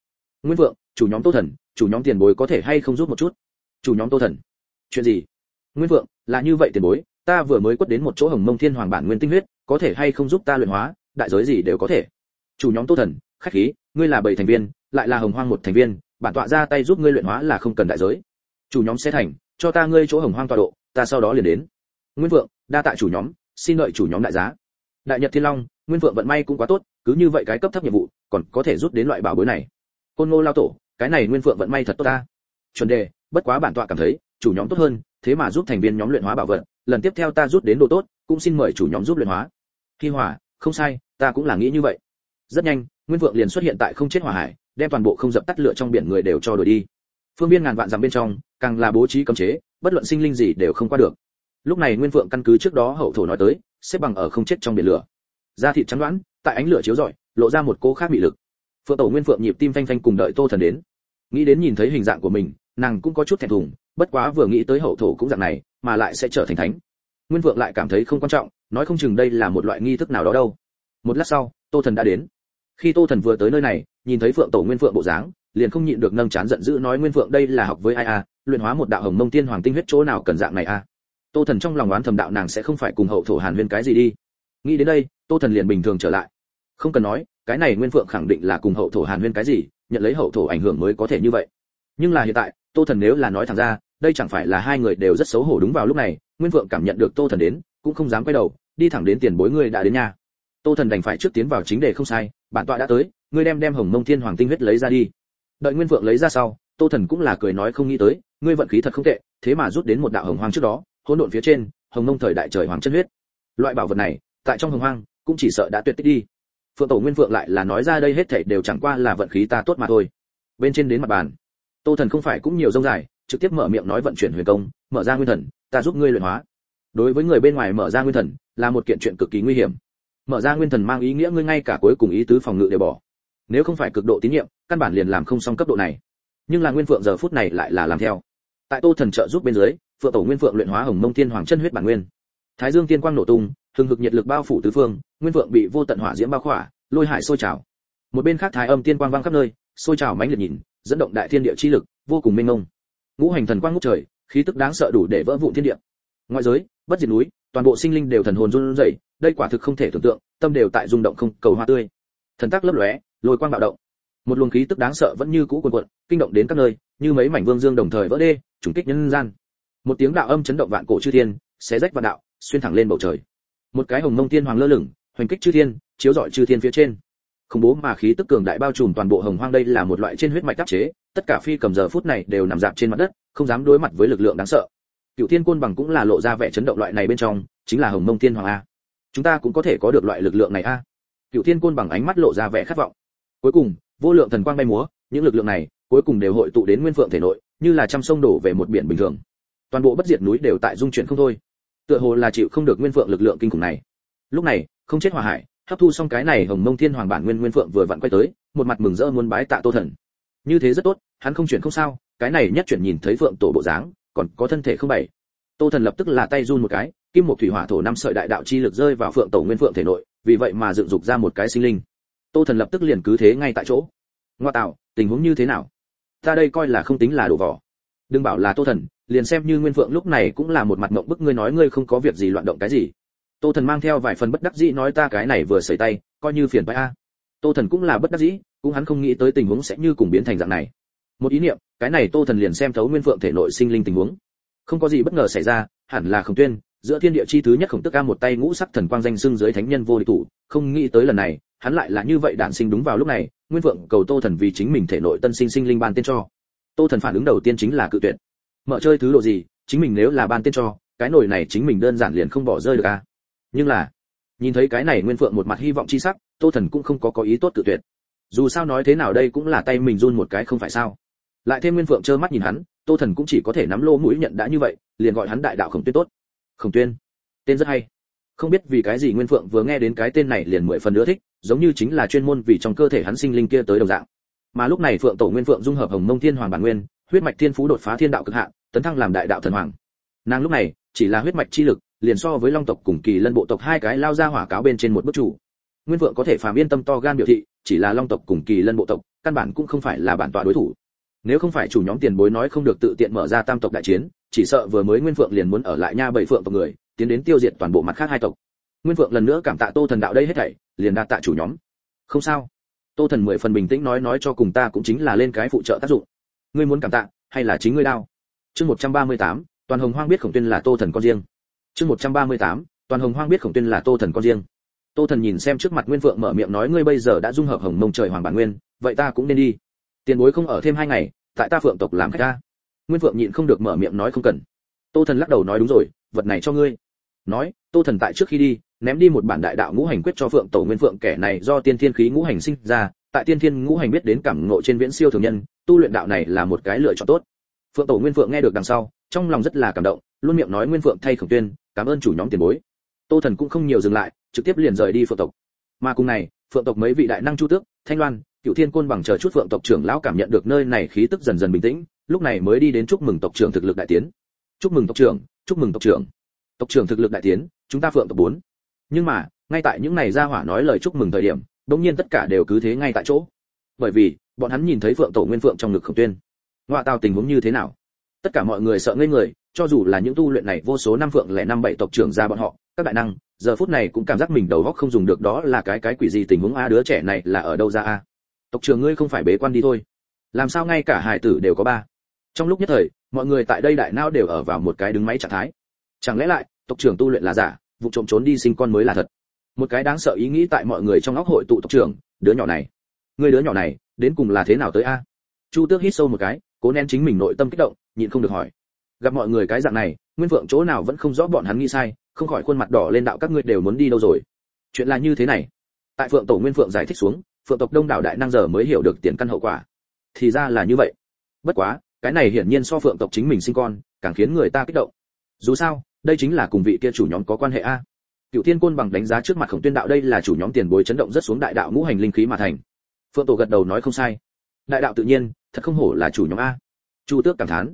Nguyên vượng chủ nhóm tô thần chủ nhóm tiền bối có thể hay không giúp một chút? Chủ nhóm tô thần. Chuyện gì? Nguyên vượng là như vậy tiền bối, ta vừa mới quất đến một chỗ hồng mông thiên hoàng bản nguyên tinh huyết, có thể hay không giúp ta luyện hóa, đại giới gì đều có thể. Chủ nhóm tô thần, khách khí, ngươi là bảy thành viên, lại là hồng hoang một thành viên, bản tọa ra tay giúp ngươi luyện hóa là không cần đại giới. Chủ nhóm sẽ thành, cho ta ngươi chỗ hồng hoang tọa độ, ta sau đó liền đến. Nguyên vượng đa tạ chủ nhóm, xin lợi chủ nhóm đại giá. Đại nhật thiên long, nguyên vượng vận may cũng quá tốt, cứ như vậy cái cấp thấp nhiệm vụ, còn có thể rút đến loại bảo bối này. Côn ngô lao tổ cái này nguyên vượng vận may thật tốt ta. Chuẩn đề, bất quá bản tọa cảm thấy, chủ nhóm tốt hơn, thế mà giúp thành viên nhóm luyện hóa bảo vật, lần tiếp theo ta rút đến đồ tốt, cũng xin mời chủ nhóm giúp luyện hóa. Khi hỏa không sai, ta cũng là nghĩ như vậy. Rất nhanh, nguyên vượng liền xuất hiện tại không chết hỏa hải, đem toàn bộ không dập tắt lửa trong biển người đều cho đuổi đi. Phương biên ngàn vạn dặm bên trong, càng là bố trí cấm chế, bất luận sinh linh gì đều không qua được. Lúc này nguyên vượng căn cứ trước đó hậu thổ nói tới, xếp bằng ở không chết trong biển lửa. Da thịt trắng đoán, tại ánh lửa chiếu rọi, lộ ra một cô khác bị lực phượng tổ nguyên phượng nhịp tim phanh phanh cùng đợi tô thần đến. Nghĩ đến nhìn thấy hình dạng của mình, nàng cũng có chút thẹn thùng, bất quá vừa nghĩ tới hậu thổ cũng dạng này, mà lại sẽ trở thành thánh. Nguyên phượng lại cảm thấy không quan trọng, nói không chừng đây là một loại nghi thức nào đó đâu. Một lát sau, tô thần đã đến. Khi tô thần vừa tới nơi này, nhìn thấy phượng tổ nguyên phượng bộ dáng, liền không nhịn được nâng chán giận dữ nói nguyên phượng đây là học với ai à luyện hóa một đạo hồng mông tiên hoàng tinh huyết chỗ nào cần dạng này à. Tô thần trong lòng đoán thầm đạo nàng sẽ không phải cùng hậu thổ hàn huyên cái gì đi. Nghĩ đến đây, tô thần liền bình thường trở lại. Không cần nói cái này nguyên phượng khẳng định là cùng hậu thổ hàn huyên cái gì, nhận lấy hậu thổ ảnh hưởng mới có thể như vậy. Nhưng là hiện tại, tô thần nếu là nói thẳng ra, đây chẳng phải là hai người đều rất xấu hổ đúng vào lúc này, nguyên phượng cảm nhận được tô thần đến, cũng không dám quay đầu, đi thẳng đến tiền bối người đã đến nhà. Tô thần đành phải trước tiến vào chính đề không sai, bản tọa đã tới, ngươi đem đem hồng mông thiên hoàng tinh huyết lấy ra đi. Đợi nguyên phượng lấy ra sau, tô thần cũng là cười nói không nghĩ tới, ngươi vận khí thật không tệ, thế mà rút đến một đạo hồng hoang trước đó, hỗn độn phía trên, hồng mông thời đại trời hoàng chân huyết. Loại bảo vật này, tại trong hồng hoang, cũng chỉ sợ đã tuyệt tích đi phượng tổ nguyên phượng lại là nói ra đây hết thảy đều chẳng qua là vận khí ta tốt mà thôi. Bên trên đến mặt bàn, tô thần không phải cũng nhiều rông dài, trực tiếp mở miệng nói vận chuyển huyền công, mở ra nguyên thần, ta giúp ngươi luyện hóa. Đối với người bên ngoài mở ra nguyên thần, là một kiện chuyện cực kỳ nguy hiểm. Mở ra nguyên thần mang ý nghĩa ngươi ngay cả cuối cùng ý tứ phòng ngự đều bỏ. Nếu không phải cực độ tín nhiệm, căn bản liền làm không xong cấp độ này. Nhưng là nguyên phượng giờ phút này lại là làm theo. Tại tô thần trợ giúp bên dưới, phượng tổ nguyên phượng luyện hóa hồng mông thiên hoàng chân huyết bản nguyên. Thái dương tiên quang nổ tung hừng hực nhiệt lực bao phủ tứ phương, nguyên vượng bị vô tận hỏa diễm bao khỏa, lôi hải sôi trào. Một bên khác thái âm tiên quang vang khắp nơi, sôi trào mãnh liệt nhìn, dẫn động đại thiên địa chi lực, vô cùng mênh mông. Ngũ hành thần quang ngút trời, khí tức đáng sợ đủ để vỡ vụn thiên địa. Ngoại giới, bất diệt núi, toàn bộ sinh linh đều thần hồn run rẩy, đây quả thực không thể tưởng tượng, tâm đều tại rung động không, cầu hoa tươi. Thần tác lấp lóe, lôi quang bạo động. Một luồng khí tức đáng sợ vẫn như cũ cuồn cuộn, kinh động đến các nơi, như mấy mảnh vương dương đồng thời vỡ đê, trùng kích nhân gian. Một tiếng đạo âm chấn động vạn cổ chư thiên, xé rách vạn đạo, xuyên thẳng lên bầu trời một cái hồng mông tiên hoàng lơ lửng, hoành kích chư thiên, chiếu rọi chư thiên phía trên. Khủng bố mà khí tức cường đại bao trùm toàn bộ hồng hoang đây là một loại trên huyết mạch đắc chế, tất cả phi cầm giờ phút này đều nằm dạp trên mặt đất, không dám đối mặt với lực lượng đáng sợ. Cựu thiên côn bằng cũng là lộ ra vẻ chấn động loại này bên trong, chính là hồng mông tiên hoàng a. Chúng ta cũng có thể có được loại lực lượng này a. Cựu thiên côn bằng ánh mắt lộ ra vẻ khát vọng. Cuối cùng, vô lượng thần quang bay múa, những lực lượng này cuối cùng đều hội tụ đến nguyên phượng thể nội, như là trăm sông đổ về một biển bình thường. Toàn bộ bất diệt núi đều tại dung chuyển không thôi tựa hồ là chịu không được nguyên phượng lực lượng kinh khủng này. Lúc này, không chết hòa hải, hấp thu xong cái này hồng mông thiên hoàng bản nguyên nguyên phượng vừa vặn quay tới, một mặt mừng rỡ muốn bái tạ tô thần. Như thế rất tốt, hắn không chuyển không sao, cái này nhất chuyển nhìn thấy phượng tổ bộ dáng, còn có thân thể không bảy. Tô thần lập tức là tay run một cái, kim một thủy hỏa thổ năm sợi đại đạo chi lực rơi vào phượng tổ nguyên phượng thể nội, vì vậy mà dựng dục ra một cái sinh linh. Tô thần lập tức liền cứ thế ngay tại chỗ. Ngoa tạo, tình huống như thế nào? Ta đây coi là không tính là đồ vỏ. Đừng bảo là tô thần liền xem như nguyên phượng lúc này cũng là một mặt mộng bức, ngươi nói ngươi không có việc gì loạn động cái gì? Tô thần mang theo vài phần bất đắc dĩ nói ta cái này vừa xảy tay, coi như phiền phải a. Tô thần cũng là bất đắc dĩ, cũng hắn không nghĩ tới tình huống sẽ như cùng biến thành dạng này. Một ý niệm, cái này tô thần liền xem thấu nguyên phượng thể nội sinh linh tình huống. Không có gì bất ngờ xảy ra, hẳn là khổng tuyên, giữa thiên địa chi thứ nhất khổng tức ca một tay ngũ sắc thần quang danh xưng dưới thánh nhân vô địch thủ, không nghĩ tới lần này, hắn lại là như vậy đản sinh đúng vào lúc này, nguyên phượng cầu tô thần vì chính mình thể nội tân sinh sinh linh ban tên cho. Tô thần phản ứng đầu tiên chính là cự tuyệt mở chơi thứ độ gì, chính mình nếu là ban tên cho, cái nồi này chính mình đơn giản liền không bỏ rơi được a nhưng là, nhìn thấy cái này nguyên phượng một mặt hy vọng chi sắc, tô thần cũng không có có ý tốt tự tuyệt. Dù sao nói thế nào đây cũng là tay mình run một cái không phải sao? Lại thêm nguyên phượng trơ mắt nhìn hắn, tô thần cũng chỉ có thể nắm lô mũi nhận đã như vậy, liền gọi hắn đại đạo khổng tuyên tốt. Khổng tuyên, tên rất hay. Không biết vì cái gì nguyên phượng vừa nghe đến cái tên này liền mười phần nữa thích, giống như chính là chuyên môn vì trong cơ thể hắn sinh linh kia tới đồng dạng. Mà lúc này phượng tổ nguyên phượng dung hợp hồng mông thiên hoàng bản nguyên huyết mạch thiên phú đột phá thiên đạo cực hạn, tấn thăng làm đại đạo thần hoàng. Nàng lúc này, chỉ là huyết mạch chi lực, liền so với long tộc cùng kỳ lân bộ tộc hai cái lao ra hỏa cáo bên trên một bước chủ. Nguyên vượng có thể phàm yên tâm to gan biểu thị, chỉ là long tộc cùng kỳ lân bộ tộc, căn bản cũng không phải là bản tọa đối thủ. Nếu không phải chủ nhóm tiền bối nói không được tự tiện mở ra tam tộc đại chiến, chỉ sợ vừa mới nguyên vượng liền muốn ở lại nha bảy phượng tộc người, tiến đến tiêu diệt toàn bộ mặt khác hai tộc. Nguyên vượng lần nữa cảm tạ tô thần đạo đây hết thảy, liền đa tạ chủ nhóm. Không sao. Tô thần mười phần bình tĩnh nói nói cho cùng ta cũng chính là lên cái phụ trợ tác dụng ngươi muốn cảm tạ hay là chính ngươi đau? Chương một trăm ba mươi tám toàn hồng hoang biết khổng tuyên là tô thần con riêng. Chương 138, toàn hồng hoang biết khổng tuyên là tô thần con riêng. Tô thần nhìn xem trước mặt nguyên phượng mở miệng nói ngươi bây giờ đã dung hợp hồng mông trời hoàng bản nguyên vậy ta cũng nên đi. Tiền bối không ở thêm hai ngày tại ta phượng tộc làm khách ta. Nguyên phượng nhịn không được mở miệng nói không cần. Tô thần lắc đầu nói đúng rồi vật này cho ngươi. Nói tô thần tại trước khi đi ném đi một bản đại đạo ngũ hành quyết cho phượng tổ nguyên phượng kẻ này do tiên thiên khí ngũ hành sinh ra tại tiên thiên ngũ hành biết đến cảm ngộ trên viễn siêu thường nhân, tu luyện đạo này là một cái lựa chọn tốt. Phượng tổ nguyên phượng nghe được đằng sau, trong lòng rất là cảm động, luôn miệng nói nguyên phượng thay khổng tuyên, cảm ơn chủ nhóm tiền bối. Tô thần cũng không nhiều dừng lại, trực tiếp liền rời đi phượng tộc. Mà cùng này phượng tộc mấy vị đại năng chu tước, thanh loan cựu thiên côn bằng chờ chút phượng tộc trưởng lão cảm nhận được nơi này khí tức dần dần bình tĩnh, lúc này mới đi đến chúc mừng tộc trưởng thực lực đại tiến. Chúc mừng tộc trưởng, chúc mừng tộc trưởng. Tộc trưởng thực lực đại tiến, chúng ta phượng tộc bốn. Nhưng mà, ngay tại những này ra hỏa nói lời chúc mừng thời điểm đống nhiên tất cả đều cứ thế ngay tại chỗ. Bởi vì, bọn hắn nhìn thấy phượng tổ nguyên phượng trong ngực khổng tuyên. Ngoại tao tình huống như thế nào? Tất cả mọi người sợ ngây người, cho dù là những tu luyện này vô số năm phượng lẻ năm bảy tộc trưởng ra bọn họ, các đại năng, giờ phút này cũng cảm giác mình đầu óc không dùng được đó là cái cái quỷ gì tình huống a, đứa trẻ này là ở đâu ra a? Tộc trưởng ngươi không phải bế quan đi thôi. Làm sao ngay cả hải tử đều có ba? Trong lúc nhất thời, mọi người tại đây đại nao đều ở vào một cái đứng máy trạng thái. Chẳng lẽ lại, tộc trưởng tu luyện là giả, vụ trộm trốn đi sinh con mới là thật? Một cái đáng sợ ý nghĩ tại mọi người trong óc hội tụ tộc trưởng, đứa nhỏ này. Người đứa nhỏ này, đến cùng là thế nào tới a? Chu tước hít sâu một cái, cố nén chính mình nội tâm kích động, nhịn không được hỏi. Gặp mọi người cái dạng này, nguyên vượng chỗ nào vẫn không rõ bọn hắn nghĩ sai, không khỏi khuôn mặt đỏ lên đạo các ngươi đều muốn đi đâu rồi. Chuyện là như thế này. Tại phượng tổ nguyên phượng giải thích xuống, phượng tộc đông đảo đại năng giờ mới hiểu được tiền căn hậu quả. Thì ra là như vậy. Bất quá, cái này hiển nhiên so phượng tộc chính mình sinh con, càng khiến người ta kích động. Dù sao, đây chính là cùng vị kia chủ nhóm có quan hệ a cựu thiên côn bằng đánh giá trước mặt khổng tuyên đạo đây là chủ nhóm tiền bối chấn động rất xuống đại đạo ngũ hành linh khí mà thành. Phượng tổ gật đầu nói không sai. Đại đạo tự nhiên, thật không hổ là chủ nhóm a. Chu tước cảm thán.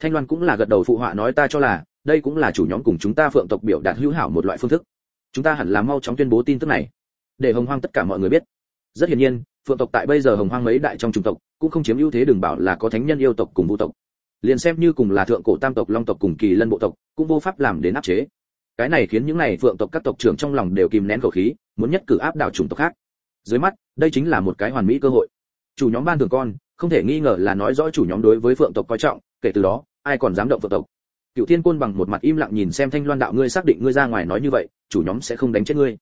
Thanh loan cũng là gật đầu phụ họa nói ta cho là, đây cũng là chủ nhóm cùng chúng ta phượng tộc biểu đạt hữu hảo một loại phương thức. Chúng ta hẳn là mau chóng tuyên bố tin tức này. Để hồng hoang tất cả mọi người biết. Rất hiển nhiên, phượng tộc tại bây giờ hồng hoang mấy đại trong chủng tộc, cũng không chiếm ưu thế đừng bảo là có thánh nhân yêu tộc cùng vũ tộc. Liền xem như cùng là thượng cổ tam tộc, long tộc cùng kỳ lân bộ tộc, cũng vô pháp làm đến áp chế cái này khiến những này phượng tộc các tộc trưởng trong lòng đều kìm nén khẩu khí, muốn nhất cử áp đảo chủng tộc khác. Dưới mắt, đây chính là một cái hoàn mỹ cơ hội. Chủ nhóm ban thường con, không thể nghi ngờ là nói rõ chủ nhóm đối với phượng tộc coi trọng, kể từ đó, ai còn dám động phượng tộc? Cựu thiên côn bằng một mặt im lặng nhìn xem thanh loan đạo ngươi xác định ngươi ra ngoài nói như vậy, chủ nhóm sẽ không đánh chết ngươi.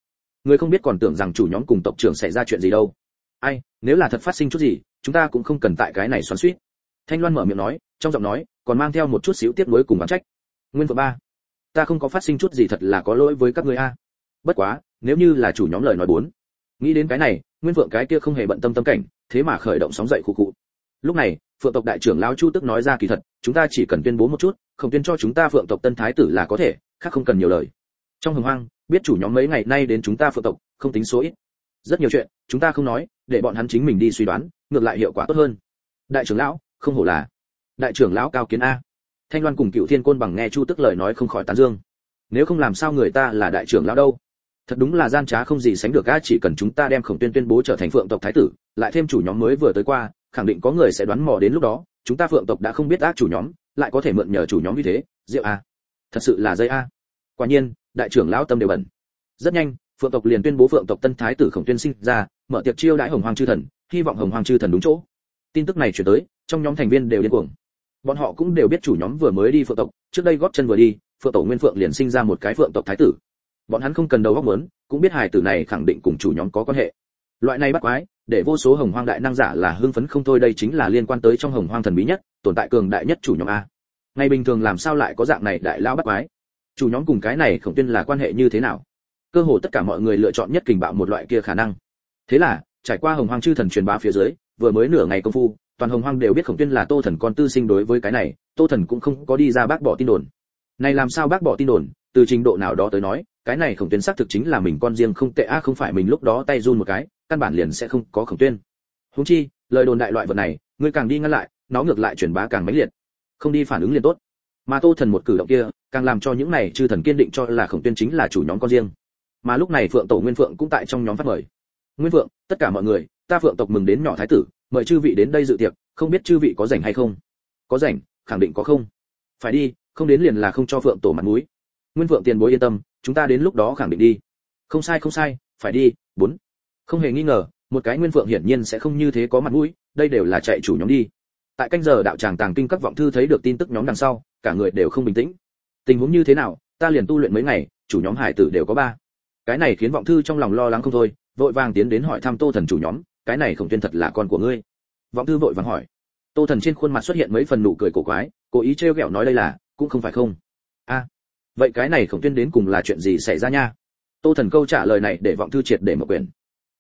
Ngươi không biết còn tưởng rằng chủ nhóm cùng tộc trưởng xảy ra chuyện gì đâu. Ai, nếu là thật phát sinh chút gì, chúng ta cũng không cần tại cái này xoắn xuýt. Thanh loan mở miệng nói, trong giọng nói còn mang theo một chút xíu tiếc nuối cùng oán trách. Nguyên vợ ba ta không có phát sinh chút gì thật là có lỗi với các ngươi a. Bất quá, nếu như là chủ nhóm lời nói bốn, nghĩ đến cái này, nguyên vượng cái kia không hề bận tâm tâm cảnh, thế mà khởi động sóng dậy khu cụ lúc này, phượng tộc đại trưởng lão chu tức nói ra kỳ thật, chúng ta chỉ cần tuyên bố một chút, không tuyên cho chúng ta phượng tộc tân thái tử là có thể, khác không cần nhiều lời. Trong hồng hoang biết chủ nhóm mấy ngày nay đến chúng ta phượng tộc, không tính số ít. Rất nhiều chuyện, chúng ta không nói, để bọn hắn chính mình đi suy đoán, ngược lại hiệu quả tốt hơn. Đại trưởng lão, không hổ là đại trưởng lão cao kiến a thanh loan cùng cựu thiên côn bằng nghe chu tức lời nói không khỏi tán dương. Nếu không làm sao người ta là đại trưởng lão đâu? Thật đúng là gian trá không gì sánh được a chỉ cần chúng ta đem khổng tuyên tuyên bố trở thành phượng tộc thái tử, lại thêm chủ nhóm mới vừa tới qua, khẳng định có người sẽ đoán mò đến lúc đó. Chúng ta phượng tộc đã không biết ác chủ nhóm, lại có thể mượn nhờ chủ nhóm như thế. Rượu a. Thật sự là dây a. Quả nhiên, đại trưởng lão tâm đều bẩn. Rất nhanh, phượng tộc liền tuyên bố phượng tộc tân thái tử khổng tuyên sinh ra, mở tiệc chiêu đãi hồng hoàng chư thần, hy vọng hồng hoàng chư thần đúng chỗ. Tin tức này chuyển tới, trong nhóm thành viên đều điên cuồng bọn họ cũng đều biết chủ nhóm vừa mới đi phượng tộc, trước đây góp chân vừa đi, phượng tổ nguyên phượng liền sinh ra một cái phượng tộc thái tử. Bọn hắn không cần đầu góc muốn, cũng biết hài tử này khẳng định cùng chủ nhóm có quan hệ. Loại này bắt quái, để vô số hồng hoang đại năng giả là hưng phấn không thôi, đây chính là liên quan tới trong hồng hoang thần bí nhất, tồn tại cường đại nhất chủ nhóm a. Ngày bình thường làm sao lại có dạng này đại lao bắt quái? Chủ nhóm cùng cái này khổng tuyên là quan hệ như thế nào? Cơ hồ tất cả mọi người lựa chọn nhất kình bạo một loại kia khả năng. Thế là, trải qua hồng hoang chư thần truyền bá phía dưới, vừa mới nửa ngày công phu toàn hồng hoang đều biết khổng tuyên là tô thần con tư sinh đối với cái này, tô thần cũng không có đi ra bác bỏ tin đồn. Này làm sao bác bỏ tin đồn? Từ trình độ nào đó tới nói, cái này khổng tuyên xác thực chính là mình con riêng không tệ a không phải mình lúc đó tay run một cái, căn bản liền sẽ không có khổng tuyên. Huống chi, lời đồn đại loại vật này người càng đi ngăn lại, nó ngược lại truyền bá càng mãnh liệt. Không đi phản ứng liền tốt. Mà tô thần một cử động kia, càng làm cho những này chư thần kiên định cho là khổng tuyên chính là chủ nhóm con riêng. Mà lúc này phượng tổ nguyên phượng cũng tại trong nhóm phát mời. Nguyên phượng, tất cả mọi người, ta phượng tộc mừng đến nhỏ thái tử mời chư vị đến đây dự tiệc, không biết chư vị có rảnh hay không? Có rảnh, khẳng định có không. Phải đi, không đến liền là không cho phượng tổ mặt mũi. Nguyên phượng tiền bối yên tâm, chúng ta đến lúc đó khẳng định đi. Không sai không sai, phải đi, bốn. Không hề nghi ngờ, một cái nguyên phượng hiển nhiên sẽ không như thế có mặt mũi, đây đều là chạy chủ nhóm đi. Tại canh giờ đạo tràng tàng kinh các vọng thư thấy được tin tức nhóm đằng sau, cả người đều không bình tĩnh. Tình huống như thế nào, ta liền tu luyện mấy ngày, chủ nhóm hải tử đều có ba. Cái này khiến vọng thư trong lòng lo lắng không thôi, vội vàng tiến đến hỏi thăm tô thần chủ nhóm cái này khổng tuyên thật là con của ngươi. Vọng thư vội vàng hỏi. Tô thần trên khuôn mặt xuất hiện mấy phần nụ cười cổ quái, cố ý trêu ghẹo nói đây là, cũng không phải không. A, vậy cái này khổng tuyên đến cùng là chuyện gì xảy ra nha? Tô thần câu trả lời này để vọng thư triệt để mở quyền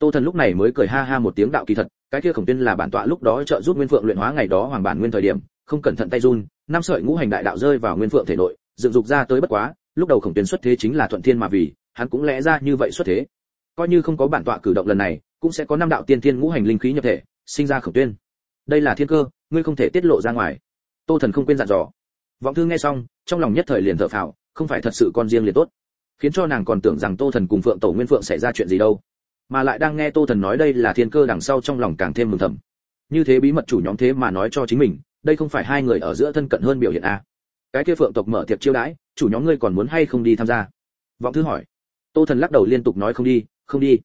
tô thần lúc này mới cười ha ha một tiếng đạo kỳ thật, cái kia khổng tuyên là bản tọa lúc đó trợ giúp nguyên phượng luyện hóa ngày đó hoàng bản nguyên thời điểm, không cẩn thận tay run, năm sợi ngũ hành đại đạo rơi vào nguyên phượng thể nội, dựng dục ra tới bất quá, lúc đầu khổng tuyên xuất thế chính là thuận thiên mà vì, hắn cũng lẽ ra như vậy xuất thế. Coi như không có bản tọa cử động lần này cũng sẽ có năm đạo tiên tiên ngũ hành linh khí nhập thể, sinh ra khổng tuyên. Đây là thiên cơ, ngươi không thể tiết lộ ra ngoài. Tô thần không quên dặn dò. Vọng thư nghe xong, trong lòng nhất thời liền thở phào, không phải thật sự con riêng liền tốt. Khiến cho nàng còn tưởng rằng tô thần cùng phượng tổ nguyên phượng xảy ra chuyện gì đâu. Mà lại đang nghe tô thần nói đây là thiên cơ đằng sau trong lòng càng thêm mừng thầm. Như thế bí mật chủ nhóm thế mà nói cho chính mình, đây không phải hai người ở giữa thân cận hơn biểu hiện à. cái kia phượng tộc mở tiệc chiêu đãi, chủ nhóm ngươi còn muốn hay không đi tham gia? Vọng thư hỏi. Tô thần lắc đầu liên tục nói không đi không đi.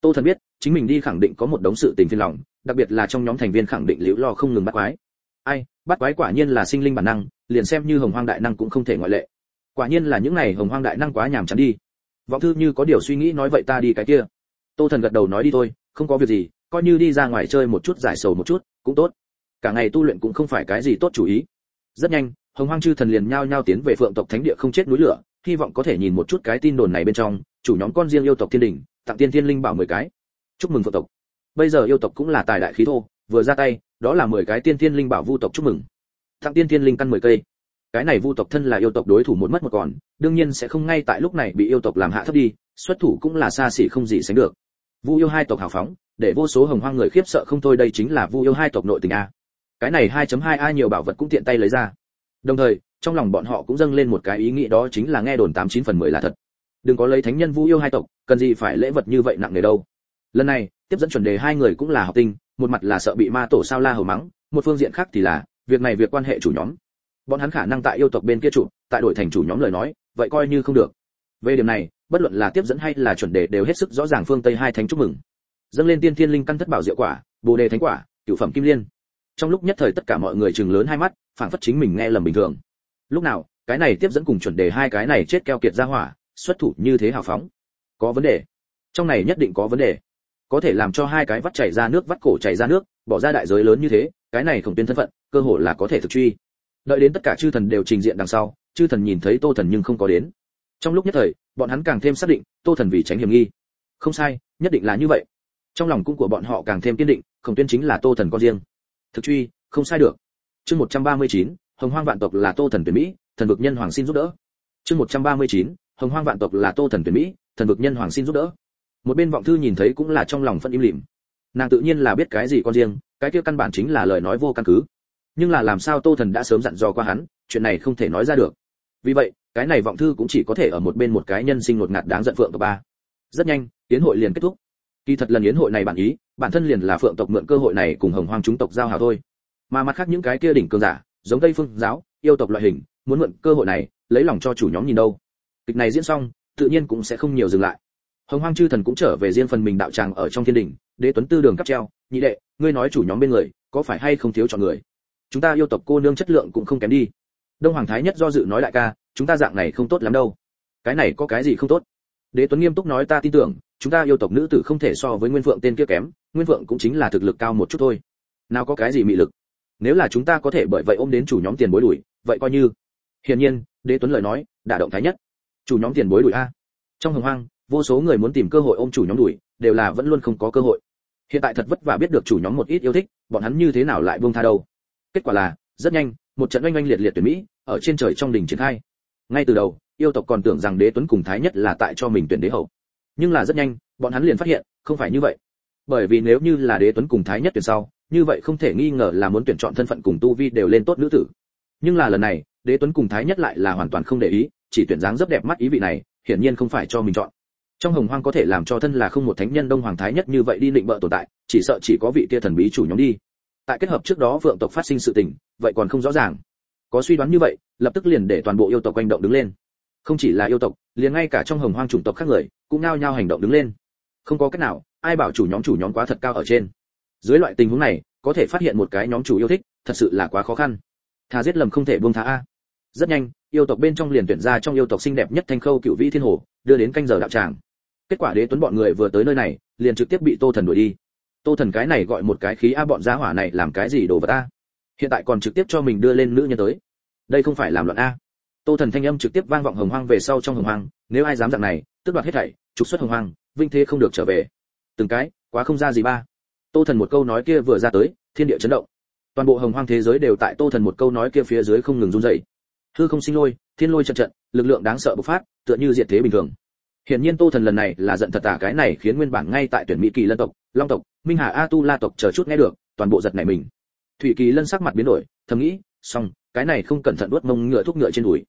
Tô thần biết chính mình đi khẳng định có một đống sự tình phiền lòng, đặc biệt là trong nhóm thành viên khẳng định liễu lo không ngừng bắt quái. Ai, bắt quái quả nhiên là sinh linh bản năng, liền xem như hồng hoang đại năng cũng không thể ngoại lệ. Quả nhiên là những này hồng hoang đại năng quá nhàm chán đi. Vọng thư như có điều suy nghĩ nói vậy ta đi cái kia. Tô thần gật đầu nói đi thôi, không có việc gì, coi như đi ra ngoài chơi một chút giải sầu một chút, cũng tốt. Cả ngày tu luyện cũng không phải cái gì tốt chủ ý. Rất nhanh, hồng hoang chư thần liền nhao nhao tiến về phượng tộc thánh địa không chết núi lửa, hy vọng có thể nhìn một chút cái tin đồn này bên trong, chủ nhóm con riêng yêu tộc thiên đình, tặng tiên thiên linh bảo mười cái chúc mừng phượng tộc. Bây giờ yêu tộc cũng là tài đại khí thô, vừa ra tay, đó là mười cái tiên thiên linh bảo vu tộc chúc mừng. Tặng tiên thiên linh căn mười cây. Cái này vu tộc thân là yêu tộc đối thủ một mất một còn, đương nhiên sẽ không ngay tại lúc này bị yêu tộc làm hạ thấp đi, xuất thủ cũng là xa xỉ không gì sánh được. Vu yêu hai tộc hào phóng, để vô số hồng hoang người khiếp sợ không thôi đây chính là vu yêu hai tộc nội tình a. Cái này 2.2 a nhiều bảo vật cũng tiện tay lấy ra. Đồng thời, trong lòng bọn họ cũng dâng lên một cái ý nghĩ đó chính là nghe đồn 89 phần 10 là thật. Đừng có lấy thánh nhân vu yêu hai tộc, cần gì phải lễ vật như vậy nặng nề đâu lần này, tiếp dẫn chuẩn đề hai người cũng là học tinh, một mặt là sợ bị ma tổ sao la hầu mắng, một phương diện khác thì là, việc này việc quan hệ chủ nhóm. Bọn hắn khả năng tại yêu tộc bên kia chủ, tại đổi thành chủ nhóm lời nói, vậy coi như không được. Về điểm này, bất luận là tiếp dẫn hay là chuẩn đề đều hết sức rõ ràng phương tây hai thánh chúc mừng. Dâng lên tiên thiên linh căn thất bảo diệu quả, bồ đề thánh quả, cửu phẩm kim liên. Trong lúc nhất thời tất cả mọi người chừng lớn hai mắt, phảng phất chính mình nghe lầm bình thường. Lúc nào, cái này tiếp dẫn cùng chuẩn đề hai cái này chết keo kiệt ra hỏa, xuất thủ như thế hào phóng. Có vấn đề. Trong này nhất định có vấn đề có thể làm cho hai cái vắt chảy ra nước vắt cổ chảy ra nước bỏ ra đại giới lớn như thế cái này khổng tuyên thân phận cơ hội là có thể thực truy. Đợi đến tất cả chư thần đều trình diện đằng sau chư thần nhìn thấy tô thần nhưng không có đến. Trong lúc nhất thời bọn hắn càng thêm xác định tô thần vì tránh hiểm nghi. Không sai nhất định là như vậy. Trong lòng cũng của bọn họ càng thêm kiên định khổng tuyên chính là tô thần con riêng. Thực truy không sai được. Chương 139, hồng hoang vạn tộc là tô thần tuyển mỹ thần vực nhân hoàng xin giúp đỡ. Chương 139, hồng hoang vạn tộc là tô thần tuyển mỹ thần vực nhân hoàng xin giúp đỡ một bên vọng thư nhìn thấy cũng là trong lòng phân im lìm. Nàng tự nhiên là biết cái gì con riêng, cái kia căn bản chính là lời nói vô căn cứ. Nhưng là làm sao tô thần đã sớm dặn dò qua hắn, chuyện này không thể nói ra được. Vì vậy, cái này vọng thư cũng chỉ có thể ở một bên một cái nhân sinh ngột ngạt đáng giận phượng tộc ba. Rất nhanh tiến hội liền kết thúc. Kỳ thật lần yến hội này bản ý, bản thân liền là phượng tộc mượn cơ hội này cùng hồng hoang chúng tộc giao hảo thôi. Mà mặt khác những cái kia đỉnh cường giả, giống tây phương giáo, yêu tộc loại hình, muốn mượn cơ hội này, lấy lòng cho chủ nhóm nhìn đâu. Kịch này diễn xong, tự nhiên cũng sẽ không nhiều dừng lại hồng hoang chư thần cũng trở về riêng phần mình đạo tràng ở trong thiên Đình. đế tuấn tư đường cắp treo. Nhị đệ, ngươi nói chủ nhóm bên người, có phải hay không thiếu chọn người? Chúng ta yêu tộc cô nương chất lượng cũng không kém đi. Đông hoàng thái nhất do dự nói đại ca, chúng ta dạng này không tốt lắm đâu. Cái này có cái gì không tốt? Đế tuấn nghiêm túc nói ta tin tưởng, chúng ta yêu tộc nữ tử không thể so với nguyên phượng tên kia kém, nguyên phượng cũng chính là thực lực cao một chút thôi. Nào có cái gì mị lực? Nếu là chúng ta có thể bởi vậy ôm đến chủ nhóm tiền bối đuổi, vậy coi như. Hiển nhiên, đế tuấn lời nói, đả động thái nhất. Chủ nhóm tiền bối đuổi a. Trong hồng hoang vô số người muốn tìm cơ hội ôm chủ nhóm đuổi, đều là vẫn luôn không có cơ hội. Hiện tại thật vất vả biết được chủ nhóm một ít yêu thích, bọn hắn như thế nào lại buông tha đâu. Kết quả là, rất nhanh, một trận oanh oanh liệt liệt tuyển mỹ, ở trên trời trong đỉnh triển khai. Ngay từ đầu, yêu tộc còn tưởng rằng đế tuấn cùng thái nhất là tại cho mình tuyển đế hậu. Nhưng là rất nhanh, bọn hắn liền phát hiện, không phải như vậy. Bởi vì nếu như là đế tuấn cùng thái nhất tuyển sau, như vậy không thể nghi ngờ là muốn tuyển chọn thân phận cùng tu vi đều lên tốt nữ tử. Nhưng là lần này, đế tuấn cùng thái nhất lại là hoàn toàn không để ý, chỉ tuyển dáng rất đẹp mắt ý vị này, hiển nhiên không phải cho mình chọn trong hồng hoang có thể làm cho thân là không một thánh nhân đông hoàng thái nhất như vậy đi định bợ tồn tại, chỉ sợ chỉ có vị kia thần bí chủ nhóm đi. Tại kết hợp trước đó vượng tộc phát sinh sự tình, vậy còn không rõ ràng. Có suy đoán như vậy, lập tức liền để toàn bộ yêu tộc quanh động đứng lên. Không chỉ là yêu tộc, liền ngay cả trong hồng hoang chủng tộc khác người, cũng nao nhao hành động đứng lên. Không có cách nào, ai bảo chủ nhóm chủ nhóm quá thật cao ở trên. Dưới loại tình huống này, có thể phát hiện một cái nhóm chủ yêu thích, thật sự là quá khó khăn. Thà giết lầm không thể buông thả a. Rất nhanh, yêu tộc bên trong liền tuyển ra trong yêu tộc xinh đẹp nhất thanh khâu cựu vĩ thiên hồ, đưa đến canh giờ đạo tràng kết quả đế tuấn bọn người vừa tới nơi này, liền trực tiếp bị tô thần đuổi đi. Tô thần cái này gọi một cái khí a, bọn giá hỏa này làm cái gì đồ vật a? Hiện tại còn trực tiếp cho mình đưa lên nữ nhân tới. Đây không phải làm loạn a. Tô thần thanh âm trực tiếp vang vọng hồng hoang về sau trong hồng hoang, nếu ai dám dạng này, tức đoạt hết thảy, trục xuất hồng hoang, vinh thế không được trở về. Từng cái, quá không ra gì ba. Tô thần một câu nói kia vừa ra tới, thiên địa chấn động. Toàn bộ hồng hoang thế giới đều tại tô thần một câu nói kia phía dưới không ngừng run dậy. hư không sinh lôi, thiên lôi trận trận, lực lượng đáng sợ bộc phát, tựa như diệt thế bình thường. Hiển nhiên Tô Thần lần này là giận thật tả cái này khiến nguyên bản ngay tại tuyển Mỹ Kỳ Lân tộc, Long tộc, Minh Hà A Tu La tộc chờ chút nghe được, toàn bộ giật nảy mình. Thủy Kỳ Lân sắc mặt biến đổi, thầm nghĩ, xong, cái này không cẩn thận đuốt mông ngựa thúc ngựa trên đùi.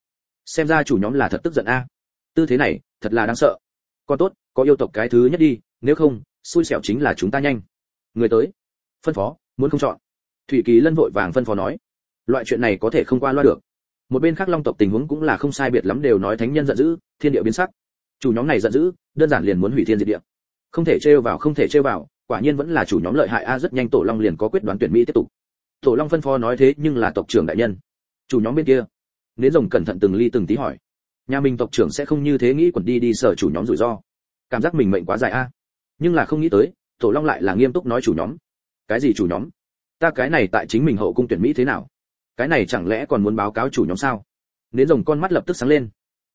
Xem ra chủ nhóm là thật tức giận a. Tư thế này, thật là đáng sợ. Còn tốt, có yêu tộc cái thứ nhất đi, nếu không, xui xẻo chính là chúng ta nhanh. Người tới. Phân phó, muốn không chọn. Thủy Kỳ Lân vội vàng phân phó nói, loại chuyện này có thể không qua loa được. Một bên khác Long tộc tình huống cũng là không sai biệt lắm đều nói thánh nhân giận dữ, thiên địa biến sắc. Chủ nhóm này giận dữ, đơn giản liền muốn hủy thiên diệt địa. Không thể trêu vào, không thể trêu vào, quả nhiên vẫn là chủ nhóm lợi hại a rất nhanh tổ long liền có quyết đoán tuyển mỹ tiếp tục. Tổ long phân phó nói thế nhưng là tộc trưởng đại nhân. Chủ nhóm bên kia. Nến rồng cẩn thận từng ly từng tí hỏi. Nhà mình tộc trưởng sẽ không như thế nghĩ quẩn đi đi sở chủ nhóm rủi ro. Cảm giác mình mệnh quá dài a. Nhưng là không nghĩ tới tổ long lại là nghiêm túc nói chủ nhóm. Cái gì chủ nhóm? Ta cái này tại chính mình hậu cung tuyển mỹ thế nào? Cái này chẳng lẽ còn muốn báo cáo chủ nhóm sao? Nến rồng con mắt lập tức sáng lên.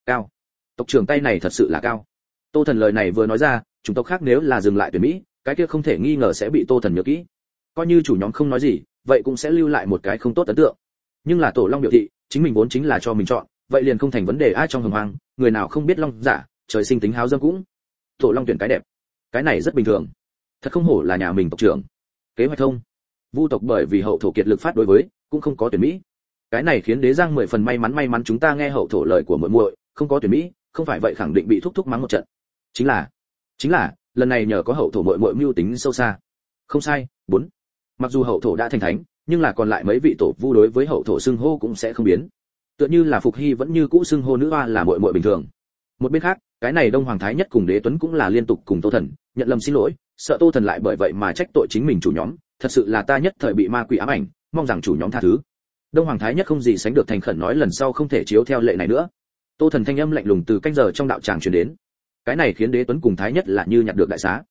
Cao tộc trưởng tay này thật sự là cao. Tô thần lời này vừa nói ra chúng tộc khác nếu là dừng lại tuyển mỹ, cái kia không thể nghi ngờ sẽ bị tô thần nhớ kỹ. Coi như chủ nhóm không nói gì, vậy cũng sẽ lưu lại một cái không tốt ấn tượng. Nhưng là tổ long biểu thị, chính mình vốn chính là cho mình chọn, vậy liền không thành vấn đề ai trong hồng hoang, người nào không biết long giả, trời sinh tính háo dâm cũng. Tổ long tuyển cái đẹp. Cái này rất bình thường. Thật không hổ là nhà mình tộc trưởng. Kế hoạch thông. Vu tộc bởi vì hậu thổ kiệt lực phát đối với, cũng không có tuyển mỹ. Cái này khiến đế giang mười phần may mắn may mắn chúng ta nghe hậu thổ lời của muội muội, không có tuyển mỹ không phải vậy khẳng định bị thúc thúc mắng một trận. Chính là chính là, lần này nhờ có hậu thổ muội muội mưu tính sâu xa. Không sai, bốn. Mặc dù hậu thổ đã thành thánh, nhưng là còn lại mấy vị tổ vu đối với hậu thổ xưng hô cũng sẽ không biến. Tựa như là phục hy vẫn như cũ xưng hô nữ hoa là muội muội bình thường. Một bên khác, cái này đông hoàng thái nhất cùng đế tuấn cũng là liên tục cùng tô thần, nhận lầm xin lỗi, sợ tô thần lại bởi vậy mà trách tội chính mình chủ nhóm. Thật sự là ta nhất thời bị ma quỷ ám ảnh, mong rằng chủ nhóm tha thứ. Đông hoàng thái nhất không gì sánh được thành khẩn nói lần sau không thể chiếu theo lệ này nữa tô thần thanh âm lạnh lùng từ canh giờ trong đạo tràng truyền đến. Cái này khiến đế tuấn cùng thái nhất là như nhặt được đại xá.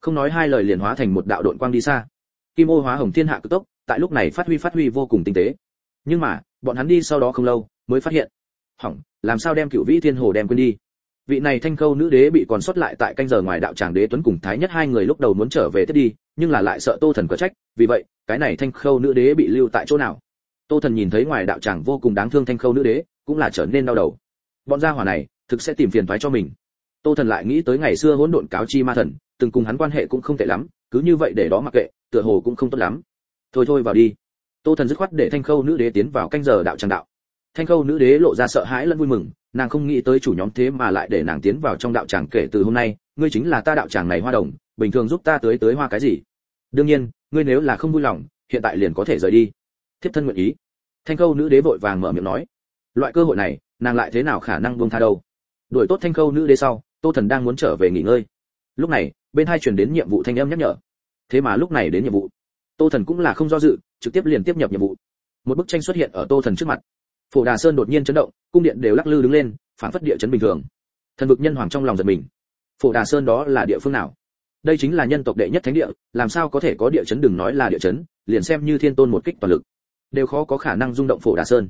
Không nói hai lời liền hóa thành một đạo đội quang đi xa. Kim ô hóa hồng thiên hạ cực tốc, tại lúc này phát huy phát huy vô cùng tinh tế. Nhưng mà, bọn hắn đi sau đó không lâu, mới phát hiện. Hỏng, làm sao đem cựu vĩ thiên hồ đem quên đi? Vị này thanh khâu nữ đế bị còn sót lại tại canh giờ ngoài đạo tràng đế tuấn cùng thái nhất hai người lúc đầu muốn trở về tiếp đi, nhưng là lại sợ tô thần có trách, vì vậy, cái này thanh khâu nữ đế bị lưu tại chỗ nào? Tô thần nhìn thấy ngoài đạo tràng vô cùng đáng thương thanh khâu nữ đế, cũng là trở nên đau đầu bọn gia hỏa này thực sẽ tìm phiền toái cho mình. Tô thần lại nghĩ tới ngày xưa hỗn độn cáo chi ma thần, từng cùng hắn quan hệ cũng không tệ lắm, cứ như vậy để đó mặc kệ, tựa hồ cũng không tốt lắm. Thôi thôi vào đi. Tô thần dứt khoát để thanh khâu nữ đế tiến vào canh giờ đạo tràng đạo. Thanh khâu nữ đế lộ ra sợ hãi lẫn vui mừng, nàng không nghĩ tới chủ nhóm thế mà lại để nàng tiến vào trong đạo tràng kể từ hôm nay, ngươi chính là ta đạo tràng này hoa đồng, bình thường giúp ta tới tới hoa cái gì? Đương nhiên, ngươi nếu là không vui lòng, hiện tại liền có thể rời đi. Thiếp thân nguyện ý. Thanh khâu nữ đế vội vàng mở miệng nói, loại cơ hội này nàng lại thế nào khả năng buông tha đâu? Đuổi tốt thanh khâu nữ đế sau, tô thần đang muốn trở về nghỉ ngơi. Lúc này, bên hai truyền đến nhiệm vụ thanh âm nhắc nhở. Thế mà lúc này đến nhiệm vụ, tô thần cũng là không do dự, trực tiếp liền tiếp nhập nhiệm vụ. Một bức tranh xuất hiện ở tô thần trước mặt. Phổ đà sơn đột nhiên chấn động, cung điện đều lắc lư đứng lên, phản phất địa chấn bình thường. Thần vực nhân hoàng trong lòng giật mình. Phổ đà sơn đó là địa phương nào? Đây chính là nhân tộc đệ nhất thánh địa, làm sao có thể có địa chấn đừng nói là địa chấn, liền xem như thiên tôn một kích toàn lực. Đều khó có khả năng rung động phổ đà sơn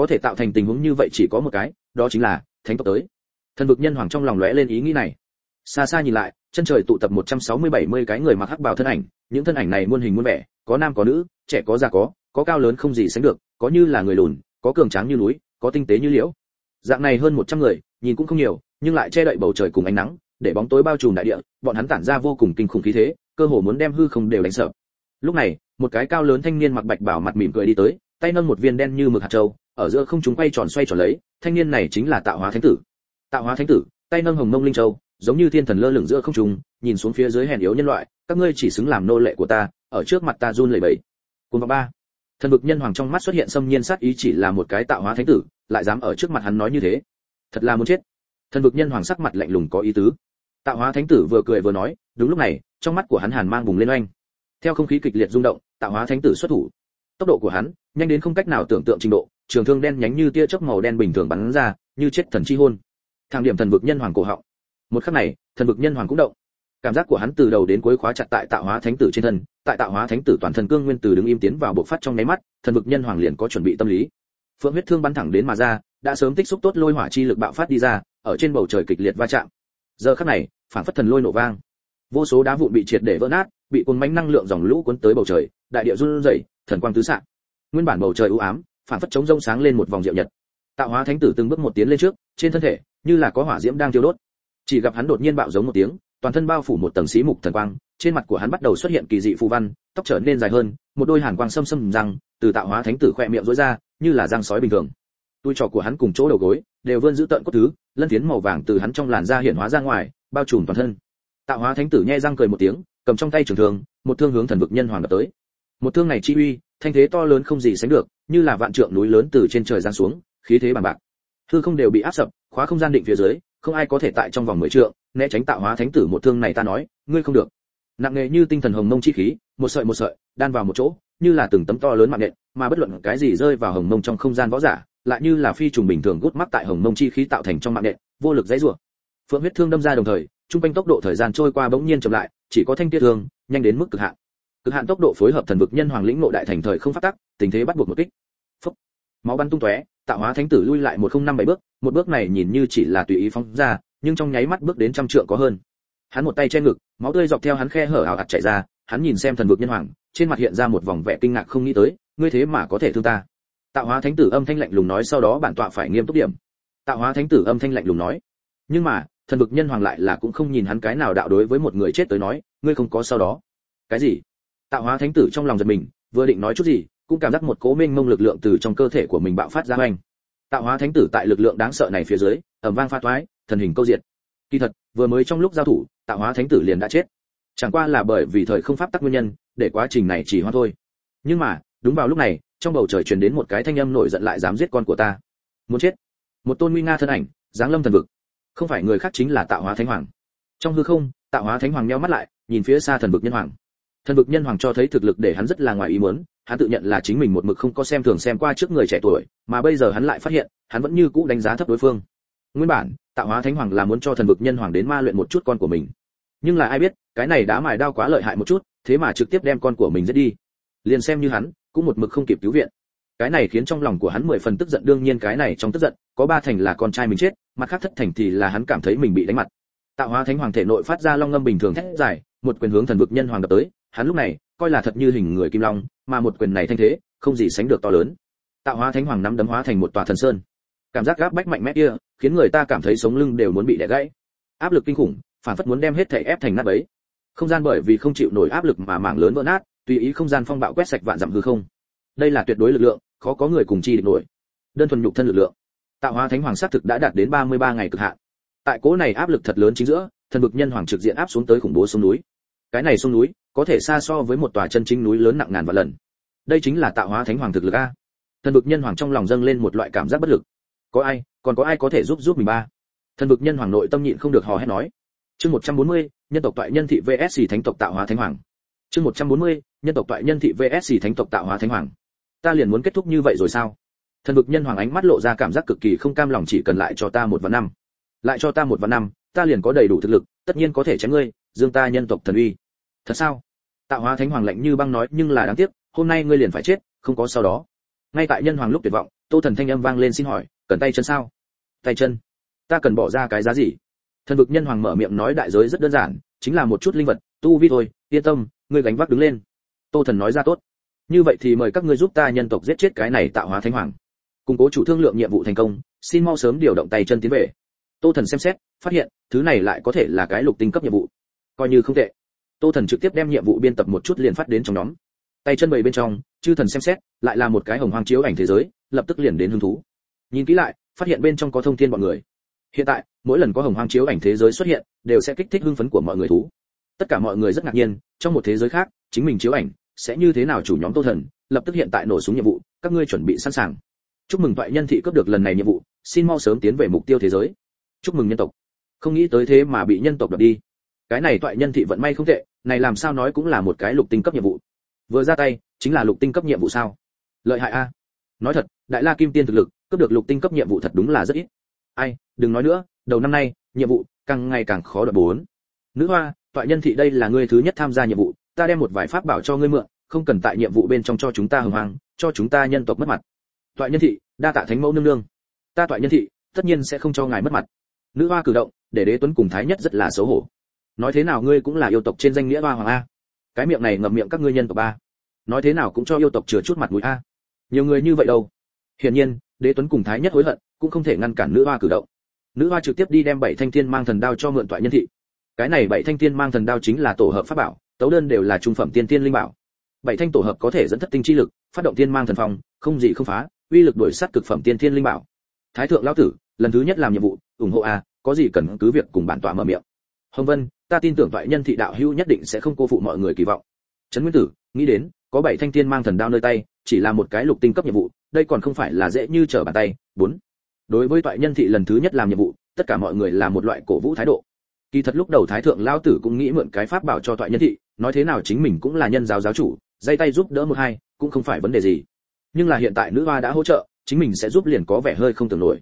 có thể tạo thành tình huống như vậy chỉ có một cái, đó chính là thánh tộc tới. Thần vực nhân hoàng trong lòng lóe lên ý nghĩ này. Xa xa nhìn lại, chân trời tụ tập một trăm sáu mươi bảy mươi cái người mặc hắc bào thân ảnh, những thân ảnh này muôn hình muôn vẻ, có nam có nữ, trẻ có già có có cao lớn không gì sánh được, có như là người lùn, có cường tráng như núi, có tinh tế như liễu. Dạng này hơn một trăm người, nhìn cũng không nhiều, nhưng lại che đậy bầu trời cùng ánh nắng, để bóng tối bao trùm đại địa, bọn hắn tản ra vô cùng kinh khủng khí thế, cơ hồ muốn đem hư không đều đánh sợ. Lúc này, một cái cao lớn thanh niên mặc bạch bảo mặt mỉm cười đi tới, tay nâng một viên đen như mực hạt châu ở giữa không chúng quay tròn xoay tròn lấy, thanh niên này chính là tạo hóa thánh tử. Tạo hóa thánh tử, tay nâng hồng mông linh châu, giống như thiên thần lơ lửng giữa không trung, nhìn xuống phía dưới hèn yếu nhân loại, các ngươi chỉ xứng làm nô lệ của ta, ở trước mặt ta run lẩy bẩy. Cuốn ba. Thần vực nhân hoàng trong mắt xuất hiện xâm nhiên sát ý chỉ là một cái tạo hóa thánh tử, lại dám ở trước mặt hắn nói như thế. Thật là muốn chết. Thần vực nhân hoàng sắc mặt lạnh lùng có ý tứ. Tạo hóa thánh tử vừa cười vừa nói, đúng lúc này, trong mắt của hắn hàn mang bùng lên oanh. Theo không khí kịch liệt rung động, tạo hóa thánh tử xuất thủ tốc độ của hắn, nhanh đến không cách nào tưởng tượng trình độ, trường thương đen nhánh như tia chớp màu đen bình thường bắn ra, như chết thần chi hôn. Thang điểm thần vực nhân hoàng cổ họng. Một khắc này, thần vực nhân hoàng cũng động. Cảm giác của hắn từ đầu đến cuối khóa chặt tại tạo hóa thánh tử trên thân, tại tạo hóa thánh tử toàn thân cương nguyên từ đứng im tiến vào bộ phát trong nháy mắt, thần vực nhân hoàng liền có chuẩn bị tâm lý. Phượng huyết thương bắn thẳng đến mà ra, đã sớm tích xúc tốt lôi hỏa chi lực bạo phát đi ra, ở trên bầu trời kịch liệt va chạm. Giờ khắc này, phản phất thần lôi nổ vang vô số đá vụn bị triệt để vỡ nát, bị cuốn mánh năng lượng dòng lũ cuốn tới bầu trời, đại địa run rẩy, thần quang tứ xạ nguyên bản bầu trời u ám, phản phất chống rông sáng lên một vòng diệu nhật. Tạo hóa thánh tử từng bước một tiến lên trước, trên thân thể, như là có hỏa diễm đang thiêu đốt. Chỉ gặp hắn đột nhiên bạo giống một tiếng, toàn thân bao phủ một tầng xí mục thần quang, trên mặt của hắn bắt đầu xuất hiện kỳ dị phù văn, tóc trở nên dài hơn, một đôi hàn quang xâm xâm răng, từ tạo hóa thánh tử khoe miệng rối ra, như là răng sói bình thường. Đuôi trò của hắn cùng chỗ đầu gối, đều vươn giữ tận cốt thứ, lân tiến màu vàng từ hắn trong làn da hiện hóa ra ngoài, bao trùm toàn thân tạo hóa thánh tử nhe răng cười một tiếng, cầm trong tay trường thương, một thương hướng thần vực nhân hoàng đập tới. Một thương này chi uy, thanh thế to lớn không gì sánh được, như là vạn trượng núi lớn từ trên trời giáng xuống, khí thế bằng bạc. Hư không đều bị áp sập, khóa không gian định phía dưới, không ai có thể tại trong vòng mười trượng, né tránh tạo hóa thánh tử một thương này ta nói, ngươi không được. Nặng nề như tinh thần hồng mông chi khí, một sợi một sợi, đan vào một chỗ, như là từng tấm to lớn mạng nện mà bất luận cái gì rơi vào hồng mông trong không gian võ giả, lại như là phi trùng bình thường gút mắt tại hồng mông chi khí tạo thành trong mạng nện vô lực dãy rủa. Phượng huyết thương đâm ra đồng thời trung quanh tốc độ thời gian trôi qua bỗng nhiên chậm lại, chỉ có thanh tiết thương, nhanh đến mức cực hạn. Cực hạn tốc độ phối hợp thần vực nhân hoàng lĩnh nội đại thành thời không phát tắc, tình thế bắt buộc một kích. Phúc. máu bắn tung tóe, tạo hóa thánh tử lui lại một không năm bảy bước, một bước này nhìn như chỉ là tùy ý phóng ra, nhưng trong nháy mắt bước đến trăm trượng có hơn. Hắn một tay che ngực, máu tươi dọc theo hắn khe hở ảo ạt chảy ra, hắn nhìn xem thần vực nhân hoàng, trên mặt hiện ra một vòng vẻ kinh ngạc không nghĩ tới, ngươi thế mà có thể thương ta. Tạo hóa thánh tử âm thanh lạnh lùng nói, sau đó bản tọa phải nghiêm túc điểm. Tạo hóa thánh tử âm thanh lạnh lùng nói, nhưng mà thần vực nhân hoàng lại là cũng không nhìn hắn cái nào đạo đối với một người chết tới nói, ngươi không có sau đó. Cái gì? Tạo hóa thánh tử trong lòng giật mình, vừa định nói chút gì, cũng cảm giác một cố mênh mông lực lượng từ trong cơ thể của mình bạo phát ra oanh tạo hóa thánh tử tại lực lượng đáng sợ này phía dưới, ầm vang pha toái, thần hình câu diệt. Kỳ thật, vừa mới trong lúc giao thủ, tạo hóa thánh tử liền đã chết. Chẳng qua là bởi vì thời không pháp tắc nguyên nhân, để quá trình này chỉ hoãn thôi. Nhưng mà, đúng vào lúc này, trong bầu trời truyền đến một cái thanh âm nổi giận lại dám giết con của ta. Muốn chết. Một tôn nguy nga thân ảnh, giáng lâm thần vực không phải người khác chính là tạo hóa thánh hoàng. Trong hư không, tạo hóa thánh hoàng nheo mắt lại, nhìn phía xa thần vực nhân hoàng. Thần vực nhân hoàng cho thấy thực lực để hắn rất là ngoài ý muốn, hắn tự nhận là chính mình một mực không có xem thường xem qua trước người trẻ tuổi, mà bây giờ hắn lại phát hiện, hắn vẫn như cũ đánh giá thấp đối phương. Nguyên bản, tạo hóa thánh hoàng là muốn cho thần vực nhân hoàng đến ma luyện một chút con của mình. Nhưng là ai biết, cái này đã mài đao quá lợi hại một chút, thế mà trực tiếp đem con của mình giết đi. Liền xem như hắn, cũng một mực không kịp cứu viện cái này khiến trong lòng của hắn mười phần tức giận, đương nhiên cái này trong tức giận, có ba thành là con trai mình chết, mặt khác thất thành thì là hắn cảm thấy mình bị đánh mặt. Tạo hóa thánh hoàng thể nội phát ra long ngâm bình thường thét dài, một quyền hướng thần vực nhân hoàng đập tới, hắn lúc này, coi là thật như hình người kim long, mà một quyền này thanh thế, không gì sánh được to lớn. Tạo hóa thánh hoàng nắm đấm hóa thành một tòa thần sơn. Cảm giác gáp bách mạnh mẽ kia, khiến người ta cảm thấy sống lưng đều muốn bị đè gãy. Áp lực kinh khủng, phản phất muốn đem hết thể ép thành nát bấy. Không gian bởi vì không chịu nổi áp lực mà mảng lớn vỡ nát, tùy ý không gian phong bạo quét sạch vạn dặm hư không. Đây là tuyệt đối lực lượng khó có người cùng chi địch nổi. Đơn thuần nhục thân lực lượng tạo hóa thánh hoàng sát thực đã đạt đến 33 ngày cực hạn. Tại cố này áp lực thật lớn chính giữa thần vực nhân hoàng trực diện áp xuống tới khủng bố sông núi. Cái này sông núi có thể xa so với một tòa chân chính núi lớn nặng ngàn vạn lần. Đây chính là tạo hóa thánh hoàng thực lực a. Thần vực nhân hoàng trong lòng dâng lên một loại cảm giác bất lực. Có ai còn có ai có thể giúp giúp mình ba? Thần vực nhân hoàng nội tâm nhịn không được hò hét nói. Chương 140, nhân tộc toại nhân thị vs thánh tộc tạo hóa thánh hoàng. Chương 140, nhân tộc toại nhân thị vs thánh tộc tạo hóa thánh hoàng ta liền muốn kết thúc như vậy rồi sao? Thần vực nhân hoàng ánh mắt lộ ra cảm giác cực kỳ không cam lòng, chỉ cần lại cho ta một vạn năm. Lại cho ta một vạn năm, ta liền có đầy đủ thực lực, tất nhiên có thể chém ngươi, dương ta nhân tộc thần uy. Thật sao? Tạo hóa thánh hoàng lạnh như băng nói, nhưng là đáng tiếc, hôm nay ngươi liền phải chết, không có sau đó. Ngay tại nhân hoàng lúc tuyệt vọng, tô thần thanh âm vang lên xin hỏi, cần tay chân sao? Tay chân? Ta cần bỏ ra cái giá gì? Thần vực nhân hoàng mở miệng nói đại giới rất đơn giản, chính là một chút linh vật, tu vi thôi, yên tâm, ngươi gánh vác đứng lên. Tô thần nói ra tốt như vậy thì mời các ngươi giúp ta nhân tộc giết chết cái này tạo hóa thánh hoàng. Củng cố chủ thương lượng nhiệm vụ thành công, xin mau sớm điều động tay chân tiến về. Tô thần xem xét, phát hiện, thứ này lại có thể là cái lục tinh cấp nhiệm vụ. Coi như không tệ. Tô thần trực tiếp đem nhiệm vụ biên tập một chút liền phát đến trong nhóm. Tay chân bầy bên trong, chư thần xem xét, lại là một cái hồng hoang chiếu ảnh thế giới, lập tức liền đến hứng thú. Nhìn kỹ lại, phát hiện bên trong có thông tin bọn người. Hiện tại, mỗi lần có hồng hoang chiếu ảnh thế giới xuất hiện, đều sẽ kích thích hưng phấn của mọi người thú. Tất cả mọi người rất ngạc nhiên, trong một thế giới khác, chính mình chiếu ảnh sẽ như thế nào chủ nhóm tô thần, lập tức hiện tại nổ súng nhiệm vụ, các ngươi chuẩn bị sẵn sàng. Chúc mừng toại nhân thị cấp được lần này nhiệm vụ, xin mau sớm tiến về mục tiêu thế giới. Chúc mừng nhân tộc. Không nghĩ tới thế mà bị nhân tộc đập đi. Cái này toại nhân thị vận may không tệ, này làm sao nói cũng là một cái lục tinh cấp nhiệm vụ. Vừa ra tay, chính là lục tinh cấp nhiệm vụ sao? Lợi hại a. Nói thật, đại la kim tiên thực lực cấp được lục tinh cấp nhiệm vụ thật đúng là rất ít. Ai, đừng nói nữa, đầu năm nay, nhiệm vụ càng ngày càng khó đoạt bốn. Nữ hoa, toại nhân thị đây là ngươi thứ nhất tham gia nhiệm vụ ta đem một vài pháp bảo cho ngươi mượn, không cần tại nhiệm vụ bên trong cho chúng ta hưng hoang, cho chúng ta nhân tộc mất mặt. Toại nhân thị, đa tạ thánh mẫu nương nương. Ta toại nhân thị, tất nhiên sẽ không cho ngài mất mặt. Nữ hoa cử động, để đế tuấn cùng thái nhất rất là xấu hổ. Nói thế nào ngươi cũng là yêu tộc trên danh nghĩa hoa hoàng a. Cái miệng này ngậm miệng các ngươi nhân tộc ba nói thế nào cũng cho yêu tộc chừa chút mặt mũi a. Nhiều người như vậy đâu? Hiển nhiên, đế tuấn cùng thái nhất hối hận, cũng không thể ngăn cản nữ hoa cử động. Nữ hoa trực tiếp đi đem bảy thanh thiên mang thần đao cho mượn toại nhân thị. Cái này bảy thanh thiên mang thần đao chính là tổ hợp pháp bảo tấu đơn đều là trung phẩm tiên tiên linh bảo. Bảy thanh tổ hợp có thể dẫn thất tinh chi lực, phát động tiên mang thần phong, không gì không phá, uy lực đuổi sát cực phẩm tiên thiên linh bảo. Thái thượng lão tử, lần thứ nhất làm nhiệm vụ, ủng hộ a, có gì cần cứ việc cùng bản tọa mở miệng. Hồng vân, ta tin tưởng toại nhân thị đạo hữu nhất định sẽ không cô phụ mọi người kỳ vọng. Trấn nguyên tử, nghĩ đến, có bảy thanh tiên mang thần đao nơi tay, chỉ là một cái lục tinh cấp nhiệm vụ, đây còn không phải là dễ như trở bàn tay. Bốn, đối với toại nhân thị lần thứ nhất làm nhiệm vụ, tất cả mọi người là một loại cổ vũ thái độ. Kỳ thật lúc đầu thái thượng lão tử cũng nghĩ mượn cái pháp bảo cho toại nhân thị nói thế nào chính mình cũng là nhân giáo giáo chủ dây tay giúp đỡ một hai, cũng không phải vấn đề gì. Nhưng là hiện tại nữ hoa đã hỗ trợ, chính mình sẽ giúp liền có vẻ hơi không tưởng nổi.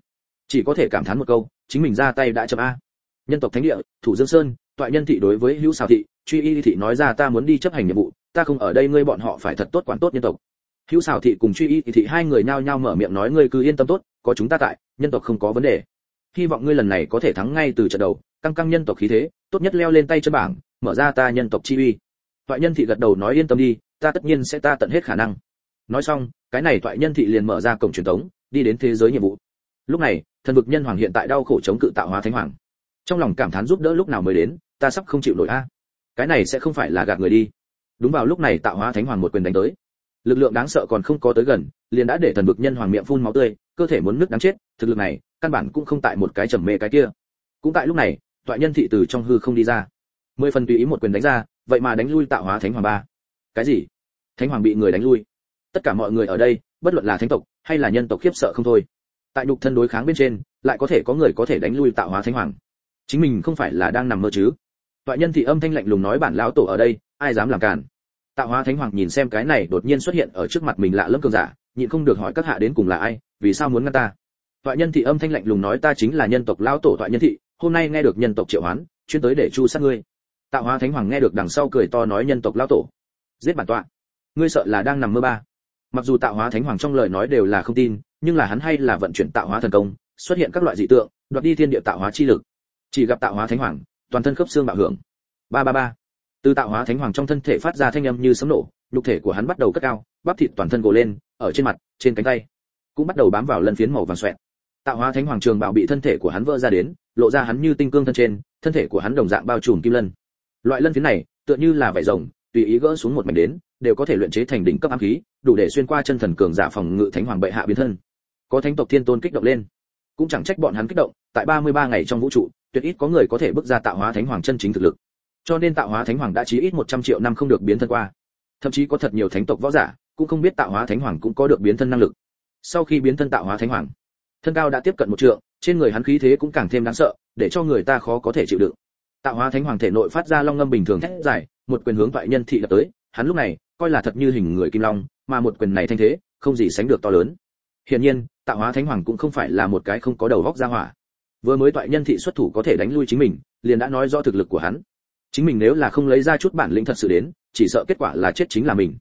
Chỉ có thể cảm thán một câu, chính mình ra tay đã chậm a. Nhân tộc thánh địa, thủ dương sơn, toại nhân thị đối với hữu xào thị, truy y thị nói ra ta muốn đi chấp hành nhiệm vụ, ta không ở đây ngươi bọn họ phải thật tốt quản tốt nhân tộc. Hữu xào thị cùng truy y thị hai người nhao nhao mở miệng nói ngươi cứ yên tâm tốt, có chúng ta tại, nhân tộc không có vấn đề. Hy vọng ngươi lần này có thể thắng ngay từ trận đầu, căng căng nhân tộc khí thế, tốt nhất leo lên tay chân bảng, mở ra ta nhân tộc chi uy toại nhân thị gật đầu nói yên tâm đi, ta tất nhiên sẽ ta tận hết khả năng. Nói xong, cái này toại nhân thị liền mở ra cổng truyền thống, đi đến thế giới nhiệm vụ. Lúc này, thần vực nhân hoàng hiện tại đau khổ chống cự tạo hóa thánh hoàng. Trong lòng cảm thán giúp đỡ lúc nào mới đến, ta sắp không chịu nổi a. Cái này sẽ không phải là gạt người đi. Đúng vào lúc này tạo hóa thánh hoàng một quyền đánh tới. Lực lượng đáng sợ còn không có tới gần, liền đã để thần vực nhân hoàng miệng phun máu tươi, cơ thể muốn nứt đáng chết, thực lực này, căn bản cũng không tại một cái trầm mê cái kia. Cũng tại lúc này toại nhân thị từ trong hư không đi ra. Mười phần tùy ý một quyền đánh ra vậy mà đánh lui tạo hóa thánh hoàng ba. Cái gì? Thánh hoàng bị người đánh lui. Tất cả mọi người ở đây, bất luận là thánh tộc hay là nhân tộc khiếp sợ không thôi. Tại nhục thân đối kháng bên trên, lại có thể có người có thể đánh lui tạo hóa thánh hoàng. Chính mình không phải là đang nằm mơ chứ? Toại nhân thị âm thanh lạnh lùng nói bản lão tổ ở đây, ai dám làm cản tạo hóa thánh hoàng nhìn xem cái này đột nhiên xuất hiện ở trước mặt mình lạ lẫm cường giả, nhịn không được hỏi các hạ đến cùng là ai, vì sao muốn ngăn ta? Toại nhân thị âm thanh lạnh lùng nói ta chính là nhân tộc lão tổ toại nhân thị, hôm nay nghe được nhân tộc triệu hoán, chuyên tới để chu sát ngươi tạo hóa thánh hoàng nghe được đằng sau cười to nói nhân tộc lão tổ. Giết bản tọa. Ngươi sợ là đang nằm mơ ba. Mặc dù tạo hóa thánh hoàng trong lời nói đều là không tin, nhưng là hắn hay là vận chuyển tạo hóa thần công, xuất hiện các loại dị tượng, đoạt đi thiên địa tạo hóa chi lực. Chỉ gặp tạo hóa thánh hoàng, toàn thân khớp xương bạo hưởng. Ba ba ba. Từ tạo hóa thánh hoàng trong thân thể phát ra thanh âm như sấm nổ, nhục thể của hắn bắt đầu cất cao, bắp thịt toàn thân gồ lên, ở trên mặt, trên cánh tay, cũng bắt đầu bám vào lân phiến màu vàng xoẹt. Tạo hóa thánh hoàng trường bảo bị thân thể của hắn vỡ ra đến, lộ ra hắn như tinh cương thân trên, thân thể của hắn đồng dạng bao trùm kim lân loại lân phiến này, tựa như là vảy rồng, tùy ý gỡ xuống một mảnh đến, đều có thể luyện chế thành đỉnh cấp ám khí, đủ để xuyên qua chân thần cường giả phòng ngự thánh hoàng bệ hạ biến thân. Có thánh tộc thiên tôn kích động lên. Cũng chẳng trách bọn hắn kích động, tại 33 ngày trong vũ trụ, tuyệt ít có người có thể bước ra tạo hóa thánh hoàng chân chính thực lực. Cho nên tạo hóa thánh hoàng đã chí ít 100 triệu năm không được biến thân qua. Thậm chí có thật nhiều thánh tộc võ giả, cũng không biết tạo hóa thánh hoàng cũng có được biến thân năng lực. Sau khi biến thân tạo hóa thánh hoàng, thân cao đã tiếp cận một trượng, trên người hắn khí thế cũng càng thêm đáng sợ, để cho người ta khó có thể chịu đựng tạo hóa thánh hoàng thể nội phát ra long ngâm bình thường thét dài, một quyền hướng toại nhân thị đập tới, hắn lúc này, coi là thật như hình người kim long, mà một quyền này thanh thế, không gì sánh được to lớn. Hiển nhiên, tạo hóa thánh hoàng cũng không phải là một cái không có đầu góc ra hỏa. Vừa mới toại nhân thị xuất thủ có thể đánh lui chính mình, liền đã nói rõ thực lực của hắn. Chính mình nếu là không lấy ra chút bản lĩnh thật sự đến, chỉ sợ kết quả là chết chính là mình.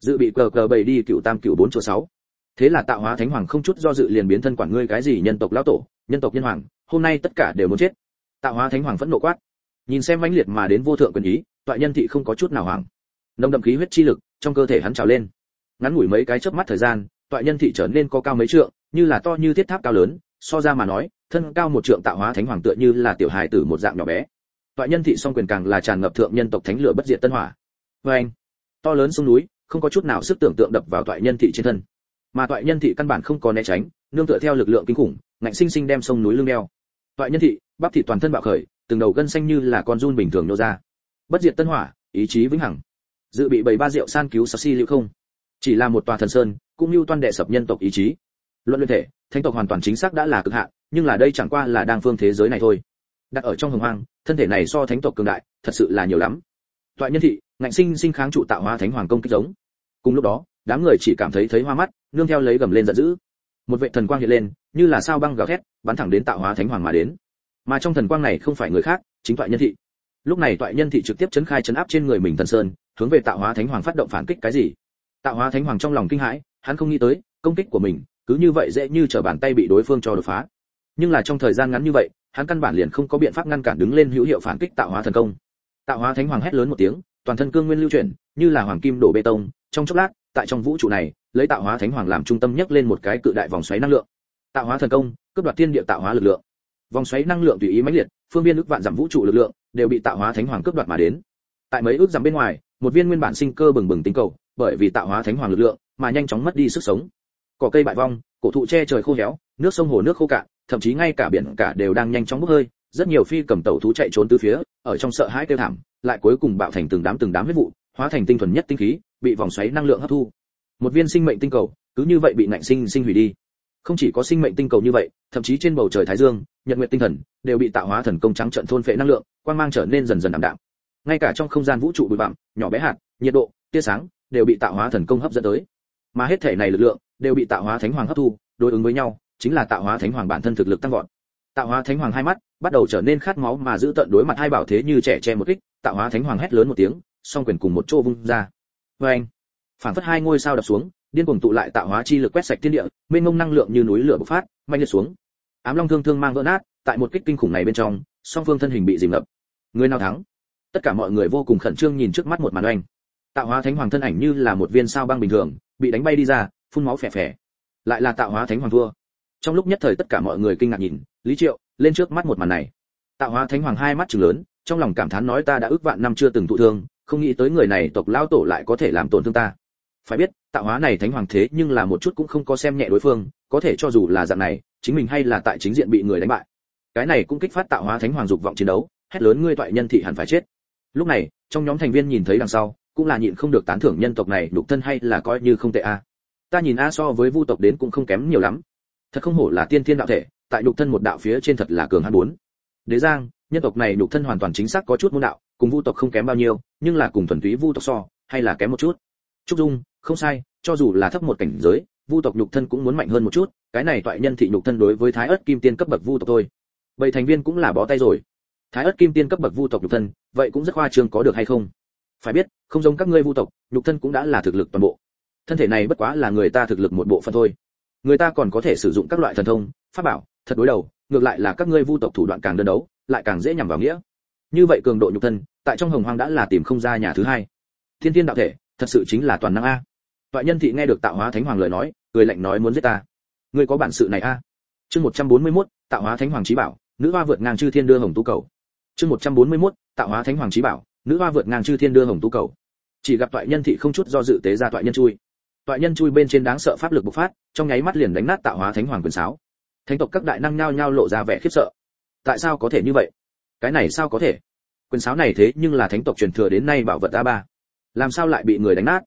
Dự bị cờ cờ bầy đi cựu tam cựu bốn chỗ sáu. Thế là tạo hóa thánh hoàng không chút do dự liền biến thân quản ngươi cái gì nhân tộc lão tổ, nhân tộc nhân hoàng, hôm nay tất cả đều muốn chết. Tạo hóa thánh hoàng phẫn nộ quát nhìn xem mãnh liệt mà đến vô thượng quyền ý, toại nhân thị không có chút nào hoảng. Nồng đậm khí huyết chi lực trong cơ thể hắn trào lên. Ngắn ngủi mấy cái chớp mắt thời gian, toại nhân thị trở nên có cao mấy trượng, như là to như thiết tháp cao lớn, so ra mà nói, thân cao một trượng tạo hóa thánh hoàng tựa như là tiểu hài tử một dạng nhỏ bé. Toại nhân thị song quyền càng là tràn ngập thượng nhân tộc thánh lửa bất diệt tân hỏa. Vê anh, to lớn sông núi, không có chút nào sức tưởng tượng đập vào toại nhân thị trên thân. Mà toại nhân thị căn bản không có né tránh, nương tựa theo lực lượng kinh khủng, ngạnh sinh sinh đem sông núi lưng đeo. Toại nhân thị, bắp thị toàn thân bạo khởi từng đầu gân xanh như là con run bình thường nô ra. Bất diệt tân hỏa, ý chí vĩnh hằng. Dự bị bảy ba rượu san cứu sáu si liệu không? Chỉ là một tòa thần sơn, cũng như toan đệ sập nhân tộc ý chí. Luận luyện thể, thánh tộc hoàn toàn chính xác đã là cực hạn, nhưng là đây chẳng qua là đang phương thế giới này thôi. Đặt ở trong hồng hoang, thân thể này so thánh tộc cường đại, thật sự là nhiều lắm. Toại nhân thị, ngạnh sinh sinh kháng trụ tạo hóa thánh hoàng công kích giống. Cùng lúc đó, đám người chỉ cảm thấy thấy hoa mắt, nương theo lấy gầm lên giận dữ. Một vệ thần quang hiện lên, như là sao băng gào thét, bắn thẳng đến tạo hóa thánh hoàng mà đến mà trong thần quang này không phải người khác, chính toại nhân thị. Lúc này toại nhân thị trực tiếp chấn khai chấn áp trên người mình thần sơn, hướng về tạo hóa thánh hoàng phát động phản kích cái gì? Tạo hóa thánh hoàng trong lòng kinh hãi, hắn không nghĩ tới, công kích của mình, cứ như vậy dễ như trở bàn tay bị đối phương cho đột phá. Nhưng là trong thời gian ngắn như vậy, hắn căn bản liền không có biện pháp ngăn cản đứng lên hữu hiệu phản kích tạo hóa thần công. Tạo hóa thánh hoàng hét lớn một tiếng, toàn thân cương nguyên lưu chuyển, như là hoàng kim đổ bê tông. Trong chốc lát, tại trong vũ trụ này, lấy tạo hóa thánh hoàng làm trung tâm nhấc lên một cái cự đại vòng xoáy năng lượng. Tạo hóa thần công, cướp đoạt thiên địa tạo hóa lực lượng vòng xoáy năng lượng tùy ý mãnh liệt, phương viên ước vạn giảm vũ trụ lực lượng đều bị tạo hóa thánh hoàng cướp đoạt mà đến. Tại mấy ước giảm bên ngoài, một viên nguyên bản sinh cơ bừng bừng tinh cầu, bởi vì tạo hóa thánh hoàng lực lượng mà nhanh chóng mất đi sức sống. Cỏ cây bại vong, cổ thụ che trời khô héo, nước sông hồ nước khô cạn, thậm chí ngay cả biển cả đều đang nhanh chóng bốc hơi, rất nhiều phi cầm tàu thú chạy trốn từ phía, ở trong sợ hãi kêu thảm, lại cuối cùng bạo thành từng đám từng đám huyết vụ, hóa thành tinh thuần nhất tinh khí, bị vòng xoáy năng lượng hấp thu. Một viên sinh mệnh tinh cầu, cứ như vậy bị nạnh sinh sinh hủy đi không chỉ có sinh mệnh tinh cầu như vậy, thậm chí trên bầu trời thái dương, nhật nguyệt tinh thần đều bị tạo hóa thần công trắng trận thôn phệ năng lượng, quang mang trở nên dần dần ảm đạm. Ngay cả trong không gian vũ trụ bụi bặm, nhỏ bé hạt, nhiệt độ, tia sáng đều bị tạo hóa thần công hấp dẫn tới. Mà hết thể này lực lượng đều bị tạo hóa thánh hoàng hấp thu, đối ứng với nhau, chính là tạo hóa thánh hoàng bản thân thực lực tăng vọt. Tạo hóa thánh hoàng hai mắt bắt đầu trở nên khát máu mà giữ tận đối mặt hai bảo thế như trẻ che một kích, tạo hóa thánh hoàng hét lớn một tiếng, song quyền cùng một chỗ vung ra. Vê anh phản phất hai ngôi sao đập xuống điên cuồng tụ lại tạo hóa chi lực quét sạch thiên địa, mênh mông năng lượng như núi lửa bộc phát, mạnh liệt xuống. Ám long thương thương mang vỡ nát, tại một kích kinh khủng này bên trong, song phương thân hình bị dìm ngập. Người nào thắng? Tất cả mọi người vô cùng khẩn trương nhìn trước mắt một màn oanh. Tạo hóa thánh hoàng thân ảnh như là một viên sao băng bình thường, bị đánh bay đi ra, phun máu phè phè. Lại là tạo hóa thánh hoàng vua. trong lúc nhất thời tất cả mọi người kinh ngạc nhìn, lý triệu, lên trước mắt một màn này. Tạo hóa thánh hoàng hai mắt trừng lớn, trong lòng cảm thán nói ta đã ước vạn năm chưa từng thụ thương, không nghĩ tới người này tộc lao tổ lại có thể làm tổn thương ta phải biết, tạo hóa này thánh hoàng thế nhưng là một chút cũng không có xem nhẹ đối phương, có thể cho dù là dạng này, chính mình hay là tại chính diện bị người đánh bại. Cái này cũng kích phát tạo hóa thánh hoàng dục vọng chiến đấu, hét lớn ngươi toại nhân thị hẳn phải chết. Lúc này, trong nhóm thành viên nhìn thấy đằng sau, cũng là nhịn không được tán thưởng nhân tộc này đục thân hay là coi như không tệ a. Ta nhìn a so với vu tộc đến cũng không kém nhiều lắm. Thật không hổ là tiên thiên đạo thể, tại đục thân một đạo phía trên thật là cường hắn bốn. Đế giang, nhân tộc này đục thân hoàn toàn chính xác có chút môn đạo, cùng vu tộc không kém bao nhiêu, nhưng là cùng thuần túy vu tộc so, hay là kém một chút. Trúc dung không sai, cho dù là thấp một cảnh giới, vu tộc nhục thân cũng muốn mạnh hơn một chút, cái này toại nhân thị nhục thân đối với thái ớt kim tiên cấp bậc vu tộc thôi. Bảy thành viên cũng là bó tay rồi. Thái ớt kim tiên cấp bậc vu tộc nhục thân, vậy cũng rất khoa trương có được hay không? Phải biết, không giống các ngươi vu tộc, nhục thân cũng đã là thực lực toàn bộ. Thân thể này bất quá là người ta thực lực một bộ phận thôi. Người ta còn có thể sử dụng các loại thần thông, pháp bảo, thật đối đầu, ngược lại là các ngươi vu tộc thủ đoạn càng đơn đấu, lại càng dễ nhằm vào nghĩa. Như vậy cường độ nhục thân, tại trong hồng hoang đã là tìm không ra nhà thứ hai. Thiên thiên đạo thể, thật sự chính là toàn năng a. Toại nhân thị nghe được tạo hóa thánh hoàng lời nói cười lạnh nói muốn giết ta. Ngươi có bản sự này a? Chương 141, tạo hóa thánh hoàng chí bảo nữ hoa vượt ngang chư thiên đưa hồng tu cầu. Chương 141, tạo hóa thánh hoàng chí bảo nữ hoa vượt ngang chư thiên đưa hồng tu cầu. Chỉ gặp toại nhân thị không chút do dự tế ra toại nhân chui. Toại nhân chui bên trên đáng sợ pháp lực bộc phát trong nháy mắt liền đánh nát tạo hóa thánh hoàng quyền sáo. Thánh tộc các đại năng nhao nhao lộ ra vẻ khiếp sợ. Tại sao có thể như vậy? Cái này sao có thể? Quyền sáo này thế nhưng là thánh tộc truyền thừa đến nay bảo vật a ba. Làm sao lại bị người đánh nát?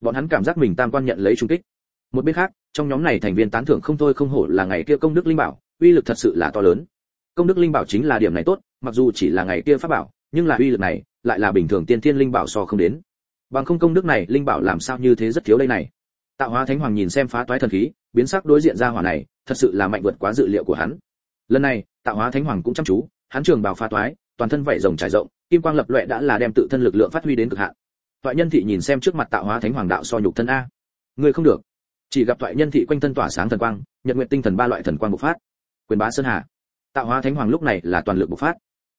Bọn hắn cảm giác mình tam quan nhận lấy trung kích. Một bên khác, trong nhóm này thành viên tán thưởng không thôi không hổ là ngày kia công đức linh bảo, uy lực thật sự là to lớn. Công đức linh bảo chính là điểm này tốt, mặc dù chỉ là ngày kia pháp bảo, nhưng là uy lực này lại là bình thường tiên thiên linh bảo so không đến. Bằng không công đức này, linh bảo làm sao như thế rất thiếu đây này? Tạo hóa thánh hoàng nhìn xem phá toái thần khí, biến sắc đối diện ra hỏa này, thật sự là mạnh vượt quá dự liệu của hắn. Lần này, tạo hóa thánh hoàng cũng chăm chú, hắn trường bào phá toái, toàn thân vảy rồng trải rộng, kim quang lập loè đã là đem tự thân lực lượng phát huy đến cực hạn toại nhân thị nhìn xem trước mặt tạo hóa thánh hoàng đạo so nhục thân a. Người không được. Chỉ gặp toại nhân thị quanh thân tỏa sáng thần quang, nhật nguyện tinh thần ba loại thần quang bộc phát. Quyền bá sơn hà. Tạo hóa thánh hoàng lúc này là toàn lực bộc phát.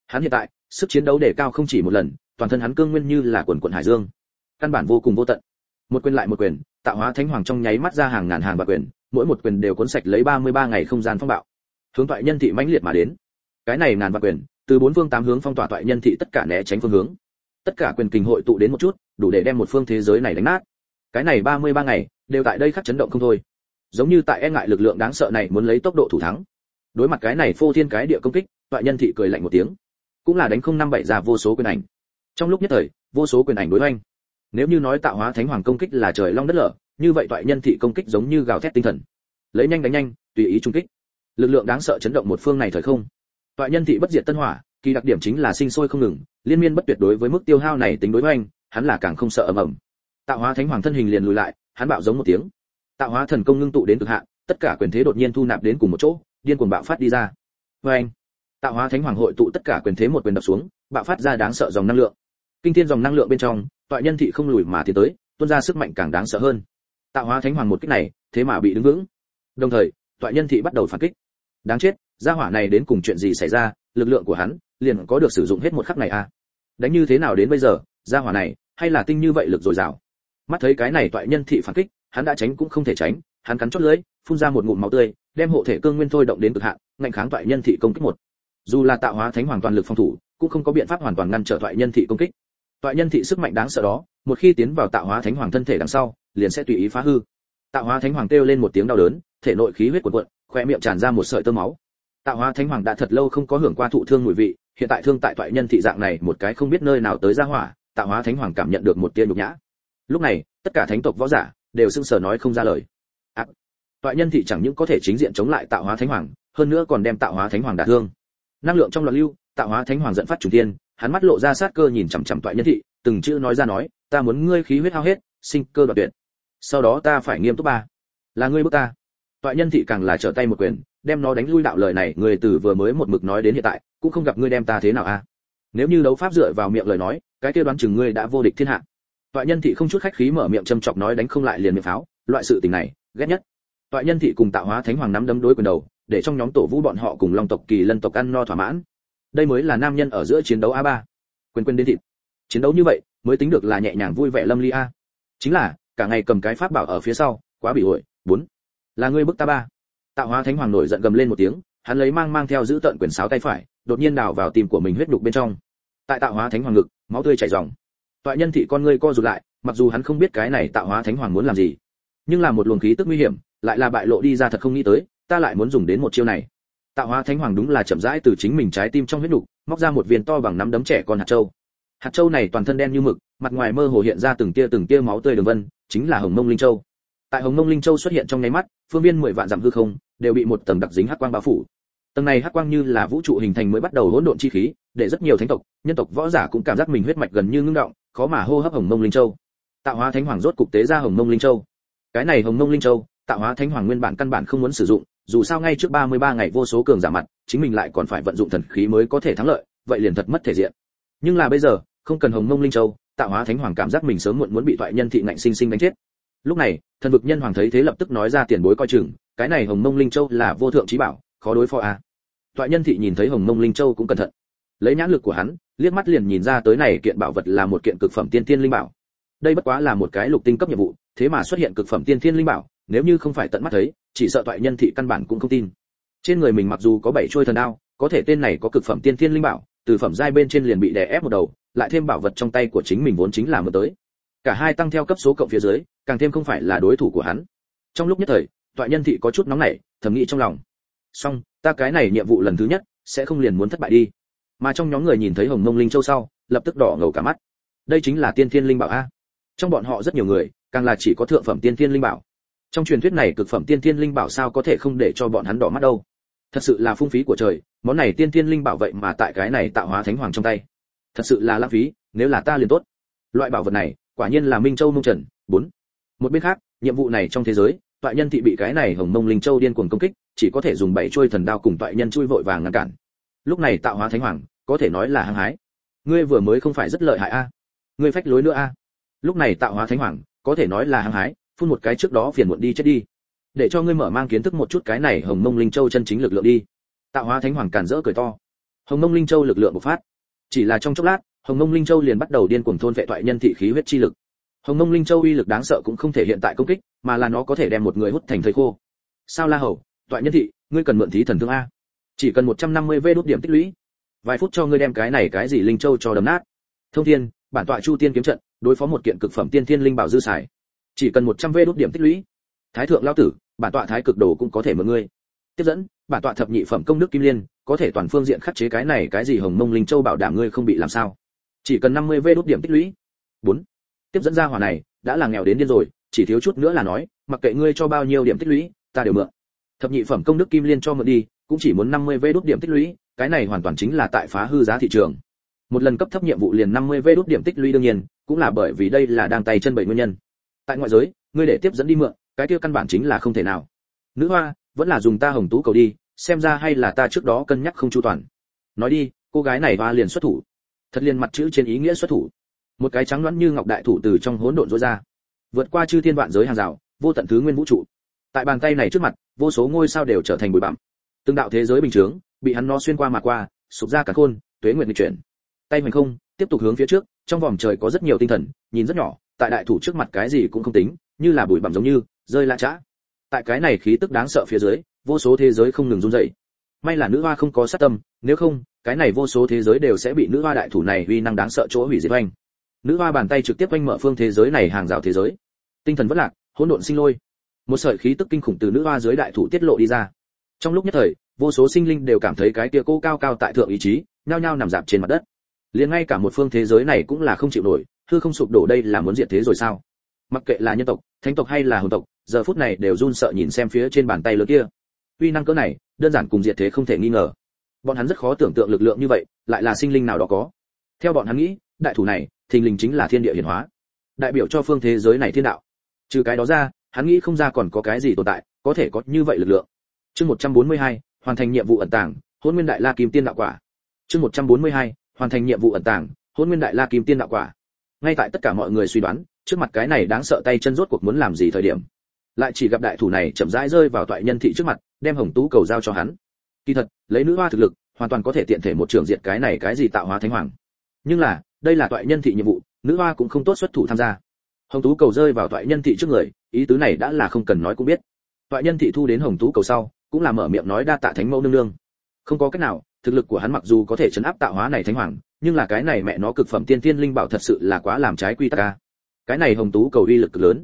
Hắn hiện tại, sức chiến đấu đề cao không chỉ một lần, toàn thân hắn cương nguyên như là quần quần hải dương. Căn bản vô cùng vô tận. Một quyền lại một quyền, tạo hóa thánh hoàng trong nháy mắt ra hàng ngàn hàng và quyền, mỗi một quyền đều cuốn sạch lấy 33 ngày không gian phong bạo. Hướng toại nhân thị mãnh liệt mà đến. Cái này ngàn vạn quyền, từ bốn phương tám hướng phong tỏa toại nhân thị tất cả né tránh phương hướng. Tất cả quyền kình hội tụ đến một chút đủ để đem một phương thế giới này đánh nát. Cái này 33 ngày, đều tại đây khắc chấn động không thôi. Giống như tại e ngại lực lượng đáng sợ này muốn lấy tốc độ thủ thắng. Đối mặt cái này phô thiên cái địa công kích, toại nhân thị cười lạnh một tiếng. Cũng là đánh không năm bảy ra vô số quyền ảnh. Trong lúc nhất thời, vô số quyền ảnh đối hoành. Nếu như nói tạo hóa thánh hoàng công kích là trời long đất lở, như vậy toại nhân thị công kích giống như gào thét tinh thần. Lấy nhanh đánh nhanh, tùy ý trung kích. Lực lượng đáng sợ chấn động một phương này thời không. Toại nhân thị bất diệt tân hỏa, kỳ đặc điểm chính là sinh sôi không ngừng, liên miên bất tuyệt đối với mức tiêu hao này tính đối hoành hắn là càng không sợ ầm ầm. Tạo hóa thánh hoàng thân hình liền lùi lại, hắn bạo giống một tiếng. Tạo hóa thần công ngưng tụ đến cực hạn, tất cả quyền thế đột nhiên thu nạp đến cùng một chỗ, điên cuồng bạo phát đi ra. Với anh, tạo hóa thánh hoàng hội tụ tất cả quyền thế một quyền đập xuống, bạo phát ra đáng sợ dòng năng lượng. Kinh thiên dòng năng lượng bên trong, toại nhân thị không lùi mà tiến tới, tuôn ra sức mạnh càng đáng sợ hơn. Tạo hóa thánh hoàng một kích này, thế mà bị đứng vững. Đồng thời, toại nhân thị bắt đầu phản kích. Đáng chết, gia hỏa này đến cùng chuyện gì xảy ra, lực lượng của hắn, liền có được sử dụng hết một khắc này à? Đánh như thế nào đến bây giờ gia hỏa này, hay là tinh như vậy lực dồi dào? Mắt thấy cái này toại nhân thị phản kích, hắn đã tránh cũng không thể tránh, hắn cắn chót lưỡi, phun ra một ngụm máu tươi, đem hộ thể cương nguyên thôi động đến cực hạn ngạnh kháng toại nhân thị công kích một. Dù là tạo hóa thánh hoàng toàn lực phòng thủ, cũng không có biện pháp hoàn toàn ngăn trở thoại nhân thị công kích. Thoại nhân thị sức mạnh đáng sợ đó, một khi tiến vào tạo hóa thánh hoàng thân thể đằng sau, liền sẽ tùy ý phá hư. Tạo hóa thánh hoàng kêu lên một tiếng đau đớn, thể nội khí huyết cuộn cuộn khoe miệng tràn ra một sợi tơ máu. Tạo hóa thánh hoàng đã thật lâu không có hưởng qua thụ thương mùi vị, hiện tại thương tại thoại nhân thị dạng này, một cái không biết nơi nào tới ra hỏa tạo hóa thánh hoàng cảm nhận được một tia nhục nhã. Lúc này tất cả thánh tộc võ giả đều sưng sờ nói không ra lời. À, toại nhân thị chẳng những có thể chính diện chống lại tạo hóa thánh hoàng hơn nữa còn đem tạo hóa thánh hoàng đả thương. Năng lượng trong loạn lưu tạo hóa thánh hoàng dẫn phát chủ tiên hắn mắt lộ ra sát cơ nhìn chằm chằm toại nhân thị từng chữ nói ra nói ta muốn ngươi khí huyết hao hết sinh cơ đoạt tuyệt. Sau đó ta phải nghiêm túc ba. Là ngươi bước ta. Toại nhân thị càng là trở tay một quyền đem nó đánh lui đạo lời này người từ vừa mới một mực nói đến hiện tại cũng không gặp ngươi đem ta thế nào a nếu như đấu pháp dựa vào miệng lời nói cái kia đoán chừng ngươi đã vô địch thiên hạ. Toại nhân thị không chút khách khí mở miệng châm chọc nói đánh không lại liền miệng pháo, loại sự tình này, ghét nhất. Toại nhân thị cùng tạo hóa thánh hoàng nắm đấm đối quyền đầu, để trong nhóm tổ vũ bọn họ cùng long tộc kỳ lân tộc ăn no thỏa mãn. Đây mới là nam nhân ở giữa chiến đấu a ba. Quên quên đến thịt. Chiến đấu như vậy, mới tính được là nhẹ nhàng vui vẻ lâm ly a. Chính là, cả ngày cầm cái pháp bảo ở phía sau, quá bị ổi bốn. Là ngươi bức ta ba. Tạo hóa thánh hoàng nổi giận gầm lên một tiếng, hắn lấy mang mang theo giữ tận quyền sáo tay phải, đột nhiên đào vào tim của mình huyết đục bên trong tại tạo hóa thánh hoàng ngực, máu tươi chảy ròng. Toại nhân thị con ngươi co rụt lại, mặc dù hắn không biết cái này tạo hóa thánh hoàng muốn làm gì, nhưng là một luồng khí tức nguy hiểm, lại là bại lộ đi ra thật không nghĩ tới, ta lại muốn dùng đến một chiêu này. Tạo hóa thánh hoàng đúng là chậm rãi từ chính mình trái tim trong huyết đục móc ra một viên to bằng nắm đấm trẻ con hạt châu. Hạt châu này toàn thân đen như mực, mặt ngoài mơ hồ hiện ra từng tia từng tia máu tươi đường vân, chính là hồng mông linh châu. Tại hồng mông linh châu xuất hiện trong nháy mắt, phương viên mười vạn dặm hư không, đều bị một tầng đặc dính hắc quang bao phủ. Tầng này hắc quang như là vũ trụ hình thành mới bắt đầu hỗn độn chi khí để rất nhiều thánh tộc, nhân tộc võ giả cũng cảm giác mình huyết mạch gần như ngưng động, khó mà hô hấp hồng mông linh châu. Tạo hóa thánh hoàng rốt cục tế ra hồng mông linh châu. Cái này hồng mông linh châu, tạo hóa thánh hoàng nguyên bản căn bản không muốn sử dụng, dù sao ngay trước 33 ngày vô số cường giả mặt, chính mình lại còn phải vận dụng thần khí mới có thể thắng lợi, vậy liền thật mất thể diện. Nhưng là bây giờ, không cần hồng mông linh châu, tạo hóa thánh hoàng cảm giác mình sớm muộn muốn bị thoại nhân thị ngạnh sinh sinh đánh chết. Lúc này, thần vực nhân hoàng thấy thế lập tức nói ra tiền bối coi chừng, cái này hồng mông linh châu là vô thượng trí bảo, khó đối phó à. thoại nhân thị nhìn thấy hồng mông linh châu cũng cẩn thận lấy nhãn lực của hắn, liếc mắt liền nhìn ra tới này kiện bảo vật là một kiện cực phẩm tiên tiên linh bảo. Đây bất quá là một cái lục tinh cấp nhiệm vụ, thế mà xuất hiện cực phẩm tiên tiên linh bảo, nếu như không phải tận mắt thấy, chỉ sợ toại nhân thị căn bản cũng không tin. Trên người mình mặc dù có bảy trôi thần đao, có thể tên này có cực phẩm tiên thiên linh bảo, từ phẩm giai bên trên liền bị đè ép một đầu, lại thêm bảo vật trong tay của chính mình vốn chính là mượn tới. Cả hai tăng theo cấp số cộng phía dưới, càng thêm không phải là đối thủ của hắn. Trong lúc nhất thời, toại nhân thị có chút nóng nảy, thầm nghĩ trong lòng. Song ta cái này nhiệm vụ lần thứ nhất, sẽ không liền muốn thất bại đi mà trong nhóm người nhìn thấy hồng mông linh châu sau, lập tức đỏ ngầu cả mắt. Đây chính là tiên thiên linh bảo a. Trong bọn họ rất nhiều người, càng là chỉ có thượng phẩm tiên thiên linh bảo. Trong truyền thuyết này cực phẩm tiên thiên linh bảo sao có thể không để cho bọn hắn đỏ mắt đâu? Thật sự là phung phí của trời, món này tiên thiên linh bảo vậy mà tại cái này tạo hóa thánh hoàng trong tay. Thật sự là lãng phí, nếu là ta liền tốt. Loại bảo vật này, quả nhiên là minh châu mông trần. Bốn. Một bên khác, nhiệm vụ này trong thế giới, toại nhân thị bị cái này hồng mông linh châu điên cuồng công kích, chỉ có thể dùng bảy chuôi thần đao cùng toại nhân chui vội vàng ngăn cản lúc này tạo hóa thánh hoàng, có thể nói là hăng hái. Ngươi vừa mới không phải rất lợi hại a. Ngươi phách lối nữa a. Lúc này tạo hóa thánh hoàng, có thể nói là hăng hái, phun một cái trước đó phiền muộn đi chết đi. Để cho ngươi mở mang kiến thức một chút cái này hồng mông linh châu chân chính lực lượng đi. Tạo hóa thánh hoàng càn rỡ cười to. Hồng mông linh châu lực lượng bộc phát. Chỉ là trong chốc lát, hồng mông linh châu liền bắt đầu điên cuồng thôn vệ thoại nhân thị khí huyết chi lực. Hồng mông linh châu uy lực đáng sợ cũng không thể hiện tại công kích, mà là nó có thể đem một người hút thành thây khô. Sao la hầu, thoại nhân thị, ngươi cần mượn thí thần thương a? Chỉ cần 150 vê đốt điểm tích lũy. Vài phút cho ngươi đem cái này cái gì linh châu cho đấm nát. Thông thiên, bản tọa chu tiên kiếm trận, đối phó một kiện cực phẩm tiên thiên linh bảo dư xài. Chỉ cần 100 vê đốt điểm tích lũy. Thái thượng lao tử, bản tọa thái cực đồ cũng có thể mượn ngươi. Tiếp dẫn, bản tọa thập nhị phẩm công đức kim liên, có thể toàn phương diện khắc chế cái này cái gì hồng mông linh châu bảo đảm ngươi không bị làm sao. Chỉ cần 50 vê đốt điểm tích lũy. Bốn. Tiếp dẫn ra hỏa này, đã là nghèo đến điên rồi, chỉ thiếu chút nữa là nói, mặc kệ ngươi cho bao nhiêu điểm tích lũy, ta đều mượn. Thập nhị phẩm công đức kim liên cho mượn đi cũng chỉ muốn 50 v đút điểm tích lũy, cái này hoàn toàn chính là tại phá hư giá thị trường. Một lần cấp thấp nhiệm vụ liền 50 v đút điểm tích lũy đương nhiên, cũng là bởi vì đây là đang tay chân bảy nguyên nhân. Tại ngoại giới, ngươi để tiếp dẫn đi mượn, cái kia căn bản chính là không thể nào. Nữ hoa, vẫn là dùng ta hồng tú cầu đi, xem ra hay là ta trước đó cân nhắc không chu toàn. Nói đi, cô gái này hoa liền xuất thủ. Thật liền mặt chữ trên ý nghĩa xuất thủ. Một cái trắng loãng như ngọc đại thủ từ trong hỗn độn rũ ra. Vượt qua chư thiên vạn giới hàng rào, vô tận thứ nguyên vũ trụ. Tại bàn tay này trước mặt, vô số ngôi sao đều trở thành bụi bặm từng đạo thế giới bình thường bị hắn nó xuyên qua mà qua, sụp ra cả khôn, tuế nguyện lịch chuyển. Tay mình không, tiếp tục hướng phía trước, trong vòng trời có rất nhiều tinh thần, nhìn rất nhỏ, tại đại thủ trước mặt cái gì cũng không tính, như là bụi bặm giống như, rơi lạ chã tại cái này khí tức đáng sợ phía dưới, vô số thế giới không ngừng run rẩy. May là nữ hoa không có sát tâm, nếu không, cái này vô số thế giới đều sẽ bị nữ hoa đại thủ này uy năng đáng sợ chỗ hủy diệt oanh. Nữ hoa bàn tay trực tiếp oanh mở phương thế giới này hàng rào thế giới. Tinh thần vất lạc, hỗn độn sinh lôi. Một sợi khí tức kinh khủng từ nữ hoa dưới đại thủ tiết lộ đi ra trong lúc nhất thời, vô số sinh linh đều cảm thấy cái tia cô cao cao tại thượng ý chí, nhao nhao nằm dạp trên mặt đất. Liền ngay cả một phương thế giới này cũng là không chịu nổi, hư không sụp đổ đây là muốn diệt thế rồi sao? Mặc kệ là nhân tộc, thánh tộc hay là hồn tộc, giờ phút này đều run sợ nhìn xem phía trên bàn tay lớn kia. Uy năng cỡ này, đơn giản cùng diệt thế không thể nghi ngờ. Bọn hắn rất khó tưởng tượng lực lượng như vậy, lại là sinh linh nào đó có. Theo bọn hắn nghĩ, đại thủ này, thình lình chính là thiên địa hiển hóa. Đại biểu cho phương thế giới này thiên đạo. Trừ cái đó ra, hắn nghĩ không ra còn có cái gì tồn tại, có thể có như vậy lực lượng chương 142, hoàn thành nhiệm vụ ẩn tàng Hỗn nguyên đại la kim tiên đạo quả. Chương 142, hoàn thành nhiệm vụ ẩn tàng Hỗn nguyên đại la kim tiên đạo quả. Ngay tại tất cả mọi người suy đoán trước mặt cái này đáng sợ tay chân rốt cuộc muốn làm gì thời điểm. Lại chỉ gặp đại thủ này chậm rãi rơi vào toại nhân thị trước mặt đem hồng tú cầu giao cho hắn. Kỳ thật lấy nữ hoa thực lực hoàn toàn có thể tiện thể một trường diệt cái này cái gì tạo hóa thánh hoàng. Nhưng là đây là toại nhân thị nhiệm vụ nữ hoa cũng không tốt xuất thủ tham gia. Hồng tú cầu rơi vào toại nhân thị trước người ý tứ này đã là không cần nói cũng biết. Toại nhân thị thu đến hồng tú cầu sau cũng là mở miệng nói đa tạ thánh mẫu nương nương. Không có cách nào, thực lực của hắn mặc dù có thể chấn áp tạo hóa này thánh hoàng, nhưng là cái này mẹ nó cực phẩm tiên tiên linh bảo thật sự là quá làm trái quy tắc ca cái này hồng tú cầu uy lực cực lớn.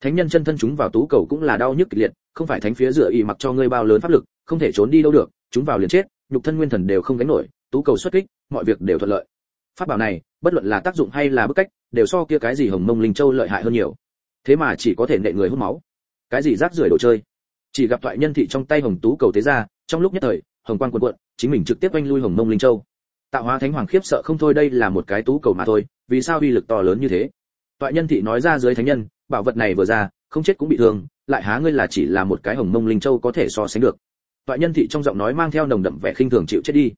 Thánh nhân chân thân chúng vào tú cầu cũng là đau nhức kịch liệt, không phải thánh phía dựa y mặc cho ngươi bao lớn pháp lực, không thể trốn đi đâu được, chúng vào liền chết, nhục thân nguyên thần đều không gánh nổi, tú cầu xuất kích, mọi việc đều thuận lợi. Pháp bảo này, bất luận là tác dụng hay là bức cách, đều so kia cái gì hồng mông linh châu lợi hại hơn nhiều. Thế mà chỉ có thể nệ người hút máu. Cái gì rác rưởi đồ chơi? Chỉ gặp thoại nhân thị trong tay hồng tú cầu thế ra, trong lúc nhất thời, hồng quang cuộn cuộn, chính mình trực tiếp oanh lui hồng mông linh châu. Tạo hóa thánh hoàng khiếp sợ không thôi đây là một cái tú cầu mà thôi, vì sao uy lực to lớn như thế? Thoại nhân thị nói ra dưới thánh nhân, bảo vật này vừa ra, không chết cũng bị thương, lại há ngươi là chỉ là một cái hồng mông linh châu có thể so sánh được. Thoại nhân thị trong giọng nói mang theo nồng đậm vẻ khinh thường chịu chết đi.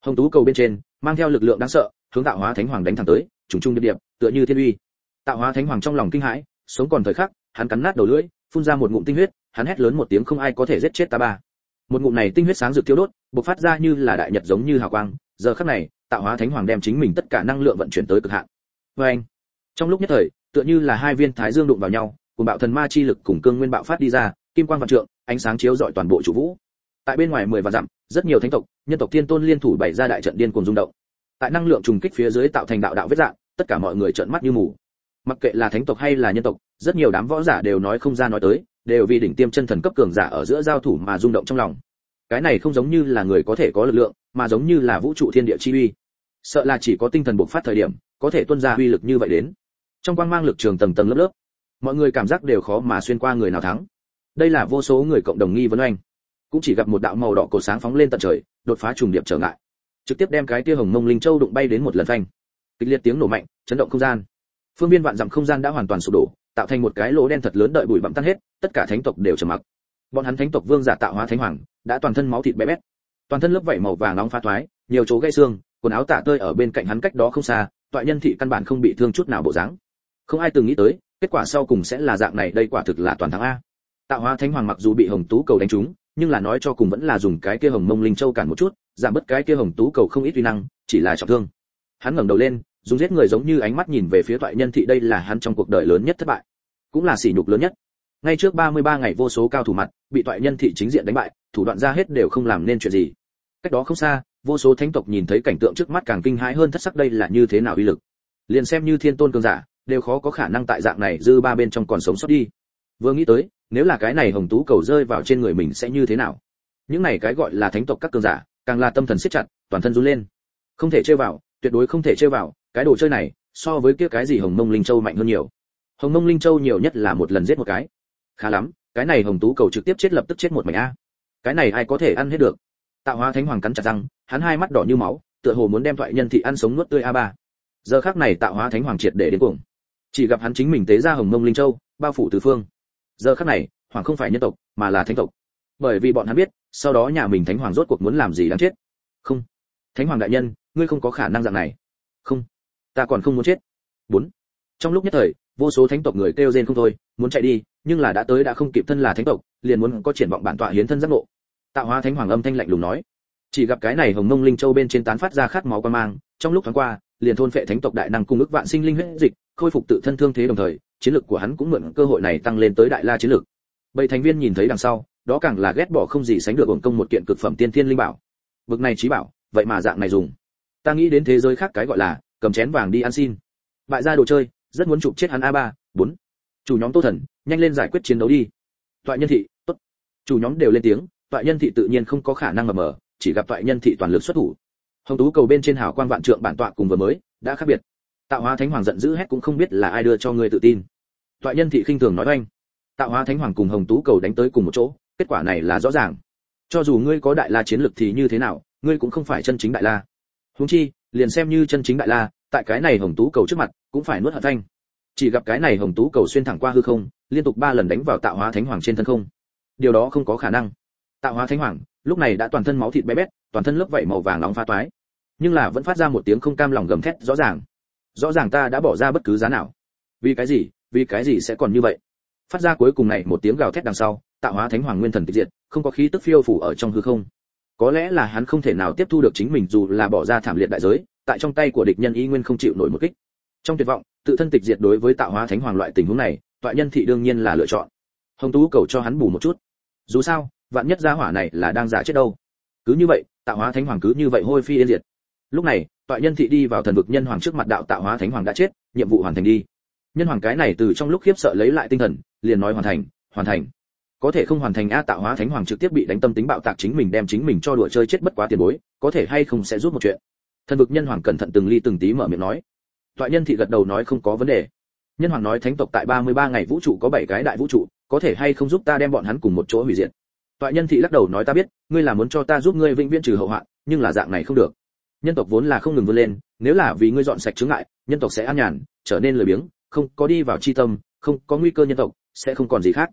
Hồng tú cầu bên trên, mang theo lực lượng đáng sợ, hướng tạo hóa thánh hoàng đánh thẳng tới, trùng trung điệp điệp, tựa như thiên uy. Tạo hóa thánh hoàng trong lòng kinh hãi, sống còn thời khắc, hắn cắn nát đầu lưỡi, phun ra một ngụm tinh huyết hắn hét lớn một tiếng không ai có thể giết chết ta ba. Một ngụm này tinh huyết sáng rực thiêu đốt, bộc phát ra như là đại nhật giống như hào quang, giờ khắc này, tạo hóa thánh hoàng đem chính mình tất cả năng lượng vận chuyển tới cực hạn. Vê anh, trong lúc nhất thời, tựa như là hai viên thái dương đụng vào nhau, cùng bạo thần ma chi lực cùng cương nguyên bạo phát đi ra, kim quang vạn trượng, ánh sáng chiếu rọi toàn bộ chủ vũ. Tại bên ngoài mười vạn dặm, rất nhiều thánh tộc, nhân tộc thiên tôn liên thủ bày ra đại trận điên cuồng rung động. Tại năng lượng trùng kích phía dưới tạo thành đạo đạo vết dạng, tất cả mọi người trợn mắt như mù. Mặc kệ là thánh tộc hay là nhân tộc, rất nhiều đám võ giả đều nói không ra nói tới đều vì đỉnh tiêm chân thần cấp cường giả ở giữa giao thủ mà rung động trong lòng. Cái này không giống như là người có thể có lực lượng, mà giống như là vũ trụ thiên địa chi uy. Sợ là chỉ có tinh thần bộc phát thời điểm, có thể tuôn ra uy lực như vậy đến. Trong quang mang lực trường tầng tầng lớp lớp, mọi người cảm giác đều khó mà xuyên qua người nào thắng. Đây là vô số người cộng đồng nghi vấn oanh. Cũng chỉ gặp một đạo màu đỏ cổ sáng phóng lên tận trời, đột phá trùng điệp trở ngại. Trực tiếp đem cái tia hồng mông linh châu đụng bay đến một lần phanh. Kịch liệt tiếng nổ mạnh, chấn động không gian. Phương viên vạn dặm không gian đã hoàn toàn sụp đổ tạo thành một cái lỗ đen thật lớn đợi bụi bặm tan hết, tất cả thánh tộc đều trầm mặc. Bọn hắn thánh tộc vương giả tạo hóa thánh hoàng, đã toàn thân máu thịt bé bét. Toàn thân lớp vảy màu vàng nóng phá thoái nhiều chỗ gãy xương, quần áo tả tơi ở bên cạnh hắn cách đó không xa, tọa nhân thị căn bản không bị thương chút nào bộ dáng. Không ai từng nghĩ tới, kết quả sau cùng sẽ là dạng này, đây quả thực là toàn thắng a. Tạo hóa thánh hoàng mặc dù bị hồng tú cầu đánh trúng, nhưng là nói cho cùng vẫn là dùng cái kia hồng mông linh châu cản một chút, giảm bớt cái kia hồng tú cầu không ít uy năng, chỉ là trọng thương. Hắn ngẩng đầu lên dùng giết người giống như ánh mắt nhìn về phía toại nhân thị đây là hắn trong cuộc đời lớn nhất thất bại, cũng là sỉ nhục lớn nhất. Ngay trước 33 ngày vô số cao thủ mặt bị toại nhân thị chính diện đánh bại, thủ đoạn ra hết đều không làm nên chuyện gì. Cách đó không xa, vô số thánh tộc nhìn thấy cảnh tượng trước mắt càng kinh hãi hơn thất sắc đây là như thế nào uy lực. Liền xem như thiên tôn cường giả, đều khó có khả năng tại dạng này dư ba bên trong còn sống sót đi. Vừa nghĩ tới, nếu là cái này hồng tú cầu rơi vào trên người mình sẽ như thế nào? Những này cái gọi là thánh tộc các cường giả, càng là tâm thần siết chặt, toàn thân run lên. Không thể chơi vào, tuyệt đối không thể chơi vào cái đồ chơi này so với kia cái gì hồng mông linh châu mạnh hơn nhiều. Hồng mông linh châu nhiều nhất là một lần giết một cái. Khá lắm, cái này hồng tú cầu trực tiếp chết lập tức chết một mảnh a. Cái này ai có thể ăn hết được? Tạo hóa thánh hoàng cắn chặt răng, hắn hai mắt đỏ như máu, tựa hồ muốn đem thoại nhân thị ăn sống nuốt tươi a ba. Giờ khác này tạo hóa thánh hoàng triệt để đến cùng chỉ gặp hắn chính mình tế ra hồng mông linh châu, bao phủ tứ phương. Giờ khác này, hoàng không phải nhân tộc, mà là thánh tộc. Bởi vì bọn hắn biết, sau đó nhà mình thánh hoàng rốt cuộc muốn làm gì đáng chết. Không. Thánh hoàng đại nhân, ngươi không có khả năng dạng này. Không ta còn không muốn chết. Bốn. Trong lúc nhất thời, vô số thánh tộc người kêu rên không thôi, muốn chạy đi, nhưng là đã tới đã không kịp thân là thánh tộc, liền muốn có triển vọng bản tọa hiến thân giác ngộ. Tạo hóa thánh hoàng âm thanh lạnh lùng nói. Chỉ gặp cái này hồng mông linh châu bên trên tán phát ra khát máu quan mang, trong lúc thoáng qua, liền thôn phệ thánh tộc đại năng cung ức vạn sinh linh huyết dịch, khôi phục tự thân thương thế đồng thời, chiến lực của hắn cũng mượn cơ hội này tăng lên tới đại la chiến lực. Bảy thành viên nhìn thấy đằng sau, đó càng là ghét bỏ không gì sánh được hưởng công một kiện cực phẩm tiên thiên linh bảo. Bực này trí bảo, vậy mà dạng này dùng. Ta nghĩ đến thế giới khác cái gọi là cầm chén vàng đi ăn xin. Bại ra đồ chơi, rất muốn chụp chết hắn a ba, bốn. Chủ nhóm tô thần, nhanh lên giải quyết chiến đấu đi. Toại nhân thị, tốt. Chủ nhóm đều lên tiếng, toại nhân thị tự nhiên không có khả năng mờ mờ, chỉ gặp toại nhân thị toàn lực xuất thủ. Hồng tú cầu bên trên hào quang vạn trượng bản tọa cùng vừa mới, đã khác biệt. Tạo hóa thánh hoàng giận dữ hét cũng không biết là ai đưa cho ngươi tự tin. Toại nhân thị khinh thường nói oanh. Tạo hóa thánh hoàng cùng hồng tú cầu đánh tới cùng một chỗ, kết quả này là rõ ràng. Cho dù ngươi có đại la chiến lực thì như thế nào, ngươi cũng không phải chân chính đại la. Huống chi liền xem như chân chính đại la, tại cái này hồng tú cầu trước mặt, cũng phải nuốt hận thanh. Chỉ gặp cái này hồng tú cầu xuyên thẳng qua hư không, liên tục ba lần đánh vào tạo hóa thánh hoàng trên thân không. Điều đó không có khả năng. Tạo hóa thánh hoàng, lúc này đã toàn thân máu thịt bé bét, toàn thân lớp vảy màu vàng nóng pha toái. Nhưng là vẫn phát ra một tiếng không cam lòng gầm thét rõ ràng. Rõ ràng ta đã bỏ ra bất cứ giá nào. Vì cái gì, vì cái gì sẽ còn như vậy? Phát ra cuối cùng này một tiếng gào thét đằng sau, tạo hóa thánh hoàng nguyên thần tịch diệt, không có khí tức phiêu phủ ở trong hư không có lẽ là hắn không thể nào tiếp thu được chính mình dù là bỏ ra thảm liệt đại giới, tại trong tay của địch nhân y nguyên không chịu nổi một kích. Trong tuyệt vọng, tự thân tịch diệt đối với tạo hóa thánh hoàng loại tình huống này, tọa nhân thị đương nhiên là lựa chọn. Hồng tú cầu cho hắn bù một chút. Dù sao, vạn nhất gia hỏa này là đang giả chết đâu. Cứ như vậy, tạo hóa thánh hoàng cứ như vậy hôi phi yên diệt. Lúc này, tọa nhân thị đi vào thần vực nhân hoàng trước mặt đạo tạo hóa thánh hoàng đã chết, nhiệm vụ hoàn thành đi. Nhân hoàng cái này từ trong lúc khiếp sợ lấy lại tinh thần, liền nói hoàn thành hoàn thành có thể không hoàn thành a tạo hóa thánh hoàng trực tiếp bị đánh tâm tính bạo tạc chính mình đem chính mình cho đùa chơi chết bất quá tiền bối, có thể hay không sẽ giúp một chuyện. Thần vực nhân hoàng cẩn thận từng ly từng tí mở miệng nói. Toại nhân thị gật đầu nói không có vấn đề. Nhân hoàng nói thánh tộc tại 33 ngày vũ trụ có 7 cái đại vũ trụ, có thể hay không giúp ta đem bọn hắn cùng một chỗ hủy diệt. Toại nhân thị lắc đầu nói ta biết, ngươi là muốn cho ta giúp ngươi vĩnh viễn trừ hậu hoạn, nhưng là dạng này không được. Nhân tộc vốn là không ngừng vươn lên, nếu là vì ngươi dọn sạch chướng ngại, nhân tộc sẽ an nhàn, trở nên lười biếng, không có đi vào chi tâm, không có nguy cơ nhân tộc, sẽ không còn gì khác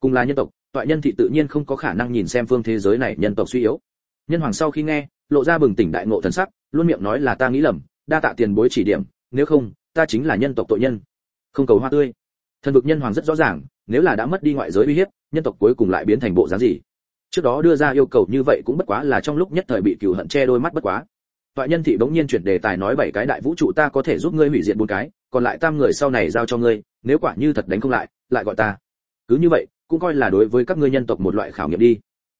cùng là nhân tộc, toại nhân thị tự nhiên không có khả năng nhìn xem phương thế giới này nhân tộc suy yếu. Nhân hoàng sau khi nghe, lộ ra bừng tỉnh đại ngộ thần sắc, luôn miệng nói là ta nghĩ lầm, đa tạ tiền bối chỉ điểm, nếu không, ta chính là nhân tộc tội nhân. Không cầu hoa tươi. Thần vực nhân hoàng rất rõ ràng, nếu là đã mất đi ngoại giới uy hiếp, nhân tộc cuối cùng lại biến thành bộ dáng gì? Trước đó đưa ra yêu cầu như vậy cũng bất quá là trong lúc nhất thời bị cừu hận che đôi mắt bất quá. Toại nhân thị bỗng nhiên chuyển đề tài nói bảy cái đại vũ trụ ta có thể giúp ngươi hủy diệt bốn cái, còn lại tam người sau này giao cho ngươi, nếu quả như thật đánh không lại lại gọi ta. Cứ như vậy cũng coi là đối với các ngươi nhân tộc một loại khảo nghiệm đi.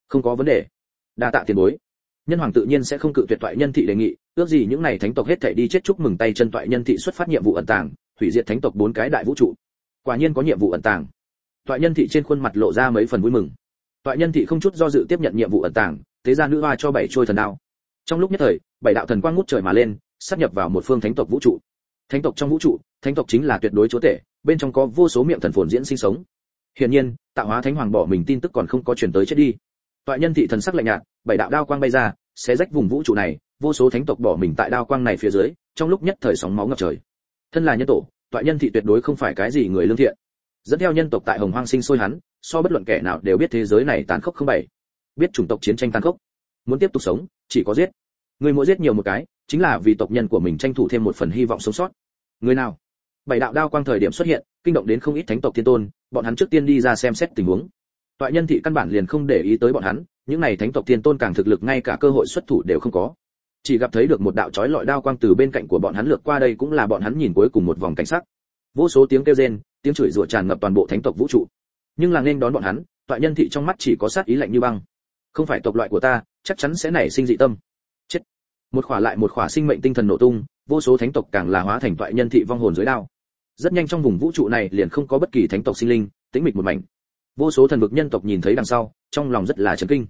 Không có vấn đề. Đa tạ tiền bối. Nhân hoàng tự nhiên sẽ không cự tuyệt toại nhân thị đề nghị, ước gì những này thánh tộc hết thảy đi chết chúc mừng tay chân toại nhân thị xuất phát nhiệm vụ ẩn tàng, hủy diệt thánh tộc bốn cái đại vũ trụ. Quả nhiên có nhiệm vụ ẩn tàng. Toại nhân thị trên khuôn mặt lộ ra mấy phần vui mừng. Toại nhân thị không chút do dự tiếp nhận nhiệm vụ ẩn tàng, thế ra nữ hoa cho bảy trôi thần đao. Trong lúc nhất thời, bảy đạo thần quang ngút trời mà lên, sắp nhập vào một phương thánh tộc vũ trụ. Thánh tộc trong vũ trụ, thánh tộc chính là tuyệt đối chúa tể, bên trong có vô số miệng thần phồn diễn sinh sống hiển nhiên tạo hóa thánh hoàng bỏ mình tin tức còn không có truyền tới chết đi. Toại nhân thị thần sắc lạnh nhạt, bảy đạo đao quang bay ra sẽ rách vùng vũ trụ này, vô số thánh tộc bỏ mình tại đao quang này phía dưới, trong lúc nhất thời sóng máu ngập trời. Thân là nhân tổ, toại nhân thị tuyệt đối không phải cái gì người lương thiện. Dẫn theo nhân tộc tại hồng hoang sinh sôi hắn, so bất luận kẻ nào đều biết thế giới này tàn khốc không bảy biết chủng tộc chiến tranh tàn khốc. Muốn tiếp tục sống, chỉ có giết. Người mỗi giết nhiều một cái, chính là vì tộc nhân của mình tranh thủ thêm một phần hy vọng sống sót. Người nào? Bảy đạo đao quang thời điểm xuất hiện, kinh động đến không ít thánh tộc thiên tôn bọn hắn trước tiên đi ra xem xét tình huống. Toại nhân thị căn bản liền không để ý tới bọn hắn, những này thánh tộc thiên tôn càng thực lực ngay cả cơ hội xuất thủ đều không có. Chỉ gặp thấy được một đạo chói lọi đao quang từ bên cạnh của bọn hắn lướt qua đây cũng là bọn hắn nhìn cuối cùng một vòng cảnh sắc. Vô số tiếng kêu rên, tiếng chửi rủa tràn ngập toàn bộ thánh tộc vũ trụ. Nhưng là nên đón bọn hắn, toại nhân thị trong mắt chỉ có sát ý lạnh như băng. Không phải tộc loại của ta, chắc chắn sẽ nảy sinh dị tâm. Chết. Một khỏa lại một khỏa sinh mệnh tinh thần nổ tung, vô số thánh tộc càng là hóa thành toại nhân thị vong hồn dưới đao rất nhanh trong vùng vũ trụ này liền không có bất kỳ thánh tộc sinh linh, tĩnh mịch một mảnh. Vô số thần vực nhân tộc nhìn thấy đằng sau, trong lòng rất là chấn kinh.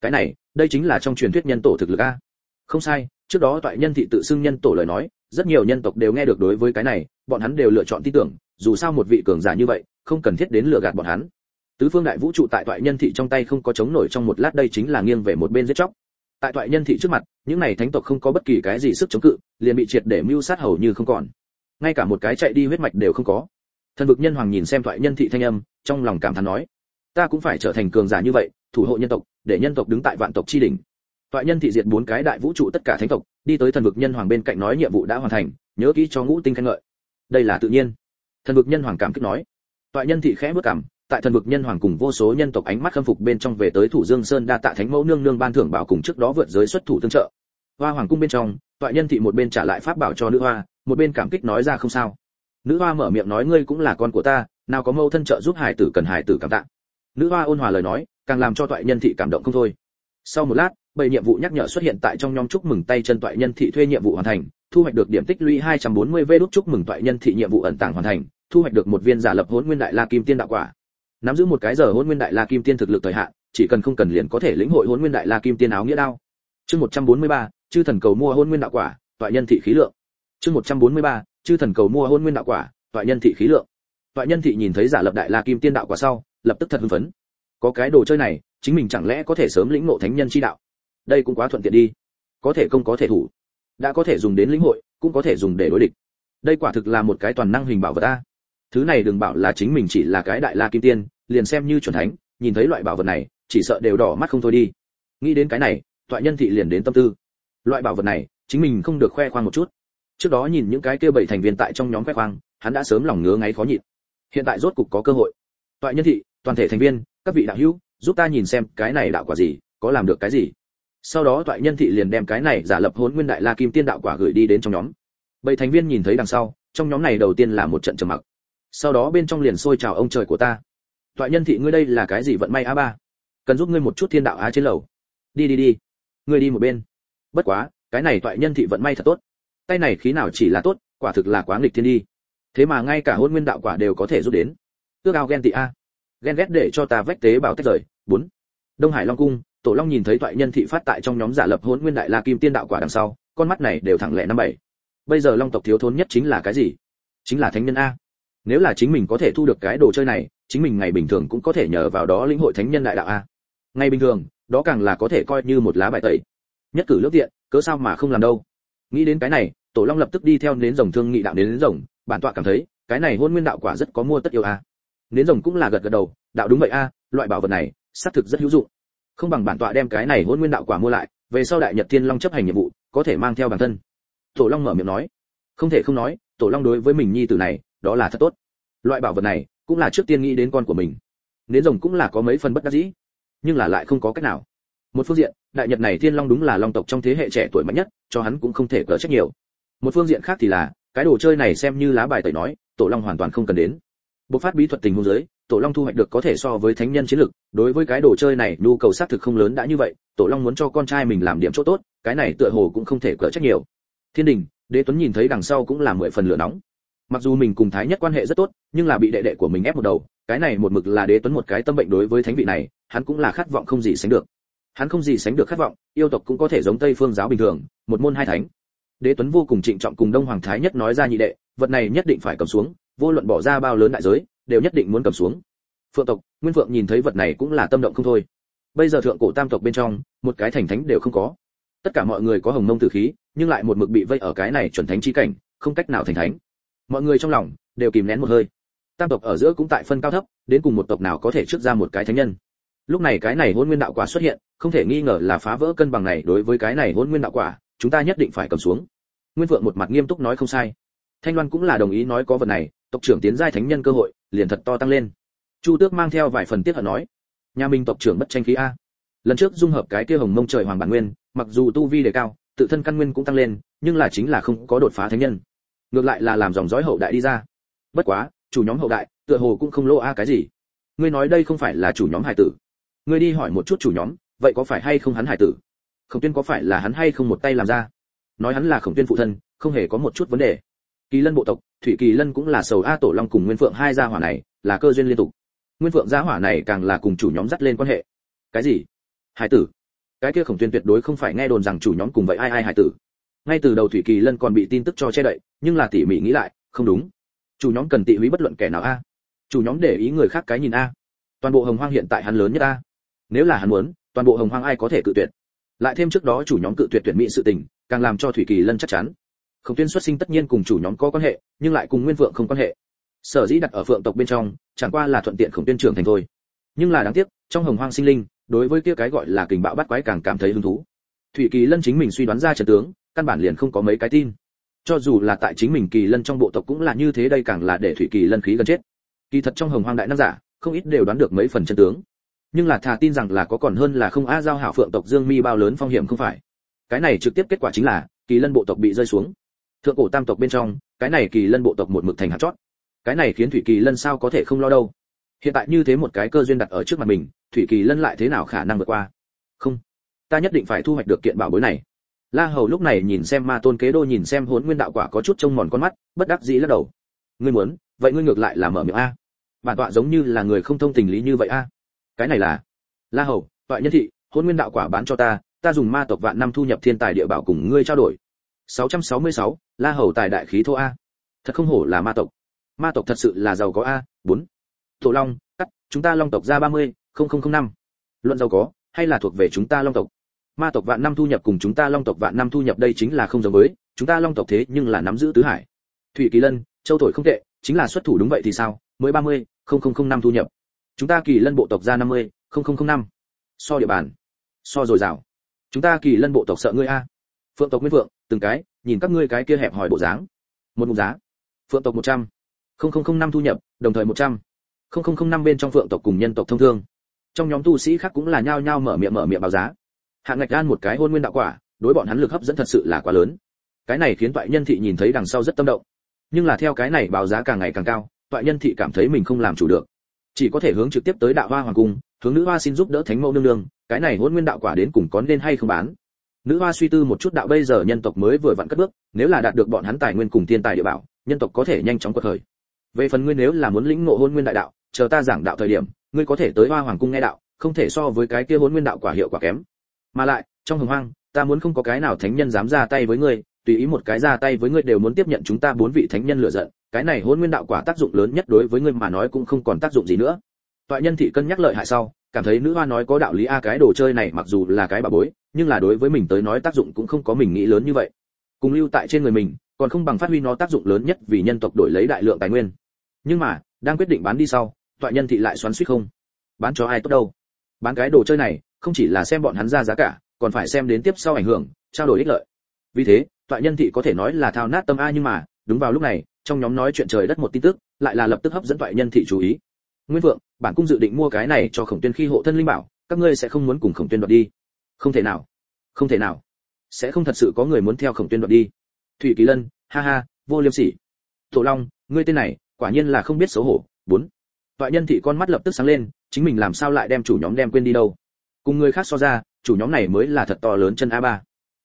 Cái này, đây chính là trong truyền thuyết nhân tổ thực lực a. Không sai, trước đó toại nhân thị tự xưng nhân tổ lời nói, rất nhiều nhân tộc đều nghe được đối với cái này, bọn hắn đều lựa chọn tin tưởng, dù sao một vị cường giả như vậy, không cần thiết đến lừa gạt bọn hắn. Tứ phương đại vũ trụ tại toại nhân thị trong tay không có chống nổi trong một lát đây chính là nghiêng về một bên giết chóc. Tại toại nhân thị trước mặt, những này thánh tộc không có bất kỳ cái gì sức chống cự, liền bị triệt để mưu sát hầu như không còn ngay cả một cái chạy đi huyết mạch đều không có. Thần vực nhân hoàng nhìn xem thoại nhân thị thanh âm, trong lòng cảm thán nói, ta cũng phải trở thành cường giả như vậy, thủ hộ nhân tộc, để nhân tộc đứng tại vạn tộc chi đỉnh. Thoại nhân thị diệt bốn cái đại vũ trụ tất cả thánh tộc, đi tới thần vực nhân hoàng bên cạnh nói nhiệm vụ đã hoàn thành, nhớ kỹ cho ngũ tinh khen ngợi. Đây là tự nhiên. Thần vực nhân hoàng cảm kích nói. Thoại nhân thị khẽ bước cảm, tại thần vực nhân hoàng cùng vô số nhân tộc ánh mắt khâm phục bên trong về tới thủ dương sơn đa tạ thánh mẫu nương nương ban thưởng bảo cùng trước đó vượt giới xuất thủ tương trợ. Hoa hoàng cung bên trong toại nhân thị một bên trả lại pháp bảo cho nữ hoa, một bên cảm kích nói ra không sao. Nữ hoa mở miệng nói ngươi cũng là con của ta, nào có mâu thân trợ giúp hải tử cần hải tử cảm tạ. Nữ hoa ôn hòa lời nói, càng làm cho toại nhân thị cảm động không thôi. Sau một lát, bảy nhiệm vụ nhắc nhở xuất hiện tại trong nhóm chúc mừng tay chân toại nhân thị thuê nhiệm vụ hoàn thành, thu hoạch được điểm tích lũy 240 v đúc chúc mừng toại nhân thị nhiệm vụ ẩn tàng hoàn thành, thu hoạch được một viên giả lập hỗn nguyên đại la kim tiên đạo quả. Nắm giữ một cái giờ hỗn nguyên đại la kim tiên thực lực thời hạn, chỉ cần không cần liền có thể lĩnh hội hỗn nguyên đại la kim tiên áo nghĩa đao chương 143, chư thần cầu mua hôn nguyên đạo quả tọa nhân thị khí lượng. Chương 143, chư thần cầu mua hôn nguyên đạo quả tọa nhân thị khí lượng. Tọa nhân thị nhìn thấy giả lập đại la kim tiên đạo quả sau lập tức thật hưng phấn. Có cái đồ chơi này chính mình chẳng lẽ có thể sớm lĩnh ngộ thánh nhân chi đạo? Đây cũng quá thuận tiện đi. Có thể công có thể thủ. Đã có thể dùng đến lĩnh hội cũng có thể dùng để đối địch. Đây quả thực là một cái toàn năng hình bảo vật a thứ này đừng bảo là chính mình chỉ là cái đại la kim tiên liền xem như chuẩn thánh nhìn thấy loại bảo vật này chỉ sợ đều đỏ mắt không thôi đi. Nghĩ đến cái này toại nhân thị liền đến tâm tư. Loại bảo vật này, chính mình không được khoe khoang một chút. Trước đó nhìn những cái kia bảy thành viên tại trong nhóm khoe khoang, hắn đã sớm lòng ngứa ngáy khó nhịn. Hiện tại rốt cục có cơ hội. Toại nhân thị, toàn thể thành viên, các vị đạo hữu, giúp ta nhìn xem cái này đạo quả gì, có làm được cái gì. Sau đó toại nhân thị liền đem cái này giả lập hốn nguyên đại la kim tiên đạo quả gửi đi đến trong nhóm. Bảy thành viên nhìn thấy đằng sau, trong nhóm này đầu tiên là một trận trầm mặc. Sau đó bên trong liền sôi chào ông trời của ta toại nhân thị ngươi đây là cái gì vận may a ba? Cần giúp ngươi một chút thiên đạo á trên lầu. Đi đi đi ngươi đi một bên. Bất quá, cái này toại nhân thị vận may thật tốt. Tay này khí nào chỉ là tốt, quả thực là quá nghịch thiên đi. Thế mà ngay cả hôn nguyên đạo quả đều có thể giúp đến. Tước ao ghen tị a. Ghen ghét để cho ta vách tế bảo tách rời. Bốn. Đông hải long cung, tổ long nhìn thấy toại nhân thị phát tại trong nhóm giả lập hôn nguyên đại la kim tiên đạo quả đằng sau, con mắt này đều thẳng lẹ năm bảy. Bây giờ long tộc thiếu thốn nhất chính là cái gì? Chính là thánh nhân a. Nếu là chính mình có thể thu được cái đồ chơi này, chính mình ngày bình thường cũng có thể nhờ vào đó lĩnh hội thánh nhân đại đạo a ngay bình thường đó càng là có thể coi như một lá bài tẩy. Nhất cử lước tiện cớ sao mà không làm đâu. Nghĩ đến cái này tổ long lập tức đi theo đến rồng thương nghị đạo đến, đến rồng bản tọa cảm thấy cái này hôn nguyên đạo quả rất có mua tất yêu a. Đến rồng cũng là gật gật đầu đạo đúng vậy a loại bảo vật này xác thực rất hữu dụng. Không bằng bản tọa đem cái này hôn nguyên đạo quả mua lại về sau đại nhật thiên long chấp hành nhiệm vụ có thể mang theo bản thân. Tổ long mở miệng nói. Không thể không nói tổ long đối với mình nhi tử này đó là thật tốt. Loại bảo vật này cũng là trước tiên nghĩ đến con của mình. Nến rồng cũng là có mấy phần bất đắc dĩ nhưng là lại không có cách nào. Một phương diện, đại nhật này thiên long đúng là long tộc trong thế hệ trẻ tuổi mạnh nhất, cho hắn cũng không thể cỡ trách nhiều. Một phương diện khác thì là, cái đồ chơi này xem như lá bài tẩy nói, tổ long hoàn toàn không cần đến. Bộc phát bí thuật tình huống giới tổ long thu hoạch được có thể so với thánh nhân chiến lực, đối với cái đồ chơi này, nhu cầu xác thực không lớn đã như vậy, tổ long muốn cho con trai mình làm điểm chỗ tốt, cái này tựa hồ cũng không thể cỡ trách nhiều. Thiên đình, đế tuấn nhìn thấy đằng sau cũng là mười phần lửa nóng. Mặc dù mình cùng thái nhất quan hệ rất tốt, nhưng là bị đệ đệ của mình ép một đầu cái này một mực là đế tuấn một cái tâm bệnh đối với thánh vị này, hắn cũng là khát vọng không gì sánh được. Hắn không gì sánh được khát vọng, yêu tộc cũng có thể giống tây phương giáo bình thường, một môn hai thánh. Đế tuấn vô cùng trịnh trọng cùng đông hoàng thái nhất nói ra nhị đệ, vật này nhất định phải cầm xuống, vô luận bỏ ra bao lớn đại giới, đều nhất định muốn cầm xuống. Phượng tộc, nguyên phượng nhìn thấy vật này cũng là tâm động không thôi. Bây giờ thượng cổ tam tộc bên trong, một cái thành thánh đều không có. Tất cả mọi người có hồng mông tử khí, nhưng lại một mực bị vây ở cái này chuẩn thánh chi cảnh, không cách nào thành thánh. Mọi người trong lòng đều kìm nén một hơi tam tộc ở giữa cũng tại phân cao thấp, đến cùng một tộc nào có thể trước ra một cái thánh nhân. Lúc này cái này hôn nguyên đạo quả xuất hiện, không thể nghi ngờ là phá vỡ cân bằng này đối với cái này hôn nguyên đạo quả, chúng ta nhất định phải cầm xuống. Nguyên vượng một mặt nghiêm túc nói không sai. Thanh loan cũng là đồng ý nói có vật này, tộc trưởng tiến giai thánh nhân cơ hội, liền thật to tăng lên. Chu tước mang theo vài phần tiết hận nói, nhà minh tộc trưởng bất tranh khí a. Lần trước dung hợp cái kia hồng mông trời hoàng bản nguyên, mặc dù tu vi đề cao, tự thân căn nguyên cũng tăng lên, nhưng là chính là không có đột phá thánh nhân. Ngược lại là làm dòng dõi hậu đại đi ra. Bất quá chủ nhóm hậu đại, tựa hồ cũng không lô a cái gì. Ngươi nói đây không phải là chủ nhóm hải tử. Ngươi đi hỏi một chút chủ nhóm, vậy có phải hay không hắn hải tử? Khổng tuyên có phải là hắn hay không một tay làm ra? Nói hắn là khổng tuyên phụ thân, không hề có một chút vấn đề. Kỳ lân bộ tộc, thủy kỳ lân cũng là sầu a tổ long cùng nguyên phượng hai gia hỏa này, là cơ duyên liên tục. Nguyên phượng gia hỏa này càng là cùng chủ nhóm dắt lên quan hệ. Cái gì? Hải tử? Cái kia khổng tuyên tuyệt đối không phải nghe đồn rằng chủ nhóm cùng vậy ai ai hải tử. Ngay từ đầu thủy kỳ lân còn bị tin tức cho che đậy, nhưng là tỉ mỉ nghĩ lại, không đúng chủ nhóm cần tị húy bất luận kẻ nào a. Chủ nhóm để ý người khác cái nhìn a. Toàn bộ hồng hoang hiện tại hắn lớn nhất a. Nếu là hắn muốn, toàn bộ hồng hoang ai có thể cự tuyệt? Lại thêm trước đó chủ nhóm cự tuyệt tuyển mỹ sự tình, càng làm cho thủy kỳ lân chắc chắn. Khổng tuyên xuất sinh tất nhiên cùng chủ nhóm có quan hệ, nhưng lại cùng nguyên vượng không quan hệ. Sở dĩ đặt ở phượng tộc bên trong, chẳng qua là thuận tiện khổng tuyên trưởng thành thôi. Nhưng là đáng tiếc, trong hồng hoang sinh linh, đối với kia cái gọi là kình bạo bắt quái càng cảm thấy hứng thú. Thủy kỳ lân chính mình suy đoán ra trận tướng, căn bản liền không có mấy cái tin cho dù là tại chính mình kỳ lân trong bộ tộc cũng là như thế đây càng là để thủy kỳ lân khí gần chết. Kỳ thật trong hồng hoang đại nam giả, không ít đều đoán được mấy phần chân tướng. Nhưng là thà tin rằng là có còn hơn là không a giao hảo phượng tộc dương mi bao lớn phong hiểm không phải. Cái này trực tiếp kết quả chính là, kỳ lân bộ tộc bị rơi xuống. Thượng cổ tam tộc bên trong, cái này kỳ lân bộ tộc một mực thành hạt chót. Cái này khiến thủy kỳ lân sao có thể không lo đâu? Hiện tại như thế một cái cơ duyên đặt ở trước mặt mình, thủy kỳ lân lại thế nào khả năng vượt qua? Không. Ta nhất định phải thu hoạch được kiện bảo bối này la hầu lúc này nhìn xem ma tôn kế đô nhìn xem hỗn nguyên đạo quả có chút trông mòn con mắt bất đắc dĩ lắc đầu. Ngươi muốn vậy ngươi ngược lại là mở miệng a. Bản tọa giống như là người không thông tình lý như vậy a. Cái này là la hầu tọa nhân thị Hỗn nguyên đạo quả bán cho ta ta dùng ma tộc vạn năm thu nhập thiên tài địa bảo cùng ngươi trao đổi. 666, la hầu tài đại khí thô a. Thật không hổ là ma tộc. Ma tộc thật sự là giàu có a bốn. Tổ long cắt chúng ta long tộc ra 30, 0005. luận giàu có hay là thuộc về chúng ta long tộc? Ma tộc vạn năm thu nhập cùng chúng ta long tộc vạn năm thu nhập đây chính là không giống với chúng ta long tộc thế nhưng là nắm giữ tứ hải. Thủy kỳ lân châu thổi không tệ chính là xuất thủ đúng vậy thì sao? Mới 30, 0005 thu nhập. Chúng ta kỳ lân bộ tộc ra 50, 0005. so địa bàn so dồi dào. Chúng ta kỳ lân bộ tộc sợ ngươi a. Phượng tộc nguyên phượng từng cái nhìn các ngươi cái kia hẹp hỏi bộ dáng. Một mục giá. Phượng tộc 100, 0005 thu nhập đồng thời 100, 0005 bên trong phượng tộc cùng nhân tộc thông thương. Trong nhóm tu sĩ khác cũng là nhao nhao mở miệng mở miệng báo giá hạng ngạch gan một cái hôn nguyên đạo quả, đối bọn hắn lực hấp dẫn thật sự là quá lớn. Cái này khiến toại nhân thị nhìn thấy đằng sau rất tâm động. Nhưng là theo cái này báo giá càng ngày càng cao, toại nhân thị cảm thấy mình không làm chủ được. Chỉ có thể hướng trực tiếp tới đạo hoa hoàng cung, hướng nữ hoa xin giúp đỡ thánh mẫu nương nương, cái này hôn nguyên đạo quả đến cùng có nên hay không bán. Nữ hoa suy tư một chút đạo bây giờ nhân tộc mới vừa vặn cất bước, nếu là đạt được bọn hắn tài nguyên cùng tiên tài địa bảo, nhân tộc có thể nhanh chóng quật khởi. Về phần ngươi nếu là muốn lĩnh ngộ hôn nguyên đại đạo, chờ ta giảng đạo thời điểm, ngươi có thể tới hoa hoàng cung nghe đạo, không thể so với cái kia hôn nguyên đạo quả hiệu quả kém mà lại, trong hồng hoang, ta muốn không có cái nào thánh nhân dám ra tay với ngươi, tùy ý một cái ra tay với ngươi đều muốn tiếp nhận chúng ta bốn vị thánh nhân lựa giận, cái này hôn nguyên đạo quả tác dụng lớn nhất đối với ngươi mà nói cũng không còn tác dụng gì nữa. Toại nhân thị cân nhắc lợi hại sau, cảm thấy nữ hoa nói có đạo lý a, cái đồ chơi này mặc dù là cái bà bối, nhưng là đối với mình tới nói tác dụng cũng không có mình nghĩ lớn như vậy. Cùng lưu tại trên người mình, còn không bằng phát huy nó tác dụng lớn nhất vì nhân tộc đổi lấy đại lượng tài nguyên. Nhưng mà, đang quyết định bán đi sau, toại nhân thị lại xoắn suýt không. Bán cho ai tốt đâu. Bán cái đồ chơi này không chỉ là xem bọn hắn ra giá cả, còn phải xem đến tiếp sau ảnh hưởng, trao đổi ích lợi. Vì thế tọa nhân thị có thể nói là thao nát tâm a nhưng mà, đúng vào lúc này, trong nhóm nói chuyện trời đất một tin tức, lại là lập tức hấp dẫn tọa nhân thị chú ý. Nguyên vượng bản cung dự định mua cái này cho khổng tuyên khi hộ thân linh bảo, các ngươi sẽ không muốn cùng khổng tuyên đoạt đi. Không thể nào. Không thể nào. Sẽ không thật sự có người muốn theo khổng tuyên đoạt đi. Thủy kỳ lân, ha ha, vô liêm sỉ. Tổ long, ngươi tên này, quả nhiên là không biết xấu hổ. Bốn. Tọa nhân thị con mắt lập tức sáng lên, chính mình làm sao lại đem chủ nhóm đem quên đi đâu? Cùng người khác so ra, chủ nhóm này mới là thật to lớn chân a ba.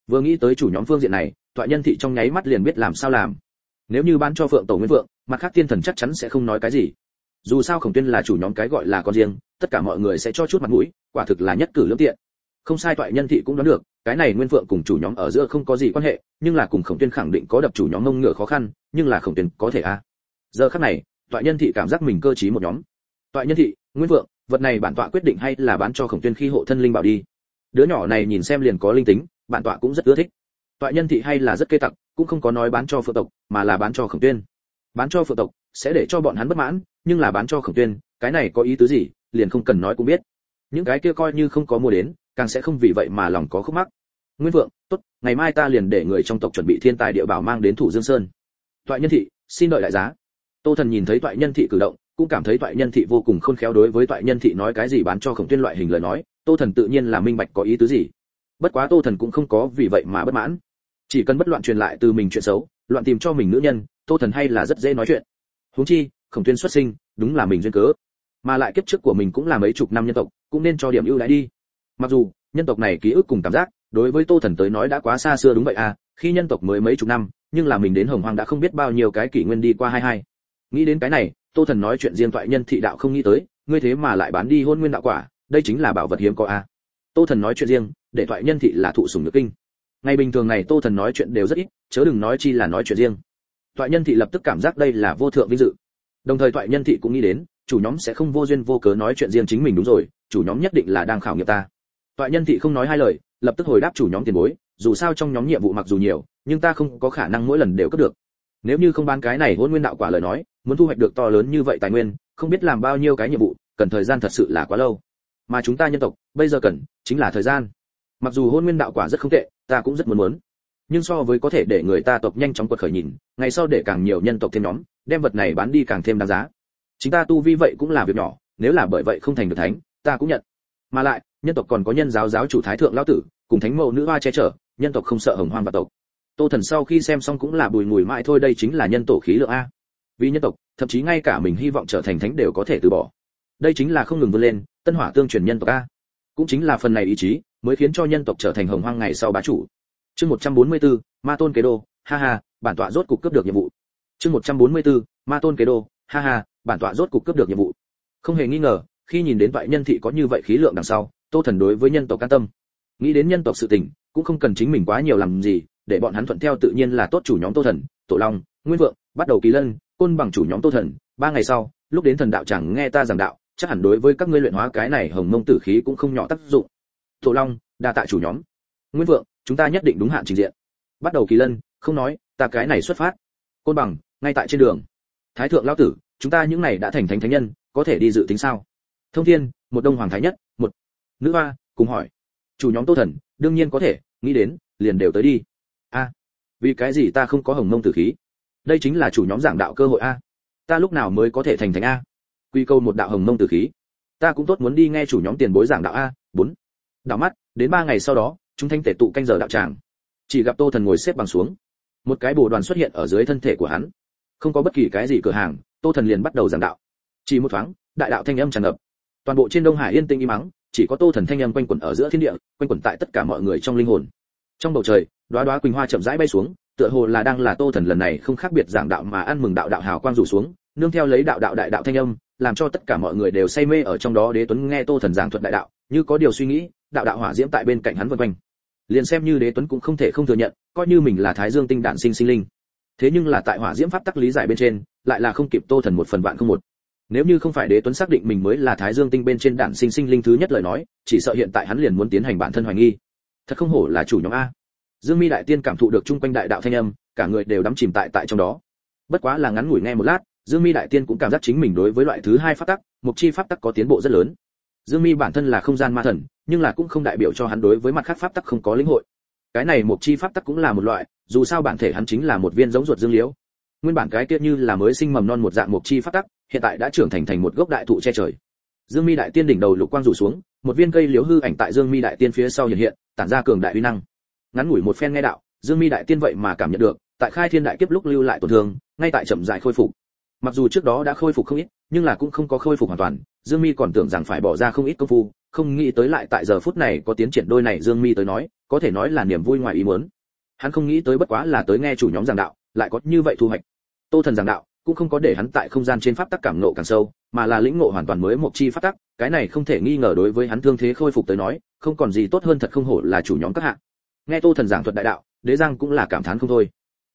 Vừa nghĩ tới chủ nhóm phương diện này, thoại nhân thị trong nháy mắt liền biết làm sao làm. Nếu như bán cho phượng tổ nguyên vượng, mặt khác tiên thần chắc chắn sẽ không nói cái gì. Dù sao khổng tuyên là chủ nhóm cái gọi là con riêng, tất cả mọi người sẽ cho chút mặt mũi, quả thực là nhất cử lưỡng tiện. Không sai toại nhân thị cũng đoán được, cái này nguyên vượng cùng chủ nhóm ở giữa không có gì quan hệ, nhưng là cùng khổng tuyên khẳng định có đập chủ nhóm ngông ngựa khó khăn, nhưng là khổng tuyên có thể a. Giờ khắc này toại nhân thị cảm giác mình cơ trí một nhóm. Toại nhân thị, nguyên vượng vật này bản tọa quyết định hay là bán cho khổng tuyên khi hộ thân linh bảo đi. Đứa nhỏ này nhìn xem liền có linh tính, bản tọa cũng rất ưa thích. Tọa nhân thị hay là rất kê tặc, cũng không có nói bán cho phượng tộc, mà là bán cho khổng tuyên. Bán cho phượng tộc sẽ để cho bọn hắn bất mãn, nhưng là bán cho khổng tuyên, cái này có ý tứ gì, liền không cần nói cũng biết. Những cái kia coi như không có mua đến, càng sẽ không vì vậy mà lòng có khúc mắc. Nguyên vượng tốt, ngày mai ta liền để người trong tộc chuẩn bị thiên tài địa bảo mang đến thủ dương sơn. Toại nhân thị, xin đợi đại giá. Tô thần nhìn thấy toại nhân thị cử động cũng cảm thấy toại nhân thị vô cùng khôn khéo đối với toại nhân thị nói cái gì bán cho khổng tuyên loại hình lời nói, tô thần tự nhiên là minh bạch có ý tứ gì. Bất quá tô thần cũng không có vì vậy mà bất mãn. Chỉ cần bất loạn truyền lại từ mình chuyện xấu, loạn tìm cho mình nữ nhân, tô thần hay là rất dễ nói chuyện. Huống chi, khổng tuyên xuất sinh, đúng là mình duyên cớ. Mà lại kiếp trước của mình cũng là mấy chục năm nhân tộc, cũng nên cho điểm ưu đãi đi. Mặc dù, nhân tộc này ký ức cùng cảm giác, đối với tô thần tới nói đã quá xa xưa đúng vậy à khi nhân tộc mới mấy chục năm, nhưng là mình đến hồng hoàng đã không biết bao nhiêu cái kỷ nguyên đi qua hai hai nghĩ đến cái này, tô thần nói chuyện riêng toại nhân thị đạo không nghĩ tới, ngươi thế mà lại bán đi hôn nguyên đạo quả, đây chính là bảo vật hiếm có a. À. tô thần nói chuyện riêng, để thoại nhân thị là thụ sủng nước kinh. Ngày bình thường này tô thần nói chuyện đều rất ít, chớ đừng nói chi là nói chuyện riêng. Thoại nhân thị lập tức cảm giác đây là vô thượng vinh dự. Đồng thời thoại nhân thị cũng nghĩ đến, chủ nhóm sẽ không vô duyên vô cớ nói chuyện riêng chính mình đúng rồi, chủ nhóm nhất định là đang khảo nghiệm ta. Thoại nhân thị không nói hai lời, lập tức hồi đáp chủ nhóm tiền bối, dù sao trong nhóm nhiệm vụ mặc dù nhiều, nhưng ta không có khả năng mỗi lần đều cấp được. Nếu như không bán cái này hôn nguyên đạo quả lời nói muốn thu hoạch được to lớn như vậy tài nguyên, không biết làm bao nhiêu cái nhiệm vụ, cần thời gian thật sự là quá lâu. Mà chúng ta nhân tộc, bây giờ cần chính là thời gian. Mặc dù hôn nguyên đạo quả rất không tệ, ta cũng rất muốn muốn. Nhưng so với có thể để người ta tộc nhanh chóng quật khởi nhìn, ngày sau để càng nhiều nhân tộc thêm nhóm, đem vật này bán đi càng thêm đáng giá. Chính ta tu vi vậy cũng là việc nhỏ, nếu là bởi vậy không thành được thánh, ta cũng nhận. Mà lại, nhân tộc còn có nhân giáo giáo chủ thái thượng lão tử, cùng thánh mẫu nữ hoa che chở, nhân tộc không sợ hồng hoang và tộc. Tô thần sau khi xem xong cũng là bùi ngùi mãi thôi, đây chính là nhân tổ khí lượng a vì nhân tộc thậm chí ngay cả mình hy vọng trở thành thánh đều có thể từ bỏ. Đây chính là không ngừng vươn lên tân hỏa tương truyền nhân tộc a. Cũng chính là phần này ý chí mới khiến cho nhân tộc trở thành hồng hoang ngày sau bá chủ. Chương 144, ma tôn kế đô ha ha bản tọa rốt cục cướp được nhiệm vụ. Chương 144, ma tôn kế đô ha ha bản tọa rốt cục cướp được nhiệm vụ. Không hề nghi ngờ khi nhìn đến vậy nhân thị có như vậy khí lượng đằng sau tô thần đối với nhân tộc can tâm. Nghĩ đến nhân tộc sự tình cũng không cần chính mình quá nhiều làm gì để bọn hắn thuận theo tự nhiên là tốt chủ nhóm tô thần tổ long nguyên vượng bắt đầu kỳ lân côn bằng chủ nhóm tô thần, ba ngày sau, lúc đến thần đạo chẳng nghe ta giảng đạo, chắc hẳn đối với các ngươi luyện hóa cái này hồng mông tử khí cũng không nhỏ tác dụng. Thổ long, đa tạ chủ nhóm. Nguyên vượng, chúng ta nhất định đúng hạn trình diện. Bắt đầu kỳ lân, không nói, ta cái này xuất phát. Côn bằng, ngay tại trên đường. Thái thượng lão tử, chúng ta những này đã thành thánh thánh nhân, có thể đi dự tính sao? Thông thiên, một đông hoàng thái nhất, một. Nữ hoa, cùng hỏi. Chủ nhóm tô thần, đương nhiên có thể, nghĩ đến, liền đều tới đi. A, vì cái gì ta không có hồng mông tử khí? Đây chính là chủ nhóm giảng đạo cơ hội a. Ta lúc nào mới có thể thành thánh a? Quy câu một đạo hồng mông tử khí. Ta cũng tốt muốn đi nghe chủ nhóm tiền bối giảng đạo a. Bốn. Đạo mắt, đến ba ngày sau đó, chúng thanh tể tụ canh giờ đạo tràng. Chỉ gặp tô thần ngồi xếp bằng xuống. Một cái bồ đoàn xuất hiện ở dưới thân thể của hắn. Không có bất kỳ cái gì cửa hàng, tô thần liền bắt đầu giảng đạo. Chỉ một thoáng, đại đạo thanh âm tràn ngập. Toàn bộ trên đông hải yên tĩnh im mắng, chỉ có tô thần thanh âm quanh quẩn ở giữa thiên địa, quanh quẩn tại tất cả mọi người trong linh hồn. Trong bầu trời, đóa đóa quỳnh hoa chậm rãi bay xuống tựa hồ là đang là tô thần lần này không khác biệt giảng đạo mà ăn mừng đạo đạo hào quang rủ xuống, nương theo lấy đạo đạo đại đạo thanh âm, làm cho tất cả mọi người đều say mê ở trong đó đế tuấn nghe tô thần giảng thuật đại đạo, như có điều suy nghĩ, đạo đạo hỏa diễm tại bên cạnh hắn vân quanh. Liền xem như đế tuấn cũng không thể không thừa nhận, coi như mình là thái dương tinh đạn sinh sinh linh. Thế nhưng là tại hỏa diễm pháp tắc lý giải bên trên, lại là không kịp tô thần một phần vạn không một. Nếu như không phải đế tuấn xác định mình mới là thái dương tinh bên trên đạn sinh sinh linh thứ nhất lời nói, chỉ sợ hiện tại hắn liền muốn tiến hành bản thân hoài nghi. Thật không hổ là chủ nhóm a dương mi đại tiên cảm thụ được chung quanh đại đạo thanh âm, cả người đều đắm chìm tại tại trong đó. Bất quá là ngắn ngủi nghe một lát, dương mi đại tiên cũng cảm giác chính mình đối với loại thứ hai pháp tắc, mục chi pháp tắc có tiến bộ rất lớn. Dương mi bản thân là không gian ma thần, nhưng là cũng không đại biểu cho hắn đối với mặt khác pháp tắc không có lĩnh hội. Cái này mục chi pháp tắc cũng là một loại, dù sao bản thể hắn chính là một viên giống ruột dương liễu. Nguyên bản cái kia như là mới sinh mầm non một dạng mục chi pháp tắc, hiện tại đã trưởng thành thành một gốc đại thụ che trời. Dương mi đại tiên đỉnh đầu lục quang rủ xuống, một viên cây liễu hư ảnh tại dương mi đại tiên phía sau hiện hiện, tản ra cường đại uy năng ngắn ngủi một phen nghe đạo, dương mi đại tiên vậy mà cảm nhận được, tại khai thiên đại kiếp lúc lưu lại tổn thương, ngay tại chậm rãi khôi phục. Mặc dù trước đó đã khôi phục không ít, nhưng là cũng không có khôi phục hoàn toàn, dương mi còn tưởng rằng phải bỏ ra không ít công phu, không nghĩ tới lại tại giờ phút này có tiến triển đôi này dương mi tới nói, có thể nói là niềm vui ngoài ý muốn. Hắn không nghĩ tới bất quá là tới nghe chủ nhóm giảng đạo, lại có như vậy thu hoạch. Tô thần giảng đạo, cũng không có để hắn tại không gian trên pháp tắc cảm nộ càng sâu, mà là lĩnh ngộ hoàn toàn mới một chi pháp tắc, cái này không thể nghi ngờ đối với hắn thương thế khôi phục tới nói, không còn gì tốt hơn thật không hổ là chủ nhóm các hạng nghe tô thần giảng thuật đại đạo, đế giang cũng là cảm thán không thôi.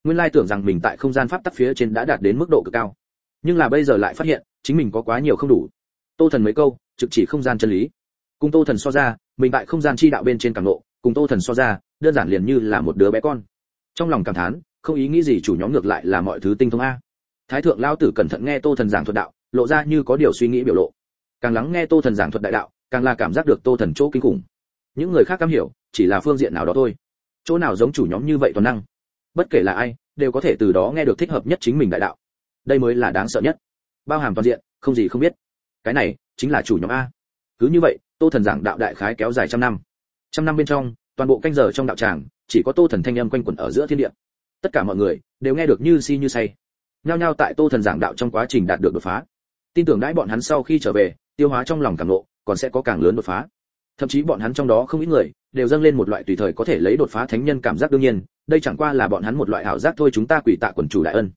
Nguyên lai tưởng rằng mình tại không gian pháp tắc phía trên đã đạt đến mức độ cực cao. Nhưng là bây giờ lại phát hiện, chính mình có quá nhiều không đủ. Tô thần mấy câu, trực chỉ không gian chân lý. Cùng tô thần so ra, mình tại không gian chi đạo bên trên càng nộ cùng tô thần so ra, đơn giản liền như là một đứa bé con. Trong lòng cảm thán, không ý nghĩ gì chủ nhóm ngược lại là mọi thứ tinh thông a. Thái thượng lao tử cẩn thận nghe tô thần giảng thuật đạo, lộ ra như có điều suy nghĩ biểu lộ. Càng lắng nghe tô thần giảng thuật đại đạo, càng là cảm giác được tô thần chỗ kinh khủng những người khác cam hiểu, chỉ là phương diện nào đó thôi. Chỗ nào giống chủ nhóm như vậy toàn năng? Bất kể là ai, đều có thể từ đó nghe được thích hợp nhất chính mình đại đạo. Đây mới là đáng sợ nhất. Bao hàm toàn diện, không gì không biết. Cái này, chính là chủ nhóm a. Cứ như vậy, tô thần giảng đạo đại khái kéo dài trăm năm. Trăm năm bên trong, toàn bộ canh giờ trong đạo tràng, chỉ có tô thần thanh âm quanh quẩn ở giữa thiên địa. Tất cả mọi người, đều nghe được như si như say. Nhao nhao tại tô thần giảng đạo trong quá trình đạt được đột phá. Tin tưởng đãi bọn hắn sau khi trở về, tiêu hóa trong lòng cảm lộ, còn sẽ có càng lớn đột phá thậm chí bọn hắn trong đó không ít người đều dâng lên một loại tùy thời có thể lấy đột phá thánh nhân cảm giác đương nhiên, đây chẳng qua là bọn hắn một loại ảo giác thôi chúng ta quỷ tạ quần chủ đại ân.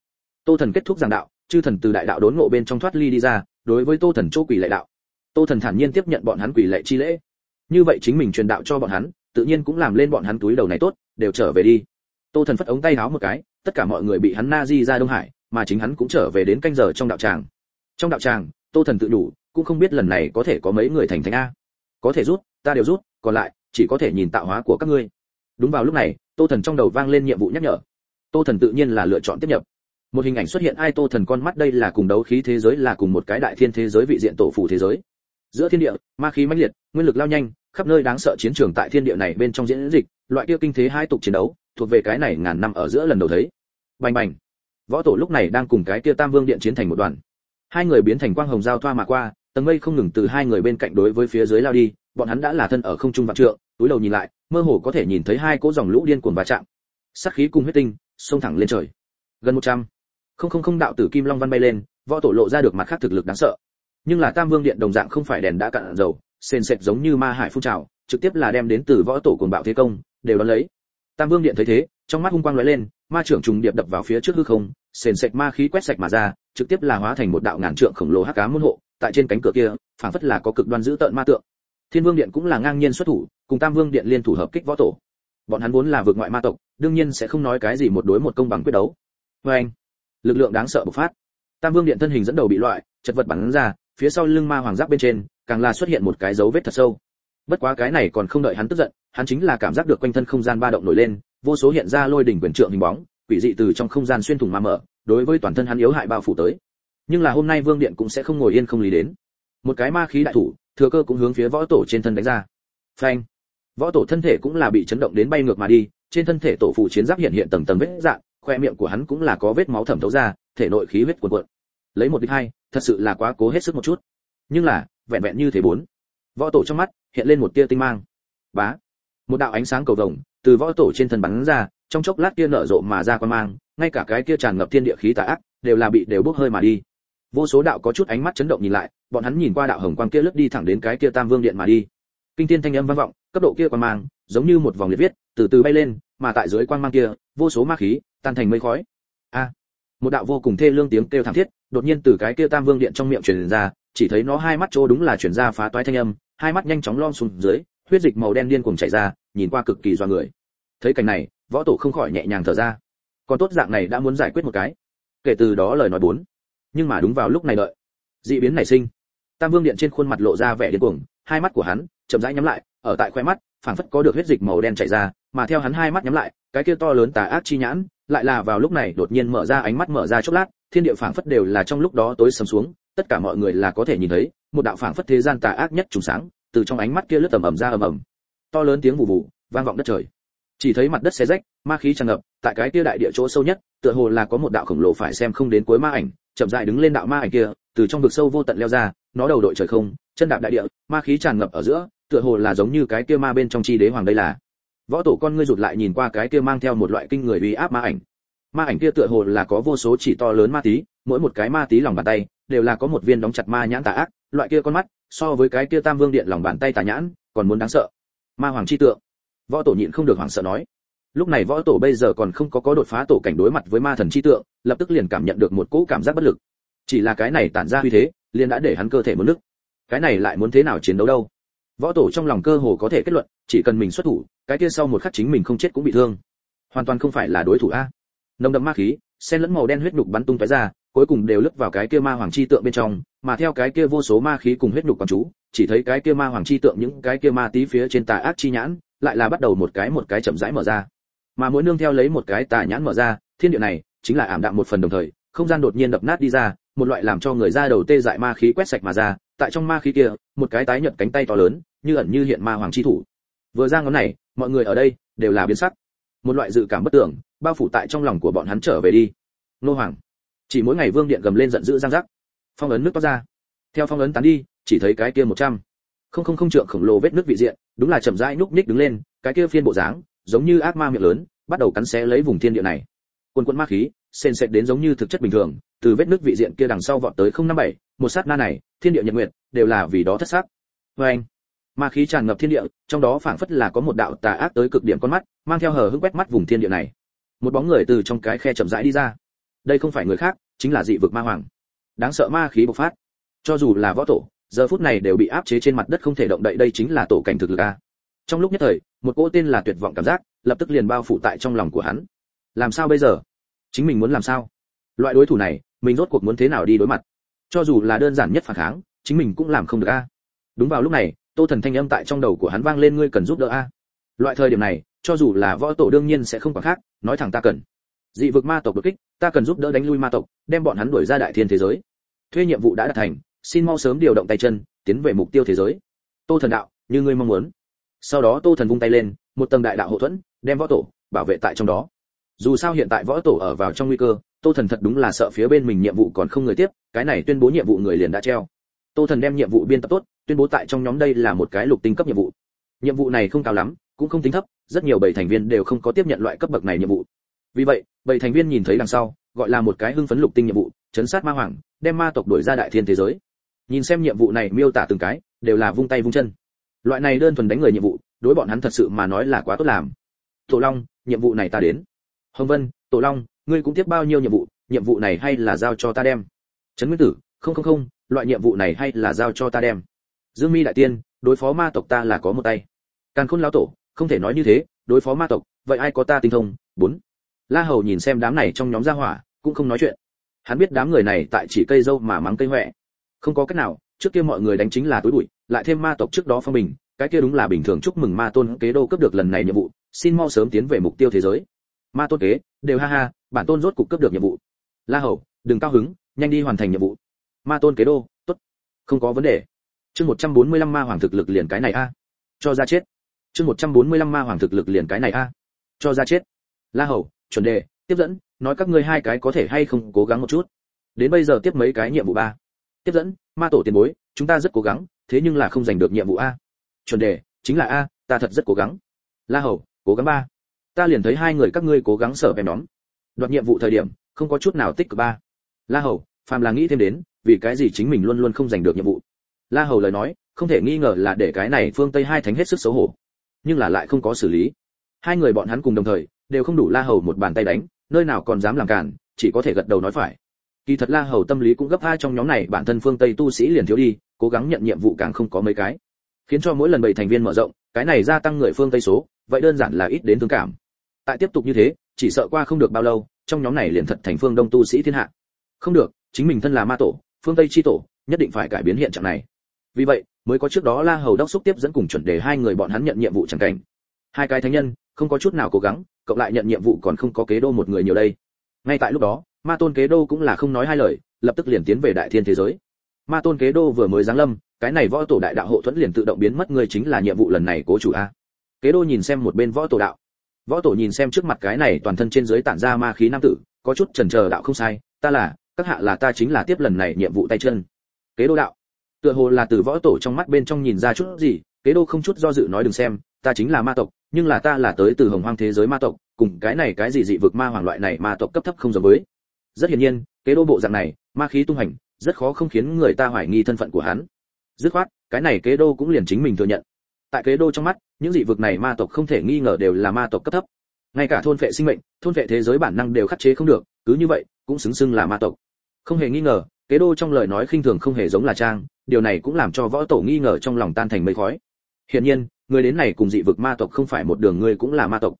Tô thần kết thúc giảng đạo, chư thần từ đại đạo đốn ngộ bên trong thoát ly đi ra, đối với tô thần chỗ quỷ lệ đạo. Tô thần thản nhiên tiếp nhận bọn hắn quỷ lệ chi lễ. Như vậy chính mình truyền đạo cho bọn hắn, tự nhiên cũng làm lên bọn hắn túi đầu này tốt, đều trở về đi. Tô thần phất ống tay háo một cái, tất cả mọi người bị hắn na di ra đông hải, mà chính hắn cũng trở về đến canh giờ trong đạo tràng. Trong đạo tràng, tô thần tự đủ, cũng không biết lần này có thể có mấy người thành thánh a có thể rút, ta đều rút, còn lại, chỉ có thể nhìn tạo hóa của các ngươi. Đúng vào lúc này, tô thần trong đầu vang lên nhiệm vụ nhắc nhở. Tô thần tự nhiên là lựa chọn tiếp nhập. Một hình ảnh xuất hiện, ai tô thần con mắt đây là cùng đấu khí thế giới, là cùng một cái đại thiên thế giới vị diện tổ phủ thế giới. Giữa thiên địa, ma khí mãnh liệt, nguyên lực lao nhanh, khắp nơi đáng sợ chiến trường tại thiên địa này bên trong diễn dịch, loại kia kinh thế hai tục chiến đấu, thuộc về cái này ngàn năm ở giữa lần đầu thấy. Bành bành. Võ tổ lúc này đang cùng cái kia tam vương điện chiến thành một đoàn. Hai người biến thành quang hồng giao thoa mà qua tầng mây không ngừng từ hai người bên cạnh đối với phía dưới lao đi, bọn hắn đã là thân ở không trung vạn trượng, túi đầu nhìn lại, mơ hồ có thể nhìn thấy hai cỗ dòng lũ điên cuồng va chạm. Sát khí cùng huyết tinh, xông thẳng lên trời. Gần một trăm. Không không không đạo tử kim long văn bay lên, võ tổ lộ ra được mặt khác thực lực đáng sợ. Nhưng là tam vương điện đồng dạng không phải đèn đã cạn dầu, sền sệt giống như ma hải phun trào, trực tiếp là đem đến từ võ tổ cuồng bạo thế công, đều đón lấy. Tam vương điện thấy thế, trong mắt hung quang lóe lên, ma trưởng trùng điệp đập vào phía trước hư không, sền sệt ma khí quét sạch mà ra, trực tiếp là hóa thành một đạo ngàn trượng khổng lồ hắc ám môn hộ tại trên cánh cửa kia, phảng phất là có cực đoan giữ tợn ma tượng. Thiên vương điện cũng là ngang nhiên xuất thủ, cùng tam vương điện liên thủ hợp kích võ tổ. Bọn hắn vốn là vượt ngoại ma tộc, đương nhiên sẽ không nói cái gì một đối một công bằng quyết đấu. Với anh, lực lượng đáng sợ bộc phát. Tam vương điện thân hình dẫn đầu bị loại, chật vật bắn ra, phía sau lưng ma hoàng giáp bên trên, càng là xuất hiện một cái dấu vết thật sâu. Bất quá cái này còn không đợi hắn tức giận, hắn chính là cảm giác được quanh thân không gian ba động nổi lên, vô số hiện ra lôi đỉnh quyền trượng hình bóng, quỷ dị từ trong không gian xuyên thủng ma mở, đối với toàn thân hắn yếu hại bao phủ tới nhưng là hôm nay vương điện cũng sẽ không ngồi yên không lý đến. Một cái ma khí đại thủ, thừa cơ cũng hướng phía võ tổ trên thân đánh ra. Phanh! Võ tổ thân thể cũng là bị chấn động đến bay ngược mà đi, trên thân thể tổ phụ chiến giáp hiện hiện tầng tầng vết dạn khoe miệng của hắn cũng là có vết máu thẩm thấu ra, thể nội khí huyết cuồn cuộn. Lấy một đích hai, thật sự là quá cố hết sức một chút. Nhưng là, vẹn vẹn như thế bốn. Võ tổ trong mắt hiện lên một tia tinh mang. Bá! Một đạo ánh sáng cầu vồng từ võ tổ trên thân bắn ra, trong chốc lát kia nở rộ mà ra quan mang, ngay cả cái kia tràn ngập thiên địa khí tà ác đều là bị đều bốc hơi mà đi vô số đạo có chút ánh mắt chấn động nhìn lại, bọn hắn nhìn qua đạo hồng quang kia lướt đi thẳng đến cái kia tam vương điện mà đi. Kinh thiên thanh âm vang vọng, cấp độ kia quang mang, giống như một vòng liệt viết, từ từ bay lên, mà tại dưới quang mang kia, vô số ma khí, tan thành mây khói. A! Một đạo vô cùng thê lương tiếng kêu thảm thiết, đột nhiên từ cái kia tam vương điện trong miệng truyền ra, chỉ thấy nó hai mắt chỗ đúng là truyền ra phá toái thanh âm, hai mắt nhanh chóng lom xuống dưới, huyết dịch màu đen điên cuồng chảy ra, nhìn qua cực kỳ doa người. Thấy cảnh này, võ tổ không khỏi nhẹ nhàng thở ra. Còn tốt dạng này đã muốn giải quyết một cái. Kể từ đó lời nói bốn nhưng mà đúng vào lúc này đợi. Dị biến nảy sinh. Tam vương điện trên khuôn mặt lộ ra vẻ điên cuồng, hai mắt của hắn chậm rãi nhắm lại, ở tại khoe mắt, phảng phất có được huyết dịch màu đen chảy ra, mà theo hắn hai mắt nhắm lại, cái kia to lớn tà ác chi nhãn lại là vào lúc này đột nhiên mở ra ánh mắt mở ra chốc lát, thiên địa phảng phất đều là trong lúc đó tối sầm xuống, tất cả mọi người là có thể nhìn thấy, một đạo phảng phất thế gian tà ác nhất trùng sáng, từ trong ánh mắt kia lướt tầm ầm ra ầm ầm. To lớn tiếng vụ vụ vang vọng đất trời. Chỉ thấy mặt đất xé rách, ma khí tràn ngập, tại cái kia đại địa chỗ sâu nhất, tựa hồ là có một đạo khổng lồ phải xem không đến cuối ma ảnh chậm rãi đứng lên đạo ma ảnh kia, từ trong vực sâu vô tận leo ra, nó đầu đội trời không, chân đạp đại địa, ma khí tràn ngập ở giữa, tựa hồ là giống như cái kia ma bên trong chi đế hoàng đây là. Võ tổ con ngươi rụt lại nhìn qua cái kia mang theo một loại kinh người uy áp ma ảnh. Ma ảnh kia tựa hồ là có vô số chỉ to lớn ma tí, mỗi một cái ma tí lòng bàn tay đều là có một viên đóng chặt ma nhãn tà ác, loại kia con mắt, so với cái kia tam vương điện lòng bàn tay tà nhãn, còn muốn đáng sợ. Ma hoàng chi tượng. Võ tổ nhịn không được hoảng sợ nói. Lúc này võ tổ bây giờ còn không có có đột phá tổ cảnh đối mặt với ma thần chi tượng lập tức liền cảm nhận được một cỗ cảm giác bất lực. Chỉ là cái này tản ra uy thế, liền đã để hắn cơ thể muốn nức cái này lại muốn thế nào chiến đấu đâu? Võ tổ trong lòng cơ hồ có thể kết luận, chỉ cần mình xuất thủ, cái kia sau một khắc chính mình không chết cũng bị thương. Hoàn toàn không phải là đối thủ a. Nồng đậm ma khí xen lẫn màu đen huyết nhục bắn tung tóe ra, cuối cùng đều lướt vào cái kia ma hoàng chi tượng bên trong, mà theo cái kia vô số ma khí cùng huyết nhục quán chú, chỉ thấy cái kia ma hoàng chi tượng những cái kia ma tí phía trên tà ác chi nhãn, lại là bắt đầu một cái một cái chậm rãi mở ra. Mà mỗi nương theo lấy một cái tà nhãn mở ra, thiên địa này chính là ảm đạm một phần đồng thời, không gian đột nhiên đập nát đi ra, một loại làm cho người ra đầu tê dại ma khí quét sạch mà ra, tại trong ma khí kia, một cái tái nhợt cánh tay to lớn, như ẩn như hiện ma hoàng chi thủ. Vừa ra ngón này, mọi người ở đây đều là biến sắc. Một loại dự cảm bất tưởng, bao phủ tại trong lòng của bọn hắn trở về đi. Nô hoàng, chỉ mỗi ngày vương điện gầm lên giận dữ giang giác phong ấn nước toát ra. Theo phong ấn tán đi, chỉ thấy cái kia một trăm. Không không không trượng khổng lồ vết nước vị diện, đúng là chậm rãi núp ních đứng lên, cái kia phiên bộ dáng, giống như ác ma miệng lớn, bắt đầu cắn xé lấy vùng thiên địa này quần quần ma khí, sền sệt đến giống như thực chất bình thường, từ vết nước vị diện kia đằng sau vọt tới không năm bảy, một sát na này, thiên địa nhật nguyệt, đều là vì đó thất sắc. Oanh! ma khí tràn ngập thiên địa, trong đó phảng phất là có một đạo tà ác tới cực điểm con mắt, mang theo hờ hững quét mắt vùng thiên địa này. Một bóng người từ trong cái khe chậm rãi đi ra. Đây không phải người khác, chính là dị vực ma hoàng. Đáng sợ ma khí bộc phát. Cho dù là võ tổ, giờ phút này đều bị áp chế trên mặt đất không thể động đậy, đây chính là tổ cảnh thực lực a. Trong lúc nhất thời, một cỗ tên là tuyệt vọng cảm giác, lập tức liền bao phủ tại trong lòng của hắn. Làm sao bây giờ? Chính mình muốn làm sao? Loại đối thủ này, mình rốt cuộc muốn thế nào đi đối mặt? Cho dù là đơn giản nhất phản kháng, chính mình cũng làm không được a. Đúng vào lúc này, tô thần thanh âm tại trong đầu của hắn vang lên, ngươi cần giúp đỡ a. Loại thời điểm này, cho dù là võ tổ đương nhiên sẽ không còn khác, nói thẳng ta cần. Dị vực ma tộc đột kích, ta cần giúp đỡ đánh lui ma tộc, đem bọn hắn đuổi ra đại thiên thế giới. Thuê nhiệm vụ đã đạt thành, xin mau sớm điều động tay chân, tiến về mục tiêu thế giới. Tô thần đạo, như ngươi mong muốn. Sau đó tô thần vung tay lên, một tầng đại đạo hậu thuẫn, đem võ tổ bảo vệ tại trong đó dù sao hiện tại võ tổ ở vào trong nguy cơ, tô thần thật đúng là sợ phía bên mình nhiệm vụ còn không người tiếp, cái này tuyên bố nhiệm vụ người liền đã treo. Tô thần đem nhiệm vụ biên tập tốt, tuyên bố tại trong nhóm đây là một cái lục tinh cấp nhiệm vụ. Nhiệm vụ này không cao lắm, cũng không tính thấp, rất nhiều bảy thành viên đều không có tiếp nhận loại cấp bậc này nhiệm vụ. Vì vậy, bảy thành viên nhìn thấy đằng sau, gọi là một cái hưng phấn lục tinh nhiệm vụ, chấn sát ma hoàng, đem ma tộc đuổi ra đại thiên thế giới. Nhìn xem nhiệm vụ này miêu tả từng cái, đều là vung tay vung chân. Loại này đơn thuần đánh người nhiệm vụ, đối bọn hắn thật sự mà nói là quá tốt làm. Tổ long, nhiệm vụ này ta đến hồng vân, tổ long, ngươi cũng tiếp bao nhiêu nhiệm vụ nhiệm vụ này hay là giao cho ta đem? Trấn nguyên tử, không không không, loại nhiệm vụ này hay là giao cho ta đem? Dương mi đại tiên, đối phó ma tộc ta là có một tay. Càn khôn lão tổ, không thể nói như thế, đối phó ma tộc, vậy ai có ta tinh thông? Bốn. La hầu nhìn xem đám này trong nhóm gia hỏa, cũng không nói chuyện. Hắn biết đám người này tại chỉ cây dâu mà mắng cây huệ không có cách nào, trước kia mọi người đánh chính là túi bụi, lại thêm ma tộc trước đó phong bình, cái kia đúng là bình thường chúc mừng ma tôn kế đô cấp được lần này nhiệm vụ, xin mau sớm tiến về mục tiêu thế giới ma tôn kế, đều ha ha, bản tôn rốt cục cấp được nhiệm vụ. La hầu, đừng cao hứng, nhanh đi hoàn thành nhiệm vụ. Ma tôn kế đô, tốt. Không có vấn đề. Chương 145 ma hoàng thực lực liền cái này a. Cho ra chết. Chương 145 ma hoàng thực lực liền cái này a. Cho ra chết. La hầu, chuẩn đề, tiếp dẫn, nói các ngươi hai cái có thể hay không cố gắng một chút. Đến bây giờ tiếp mấy cái nhiệm vụ ba. Tiếp dẫn, ma tổ tiền bối, chúng ta rất cố gắng, thế nhưng là không giành được nhiệm vụ a. Chuẩn đề, chính là a, ta thật rất cố gắng. La hầu, cố gắng ba ta liền thấy hai người các ngươi cố gắng sở bèm đón đoạt nhiệm vụ thời điểm, không có chút nào tích cực ba. La hầu, phàm là nghĩ thêm đến, vì cái gì chính mình luôn luôn không giành được nhiệm vụ? La hầu lời nói, không thể nghi ngờ là để cái này phương tây hai thánh hết sức xấu hổ. Nhưng là lại không có xử lý. Hai người bọn hắn cùng đồng thời, đều không đủ la hầu một bàn tay đánh, nơi nào còn dám làm cản chỉ có thể gật đầu nói phải. Kỳ thật la hầu tâm lý cũng gấp hai trong nhóm này, bản thân phương tây tu sĩ liền thiếu đi, cố gắng nhận nhiệm vụ càng không có mấy cái khiến cho mỗi lần bảy thành viên mở rộng, cái này gia tăng người phương tây số, vậy đơn giản là ít đến thương cảm. Tại tiếp tục như thế, chỉ sợ qua không được bao lâu, trong nhóm này liền thật thành phương đông tu sĩ thiên hạ. Không được, chính mình thân là ma tổ, phương tây chi tổ, nhất định phải cải biến hiện trạng này. Vì vậy, mới có trước đó la hầu đốc xúc tiếp dẫn cùng chuẩn đề hai người bọn hắn nhận nhiệm vụ chẳng cảnh. Hai cái thánh nhân, không có chút nào cố gắng, cộng lại nhận nhiệm vụ còn không có kế đô một người nhiều đây. Ngay tại lúc đó, ma tôn kế đô cũng là không nói hai lời, lập tức liền tiến về đại thiên thế giới. Ma tôn kế đô vừa mới giáng lâm cái này võ tổ đại đạo hộ thuẫn liền tự động biến mất người chính là nhiệm vụ lần này cố chủ a. Kế đô nhìn xem một bên võ tổ đạo. Võ tổ nhìn xem trước mặt cái này toàn thân trên dưới tản ra ma khí nam tử, có chút chần chờ đạo không sai, ta là, các hạ là ta chính là tiếp lần này nhiệm vụ tay chân. Kế đô đạo. Tựa hồ là từ võ tổ trong mắt bên trong nhìn ra chút gì, kế đô không chút do dự nói đừng xem, ta chính là ma tộc, nhưng là ta là tới từ hồng hoang thế giới ma tộc, cùng cái này cái gì dị vực ma hoàng loại này ma tộc cấp thấp không giống với. Rất hiển nhiên, kế đô bộ dạng này, ma khí tung hành, rất khó không khiến người ta hoài nghi thân phận của hắn dứt khoát, cái này kế đô cũng liền chính mình thừa nhận. Tại kế đô trong mắt, những dị vực này ma tộc không thể nghi ngờ đều là ma tộc cấp thấp. Ngay cả thôn vệ sinh mệnh, thôn vệ thế giới bản năng đều khắc chế không được, cứ như vậy, cũng xứng xưng là ma tộc. Không hề nghi ngờ, kế đô trong lời nói khinh thường không hề giống là trang, điều này cũng làm cho võ tổ nghi ngờ trong lòng tan thành mây khói. Hiển nhiên, người đến này cùng dị vực ma tộc không phải một đường, người cũng là ma tộc.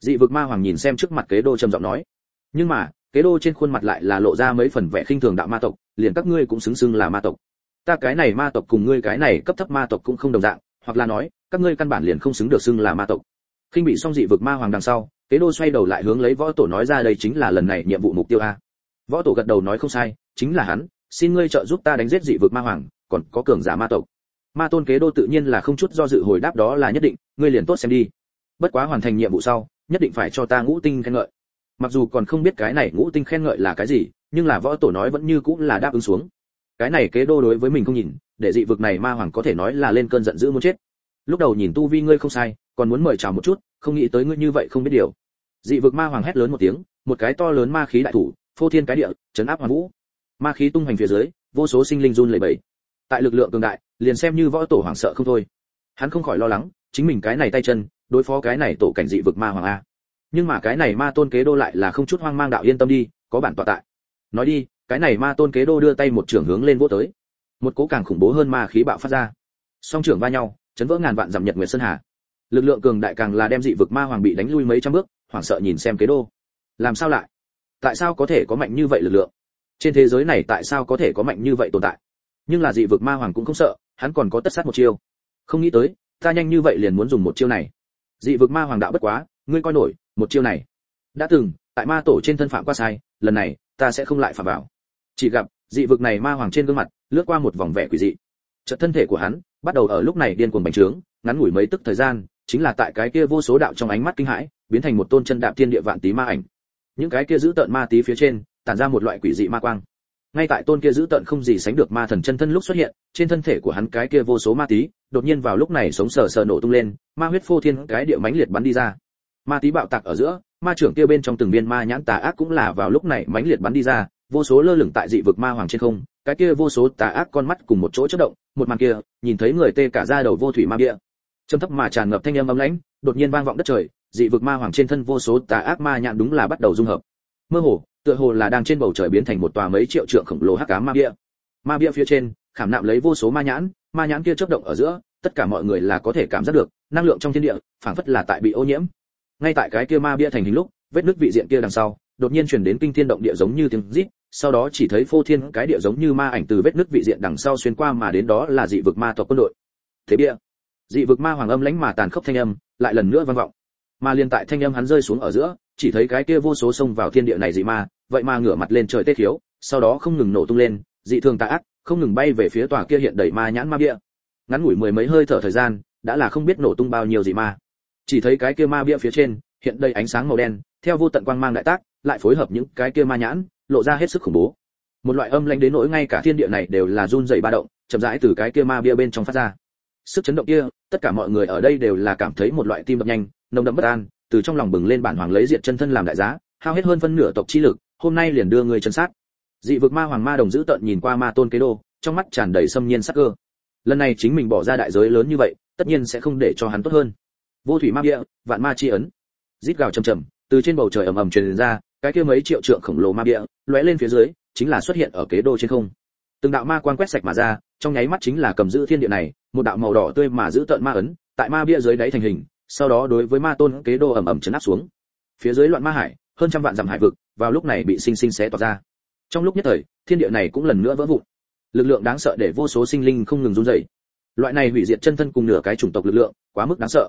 Dị vực ma hoàng nhìn xem trước mặt kế đô trầm giọng nói. Nhưng mà, kế đô trên khuôn mặt lại là lộ ra mấy phần vẻ khinh thường đạo ma tộc, liền các ngươi cũng xứng xưng là ma tộc ta cái này ma tộc cùng ngươi cái này cấp thấp ma tộc cũng không đồng dạng, hoặc là nói, các ngươi căn bản liền không xứng được xưng là ma tộc. Khinh bị xong dị vực ma hoàng đằng sau, kế đô xoay đầu lại hướng lấy võ tổ nói ra đây chính là lần này nhiệm vụ mục tiêu a. Võ tổ gật đầu nói không sai, chính là hắn, xin ngươi trợ giúp ta đánh giết dị vực ma hoàng, còn có cường giả ma tộc. Ma tôn kế đô tự nhiên là không chút do dự hồi đáp đó là nhất định, ngươi liền tốt xem đi. Bất quá hoàn thành nhiệm vụ sau, nhất định phải cho ta ngũ tinh khen ngợi. Mặc dù còn không biết cái này ngũ tinh khen ngợi là cái gì, nhưng là võ tổ nói vẫn như cũng là đáp ứng xuống cái này kế đô đối với mình không nhìn, để dị vực này ma hoàng có thể nói là lên cơn giận dữ muốn chết. Lúc đầu nhìn tu vi ngươi không sai, còn muốn mời chào một chút, không nghĩ tới ngươi như vậy không biết điều. Dị vực ma hoàng hét lớn một tiếng, một cái to lớn ma khí đại thủ, phô thiên cái địa, chấn áp hoàng vũ. Ma khí tung hoành phía dưới, vô số sinh linh run lẩy bẩy. Tại lực lượng cường đại, liền xem như võ tổ hoảng sợ không thôi. Hắn không khỏi lo lắng, chính mình cái này tay chân, đối phó cái này tổ cảnh dị vực ma hoàng a. Nhưng mà cái này ma tôn kế đô lại là không chút hoang mang đạo yên tâm đi, có bản tọa tại. Nói đi cái này ma tôn kế đô đưa tay một trưởng hướng lên vô tới. Một cố càng khủng bố hơn ma khí bạo phát ra. Song trưởng va nhau, chấn vỡ ngàn vạn dặm nhật nguyệt sơn hà. Lực lượng cường đại càng là đem dị vực ma hoàng bị đánh lui mấy trăm bước, hoảng sợ nhìn xem kế đô. Làm sao lại? Tại sao có thể có mạnh như vậy lực lượng? Trên thế giới này tại sao có thể có mạnh như vậy tồn tại? Nhưng là dị vực ma hoàng cũng không sợ, hắn còn có tất sát một chiêu. Không nghĩ tới, ta nhanh như vậy liền muốn dùng một chiêu này. Dị vực ma hoàng đạo bất quá, ngươi coi nổi, một chiêu này. Đã từng, tại ma tổ trên thân phạm qua sai, lần này, ta sẽ không lại phạm vào chỉ gặp, dị vực này ma hoàng trên gương mặt, lướt qua một vòng vẻ quỷ dị. Chợt thân thể của hắn, bắt đầu ở lúc này điên cuồng bành trướng, ngắn ngủi mấy tức thời gian, chính là tại cái kia vô số đạo trong ánh mắt kinh hãi, biến thành một tôn chân đạp thiên địa vạn tí ma ảnh. Những cái kia giữ tợn ma tí phía trên, tản ra một loại quỷ dị ma quang. Ngay tại tôn kia giữ tợn không gì sánh được ma thần chân thân lúc xuất hiện, trên thân thể của hắn cái kia vô số ma tí, đột nhiên vào lúc này sống sờ sờ nổ tung lên, ma huyết phô thiên cái địa mãnh liệt bắn đi ra. Ma tí bạo tạc ở giữa, ma trưởng kia bên trong từng viên ma nhãn tà ác cũng là vào lúc này mãnh liệt bắn đi ra vô số lơ lửng tại dị vực ma hoàng trên không, cái kia vô số tà ác con mắt cùng một chỗ chớp động, một màn kia, nhìn thấy người tê cả ra đầu vô thủy ma bia. Trầm thấp mà tràn ngập thanh âm ấm lãnh, đột nhiên vang vọng đất trời, dị vực ma hoàng trên thân vô số tà ác ma nhãn đúng là bắt đầu dung hợp. Mơ hồ, tựa hồ là đang trên bầu trời biến thành một tòa mấy triệu trượng khổng lồ hắc ám ma bia. Ma bia phía trên, khảm nạm lấy vô số ma nhãn ma nhãn kia chớp động ở giữa, tất cả mọi người là có thể cảm giác được, năng lượng trong thiên địa, phảng phất là tại bị ô nhiễm. Ngay tại cái kia ma bia thành hình lúc, vết nứt vị diện kia đằng sau, đột nhiên truyền đến kinh thiên động địa giống như tiếng rít sau đó chỉ thấy phô thiên cái địa giống như ma ảnh từ vết nứt vị diện đằng sau xuyên qua mà đến đó là dị vực ma tộc quân đội. Thế bia. Dị vực ma hoàng âm lãnh mà tàn khốc thanh âm, lại lần nữa vang vọng. Mà liên tại thanh âm hắn rơi xuống ở giữa, chỉ thấy cái kia vô số sông vào thiên địa này dị ma, vậy mà ngửa mặt lên trời tê thiếu sau đó không ngừng nổ tung lên, dị thường tà ác, không ngừng bay về phía tòa kia hiện đầy ma nhãn ma bia. Ngắn ngủi mười mấy hơi thở thời gian, đã là không biết nổ tung bao nhiêu dị ma. Chỉ thấy cái kia ma bia phía trên, hiện đầy ánh sáng màu đen, theo vô tận quang mang đại tác lại phối hợp những cái kia ma nhãn, lộ ra hết sức khủng bố. Một loại âm lãnh đến nỗi ngay cả thiên địa này đều là run rẩy ba động, chậm rãi từ cái kia ma bia bên trong phát ra. Sức chấn động kia, tất cả mọi người ở đây đều là cảm thấy một loại tim đập nhanh, nồng đậm bất an, từ trong lòng bừng lên bản hoàng lấy diệt chân thân làm đại giá, hao hết hơn phân nửa tộc chi lực, hôm nay liền đưa người chân sát. Dị vực ma hoàng ma đồng giữ tận nhìn qua ma tôn kế đô, trong mắt tràn đầy xâm nhiên sắc cơ. Lần này chính mình bỏ ra đại giới lớn như vậy, tất nhiên sẽ không để cho hắn tốt hơn. Vô thủy ma bia, vạn ma chi ấn. Rít gào trầm trầm từ trên bầu trời ầm ầm truyền ra cái kia mấy triệu trượng khổng lồ ma bia, lóe lên phía dưới, chính là xuất hiện ở kế đô trên không. Từng đạo ma quan quét sạch mà ra, trong nháy mắt chính là cầm giữ thiên địa này, một đạo màu đỏ tươi mà giữ tận ma ấn, tại ma bia dưới đáy thành hình, sau đó đối với ma tôn kế đô ầm ầm chấn áp xuống. Phía dưới loạn ma hải, hơn trăm vạn dặm hải vực, vào lúc này bị sinh sinh xé toạc ra. Trong lúc nhất thời, thiên địa này cũng lần nữa vỡ vụn. Lực lượng đáng sợ để vô số sinh linh không ngừng run rẩy. Loại này hủy diệt chân thân cùng nửa cái chủng tộc lực lượng, quá mức đáng sợ.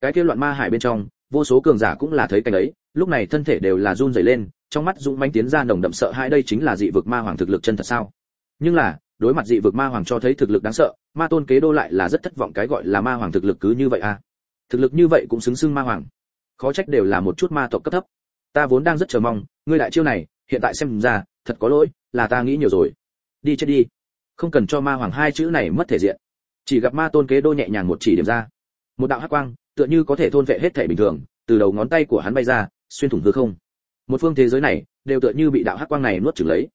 Cái kia loạn ma hải bên trong vô số cường giả cũng là thấy cảnh ấy, lúc này thân thể đều là run rẩy lên, trong mắt dũng mãnh tiến ra nồng đậm sợ hãi đây chính là dị vực ma hoàng thực lực chân thật sao? Nhưng là, đối mặt dị vực ma hoàng cho thấy thực lực đáng sợ, ma tôn kế đô lại là rất thất vọng cái gọi là ma hoàng thực lực cứ như vậy à? Thực lực như vậy cũng xứng xưng ma hoàng. Khó trách đều là một chút ma tộc cấp thấp. Ta vốn đang rất chờ mong, ngươi đại chiêu này, hiện tại xem ra, thật có lỗi, là ta nghĩ nhiều rồi. Đi chết đi. Không cần cho ma hoàng hai chữ này mất thể diện. Chỉ gặp ma tôn kế đô nhẹ nhàng một chỉ điểm ra. Một đạo hắc quang tựa như có thể thôn vệ hết thể bình thường, từ đầu ngón tay của hắn bay ra, xuyên thủng hư không. Một phương thế giới này, đều tựa như bị đạo hắc quang này nuốt chửng lấy.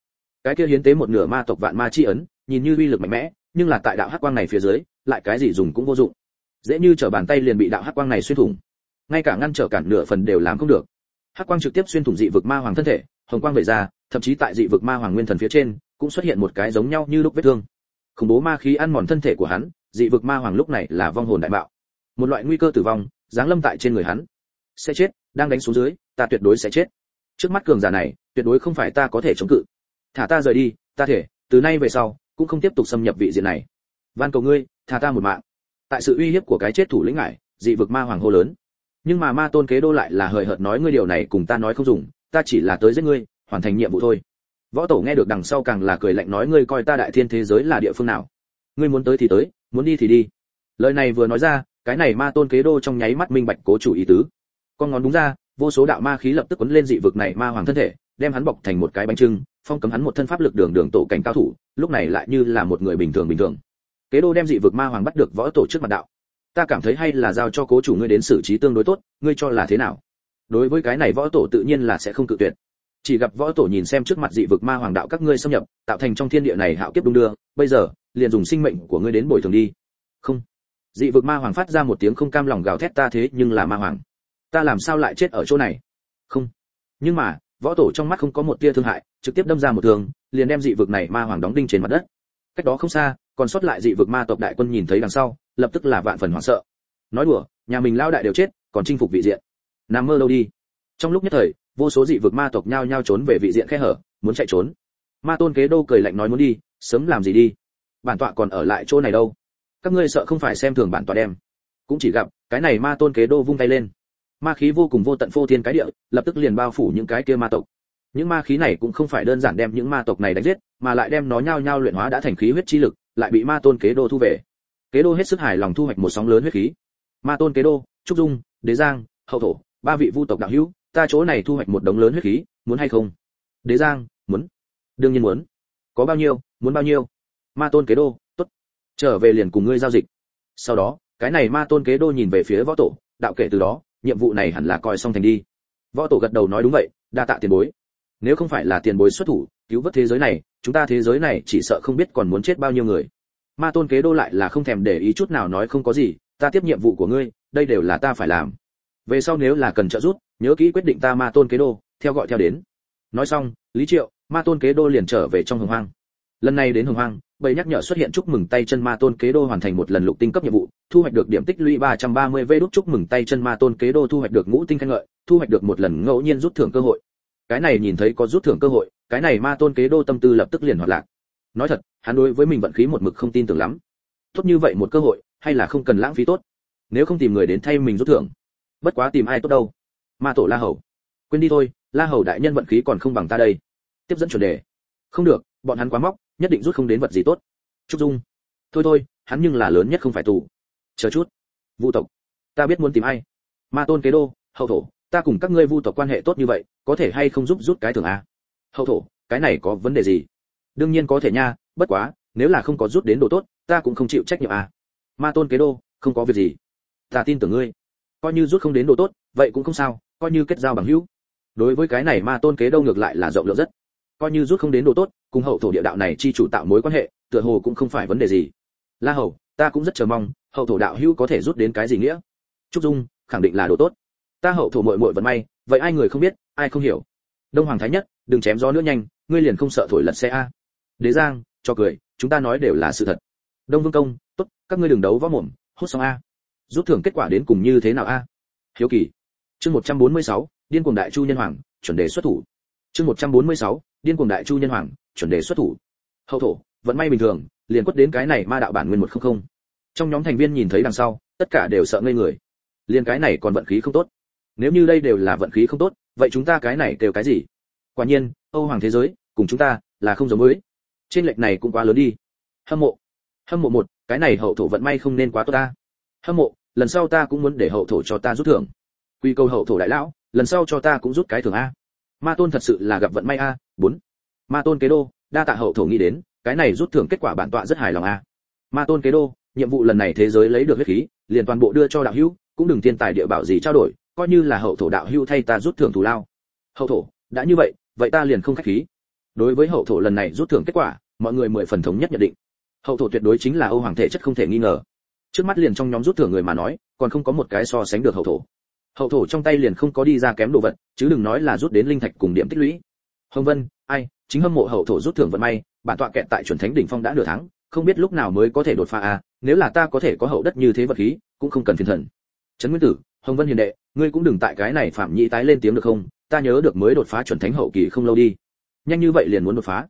Cái kia hiến tế một nửa ma tộc vạn ma chi ấn, nhìn như uy lực mạnh mẽ, nhưng là tại đạo hắc quang này phía dưới, lại cái gì dùng cũng vô dụng. Dễ như trở bàn tay liền bị đạo hắc quang này xuyên thủng. Ngay cả ngăn trở cản nửa phần đều làm không được. Hắc quang trực tiếp xuyên thủng dị vực ma hoàng thân thể, hồng quang vẩy ra, thậm chí tại dị vực ma hoàng nguyên thần phía trên, cũng xuất hiện một cái giống nhau như lúc vết thương. Khủng bố ma khí ăn mòn thân thể của hắn, dị vực ma hoàng lúc này là vong hồn đại bạo một loại nguy cơ tử vong, giáng lâm tại trên người hắn. Sẽ chết, đang đánh xuống dưới, ta tuyệt đối sẽ chết. Trước mắt cường giả này, tuyệt đối không phải ta có thể chống cự. Thả ta rời đi, ta thể, từ nay về sau, cũng không tiếp tục xâm nhập vị diện này. Van cầu ngươi, thả ta một mạng. Tại sự uy hiếp của cái chết thủ lĩnh ngải dị vực ma hoàng hô lớn. Nhưng mà ma tôn kế đô lại là hời hợt nói ngươi điều này cùng ta nói không dùng, ta chỉ là tới giết ngươi, hoàn thành nhiệm vụ thôi. Võ tổ nghe được đằng sau càng là cười lạnh nói ngươi coi ta đại thiên thế giới là địa phương nào? Ngươi muốn tới thì tới, muốn đi thì đi. Lời này vừa nói ra cái này ma tôn kế đô trong nháy mắt minh bạch cố chủ ý tứ. Con ngón đúng ra, vô số đạo ma khí lập tức quấn lên dị vực này ma hoàng thân thể, đem hắn bọc thành một cái bánh trưng, phong cấm hắn một thân pháp lực đường đường tổ cảnh cao thủ, lúc này lại như là một người bình thường bình thường. Kế đô đem dị vực ma hoàng bắt được võ tổ trước mặt đạo. Ta cảm thấy hay là giao cho cố chủ ngươi đến xử trí tương đối tốt, ngươi cho là thế nào? Đối với cái này võ tổ tự nhiên là sẽ không cự tuyệt. Chỉ gặp võ tổ nhìn xem trước mặt dị vực ma hoàng đạo các ngươi xâm nhập, tạo thành trong thiên địa này hạo kiếp đung đưa, bây giờ, liền dùng sinh mệnh của ngươi đến bồi thường đi. Không dị vực ma hoàng phát ra một tiếng không cam lòng gào thét ta thế nhưng là ma hoàng. Ta làm sao lại chết ở chỗ này? Không. Nhưng mà, võ tổ trong mắt không có một tia thương hại, trực tiếp đâm ra một thương liền đem dị vực này ma hoàng đóng đinh trên mặt đất. Cách đó không xa, còn sót lại dị vực ma tộc đại quân nhìn thấy đằng sau, lập tức là vạn phần hoảng sợ. Nói đùa, nhà mình lao đại đều chết, còn chinh phục vị diện. Nằm mơ đâu đi. Trong lúc nhất thời, vô số dị vực ma tộc nhao nhao trốn về vị diện khe hở, muốn chạy trốn. Ma tôn kế đô cười lạnh nói muốn đi, sớm làm gì đi? Bản tọa còn ở lại chỗ này đâu? Các ngươi sợ không phải xem thường bản tọa đem. Cũng chỉ gặp, cái này ma tôn kế đô vung tay lên. Ma khí vô cùng vô tận phô thiên cái địa, lập tức liền bao phủ những cái kia ma tộc. Những ma khí này cũng không phải đơn giản đem những ma tộc này đánh giết, mà lại đem nó nhao nhao luyện hóa đã thành khí huyết chi lực, lại bị ma tôn kế đô thu về. Kế đô hết sức hài lòng thu hoạch một sóng lớn huyết khí. Ma tôn kế đô, trúc dung, đế giang, hậu thổ, ba vị vu tộc đạo hữu, ta chỗ này thu hoạch một đống lớn huyết khí, muốn hay không? Đế giang, muốn. Đương nhiên muốn. Có bao nhiêu, muốn bao nhiêu? Ma tôn kế đô trở về liền cùng ngươi giao dịch. Sau đó, cái này ma tôn kế đô nhìn về phía võ tổ, đạo kể từ đó, nhiệm vụ này hẳn là coi xong thành đi. Võ tổ gật đầu nói đúng vậy, đa tạ tiền bối. Nếu không phải là tiền bối xuất thủ, cứu vớt thế giới này, chúng ta thế giới này chỉ sợ không biết còn muốn chết bao nhiêu người. Ma tôn kế đô lại là không thèm để ý chút nào nói không có gì, ta tiếp nhiệm vụ của ngươi, đây đều là ta phải làm. Về sau nếu là cần trợ giúp, nhớ kỹ quyết định ta ma tôn kế đô, theo gọi theo đến. Nói xong, lý triệu, ma tôn kế đô liền trở về trong hồng hoang lần này đến hồng hoang, bầy nhắc nhở xuất hiện chúc mừng tay chân ma tôn kế đô hoàn thành một lần lục tinh cấp nhiệm vụ, thu hoạch được điểm tích lũy 330 v đúc chúc mừng tay chân ma tôn kế đô thu hoạch được ngũ tinh khen ngợi, thu hoạch được một lần ngẫu nhiên rút thưởng cơ hội. Cái này nhìn thấy có rút thưởng cơ hội, cái này ma tôn kế đô tâm tư lập tức liền hoạt lạc. Nói thật, hắn đối với mình vận khí một mực không tin tưởng lắm. Tốt như vậy một cơ hội, hay là không cần lãng phí tốt? Nếu không tìm người đến thay mình rút thưởng, bất quá tìm ai tốt đâu? Ma tổ la hầu. Quên đi thôi, la hầu đại nhân vận khí còn không bằng ta đây. Tiếp dẫn chuẩn đề. Không được bọn hắn quá móc, nhất định rút không đến vật gì tốt. Trúc dung, thôi thôi, hắn nhưng là lớn nhất không phải tù. Chờ chút. Vu tộc, ta biết muốn tìm ai. Ma tôn kế đô, hậu thổ, ta cùng các ngươi vu tộc quan hệ tốt như vậy, có thể hay không giúp rút cái thưởng a? Hậu thổ, cái này có vấn đề gì? Đương nhiên có thể nha, bất quá, nếu là không có rút đến đồ tốt, ta cũng không chịu trách nhiệm a. Ma tôn kế đô, không có việc gì. Ta tin tưởng ngươi. Coi như rút không đến đồ tốt, vậy cũng không sao, coi như kết giao bằng hữu. Đối với cái này ma tôn kế đô ngược lại là rộng lượng rất coi như rút không đến đồ tốt cùng hậu thổ địa đạo này chi chủ tạo mối quan hệ tựa hồ cũng không phải vấn đề gì. La hầu ta cũng rất chờ mong hậu thổ đạo hữu có thể rút đến cái gì nghĩa? Trúc dung khẳng định là đồ tốt. Ta hậu thổ muội muội vận may vậy ai người không biết ai không hiểu? Đông hoàng thái nhất đừng chém gió nữa nhanh ngươi liền không sợ thổi lật xe a. Đế giang cho cười chúng ta nói đều là sự thật. Đông vương công tốt các ngươi đừng đấu võ mồm hút xong a. Rút thưởng kết quả đến cùng như thế nào a? Hiếu kỳ. Chương 146, điên cuồng đại chu nhân hoàng chuẩn đề xuất thủ chương 146, điên cuồng đại chu nhân hoàng chuẩn đề xuất thủ. Hậu thổ vẫn may bình thường liền quất đến cái này ma đạo bản nguyên một không không. Trong nhóm thành viên nhìn thấy đằng sau tất cả đều sợ ngây người. Liền cái này còn vận khí không tốt. Nếu như đây đều là vận khí không tốt vậy chúng ta cái này đều cái gì? Quả nhiên âu hoàng thế giới cùng chúng ta là không giống với. Trên lệch này cũng quá lớn đi. Hâm mộ. Hâm mộ một cái này hậu thổ vận may không nên quá tốt ta. Hâm mộ lần sau ta cũng muốn để hậu thổ cho ta rút thưởng. Quy câu hậu thổ đại lão lần sau cho ta cũng rút cái thưởng a ma tôn thật sự là gặp vận may a, bốn. Ma tôn kế đô, đa tạ hậu thổ nghĩ đến, cái này rút thưởng kết quả bản tọa rất hài lòng a. Ma tôn kế đô, nhiệm vụ lần này thế giới lấy được huyết khí, liền toàn bộ đưa cho đạo hữu, cũng đừng thiên tài địa bảo gì trao đổi, coi như là hậu thổ đạo hữu thay ta rút thưởng thù lao. Hậu thổ, đã như vậy vậy ta liền không khách khí. Đối với hậu thổ lần này rút thưởng kết quả, mọi người mười phần thống nhất nhận định. Hậu thổ tuyệt đối chính là âu hoàng thể chất không thể nghi ngờ. Trước mắt liền trong nhóm rút thưởng người mà nói, còn không có một cái so sánh được hậu thổ hậu thổ trong tay liền không có đi ra kém đồ vật, chứ đừng nói là rút đến linh thạch cùng điểm tích lũy. Hồng vân, ai, chính hâm mộ hậu thổ rút thưởng vận may, bản tọa kẹt tại chuẩn thánh đỉnh phong đã nửa tháng, không biết lúc nào mới có thể đột phá à nếu là ta có thể có hậu đất như thế vật khí, cũng không cần phiền thần. Trấn nguyên tử, hồng vân hiền đệ, ngươi cũng đừng tại cái này phạm nhĩ tái lên tiếng được không? Ta nhớ được mới đột phá chuẩn thánh hậu kỳ không lâu đi. Nhanh như vậy liền muốn đột phá.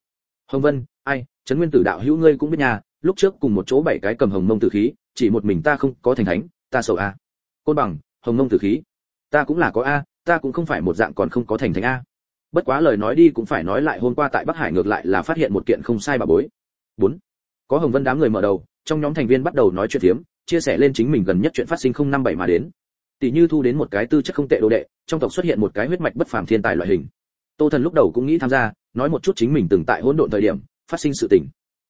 Hồng vân, ai, trấn nguyên tử đạo hữu ngươi cũng biết nhà lúc trước cùng một chỗ bảy cái cầm hồng mông tử khí, chỉ một mình ta không có thành thánh, ta sầu a à. côn bằng, hồng mông tử khí ta cũng là có a, ta cũng không phải một dạng còn không có thành thánh a. Bất quá lời nói đi cũng phải nói lại hôm qua tại bắc hải ngược lại là phát hiện một kiện không sai bà bối. Bốn, có hồng vân đám người mở đầu, trong nhóm thành viên bắt đầu nói chuyện thiếm chia sẻ lên chính mình gần nhất chuyện phát sinh không năm bảy mà đến. Tỷ như thu đến một cái tư chất không tệ đồ đệ, trong tộc xuất hiện một cái huyết mạch bất phàm thiên tài loại hình. Tô thần lúc đầu cũng nghĩ tham gia, nói một chút chính mình từng tại hỗn độn thời điểm, phát sinh sự tình.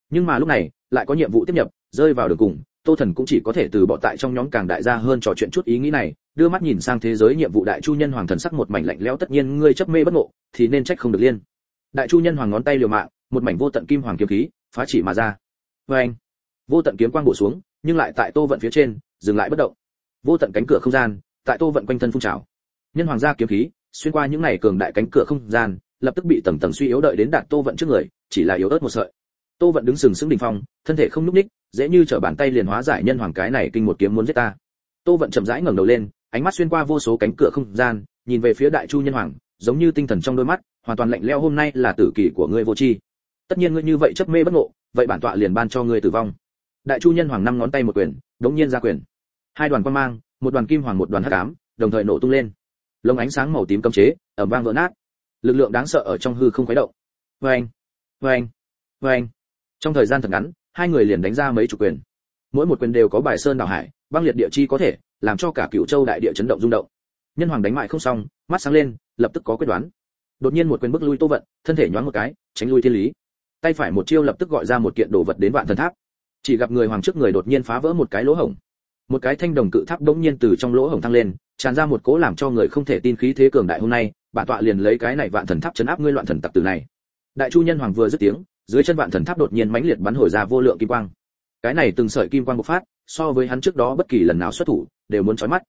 Nhưng mà lúc này, lại có nhiệm vụ tiếp nhập, rơi vào đường cùng, tô thần cũng chỉ có thể từ bỏ tại trong nhóm càng đại gia hơn trò chuyện chút ý nghĩ này đưa mắt nhìn sang thế giới nhiệm vụ đại chu nhân hoàng thần sắc một mảnh lạnh lẽo, tất nhiên ngươi chấp mê bất ngộ, thì nên trách không được liên. Đại chu nhân hoàng ngón tay liều mạng, một mảnh vô tận kim hoàng kiếm khí, phá chỉ mà ra. Vê anh, vô tận kiếm quang bổ xuống, nhưng lại tại tô vận phía trên, dừng lại bất động. Vô tận cánh cửa không gian, tại tô vận quanh thân phun trào. Nhân hoàng gia kiếm khí, xuyên qua những ngày cường đại cánh cửa không gian, lập tức bị tầng tầng suy yếu đợi đến đạt tô vận trước người, chỉ là yếu ớt một sợi. Tô vận đứng sừng sững đỉnh phong, thân thể không nhúc ních dễ như trở bàn tay liền hóa giải nhân hoàng cái này kinh một kiếm muốn giết ta. Tô vận chậm rãi ngẩng đầu lên ánh mắt xuyên qua vô số cánh cửa không gian, nhìn về phía đại chu nhân hoàng, giống như tinh thần trong đôi mắt, hoàn toàn lạnh lẽo, hôm nay là tử kỳ của ngươi vô tri. Tất nhiên ngươi như vậy chấp mê bất ngộ, vậy bản tọa liền ban cho ngươi tử vong. Đại chu nhân hoàng năm ngón tay một quyền đống nhiên ra quyền hai đoàn quan mang, một đoàn kim hoàng, một đoàn hắc ám, đồng thời nổ tung lên. Lồng ánh sáng màu tím cấm chế, ầm vang vỡ nát. Lực lượng đáng sợ ở trong hư không khuấy động. Vâng vâng vâng trong thời gian thật ngắn, hai người liền đánh ra mấy chục quyền. Mỗi một quyền đều có bài sơn đảo hải, băng liệt địa chi có thể làm cho cả cựu châu đại địa chấn động rung động. Nhân hoàng đánh mại không xong, mắt sáng lên, lập tức có quyết đoán. Đột nhiên một quyền bước lui tô vận, thân thể nhoáng một cái, tránh lui thiên lý. Tay phải một chiêu lập tức gọi ra một kiện đồ vật đến vạn thần tháp. Chỉ gặp người hoàng trước người đột nhiên phá vỡ một cái lỗ hổng. Một cái thanh đồng cự tháp bỗng nhiên từ trong lỗ hổng thăng lên, tràn ra một cố làm cho người không thể tin khí thế cường đại hôm nay, bản tọa liền lấy cái này vạn thần tháp chấn áp ngươi loạn thần tặc tử này. Đại chu nhân hoàng vừa dứt tiếng, dưới chân vạn thần tháp đột nhiên mãnh liệt bắn hồi ra vô lượng kim quang. Cái này từng sợi kim quang bộc phát, so với hắn trước đó bất kỳ lần nào xuất thủ đều muốn chói mắt.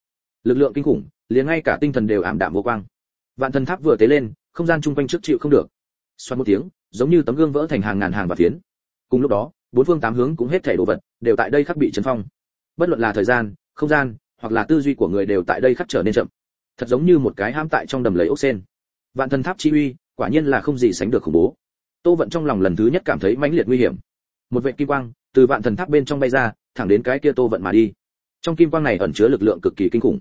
Lực lượng kinh khủng, liền ngay cả tinh thần đều ảm đạm vô quang. Vạn thần tháp vừa tế lên, không gian chung quanh trước chịu không được. Xoắn một tiếng, giống như tấm gương vỡ thành hàng ngàn hàng và phiến. Cùng lúc đó, bốn phương tám hướng cũng hết thảy đồ vật đều tại đây khắc bị chấn phong. Bất luận là thời gian, không gian, hoặc là tư duy của người đều tại đây khắc trở nên chậm. Thật giống như một cái hãm tại trong đầm lầy ốc sen. Vạn thần tháp chi uy, quả nhiên là không gì sánh được khủng bố. Tô vận trong lòng lần thứ nhất cảm thấy mãnh liệt nguy hiểm. Một vệt kim quang từ vạn thần tháp bên trong bay ra, thẳng đến cái kia tô vận mà đi trong kim quang này ẩn chứa lực lượng cực kỳ kinh khủng.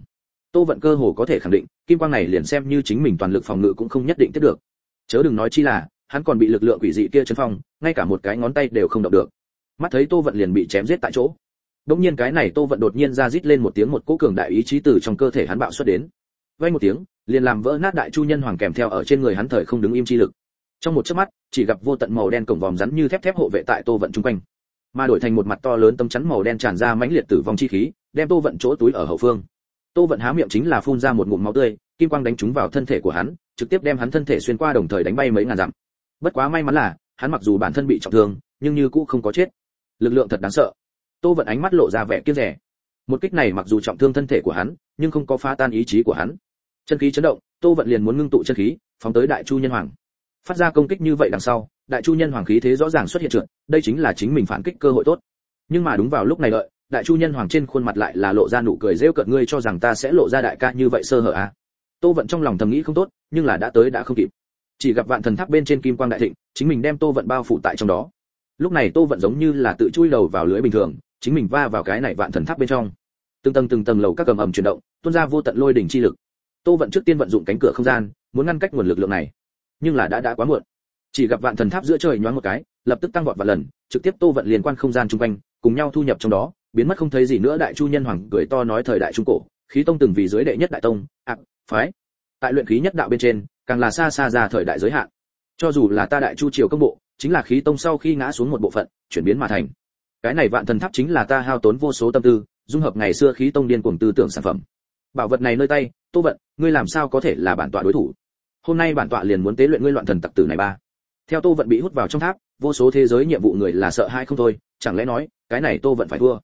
Tô vận cơ hồ có thể khẳng định, kim quang này liền xem như chính mình toàn lực phòng ngự cũng không nhất định tiếp được. Chớ đừng nói chi là, hắn còn bị lực lượng quỷ dị kia chấn phong, ngay cả một cái ngón tay đều không động được. Mắt thấy tô vận liền bị chém giết tại chỗ. Đống nhiên cái này tô vận đột nhiên ra rít lên một tiếng một cỗ cường đại ý chí từ trong cơ thể hắn bạo xuất đến. Vay một tiếng, liền làm vỡ nát đại chu nhân hoàng kèm theo ở trên người hắn thời không đứng im chi lực. Trong một chớp mắt, chỉ gặp vô tận màu đen cổng vòm rắn như thép thép hộ vệ tại tô vận trung quanh. Mà đổi thành một mặt to lớn tấm chắn màu đen tràn ra mãnh liệt tử vong chi khí đem tô vận chỗ túi ở hậu phương. Tô vận há miệng chính là phun ra một ngụm máu tươi, kim quang đánh trúng vào thân thể của hắn, trực tiếp đem hắn thân thể xuyên qua đồng thời đánh bay mấy ngàn dặm. Bất quá may mắn là, hắn mặc dù bản thân bị trọng thương, nhưng như cũ không có chết. Lực lượng thật đáng sợ. Tô vận ánh mắt lộ ra vẻ kiếp rẻ. Một kích này mặc dù trọng thương thân thể của hắn, nhưng không có phá tan ý chí của hắn. Chân khí chấn động, tô vận liền muốn ngưng tụ chân khí, phóng tới đại chu nhân hoàng. Phát ra công kích như vậy đằng sau, đại chu nhân hoàng khí thế rõ ràng xuất hiện trượt, đây chính là chính mình phản kích cơ hội tốt. Nhưng mà đúng vào lúc này đợi đại chu nhân hoàng trên khuôn mặt lại là lộ ra nụ cười rêu cợt, ngươi cho rằng ta sẽ lộ ra đại ca như vậy sơ hở à? Tô vận trong lòng thầm nghĩ không tốt, nhưng là đã tới đã không kịp. Chỉ gặp vạn thần tháp bên trên kim quang đại thịnh, chính mình đem tô vận bao phủ tại trong đó. Lúc này tô vận giống như là tự chui đầu vào lưới bình thường, chính mình va vào cái này vạn thần tháp bên trong. Từng tầng từng tầng lầu các cầm ầm chuyển động, tuôn ra vô tận lôi đỉnh chi lực. Tô vận trước tiên vận dụng cánh cửa không gian, muốn ngăn cách nguồn lực lượng này. Nhưng là đã đã quá muộn. Chỉ gặp vạn thần tháp giữa trời nhoáng một cái, lập tức tăng vọt vài lần, trực tiếp tô vận liên quan không gian chung quanh, cùng nhau thu nhập trong đó biến mất không thấy gì nữa, đại chu nhân hoàng cười to nói thời đại trung cổ, khí tông từng vì dưới đệ nhất đại tông ạ phái. Tại luyện khí nhất đạo bên trên, càng là xa xa ra thời đại giới hạn. Cho dù là ta đại chu triều công bộ, chính là khí tông sau khi ngã xuống một bộ phận, chuyển biến mà thành. Cái này vạn thần tháp chính là ta hao tốn vô số tâm tư, dung hợp ngày xưa khí tông điên cuồng tư tưởng sản phẩm. Bảo vật này nơi tay, tô vận, ngươi làm sao có thể là bản tọa đối thủ? Hôm nay bản tọa liền muốn tế luyện ngươi loạn thần tặc tử này ba. Theo tô vận bị hút vào trong tháp, vô số thế giới nhiệm vụ người là sợ hai không thôi, chẳng lẽ nói, cái này tô vận phải thua?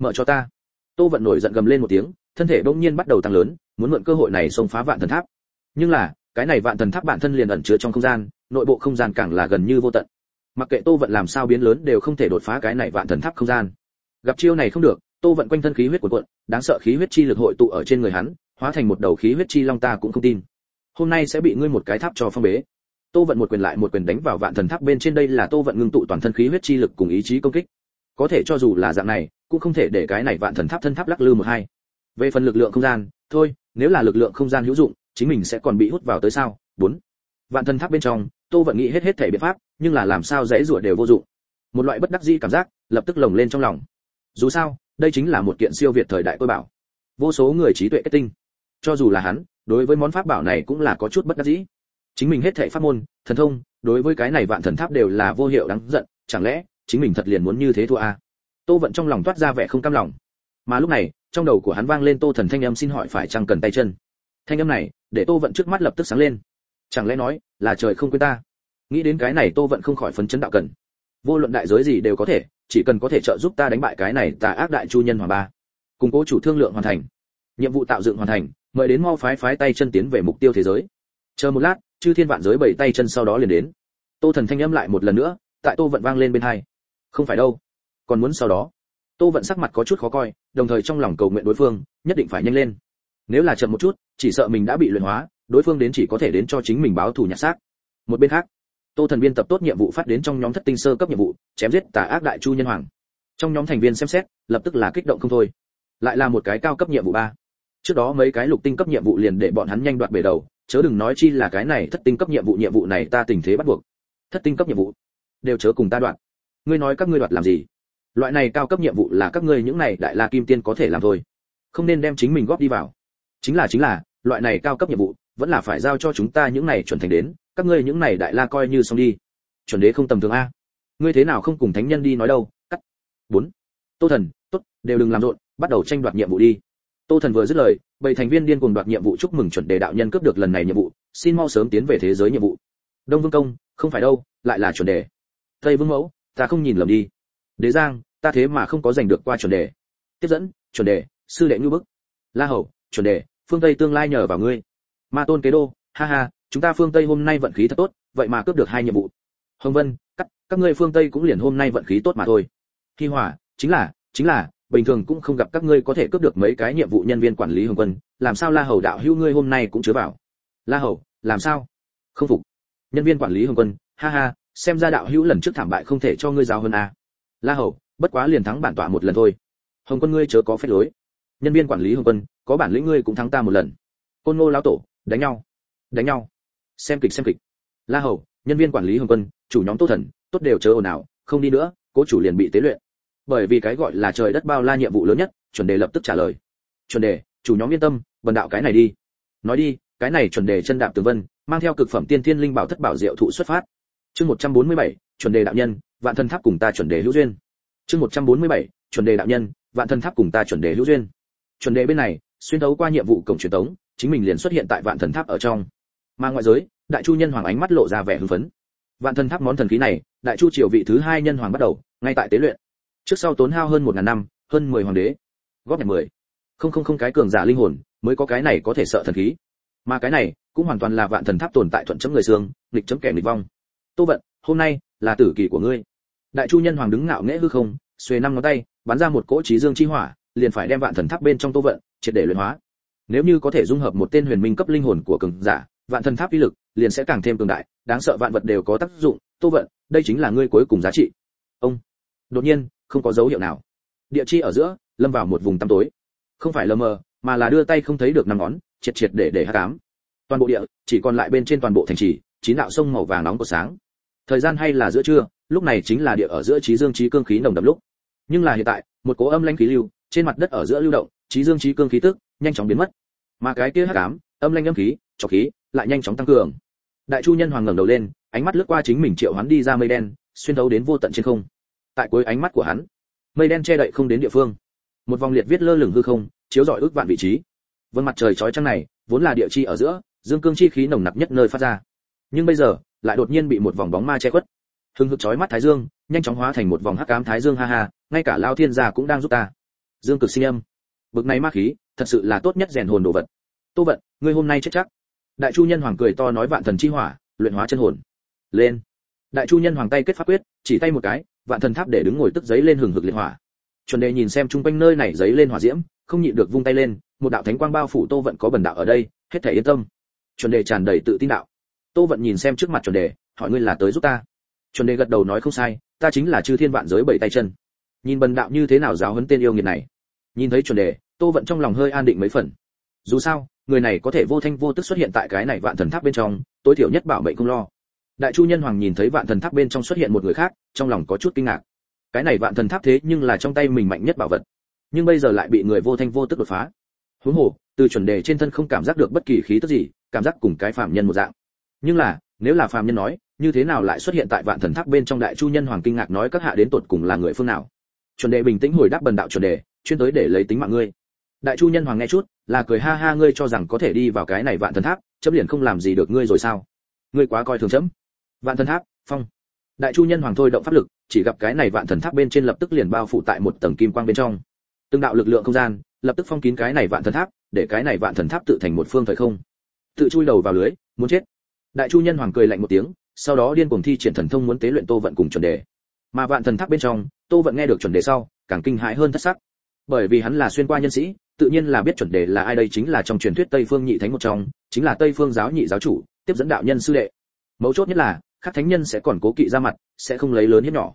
Mở cho ta. Tô vận nổi giận gầm lên một tiếng, thân thể bỗng nhiên bắt đầu tăng lớn, muốn mượn cơ hội này xông phá vạn thần tháp. Nhưng là, cái này vạn thần tháp bản thân liền ẩn chứa trong không gian, nội bộ không gian càng là gần như vô tận. Mặc kệ tô vận làm sao biến lớn đều không thể đột phá cái này vạn thần tháp không gian. Gặp chiêu này không được, tô vận quanh thân khí huyết của quận đáng sợ khí huyết chi lực hội tụ ở trên người hắn, hóa thành một đầu khí huyết chi long ta cũng không tin. Hôm nay sẽ bị ngươi một cái tháp cho phong bế. Tô vận một quyền lại một quyền đánh vào vạn thần tháp bên trên đây là tô vận ngưng tụ toàn thân khí huyết chi lực cùng ý chí công kích. Có thể cho dù là dạng này cũng không thể để cái này vạn thần tháp thân tháp lắc lư một hai. Về phần lực lượng không gian, thôi, nếu là lực lượng không gian hữu dụng, chính mình sẽ còn bị hút vào tới sao? Bốn. Vạn thần tháp bên trong, tô vận nghĩ hết hết thể biện pháp, nhưng là làm sao dễ rủa đều vô dụng. Một loại bất đắc dĩ cảm giác, lập tức lồng lên trong lòng. Dù sao, đây chính là một kiện siêu việt thời đại tôi bảo. Vô số người trí tuệ kết tinh. Cho dù là hắn, đối với món pháp bảo này cũng là có chút bất đắc dĩ. Chính mình hết thảy pháp môn, thần thông, đối với cái này vạn thần tháp đều là vô hiệu đáng giận, chẳng lẽ chính mình thật liền muốn như thế thua à? Tô vận trong lòng toát ra vẻ không cam lòng. Mà lúc này, trong đầu của hắn vang lên tô thần thanh âm xin hỏi phải chăng cần tay chân. Thanh âm này, để tô vận trước mắt lập tức sáng lên. Chẳng lẽ nói, là trời không quên ta? Nghĩ đến cái này tô vận không khỏi phấn chấn đạo cần. Vô luận đại giới gì đều có thể, chỉ cần có thể trợ giúp ta đánh bại cái này tà ác đại chu nhân hoàng ba. Cùng cố chủ thương lượng hoàn thành. Nhiệm vụ tạo dựng hoàn thành, mời đến mau phái phái tay chân tiến về mục tiêu thế giới. Chờ một lát, chư thiên vạn giới bảy tay chân sau đó liền đến. Tô thần thanh âm lại một lần nữa, tại tô vận vang lên bên hai. Không phải đâu còn muốn sau đó. Tô vận sắc mặt có chút khó coi, đồng thời trong lòng cầu nguyện đối phương, nhất định phải nhanh lên. Nếu là chậm một chút, chỉ sợ mình đã bị luyện hóa, đối phương đến chỉ có thể đến cho chính mình báo thù nhặt xác. Một bên khác, tô thần biên tập tốt nhiệm vụ phát đến trong nhóm thất tinh sơ cấp nhiệm vụ, chém giết tà ác đại chu nhân hoàng. Trong nhóm thành viên xem xét, lập tức là kích động không thôi. Lại là một cái cao cấp nhiệm vụ ba. Trước đó mấy cái lục tinh cấp nhiệm vụ liền để bọn hắn nhanh đoạt bể đầu, chớ đừng nói chi là cái này thất tinh cấp nhiệm vụ nhiệm vụ này ta tình thế bắt buộc. Thất tinh cấp nhiệm vụ, đều chớ cùng ta đoạt. Ngươi nói các ngươi đoạt làm gì? Loại này cao cấp nhiệm vụ là các ngươi những này đại la kim tiên có thể làm thôi. Không nên đem chính mình góp đi vào. Chính là chính là, loại này cao cấp nhiệm vụ vẫn là phải giao cho chúng ta những này chuẩn thành đến. Các ngươi những này đại la coi như xong đi. Chuẩn đế không tầm thường a. Ngươi thế nào không cùng thánh nhân đi nói đâu? Cắt. Bốn. Tô thần, tốt, đều đừng làm rộn, bắt đầu tranh đoạt nhiệm vụ đi. Tô thần vừa dứt lời, bảy thành viên điên cuồng đoạt nhiệm vụ chúc mừng chuẩn đề đạo nhân cướp được lần này nhiệm vụ, xin mau sớm tiến về thế giới nhiệm vụ. Đông vương công, không phải đâu, lại là chuẩn đề. Tây vương mẫu, ta không nhìn lầm đi đế giang, ta thế mà không có giành được qua chuẩn đề. Tiếp dẫn, chuẩn đề, sư đệ ngưu bức. La hầu, chuẩn đề, phương tây tương lai nhờ vào ngươi. Ma tôn kế đô, ha ha, chúng ta phương tây hôm nay vận khí thật tốt, vậy mà cướp được hai nhiệm vụ. Hồng vân, các các ngươi phương tây cũng liền hôm nay vận khí tốt mà thôi. Hi hỏa chính là chính là, bình thường cũng không gặp các ngươi có thể cướp được mấy cái nhiệm vụ nhân viên quản lý hồng Vân. làm sao la hầu đạo hữu ngươi hôm nay cũng chứa vào? La hầu, làm sao? Không phục. Nhân viên quản lý hồng quân ha ha, xem ra đạo hữu lần trước thảm bại không thể cho ngươi giáo hơn a à la hầu bất quá liền thắng bản tọa một lần thôi. Hồng quân ngươi chớ có phép lối. Nhân viên quản lý hồng quân có bản lĩnh ngươi cũng thắng ta một lần. Côn ngô lão tổ đánh nhau. Đánh nhau. Xem kịch xem kịch. La hầu nhân viên quản lý hồng quân chủ nhóm tốt thần tốt đều chớ ồn ào không đi nữa cố chủ liền bị tế luyện. Bởi vì cái gọi là trời đất bao la nhiệm vụ lớn nhất chuẩn đề lập tức trả lời. Chuẩn đề chủ nhóm yên tâm vần đạo cái này đi. Nói đi cái này chuẩn đề chân đạp tường vân mang theo cực phẩm tiên thiên linh bảo thất bảo diệu thụ xuất phát. Chương 147, chuẩn đề đạo nhân vạn thần tháp cùng ta chuẩn đề hữu duyên. Chương 147, chuẩn đề đạo nhân vạn thần tháp cùng ta chuẩn đề hữu duyên. Chuẩn đề bên này xuyên thấu qua nhiệm vụ cổng truyền tống chính mình liền xuất hiện tại vạn thần tháp ở trong. Mà ngoại giới đại chu nhân hoàng ánh mắt lộ ra vẻ hưng phấn. Vạn thần tháp món thần khí này đại chu triều vị thứ hai nhân hoàng bắt đầu ngay tại tế luyện. Trước sau tốn hao hơn một ngàn năm hơn mười hoàng đế góp nhặt mười. Không không không cái cường giả linh hồn mới có cái này có thể sợ thần khí. Mà cái này cũng hoàn toàn là vạn thần tháp tồn tại thuận chấm người xương nghịch chấm kẻ nghịch vong. Tô vận hôm nay là tử kỳ của ngươi đại chu nhân hoàng đứng ngạo nghễ hư không, xuề năm ngón tay, bắn ra một cỗ trí dương chi hỏa, liền phải đem vạn thần tháp bên trong tô vận, triệt để luyện hóa. Nếu như có thể dung hợp một tên huyền minh cấp linh hồn của cường giả, vạn thần tháp uy lực liền sẽ càng thêm cường đại, đáng sợ vạn vật đều có tác dụng, tô vận, đây chính là ngươi cuối cùng giá trị. Ông. Đột nhiên, không có dấu hiệu nào. Địa chi ở giữa, lâm vào một vùng tăm tối. Không phải lờ mờ, mà là đưa tay không thấy được năm ngón, triệt triệt để để hát cám toàn bộ địa, chỉ còn lại bên trên toàn bộ thành trì, chín đạo sông màu vàng nóng của sáng. Thời gian hay là giữa trưa lúc này chính là địa ở giữa trí dương trí cương khí nồng đậm lúc. Nhưng là hiện tại, một cố âm lãnh khí lưu, trên mặt đất ở giữa lưu động, trí dương trí cương khí tức, nhanh chóng biến mất. Mà cái kia hắc ám, âm lãnh âm khí, trọc khí, lại nhanh chóng tăng cường. Đại chu nhân hoàng ngẩng đầu lên, ánh mắt lướt qua chính mình triệu hắn đi ra mây đen, xuyên thấu đến vô tận trên không. Tại cuối ánh mắt của hắn, mây đen che đậy không đến địa phương. Một vòng liệt viết lơ lửng hư không, chiếu rọi ước vạn vị trí. Vân mặt trời chói trăng này, vốn là địa chi ở giữa, dương cương chi khí nồng nặc nhất nơi phát ra. Nhưng bây giờ, lại đột nhiên bị một vòng bóng ma che khuất hưng hực chói mắt thái dương, nhanh chóng hóa thành một vòng hắc ám thái dương, ha ha, ngay cả lao thiên gia cũng đang giúp ta. Dương cực sinh âm. Bực này ma khí, thật sự là tốt nhất rèn hồn đồ vật. Tô vận, ngươi hôm nay chết chắc. Đại chu nhân hoàng cười to nói vạn thần chi hỏa, luyện hóa chân hồn. Lên. Đại chu nhân hoàng tay kết pháp quyết, chỉ tay một cái, vạn thần tháp để đứng ngồi tức giấy lên hừng hực liệt hỏa. Chuẩn đề nhìn xem chung quanh nơi này giấy lên hỏa diễm, không nhịn được vung tay lên, một đạo thánh quang bao phủ tô vận có bần đạo ở đây, hết thể yên tâm. Chuẩn đề tràn đầy tự tin đạo. Tô vận nhìn xem trước mặt chuẩn đề, hỏi ngươi là tới giúp ta chuẩn đề gật đầu nói không sai, ta chính là chư thiên vạn giới bảy tay chân. Nhìn bần đạo như thế nào giáo huấn tên yêu nghiệt này. Nhìn thấy chuẩn đề, tô vận trong lòng hơi an định mấy phần. Dù sao, người này có thể vô thanh vô tức xuất hiện tại cái này vạn thần tháp bên trong, tối thiểu nhất bảo mệnh không lo. Đại chu nhân hoàng nhìn thấy vạn thần tháp bên trong xuất hiện một người khác, trong lòng có chút kinh ngạc. Cái này vạn thần tháp thế nhưng là trong tay mình mạnh nhất bảo vật. Nhưng bây giờ lại bị người vô thanh vô tức đột phá. Huống hồ, từ chuẩn đề trên thân không cảm giác được bất kỳ khí tức gì, cảm giác cùng cái phạm nhân một dạng. Nhưng là nếu là phàm nhân nói, như thế nào lại xuất hiện tại vạn thần tháp bên trong đại chu nhân hoàng kinh ngạc nói các hạ đến tột cùng là người phương nào? Chuẩn đề bình tĩnh hồi đáp bần đạo chuẩn đề chuyên tới để lấy tính mạng ngươi. Đại chu nhân hoàng nghe chút, là cười ha ha ngươi cho rằng có thể đi vào cái này vạn thần tháp, chấm liền không làm gì được ngươi rồi sao? Ngươi quá coi thường chấm. Vạn thần tháp, phong. Đại chu nhân hoàng thôi động pháp lực, chỉ gặp cái này vạn thần tháp bên trên lập tức liền bao phủ tại một tầng kim quang bên trong. Từng đạo lực lượng không gian, lập tức phong kín cái này vạn thần tháp, để cái này vạn thần tháp tự thành một phương thời không. Tự chui đầu vào lưới, muốn chết đại chu nhân hoàng cười lạnh một tiếng, sau đó điên cuồng thi triển thần thông muốn tế luyện tô vận cùng chuẩn đề. Mà vạn thần tháp bên trong, tô vận nghe được chuẩn đề sau, càng kinh hãi hơn thất sắc. Bởi vì hắn là xuyên qua nhân sĩ, tự nhiên là biết chuẩn đề là ai đây chính là trong truyền thuyết tây phương nhị thánh một trong, chính là tây phương giáo nhị giáo chủ, tiếp dẫn đạo nhân sư đệ. Mấu chốt nhất là, các thánh nhân sẽ còn cố kỵ ra mặt, sẽ không lấy lớn hiếp nhỏ.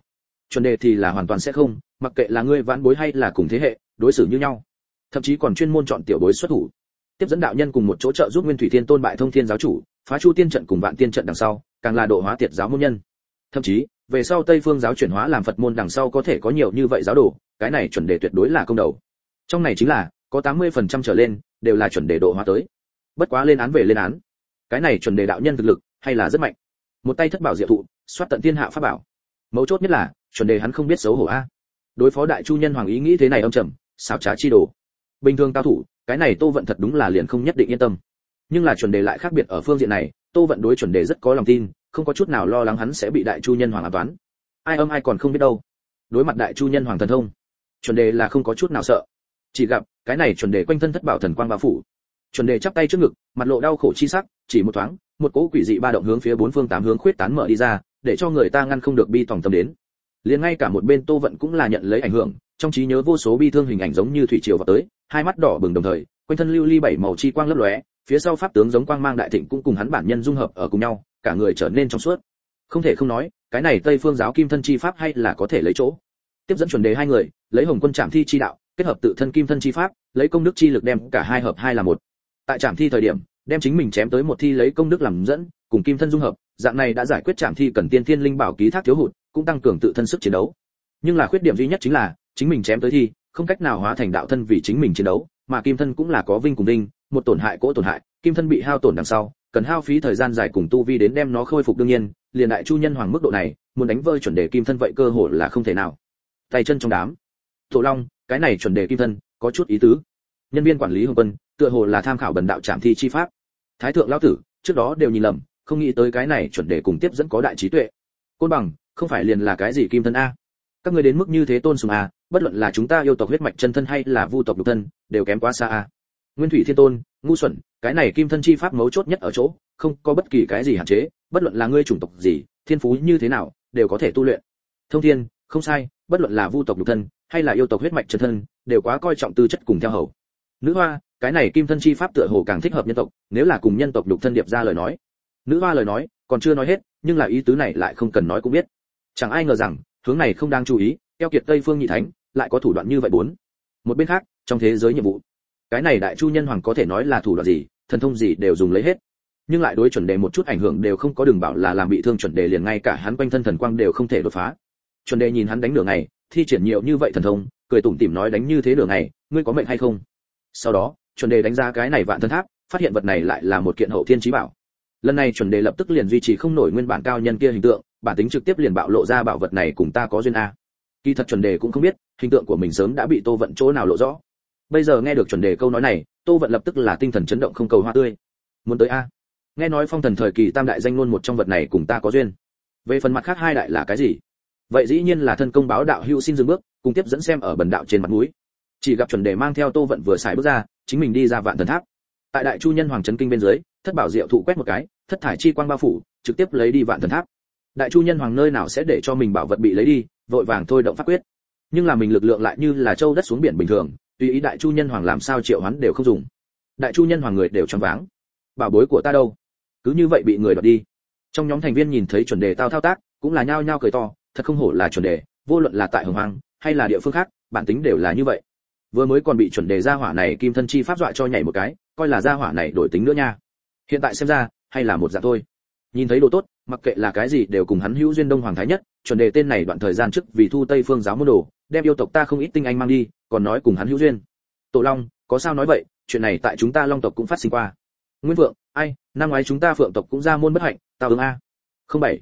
Chuẩn đề thì là hoàn toàn sẽ không, mặc kệ là ngươi vãn bối hay là cùng thế hệ, đối xử như nhau. Thậm chí còn chuyên môn chọn tiểu bối xuất thủ. Tiếp dẫn đạo nhân cùng một chỗ trợ giúp nguyên thủy thiên tôn bại thông thiên giáo chủ phá chu tiên trận cùng vạn tiên trận đằng sau, càng là độ hóa tiệt giáo môn nhân. Thậm chí, về sau tây phương giáo chuyển hóa làm phật môn đằng sau có thể có nhiều như vậy giáo đồ, cái này chuẩn đề tuyệt đối là công đầu. Trong này chính là, có 80% trở lên, đều là chuẩn đề độ hóa tới. Bất quá lên án về lên án. Cái này chuẩn đề đạo nhân thực lực, hay là rất mạnh. Một tay thất bảo diệu thụ, xoát tận thiên hạ pháp bảo. Mấu chốt nhất là, chuẩn đề hắn không biết xấu hổ a. Đối phó đại chu nhân hoàng ý nghĩ thế này ông trầm, xảo trá chi đồ. Bình thường cao thủ, cái này tô vận thật đúng là liền không nhất định yên tâm nhưng là chuẩn đề lại khác biệt ở phương diện này, tô vận đối chuẩn đề rất có lòng tin, không có chút nào lo lắng hắn sẽ bị đại chu nhân hoàng ám toán. Ai âm ai còn không biết đâu. Đối mặt đại chu nhân hoàng thần thông, chuẩn đề là không có chút nào sợ. Chỉ gặp, cái này chuẩn đề quanh thân thất bảo thần quang bao phủ. Chuẩn đề chắp tay trước ngực, mặt lộ đau khổ chi sắc, chỉ một thoáng, một cỗ quỷ dị ba động hướng phía bốn phương tám hướng khuyết tán mở đi ra, để cho người ta ngăn không được bi tòng tâm đến. Liền ngay cả một bên tô vận cũng là nhận lấy ảnh hưởng, trong trí nhớ vô số bi thương hình ảnh giống như thủy triều vào tới, hai mắt đỏ bừng đồng thời, quanh thân lưu ly bảy màu chi quang lấp lóe phía sau pháp tướng giống quang mang đại thịnh cũng cùng hắn bản nhân dung hợp ở cùng nhau, cả người trở nên trong suốt. Không thể không nói, cái này tây phương giáo kim thân chi pháp hay là có thể lấy chỗ. Tiếp dẫn chuẩn đề hai người, lấy hồng quân trạm thi chi đạo, kết hợp tự thân kim thân chi pháp, lấy công đức chi lực đem cả hai hợp hai là một. Tại trạm thi thời điểm, đem chính mình chém tới một thi lấy công đức làm dẫn, cùng kim thân dung hợp, dạng này đã giải quyết trạm thi cần tiên thiên linh bảo ký thác thiếu hụt, cũng tăng cường tự thân sức chiến đấu. Nhưng là khuyết điểm duy nhất chính là, chính mình chém tới thi, không cách nào hóa thành đạo thân vì chính mình chiến đấu, mà kim thân cũng là có vinh cùng đinh một tổn hại cỗ tổn hại, kim thân bị hao tổn đằng sau, cần hao phí thời gian dài cùng tu vi đến đem nó khôi phục đương nhiên, liền đại chu nhân hoàng mức độ này, muốn đánh vơi chuẩn đề kim thân vậy cơ hội là không thể nào. Tay chân trong đám. Tổ long, cái này chuẩn đề kim thân, có chút ý tứ. Nhân viên quản lý hồng quân, tựa hồ là tham khảo bần đạo trạm thi chi pháp. Thái thượng lão tử, trước đó đều nhìn lầm, không nghĩ tới cái này chuẩn đề cùng tiếp dẫn có đại trí tuệ. Côn bằng, không phải liền là cái gì kim thân a? Các người đến mức như thế tôn sùng a, bất luận là chúng ta yêu tộc huyết mạch chân thân hay là vu tộc lục thân, đều kém quá xa a nguyên thủy thiên tôn, ngu xuẩn, cái này kim thân chi pháp mấu chốt nhất ở chỗ, không có bất kỳ cái gì hạn chế, bất luận là ngươi chủng tộc gì, thiên phú như thế nào, đều có thể tu luyện. Thông thiên, không sai, bất luận là vu tộc nhục thân, hay là yêu tộc huyết mạch chân thân, đều quá coi trọng tư chất cùng theo hầu. Nữ hoa, cái này kim thân chi pháp tựa hồ càng thích hợp nhân tộc, nếu là cùng nhân tộc nhục thân điệp ra lời nói. Nữ hoa lời nói, còn chưa nói hết, nhưng là ý tứ này lại không cần nói cũng biết. Chẳng ai ngờ rằng, hướng này không đang chú ý, keo kiệt tây phương nhị thánh, lại có thủ đoạn như vậy bốn. Một bên khác, trong thế giới nhiệm vụ cái này đại chu nhân hoàng có thể nói là thủ đoạn gì, thần thông gì đều dùng lấy hết. Nhưng lại đối chuẩn đề một chút ảnh hưởng đều không có đường bảo là làm bị thương chuẩn đề liền ngay cả hắn quanh thân thần quang đều không thể đột phá. Chuẩn đề nhìn hắn đánh nửa ngày, thi triển nhiều như vậy thần thông, cười tủm tỉm nói đánh như thế nửa ngày, ngươi có mệnh hay không? Sau đó, chuẩn đề đánh ra cái này vạn thân tháp, phát hiện vật này lại là một kiện hậu thiên chí bảo. Lần này chuẩn đề lập tức liền duy trì không nổi nguyên bản cao nhân kia hình tượng, bản tính trực tiếp liền bạo lộ ra bảo vật này cùng ta có duyên a. Kỳ thật chuẩn đề cũng không biết, hình tượng của mình sớm đã bị tô vận chỗ nào lộ rõ bây giờ nghe được chuẩn đề câu nói này, tô vận lập tức là tinh thần chấn động không cầu hoa tươi. Muốn tới a. Nghe nói phong thần thời kỳ tam đại danh luôn một trong vật này cùng ta có duyên. Về phần mặt khác hai đại là cái gì? Vậy dĩ nhiên là thân công báo đạo hữu xin dừng bước, cùng tiếp dẫn xem ở bần đạo trên mặt núi chỉ gặp chuẩn đề mang theo tô vận vừa xài bước ra, chính mình đi ra vạn thần tháp. Tại đại chu nhân hoàng trấn kinh bên dưới, thất bảo diệu thụ quét một cái, thất thải chi quang bao phủ, trực tiếp lấy đi vạn thần tháp. Đại chu nhân hoàng nơi nào sẽ để cho mình bảo vật bị lấy đi, vội vàng thôi động pháp quyết. Nhưng là mình lực lượng lại như là châu đất xuống biển bình thường tùy ý đại chu nhân hoàng làm sao triệu hắn đều không dùng. Đại chu nhân hoàng người đều choáng váng. Bảo bối của ta đâu? Cứ như vậy bị người đoạt đi. Trong nhóm thành viên nhìn thấy chuẩn đề tao thao tác, cũng là nhao nhao cười to, thật không hổ là chuẩn đề, vô luận là tại hồng hoàng hay là địa phương khác, bản tính đều là như vậy. Vừa mới còn bị chuẩn đề gia hỏa này kim thân chi pháp dọa cho nhảy một cái, coi là gia hỏa này đổi tính nữa nha. Hiện tại xem ra, hay là một dạng thôi. Nhìn thấy đồ tốt, mặc kệ là cái gì đều cùng hắn hữu duyên đông hoàng thái nhất, chuẩn đề tên này đoạn thời gian trước vì thu tây phương giáo môn đồ, đem yêu tộc ta không ít tinh anh mang đi còn nói cùng hắn hữu duyên. Tổ long, có sao nói vậy? Chuyện này tại chúng ta long tộc cũng phát sinh qua. Nguyên vượng ai? Năm ngoái chúng ta phượng tộc cũng ra môn bất hạnh, tao ứng a. Không bảy.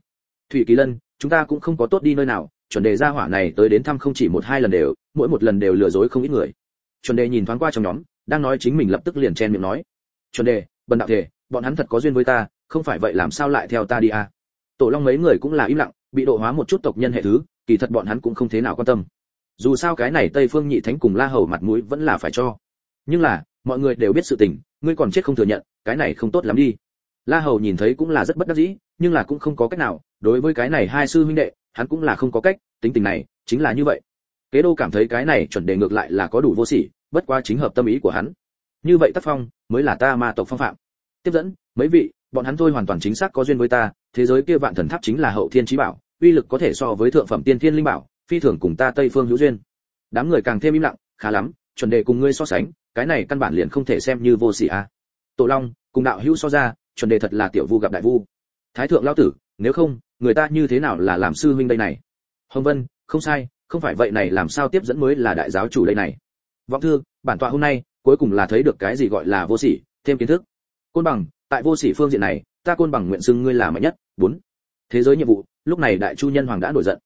Thủy kỳ lân, chúng ta cũng không có tốt đi nơi nào. Chuẩn đề gia hỏa này tới đến thăm không chỉ một hai lần đều, mỗi một lần đều lừa dối không ít người. Chuẩn đề nhìn thoáng qua trong nhóm, đang nói chính mình lập tức liền chen miệng nói. Chuẩn đề, bần đạo thể, bọn hắn thật có duyên với ta, không phải vậy làm sao lại theo ta đi à tổ long mấy người cũng là im lặng, bị độ hóa một chút tộc nhân hệ thứ, kỳ thật bọn hắn cũng không thế nào quan tâm dù sao cái này tây phương nhị thánh cùng la hầu mặt mũi vẫn là phải cho. Nhưng là, mọi người đều biết sự tình, ngươi còn chết không thừa nhận, cái này không tốt lắm đi. La hầu nhìn thấy cũng là rất bất đắc dĩ, nhưng là cũng không có cách nào, đối với cái này hai sư huynh đệ, hắn cũng là không có cách, tính tình này chính là như vậy. Kế đô cảm thấy cái này chuẩn đề ngược lại là có đủ vô sỉ, bất quá chính hợp tâm ý của hắn. Như vậy tác phong mới là ta ma tộc phong phạm. Tiếp dẫn, mấy vị, bọn hắn thôi hoàn toàn chính xác có duyên với ta, thế giới kia vạn thần tháp chính là hậu thiên chí bảo, uy lực có thể so với thượng phẩm tiên thiên linh bảo phi thường cùng ta tây phương hữu duyên. Đám người càng thêm im lặng, khá lắm, chuẩn đề cùng ngươi so sánh, cái này căn bản liền không thể xem như vô sỉ a. À. tổ long, cùng đạo hữu so ra, chuẩn đề thật là tiểu vu gặp đại vu. Thái thượng lão tử, nếu không, người ta như thế nào là làm sư huynh đây này? Hồng vân, không sai, không phải vậy này làm sao tiếp dẫn mới là đại giáo chủ đây này? Vọng thư, bản tọa hôm nay, cuối cùng là thấy được cái gì gọi là vô sỉ, thêm kiến thức. Côn bằng, tại vô sỉ phương diện này, ta côn bằng nguyện xưng ngươi là mạnh nhất. Bốn. Thế giới nhiệm vụ, lúc này đại chu nhân hoàng đã nổi giận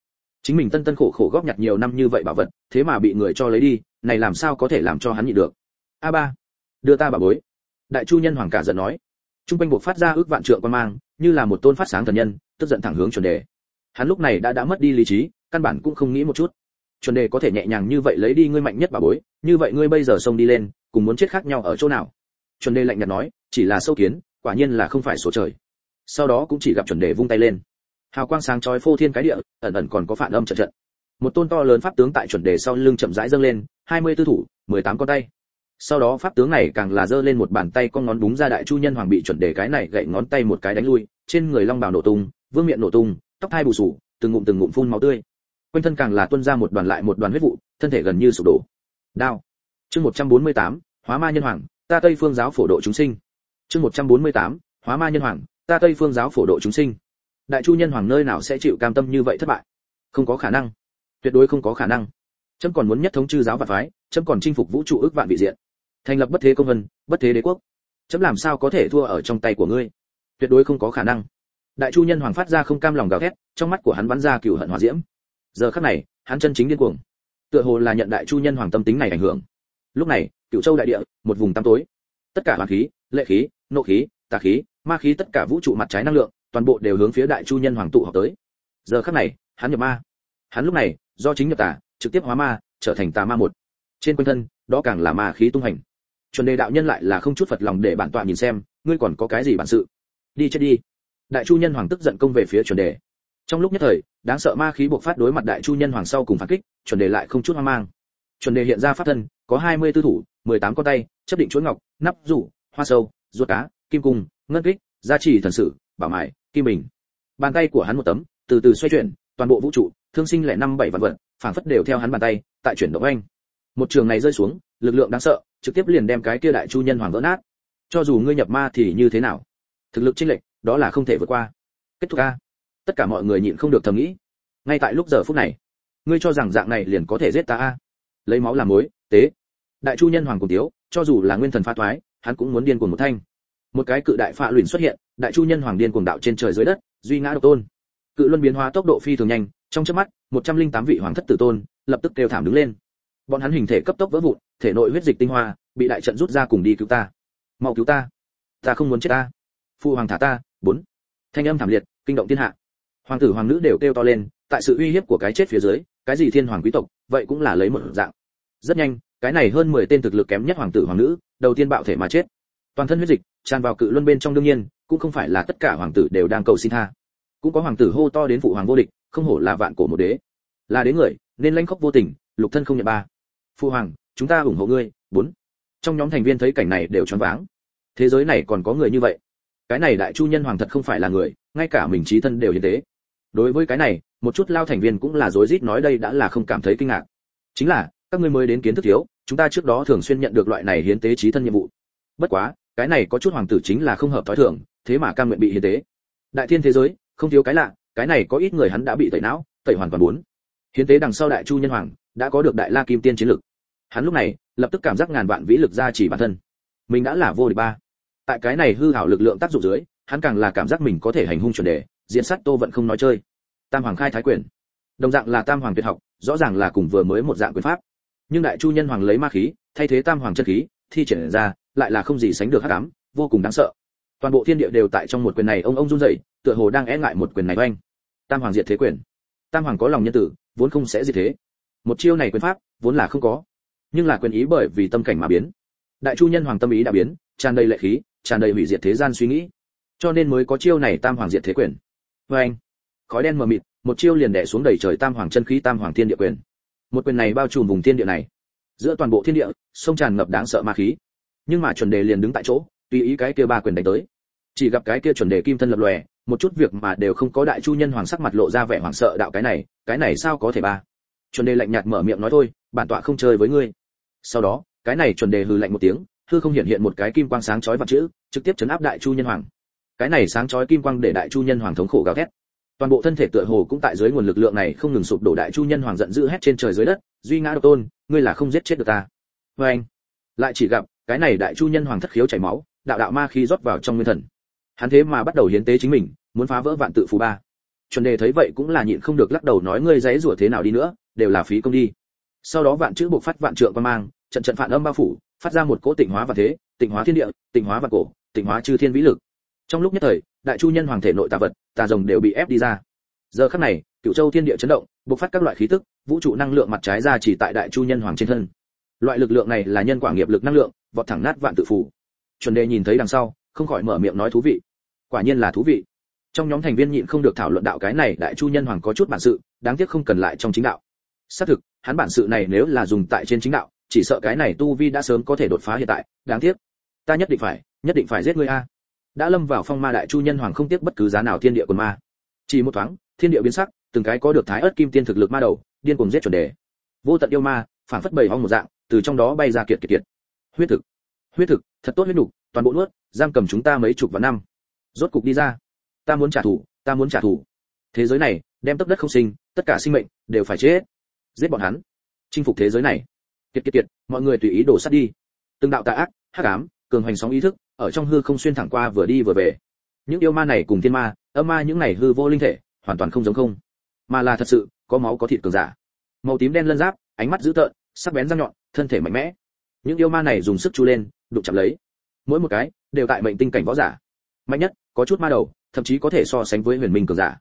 chính mình tân tân khổ khổ góp nhặt nhiều năm như vậy bảo vật, thế mà bị người cho lấy đi, này làm sao có thể làm cho hắn nhịn được? A ba, đưa ta bà bối. Đại chu nhân hoàng cả giận nói. Trung quanh buộc phát ra ước vạn trượng quan mang, như là một tôn phát sáng thần nhân, tức giận thẳng hướng chuẩn đề. Hắn lúc này đã đã mất đi lý trí, căn bản cũng không nghĩ một chút. Chuẩn đề có thể nhẹ nhàng như vậy lấy đi ngươi mạnh nhất bà bối, như vậy ngươi bây giờ xông đi lên, cùng muốn chết khác nhau ở chỗ nào? Chuẩn đề lạnh nhạt nói, chỉ là sâu kiến, quả nhiên là không phải số trời. Sau đó cũng chỉ gặp chuẩn đề vung tay lên hào quang sáng chói phô thiên cái địa ẩn ẩn còn có phản âm trận trận. Một tôn to lớn pháp tướng tại chuẩn đề sau lưng chậm rãi dâng lên hai mươi tư thủ mười tám con tay. Sau đó pháp tướng này càng là giơ lên một bàn tay con ngón búng ra đại chu nhân hoàng bị chuẩn đề cái này gậy ngón tay một cái đánh lui trên người long bào nổ tung vương miệng nổ tung tóc hai bù sù từng ngụm từng ngụm phun máu tươi. Quanh thân càng là tuôn ra một đoàn lại một đoàn huyết vụ thân thể gần như sụp đổ. Đao. Chương 148, hóa ma nhân hoàng ta tây phương giáo phổ độ chúng sinh. Chương 148, hóa ma nhân hoàng ta tây phương giáo phổ độ chúng sinh đại chu nhân hoàng nơi nào sẽ chịu cam tâm như vậy thất bại? Không có khả năng. Tuyệt đối không có khả năng. Chấm còn muốn nhất thống chư giáo và phái, chấm còn chinh phục vũ trụ ước vạn vị diện. Thành lập bất thế công vân, bất thế đế quốc. Chấm làm sao có thể thua ở trong tay của ngươi? Tuyệt đối không có khả năng. Đại chu nhân hoàng phát ra không cam lòng gào thét, trong mắt của hắn bắn ra cửu hận hỏa diễm. Giờ khắc này, hắn chân chính điên cuồng. Tựa hồ là nhận đại chu nhân hoàng tâm tính này ảnh hưởng. Lúc này, cửu châu đại địa, một vùng tăm tối. Tất cả hoàng khí, lệ khí, nộ khí, tà khí, ma khí, tất cả vũ trụ mặt trái năng lượng toàn bộ đều hướng phía đại chu nhân hoàng tụ họp tới. Giờ khắc này, hắn nhập ma. Hắn lúc này, do chính nhập tà, trực tiếp hóa ma, trở thành tà ma một. Trên quanh thân, đó càng là ma khí tung hành. Chuẩn đề đạo nhân lại là không chút phật lòng để bản tọa nhìn xem, ngươi còn có cái gì bản sự? Đi chết đi. Đại chu nhân hoàng tức giận công về phía chuẩn đề. Trong lúc nhất thời, đáng sợ ma khí bộc phát đối mặt đại chu nhân hoàng sau cùng phản kích, chuẩn đề lại không chút hoang mang. Chuẩn đề hiện ra pháp thân, có hai mươi tư thủ, mười tám con tay, chấp định chuỗi ngọc, nắp rủ, hoa sâu, ruột cá, kim cung, ngân kích, gia trì thần sử, bảo mại kim bình. Bàn tay của hắn một tấm, từ từ xoay chuyển, toàn bộ vũ trụ, thương sinh lẻ năm bảy vạn vật, phảng phất đều theo hắn bàn tay, tại chuyển động anh. Một trường này rơi xuống, lực lượng đáng sợ, trực tiếp liền đem cái kia đại chu nhân hoàng vỡ nát. Cho dù ngươi nhập ma thì như thế nào? Thực lực chênh lệch, đó là không thể vượt qua. Kết thúc a. Tất cả mọi người nhịn không được thầm nghĩ. Ngay tại lúc giờ phút này, ngươi cho rằng dạng này liền có thể giết ta a? Lấy máu làm mối, tế. Đại chu nhân hoàng cùng tiếu, cho dù là nguyên thần pha thoái, hắn cũng muốn điên cuồng một thanh. Một cái cự đại phạ luyện xuất hiện đại chu nhân hoàng điên cuồng đạo trên trời dưới đất, duy ngã độc tôn. Cự luân biến hóa tốc độ phi thường nhanh, trong chớp mắt 108 vị hoàng thất tử tôn lập tức kêu thảm đứng lên. Bọn hắn hình thể cấp tốc vỡ vụn, thể nội huyết dịch tinh hoa, bị đại trận rút ra cùng đi cứu ta. Mau cứu ta. Ta không muốn chết ta. Phụ hoàng thả ta. Bốn. Thanh âm thảm liệt, kinh động thiên hạ. Hoàng tử, hoàng nữ đều kêu to lên, tại sự uy hiếp của cái chết phía dưới, cái gì thiên hoàng quý tộc, vậy cũng là lấy một dạng. Rất nhanh, cái này hơn 10 tên thực lực kém nhất hoàng tử, hoàng nữ, đầu tiên bạo thể mà chết toàn thân huyết dịch, tràn vào cự luân bên trong đương nhiên, cũng không phải là tất cả hoàng tử đều đang cầu xin tha. Cũng có hoàng tử hô to đến phụ hoàng vô địch, không hổ là vạn cổ một đế. Là đến người, nên lãnh khốc vô tình, lục thân không nhận ba. Phụ hoàng, chúng ta ủng hộ ngươi, bốn. Trong nhóm thành viên thấy cảnh này đều choáng váng. Thế giới này còn có người như vậy? Cái này đại chu nhân hoàng thật không phải là người, ngay cả mình trí thân đều hiến tế. Đối với cái này, một chút lao thành viên cũng là rối rít nói đây đã là không cảm thấy kinh ngạc. Chính là, các ngươi mới đến kiến thức thiếu, chúng ta trước đó thường xuyên nhận được loại này hiến tế trí thân nhiệm vụ. Bất quá cái này có chút hoàng tử chính là không hợp thói thường, thế mà cam nguyện bị hiến tế. Đại thiên thế giới, không thiếu cái lạ, cái này có ít người hắn đã bị tẩy não, tẩy hoàn toàn muốn hiến tế đằng sau đại chu nhân hoàng, đã có được đại la kim tiên chiến lực. Hắn lúc này, lập tức cảm giác ngàn vạn vĩ lực ra chỉ bản thân. Mình đã là vô địch ba. Tại cái này hư hảo lực lượng tác dụng dưới, hắn càng là cảm giác mình có thể hành hung chuẩn đề diễn sát tô vẫn không nói chơi. Tam hoàng khai thái quyền. Đồng dạng là tam hoàng tuyệt học, rõ ràng là cùng vừa mới một dạng quyền pháp. Nhưng đại chu nhân hoàng lấy ma khí, thay thế tam hoàng chân khí thi triển ra, lại là không gì sánh được hắc ám, vô cùng đáng sợ. Toàn bộ thiên địa đều tại trong một quyền này ông ông run rẩy, tựa hồ đang e ngại một quyền này oanh. Tam hoàng diệt thế quyền. Tam hoàng có lòng nhân tử, vốn không sẽ gì thế. Một chiêu này quyền pháp, vốn là không có. Nhưng là quyền ý bởi vì tâm cảnh mà biến. Đại chu nhân hoàng tâm ý đã biến, tràn đầy lệ khí, tràn đầy hủy diệt thế gian suy nghĩ. Cho nên mới có chiêu này tam hoàng diệt thế quyền. Oanh. khói đen mờ mịt, một chiêu liền đè xuống đầy trời tam hoàng chân khí tam hoàng thiên địa quyền. Một quyền này bao trùm vùng thiên địa này giữa toàn bộ thiên địa, sông tràn ngập đáng sợ ma khí. Nhưng mà chuẩn đề liền đứng tại chỗ, tùy ý cái kia ba quyền đánh tới. Chỉ gặp cái kia chuẩn đề kim thân lập lòe, một chút việc mà đều không có đại chu nhân hoàng sắc mặt lộ ra vẻ hoảng sợ đạo cái này cái này sao có thể ba? Chuẩn đề lạnh nhạt mở miệng nói thôi, bản tọa không chơi với ngươi. Sau đó, cái này chuẩn đề hừ lạnh một tiếng, hư không hiện hiện một cái kim quang sáng chói vạn chữ, trực tiếp chấn áp đại chu nhân hoàng. Cái này sáng chói kim quang để đại chu nhân hoàng thống khổ gào thét toàn bộ thân thể tựa hồ cũng tại dưới nguồn lực lượng này không ngừng sụp đổ đại chu nhân hoàng giận dữ hét trên trời dưới đất, duy ngã độc tôn, ngươi là không giết chết được ta. Vê anh, lại chỉ gặp, cái này đại chu nhân hoàng thất khiếu chảy máu, đạo đạo ma khí rót vào trong nguyên thần. Hắn thế mà bắt đầu hiến tế chính mình, muốn phá vỡ vạn tự phù ba. Chuẩn đề thấy vậy cũng là nhịn không được lắc đầu nói, ngươi dãy rủa thế nào đi nữa, đều là phí công đi. Sau đó vạn chữ buộc phát vạn trượng quan mang, trận trận phản âm bao phủ, phát ra một cỗ tịnh hóa và thế, tịnh hóa thiên địa, tịnh hóa và cổ, tịnh hóa chư thiên vĩ lực trong lúc nhất thời, đại chu nhân hoàng thể nội tà vật, tà rồng đều bị ép đi ra. Giờ khắc này cựu châu thiên địa chấn động, bộc phát các loại khí tức, vũ trụ năng lượng mặt trái ra chỉ tại đại chu nhân hoàng trên thân. Loại lực lượng này là nhân quả nghiệp lực năng lượng, vọt thẳng nát vạn tự phủ chuẩn đề nhìn thấy đằng sau, không khỏi mở miệng nói thú vị. Quả nhiên là thú vị. Trong nhóm thành viên nhịn không được thảo luận đạo cái này đại chu nhân hoàng có chút bản sự, đáng tiếc không cần lại trong chính đạo. Xác thực, hắn bản sự này nếu là dùng tại trên chính đạo, chỉ sợ cái này tu vi đã sớm có thể đột phá hiện tại, đáng tiếc. Ta nhất định phải, nhất định phải giết ngươi a đã lâm vào phong ma đại chu nhân hoàng không tiếc bất cứ giá nào thiên địa quần ma. Chỉ một thoáng thiên địa biến sắc từng cái có được thái ớt kim tiên thực lực ma đầu điên cuồng giết chuẩn đề. Vô tận yêu ma phản phất bầy hoang một dạng từ trong đó bay ra kiệt kiệt kiệt. Huyết thực huyết thực thật tốt huyết đủ, toàn bộ nuốt giam cầm chúng ta mấy chục vạn năm. Rốt cục đi ra. Ta muốn trả thù ta muốn trả thù. Thế giới này đem tấp đất không sinh tất cả sinh mệnh đều phải chết. Giết bọn hắn. Chinh phục thế giới này. Kiệt kiệt kiệt mọi người tùy ý đổ sát đi. Từng đạo tà ác hắc ám cường hành sóng ý thức ở trong hư không xuyên thẳng qua vừa đi vừa về. Những yêu ma này cùng thiên ma, âm ma những này hư vô linh thể, hoàn toàn không giống không. Mà là thật sự, có máu có thịt cường giả. Màu tím đen lân giáp, ánh mắt dữ tợn, sắc bén răng nhọn, thân thể mạnh mẽ. Những yêu ma này dùng sức chu lên, đụng chạm lấy. Mỗi một cái, đều tại mệnh tinh cảnh võ giả. Mạnh nhất, có chút ma đầu, thậm chí có thể so sánh với huyền minh cường giả.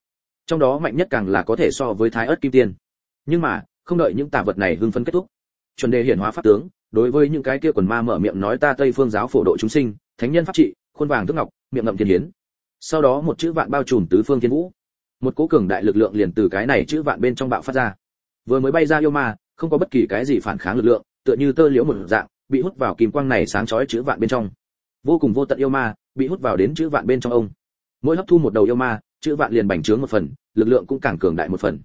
Trong đó mạnh nhất càng là có thể so với thái ớt kim tiên. Nhưng mà, không đợi những tà vật này hưng phấn kết thúc, chuẩn đề hiển hóa pháp tướng, đối với những cái kia quần ma mở miệng nói ta tây phương giáo phổ độ chúng sinh thánh nhân pháp trị, khuôn vàng thức ngọc, miệng ngậm thiên hiến. Sau đó một chữ vạn bao trùm tứ phương thiên vũ. Một cố cường đại lực lượng liền từ cái này chữ vạn bên trong bạo phát ra. Vừa mới bay ra yêu ma, không có bất kỳ cái gì phản kháng lực lượng, tựa như tơ liễu một dạng, bị hút vào kim quang này sáng chói chữ vạn bên trong. Vô cùng vô tận yêu ma, bị hút vào đến chữ vạn bên trong ông. Mỗi hấp thu một đầu yêu ma, chữ vạn liền bành trướng một phần, lực lượng cũng càng cường đại một phần.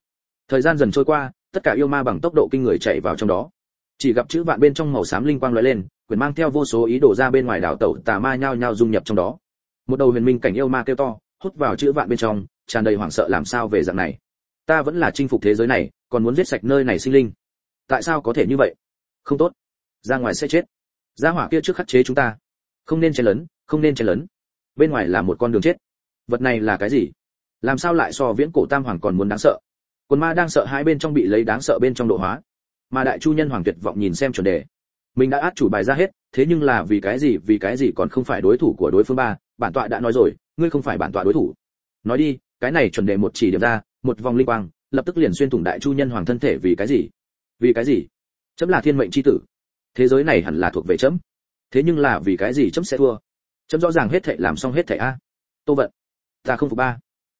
Thời gian dần trôi qua, tất cả yêu ma bằng tốc độ kinh người chạy vào trong đó. Chỉ gặp chữ vạn bên trong màu xám linh quang lóe lên quyền mang theo vô số ý đồ ra bên ngoài đảo tẩu tà ma nhao nhao dung nhập trong đó. Một đầu huyền minh cảnh yêu ma kêu to, hút vào chữ vạn bên trong, tràn đầy hoảng sợ làm sao về dạng này. Ta vẫn là chinh phục thế giới này, còn muốn giết sạch nơi này sinh linh. Tại sao có thể như vậy? Không tốt. Ra ngoài sẽ chết. Ra hỏa kia trước khắc chế chúng ta. Không nên chen lấn, không nên chen lấn. Bên ngoài là một con đường chết. Vật này là cái gì? Làm sao lại so viễn cổ tam hoàng còn muốn đáng sợ? Quân ma đang sợ hai bên trong bị lấy đáng sợ bên trong độ hóa. Mà đại chu nhân hoàng tuyệt vọng nhìn xem chuẩn đề mình đã át chủ bài ra hết, thế nhưng là vì cái gì, vì cái gì còn không phải đối thủ của đối phương ba? Bản tọa đã nói rồi, ngươi không phải bản tọa đối thủ. Nói đi, cái này chuẩn đề một chỉ điểm ra, một vòng linh quang, lập tức liền xuyên thủng đại chu nhân hoàng thân thể vì cái gì? Vì cái gì? Chấm là thiên mệnh chi tử. Thế giới này hẳn là thuộc về chấm. Thế nhưng là vì cái gì chấm sẽ thua? Chấm rõ ràng hết thảy làm xong hết thảy a. Tô vận, ta không phục ba.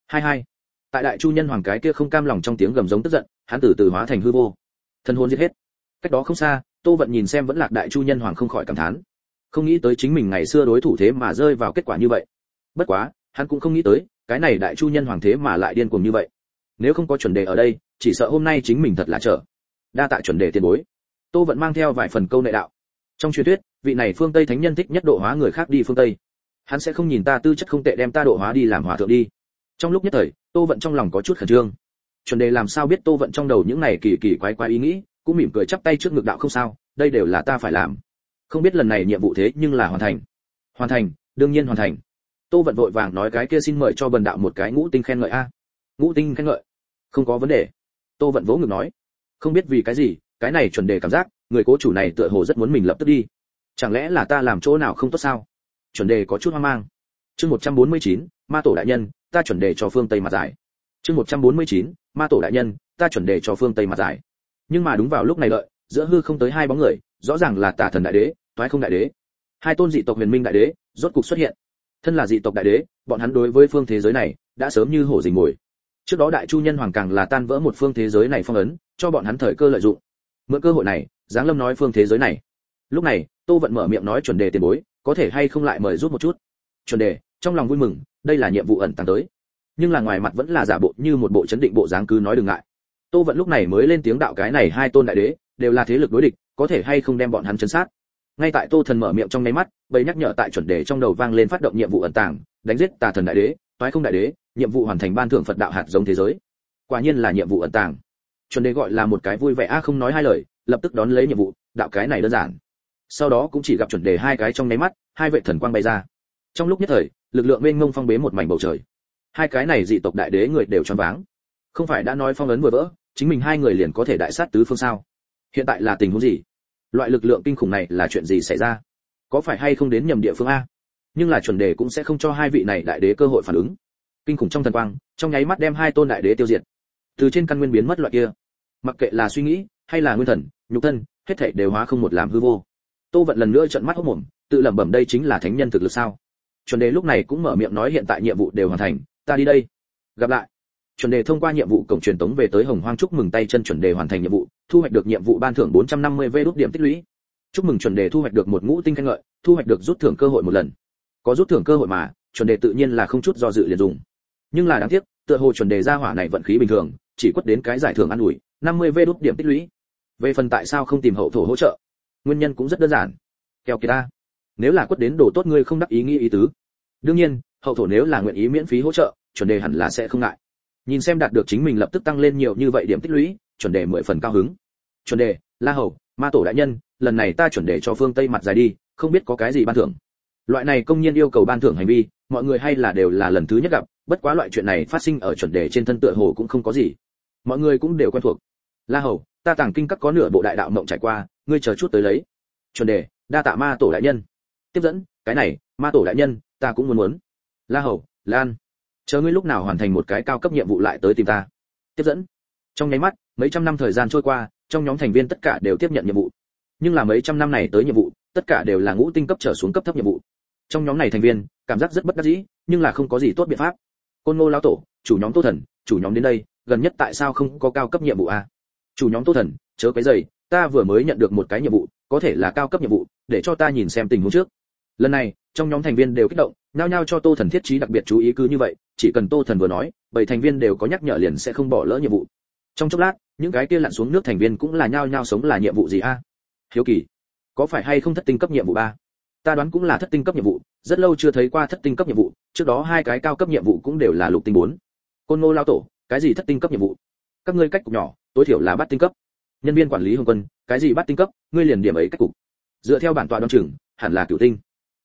Hai hai. Tại đại chu nhân hoàng cái kia không cam lòng trong tiếng gầm giống tức giận, hắn từ từ hóa thành hư vô. Thân hồn giết hết. Cách đó không xa tô vận nhìn xem vẫn lạc đại chu nhân hoàng không khỏi cảm thán. Không nghĩ tới chính mình ngày xưa đối thủ thế mà rơi vào kết quả như vậy. Bất quá, hắn cũng không nghĩ tới, cái này đại chu nhân hoàng thế mà lại điên cuồng như vậy. Nếu không có chuẩn đề ở đây, chỉ sợ hôm nay chính mình thật là trở đa tại chuẩn đề tiền bối. Tô vận mang theo vài phần câu nệ đạo. Trong truyền thuyết, vị này phương tây thánh nhân thích nhất độ hóa người khác đi phương tây. Hắn sẽ không nhìn ta tư chất không tệ đem ta độ hóa đi làm hòa thượng đi. Trong lúc nhất thời, tô vận trong lòng có chút khẩn trương. Chuẩn đề làm sao biết tô vận trong đầu những này kỳ kỳ quái quái ý nghĩ? Cũng mỉm cười chắp tay trước ngực đạo không sao đây đều là ta phải làm. Không biết lần này nhiệm vụ thế nhưng là hoàn thành. Hoàn thành đương nhiên hoàn thành. Tô vận vội vàng nói cái kia xin mời cho bần đạo một cái ngũ tinh khen ngợi a. Ngũ tinh khen ngợi? Không có vấn đề. Tô vận vỗ ngực nói. Không biết vì cái gì cái này chuẩn đề cảm giác người cố chủ này tựa hồ rất muốn mình lập tức đi. Chẳng lẽ là ta làm chỗ nào không tốt sao? Chuẩn đề có chút hoang mang. Chương 149, ma tổ đại nhân ta chuẩn đề cho phương tây mặt giải. Chương 149, ma tổ đại nhân ta chuẩn đề cho phương tây mặt giải nhưng mà đúng vào lúc này đợi giữa hư không tới hai bóng người, rõ ràng là tà thần đại đế, toái không đại đế. Hai tôn dị tộc huyền minh đại đế, rốt cục xuất hiện. Thân là dị tộc đại đế, bọn hắn đối với phương thế giới này, đã sớm như hổ rình mồi. Trước đó đại chu nhân hoàng càng là tan vỡ một phương thế giới này phong ấn, cho bọn hắn thời cơ lợi dụng. Mượn cơ hội này, giáng lâm nói phương thế giới này. Lúc này, tô vận mở miệng nói chuẩn đề tiền bối, có thể hay không lại mời giúp một chút? Chuẩn đề, trong lòng vui mừng, đây là nhiệm vụ ẩn tàng tới. Nhưng là ngoài mặt vẫn là giả bộ như một bộ chấn định bộ dáng cứ nói đừng ngại tô vận lúc này mới lên tiếng đạo cái này hai tôn đại đế, đều là thế lực đối địch, có thể hay không đem bọn hắn chấn sát. Ngay tại tô thần mở miệng trong nháy mắt, bầy nhắc nhở tại chuẩn đề trong đầu vang lên phát động nhiệm vụ ẩn tàng, đánh giết tà thần đại đế, toái không đại đế, nhiệm vụ hoàn thành ban thưởng phật đạo hạt giống thế giới. Quả nhiên là nhiệm vụ ẩn tàng. Chuẩn đề gọi là một cái vui vẻ a, không nói hai lời, lập tức đón lấy nhiệm vụ, đạo cái này đơn giản. Sau đó cũng chỉ gặp chuẩn đề hai cái trong nháy mắt, hai vệ thần quang bay ra. Trong lúc nhất thời, lực lượng mênh mông phong bế một mảnh bầu trời. Hai cái này dị tộc đại đế người đều choáng váng. Không phải đã nói phong ấn vừa vỡ chính mình hai người liền có thể đại sát tứ phương sao? Hiện tại là tình huống gì? Loại lực lượng kinh khủng này là chuyện gì xảy ra? Có phải hay không đến nhầm địa phương a? Nhưng là chuẩn đề cũng sẽ không cho hai vị này đại đế cơ hội phản ứng. Kinh khủng trong thần quang, trong nháy mắt đem hai tôn đại đế tiêu diệt. Từ trên căn nguyên biến mất loại kia. Mặc kệ là suy nghĩ, hay là nguyên thần, nhục thân, hết thảy đều hóa không một làm hư vô. Tô vận lần nữa trợn mắt hốc mồm, tự lẩm bẩm đây chính là thánh nhân thực lực sao? Chuẩn đề lúc này cũng mở miệng nói hiện tại nhiệm vụ đều hoàn thành, ta đi đây. Gặp lại chuẩn đề thông qua nhiệm vụ cổng truyền tống về tới hồng hoang chúc mừng tay chân chuẩn đề hoàn thành nhiệm vụ, thu hoạch được nhiệm vụ ban thưởng 450 v đốt điểm tích lũy. Chúc mừng chuẩn đề thu hoạch được một ngũ tinh khen ngợi, thu hoạch được rút thưởng cơ hội một lần. Có rút thưởng cơ hội mà, chuẩn đề tự nhiên là không chút do dự liền dùng. Nhưng là đáng tiếc, tựa hồ chuẩn đề ra hỏa này vận khí bình thường, chỉ quất đến cái giải thưởng ăn ủi 50 v đốt điểm tích lũy. Về phần tại sao không tìm hậu thổ hỗ trợ, nguyên nhân cũng rất đơn giản. Keo kiệt ta, nếu là quất đến đồ tốt ngươi không đắc ý nghĩ ý tứ. Đương nhiên, hậu thổ nếu là nguyện ý miễn phí hỗ trợ, chuẩn đề hẳn là sẽ không ngại nhìn xem đạt được chính mình lập tức tăng lên nhiều như vậy điểm tích lũy, chuẩn đề mười phần cao hứng. Chuẩn đề, la hầu, ma tổ đại nhân, lần này ta chuẩn đề cho phương tây mặt dài đi, không biết có cái gì ban thưởng. Loại này công nhiên yêu cầu ban thưởng hành vi, mọi người hay là đều là lần thứ nhất gặp, bất quá loại chuyện này phát sinh ở chuẩn đề trên thân tựa hồ cũng không có gì. Mọi người cũng đều quen thuộc. La hầu, ta tàng kinh các có nửa bộ đại đạo mộng trải qua, ngươi chờ chút tới lấy. Chuẩn đề, đa tạ ma tổ đại nhân. Tiếp dẫn, cái này, ma tổ đại nhân, ta cũng muốn muốn. La hầu, lan chờ ngươi lúc nào hoàn thành một cái cao cấp nhiệm vụ lại tới tìm ta. Tiếp dẫn. Trong nháy mắt, mấy trăm năm thời gian trôi qua, trong nhóm thành viên tất cả đều tiếp nhận nhiệm vụ. Nhưng là mấy trăm năm này tới nhiệm vụ, tất cả đều là ngũ tinh cấp trở xuống cấp thấp nhiệm vụ. Trong nhóm này thành viên, cảm giác rất bất đắc dĩ, nhưng là không có gì tốt biện pháp. Côn ngô lão tổ, chủ nhóm tô thần, chủ nhóm đến đây, gần nhất tại sao không có cao cấp nhiệm vụ a chủ nhóm tô thần, chớ cái giày ta vừa mới nhận được một cái nhiệm vụ, có thể là cao cấp nhiệm vụ, để cho ta nhìn xem tình huống trước. Lần này, trong nhóm thành viên đều kích động, nhao nhao cho tô thần thiết trí đặc biệt chú ý cứ như vậy chỉ cần tô thần vừa nói, bảy thành viên đều có nhắc nhở liền sẽ không bỏ lỡ nhiệm vụ. Trong chốc lát, những cái kia lặn xuống nước thành viên cũng là nhao nhao sống là nhiệm vụ gì a? Hiếu kỳ, có phải hay không thất tinh cấp nhiệm vụ ba? Ta đoán cũng là thất tinh cấp nhiệm vụ, rất lâu chưa thấy qua thất tinh cấp nhiệm vụ, trước đó hai cái cao cấp nhiệm vụ cũng đều là lục tinh bốn. Côn ngô lao tổ, cái gì thất tinh cấp nhiệm vụ? Các ngươi cách cục nhỏ, tối thiểu là bắt tinh cấp. Nhân viên quản lý hồng quân, cái gì bắt tinh cấp, ngươi liền điểm ấy cách cục. Dựa theo bản tọa đoan chừng, hẳn là cửu tinh.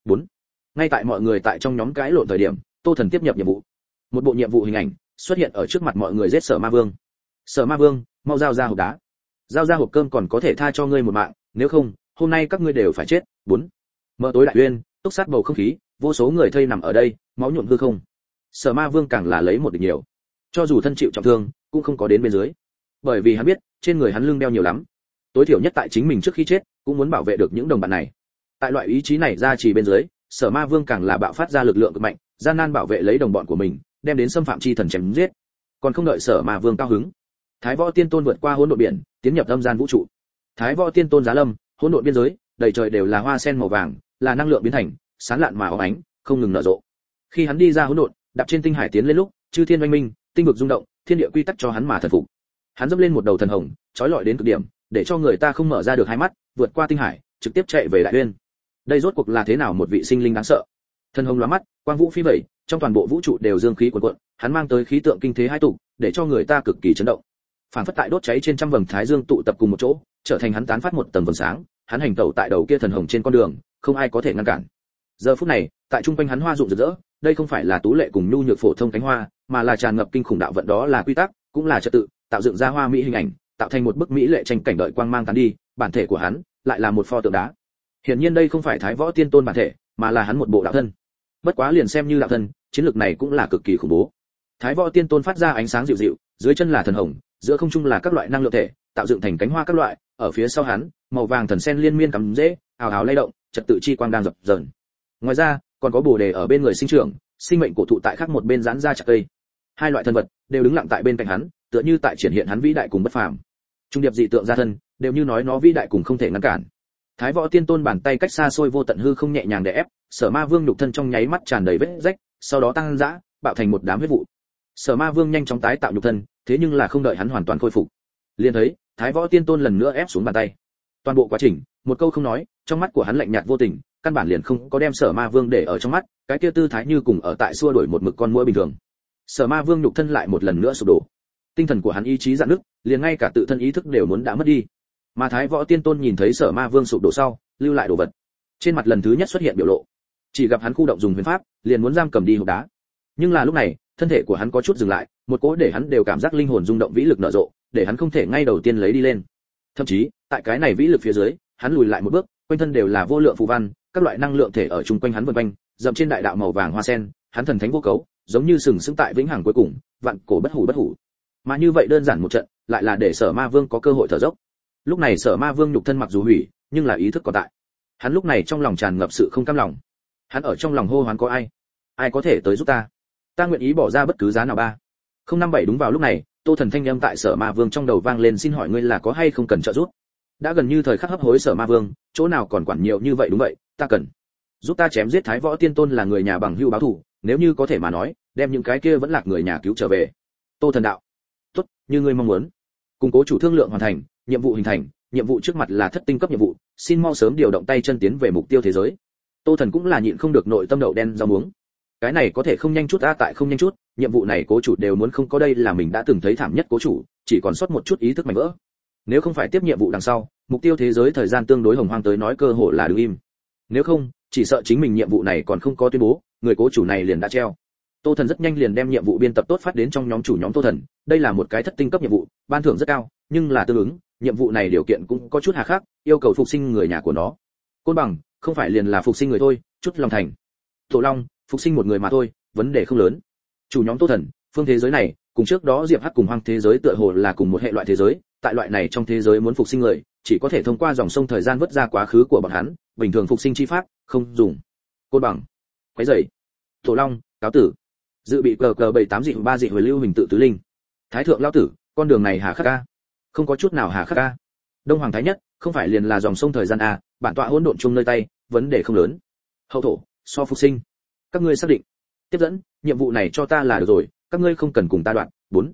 Bốn. Ngay tại mọi người tại trong nhóm cái lộn thời điểm, tô thần tiếp nhập nhiệm vụ một bộ nhiệm vụ hình ảnh xuất hiện ở trước mặt mọi người giết sở ma vương. Sở ma vương, mau giao ra hộp đá. Giao ra hộp cơm còn có thể tha cho ngươi một mạng, nếu không, hôm nay các ngươi đều phải chết. Bốn. Mở tối đại uyên, túc sát bầu không khí, vô số người thây nằm ở đây, máu nhuộm hư không. Sở ma vương càng là lấy một địch nhiều. Cho dù thân chịu trọng thương, cũng không có đến bên dưới. Bởi vì hắn biết, trên người hắn lưng đeo nhiều lắm. Tối thiểu nhất tại chính mình trước khi chết, cũng muốn bảo vệ được những đồng bạn này. Tại loại ý chí này ra chỉ bên dưới, sở ma vương càng là bạo phát ra lực lượng cực mạnh, gian nan bảo vệ lấy đồng bọn của mình đem đến xâm phạm chi thần chém giết, còn không đợi sở ma vương cao hứng. Thái võ tiên tôn vượt qua hỗn độn biển, tiến nhập âm gian vũ trụ. Thái võ tiên tôn giá lâm, hỗn độn biên giới, đầy trời đều là hoa sen màu vàng, là năng lượng biến thành, sán lạn mà óng ánh, không ngừng nở rộ. Khi hắn đi ra hỗn độn, đạp trên tinh hải tiến lên lúc, chư thiên oanh minh, tinh vực rung động, thiên địa quy tắc cho hắn mà thần phục. Hắn dẫm lên một đầu thần hồng, trói lọi đến cực điểm, để cho người ta không mở ra được hai mắt, vượt qua tinh hải, trực tiếp chạy về đại uyên. Đây rốt cuộc là thế nào một vị sinh linh đáng sợ? Thần hồng lóa mắt, quang vũ phi vẩy trong toàn bộ vũ trụ đều dương khí cuồn cuộn, hắn mang tới khí tượng kinh thế hai tụ, để cho người ta cực kỳ chấn động. Phản phất tại đốt cháy trên trăm vầng thái dương tụ tập cùng một chỗ, trở thành hắn tán phát một tầng vầng sáng, hắn hành tẩu tại đầu kia thần hồng trên con đường, không ai có thể ngăn cản. Giờ phút này, tại trung quanh hắn hoa rụng rực rỡ, đây không phải là tú lệ cùng nhu nhược phổ thông cánh hoa, mà là tràn ngập kinh khủng đạo vận đó là quy tắc, cũng là trật tự, tạo dựng ra hoa mỹ hình ảnh, tạo thành một bức mỹ lệ tranh cảnh đợi quang mang tán đi, bản thể của hắn lại là một pho tượng đá. Hiển nhiên đây không phải thái võ tiên tôn bản thể, mà là hắn một bộ đạo thân. Bất quá liền xem như đạo thân chiến lược này cũng là cực kỳ khủng bố. Thái võ tiên tôn phát ra ánh sáng dịu dịu, dưới chân là thần hồng, giữa không trung là các loại năng lượng thể, tạo dựng thành cánh hoa các loại, ở phía sau hắn, màu vàng thần sen liên miên cắm rễ ào ào lay động, trật tự chi quang đang dập dờn. Ngoài ra, còn có bồ đề ở bên người sinh trưởng, sinh mệnh cổ thụ tại khác một bên giãn ra chặt cây. Hai loại thần vật đều đứng lặng tại bên cạnh hắn, tựa như tại triển hiện hắn vĩ đại cùng bất phàm. Trung điệp dị tượng gia thân, đều như nói nó vĩ đại cùng không thể ngăn cản. Thái võ tiên tôn bàn tay cách xa xôi vô tận hư không nhẹ nhàng để ép, sở ma vương nhục thân trong nháy mắt tràn đầy vết rách sau đó tăng dã bạo thành một đám huyết vụ. Sở ma vương nhanh chóng tái tạo nhục thân, thế nhưng là không đợi hắn hoàn toàn khôi phục. Liền thấy, thái võ tiên tôn lần nữa ép xuống bàn tay. Toàn bộ quá trình, một câu không nói, trong mắt của hắn lạnh nhạt vô tình, căn bản liền không có đem sở ma vương để ở trong mắt, cái kia tư thái như cùng ở tại xua đuổi một mực con muỗi bình thường. Sở ma vương nhục thân lại một lần nữa sụp đổ. Tinh thần của hắn ý chí dạn nứt, liền ngay cả tự thân ý thức đều muốn đã mất đi. Mà thái võ tiên tôn nhìn thấy sở ma vương sụp đổ sau, lưu lại đồ vật. Trên mặt lần thứ nhất xuất hiện biểu lộ chỉ gặp hắn khu động dùng huyền pháp, liền muốn giam cầm đi hộp đá. Nhưng là lúc này, thân thể của hắn có chút dừng lại, một cỗ để hắn đều cảm giác linh hồn rung động vĩ lực nở rộ, để hắn không thể ngay đầu tiên lấy đi lên. Thậm chí, tại cái này vĩ lực phía dưới, hắn lùi lại một bước, quanh thân đều là vô lượng phù văn, các loại năng lượng thể ở chung quanh hắn vần quanh, dậm trên đại đạo màu vàng hoa sen, hắn thần thánh vô cấu, giống như sừng sững tại vĩnh hằng cuối cùng, vạn cổ bất hủ bất hủ. Mà như vậy đơn giản một trận, lại là để sở ma vương có cơ hội thở dốc. Lúc này sở ma vương nhục thân mặc dù hủy, nhưng là ý thức còn tại. Hắn lúc này trong lòng tràn ngập sự không cam lòng hắn ở trong lòng hô hoán có ai? Ai có thể tới giúp ta? Ta nguyện ý bỏ ra bất cứ giá nào ba. Không năm bảy đúng vào lúc này tô thần thanh âm tại sở ma vương trong đầu vang lên xin hỏi ngươi là có hay không cần trợ giúp? Đã gần như thời khắc hấp hối sở ma vương chỗ nào còn quản nhiều như vậy đúng vậy ta cần. Giúp ta chém giết thái võ tiên tôn là người nhà bằng hưu báo thủ, nếu như có thể mà nói đem những cái kia vẫn lạc người nhà cứu trở về. Tô thần đạo. Tốt như ngươi mong muốn. Củng cố chủ thương lượng hoàn thành nhiệm vụ hình thành nhiệm vụ trước mặt là thất tinh cấp nhiệm vụ xin mau sớm điều động tay chân tiến về mục tiêu thế giới tô thần cũng là nhịn không được nội tâm đậu đen rau muống. Cái này có thể không nhanh chút a tại không nhanh chút, nhiệm vụ này cố chủ đều muốn không có đây là mình đã từng thấy thảm nhất cố chủ, chỉ còn sót một chút ý thức mạnh vỡ. Nếu không phải tiếp nhiệm vụ đằng sau, mục tiêu thế giới thời gian tương đối hồng hoang tới nói cơ hội là đứng im. Nếu không, chỉ sợ chính mình nhiệm vụ này còn không có tuyên bố, người cố chủ này liền đã treo. Tô thần rất nhanh liền đem nhiệm vụ biên tập tốt phát đến trong nhóm chủ nhóm tô thần. Đây là một cái thất tinh cấp nhiệm vụ, ban thưởng rất cao, nhưng là tương ứng, nhiệm vụ này điều kiện cũng có chút hà khắc, yêu cầu phục sinh người nhà của nó. Côn bằng không phải liền là phục sinh người thôi, chút lòng thành. Tổ long, phục sinh một người mà thôi, vấn đề không lớn. Chủ nhóm tô thần, phương thế giới này, cùng trước đó diệp hắc cùng hoang thế giới tựa hồ là cùng một hệ loại thế giới, tại loại này trong thế giới muốn phục sinh người, chỉ có thể thông qua dòng sông thời gian vứt ra quá khứ của bọn hắn, bình thường phục sinh chi pháp, không dùng. Côn bằng. Quấy dậy tổ long, cáo tử. Dự bị cờ cờ bảy tám dị ba dị hồi lưu hình tự tứ linh. Thái thượng lao tử, con đường này hà khắc ca. Không có chút nào hà khắc ca. Đông hoàng thái nhất, không phải liền là dòng sông thời gian a bản tọa hỗn độn chung nơi tay, vấn đề không lớn. Hậu thổ, so phục sinh. Các ngươi xác định. Tiếp dẫn, nhiệm vụ này cho ta là được rồi, các ngươi không cần cùng ta đoạn. Bốn.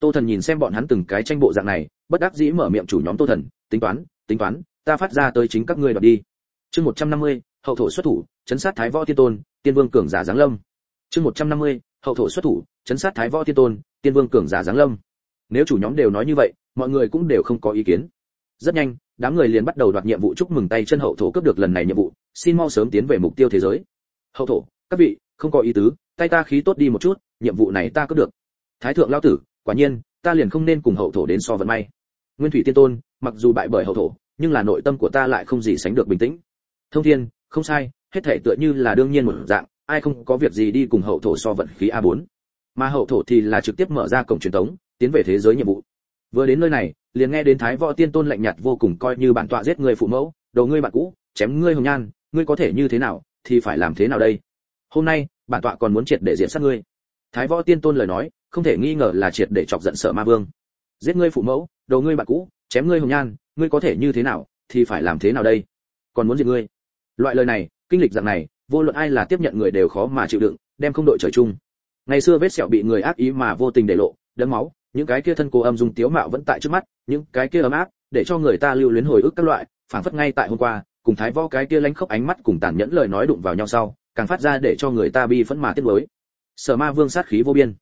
Tô thần nhìn xem bọn hắn từng cái tranh bộ dạng này, bất đắc dĩ mở miệng chủ nhóm tô thần, tính toán tính toán, ta phát ra tới chính các ngươi đoạt đi. Chương một trăm năm mươi, hậu thổ xuất thủ, chấn sát thái võ tiên tôn, tiên vương cường giả giáng lâm. Chương một trăm năm mươi, hậu thổ xuất thủ, chấn sát thái võ tiên tôn, tiên vương cường giả giáng lâm. Nếu chủ nhóm đều nói như vậy, mọi người cũng đều không có ý kiến. Rất nhanh đám người liền bắt đầu đoạt nhiệm vụ chúc mừng tay chân hậu thổ cướp được lần này nhiệm vụ, xin mau sớm tiến về mục tiêu thế giới. Hậu thổ, các vị, không có ý tứ, tay ta khí tốt đi một chút, nhiệm vụ này ta cướp được. Thái thượng lao tử, quả nhiên, ta liền không nên cùng hậu thổ đến so vận may. Nguyên thủy tiên tôn, mặc dù bại bởi hậu thổ, nhưng là nội tâm của ta lại không gì sánh được bình tĩnh. Thông thiên, không sai, hết thể tựa như là đương nhiên một dạng, ai không có việc gì đi cùng hậu thổ so vận khí a 4 mà hậu thổ thì là trực tiếp mở ra cổng truyền thống tiến về thế giới nhiệm vụ. Vừa đến nơi này liền nghe đến thái võ tiên tôn lạnh nhạt vô cùng coi như bản tọa giết người phụ mẫu đầu ngươi bạn cũ, chém ngươi hồng nhan, ngươi có thể như thế nào, thì phải làm thế nào đây? Hôm nay, bản tọa còn muốn triệt để diện sát ngươi. Thái võ tiên tôn lời nói, không thể nghi ngờ là triệt để chọc giận sợ ma vương. Giết ngươi phụ mẫu đầu ngươi bạn cũ, chém ngươi hồng nhan, ngươi có thể như thế nào, thì phải làm thế nào đây? Còn muốn diệt ngươi? Loại lời này, kinh lịch dạng này, vô luận ai là tiếp nhận người đều khó mà chịu đựng, đem không đội trời chung. Ngày xưa vết sẹo bị người ác ý mà vô tình để lộ đấm máu những cái kia thân cô âm dung tiếu mạo vẫn tại trước mắt, những cái kia ấm áp, để cho người ta lưu luyến hồi ức các loại, phảng phất ngay tại hôm qua, cùng thái võ cái kia lánh khóc ánh mắt cùng tàn nhẫn lời nói đụng vào nhau sau, càng phát ra để cho người ta bi phẫn mà tiếc nuối. Sở ma vương sát khí vô biên.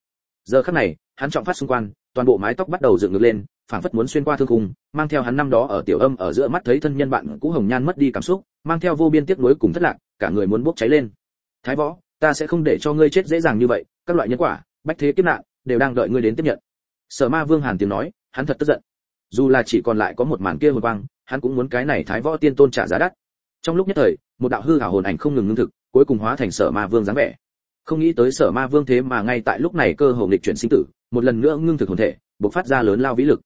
Giờ khắc này, hắn trọng phát xung quanh, toàn bộ mái tóc bắt đầu dựng ngược lên, phảng phất muốn xuyên qua thương khung, mang theo hắn năm đó ở tiểu âm ở giữa mắt thấy thân nhân bạn cũ hồng nhan mất đi cảm xúc, mang theo vô biên tiếc nuối cùng thất lạc, cả người muốn bốc cháy lên. Thái võ, ta sẽ không để cho ngươi chết dễ dàng như vậy, các loại nhân quả, bách thế kiếp nạn, đều đang đợi ngươi đến tiếp nhận sở ma vương hàn tiếng nói, hắn thật tức giận. Dù là chỉ còn lại có một màn kia hồn quang, hắn cũng muốn cái này thái võ tiên tôn trả giá đắt. Trong lúc nhất thời, một đạo hư ảo hồn ảnh không ngừng ngưng thực, cuối cùng hóa thành sở ma vương dáng vẻ. Không nghĩ tới sở ma vương thế mà ngay tại lúc này cơ hồ nghịch chuyển sinh tử, một lần nữa ngưng thực hồn thể, bộc phát ra lớn lao vĩ lực.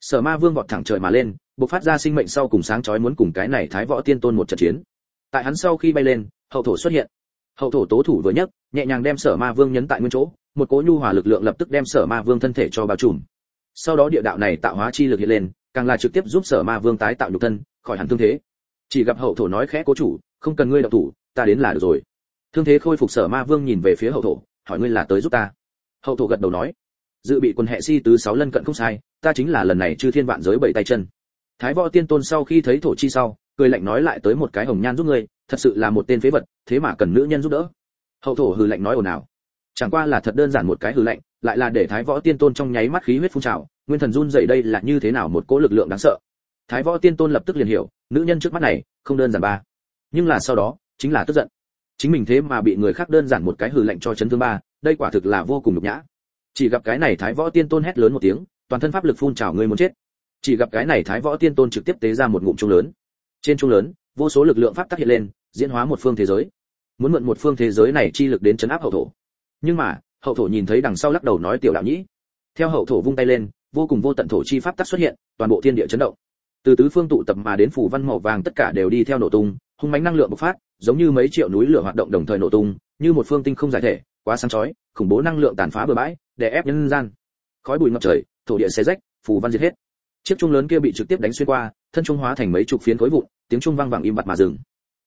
Sở ma vương vọt thẳng trời mà lên, bộc phát ra sinh mệnh sau cùng sáng chói muốn cùng cái này thái võ tiên tôn một trận chiến. Tại hắn sau khi bay lên, hậu thổ xuất hiện. Hậu thổ tố thủ vừa nhất, nhẹ nhàng đem sở ma vương nhấn tại nguyên chỗ một cỗ nhu hòa lực lượng lập tức đem sở ma vương thân thể cho bao trùm. Sau đó địa đạo này tạo hóa chi lực hiện lên, càng là trực tiếp giúp sở ma vương tái tạo nhục thân, khỏi hẳn thương thế. Chỉ gặp hậu thổ nói khẽ, cố chủ, không cần ngươi động thủ, ta đến là được rồi. Thương thế khôi phục sở ma vương nhìn về phía hậu thổ, hỏi ngươi là tới giúp ta. Hậu thổ gật đầu nói, dự bị quân hệ si tứ sáu lân cận không sai, ta chính là lần này chư thiên vạn giới bảy tay chân. Thái võ tiên tôn sau khi thấy thổ chi sau, cười lạnh nói lại tới một cái hồng nhan giúp ngươi, thật sự là một tên phế vật, thế mà cần nữ nhân giúp đỡ. Hậu thổ hừ lạnh nói ồn ào chẳng qua là thật đơn giản một cái hừ lạnh lại là để thái võ tiên tôn trong nháy mắt khí huyết phun trào, nguyên thần run dậy đây là như thế nào một cỗ lực lượng đáng sợ. Thái võ tiên tôn lập tức liền hiểu, nữ nhân trước mắt này, không đơn giản ba. Nhưng là sau đó, chính là tức giận. Chính mình thế mà bị người khác đơn giản một cái hừ lạnh cho chấn thương ba, đây quả thực là vô cùng nhục nhã. Chỉ gặp cái này thái võ tiên tôn hét lớn một tiếng, toàn thân pháp lực phun trào người muốn chết. Chỉ gặp cái này thái võ tiên tôn trực tiếp tế ra một ngụm trung lớn. Trên trung lớn, vô số lực lượng pháp tác hiện lên, diễn hóa một phương thế giới. Muốn mượn một phương thế giới này chi lực đến chấn áp hậu thổ nhưng mà, hậu thổ nhìn thấy đằng sau lắc đầu nói tiểu đạo nhĩ. Theo hậu thổ vung tay lên, vô cùng vô tận thổ chi pháp tắc xuất hiện, toàn bộ thiên địa chấn động. Từ tứ phương tụ tập mà đến phủ văn màu vàng tất cả đều đi theo nổ tung, hung mãnh năng lượng bộc phát, giống như mấy triệu núi lửa hoạt động đồng thời nổ tung, như một phương tinh không giải thể, quá sáng chói, khủng bố năng lượng tàn phá bừa bãi để ép nhân gian. Khói bụi ngập trời, thổ địa xé rách phủ văn diệt hết. Chiếc trung lớn kia bị trực tiếp đánh xuyên qua, thân trung hóa thành mấy chục phiến khối vụn, tiếng trung vang vẳng im bặt mà dừng.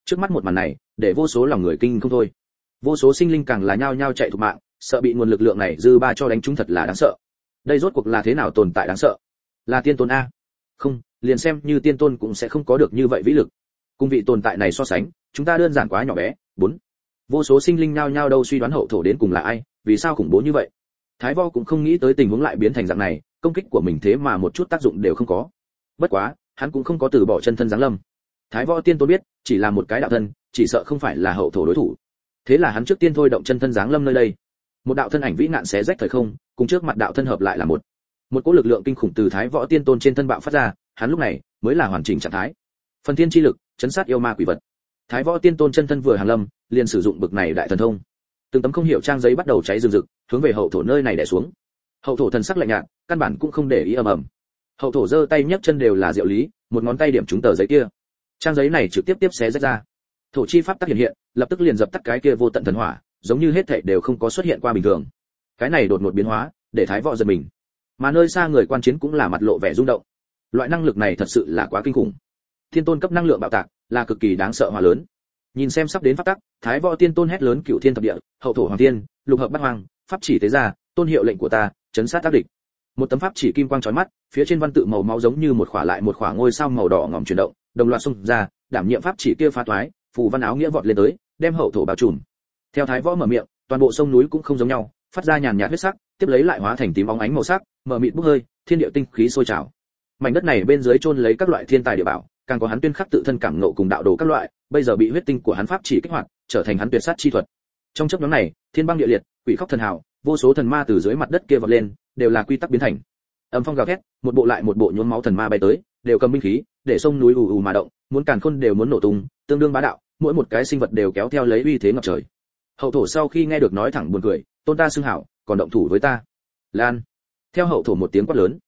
Trước mắt một màn này, để vô số lòng người kinh không thôi vô số sinh linh càng là nhao nhao chạy thục mạng, sợ bị nguồn lực lượng này dư ba cho đánh chúng thật là đáng sợ. Đây rốt cuộc là thế nào tồn tại đáng sợ? Là tiên tôn a. Không, liền xem như tiên tôn cũng sẽ không có được như vậy vĩ lực. Cùng vị tồn tại này so sánh, chúng ta đơn giản quá nhỏ bé. Bốn. Vô số sinh linh nhao nhao đâu suy đoán hậu thổ đến cùng là ai, vì sao khủng bố như vậy? Thái vo cũng không nghĩ tới tình huống lại biến thành dạng này, công kích của mình thế mà một chút tác dụng đều không có. Bất quá, hắn cũng không có từ bỏ chân thân giáng lâm. Thái võ tiên tôn biết, chỉ là một cái đạo thân, chỉ sợ không phải là hậu thổ đối thủ thế là hắn trước tiên thôi động chân thân giáng lâm nơi đây. Một đạo thân ảnh vĩ nạn xé rách thời không, cùng trước mặt đạo thân hợp lại là một. Một cỗ lực lượng kinh khủng từ thái võ tiên tôn trên thân bạo phát ra, hắn lúc này mới là hoàn chỉnh trạng thái. Phần thiên chi lực, chấn sát yêu ma quỷ vật. Thái võ tiên tôn chân thân vừa hàng lâm, liền sử dụng bực này đại thần thông. Từng tấm không hiểu trang giấy bắt đầu cháy rừng rực, hướng về hậu thổ nơi này đè xuống. Hậu thổ thần sắc lạnh nhạt, căn bản cũng không để ý ầm ầm. Hậu thổ giơ tay nhấc chân đều là diệu lý, một ngón tay điểm trúng tờ giấy kia. Trang giấy này trực tiếp tiếp xé rách ra thổ chi pháp tắc hiện hiện, lập tức liền dập tắt cái kia vô tận thần hỏa, giống như hết thảy đều không có xuất hiện qua bình thường. Cái này đột ngột biến hóa, để thái võ giật mình. Mà nơi xa người quan chiến cũng là mặt lộ vẻ rung động. Loại năng lực này thật sự là quá kinh khủng. Thiên tôn cấp năng lượng bạo tạc, là cực kỳ đáng sợ hòa lớn. Nhìn xem sắp đến pháp tắc, thái võ tiên tôn hét lớn cựu thiên thập địa, hậu thổ hoàng thiên lục hợp bát hoàng pháp chỉ tế ra tôn hiệu lệnh của ta, chấn sát tác địch. Một tấm pháp chỉ kim quang chói mắt, phía trên văn tự màu máu giống như một khỏa lại một khỏa ngôi sao màu đỏ ngòm chuyển động, đồng loạt xung ra, đảm nhiệm pháp chỉ kia phá toái phù văn áo nghĩa vọt lên tới, đem hậu thổ bao trùm. Theo thái võ mở miệng, toàn bộ sông núi cũng không giống nhau, phát ra nhàn nhạt huyết sắc, tiếp lấy lại hóa thành tím bóng ánh màu sắc mở mịt bốc hơi, thiên địa tinh khí sôi trào. Mảnh đất này bên dưới chôn lấy các loại thiên tài địa bảo, càng có hắn tuyên khắc tự thân cảm ngộ cùng đạo đồ các loại, bây giờ bị huyết tinh của hắn pháp chỉ kích hoạt, trở thành hắn tuyệt sát chi thuật. Trong chốc ngắn này, thiên băng địa liệt, quỷ khóc thần hào, vô số thần ma từ dưới mặt đất kia vọt lên, đều là quy tắc biến thành. Âm phong gào thét, một bộ lại một bộ nhuốm máu thần ma bay tới, đều cầm binh khí, để sông núi ù ù mà động, muốn càn khôn đều muốn nổ tung, tương đương bá đạo mỗi một cái sinh vật đều kéo theo lấy uy thế ngập trời. Hậu thổ sau khi nghe được nói thẳng buồn cười, tôn ta xưng hảo, còn động thủ với ta. Lan. Theo hậu thổ một tiếng quát lớn.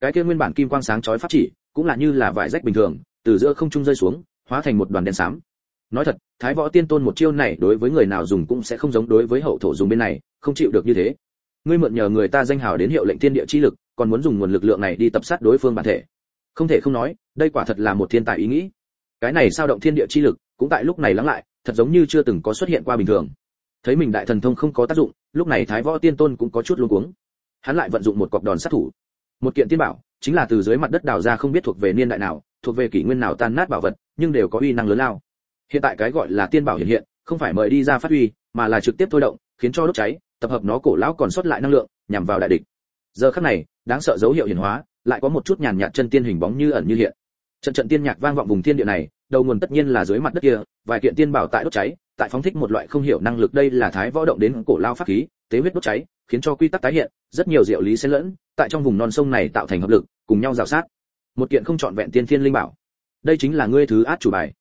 Cái kia nguyên bản kim quang sáng chói pháp chỉ, cũng là như là vải rách bình thường, từ giữa không trung rơi xuống, hóa thành một đoàn đen xám. Nói thật, thái võ tiên tôn một chiêu này đối với người nào dùng cũng sẽ không giống đối với hậu thổ dùng bên này, không chịu được như thế. Ngươi mượn nhờ người ta danh hào đến hiệu lệnh thiên địa chi lực, còn muốn dùng nguồn lực lượng này đi tập sát đối phương bản thể. Không thể không nói, đây quả thật là một thiên tài ý nghĩ. Cái này sao động thiên địa chi lực cũng tại lúc này lắng lại, thật giống như chưa từng có xuất hiện qua bình thường. Thấy mình đại thần thông không có tác dụng, lúc này thái võ tiên tôn cũng có chút luống cuống. Hắn lại vận dụng một cọc đòn sát thủ. Một kiện tiên bảo, chính là từ dưới mặt đất đào ra không biết thuộc về niên đại nào, thuộc về kỷ nguyên nào tan nát bảo vật, nhưng đều có uy năng lớn lao. Hiện tại cái gọi là tiên bảo hiện hiện, không phải mời đi ra phát huy, mà là trực tiếp thôi động, khiến cho đốt cháy, tập hợp nó cổ lão còn sót lại năng lượng, nhằm vào đại địch. Giờ khắc này, đáng sợ dấu hiệu hiển hóa, lại có một chút nhàn nhạt chân tiên hình bóng như ẩn như hiện. Trận trận tiên nhạc vang vọng vùng thiên địa này đầu nguồn tất nhiên là dưới mặt đất kia, vài kiện tiên bảo tại đốt cháy, tại phóng thích một loại không hiểu năng lực đây là thái võ động đến cổ lao pháp khí, tế huyết đốt cháy, khiến cho quy tắc tái hiện, rất nhiều diệu lý xen lẫn, tại trong vùng non sông này tạo thành hợp lực, cùng nhau rào sát. Một kiện không chọn vẹn tiên thiên linh bảo. Đây chính là ngươi thứ át chủ bài.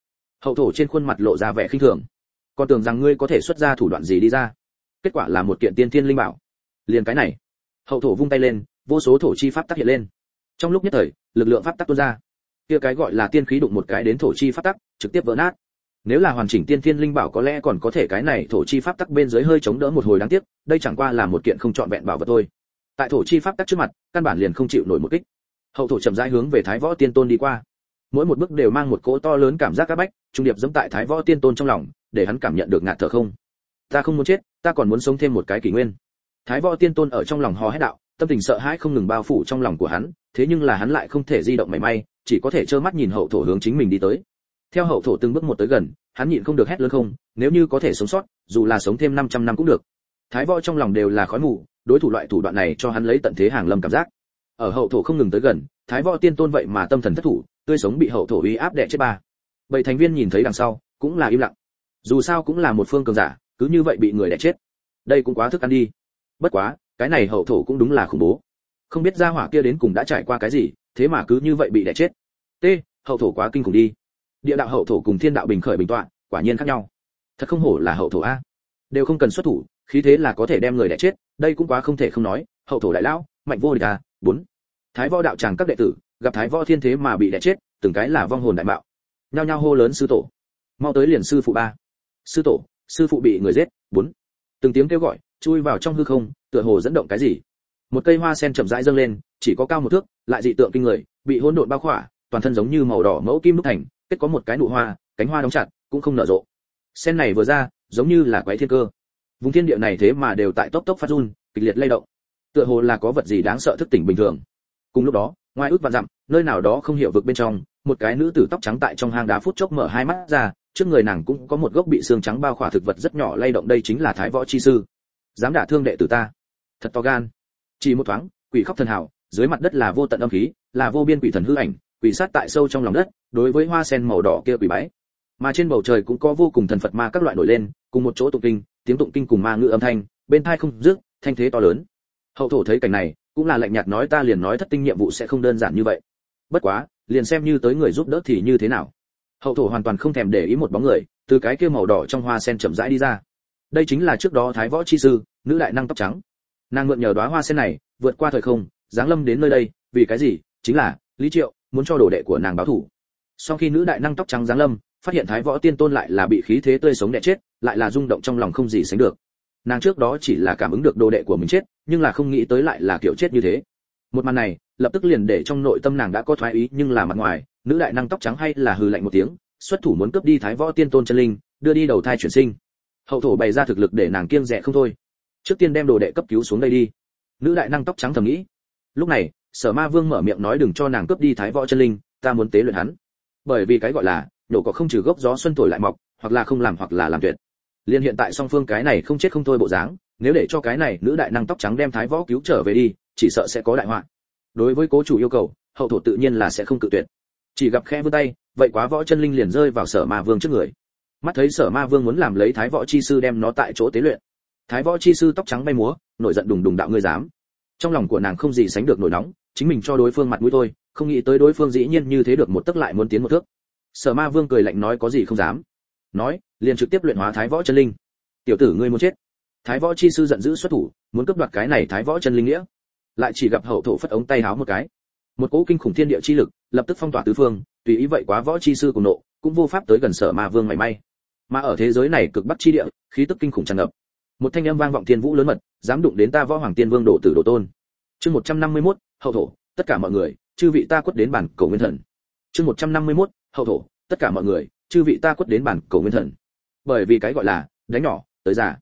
Hậu thổ trên khuôn mặt lộ ra vẻ khinh thường. Còn tưởng rằng ngươi có thể xuất ra thủ đoạn gì đi ra. Kết quả là một kiện tiên thiên linh bảo. Liền cái này. Hậu thổ vung tay lên, vô số thổ chi pháp tác hiện lên. Trong lúc nhất thời, lực lượng pháp tắc tuôn ra kia cái gọi là tiên khí đụng một cái đến thổ chi pháp tắc, trực tiếp vỡ nát. Nếu là hoàn chỉnh tiên thiên linh bảo có lẽ còn có thể cái này thổ chi pháp tắc bên dưới hơi chống đỡ một hồi đáng tiếc, đây chẳng qua là một kiện không chọn vẹn bảo vật thôi. Tại thổ chi pháp tắc trước mặt, căn bản liền không chịu nổi một kích. Hậu thổ chậm rãi hướng về thái võ tiên tôn đi qua. Mỗi một bước đều mang một cỗ to lớn cảm giác các bách, trung điệp dẫm tại thái võ tiên tôn trong lòng, để hắn cảm nhận được ngạt thở không. Ta không muốn chết, ta còn muốn sống thêm một cái kỷ nguyên. Thái võ tiên tôn ở trong lòng hò hét đạo, tâm tình sợ hãi không ngừng bao phủ trong lòng của hắn, thế nhưng là hắn lại không thể di động mảy may chỉ có thể trơ mắt nhìn hậu thổ hướng chính mình đi tới. Theo hậu thổ từng bước một tới gần, hắn nhịn không được hét lớn không, nếu như có thể sống sót, dù là sống thêm 500 năm cũng được. Thái võ trong lòng đều là khói mù, đối thủ loại thủ đoạn này cho hắn lấy tận thế hàng lâm cảm giác. Ở hậu thổ không ngừng tới gần, thái võ tiên tôn vậy mà tâm thần thất thủ, tươi sống bị hậu thổ uy áp đè chết ba. Bảy thành viên nhìn thấy đằng sau, cũng là im lặng. Dù sao cũng là một phương cường giả, cứ như vậy bị người đè chết. Đây cũng quá thức ăn đi. Bất quá, cái này hậu thổ cũng đúng là khủng bố. Không biết gia hỏa kia đến cùng đã trải qua cái gì thế mà cứ như vậy bị đè chết. T hậu thổ quá kinh khủng đi. Địa đạo hậu thổ cùng thiên đạo bình khởi bình tọa quả nhiên khác nhau. Thật không hổ là hậu thổ a. Đều không cần xuất thủ khí thế là có thể đem người đẻ chết đây cũng quá không thể không nói hậu thổ đại lão mạnh vô địch a bốn. Thái võ đạo tràng các đệ tử gặp thái võ thiên thế mà bị đẻ chết từng cái là vong hồn đại mạo, nhao nhao hô lớn sư tổ. Mau tới liền sư phụ ba. Sư tổ sư phụ bị người giết bốn. Từng tiếng kêu gọi chui vào trong hư không tựa hồ dẫn động cái gì. Một cây hoa sen chậm rãi dâng lên chỉ có cao một thước lại dị tượng kinh người, bị hỗn độn bao khỏa, toàn thân giống như màu đỏ mẫu kim đúc thành, kết có một cái nụ hoa, cánh hoa đóng chặt, cũng không nở rộ. Sen này vừa ra, giống như là quái thiên cơ. Vùng thiên địa này thế mà đều tại tốc tốc phát run, kịch liệt lay động. Tựa hồ là có vật gì đáng sợ thức tỉnh bình thường. Cùng lúc đó, ngoài ước vạn dặm, nơi nào đó không hiểu vực bên trong, một cái nữ tử tóc trắng tại trong hang đá phút chốc mở hai mắt ra, trước người nàng cũng có một gốc bị xương trắng bao khỏa thực vật rất nhỏ lay động, đây chính là thái võ chi sư. Dám đả thương đệ tử ta. Thật to gan. Chỉ một thoáng, quỷ khóc thần hào dưới mặt đất là vô tận âm khí, là vô biên quỷ thần hư ảnh, quỷ sát tại sâu trong lòng đất, đối với hoa sen màu đỏ kia quỷ bái. Mà trên bầu trời cũng có vô cùng thần phật ma các loại nổi lên, cùng một chỗ tụng kinh, tiếng tụng kinh cùng ma ngữ âm thanh, bên tai không dứt, thanh thế to lớn. Hậu thổ thấy cảnh này, cũng là lạnh nhạt nói ta liền nói thất tinh nhiệm vụ sẽ không đơn giản như vậy. Bất quá, liền xem như tới người giúp đỡ thì như thế nào. Hậu thổ hoàn toàn không thèm để ý một bóng người, từ cái kia màu đỏ trong hoa sen chậm rãi đi ra. Đây chính là trước đó thái võ chi sư, nữ đại năng tóc trắng. Nàng mượn nhờ đóa hoa sen này, vượt qua thời không giáng lâm đến nơi đây, vì cái gì? Chính là, lý triệu muốn cho đồ đệ của nàng báo thủ sau khi nữ đại năng tóc trắng giáng lâm, phát hiện thái võ tiên tôn lại là bị khí thế tươi sống đẻ chết, lại là rung động trong lòng không gì sánh được. Nàng trước đó chỉ là cảm ứng được đồ đệ của mình chết, nhưng là không nghĩ tới lại là kiểu chết như thế. Một màn này, lập tức liền để trong nội tâm nàng đã có thoái ý, nhưng là mặt ngoài, nữ đại năng tóc trắng hay là hừ lạnh một tiếng, xuất thủ muốn cướp đi thái võ tiên tôn chân linh, đưa đi đầu thai chuyển sinh. Hậu thổ bày ra thực lực để nàng kiêng rẻ không thôi. Trước tiên đem đồ đệ cấp cứu xuống đây đi. Nữ đại năng tóc trắng thầm nghĩ lúc này, sở ma vương mở miệng nói đừng cho nàng cướp đi thái võ chân linh, ta muốn tế luyện hắn. Bởi vì cái gọi là, nhổ có không trừ gốc gió xuân thổi lại mọc, hoặc là không làm hoặc là làm tuyệt. Liên hiện tại song phương cái này không chết không thôi bộ dáng, nếu để cho cái này nữ đại năng tóc trắng đem thái võ cứu trở về đi, chỉ sợ sẽ có đại họa. Đối với cố chủ yêu cầu, hậu thổ tự nhiên là sẽ không cự tuyệt. Chỉ gặp khe vươn tay, vậy quá võ chân linh liền rơi vào sở ma vương trước người. Mắt thấy sở ma vương muốn làm lấy thái võ chi sư đem nó tại chỗ tế luyện. Thái võ chi sư tóc trắng bay múa, nổi giận đùng đùng đạo ngươi dám trong lòng của nàng không gì sánh được nổi nóng, chính mình cho đối phương mặt mũi thôi, không nghĩ tới đối phương dĩ nhiên như thế được một tức lại muốn tiến một thước. Sở ma vương cười lạnh nói có gì không dám. Nói, liền trực tiếp luyện hóa thái võ chân linh. Tiểu tử ngươi muốn chết. Thái võ chi sư giận dữ xuất thủ, muốn cướp đoạt cái này thái võ chân linh nghĩa. Lại chỉ gặp hậu thổ phất ống tay háo một cái. Một cỗ kinh khủng thiên địa chi lực, lập tức phong tỏa tứ phương, tùy ý vậy quá võ chi sư cùng nộ, cũng vô pháp tới gần sở ma vương mảy may. Mà ở thế giới này cực bắc chi địa, khí tức kinh khủng tràn ngập một thanh âm vang vọng thiên vũ lớn mật dám đụng đến ta võ hoàng tiên vương độ tử độ tôn. Chương 151, hậu thổ tất cả mọi người chư vị ta quất đến bản cầu nguyên thần. Chương 151, hậu thổ tất cả mọi người chư vị ta quất đến bản cầu nguyên thần. Bởi vì cái gọi là đánh nhỏ tới già.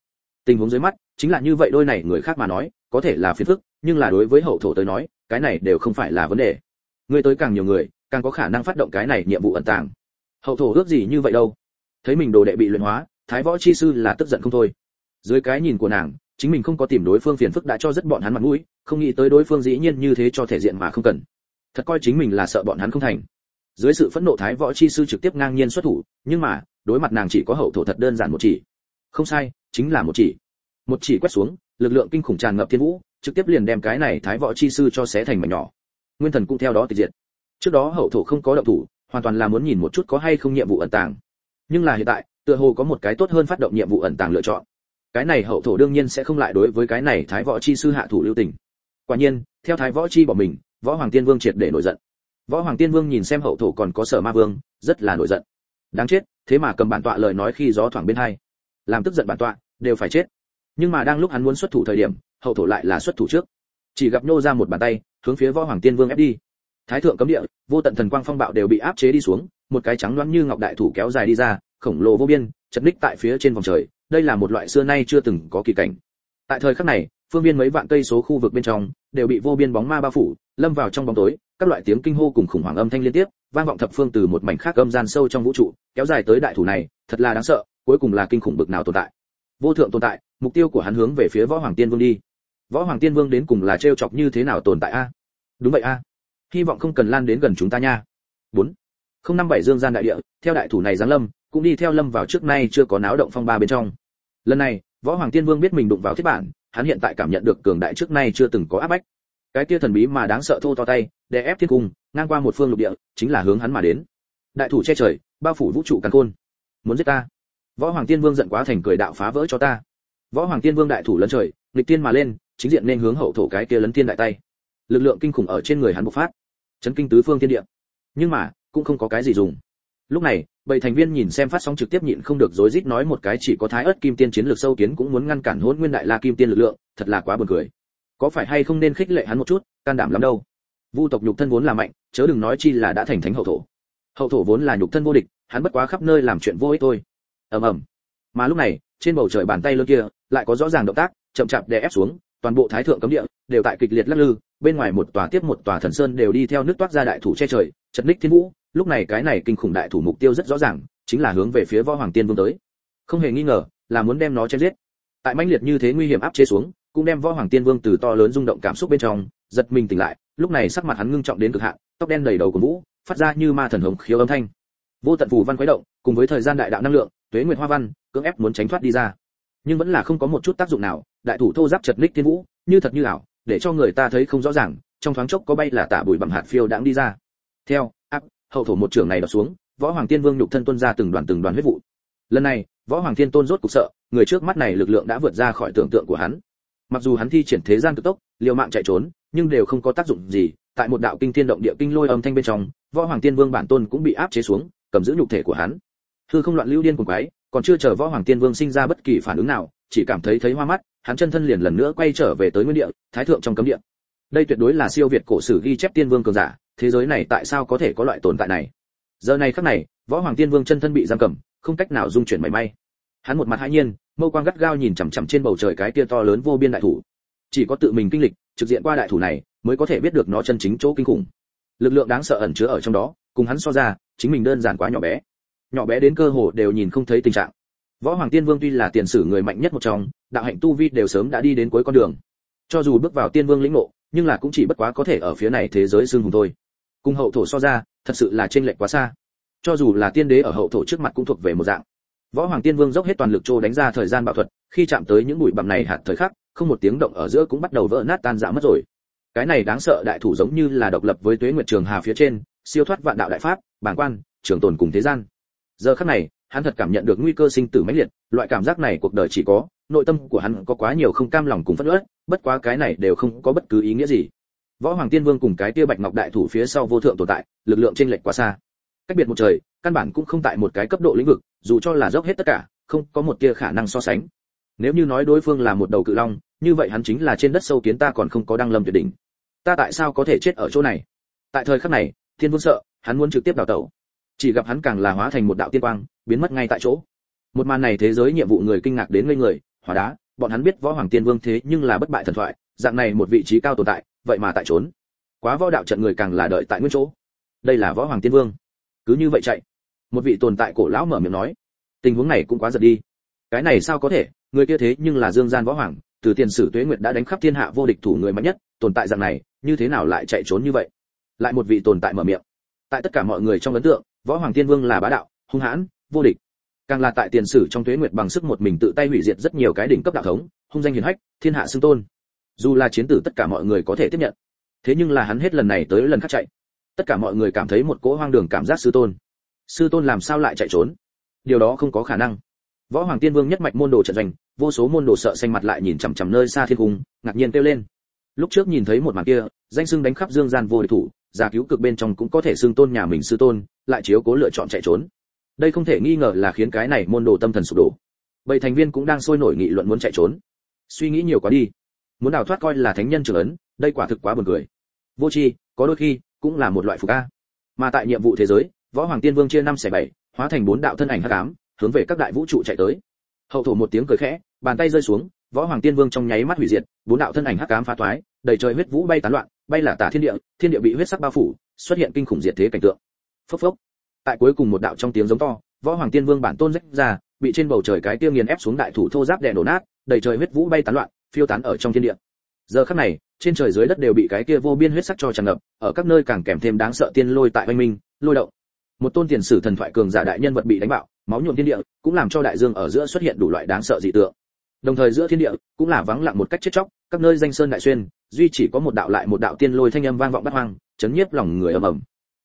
Tình huống dưới mắt chính là như vậy đôi này người khác mà nói có thể là phiền phức nhưng là đối với hậu thổ tới nói cái này đều không phải là vấn đề. Người tới càng nhiều người càng có khả năng phát động cái này nhiệm vụ ẩn tàng. Hậu thổ ước gì như vậy đâu? Thấy mình đồ đệ bị luyện hóa thái võ chi sư là tức giận không thôi dưới cái nhìn của nàng, chính mình không có tìm đối phương phiền phức đã cho rất bọn hắn mặt mũi, không nghĩ tới đối phương dĩ nhiên như thế cho thể diện mà không cần. Thật coi chính mình là sợ bọn hắn không thành. Dưới sự phẫn nộ thái võ chi sư trực tiếp ngang nhiên xuất thủ, nhưng mà, đối mặt nàng chỉ có hậu thổ thật đơn giản một chỉ. Không sai, chính là một chỉ. Một chỉ quét xuống, lực lượng kinh khủng tràn ngập thiên vũ, trực tiếp liền đem cái này thái võ chi sư cho xé thành mảnh nhỏ. Nguyên thần cũng theo đó tịch diệt. Trước đó hậu thổ không có động thủ, hoàn toàn là muốn nhìn một chút có hay không nhiệm vụ ẩn tàng. Nhưng là hiện tại, tựa hồ có một cái tốt hơn phát động nhiệm vụ ẩn tàng lựa chọn cái này hậu thổ đương nhiên sẽ không lại đối với cái này thái võ chi sư hạ thủ lưu tình. Quả nhiên, theo thái võ chi bỏ mình, võ hoàng tiên vương triệt để nổi giận. Võ hoàng tiên vương nhìn xem hậu thổ còn có sở ma vương, rất là nổi giận. Đáng chết, thế mà cầm bản tọa lời nói khi gió thoảng bên hai. Làm tức giận bản tọa, đều phải chết. Nhưng mà đang lúc hắn muốn xuất thủ thời điểm, hậu thổ lại là xuất thủ trước. Chỉ gặp nô ra một bàn tay, hướng phía võ hoàng tiên vương ép đi. Thái thượng cấm địa, vô tận thần quang phong bạo đều bị áp chế đi xuống, một cái trắng loáng như ngọc đại thủ kéo dài đi ra, khổng lồ vô biên, chật ních tại phía trên vòng trời đây là một loại xưa nay chưa từng có kỳ cảnh. Tại thời khắc này, phương viên mấy vạn cây số khu vực bên trong, đều bị vô biên bóng ma bao phủ, lâm vào trong bóng tối, các loại tiếng kinh hô cùng khủng hoảng âm thanh liên tiếp, vang vọng thập phương từ một mảnh khác âm gian sâu trong vũ trụ, kéo dài tới đại thủ này, thật là đáng sợ, cuối cùng là kinh khủng bực nào tồn tại. Vô thượng tồn tại, mục tiêu của hắn hướng về phía võ hoàng tiên vương đi. Võ hoàng tiên vương đến cùng là trêu chọc như thế nào tồn tại a? Đúng vậy a. Hy vọng không cần lan đến gần chúng ta nha. Bốn không năm bảy dương gian đại địa, theo đại thủ này giáng lâm, cũng đi theo lâm vào trước nay chưa có náo động phong ba bên trong. Lần này, võ hoàng tiên vương biết mình đụng vào thiết bản, hắn hiện tại cảm nhận được cường đại trước nay chưa từng có áp bách. Cái kia thần bí mà đáng sợ thô to tay, đè ép thiên cung, ngang qua một phương lục địa, chính là hướng hắn mà đến. Đại thủ che trời, bao phủ vũ trụ càn khôn. Muốn giết ta? Võ hoàng tiên vương giận quá thành cười đạo phá vỡ cho ta. Võ hoàng tiên vương đại thủ lấn trời, nghịch tiên mà lên, chính diện nên hướng hậu thổ cái kia lấn tiên đại tay. Lực lượng kinh khủng ở trên người hắn bộc phát. Chấn kinh tứ phương thiên địa. Nhưng mà cũng không có cái gì dùng. Lúc này, bảy thành viên nhìn xem phát sóng trực tiếp nhịn không được rối rít nói một cái chỉ có thái ớt kim tiên chiến lược sâu kiến cũng muốn ngăn cản hỗn nguyên đại la kim tiên lực lượng, thật là quá buồn cười. Có phải hay không nên khích lệ hắn một chút, can đảm lắm đâu. Vu tộc nhục thân vốn là mạnh, chớ đừng nói chi là đã thành thánh hậu thổ. Hậu thổ vốn là nhục thân vô địch, hắn bất quá khắp nơi làm chuyện vô ích thôi. Ầm ầm. Mà lúc này, trên bầu trời bàn tay lớn kia, lại có rõ ràng động tác, chậm chạp đè ép xuống, toàn bộ thái thượng cấm địa đều tại kịch liệt lắc lư, bên ngoài một tòa tiếp một tòa thần sơn đều đi theo nước toát ra đại thủ che trời, chật ních thiên vũ lúc này cái này kinh khủng đại thủ mục tiêu rất rõ ràng, chính là hướng về phía võ hoàng tiên vương tới. Không hề nghi ngờ, là muốn đem nó chém giết. Tại mãnh liệt như thế nguy hiểm áp chế xuống, cũng đem võ hoàng tiên vương từ to lớn rung động cảm xúc bên trong, giật mình tỉnh lại, lúc này sắc mặt hắn ngưng trọng đến cực hạn, tóc đen đầy đầu của vũ, phát ra như ma thần hồng khiếu âm thanh. Vô tận phù văn khuấy động, cùng với thời gian đại đạo năng lượng, tuế nguyệt hoa văn, cưỡng ép muốn tránh thoát đi ra. Nhưng vẫn là không có một chút tác dụng nào, đại thủ thô giáp chật ních tiên vũ, như thật như ảo, để cho người ta thấy không rõ ràng, trong thoáng chốc có bay là tạ bụi bằng hạt phiêu đãng đi ra. Theo, áp hậu thổ một trưởng này đập xuống, võ hoàng tiên vương nhục thân tuôn ra từng đoàn từng đoàn huyết vụ. Lần này, võ hoàng thiên tôn rốt cục sợ, người trước mắt này lực lượng đã vượt ra khỏi tưởng tượng của hắn. Mặc dù hắn thi triển thế gian cực tốc, liều mạng chạy trốn, nhưng đều không có tác dụng gì, tại một đạo kinh thiên động địa kinh lôi âm thanh bên trong, võ hoàng tiên vương bản tôn cũng bị áp chế xuống, cầm giữ nhục thể của hắn. Hư không loạn lưu điên cuồng quái, còn chưa chờ võ hoàng tiên vương sinh ra bất kỳ phản ứng nào, chỉ cảm thấy thấy hoa mắt, hắn chân thân liền lần nữa quay trở về tới nguyên địa, thái thượng trong cấm địa. Đây tuyệt đối là siêu việt cổ sử ghi chép tiên vương cường giả thế giới này tại sao có thể có loại tồn tại này? Giờ này khắc này, võ hoàng tiên vương chân thân bị giam cầm, không cách nào dung chuyển mảy may. Hắn một mặt hãi nhiên, mâu quang gắt gao nhìn chằm chằm trên bầu trời cái kia to lớn vô biên đại thủ. Chỉ có tự mình kinh lịch, trực diện qua đại thủ này, mới có thể biết được nó chân chính chỗ kinh khủng. Lực lượng đáng sợ ẩn chứa ở trong đó, cùng hắn so ra, chính mình đơn giản quá nhỏ bé. Nhỏ bé đến cơ hồ đều nhìn không thấy tình trạng. Võ hoàng tiên vương tuy là tiền sử người mạnh nhất một trong, đạo hạnh tu vi đều sớm đã đi đến cuối con đường. Cho dù bước vào tiên vương lĩnh ngộ, nhưng là cũng chỉ bất quá có thể ở phía này thế giới xương hùng thôi cùng hậu thổ so ra, thật sự là trên lệch quá xa. Cho dù là tiên đế ở hậu thổ trước mặt cũng thuộc về một dạng. Võ hoàng tiên vương dốc hết toàn lực trô đánh ra thời gian bạo thuật, khi chạm tới những bụi bặm này hạt thời khắc, không một tiếng động ở giữa cũng bắt đầu vỡ nát tan rã mất rồi. Cái này đáng sợ đại thủ giống như là độc lập với tuế nguyệt trường hà phía trên, siêu thoát vạn đạo đại pháp, bản quan, trường tồn cùng thế gian. Giờ khắc này, hắn thật cảm nhận được nguy cơ sinh tử mãnh liệt, loại cảm giác này cuộc đời chỉ có, nội tâm của hắn có quá nhiều không cam lòng cùng phẫn uất, bất quá cái này đều không có bất cứ ý nghĩa gì võ hoàng tiên vương cùng cái kia bạch ngọc đại thủ phía sau vô thượng tồn tại, lực lượng chênh lệch quá xa. Cách biệt một trời, căn bản cũng không tại một cái cấp độ lĩnh vực, dù cho là dốc hết tất cả, không có một tia khả năng so sánh. Nếu như nói đối phương là một đầu cự long, như vậy hắn chính là trên đất sâu kiến ta còn không có đăng lâm tuyệt đỉnh. Ta tại sao có thể chết ở chỗ này? Tại thời khắc này, thiên vương sợ, hắn muốn trực tiếp đào tẩu. Chỉ gặp hắn càng là hóa thành một đạo tiên quang, biến mất ngay tại chỗ. Một màn này thế giới nhiệm vụ người kinh ngạc đến ngây người hóa đá, bọn hắn biết võ hoàng tiên vương thế nhưng là bất bại thần thoại, dạng này một vị trí cao tồn tại vậy mà tại trốn. Quá võ đạo trận người càng là đợi tại nguyên chỗ. Đây là võ hoàng tiên vương. Cứ như vậy chạy. Một vị tồn tại cổ lão mở miệng nói. Tình huống này cũng quá giật đi. Cái này sao có thể? Người kia thế nhưng là dương gian võ hoàng, từ tiền sử tuế nguyệt đã đánh khắp thiên hạ vô địch thủ người mạnh nhất, tồn tại dạng này, như thế nào lại chạy trốn như vậy? Lại một vị tồn tại mở miệng. Tại tất cả mọi người trong ấn tượng, võ hoàng tiên vương là bá đạo, hung hãn, vô địch. Càng là tại tiền sử trong tuế nguyệt bằng sức một mình tự tay hủy diệt rất nhiều cái đỉnh cấp đạo thống, hung danh hiển hách, thiên hạ xưng tôn dù là chiến tử tất cả mọi người có thể tiếp nhận. Thế nhưng là hắn hết lần này tới lần khác chạy. Tất cả mọi người cảm thấy một cỗ hoang đường cảm giác sư tôn. Sư tôn làm sao lại chạy trốn? Điều đó không có khả năng. Võ hoàng tiên vương nhất mạch môn đồ trận doanh, vô số môn đồ sợ xanh mặt lại nhìn chằm chằm nơi xa thiên cung, ngạc nhiên kêu lên. Lúc trước nhìn thấy một màn kia, danh xưng đánh khắp dương gian vô địch thủ, giả cứu cực bên trong cũng có thể xưng tôn nhà mình sư tôn, lại chiếu cố lựa chọn chạy trốn. Đây không thể nghi ngờ là khiến cái này môn đồ tâm thần sụp đổ. Bảy thành viên cũng đang sôi nổi nghị luận muốn chạy trốn. Suy nghĩ nhiều quá đi muốn đào thoát coi là thánh nhân trưởng ấn, đây quả thực quá buồn cười. Vô tri, có đôi khi, cũng là một loại phục a. Mà tại nhiệm vụ thế giới, võ hoàng tiên vương chia năm xẻ bảy, hóa thành bốn đạo thân ảnh hắc ám, hướng về các đại vũ trụ chạy tới. Hậu thổ một tiếng cười khẽ, bàn tay rơi xuống, võ hoàng tiên vương trong nháy mắt hủy diệt, bốn đạo thân ảnh hắc ám phá thoái đầy trời huyết vũ bay tán loạn, bay là tả thiên địa thiên địa bị huyết sắc bao phủ, xuất hiện kinh khủng diệt thế cảnh tượng. Phốc phốc. Tại cuối cùng một đạo trong tiếng giống to, võ hoàng tiên vương bản tôn rách ra, bị trên bầu trời cái tiêu nghiền ép xuống đại thủ thô giáp đè nổ nát, đầy trời huyết vũ bay tán loạn phiêu tán ở trong thiên địa. Giờ khắc này, trên trời dưới đất đều bị cái kia vô biên huyết sắc cho tràn ngập, ở các nơi càng kèm thêm đáng sợ tiên lôi tại oanh minh, lôi động. Một tôn tiền sử thần thoại cường giả đại nhân vật bị đánh bạo, máu nhuộm thiên địa, cũng làm cho đại dương ở giữa xuất hiện đủ loại đáng sợ dị tượng. Đồng thời giữa thiên địa, cũng là vắng lặng một cách chết chóc, các nơi danh sơn đại xuyên, duy chỉ có một đạo lại một đạo tiên lôi thanh âm vang vọng bát hoang, chấn nhiếp lòng người ầm ầm.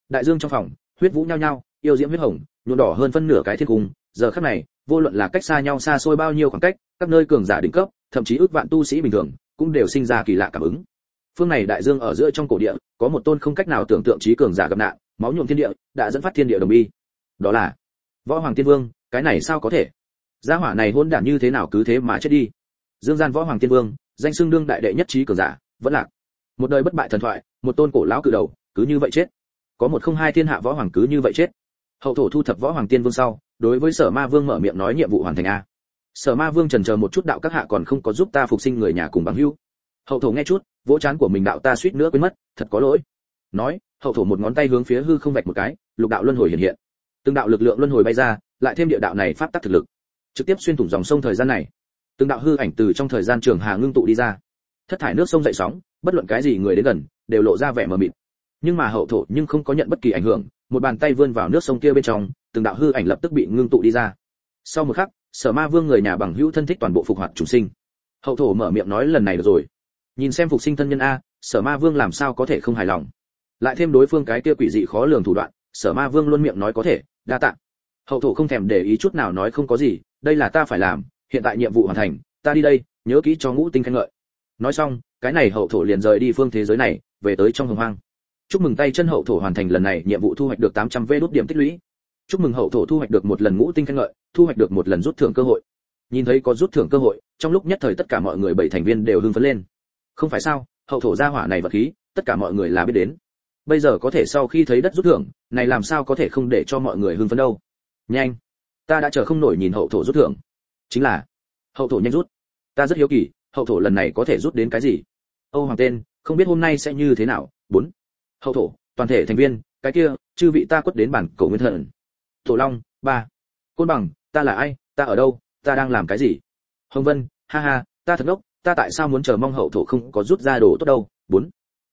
Đại dương trong phòng, huyết vũ nhao nhao, yêu diễm huyết hồng, nhuộm đỏ hơn phân nửa cái thiên cung, giờ khắc này vô luận là cách xa nhau xa xôi bao nhiêu khoảng cách, các nơi cường giả đỉnh cấp, thậm chí ước vạn tu sĩ bình thường, cũng đều sinh ra kỳ lạ cảm ứng. Phương này đại dương ở giữa trong cổ địa, có một tôn không cách nào tưởng tượng trí cường giả gặp nạn, máu nhuộm thiên địa, đã dẫn phát thiên địa đồng bi. Đó là võ hoàng tiên vương, cái này sao có thể? Gia hỏa này hôn đản như thế nào cứ thế mà chết đi? Dương gian võ hoàng tiên vương, danh xưng đương đại đệ nhất trí cường giả, vẫn lạc. Một đời bất bại thần thoại, một tôn cổ lão cự đầu, cứ như vậy chết. Có một không hai thiên hạ võ hoàng cứ như vậy chết. Hậu thổ thu thập võ hoàng tiên vương sau đối với sở ma vương mở miệng nói nhiệm vụ hoàn thành a. Sở ma vương trần chờ một chút đạo các hạ còn không có giúp ta phục sinh người nhà cùng bằng hữu. Hậu thổ nghe chút, vỗ chán của mình đạo ta suýt nữa quên mất, thật có lỗi. Nói, hậu thổ một ngón tay hướng phía hư không vạch một cái, lục đạo luân hồi hiện hiện. Từng đạo lực lượng luân hồi bay ra, lại thêm địa đạo này pháp tắc thực lực. Trực tiếp xuyên thủng dòng sông thời gian này, từng đạo hư ảnh từ trong thời gian trường hà ngưng tụ đi ra. Thất thải nước sông dậy sóng, bất luận cái gì người đến gần, đều lộ ra vẻ mờ mịt. Nhưng mà hậu thổ nhưng không có nhận bất kỳ ảnh hưởng một bàn tay vươn vào nước sông kia bên trong, từng đạo hư ảnh lập tức bị ngưng tụ đi ra. Sau một khắc, sở ma vương người nhà bằng hữu thân thích toàn bộ phục hoạt chủ sinh. Hậu thổ mở miệng nói lần này được rồi. Nhìn xem phục sinh thân nhân a, sở ma vương làm sao có thể không hài lòng? Lại thêm đối phương cái kia quỷ dị khó lường thủ đoạn, sở ma vương luôn miệng nói có thể, đa tạ. Hậu thổ không thèm để ý chút nào nói không có gì, đây là ta phải làm, hiện tại nhiệm vụ hoàn thành, ta đi đây, nhớ kỹ cho ngũ tinh khen ngợi. Nói xong, cái này hậu thổ liền rời đi phương thế giới này, về tới trong hồng hoang chúc mừng tay chân hậu thổ hoàn thành lần này nhiệm vụ thu hoạch được 800 vé đốt điểm tích lũy. Chúc mừng hậu thổ thu hoạch được một lần ngũ tinh khen ngợi, thu hoạch được một lần rút thưởng cơ hội. Nhìn thấy có rút thưởng cơ hội, trong lúc nhất thời tất cả mọi người bảy thành viên đều hưng phấn lên. Không phải sao, hậu thổ gia hỏa này vật khí, tất cả mọi người là biết đến. Bây giờ có thể sau khi thấy đất rút thưởng, này làm sao có thể không để cho mọi người hưng phấn đâu? Nhanh, ta đã chờ không nổi nhìn hậu thổ rút thưởng. Chính là, hậu thổ nhanh rút. Ta rất hiếu kỳ, hậu thổ lần này có thể rút đến cái gì? Âu hoàng tên, không biết hôm nay sẽ như thế nào. Bốn hậu thổ, toàn thể thành viên, cái kia, chư vị ta quất đến bản cổ nguyên thần. Thổ long, ba. Côn bằng, ta là ai, ta ở đâu, ta đang làm cái gì? Hồng vân, ha ha, ta thật ngốc, ta tại sao muốn chờ mong hậu thổ không có rút ra đồ tốt đâu? Bốn.